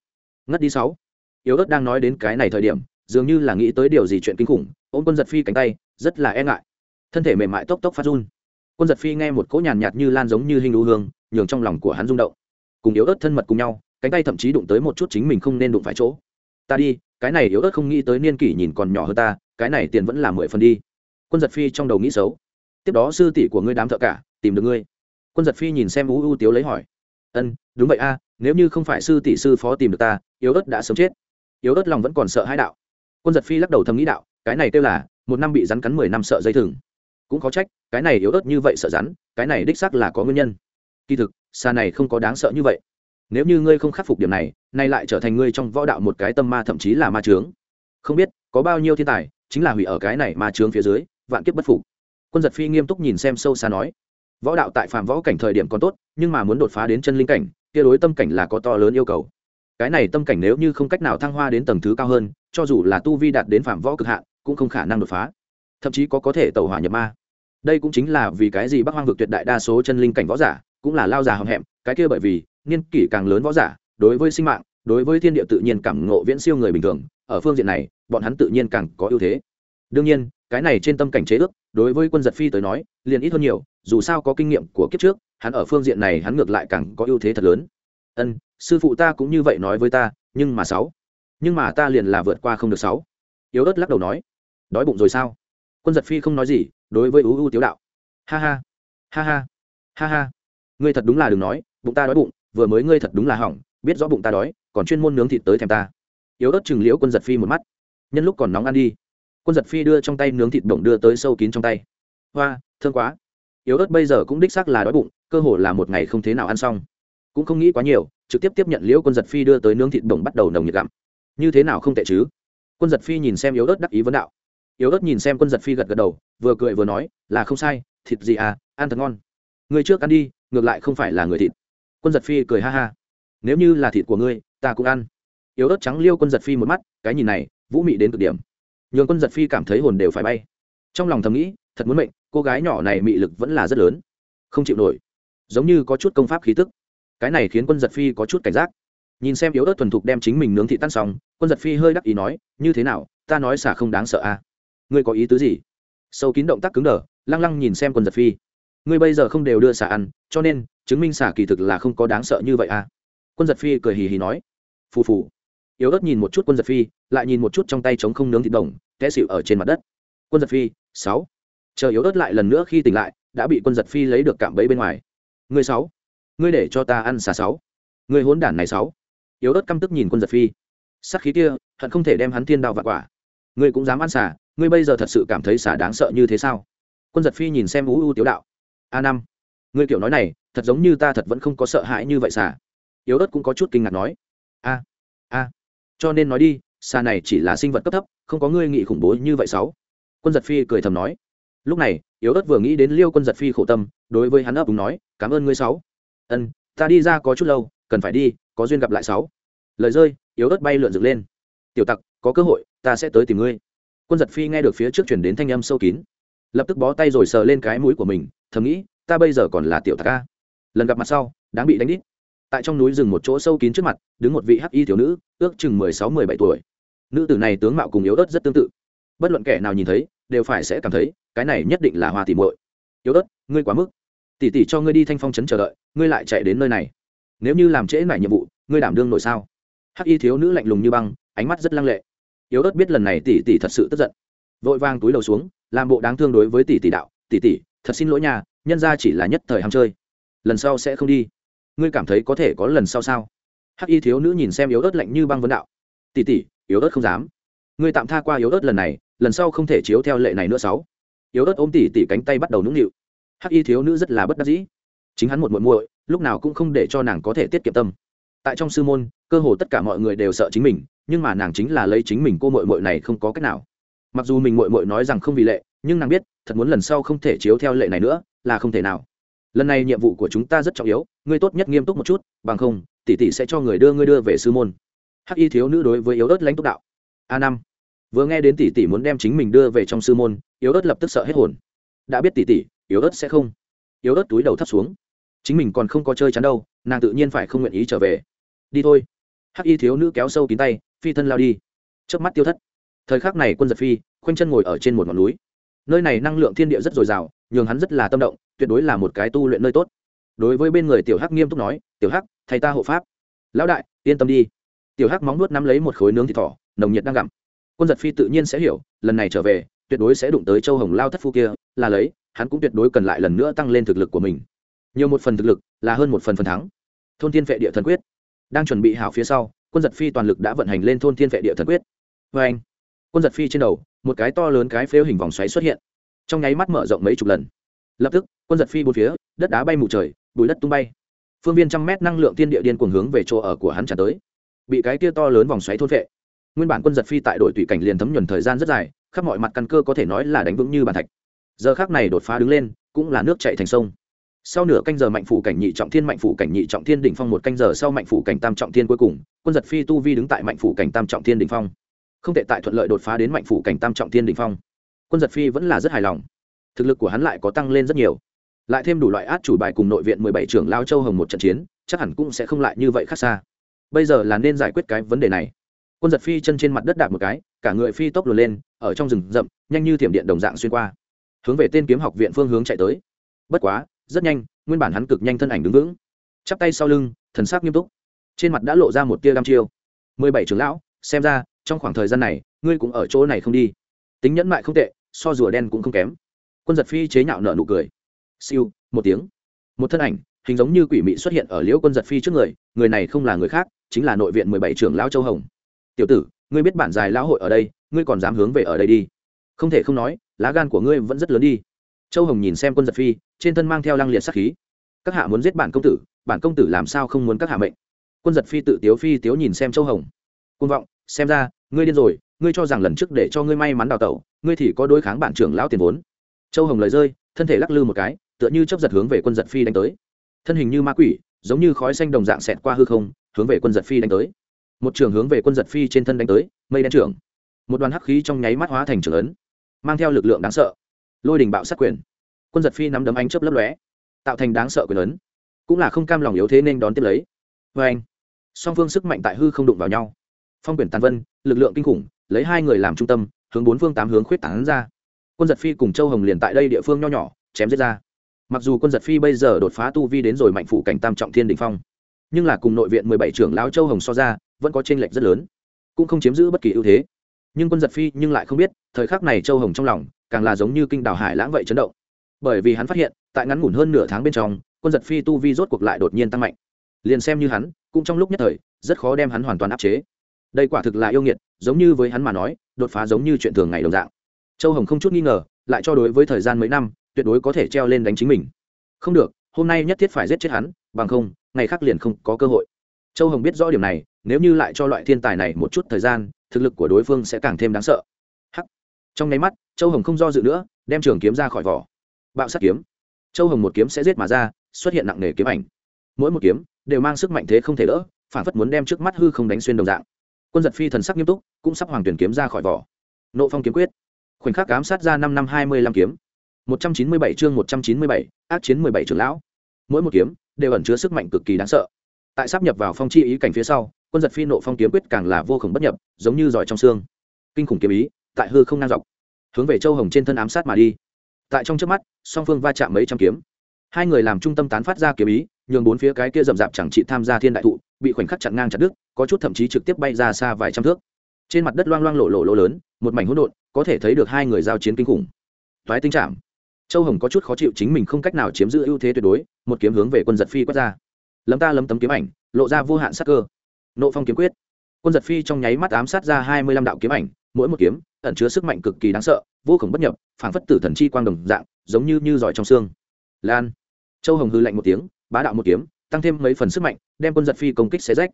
Ngất đi sáu. Yếu ớt đang nói đến cái này thời điểm, dường như là nghĩ tới điều gì chuyện kinh khủng, ôm quân giật phi cánh tay, rất là e ngại. Thân thể mềm mại tốc tốc phát run. Quân giật phi nghe một cỗ nhàn nhạt như lan giống như hình đu hương, nhường trong lòng của hắn rung động. Cùng yếu ớt thân mật cùng nhau, cánh tay thậm chí đụng tới một chút chính mình không nên đụng phải chỗ. Ta đi, cái này yếu ớt không nghĩ tới niên kỷ nhìn còn nhỏ hơn ta, cái này tiền vẫn là mười phần đi. Quân giật phi trong đầu nghĩ xấu. Tiếp đó sư tỷ của ngươi đám thợ cả tìm được ngươi. Quân giật phi nhìn xem u u tiếu lấy hỏi. Ân, đúng vậy a, nếu như không phải sư tỷ sư phó tìm được ta, yếu ớt đã sớm chết. Yếu ớt lòng vẫn còn sợ hãi đạo. Quân giật phi lắc đầu thầm nghĩ đạo, cái này kêu là, một năm bị rắn cắn mười năm sợ dây thừng. Cũng có trách, cái này yếu ớt như vậy sợ rắn, cái này đích xác là có nguyên nhân. Kỳ thực xa này không có đáng sợ như vậy. Nếu như ngươi không khắc phục điểm này, nay lại trở thành ngươi trong võ đạo một cái tâm ma thậm chí là ma trướng không biết, có bao nhiêu thiên tài, chính là hủy ở cái này ma trướng phía dưới, vạn kiếp bất phục. Quân giật phi nghiêm túc nhìn xem sâu xa nói võ đạo tại phàm võ cảnh thời điểm còn tốt, nhưng mà muốn đột phá đến chân linh cảnh, kia đối tâm cảnh là có to lớn yêu cầu. Cái này tâm cảnh nếu như không cách nào thăng hoa đến tầng thứ cao hơn, cho dù là tu vi đạt đến phạm võ cực hạn, cũng không khả năng đột phá. Thậm chí có có thể tẩu hỏa nhập ma. Đây cũng chính là vì cái gì bắc hoang vực tuyệt đại đa số chân linh cảnh võ giả cũng là lao già hậm hẹm, cái kia bởi vì niên kỷ càng lớn võ giả, đối với sinh mạng, đối với thiên địa tự nhiên cảm ngộ viễn siêu người bình thường, ở phương diện này, bọn hắn tự nhiên càng có ưu thế. Đương nhiên cái này trên tâm cảnh chế ước, đối với quân giật phi tới nói, liền ít hơn nhiều, dù sao có kinh nghiệm của kiếp trước, hắn ở phương diện này hắn ngược lại càng có ưu thế thật lớn. Ân, sư phụ ta cũng như vậy nói với ta, nhưng mà sáu, nhưng mà ta liền là vượt qua không được sáu. Yếu ớt lắc đầu nói, đói bụng rồi sao? Quân giật phi không nói gì, đối với ưu ưu tiếu đạo. Ha ha ha ha ha ha. Ngươi thật đúng là đừng nói, bụng ta đói bụng, vừa mới ngươi thật đúng là hỏng, biết rõ bụng ta đói, còn chuyên môn nướng thịt tới thèm ta. Yếu ớt chừng liễu quân giật phi một mắt. Nhân lúc còn nóng ăn đi quân giật phi đưa trong tay nướng thịt bổng đưa tới sâu kín trong tay. Hoa thương quá. Yếu ớt bây giờ cũng đích xác là đói bụng, cơ hồ là một ngày không thế nào ăn xong. Cũng không nghĩ quá nhiều, trực tiếp tiếp nhận liễu quân giật phi đưa tới nướng thịt bổng bắt đầu nồng nhiệt gặm. Như thế nào không tệ chứ? Quân giật phi nhìn xem yếu ớt đắc ý vấn đạo. Yếu ớt nhìn xem quân giật phi gật gật đầu, vừa cười vừa nói, là không sai, thịt gì à ăn thật ngon. Người trước ăn đi, ngược lại không phải là người thịt. Quân giật phi cười ha ha. Nếu như là thịt của ngươi, ta cũng ăn. Yếu ớt trắng liêu quân giật phi một mắt, cái nhìn này, vũ mị đến cực điểm nhường quân giật phi cảm thấy hồn đều phải bay. Trong lòng thầm nghĩ, thật muốn mệnh, cô gái nhỏ này mị lực vẫn là rất lớn. Không chịu nổi. Giống như có chút công pháp khí tức. Cái này khiến quân giật phi có chút cảnh giác. Nhìn xem yếu ớt thuần thục đem chính mình nướng thị tan xong, quân giật phi hơi đắc ý nói, như thế nào, ta nói xả không đáng sợ à? Ngươi có ý tứ gì? Sâu kín động tác cứng đờ, lăng lăng nhìn xem quân giật phi. Ngươi bây giờ không đều đưa xả ăn, cho nên, chứng minh xả kỳ thực là không có đáng sợ như vậy à? Quân giật phi cười hì hì nói. Phù phù. Yếu ớt nhìn một chút quân giật phi lại nhìn một chút trong tay trống không nướng thịt đồng, té xịu ở trên mặt đất. Quân giật phi, sáu. Chờ yếu ớt lại lần nữa khi tỉnh lại, đã bị quân giật phi lấy được cạm bẫy bên ngoài. Ngươi sáu. Ngươi để cho ta ăn xà sáu. Ngươi hốn đản này sáu. Yếu ớt căm tức nhìn quân giật phi. Sắc khí kia, hận không thể đem hắn thiên đạo vặt quả. Ngươi cũng dám ăn xà, ngươi bây giờ thật sự cảm thấy xà đáng sợ như thế sao? Quân giật phi nhìn xem u u tiếu đạo. A năm. Ngươi kiểu nói này, thật giống như ta thật vẫn không có sợ hãi như vậy xà. Yếu ớt cũng có chút kinh ngạc nói. A a. Cho nên nói đi xa này chỉ là sinh vật cấp thấp, không có ngươi nghị khủng bố như vậy sáu. Quân giật phi cười thầm nói. Lúc này, yếu ớt vừa nghĩ đến liêu quân giật phi khổ tâm, đối với hắn ấp đúng nói, cảm ơn ngươi sáu. Ân, ta đi ra có chút lâu, cần phải đi, có duyên gặp lại sáu. Lời rơi, yếu ớt bay lượn dựng lên. Tiểu tặc, có cơ hội, ta sẽ tới tìm ngươi. Quân giật phi nghe được phía trước chuyển đến thanh âm sâu kín, lập tức bó tay rồi sờ lên cái mũi của mình, thầm nghĩ, ta bây giờ còn là tiểu tặc ca lần gặp mặt sau, đáng bị đánh đít tại trong núi rừng một chỗ sâu kín trước mặt, đứng một vị hắc y thiếu nữ, ước chừng mười sáu, mười bảy tuổi. Nữ tử này tướng mạo cùng yếu ớt rất tương tự. Bất luận kẻ nào nhìn thấy, đều phải sẽ cảm thấy, cái này nhất định là hoa tỉ muội. Yếu ớt, ngươi quá mức. Tỉ tỉ cho ngươi đi thanh phong trấn chờ đợi, ngươi lại chạy đến nơi này. Nếu như làm trễ nải nhiệm vụ, ngươi đảm đương nội sao? Hắc y thiếu nữ lạnh lùng như băng, ánh mắt rất lăng lệ. Yếu ớt biết lần này tỷ tỷ thật sự tức giận. Vội vang túi đầu xuống, làm bộ đáng thương đối với tỷ tỷ đạo, tỷ tỷ, thật xin lỗi nhà nhân ra chỉ là nhất thời ham chơi. Lần sau sẽ không đi ngươi cảm thấy có thể có lần sau sao? Hắc y thiếu nữ nhìn xem yếu ớt lạnh như băng vấn đạo. Tỷ tỷ, yếu ớt không dám. Ngươi tạm tha qua yếu ớt lần này, lần sau không thể chiếu theo lệ này nữa sáu. Yếu ớt ôm tỷ tỷ cánh tay bắt đầu nũng nịu. Hắc y thiếu nữ rất là bất đắc dĩ. Chính hắn một muội muội, lúc nào cũng không để cho nàng có thể tiết kiệm tâm. Tại trong sư môn, cơ hồ tất cả mọi người đều sợ chính mình, nhưng mà nàng chính là lấy chính mình cô muội muội này không có cách nào. Mặc dù mình muội muội nói rằng không vì lệ, nhưng nàng biết, thật muốn lần sau không thể chiếu theo lệ này nữa, là không thể nào lần này nhiệm vụ của chúng ta rất trọng yếu, ngươi tốt nhất nghiêm túc một chút, bằng không, tỷ tỷ sẽ cho người đưa ngươi đưa về sư môn. Hắc y thiếu nữ đối với yếu ớt lãnh túc đạo. A năm. Vừa nghe đến tỷ tỷ muốn đem chính mình đưa về trong sư môn, yếu ớt lập tức sợ hết hồn. Đã biết tỷ tỷ, yếu ớt sẽ không. Yếu ớt túi đầu thấp xuống. Chính mình còn không có chơi chắn đâu, nàng tự nhiên phải không nguyện ý trở về. Đi thôi. Hắc y thiếu nữ kéo sâu kín tay, phi thân lao đi. Trước mắt tiêu thất. Thời khắc này quân giật phi, khoanh chân ngồi ở trên một ngọn núi. Nơi này năng lượng thiên địa rất dồi dào, nhường hắn rất là tâm động tuyệt đối là một cái tu luyện nơi tốt. Đối với bên người tiểu hắc nghiêm túc nói, tiểu hắc thầy ta hộ pháp. Lão đại, yên tâm đi. Tiểu hắc móng nuốt nắm lấy một khối nướng thịt thỏ, nồng nhiệt đang gặm. Quân giật phi tự nhiên sẽ hiểu, lần này trở về, tuyệt đối sẽ đụng tới châu hồng lao thất phu kia, là lấy, hắn cũng tuyệt đối cần lại lần nữa tăng lên thực lực của mình. Nhiều một phần thực lực, là hơn một phần phần thắng. Thôn thiên vệ địa thần quyết. Đang chuẩn bị hảo phía sau, quân giật phi toàn lực đã vận hành lên thôn thiên vệ địa thần quyết. Vê anh, quân giật phi trên đầu, một cái to lớn cái phếu hình vòng xoáy xuất hiện. Trong nháy mắt mở rộng mấy chục lần. Lập tức quân giật phi bốn phía, đất đá bay mù trời bụi đất tung bay. Phương viên trăm mét năng lượng thiên địa điên cuồng hướng về chỗ ở của hắn trả tới. Bị cái kia to lớn vòng xoáy thôn vệ nguyên bản quân giật phi tại đội tùy cảnh liền thấm nhuần thời gian rất dài, khắp mọi mặt căn cơ có thể nói là đánh vững như bàn thạch. Giờ khác này đột phá đứng lên, cũng là nước chạy thành sông. Sau nửa canh giờ mạnh phủ cảnh nhị trọng thiên, mạnh phủ cảnh nhị trọng thiên đỉnh phong, một canh giờ sau mạnh phủ cảnh tam trọng thiên cuối cùng, quân giật phi tu vi đứng tại mạnh phủ cảnh tam trọng thiên đỉnh phong. Không tệ tại thuận lợi đột phá đến mạnh phủ cảnh tam trọng thiên đỉnh phong. Quân giật phi vẫn là rất hài lòng. Thực lực của hắn lại có tăng lên rất nhiều lại thêm đủ loại át chủ bài cùng nội viện mười bảy trưởng lao châu hồng một trận chiến, chắc hẳn cũng sẽ không lại như vậy khác xa. Bây giờ là nên giải quyết cái vấn đề này. Quân giật phi chân trên mặt đất đạp một cái, cả người phi tốc lùa lên, ở trong rừng rậm, nhanh như thiểm điện đồng dạng xuyên qua. Hướng về tên kiếm học viện phương hướng chạy tới. Bất quá, rất nhanh, nguyên bản hắn cực nhanh thân ảnh đứng vững. Chắp tay sau lưng, thần sắc nghiêm túc. Trên mặt đã lộ ra một tia đăm chiêu. Mười bảy trưởng lão, xem ra, trong khoảng thời gian này, ngươi cũng ở chỗ này không đi. Tính nhẫn mại không tệ, so rùa đen cũng không kém. Quân giật phi chế nhạo nợ nụ cười siêu, một tiếng. Một thân ảnh, hình giống như quỷ mị xuất hiện ở liễu quân giật phi trước người người này không là người khác, chính là nội viện mười bảy trưởng lão châu hồng. Tiểu tử, ngươi biết bản dài lão hội ở đây, ngươi còn dám hướng về ở đây đi? Không thể không nói, lá gan của ngươi vẫn rất lớn đi. Châu hồng nhìn xem quân giật phi, trên thân mang theo lăng liệt sắc khí. Các hạ muốn giết bản công tử, bản công tử làm sao không muốn các hạ mệnh? Quân giật phi tự tiếu phi tiếu nhìn xem châu hồng. Côn vọng, xem ra, ngươi điên rồi, ngươi cho rằng lần trước để cho ngươi may mắn đào tẩu, ngươi thì có đối kháng bản trưởng lão tiền vốn. Châu hồng lời rơi, thân thể lắc lư một cái tựa như chấp giật hướng về quân giật phi đánh tới. Thân hình như ma quỷ, giống như khói xanh đồng dạng xẹt qua hư không, hướng về quân giật phi đánh tới. Một trường hướng về quân giật phi trên thân đánh tới, mây đen trưởng. Một đoàn hắc khí trong nháy mắt hóa thành trưởng ấn, mang theo lực lượng đáng sợ. Lôi đình bạo sát quyền. Quân giật phi nắm đấm anh chớp lấp lóe, tạo thành đáng sợ quyền ấn. Cũng là không cam lòng yếu thế nên đón tiếp lấy. Vê anh, song phương sức mạnh tại hư không đụng vào nhau. Phong quyển tàn vân, lực lượng kinh khủng, lấy hai người làm trung tâm, hướng bốn phương tám hướng khuyết tán ra. Quân giật phi cùng châu hồng liền tại đây địa phương nho nhỏ, chém giết ra mặc dù quân giật phi bây giờ đột phá tu vi đến rồi mạnh phủ cảnh tam trọng thiên đình phong, nhưng là cùng nội viện mười bảy trưởng lão châu hồng so ra, vẫn có t r ê n lệch rất lớn, cũng không chiếm giữ bất kỳ ưu thế. Nhưng quân giật phi nhưng lại không biết, thời khắc này châu hồng trong lòng càng là giống như kinh đào hải lãng vậy chấn động. Bởi vì hắn phát hiện, tại ngắn ngủn hơn nửa tháng bên trong, quân giật phi tu vi rốt cuộc lại đột nhiên tăng mạnh. Liền xem như hắn, cũng trong lúc nhất thời, rất khó đem hắn hoàn toàn áp chế. Đây quả thực là yêu nghiệt, giống như với hắn mà nói, đột phá giống như chuyện thường ngày đồng dạng. Châu hồng không chút nghi ngờ, lại cho đối với thời gian mấy năm tuyệt đối có thể treo lên đánh chính mình. Không được, hôm nay nhất thiết phải giết chết hắn, bằng không, ngày khác liền không có cơ hội. Châu hồng biết rõ điểm này, nếu như lại cho loại thiên tài này một chút thời gian, thực lực của đối phương sẽ càng thêm đáng sợ. Hắc. Trong nháy mắt, châu hồng không do dự nữa, đem trường kiếm ra khỏi vỏ. Bạo sát kiếm. Châu hồng một kiếm sẽ giết mà ra, xuất hiện nặng nề kiếm ảnh. Mỗi một kiếm đều mang sức mạnh thế không thể đỡ, phản phất muốn đem trước mắt hư không đánh xuyên đồng dạng. Quân giật phi thần sắc nghiêm túc, cũng sắp hoàng tuyển kiếm ra khỏi vỏ. Nộ phong kiếm quyết. Khoảnh khắc cám sát ra năm năm hai mươi lăm kiếm. 197 chương 197, ác chiến 17 trưởng lão. Mỗi một kiếm đều ẩn chứa sức mạnh cực kỳ đáng sợ. Tại sắp nhập vào phong chi ý cảnh phía sau, quân giật phi nộ phong kiếm quyết càng là vô cùng bất nhập, giống như giỏi trong xương. Kinh khủng kiếm ý, tại hư không ngang dọc, hướng về Châu Hồng trên thân ám sát mà đi. Tại trong chớp mắt, song phương va chạm mấy trăm kiếm. Hai người làm trung tâm tán phát ra kiếm ý, nhường bốn phía cái kia rậm rạp chẳng trị tham gia thiên đại thụ, bị khoảnh khắc chặn ngang chặt đứt, có chút thậm chí trực tiếp bay ra xa vài trăm thước. Trên mặt đất loang loang lộ lộ lỗ lớn, một mảnh hỗn độn, có thể thấy được hai người giao chiến kinh khủng. Toái tinh trảm châu hồng có chút khó chịu chính mình không cách nào chiếm giữ ưu thế tuyệt đối, một kiếm hướng về quân giật phi quét ra. Lấm ta lấm tấm kiếm ảnh, lộ ra vô hạn sắc cơ. Nộ phong kiếm quyết. Quân giật phi trong nháy mắt ám sát ra hai mươi lăm đạo kiếm ảnh, mỗi một kiếm, ẩn chứa sức mạnh cực kỳ đáng sợ, vô cùng bất nhập, phảng phất tử thần chi quang đồng dạng, giống như như giỏi trong xương. Lan. Châu hồng hư lạnh một tiếng, bá đạo một kiếm, tăng thêm mấy phần sức mạnh, đem quân giật phi công kích xé rách.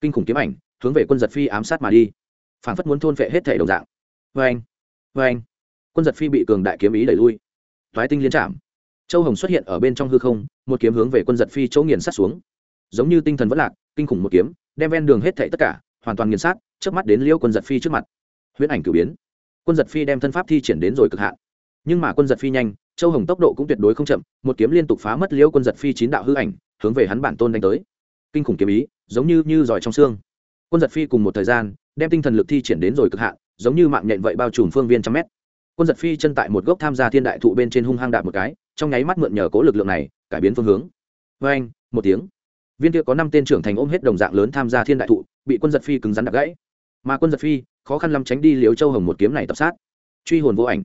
Kinh khủng kiếm ảnh, hướng về quân giật phi ám sát mà đi. Phảng phất muốn thôn phệ hết thể đồng dạng. Vê anh vê anh quân giật phi bị cường đại kiếm ý đẩy lui. Toái tinh liên trạm. Châu hồng xuất hiện ở bên trong hư không, một kiếm hướng về quân giật phi chỗ nghiền sát xuống. Giống như tinh thần vất lạc, kinh khủng một kiếm, đem ven đường hết thảy tất cả, hoàn toàn nghiền sát trước mắt đến liêu quân giật phi trước mặt. Huyễn ảnh cử biến. Quân giật phi đem thân pháp thi triển đến rồi cực hạn. Nhưng mà quân giật phi nhanh, châu hồng tốc độ cũng tuyệt đối không chậm, một kiếm liên tục phá mất liêu quân giật phi chín đạo hư ảnh, hướng về hắn bản tôn đánh tới. Kinh khủng kiếm ý, giống như như giỏi trong xương. Quân giật phi cùng một thời gian, đem tinh thần lực thi triển đến rồi cực hạn, giống như mạng nhện vậy bao trùm phương viên trăm mét quân giật phi chân tại một gốc tham gia thiên đại thụ bên trên hung hăng đạp một cái, trong nháy mắt mượn nhờ cố lực lượng này, cải biến phương hướng. Vê anh một tiếng. Viên kia có năm tên trưởng thành ôm hết đồng dạng lớn tham gia thiên đại thụ, bị quân giật phi cứng rắn đập gãy. Mà quân giật phi, khó khăn lắm tránh đi liều châu hồng một kiếm này tập sát. Truy hồn vô ảnh.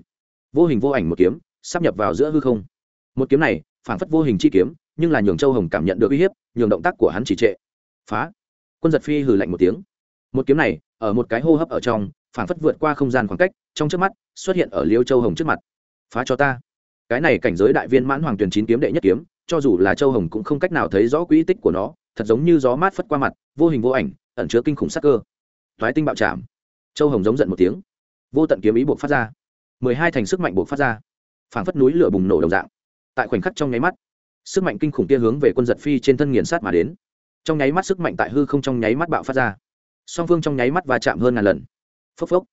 Vô hình vô ảnh một kiếm, sắp nhập vào giữa hư không. Một kiếm này, phản phất vô hình chi kiếm, nhưng là nhường châu hồng cảm nhận được uy hiếp, nhường động tác của hắn chỉ trệ. Phá. Quân giật phi hừ lạnh một tiếng. Một kiếm này, ở một cái hô hấp ở trong phản phất vượt qua không gian khoảng cách, trong trước mắt, xuất hiện ở liêu châu hồng trước mặt. Phá cho ta. Cái này cảnh giới đại viên mãn hoàng tuyển chín kiếm đệ nhất kiếm, cho dù là châu hồng cũng không cách nào thấy rõ quỹ tích của nó, thật giống như gió mát phất qua mặt, vô hình vô ảnh, ẩn chứa kinh khủng sắc cơ. Thoái tinh bạo chạm châu hồng giống giận một tiếng. Vô tận kiếm ý buộc phát ra. Mười hai thành sức mạnh buộc phát ra. Phảng phất núi lửa bùng nổ đồng dạng. Tại khoảnh khắc trong nháy mắt, sức mạnh kinh khủng kia hướng về quân giật phi trên thân nghiền sát mà đến. Trong nháy mắt sức mạnh tại hư không trong nháy mắt bạo phát ra. Song phương trong nháy mắt va chạm hơn ngàn lần phốc phốc.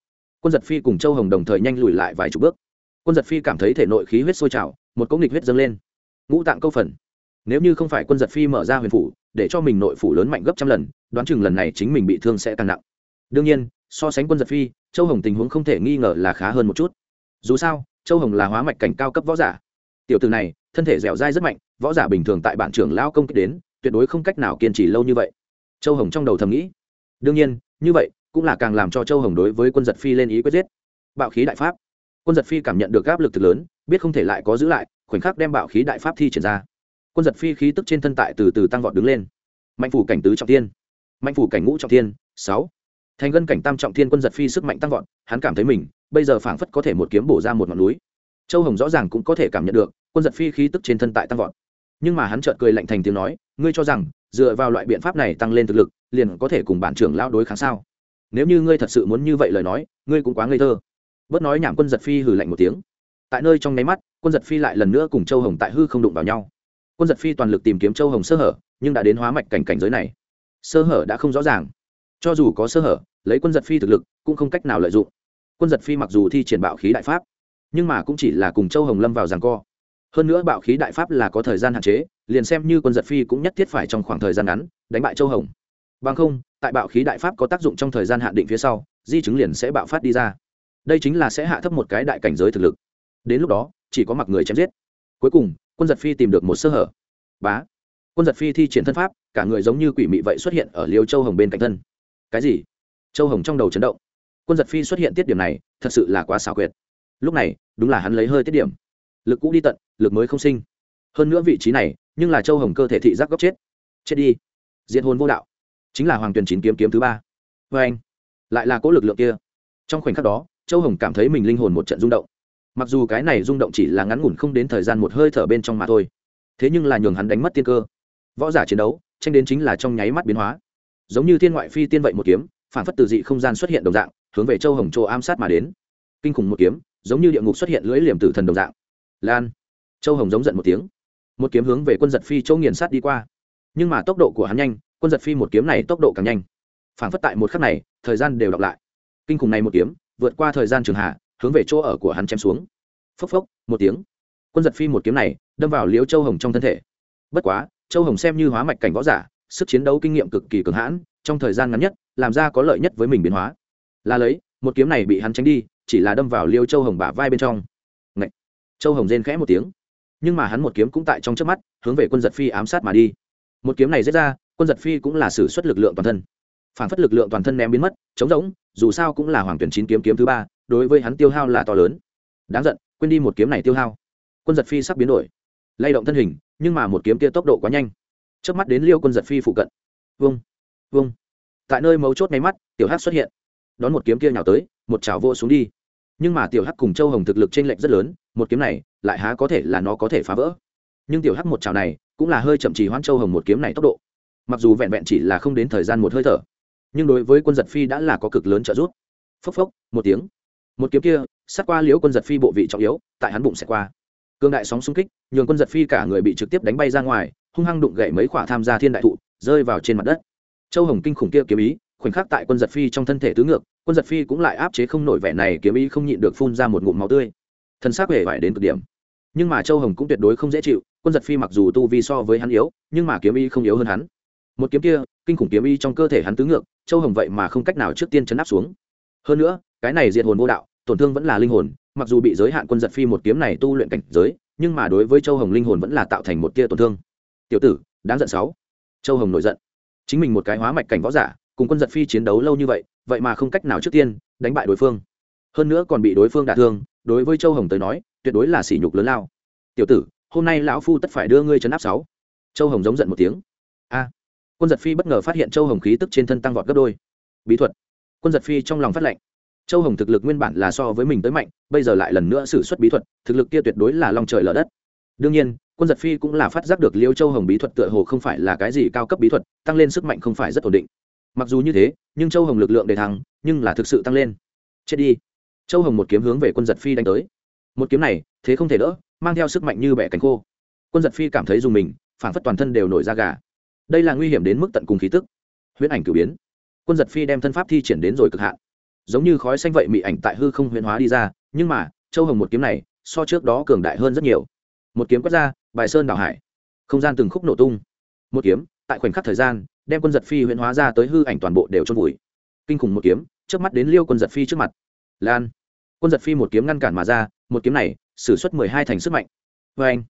Quân giật phi cùng châu hồng đồng thời nhanh lùi lại vài chục bước. Quân giật phi cảm thấy thể nội khí huyết sôi trào, một cỗ nghịch huyết dâng lên. Ngũ tạng câu phần. Nếu như không phải quân giật phi mở ra huyền phủ, để cho mình nội phủ lớn mạnh gấp trăm lần, đoán chừng lần này chính mình bị thương sẽ càng nặng. Đương nhiên, so sánh quân giật phi, châu hồng tình huống không thể nghi ngờ là khá hơn một chút. Dù sao, châu hồng là hóa mạch cảnh cao cấp võ giả. Tiểu từ này, thân thể dẻo dai rất mạnh, võ giả bình thường tại bản trưởng lao công kích đến, tuyệt đối không cách nào kiên trì lâu như vậy. Châu hồng trong đầu thầm nghĩ. Đương nhiên, như vậy cũng là càng làm cho châu hồng đối với quân giật phi lên ý quyết giết. Bạo khí đại pháp. Quân giật phi cảm nhận được áp lực thực lớn, biết không thể lại có giữ lại, khoảnh khắc đem bạo khí đại pháp thi triển ra. Quân giật phi khí tức trên thân tại từ từ tăng vọt đứng lên. Mạnh phủ cảnh tứ trọng thiên. Mạnh phủ cảnh ngũ trọng thiên, sáu. Thành gân cảnh tam trọng thiên quân giật phi sức mạnh tăng vọt, hắn cảm thấy mình, bây giờ phảng phất có thể một kiếm bổ ra một ngọn núi. Châu hồng rõ ràng cũng có thể cảm nhận được, quân giật phi khí tức trên thân tại tăng vọt. Nhưng mà hắn chợt cười lạnh thành tiếng nói, ngươi cho rằng, dựa vào loại biện pháp này tăng lên thực lực, liền có thể cùng bản trưởng lao đối kháng sao? Nếu như ngươi thật sự muốn như vậy lời nói, ngươi cũng quá ngây thơ. Bớt nói nhảm quân giật phi hừ lạnh một tiếng. Tại nơi trong nháy mắt, quân giật phi lại lần nữa cùng châu hồng tại hư không đụng vào nhau. Quân giật phi toàn lực tìm kiếm châu hồng sơ hở, nhưng đã đến hóa mạch cảnh cảnh giới này. Sơ hở đã không rõ ràng. Cho dù có sơ hở, lấy quân giật phi thực lực, cũng không cách nào lợi dụng. Quân giật phi mặc dù thi triển bạo khí đại pháp, nhưng mà cũng chỉ là cùng châu hồng lâm vào ràng co. Hơn nữa bạo khí đại pháp là có thời gian hạn chế, liền xem như quân giật phi cũng nhất thiết phải trong khoảng thời gian ngắn đánh bại châu hồng bằng không, tại bạo khí đại pháp có tác dụng trong thời gian hạn định phía sau, di chứng liền sẽ bạo phát đi ra. Đây chính là sẽ hạ thấp một cái đại cảnh giới thực lực. Đến lúc đó, chỉ có mặc người chém giết. Cuối cùng, quân giật phi tìm được một sơ hở. Bá. Quân giật phi thi triển thân pháp, cả người giống như quỷ mị vậy xuất hiện ở liêu châu hồng bên cạnh thân. Cái gì? Châu hồng trong đầu chấn động. Quân giật phi xuất hiện tiết điểm này, thật sự là quá xảo quyệt. Lúc này, đúng là hắn lấy hơi tiết điểm. Lực cũ đi tận, lực mới không sinh. Hơn nữa vị trí này, nhưng là châu hồng cơ thể thị giác góc chết. Chết đi. Diện hồn vô đạo chính là hoàng tuyền chín kiếm kiếm thứ ba. Vê anh, lại là cỗ lực lượng kia. Trong khoảnh khắc đó, châu hồng cảm thấy mình linh hồn một trận rung động. Mặc dù cái này rung động chỉ là ngắn ngủn không đến thời gian một hơi thở bên trong mà thôi, thế nhưng là nhường hắn đánh mất tiên cơ. Võ giả chiến đấu, tranh đến chính là trong nháy mắt biến hóa. Giống như thiên ngoại phi tiên vậy một kiếm, phản phất từ dị không gian xuất hiện đồng dạng, hướng về châu hồng châu ám sát mà đến. Kinh khủng một kiếm, giống như địa ngục xuất hiện lưỡi liềm tử thần đồng dạng. Lan, châu hồng giống giận một tiếng. Một kiếm hướng về quân giật phi châu nghiền sát đi qua. Nhưng mà tốc độ của hắn nhanh quân giật phi một kiếm này tốc độ càng nhanh. Phản phất tại một khắc này, thời gian đều đọc lại. Kinh khủng này một kiếm, vượt qua thời gian trường hạ, hướng về chỗ ở của hắn chém xuống. Phốc phốc, một tiếng. Quân giật phi một kiếm này, đâm vào liễu châu hồng trong thân thể. Bất quá, châu hồng xem như hóa mạch cảnh võ giả, sức chiến đấu kinh nghiệm cực kỳ cường hãn, trong thời gian ngắn nhất, làm ra có lợi nhất với mình biến hóa. Là lấy, một kiếm này bị hắn tránh đi, chỉ là đâm vào liêu châu hồng bả vai bên trong. Ngậy! châu hồng rên khẽ một tiếng. Nhưng mà hắn một kiếm cũng tại trong trước mắt, hướng về quân giật phi ám sát mà đi. Một kiếm này giết ra quân giật phi cũng là sử xuất lực lượng toàn thân. Phản phất lực lượng toàn thân ném biến mất chống rỗng dù sao cũng là hoàng tuyển chín kiếm kiếm thứ ba đối với hắn tiêu hao là to lớn. Đáng giận quên đi một kiếm này tiêu hao. Quân giật phi sắp biến đổi. Lay động thân hình nhưng mà một kiếm kia tốc độ quá nhanh. Trước mắt đến liêu quân giật phi phụ cận. Vung, vung, tại nơi mấu chốt nháy mắt tiểu hát xuất hiện. Đón một kiếm kia nhào tới một chảo vô xuống đi. Nhưng mà tiểu hắc cùng châu hồng thực lực trên lệnh rất lớn một kiếm này lại há có thể là nó có thể phá vỡ. Nhưng tiểu hắc một chảo này cũng là hơi chậm trì hoãn châu hồng một kiếm này tốc độ mặc dù vẹn vẹn chỉ là không đến thời gian một hơi thở, nhưng đối với quân giật phi đã là có cực lớn trợ giúp. Phốc phốc, một tiếng. Một kiếm kia, sát qua liễu quân giật phi bộ vị trọng yếu, tại hắn bụng sẽ qua. Cương đại sóng xung kích, nhường quân giật phi cả người bị trực tiếp đánh bay ra ngoài, hung hăng đụng gậy mấy khỏa tham gia thiên đại thụ, rơi vào trên mặt đất. Châu hồng kinh khủng kia kiếm ý, khoảnh khắc tại quân giật phi trong thân thể tứ ngược, quân giật phi cũng lại áp chế không nổi vẻ này kiếm ý không nhịn được phun ra một ngụm máu tươi. Thân xác hề vải đến cực điểm. Nhưng mà châu hồng cũng tuyệt đối không dễ chịu, quân giật phi mặc dù tu vi so với hắn yếu, nhưng mà kiếm ý không yếu hơn hắn một kiếm kia, kinh khủng kiếm y trong cơ thể hắn tứ ngược, châu hồng vậy mà không cách nào trước tiên chấn áp xuống. Hơn nữa, cái này diệt hồn vô đạo, tổn thương vẫn là linh hồn, mặc dù bị giới hạn quân giật phi một kiếm này tu luyện cảnh giới, nhưng mà đối với châu hồng linh hồn vẫn là tạo thành một tia tổn thương. Tiểu tử, đáng giận sáu. Châu hồng nổi giận. Chính mình một cái hóa mạch cảnh võ giả, cùng quân giật phi chiến đấu lâu như vậy vậy mà không cách nào trước tiên đánh bại đối phương. Hơn nữa còn bị đối phương đả thương, đối với châu hồng tới nói, tuyệt đối là sỉ nhục lớn lao. Tiểu tử, hôm nay lão phu tất phải đưa ngươi chấn áp sáu. Châu hồng giống giận một tiếng. A quân giật phi bất ngờ phát hiện châu hồng khí tức trên thân tăng vọt gấp đôi. Bí thuật. Quân giật phi trong lòng phát lệnh. Châu hồng thực lực nguyên bản là so với mình tới mạnh, bây giờ lại lần nữa xử suất bí thuật, thực lực kia tuyệt đối là lòng trời lở đất. Đương nhiên, quân giật phi cũng là phát giác được liêu châu hồng bí thuật tựa hồ không phải là cái gì cao cấp bí thuật, tăng lên sức mạnh không phải rất ổn định. Mặc dù như thế, nhưng châu hồng lực lượng để thắng nhưng là thực sự tăng lên. Chết đi. Châu hồng một kiếm hướng về quân giật phi đánh tới. Một kiếm này, thế không thể đỡ, mang theo sức mạnh như bẻ cánh khô. Quân giật phi cảm thấy dùng mình phản phất toàn thân đều nổi da gà đây là nguy hiểm đến mức tận cùng khí tức. Huyễn ảnh cử biến. Quân giật phi đem thân pháp thi triển đến rồi cực hạn. Giống như khói xanh vậy mị ảnh tại hư không huyễn hóa đi ra, nhưng mà, châu hồng một kiếm này, so trước đó cường đại hơn rất nhiều. Một kiếm quét ra, bài sơn đảo hải. Không gian từng khúc nổ tung. Một kiếm, tại khoảnh khắc thời gian, đem quân giật phi huyễn hóa ra tới hư ảnh toàn bộ đều trôn vùi. Kinh khủng một kiếm trước mắt đến liêu quân giật phi trước mặt. Lan. Quân giật phi một kiếm ngăn cản mà ra, một kiếm này xử suất mười hai thành sức mạnh. Vê anh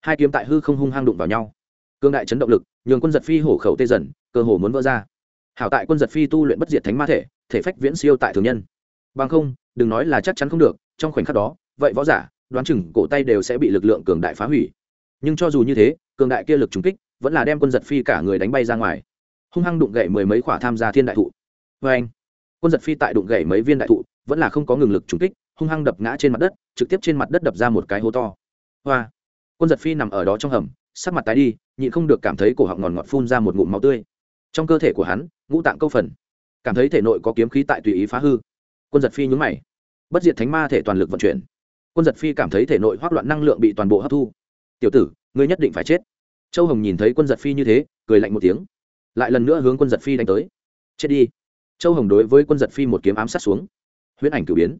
hai kiếm tại hư không hung hăng đụng vào nhau cương đại chấn động lực, nhường quân giật phi hổ khẩu tê dần, cơ hồ muốn vỡ ra. Hảo tại quân giật phi tu luyện bất diệt thánh ma thể thể phách viễn siêu tại thường nhân. Bằng không, đừng nói là chắc chắn không được, trong khoảnh khắc đó, vậy võ giả, đoán chừng cổ tay đều sẽ bị lực lượng cường đại phá hủy. Nhưng cho dù như thế, cường đại kia lực trùng kích, vẫn là đem quân giật phi cả người đánh bay ra ngoài. Hung hăng đụng gậy mười mấy khỏa tham gia thiên đại thụ. Vê anh, quân giật phi tại đụng gậy mấy viên đại thụ, vẫn là không có ngừng lực trúng kích, hung hăng đập ngã trên mặt đất, trực tiếp trên mặt đất đập ra một cái hố to. Hoa, quân giật phi nằm ở đó trong hầm sắc mặt tái đi, nhịn không được cảm thấy cổ họng ngòn ngọt phun ra một ngụm máu tươi. Trong cơ thể của hắn, ngũ tạng câu phần. Cảm thấy thể nội có kiếm khí tại tùy ý phá hư. Quân giật phi nhúng mày. Bất diệt thánh ma thể toàn lực vận chuyển. Quân giật phi cảm thấy thể nội hoác loạn năng lượng bị toàn bộ hấp thu. Tiểu tử, ngươi nhất định phải chết. Châu hồng nhìn thấy quân giật phi như thế, cười lạnh một tiếng. Lại lần nữa hướng quân giật phi đánh tới. Chết đi. Châu hồng đối với quân giật phi một kiếm ám sát xuống. Huyễn ảnh cửu biến.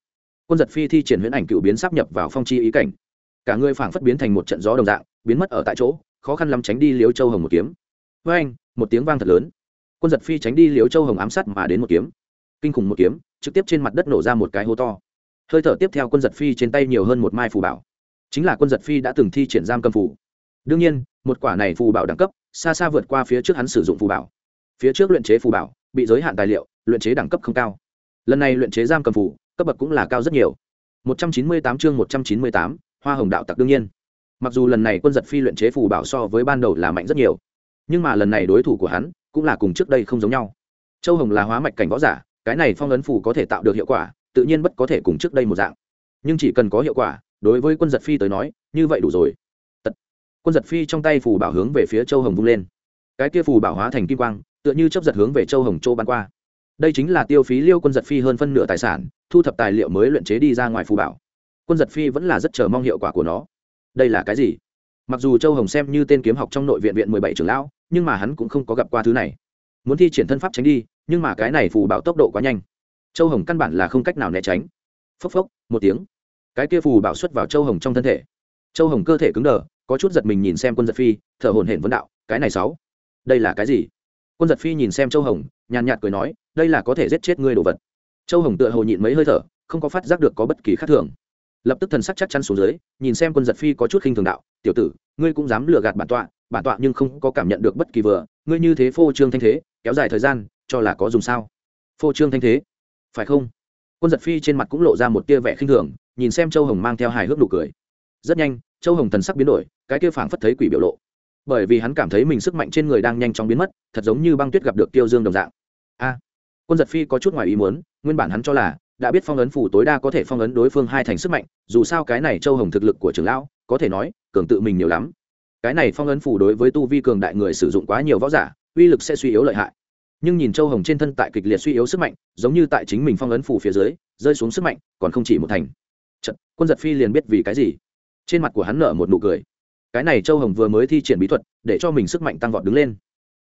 Quân giật phi thi triển huyễn ảnh cửu biến sắp nhập vào phong chi ý cảnh. Cả người phảng phất biến thành một trận gió đồng dạng, biến mất ở tại chỗ khó khăn lắm tránh đi liếu châu hồng một kiếm. Với anh một tiếng vang thật lớn. Quân giật phi tránh đi liếu châu hồng ám sát mà đến một kiếm. Kinh khủng một kiếm trực tiếp trên mặt đất nổ ra một cái hố to. Hơi thở tiếp theo quân giật phi trên tay nhiều hơn một mai phù bảo. Chính là quân giật phi đã từng thi triển giam cầm phù. Đương nhiên một quả này phù bảo đẳng cấp xa xa vượt qua phía trước hắn sử dụng phù bảo. Phía trước luyện chế phù bảo bị giới hạn tài liệu luyện chế đẳng cấp không cao. Lần này luyện chế giam cầm phù cấp bậc cũng là cao rất nhiều. 198 chương 198, hoa hồng đạo tặc đương nhiên mặc dù lần này quân giật phi luyện chế phù bảo so với ban đầu là mạnh rất nhiều, nhưng mà lần này đối thủ của hắn cũng là cùng trước đây không giống nhau. Châu hồng là hóa mạch cảnh võ giả, cái này phong ấn phù có thể tạo được hiệu quả, tự nhiên bất có thể cùng trước đây một dạng. Nhưng chỉ cần có hiệu quả, đối với quân giật phi tới nói, như vậy đủ rồi. Tật. quân giật phi trong tay phù bảo hướng về phía châu hồng vung lên. Cái kia phù bảo hóa thành kim quang, tựa như chấp giật hướng về châu hồng châu bắn qua. Đây chính là tiêu phí liêu quân giật phi hơn phân nửa tài sản, thu thập tài liệu mới luyện chế đi ra ngoài phù bảo. Quân giật phi vẫn là rất chờ mong hiệu quả của nó đây là cái gì? Mặc dù châu hồng xem như tên kiếm học trong nội viện viện mười bảy trưởng lão, nhưng mà hắn cũng không có gặp qua thứ này. Muốn thi triển thân pháp tránh đi, nhưng mà cái này phù bảo tốc độ quá nhanh. Châu hồng căn bản là không cách nào né tránh. Phốc phốc, một tiếng. Cái kia phù bảo xuất vào châu hồng trong thân thể. Châu hồng cơ thể cứng đờ, có chút giật mình nhìn xem quân giật phi, thở hồn hển vấn đạo, cái này sáu, đây là cái gì? Quân giật phi nhìn xem châu hồng, nhàn nhạt cười nói, đây là có thể giết chết ngươi đồ vật. Châu hồng tựa hồ nhịn mấy hơi thở, không có phát giác được có bất kỳ khác thường lập tức thần sắc chắc chắn xuống dưới, nhìn xem quân giật phi có chút khinh thường đạo, tiểu tử, ngươi cũng dám lừa gạt bản tọa bản tọa nhưng không có cảm nhận được bất kỳ vừa, ngươi như thế phô trương thanh thế, kéo dài thời gian, cho là có dùng sao? Phô trương thanh thế? Phải không? Quân giật phi trên mặt cũng lộ ra một tia vẻ khinh thường, nhìn xem châu hồng mang theo hài hước nụ cười. Rất nhanh, châu hồng thần sắc biến đổi, cái kia phảng phất thấy quỷ biểu lộ. Bởi vì hắn cảm thấy mình sức mạnh trên người đang nhanh chóng biến mất, thật giống như băng tuyết gặp được tiêu dương đồng dạng. A! Quân giật phi có chút ngoài ý muốn, nguyên bản hắn cho là đã biết phong ấn phủ tối đa có thể phong ấn đối phương hai thành sức mạnh dù sao cái này châu hồng thực lực của trưởng lão có thể nói cường tự mình nhiều lắm. Cái này phong ấn phủ đối với tu vi cường đại người sử dụng quá nhiều võ giả uy lực sẽ suy yếu lợi hại. Nhưng nhìn châu hồng trên thân tại kịch liệt suy yếu sức mạnh giống như tại chính mình phong ấn phủ phía dưới rơi xuống sức mạnh còn không chỉ một thành. Chật, quân giật phi liền biết vì cái gì. Trên mặt của hắn nở một nụ cười. Cái này châu hồng vừa mới thi triển bí thuật để cho mình sức mạnh tăng vọt đứng lên.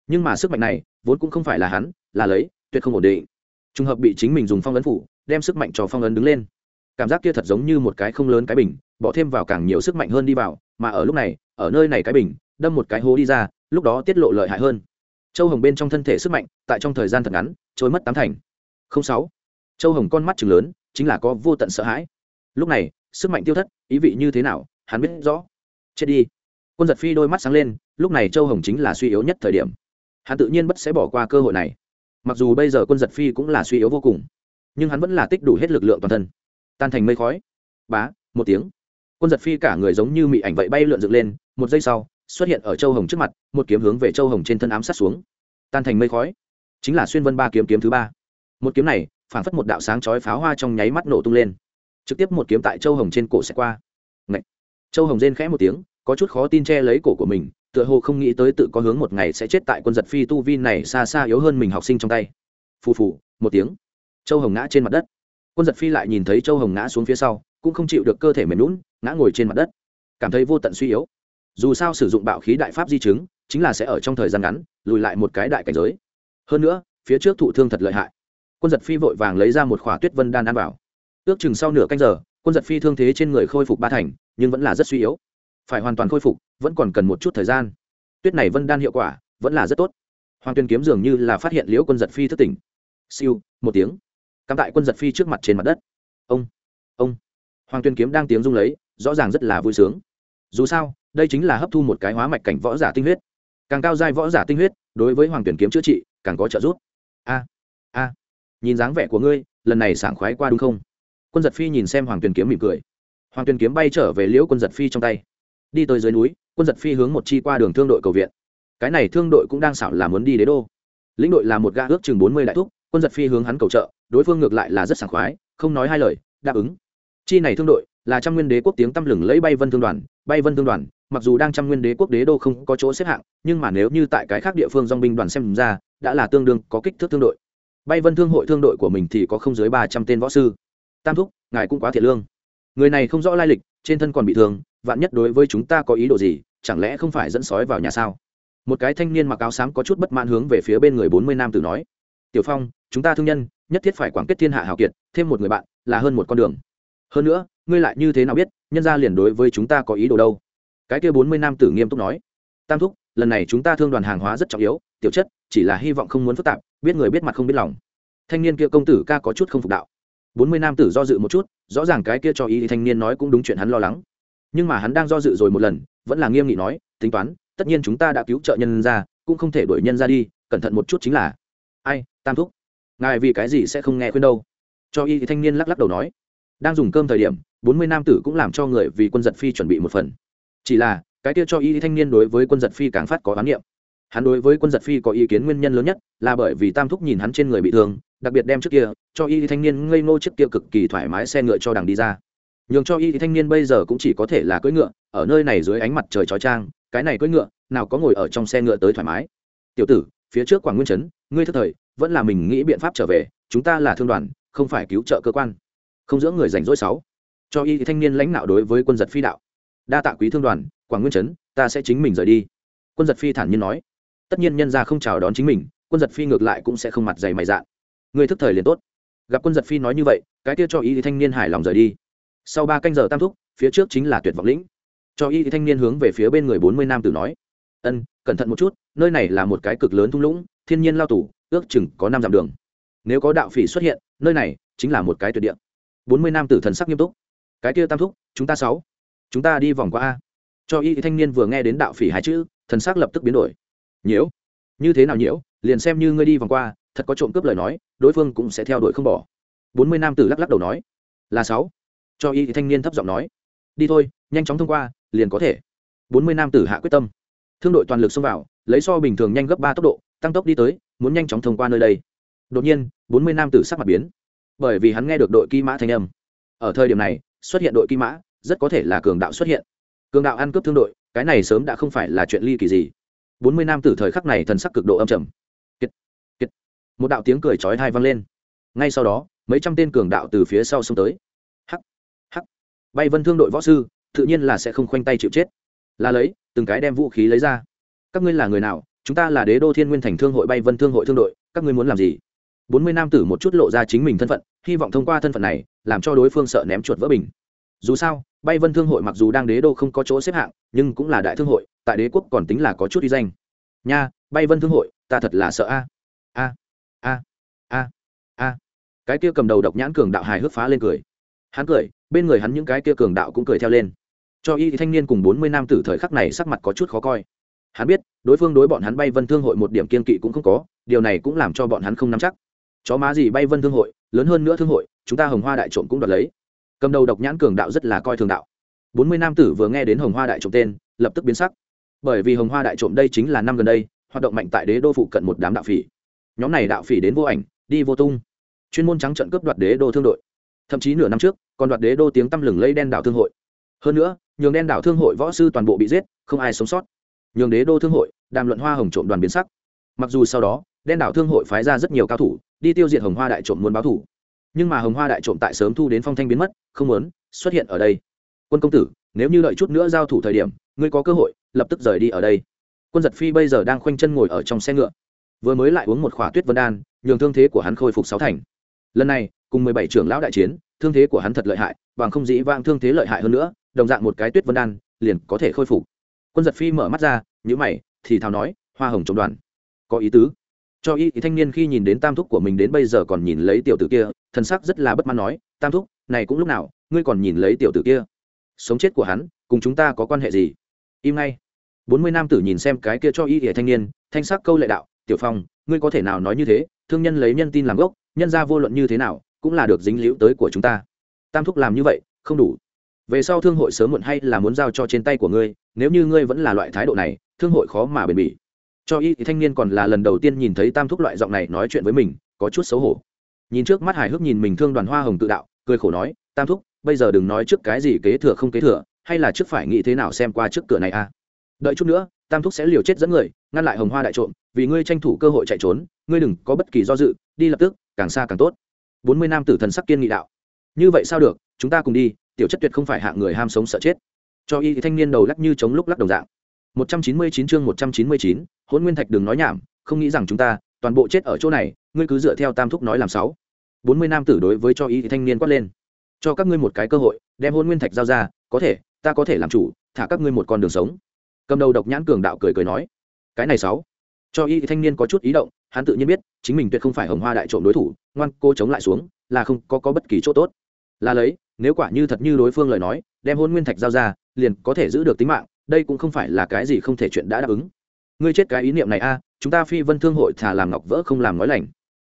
Nhưng mà sức mạnh này vốn cũng không phải là hắn là lấy tuyệt không ổn định. Trùng hợp bị chính mình dùng phong ấn phủ đem sức mạnh cho phong ấn đứng lên. Cảm giác kia thật giống như một cái không lớn cái bình, bỏ thêm vào càng nhiều sức mạnh hơn đi vào, mà ở lúc này, ở nơi này cái bình, đâm một cái hố đi ra, lúc đó tiết lộ lợi hại hơn. Châu hồng bên trong thân thể sức mạnh, tại trong thời gian thật ngắn, trôi mất tám thành. Không sáu. Châu hồng con mắt chừng lớn, chính là có vô tận sợ hãi. Lúc này, sức mạnh tiêu thất, ý vị như thế nào, hắn biết rõ. Chết đi. Quân giật phi đôi mắt sáng lên, lúc này châu hồng chính là suy yếu nhất thời điểm. Hắn tự nhiên bất sẽ bỏ qua cơ hội này. Mặc dù bây giờ quân giật phi cũng là suy yếu vô cùng nhưng hắn vẫn là tích đủ hết lực lượng toàn thân. Tan thành mây khói. Bá, một tiếng. Quân giật phi cả người giống như mị ảnh vậy bay lượn dựng lên, một giây sau, xuất hiện ở châu hồng trước mặt, một kiếm hướng về châu hồng trên thân ám sát xuống. Tan thành mây khói. Chính là xuyên vân ba kiếm kiếm thứ ba. Một kiếm này, phản phất một đạo sáng chói pháo hoa trong nháy mắt nổ tung lên. Trực tiếp một kiếm tại châu hồng trên cổ sẽ qua. Ngậy! châu hồng rên khẽ một tiếng, có chút khó tin che lấy cổ của mình, tựa hồ không nghĩ tới tự có hướng một ngày sẽ chết tại quân giật phi tu vi này xa xa yếu hơn mình học sinh trong tay. Phù phù, một tiếng châu hồng ngã trên mặt đất. Quân giật phi lại nhìn thấy châu hồng ngã xuống phía sau, cũng không chịu được cơ thể mềm lún ngã ngồi trên mặt đất. Cảm thấy vô tận suy yếu. Dù sao sử dụng bạo khí đại pháp di chứng, chính là sẽ ở trong thời gian ngắn, lùi lại một cái đại cảnh giới. Hơn nữa, phía trước thụ thương thật lợi hại. Quân giật phi vội vàng lấy ra một khỏa tuyết vân đan ăn vào. Ước chừng sau nửa canh giờ, quân giật phi thương thế trên người khôi phục ba thành, nhưng vẫn là rất suy yếu. Phải hoàn toàn khôi phục, vẫn còn cần một chút thời gian. Tuyết này vân đan hiệu quả, vẫn là rất tốt. Hoàng tuyên kiếm dường như là phát hiện liễu quân giật phi thất tỉnh. Siêu, một tiếng cắm tại quân giật phi trước mặt trên mặt đất. Ông ông. Hoàng tuyên kiếm đang tiếng rung lấy, rõ ràng rất là vui sướng. Dù sao, đây chính là hấp thu một cái hóa mạch cảnh võ giả tinh huyết. Càng cao giai võ giả tinh huyết, đối với hoàng tuyển kiếm chữa trị, càng có trợ giúp. A a. Nhìn dáng vẻ của ngươi, lần này sảng khoái qua đúng không? Quân giật phi nhìn xem hoàng tuyển kiếm mỉm cười. Hoàng tuyển kiếm bay trở về liễu quân giật phi trong tay. Đi tới dưới núi, quân giật phi hướng một chi qua đường thương đội cầu viện. Cái này thương đội cũng đang xảo là muốn đi đế đô. Lĩnh đội là một gã ước chừng bốn mươi đại thúc quân giật phi hướng hắn cầu trợ, đối phương ngược lại là rất sảng khoái, không nói hai lời, đáp ứng. Chi này thương đội là trăm nguyên đế quốc tiếng tăm lừng lấy bay vân thương đoàn, bay vân thương đoàn, mặc dù đang trăm nguyên đế quốc đế đô không có chỗ xếp hạng, nhưng mà nếu như tại cái khác địa phương dong binh đoàn xem ra, đã là tương đương có kích thước thương đội. Bay vân thương hội thương đội của mình thì có không dưới ba trăm tên võ sư. Tam thúc, ngài cũng quá thiệt lương. Người này không rõ lai lịch, trên thân còn bị thương, vạn nhất đối với chúng ta có ý đồ gì, chẳng lẽ không phải dẫn sói vào nhà sao? Một cái thanh niên mặc áo xám có chút bất mãn hướng về phía bên người bốn mươi nam tử nói tiểu phong, chúng ta thương nhân, nhất thiết phải quảng kết thiên hạ hào kiệt, thêm một người bạn, là hơn một con đường. Hơn nữa, ngươi lại như thế nào biết, nhân ra liền đối với chúng ta có ý đồ đâu? Cái kia bốn mươi nam tử nghiêm túc nói. Tam thúc, lần này chúng ta thương đoàn hàng hóa rất trọng yếu, tiểu chất, chỉ là hy vọng không muốn phức tạp, biết người biết mặt không biết lòng. Thanh niên kia công tử ca có chút không phục đạo. Bốn mươi nam tử do dự một chút, rõ ràng cái kia cho ý thanh niên nói cũng đúng chuyện hắn lo lắng. Nhưng mà hắn đang do dự rồi một lần, vẫn là nghiêm nghị nói, tính toán, tất nhiên chúng ta đã cứu trợ nhân ra cũng không thể đuổi nhân ra đi, cẩn thận một chút chính là ai, tam thúc? Ngài vì cái gì sẽ không nghe khuyên đâu? Cho y thanh niên lắc lắc đầu nói. Đang dùng cơm thời điểm, bốn mươi nam tử cũng làm cho người vì quân giật phi chuẩn bị một phần. Chỉ là, cái kia cho y thanh niên đối với quân giật phi càng phát có khám niệm. Hắn đối với quân giật phi có ý kiến nguyên nhân lớn nhất là bởi vì tam thúc nhìn hắn trên người bị thương, đặc biệt đem trước kia, cho y thanh niên ngây ngô trước kia cực kỳ thoải mái xe ngựa cho đằng đi ra. Nhường cho y thanh niên bây giờ cũng chỉ có thể là cưỡi ngựa, ở nơi này dưới ánh mặt trời trói trang, cái này cưỡi ngựa, nào có ngồi ở trong xe ngựa tới thoải mái. Tiểu tử, phía trước quảng nguyên trấn ngươi thức thời, vẫn là mình nghĩ biện pháp trở về, chúng ta là thương đoàn, không phải cứu trợ cơ quan. Không giữa người rảnh rỗi sáu. Cho y thanh niên lãnh đạo đối với quân giật phi đạo. Đa tạ quý thương đoàn, quảng nguyên trấn ta sẽ chính mình rời đi. Quân giật phi thản nhiên nói. Tất nhiên nhân ra không chào đón chính mình, quân giật phi ngược lại cũng sẽ không mặt dày mày dạn. Người thức thời liền tốt. Gặp quân giật phi nói như vậy, cái kia cho y thanh niên hài lòng rời đi. Sau ba canh giờ tam thúc, phía trước chính là tuyệt vọng lĩnh. Cho y thanh niên hướng về phía bên người bốn mươi nam tử nói. Ân, cẩn thận một chút, nơi này là một cái cực lớn thung lũng thiên nhiên lao tủ ước chừng có năm dặm đường. Nếu có đạo phỉ xuất hiện, nơi này chính là một cái tuyệt địa. Bốn mươi nam tử thần sắc nghiêm túc. Cái kia tam thúc, chúng ta sáu. Chúng ta đi vòng qua a. Cho y thanh niên vừa nghe đến đạo phỉ hai chữ, thần sắc lập tức biến đổi. Nhiễu. Như thế nào nhiễu? Liền xem như ngươi đi vòng qua, thật có trộm cướp lời nói, đối phương cũng sẽ theo đuổi không bỏ. Bốn mươi nam tử lắc lắc đầu nói. Là sáu. Cho y thanh niên thấp giọng nói. Đi thôi, nhanh chóng thông qua, liền có thể. Bốn mươi nam tử hạ quyết tâm. Thương đội toàn lực xông vào, lấy so bình thường nhanh gấp ba tốc độ tăng tốc đi tới muốn nhanh chóng thông qua nơi đây. Đột nhiên bốn mươi nam tử sắc mặt biến. Bởi vì hắn nghe được đội kỵ mã thanh âm. Ở thời điểm này xuất hiện đội kỵ mã rất có thể là cường đạo xuất hiện. Cường đạo ăn cướp thương đội cái này sớm đã không phải là chuyện ly kỳ gì. Bốn mươi nam tử thời khắc này thần sắc cực độ âm trầm. Kiệt, kiệt. một đạo tiếng cười chói thai vang lên. Ngay sau đó mấy trăm tên cường đạo từ phía sau xông tới. Hắc hắc. Bay vân thương đội võ sư tự nhiên là sẽ không khoanh tay chịu chết. Là lấy từng cái đem vũ khí lấy ra. Các ngươi là người nào chúng ta là đế đô thiên nguyên thành thương hội bay vân thương hội thương đội, các ngươi muốn làm gì? Bốn mươi nam tử một chút lộ ra chính mình thân phận, hy vọng thông qua thân phận này, làm cho đối phương sợ ném chuột vỡ bình. Dù sao, bay vân thương hội mặc dù đang đế đô không có chỗ xếp hạng, nhưng cũng là đại thương hội, tại đế quốc còn tính là có chút uy danh. Nha, bay vân thương hội, ta thật là sợ a. A a a a. Cái kia cầm đầu độc nhãn cường đạo hài hước phá lên cười. Hắn cười, bên người hắn những cái kia cường đạo cũng cười theo lên. Cho y thanh niên cùng bốn mươi nam tử thời khắc này sắc mặt có chút khó coi hắn biết, đối phương đối bọn hắn bay vân thương hội một điểm kiên kỵ cũng không có, điều này cũng làm cho bọn hắn không nắm chắc. Chó má gì bay vân thương hội, lớn hơn nữa thương hội, chúng ta hồng hoa đại trộm cũng đoạt lấy. Cầm đầu độc nhãn cường đạo rất là coi thường đạo. Bốn mươi nam tử vừa nghe đến hồng hoa đại trộm tên, lập tức biến sắc. Bởi vì hồng hoa đại trộm đây chính là năm gần đây, hoạt động mạnh tại đế đô phụ cận một đám đạo phỉ. Nhóm này đạo phỉ đến vô ảnh, đi vô tung. Chuyên môn trắng trận cướp đoạt đế đô thương đội. Thậm chí nửa năm trước, còn đoạt đế đô tiếng tăm lừng lây đen đảo thương hội. Hơn nữa, nhường đen đảo thương hội võ sư toàn bộ bị giết, không ai sống sót nhường đế đô thương hội, đàm luận hoa hồng trộm đoàn biến sắc. Mặc dù sau đó, đen đảo thương hội phái ra rất nhiều cao thủ, đi tiêu diệt hồng hoa đại trộm muốn báo thủ. Nhưng mà hồng hoa đại trộm tại sớm thu đến phong thanh biến mất, không muốn, xuất hiện ở đây. Quân công tử, nếu như đợi chút nữa giao thủ thời điểm, ngươi có cơ hội, lập tức rời đi ở đây. Quân giật phi bây giờ đang khoanh chân ngồi ở trong xe ngựa. Vừa mới lại uống một khỏa tuyết vân đan, nhường thương thế của hắn khôi phục sáu thành. Lần này, cùng mười bảy trưởng lão đại chiến, thương thế của hắn thật lợi hại, bằng không dĩ vang thương thế lợi hại hơn nữa, đồng dạng một cái tuyết vân đan, liền có thể khôi phục quân giật phi mở mắt ra nhữ mày, thì thào nói, hoa hồng chống đoàn, có ý tứ. Cho y thanh niên khi nhìn đến tam thúc của mình đến bây giờ còn nhìn lấy tiểu tử kia, thần sắc rất là bất mãn nói, tam thúc, này cũng lúc nào, ngươi còn nhìn lấy tiểu tử kia? Sống chết của hắn, cùng chúng ta có quan hệ gì? Im ngay. Bốn mươi nam tử nhìn xem cái kia cho y ỉa thanh niên, thanh sắc câu lệ đạo, tiểu phong, ngươi có thể nào nói như thế? Thương nhân lấy nhân tin làm gốc, nhân ra vô luận như thế nào, cũng là được dính liễu tới của chúng ta. Tam thúc làm như vậy, không đủ về sau thương hội sớm muộn hay là muốn giao cho trên tay của ngươi, nếu như ngươi vẫn là loại thái độ này, thương hội khó mà bền bỉ. Cho y thì thanh niên còn là lần đầu tiên nhìn thấy tam thúc loại giọng này nói chuyện với mình, có chút xấu hổ. Nhìn trước mắt hài hước nhìn mình thương đoàn hoa hồng tự đạo, cười khổ nói, tam thúc, bây giờ đừng nói trước cái gì kế thừa không kế thừa, hay là trước phải nghĩ thế nào xem qua trước cửa này a à? đợi chút nữa, tam thúc sẽ liều chết dẫn người, ngăn lại hồng hoa đại trộm, vì ngươi tranh thủ cơ hội chạy trốn, ngươi đừng có bất kỳ do dự, đi lập tức, càng xa càng tốt. Bốn mươi nam tử thần sắc kiên nghị đạo, như vậy sao được, chúng ta cùng đi tiểu chất tuyệt không phải hạng người ham sống sợ chết. Cho y thanh niên đầu lắc như chống lúc lắc đồng dạng. Một trăm chín mươi chín chương một trăm chín mươi chín hôn nguyên thạch đừng nói nhảm không nghĩ rằng chúng ta toàn bộ chết ở chỗ này ngươi cứ dựa theo tam thúc nói làm sáu. Bốn mươi nam tử đối với cho y thanh niên quát lên. Cho các ngươi một cái cơ hội đem hôn nguyên thạch giao ra có thể ta có thể làm chủ thả các ngươi một con đường sống. Cầm đầu độc nhãn cường đạo cười cười nói. Cái này sáu. Cho y thanh niên có chút ý động hắn tự nhiên biết chính mình tuyệt không phải hồng hoa đại trộm đối thủ ngoan cô chống lại xuống là không có, có bất kỳ chỗ tốt. Là lấy nếu quả như thật như đối phương lời nói, đem hôn nguyên thạch giao ra, liền có thể giữ được tính mạng, đây cũng không phải là cái gì không thể chuyện đã đáp ứng. Ngươi chết cái ý niệm này a, chúng ta phi vân thương hội thả làm ngọc vỡ không làm nói lành.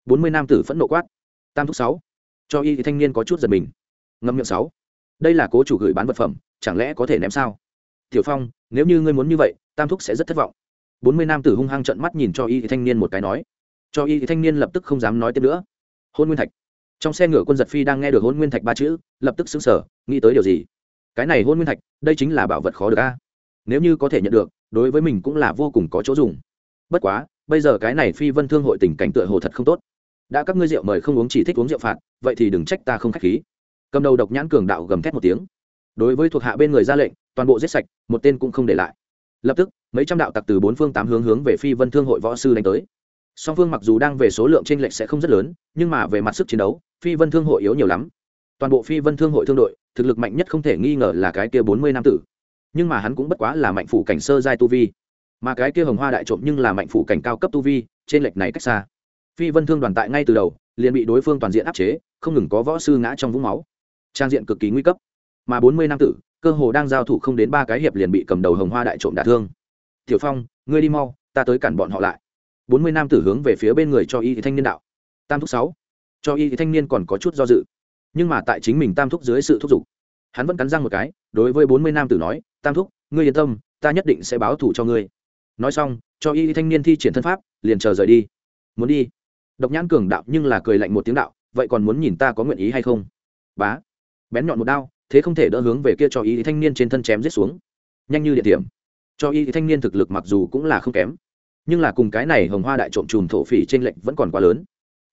Bốn mươi nam tử phẫn nộ quát. Tam thúc sáu. Cho y thanh niên có chút giật mình. Ngâm miệng sáu. Đây là cố chủ gửi bán vật phẩm, chẳng lẽ có thể ném sao? Tiểu phong, nếu như ngươi muốn như vậy, tam thúc sẽ rất thất vọng. Bốn mươi nam tử hung hăng trận mắt nhìn cho y thanh niên một cái nói. Cho y thanh niên lập tức không dám nói tiếp nữa. Hôn nguyên thạch trong xe ngựa quân giật phi đang nghe được hôn nguyên thạch ba chữ, lập tức xứng sở nghĩ tới điều gì? Cái này hôn nguyên thạch, đây chính là bảo vật khó được a. Nếu như có thể nhận được, đối với mình cũng là vô cùng có chỗ dùng. Bất quá, bây giờ cái này phi vân thương hội tình cảnh tựa hồ thật không tốt. Đã các ngươi rượu mời không uống chỉ thích uống rượu phạt, vậy thì đừng trách ta không k h á c h khí. Cầm đầu độc nhãn cường đạo gầm thét một tiếng. Đối với thuộc hạ bên người ra lệnh, toàn bộ giết sạch, một tên cũng không để lại. Lập tức, mấy trăm đạo tặc từ bốn phương tám hướng hướng về phi vân thương hội võ sư đánh tới song phương mặc dù đang về số lượng t r ê n lệch sẽ không rất lớn, nhưng mà về mặt sức chiến đấu, phi vân thương hội yếu nhiều lắm. Toàn bộ phi vân thương hội thương đội, thực lực mạnh nhất không thể nghi ngờ là cái kia bốn mươi nam tử. Nhưng mà hắn cũng bất quá là mạnh phủ cảnh sơ giai tu vi. Mà cái kia hồng hoa đại trộm nhưng là mạnh phủ cảnh cao cấp tu vi trên lệch này cách xa. Phi vân thương đoàn tại ngay từ đầu, liền bị đối phương toàn diện áp chế, không ngừng có võ sư ngã trong vũng máu. Trang diện cực kỳ nguy cấp. Mà bốn mươi nam tử, cơ hồ đang giao thủ không đến ba cái hiệp liền bị cầm đầu hồng hoa đại trộm đả thương. Tiểu phong, ngươi đi mau, ta tới cản bọn họ lại bốn mươi nam tử hướng về phía bên người cho y thanh niên đạo. Tam thúc sáu. Cho y thanh niên còn có chút do dự. Nhưng mà tại chính mình tam thúc dưới sự thúc giục, hắn vẫn cắn răng một cái, đối với bốn mươi nam tử nói, tam thúc, ngươi yên tâm, ta nhất định sẽ báo thù cho ngươi. Nói xong, cho y thanh niên thi triển thân pháp, liền chờ rời đi. Muốn đi. Độc nhãn cường đạo nhưng là cười lạnh một tiếng đạo, vậy còn muốn nhìn ta có nguyện ý hay không? Bá. Bén nhọn một đao, thế không thể đỡ hướng về kia cho y thanh niên trên thân chém giết xuống. Nhanh như địa điểm. Cho y thanh niên thực lực mặc dù cũng là không kém nhưng là cùng cái này hồng hoa đại trộm chùm thổ phỉ trên lệnh vẫn còn quá lớn.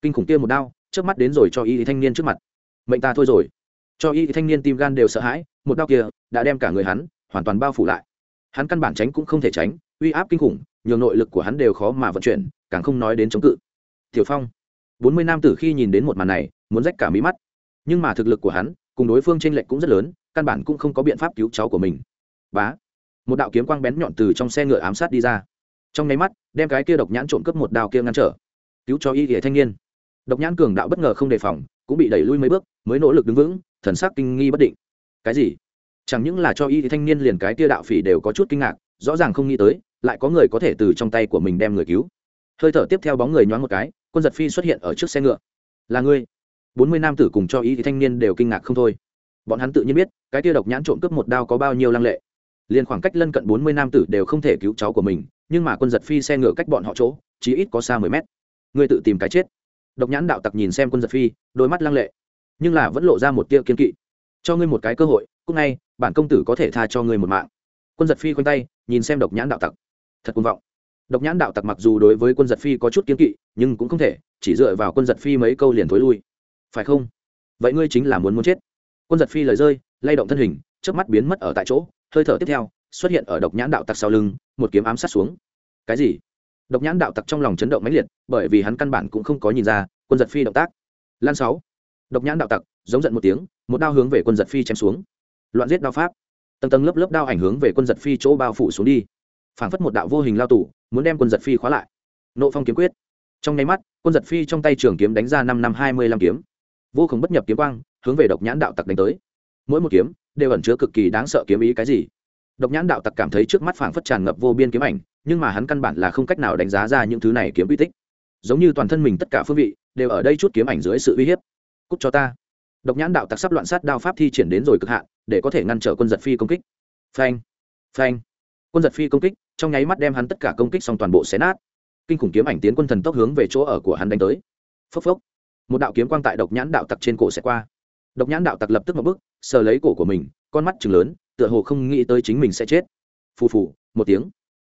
Kinh khủng kia một đao trước mắt đến rồi cho y thanh niên trước mặt. Mệnh ta thôi rồi. Cho y thanh niên tim gan đều sợ hãi, một đao kia đã đem cả người hắn hoàn toàn bao phủ lại. Hắn căn bản tránh cũng không thể tránh, uy áp kinh khủng nhiều nội lực của hắn đều khó mà vận chuyển, càng không nói đến chống cự. Tiểu phong, bốn mươi nam tử khi nhìn đến một màn này, muốn rách cả mí mắt. Nhưng mà thực lực của hắn cùng đối phương tranh lệch cũng rất lớn, căn bản cũng không có biện pháp cứu cháu của mình. Bá, một đạo kiếm quang bén nhọn từ trong xe ngựa ám sát đi ra trong nháy mắt, đem cái kia độc nhãn trộm cướp một đao kia ngăn trở. Cứu cho y hệ thanh niên. Độc nhãn cường đạo bất ngờ không đề phòng, cũng bị đẩy lui mấy bước, mới nỗ lực đứng vững, thần sắc kinh nghi bất định. Cái gì? Chẳng những là cho y thanh niên liền cái kia đạo phỉ đều có chút kinh ngạc, rõ ràng không nghĩ tới, lại có người có thể từ trong tay của mình đem người cứu. Hơi thở tiếp theo bóng người nhoáng một cái, quân giật phi xuất hiện ở trước xe ngựa. Là ngươi. Bốn mươi nam tử cùng cho y thanh niên đều kinh ngạc không thôi. Bọn hắn tự nhiên biết, cái kia độc nhãn trộm cướp một đao có bao nhiêu lăng lệ liền khoảng cách lân cận bốn mươi nam tử đều không thể cứu cháu của mình, nhưng mà quân giật phi xe ngựa cách bọn họ chỗ, chỉ ít có xa mười mét. Ngươi tự tìm cái chết. Độc nhãn đạo tặc nhìn xem quân giật phi, đôi mắt lăng lệ. Nhưng là vẫn lộ ra một tia kiên kỵ. Cho ngươi một cái cơ hội, cũng ngay, bản công tử có thể tha cho ngươi một mạng. Quân giật phi khoanh tay, nhìn xem độc nhãn đạo tặc. Thật cuồng vọng. Độc nhãn đạo tặc mặc dù đối với quân giật phi có chút kiên kỵ, nhưng cũng không thể, chỉ dựa vào quân giật phi mấy câu liền thối lui. Phải không? Vậy ngươi chính là muốn muốn chết. Quân giật phi lời rơi, lay động thân hình trước mắt biến mất ở tại chỗ hơi thở tiếp theo, xuất hiện ở độc nhãn đạo tặc sau lưng, một kiếm ám sát xuống. Cái gì? Độc nhãn đạo tặc trong lòng chấn động mãnh liệt, bởi vì hắn căn bản cũng không có nhìn ra, quân giật phi động tác. Lan sáu. Độc nhãn đạo tặc, giống giận một tiếng, một đao hướng về quân giật phi chém xuống. Loạn giết đao pháp. Tầng tầng lớp lớp đao ảnh hướng về quân giật phi chỗ bao phủ xuống đi. Phảng phất một đạo vô hình lao tủ muốn đem quân giật phi khóa lại. Nộ phong kiếm quyết. Trong nháy mắt, quân giật phi trong tay trường kiếm đánh ra năm năm hai mươi lăm kiếm. Vô cùng bất nhập kiếm quang, hướng về độc nhãn đạo tặc đánh tới. Mỗi một kiếm đều ẩn chứa cực kỳ đáng sợ kiếm ý cái gì. Độc nhãn đạo tặc cảm thấy trước mắt phảng phất tràn ngập vô biên kiếm ảnh, nhưng mà hắn căn bản là không cách nào đánh giá ra những thứ này kiếm uy tích. Giống như toàn thân mình tất cả phương vị đều ở đây chút kiếm ảnh dưới sự uy hiếp. Cút cho ta. Độc nhãn đạo tặc sắp loạn sát đao pháp thi triển đến rồi cực hạn, để có thể ngăn trở quân giật phi công kích. Phanh. Phanh. Quân giật phi công kích, trong nháy mắt đem hắn tất cả công kích xong toàn bộ xé nát. Kinh khủng kiếm ảnh tiến quân thần tốc hướng về chỗ ở của hắn đánh tới. Phốc phốc. Một đạo kiếm quang tại độc nhãn đạo tặc trên cổ sẽ qua. Độc nhãn đạo tặc lập tức một bước sờ lấy cổ của mình, con mắt chừng lớn, tựa hồ không nghĩ tới chính mình sẽ chết. Phù phù, một tiếng.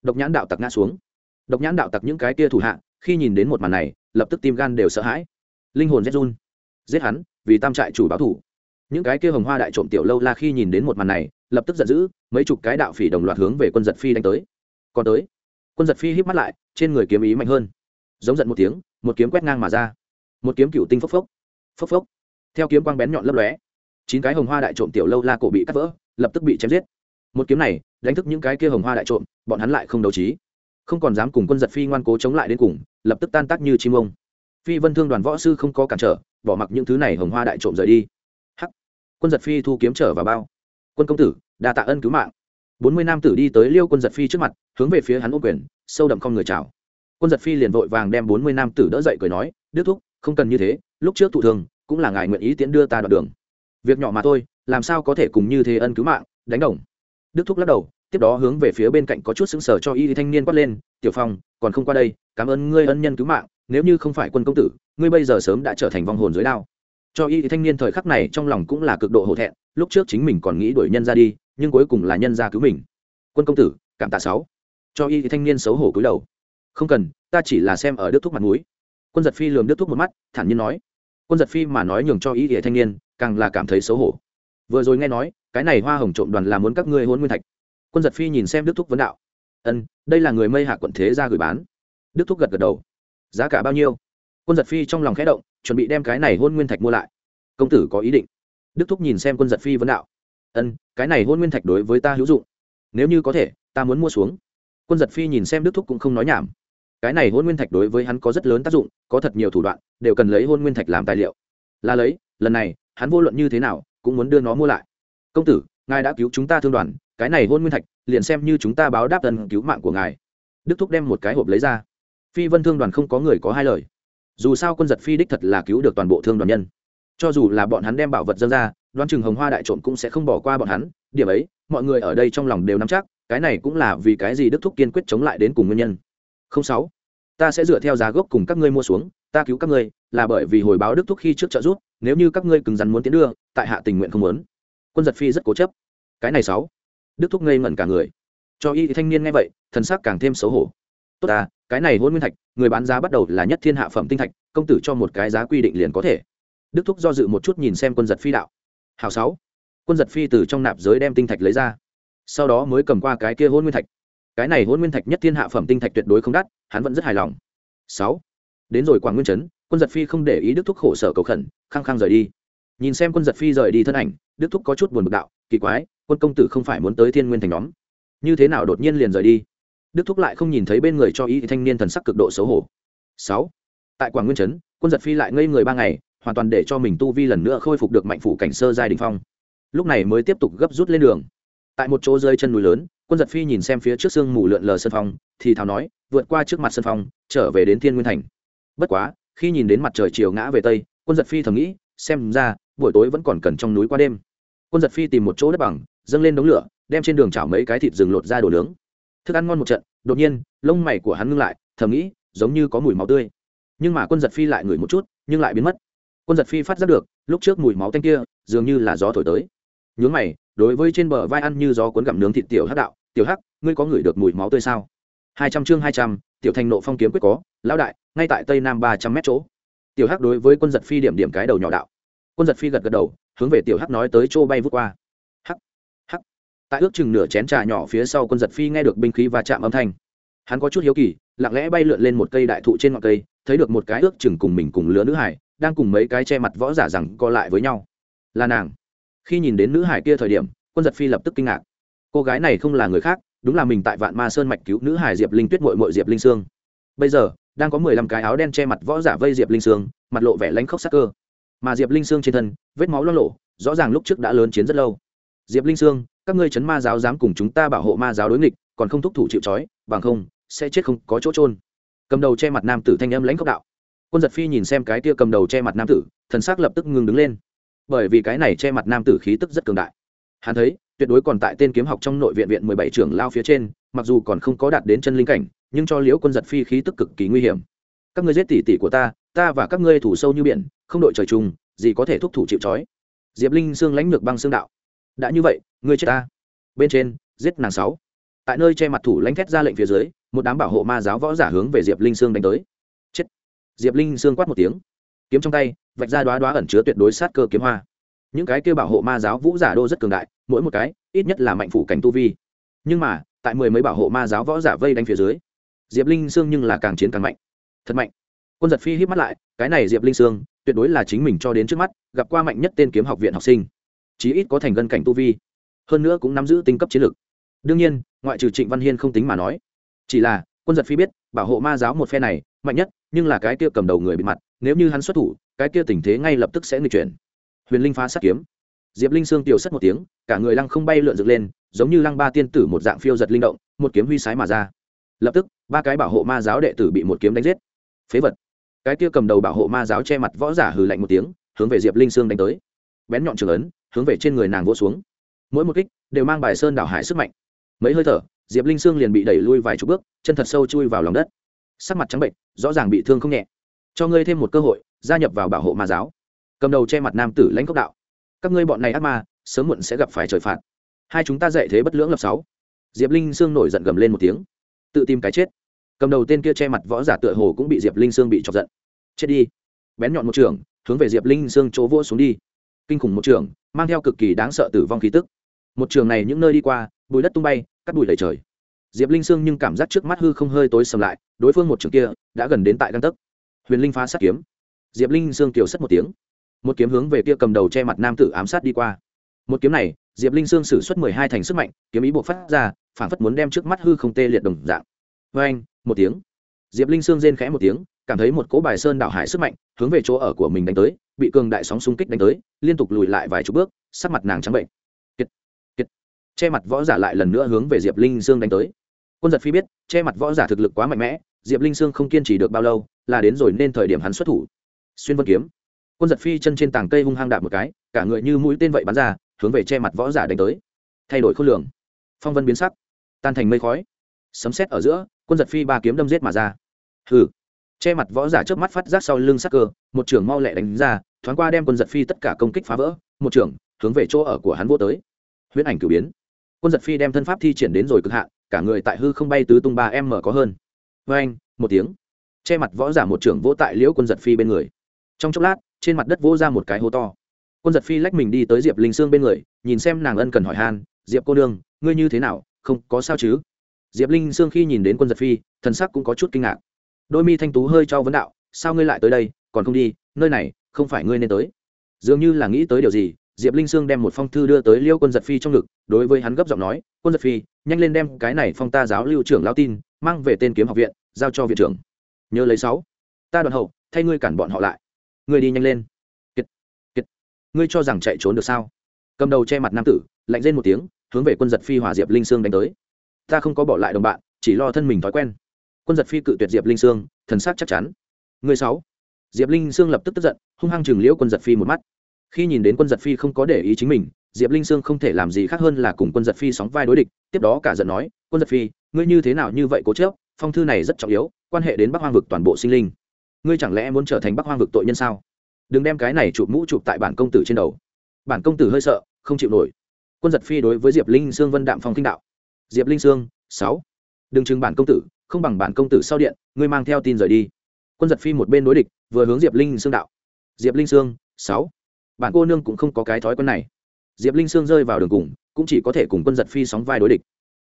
Độc nhãn đạo tặc ngã xuống. Độc nhãn đạo tặc những cái kia thủ hạ, khi nhìn đến một màn này, lập tức tim gan đều sợ hãi. Linh hồn rét run. Giết hắn, vì tam trại chủ báo thủ. Những cái kia hồng hoa đại trộm tiểu lâu la khi nhìn đến một màn này, lập tức giận dữ, mấy chục cái đạo phỉ đồng loạt hướng về quân giật phi đánh tới. Còn tới, quân giật phi híp mắt lại, trên người kiếm ý mạnh hơn. Giống giận một tiếng, một kiếm quét ngang mà ra. Một kiếm cựu tinh phốc phốc. Phốc phốc. Theo kiếm quang bén nhọn lấp lóe chín cái hồng hoa đại trộm tiểu lâu la cổ bị cắt vỡ, lập tức bị chém giết. Một kiếm này, đánh thức những cái kia hồng hoa đại trộm, bọn hắn lại không đấu trí. Không còn dám cùng quân giật phi ngoan cố chống lại đến cùng, lập tức tan tác như chim ông. Phi vân thương đoàn võ sư không có cản trở, bỏ mặc những thứ này hồng hoa đại trộm rời đi. Hắc! Quân giật phi thu kiếm trở vào bao. Quân công tử, đa tạ ân cứu mạng. Bốn mươi nam tử đi tới liêu quân giật phi trước mặt, hướng về phía hắn ô quyền, sâu đậm không người chào. Quân giật phi liền vội vàng đem bốn mươi nam tử đỡ dậy cười nói, đức thúc, không cần như thế, lúc trước thụ thường cũng là ngài nguyện ý tiễn đưa ta đoạn đường việc nhỏ mà thôi, làm sao có thể cùng như thế ân cứu mạng, đánh đồng. Đức thúc lắc đầu, tiếp đó hướng về phía bên cạnh có chút xứng sở cho y thanh niên quát lên, tiểu phong, còn không qua đây, cảm ơn ngươi ân nhân cứu mạng, nếu như không phải quân công tử, ngươi bây giờ sớm đã trở thành vong hồn dưới đao. Cho y thanh niên thời khắc này trong lòng cũng là cực độ hổ thẹn, lúc trước chính mình còn nghĩ đuổi nhân ra đi, nhưng cuối cùng là nhân ra cứu mình. Quân công tử, cảm tạ sáu. Cho y thanh niên xấu hổ cúi đầu. Không cần, ta chỉ là xem ở đức thúc mặt núi quân giật phi lườm đức thúc một mắt, thản nhiên nói. Quân giật phi mà nói nhường cho y thanh niên càng là cảm thấy xấu hổ. Vừa rồi nghe nói, cái này hoa hồng trộm đoàn là muốn các ngươi hôn nguyên thạch. Quân giật phi nhìn xem đức thúc vấn đạo. Ân, đây là người mây hạ quận thế ra gửi bán. Đức thúc gật gật đầu. Giá cả bao nhiêu? Quân giật phi trong lòng khẽ động, chuẩn bị đem cái này hôn nguyên thạch mua lại. Công tử có ý định. Đức thúc nhìn xem quân giật phi vấn đạo. Ân, cái này hôn nguyên thạch đối với ta hữu dụng. Nếu như có thể, ta muốn mua xuống. Quân giật phi nhìn xem đức thúc cũng không nói nhảm. Cái này hôn nguyên thạch đối với hắn có rất lớn tác dụng, có thật nhiều thủ đoạn, đều cần lấy hôn nguyên thạch làm tài liệu. Là lấy, lần này hắn vô luận như thế nào cũng muốn đưa nó mua lại. Công tử, ngài đã cứu chúng ta thương đoàn, cái này hôn nguyên thạch, liền xem như chúng ta báo đáp tần cứu mạng của ngài. Đức thúc đem một cái hộp lấy ra. Phi vân thương đoàn không có người có hai lời. Dù sao quân giật phi đích thật là cứu được toàn bộ thương đoàn nhân. Cho dù là bọn hắn đem bảo vật dân ra, đoán chừng hồng hoa đại trộm cũng sẽ không bỏ qua bọn hắn. Điểm ấy, mọi người ở đây trong lòng đều nắm chắc, cái này cũng là vì cái gì đức thúc kiên quyết chống lại đến cùng nguyên nhân. Không sáu, ta sẽ dựa theo giá gốc cùng các ngươi mua xuống, ta cứu các ngươi, là bởi vì hồi báo đức thúc khi trước trợ giúp nếu như các ngươi cứng rắn muốn tiến đưa, tại hạ tình nguyện không muốn. Quân giật phi rất cố chấp. Cái này sáu. Đức thúc ngây ngẩn cả người. Cho y thanh niên nghe vậy, thần sắc càng thêm xấu hổ. Tốt à cái này hôn nguyên thạch, người bán giá bắt đầu là nhất thiên hạ phẩm tinh thạch, công tử cho một cái giá quy định liền có thể. Đức thúc do dự một chút nhìn xem quân giật phi đạo. Hào sáu. Quân giật phi từ trong nạp giới đem tinh thạch lấy ra. Sau đó mới cầm qua cái kia hôn nguyên thạch. Cái này hôn nguyên thạch nhất thiên hạ phẩm tinh thạch tuyệt đối không đắt, hắn vẫn rất hài lòng. Sáu đến rồi quảng nguyên trấn, quân giật phi không để ý đức thúc khổ sở cầu khẩn, khăng khăng rời đi. Nhìn xem quân giật phi rời đi thân ảnh, đức thúc có chút buồn bực đạo, kỳ quái, quân công tử không phải muốn tới thiên nguyên thành nhóm. Như thế nào đột nhiên liền rời đi? Đức thúc lại không nhìn thấy bên người cho ý thanh niên thần sắc cực độ xấu hổ. Sáu, tại quảng nguyên trấn, quân giật phi lại ngây người ba ngày, hoàn toàn để cho mình tu vi lần nữa khôi phục được mạnh phủ cảnh sơ giai đình phong. Lúc này mới tiếp tục gấp rút lên đường. Tại một chỗ rơi chân núi lớn, quân giật phi nhìn xem phía trước sương mù lượn lờ sân phong, thì thào nói, vượt qua trước mặt sân phong, trở về đến thiên nguyên thành bất quá, khi nhìn đến mặt trời chiều ngã về tây, quân giật phi thầm nghĩ, xem ra, buổi tối vẫn còn cần trong núi qua đêm. Quân giật phi tìm một chỗ đất bằng, dâng lên đống lửa, đem trên đường chảo mấy cái thịt rừng lột ra đồ nướng. Thức ăn ngon một trận, đột nhiên, lông mày của hắn ngưng lại, thầm nghĩ, giống như có mùi máu tươi. Nhưng mà quân giật phi lại ngửi một chút, nhưng lại biến mất. Quân giật phi phát giác được, lúc trước mùi máu tanh kia, dường như là gió thổi tới. Nhướng mày, đối với trên bờ vai ăn như gió cuốn gặm nướng thịt tiểu hắc đạo, tiểu hắc, ngươi có ngửi được mùi máu tươi sao? Hai trăm chương hai trăm, tiểu thành nộ phong kiếm quyết có lão đại, ngay tại tây nam ba trăm mét chỗ. Tiểu hắc đối với quân giật phi điểm điểm cái đầu nhỏ đạo. Quân giật phi gật gật đầu, hướng về tiểu hắc nói tới chỗ bay vút qua. Hắc hắc. Tại ước chừng nửa chén trà nhỏ phía sau quân giật phi nghe được binh khí va chạm âm thanh. Hắn có chút hiếu kỳ, lặng lẽ bay lượn lên một cây đại thụ trên ngọn cây, thấy được một cái ước chừng cùng mình cùng lứa nữ hải, đang cùng mấy cái che mặt võ giả rằng co lại với nhau. Là nàng. Khi nhìn đến nữ hải kia thời điểm, quân giật phi lập tức kinh ngạc. Cô gái này không là người khác, đúng là mình tại vạn ma sơn mạch cứu nữ hải diệp linh tuyết mội mội diệp linh sương. Bây giờ đang có mười lăm cái áo đen che mặt võ giả vây diệp linh sương, mặt lộ vẻ lánh khóc sắc cơ. Mà diệp linh sương trên thân, vết máu lo lộ rõ ràng lúc trước đã lớn chiến rất lâu. Diệp linh sương, các ngươi chấn ma giáo dám cùng chúng ta bảo hộ ma giáo đối nghịch, còn không thúc thủ chịu trói, bằng không, sẽ chết không có chỗ trôn cầm đầu che mặt nam tử thanh âm lãnh khốc đạo. Quân giật phi nhìn xem cái tia cầm đầu che mặt nam tử, thần s ắ c lập tức ngừng đứng lên. Bởi vì cái này che mặt nam tử khí tức rất cường đại. Hắn thấy, tuyệt đối còn tại tên kiếm học trong nội viện viện mười bảy trưởng lao phía trên, mặc dù còn không có đạt đến chân linh cảnh nhưng cho liễu quân giật phi khí tức cực kỳ nguy hiểm. Các ngươi giết tỉ tỉ của ta ta và các ngươi thủ sâu như biển, không đội trời chung, gì có thể thúc thủ chịu trói. Diệp linh xương lãnh lược băng xương đạo. Đã như vậy, ngươi chết ta. Bên trên, giết nàng sáu. Tại nơi che mặt thủ lãnh thét ra lệnh phía dưới, một đám bảo hộ ma giáo võ giả hướng về diệp linh sương đánh tới. Chết. Diệp linh sương quát một tiếng. Kiếm trong tay, vạch ra đoá đoá ẩn chứa tuyệt đối sát cơ kiếm hoa. Những cái kêu bảo hộ ma giáo vũ giả đô rất cường đại, mỗi một cái, ít nhất là mạnh phủ cảnh tu vi. Nhưng mà, tại mười mấy bảo hộ ma giáo võ giả vây đánh phía dưới diệp linh sương nhưng là càng chiến càng mạnh. Thật mạnh. Quân giật phi hít mắt lại, cái này diệp linh sương, tuyệt đối là chính mình cho đến trước mắt, gặp qua mạnh nhất tên kiếm học viện học sinh. Chí ít có thành gân cảnh tu vi. Hơn nữa cũng nắm giữ tinh cấp chiến lược. Đương nhiên, ngoại trừ trịnh văn hiên không tính mà nói. Chỉ là, quân giật phi biết, bảo hộ ma giáo một phe này, mạnh nhất, nhưng là cái kia cầm đầu người bị mặt, nếu như hắn xuất thủ, cái kia tình thế ngay lập tức sẽ nghịch chuyển. Huyền linh phá sát kiếm. Diệp linh sương tiểu sất một tiếng, cả người lăng không bay lượn dựng lên, giống như lăng ba tiên tử một dạng phiêu giật linh động, một kiếm huy sái mà ra lập tức, ba cái bảo hộ ma giáo đệ tử bị một kiếm đánh giết. Phế vật. Cái kia cầm đầu bảo hộ ma giáo che mặt võ giả hừ lạnh một tiếng, hướng về diệp linh sương đánh tới. Bén nhọn trường ấn, hướng về trên người nàng vỗ xuống. Mỗi một kích đều mang bài sơn đảo hải sức mạnh. Mấy hơi thở, diệp linh sương liền bị đẩy lui vài chục bước, chân thật sâu chui vào lòng đất. Sắc mặt trắng bệnh, rõ ràng bị thương không nhẹ. Cho ngươi thêm một cơ hội, gia nhập vào bảo hộ ma giáo. Cầm đầu che mặt nam tử lãnh cốc đạo. Các ngươi bọn này ác ma, sớm muộn sẽ gặp phải trời phạt. Hai chúng ta dạy thế bất lưỡng lập sáu. Diệp linh sương nổi giận gầm lên một tiếng tự tìm cái chết. Cầm đầu tên kia che mặt võ giả tựa hồ cũng bị diệp linh sương bị chọc giận. Chết đi. Bén nhọn một trường, hướng về diệp linh sương chỗ vỗ xuống đi. Kinh khủng một trường, mang theo cực kỳ đáng sợ tử vong khí tức. Một trường này những nơi đi qua, bùi đất tung bay, cắt bụi đầy trời. Diệp linh sương nhưng cảm giác trước mắt hư không hơi tối sầm lại, đối phương một trường kia đã gần đến tại găng tấc. Huyền linh phá sát kiếm. Diệp linh sương kiều sất một tiếng. Một kiếm hướng về kia cầm đầu che mặt nam tử ám sát đi qua. Một kiếm này diệp linh sương sử xuất mười hai thành sức mạnh kiếm ý buộc phát ra phản phất muốn đem trước mắt hư không tê liệt đồng dạng. Vê anh một tiếng. Diệp linh sương rên khẽ một tiếng cảm thấy một cỗ bài sơn đảo hải sức mạnh hướng về chỗ ở của mình đánh tới bị cường đại sóng xung kích đánh tới liên tục lùi lại vài chục bước sắc mặt nàng trắng bệnh. Kiệt, kiệt. che mặt võ giả lại lần nữa hướng về diệp linh sương đánh tới. Quân giật phi biết che mặt võ giả thực lực quá mạnh mẽ diệp linh sương không kiên trì được bao lâu là đến rồi nên thời điểm hắn xuất thủ. Xuyên vân kiếm. Quân giật phi chân trên tảng cây hung hăng đạp một cái cả người như mũi tên vậy bắn ra hướng về che mặt võ giả đánh tới. Thay đổi khối lượng. Phong vân biến sắc. Tan thành mây khói. Sấm sét ở giữa quân giật phi ba kiếm đâm giết mà ra. Hừ. Che mặt võ giả trước mắt phát giác sau lưng sắc cơ một trưởng mau lẹ đánh ra thoáng qua đem quân giật phi tất cả công kích phá vỡ một trưởng hướng về chỗ ở của hắn vô tới. Huyễn ảnh cử biến. Quân giật phi đem thân pháp thi triển đến rồi cực hạ, cả người tại hư không bay tứ tung ba em mở có hơn. Vê anh một tiếng. Che mặt võ giả một trưởng vỗ tại liễu quân giật phi bên người. Trong chốc lát trên mặt đất vỗ ra một cái hố to quân giật phi lách mình đi tới diệp linh sương bên người, nhìn xem nàng ân cần hỏi han, diệp cô nương, ngươi như thế nào, không có sao chứ? Diệp linh sương khi nhìn đến quân giật phi, thần sắc cũng có chút kinh ngạc. Đôi mi thanh tú hơi cho vấn đạo, sao ngươi lại tới đây, còn không đi, nơi này, không phải ngươi nên tới. Dường như là nghĩ tới điều gì, diệp linh sương đem một phong thư đưa tới liêu quân giật phi trong ngực, đối với hắn gấp giọng nói, quân giật phi, nhanh lên đem cái này phong ta giáo lưu trưởng lao tin, mang về tên kiếm học viện, giao cho viện trưởng. Nhớ lấy sáu. Ta đoàn hậu, thay ngươi cản bọn họ lại. Ngươi đi nhanh lên ngươi cho rằng chạy trốn được sao? Cầm đầu che mặt nam tử, lạnh lên một tiếng, hướng về quân giật phi hòa diệp linh sương đánh tới. Ta không có bỏ lại đồng bạn, chỉ lo thân mình thói quen. Quân giật phi cự tuyệt diệp linh sương, thần sắc chắc chắn. Người sáu. Diệp linh sương lập tức tức giận, hung hăng chừng liễu quân giật phi một mắt. Khi nhìn đến quân giật phi không có để ý chính mình, diệp linh sương không thể làm gì khác hơn là cùng quân giật phi sóng vai đối địch, tiếp đó cả giận nói, quân giật phi, ngươi như thế nào như vậy cố chớp phong thư này rất trọng yếu, quan hệ đến bắc hoang vực toàn bộ sinh linh. Ngươi chẳng lẽ muốn trở thành bắc hoang vực tội nhân sao? Đừng đem cái này chụp mũ chụp tại bản công tử trên đầu. Bản công tử hơi sợ, không chịu nổi. Quân giật phi đối với diệp linh sương vân đạm phong kinh đạo. Diệp linh sương, sáu. Đừng chừng bản công tử, không bằng bản công tử sau điện, ngươi mang theo tin rời đi. Quân giật phi một bên đối địch, vừa hướng diệp linh sương đạo. Diệp linh sương, sáu. Bản cô nương cũng không có cái thói quen này. Diệp linh sương rơi vào đường cùng, cũng chỉ có thể cùng quân giật phi sóng vai đối địch.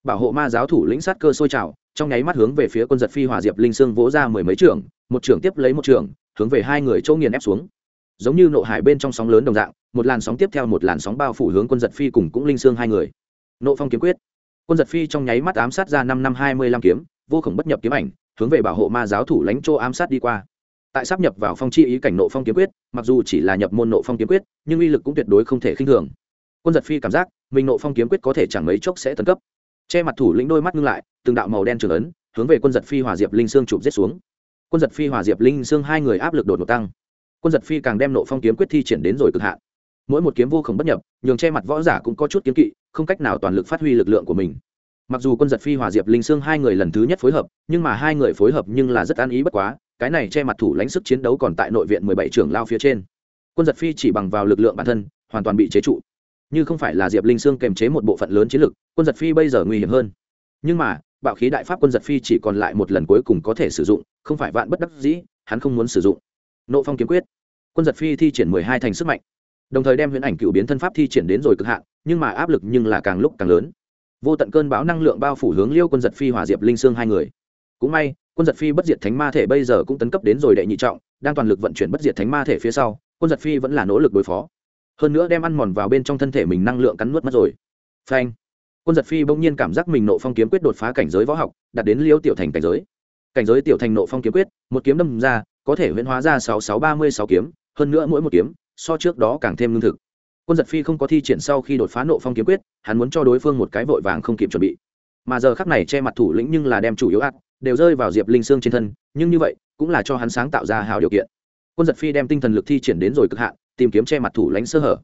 Bảo hộ ma giáo thủ lĩnh sát cơ sôi trào, trong nháy mắt hướng về phía quân giật phi hòa diệp linh sương vỗ ra mười mấy trưởng, một trưởng tiếp lấy một trưởng, hướng về hai người châu nghiền ép xuống giống như nộ hải bên trong sóng lớn đồng dạng, một làn sóng tiếp theo một làn sóng bao phủ hướng quân giật phi cùng cũng linh xương hai người. Nộ phong kiếm quyết. Quân giật phi trong nháy mắt ám sát ra năm năm hai mươi lăm kiếm, vô khổng bất nhập kiếm ảnh, hướng về bảo hộ ma giáo thủ lãnh châu ám sát đi qua. Tại sắp nhập vào phong chi ý cảnh nộ phong kiếm quyết, mặc dù chỉ là nhập môn nộ phong kiếm quyết, nhưng uy lực cũng tuyệt đối không thể khinh thường. Quân giật phi cảm giác, mình nộ phong kiếm quyết có thể chẳng mấy chốc sẽ tấn cấp. Che mặt thủ lĩnh đôi mắt ngưng lại, từng đạo màu đen trường ấn, hướng về quân giật phi hòa diệp linh sương chụp giết xuống. Quân giật phi hòa diệp linh sương hai người áp lực đột ngột tăng quân giật phi càng đem nộ phong kiếm quyết thi triển đến rồi cực hạn. Mỗi một kiếm vô khổng bất nhập, nhường che mặt võ giả cũng có chút kiếm kỵ, không cách nào toàn lực phát huy lực lượng của mình. Mặc dù quân giật phi hòa diệp linh sương hai người lần thứ nhất phối hợp, nhưng mà hai người phối hợp nhưng là rất an ý bất quá, cái này che mặt thủ lãnh sức chiến đấu còn tại nội viện mười bảy trưởng lao phía trên. Quân giật phi chỉ bằng vào lực lượng bản thân, hoàn toàn bị chế trụ. Như không phải là diệp linh sương kèm chế một bộ phận lớn chiến lực, quân giật phi bây giờ nguy hiểm hơn. Nhưng mà, bạo khí đại pháp quân giật phi chỉ còn lại một lần cuối cùng có thể sử dụng, không phải vạn bất đắc dĩ, hắn không muốn sử dụng nộ phong kiếm quyết. Quân giật phi thi triển mười hai thành sức mạnh, đồng thời đem huyễn ảnh cựu biến thân pháp thi triển đến rồi cực hạn, nhưng mà áp lực nhưng là càng lúc càng lớn. Vô tận cơn bão năng lượng bao phủ hướng liêu quân giật phi hòa diệp linh sương hai người. Cũng may, quân giật phi bất diệt thánh ma thể bây giờ cũng tấn cấp đến rồi đệ nhị trọng, đang toàn lực vận chuyển bất diệt thánh ma thể phía sau, quân giật phi vẫn là nỗ lực đối phó. Hơn nữa đem ăn mòn vào bên trong thân thể mình năng lượng cắn nuốt mất rồi. Phanh! Quân giật phi bỗng nhiên cảm giác mình nộ phong kiếm quyết đột phá cảnh giới võ học, đạt đến liêu tiểu thành cảnh giới. Cảnh giới tiểu thành nộ phong kiếm quyết, một kiếm đâm ra có thể huyễn hóa ra sáu sáu ba mươi sáu kiếm, hơn nữa mỗi một kiếm, so trước đó càng thêm lương thực. Quân giật phi không có thi triển sau khi đột phá nộ phong kiếm quyết, hắn muốn cho đối phương một cái vội vàng không kịp chuẩn bị. Mà giờ khắc này che mặt thủ lĩnh nhưng là đem chủ yếu ác, đều rơi vào diệp linh sương trên thân, nhưng như vậy, cũng là cho hắn sáng tạo ra hào điều kiện. Quân giật phi đem tinh thần lực thi triển đến rồi cực hạn, tìm kiếm che mặt thủ lãnh sơ hở.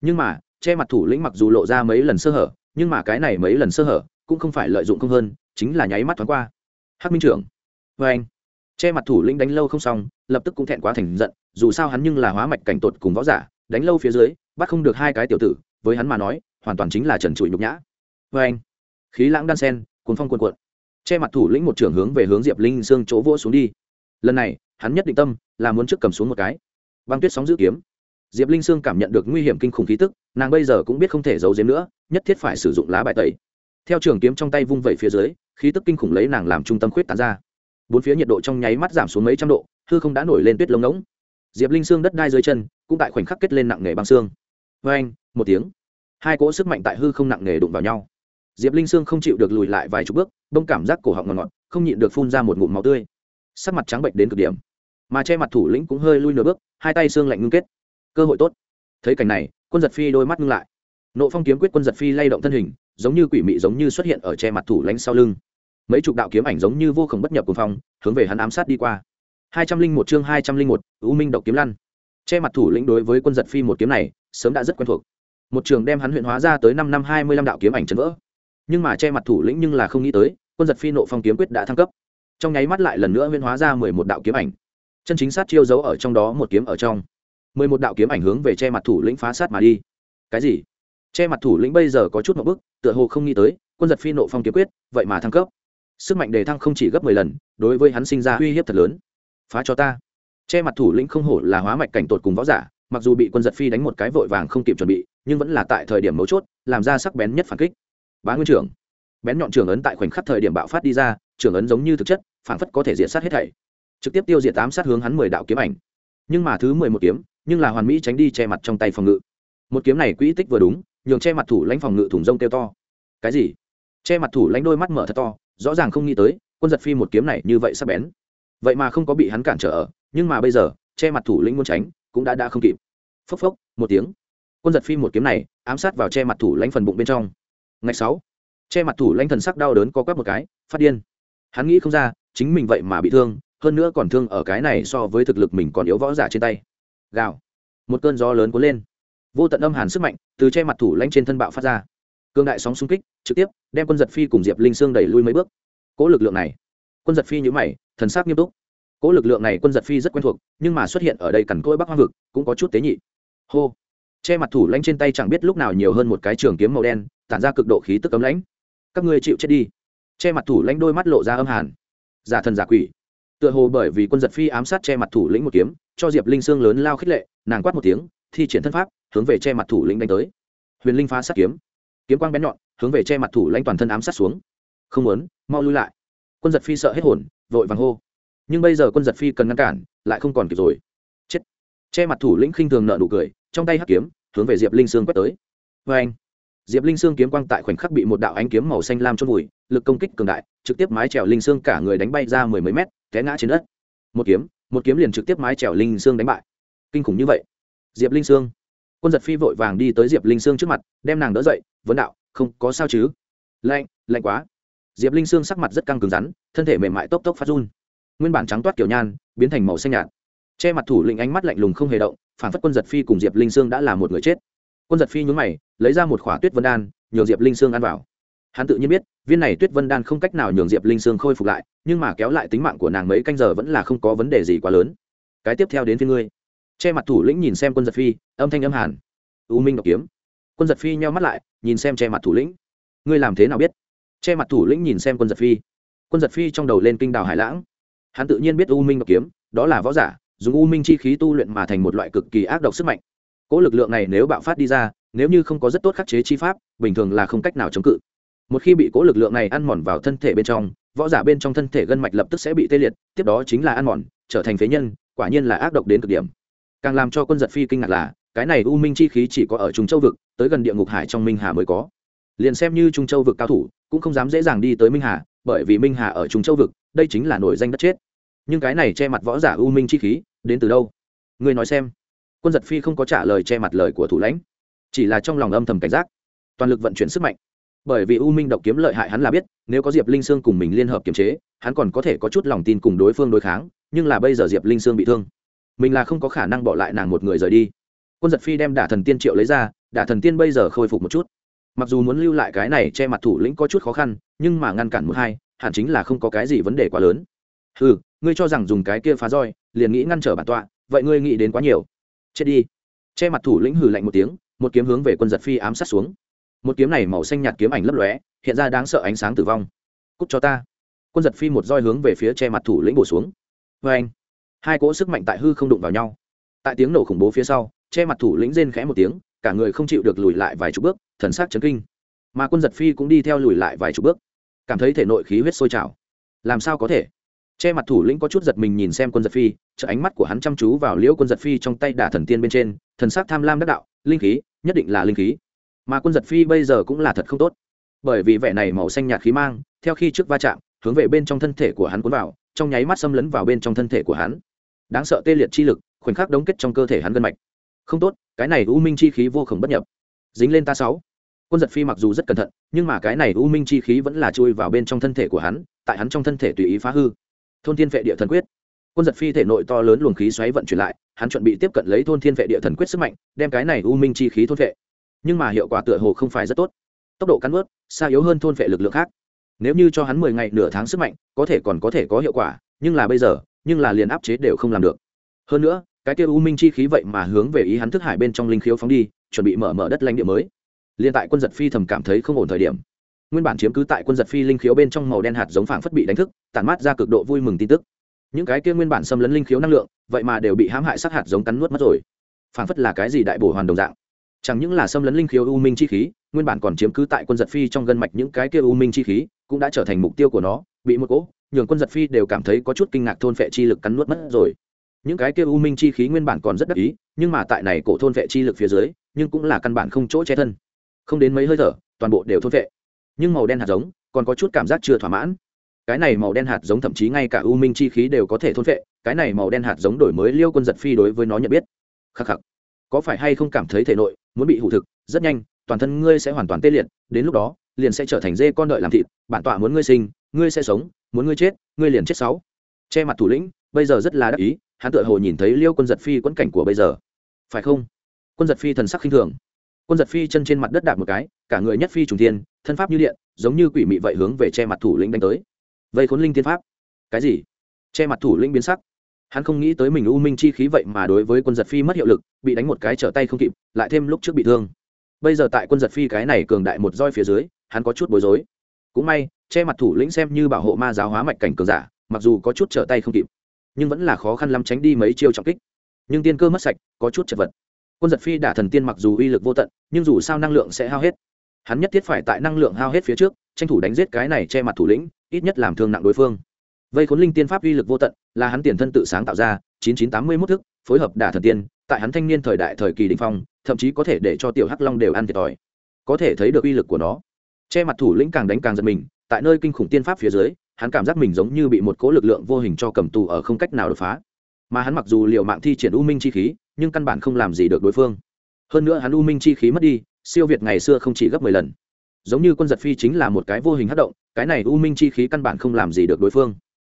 Nhưng mà, che mặt thủ lĩnh mặc dù lộ ra mấy lần sơ hở, nhưng mà cái này mấy lần sơ hở, cũng không phải lợi dụng không hơn, chính là nháy mắt thoáng qua. Hắc minh trưởng. Vê anh che mặt thủ lĩnh đánh lâu không xong, lập tức cũng thẹn quá thành giận, dù sao hắn nhưng là hóa mạch cảnh tột cùng võ giả, đánh lâu phía dưới, bắt không được hai cái tiểu tử, với hắn mà nói, hoàn toàn chính là trần trụi nhục nhã. Vê anh, khí lãng đan sen, cuốn phong cuồn cuộn. Che mặt thủ lĩnh một trưởng hướng về hướng diệp linh xương chỗ vỗ xuống đi. Lần này, hắn nhất định tâm là muốn trước cầm xuống một cái. Băng tuyết sóng giữ kiếm. Diệp linh sương cảm nhận được nguy hiểm kinh khủng khí tức, nàng bây giờ cũng biết không thể giấu giếm nữa, nhất thiết phải sử dụng lá bài tẩy. Theo trường kiếm trong tay vung vẩy phía dưới, khí tức kinh khủng lấy nàng làm trung tâm khuyết tán ra bốn phía nhiệt độ trong nháy mắt giảm xuống mấy trăm độ, hư không đã nổi lên tuyết lông ngỗng. Diệp linh sương đất đai dưới chân, cũng tại khoảnh khắc kết lên nặng nề băng xương. Vê anh một tiếng. Hai cỗ sức mạnh tại hư không nặng nề đụng vào nhau. Diệp linh sương không chịu được lùi lại vài chục bước bông cảm giác cổ họng ngọt ngọt, không nhịn được phun ra một ngụm máu tươi. Sắc mặt trắng bệnh đến cực điểm. Mà che mặt thủ lĩnh cũng hơi lui nửa bước, hai tay xương lạnh ngưng kết. Cơ hội tốt. Thấy cảnh này, quân giật phi đôi mắt ngưng lại. Nộ phong kiếm quyết quân giật phi lay động thân hình, giống như quỷ mị giống như xuất hiện ở che mặt thủ lãnh sau lưng mấy chục đạo kiếm ảnh giống như vô khổng bất nhập cùng phong, hướng về hắn ám sát đi qua. hai trăm linh một chương hai trăm linh một ưu minh độc kiếm lăn. Che mặt thủ lĩnh đối với quân giật phi một kiếm này, sớm đã rất quen thuộc. Một trường đem hắn huyện hóa ra tới năm năm hai mươi lăm đạo kiếm ảnh chấn vỡ. Nhưng mà che mặt thủ lĩnh nhưng là không nghĩ tới, quân giật phi nộ phong kiếm quyết đã thăng cấp. Trong nháy mắt lại lần nữa huyện hóa ra mười một đạo kiếm ảnh. Chân chính sát chiêu giấu ở trong đó một kiếm ở trong. mười một đạo kiếm ảnh hướng về che mặt thủ lĩnh phá sát mà đi. Cái gì? Che mặt thủ lĩnh bây giờ có chút một bức tựa hồ không nghĩ tới, quân giật phi nộ phong kiếm quyết, vậy mà thăng cấp sức mạnh đề thăng không chỉ gấp mười lần, đối với hắn sinh ra uy hiếp thật lớn. Phá cho ta. Che mặt thủ lĩnh không hổ là hóa mạch cảnh tột cùng võ giả, mặc dù bị quân giật phi đánh một cái vội vàng không kịp chuẩn bị, nhưng vẫn là tại thời điểm mấu chốt, làm ra sắc bén nhất phản kích. Bá nguyên trưởng. Bén nhọn trưởng ấn tại khoảnh khắc thời điểm bạo phát đi ra, trưởng ấn giống như thực chất, phản phất có thể diệt sát hết thảy. Trực tiếp tiêu diệt tám sát hướng hắn mười đạo kiếm ảnh. Nhưng mà thứ mười một kiếm, nhưng là hoàn mỹ tránh đi che mặt trong tay phòng ngự. Một kiếm này quỹ tích vừa đúng, nhường che mặt thủ lãnh phòng ngự thủng rông kêu to. Cái gì? Che mặt thủ lãnh đôi mắt mở thật to rõ ràng không nghĩ tới, quân giật phi một kiếm này như vậy sắp bén. Vậy mà không có bị hắn cản trở ở, nhưng mà bây giờ, che mặt thủ lĩnh muốn tránh, cũng đã đã không kịp. Phốc phốc, một tiếng. Quân giật phi một kiếm này, ám sát vào che mặt thủ lãnh phần bụng bên trong. Ngày sáu. Che mặt thủ lãnh thần sắc đau đớn co quắp một cái, phát điên. Hắn nghĩ không ra, chính mình vậy mà bị thương, hơn nữa còn thương ở cái này so với thực lực mình còn yếu võ giả trên tay. Gào. Một cơn gió lớn cuốn lên. Vô tận âm hàn sức mạnh, từ che mặt thủ lãnh trên thân bạo phát ra cương đại sóng xung kích, trực tiếp đem quân giật phi cùng diệp linh sương đẩy lui mấy bước. Cỗ lực lượng này, quân giật phi nhữ mày, thần sắc nghiêm túc. Cỗ lực lượng này quân giật phi rất quen thuộc, nhưng mà xuất hiện ở đây cằn cỗi bắc hoang vực cũng có chút tế nhị. Hô! Che mặt thủ lãnh trên tay chẳng biết lúc nào nhiều hơn một cái trường kiếm màu đen, tản ra cực độ khí tức cấm lãnh. Các ngươi chịu chết đi. Che mặt thủ lãnh đôi mắt lộ ra âm hàn. Giả thần giả quỷ. Tựa hồ bởi vì quân giật phi ám sát che mặt thủ lĩnh một kiếm, cho diệp linh sương lớn lao khích lệ, nàng quát một tiếng, thi triển thân pháp, hướng về che mặt thủ lĩnh đánh tới. Huyền linh phá sát kiếm kiếm quang bén nhọn, hướng về che mặt thủ lãnh toàn thân ám sát xuống. Không muốn, mau lui lại. Quân giật phi sợ hết hồn, vội vàng hô. Nhưng bây giờ quân giật phi cần ngăn cản, lại không còn kịp rồi. Chết. Che mặt thủ lĩnh khinh thường nợ nụ cười, trong tay hắc kiếm, hướng về diệp linh sương quét tới. Vê anh diệp linh sương kiếm quang tại khoảnh khắc bị một đạo ánh kiếm màu xanh lam chôn vùi, lực công kích cường đại, trực tiếp mái trèo linh sương cả người đánh bay ra mười mấy mét, té ngã trên đất. Một kiếm một kiếm liền trực tiếp mái trèo linh sương đánh bại. Kinh khủng như vậy. Diệp linh sương quân giật phi vội vàng đi tới diệp linh sương trước mặt, đem nàng đỡ dậy, vấn đạo, không có sao chứ? Lạnh lạnh quá. Diệp linh sương sắc mặt rất căng cứng rắn, thân thể mềm mại tốc tốc phát run. Nguyên bản trắng toát kiểu nhan, biến thành màu xanh nhạt. Che mặt thủ lĩnh ánh mắt lạnh lùng không hề động, phản phất quân giật phi cùng diệp linh sương đã là một người chết. Quân giật phi nhún mày, lấy ra một khỏa tuyết vân đan, nhường diệp linh sương ăn vào. Hắn tự nhiên biết, viên này tuyết vân đan không cách nào nhường diệp linh sương khôi phục lại, nhưng mà kéo lại tính mạng của nàng mấy canh giờ vẫn là không có vấn đề gì quá lớn. Cái tiếp theo đến phía ngươi che mặt thủ lĩnh nhìn xem quân giật phi, âm thanh âm hàn. U minh ngọc kiếm. Quân giật phi nheo mắt lại, nhìn xem che mặt thủ lĩnh. Ngươi làm thế nào biết? Che mặt thủ lĩnh nhìn xem quân giật phi. Quân giật phi trong đầu lên kinh đào hải lãng. Hắn tự nhiên biết u minh ngọc kiếm, đó là võ giả, dùng u minh chi khí tu luyện mà thành một loại cực kỳ ác độc sức mạnh. Cỗ lực lượng này nếu bạo phát đi ra, nếu như không có rất tốt khắc chế chi pháp, bình thường là không cách nào chống cự. Một khi bị cỗ lực lượng này ăn mòn vào thân thể bên trong, võ giả bên trong thân thể gân mạch lập tức sẽ bị tê liệt, tiếp đó chính là ăn mòn, trở thành phế nhân, quả nhiên là ác độc đến cực điểm càng làm cho quân giật phi kinh ngạc là, cái này u minh chi khí chỉ có ở trung châu vực, tới gần địa ngục hải trong minh hà mới có. Liền xem như trung châu vực cao thủ, cũng không dám dễ dàng đi tới minh hà, bởi vì minh hà ở trung châu vực, đây chính là nổi danh đất chết. Nhưng cái này che mặt võ giả u minh chi khí, đến từ đâu? Người nói xem. Quân giật phi không có trả lời che mặt lời của thủ lãnh, chỉ là trong lòng âm thầm cảnh giác. Toàn lực vận chuyển sức mạnh. Bởi vì u minh độc kiếm lợi hại hắn là biết, nếu có diệp linh sương cùng mình liên hợp kiềm chế, hắn còn có thể có chút lòng tin cùng đối phương đối kháng, nhưng là bây giờ diệp linh sương bị thương mình là không có khả năng bỏ lại nàng một người rời đi. Quân giật phi đem đả thần tiên triệu lấy ra, đả thần tiên bây giờ khôi phục một chút. Mặc dù muốn lưu lại cái này che mặt thủ lĩnh có chút khó khăn, nhưng mà ngăn cản một hai, hẳn chính là không có cái gì vấn đề quá lớn. Ừ ngươi cho rằng dùng cái kia phá roi, liền nghĩ ngăn trở bản tọa, vậy ngươi nghĩ đến quá nhiều. Chết đi. Che mặt thủ lĩnh hừ lạnh một tiếng, một kiếm hướng về quân giật phi ám sát xuống. Một kiếm này màu xanh nhạt kiếm ảnh lấp lóe, hiện ra đáng sợ ánh sáng tử vong. Cúc cho ta. Quân giật phi một roi hướng về phía che mặt thủ lĩnh bổ xuống. Vê anh hai cỗ sức mạnh tại hư không đụng vào nhau. Tại tiếng nổ khủng bố phía sau, che mặt thủ lĩnh rên khẽ một tiếng, cả người không chịu được lùi lại vài chục bước, thần sắc chấn kinh. Mà quân giật phi cũng đi theo lùi lại vài chục bước. Cảm thấy thể nội khí huyết sôi trào. Làm sao có thể? Che mặt thủ lĩnh có chút giật mình nhìn xem quân giật phi chợ ánh mắt của hắn chăm chú vào liễu quân giật phi trong tay đả thần tiên bên trên, thần sắc tham lam đắc đạo, linh khí, nhất định là linh khí. Mà quân giật phi bây giờ cũng là thật không tốt. Bởi vì vẻ này màu xanh nhạt khí mang, theo khi trước va chạm, hướng về bên trong thân thể của hắn cuốn vào, trong nháy mắt xâm lấn vào bên trong thân thể của hắn đáng sợ tê liệt chi lực, khoảnh khắc đóng kết trong cơ thể hắn gân mạch. Không tốt, cái này u minh chi khí vô khổng bất nhập. Dính lên ta sáu. Quân giật phi mặc dù rất cẩn thận, nhưng mà cái này u minh chi khí vẫn là chui vào bên trong thân thể của hắn, tại hắn trong thân thể tùy ý phá hư. Thôn thiên vệ địa thần quyết. Quân giật phi thể nội to lớn luồng khí xoáy vận chuyển lại, hắn chuẩn bị tiếp cận lấy thôn thiên vệ địa thần quyết sức mạnh, đem cái này u minh chi khí thôn vệ. Nhưng mà hiệu quả tựa hồ không phải rất tốt. Tốc độ cắn ướt xa yếu hơn thôn vệ lực lượng khác. Nếu như cho hắn mười ngày nửa tháng sức mạnh, có thể còn có thể có hiệu quả, nhưng là bây giờ nhưng là liền áp chế đều không làm được. Hơn nữa, cái kia u minh chi khí vậy mà hướng về ý hắn thức hải bên trong linh khiếu phóng đi, chuẩn bị mở mở đất lãnh địa mới. Liền tại quân giật phi thầm cảm thấy không ổn thời điểm, nguyên bản chiếm cứ tại quân giật phi linh khiếu bên trong màu đen hạt giống phảng phất bị đánh thức, tản mát ra cực độ vui mừng tin tức. Những cái kia nguyên bản xâm lấn linh khiếu năng lượng, vậy mà đều bị hãm hại sát hạt giống cắn nuốt mất rồi. Phảng phất là cái gì đại bổ hoàn đồng dạng. Chẳng những là xâm lấn linh khiếu u minh chi khí, nguyên bản còn chiếm cứ tại quân giật phi trong gân mạch những cái kia u minh chi khí, cũng đã trở thành mục tiêu của nó, bị một cỗ nhường quân giật phi đều cảm thấy có chút kinh ngạc thôn phệ chi lực cắn nuốt mất rồi. Những cái kia u minh chi khí nguyên bản còn rất đắc ý, nhưng mà tại này cổ thôn vệ chi lực phía dưới, nhưng cũng là căn bản không chỗ che thân. Không đến mấy hơi thở, toàn bộ đều thôn vệ. Nhưng màu đen hạt giống, còn có chút cảm giác chưa thỏa mãn. Cái này màu đen hạt giống thậm chí ngay cả u minh chi khí đều có thể thôn vệ, cái này màu đen hạt giống đổi mới liêu quân giật phi đối với nó nhận biết. Khắc khắc. Có phải hay không cảm thấy thể nội, muốn bị hủ thực, rất nhanh, toàn thân ngươi sẽ hoàn toàn tê liệt, đến lúc đó, liền sẽ trở thành dê con đợi làm thịt, bản tọa muốn ngươi sinh, ngươi sẽ sống muốn ngươi chết, ngươi liền chết sáu. Che mặt thủ lĩnh, bây giờ rất là đắc ý, hắn tựa hồ nhìn thấy liêu quân giật phi quẫn cảnh của bây giờ. Phải không? Quân giật phi thần sắc khinh thường. Quân giật phi chân trên mặt đất đạp một cái, cả người nhất phi trùng thiên, thân pháp như điện, giống như quỷ mị vậy hướng về che mặt thủ lĩnh đánh tới. Vây khốn linh tiên pháp. Cái gì? Che mặt thủ lĩnh biến sắc. Hắn không nghĩ tới mình u minh chi khí vậy mà đối với quân giật phi mất hiệu lực, bị đánh một cái trở tay không kịp, lại thêm lúc trước bị thương. Bây giờ tại quân giật phi cái này cường đại một roi phía dưới, hắn có chút bối rối. Cũng may che mặt thủ lĩnh xem như bảo hộ ma giáo hóa mạch cảnh cường giả, mặc dù có chút trở tay không kịp, nhưng vẫn là khó khăn lắm tránh đi mấy chiêu trọng kích. Nhưng tiên cơ mất sạch, có chút chật vật. Quân giật phi đả thần tiên mặc dù uy lực vô tận, nhưng dù sao năng lượng sẽ hao hết. Hắn nhất thiết phải tại năng lượng hao hết phía trước, tranh thủ đánh giết cái này che mặt thủ lĩnh, ít nhất làm thương nặng đối phương. Vây khốn linh tiên pháp uy lực vô tận, là hắn tiền thân tự sáng tạo ra, chín chín tám mươi mốt thức, phối hợp đả thần tiên, tại hắn thanh niên thời đại thời kỳ đình phong, thậm chí có thể để cho tiểu hắc long đều ăn thiệt thòi. Có thể thấy được uy lực của nó. Che mặt thủ lĩnh càng đánh càng giật mình tại nơi kinh khủng tiên pháp phía dưới, hắn cảm giác mình giống như bị một cố lực lượng vô hình cho cầm tù ở không cách nào đột phá. Mà hắn mặc dù liệu mạng thi triển u minh chi khí, nhưng căn bản không làm gì được đối phương. Hơn nữa hắn u minh chi khí mất đi, siêu việt ngày xưa không chỉ gấp mười lần. Giống như quân giật phi chính là một cái vô hình hát động, cái này u minh chi khí căn bản không làm gì được đối phương.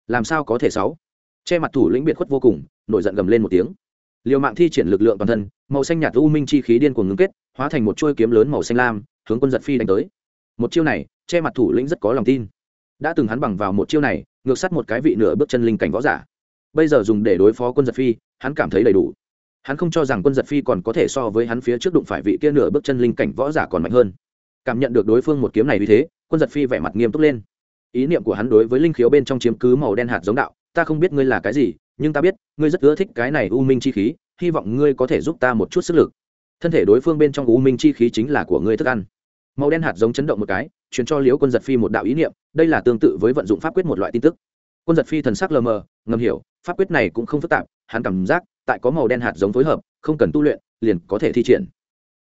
Làm sao có thể sáu? Che mặt thủ lĩnh biệt khuất vô cùng, nổi giận gầm lên một tiếng. Liều mạng thi triển lực lượng toàn thân, màu xanh nhạt u minh chi khí điên cuồng ngưng kết, hóa thành một chuôi kiếm lớn màu xanh lam, hướng quân giật phi đánh tới. Một chiêu này che mặt thủ lĩnh rất có lòng tin. Đã từng hắn bằng vào một chiêu này, ngược sát một cái vị nửa bước chân linh cảnh võ giả. Bây giờ dùng để đối phó quân giật phi, hắn cảm thấy đầy đủ. Hắn không cho rằng quân giật phi còn có thể so với hắn phía trước đụng phải vị kia nửa bước chân linh cảnh võ giả còn mạnh hơn. Cảm nhận được đối phương một kiếm này như thế, quân giật phi vẻ mặt nghiêm túc lên. Ý niệm của hắn đối với linh khiếu bên trong chiếm cứ màu đen hạt giống đạo, ta không biết ngươi là cái gì, nhưng ta biết, ngươi rất ưa thích cái này u minh chi khí, hy vọng ngươi có thể giúp ta một chút sức lực. Thân thể đối phương bên trong u minh chi khí chính là của ngươi thức ăn. Màu đen hạt giống chấn động một cái truyền cho liễu quân giật phi một đạo ý niệm, đây là tương tự với vận dụng pháp quyết một loại tin tức. Quân giật phi thần sắc lờ mờ, ngầm hiểu, pháp quyết này cũng không phức tạp, hắn cảm giác, tại có màu đen hạt giống phối hợp, không cần tu luyện, liền có thể thi triển.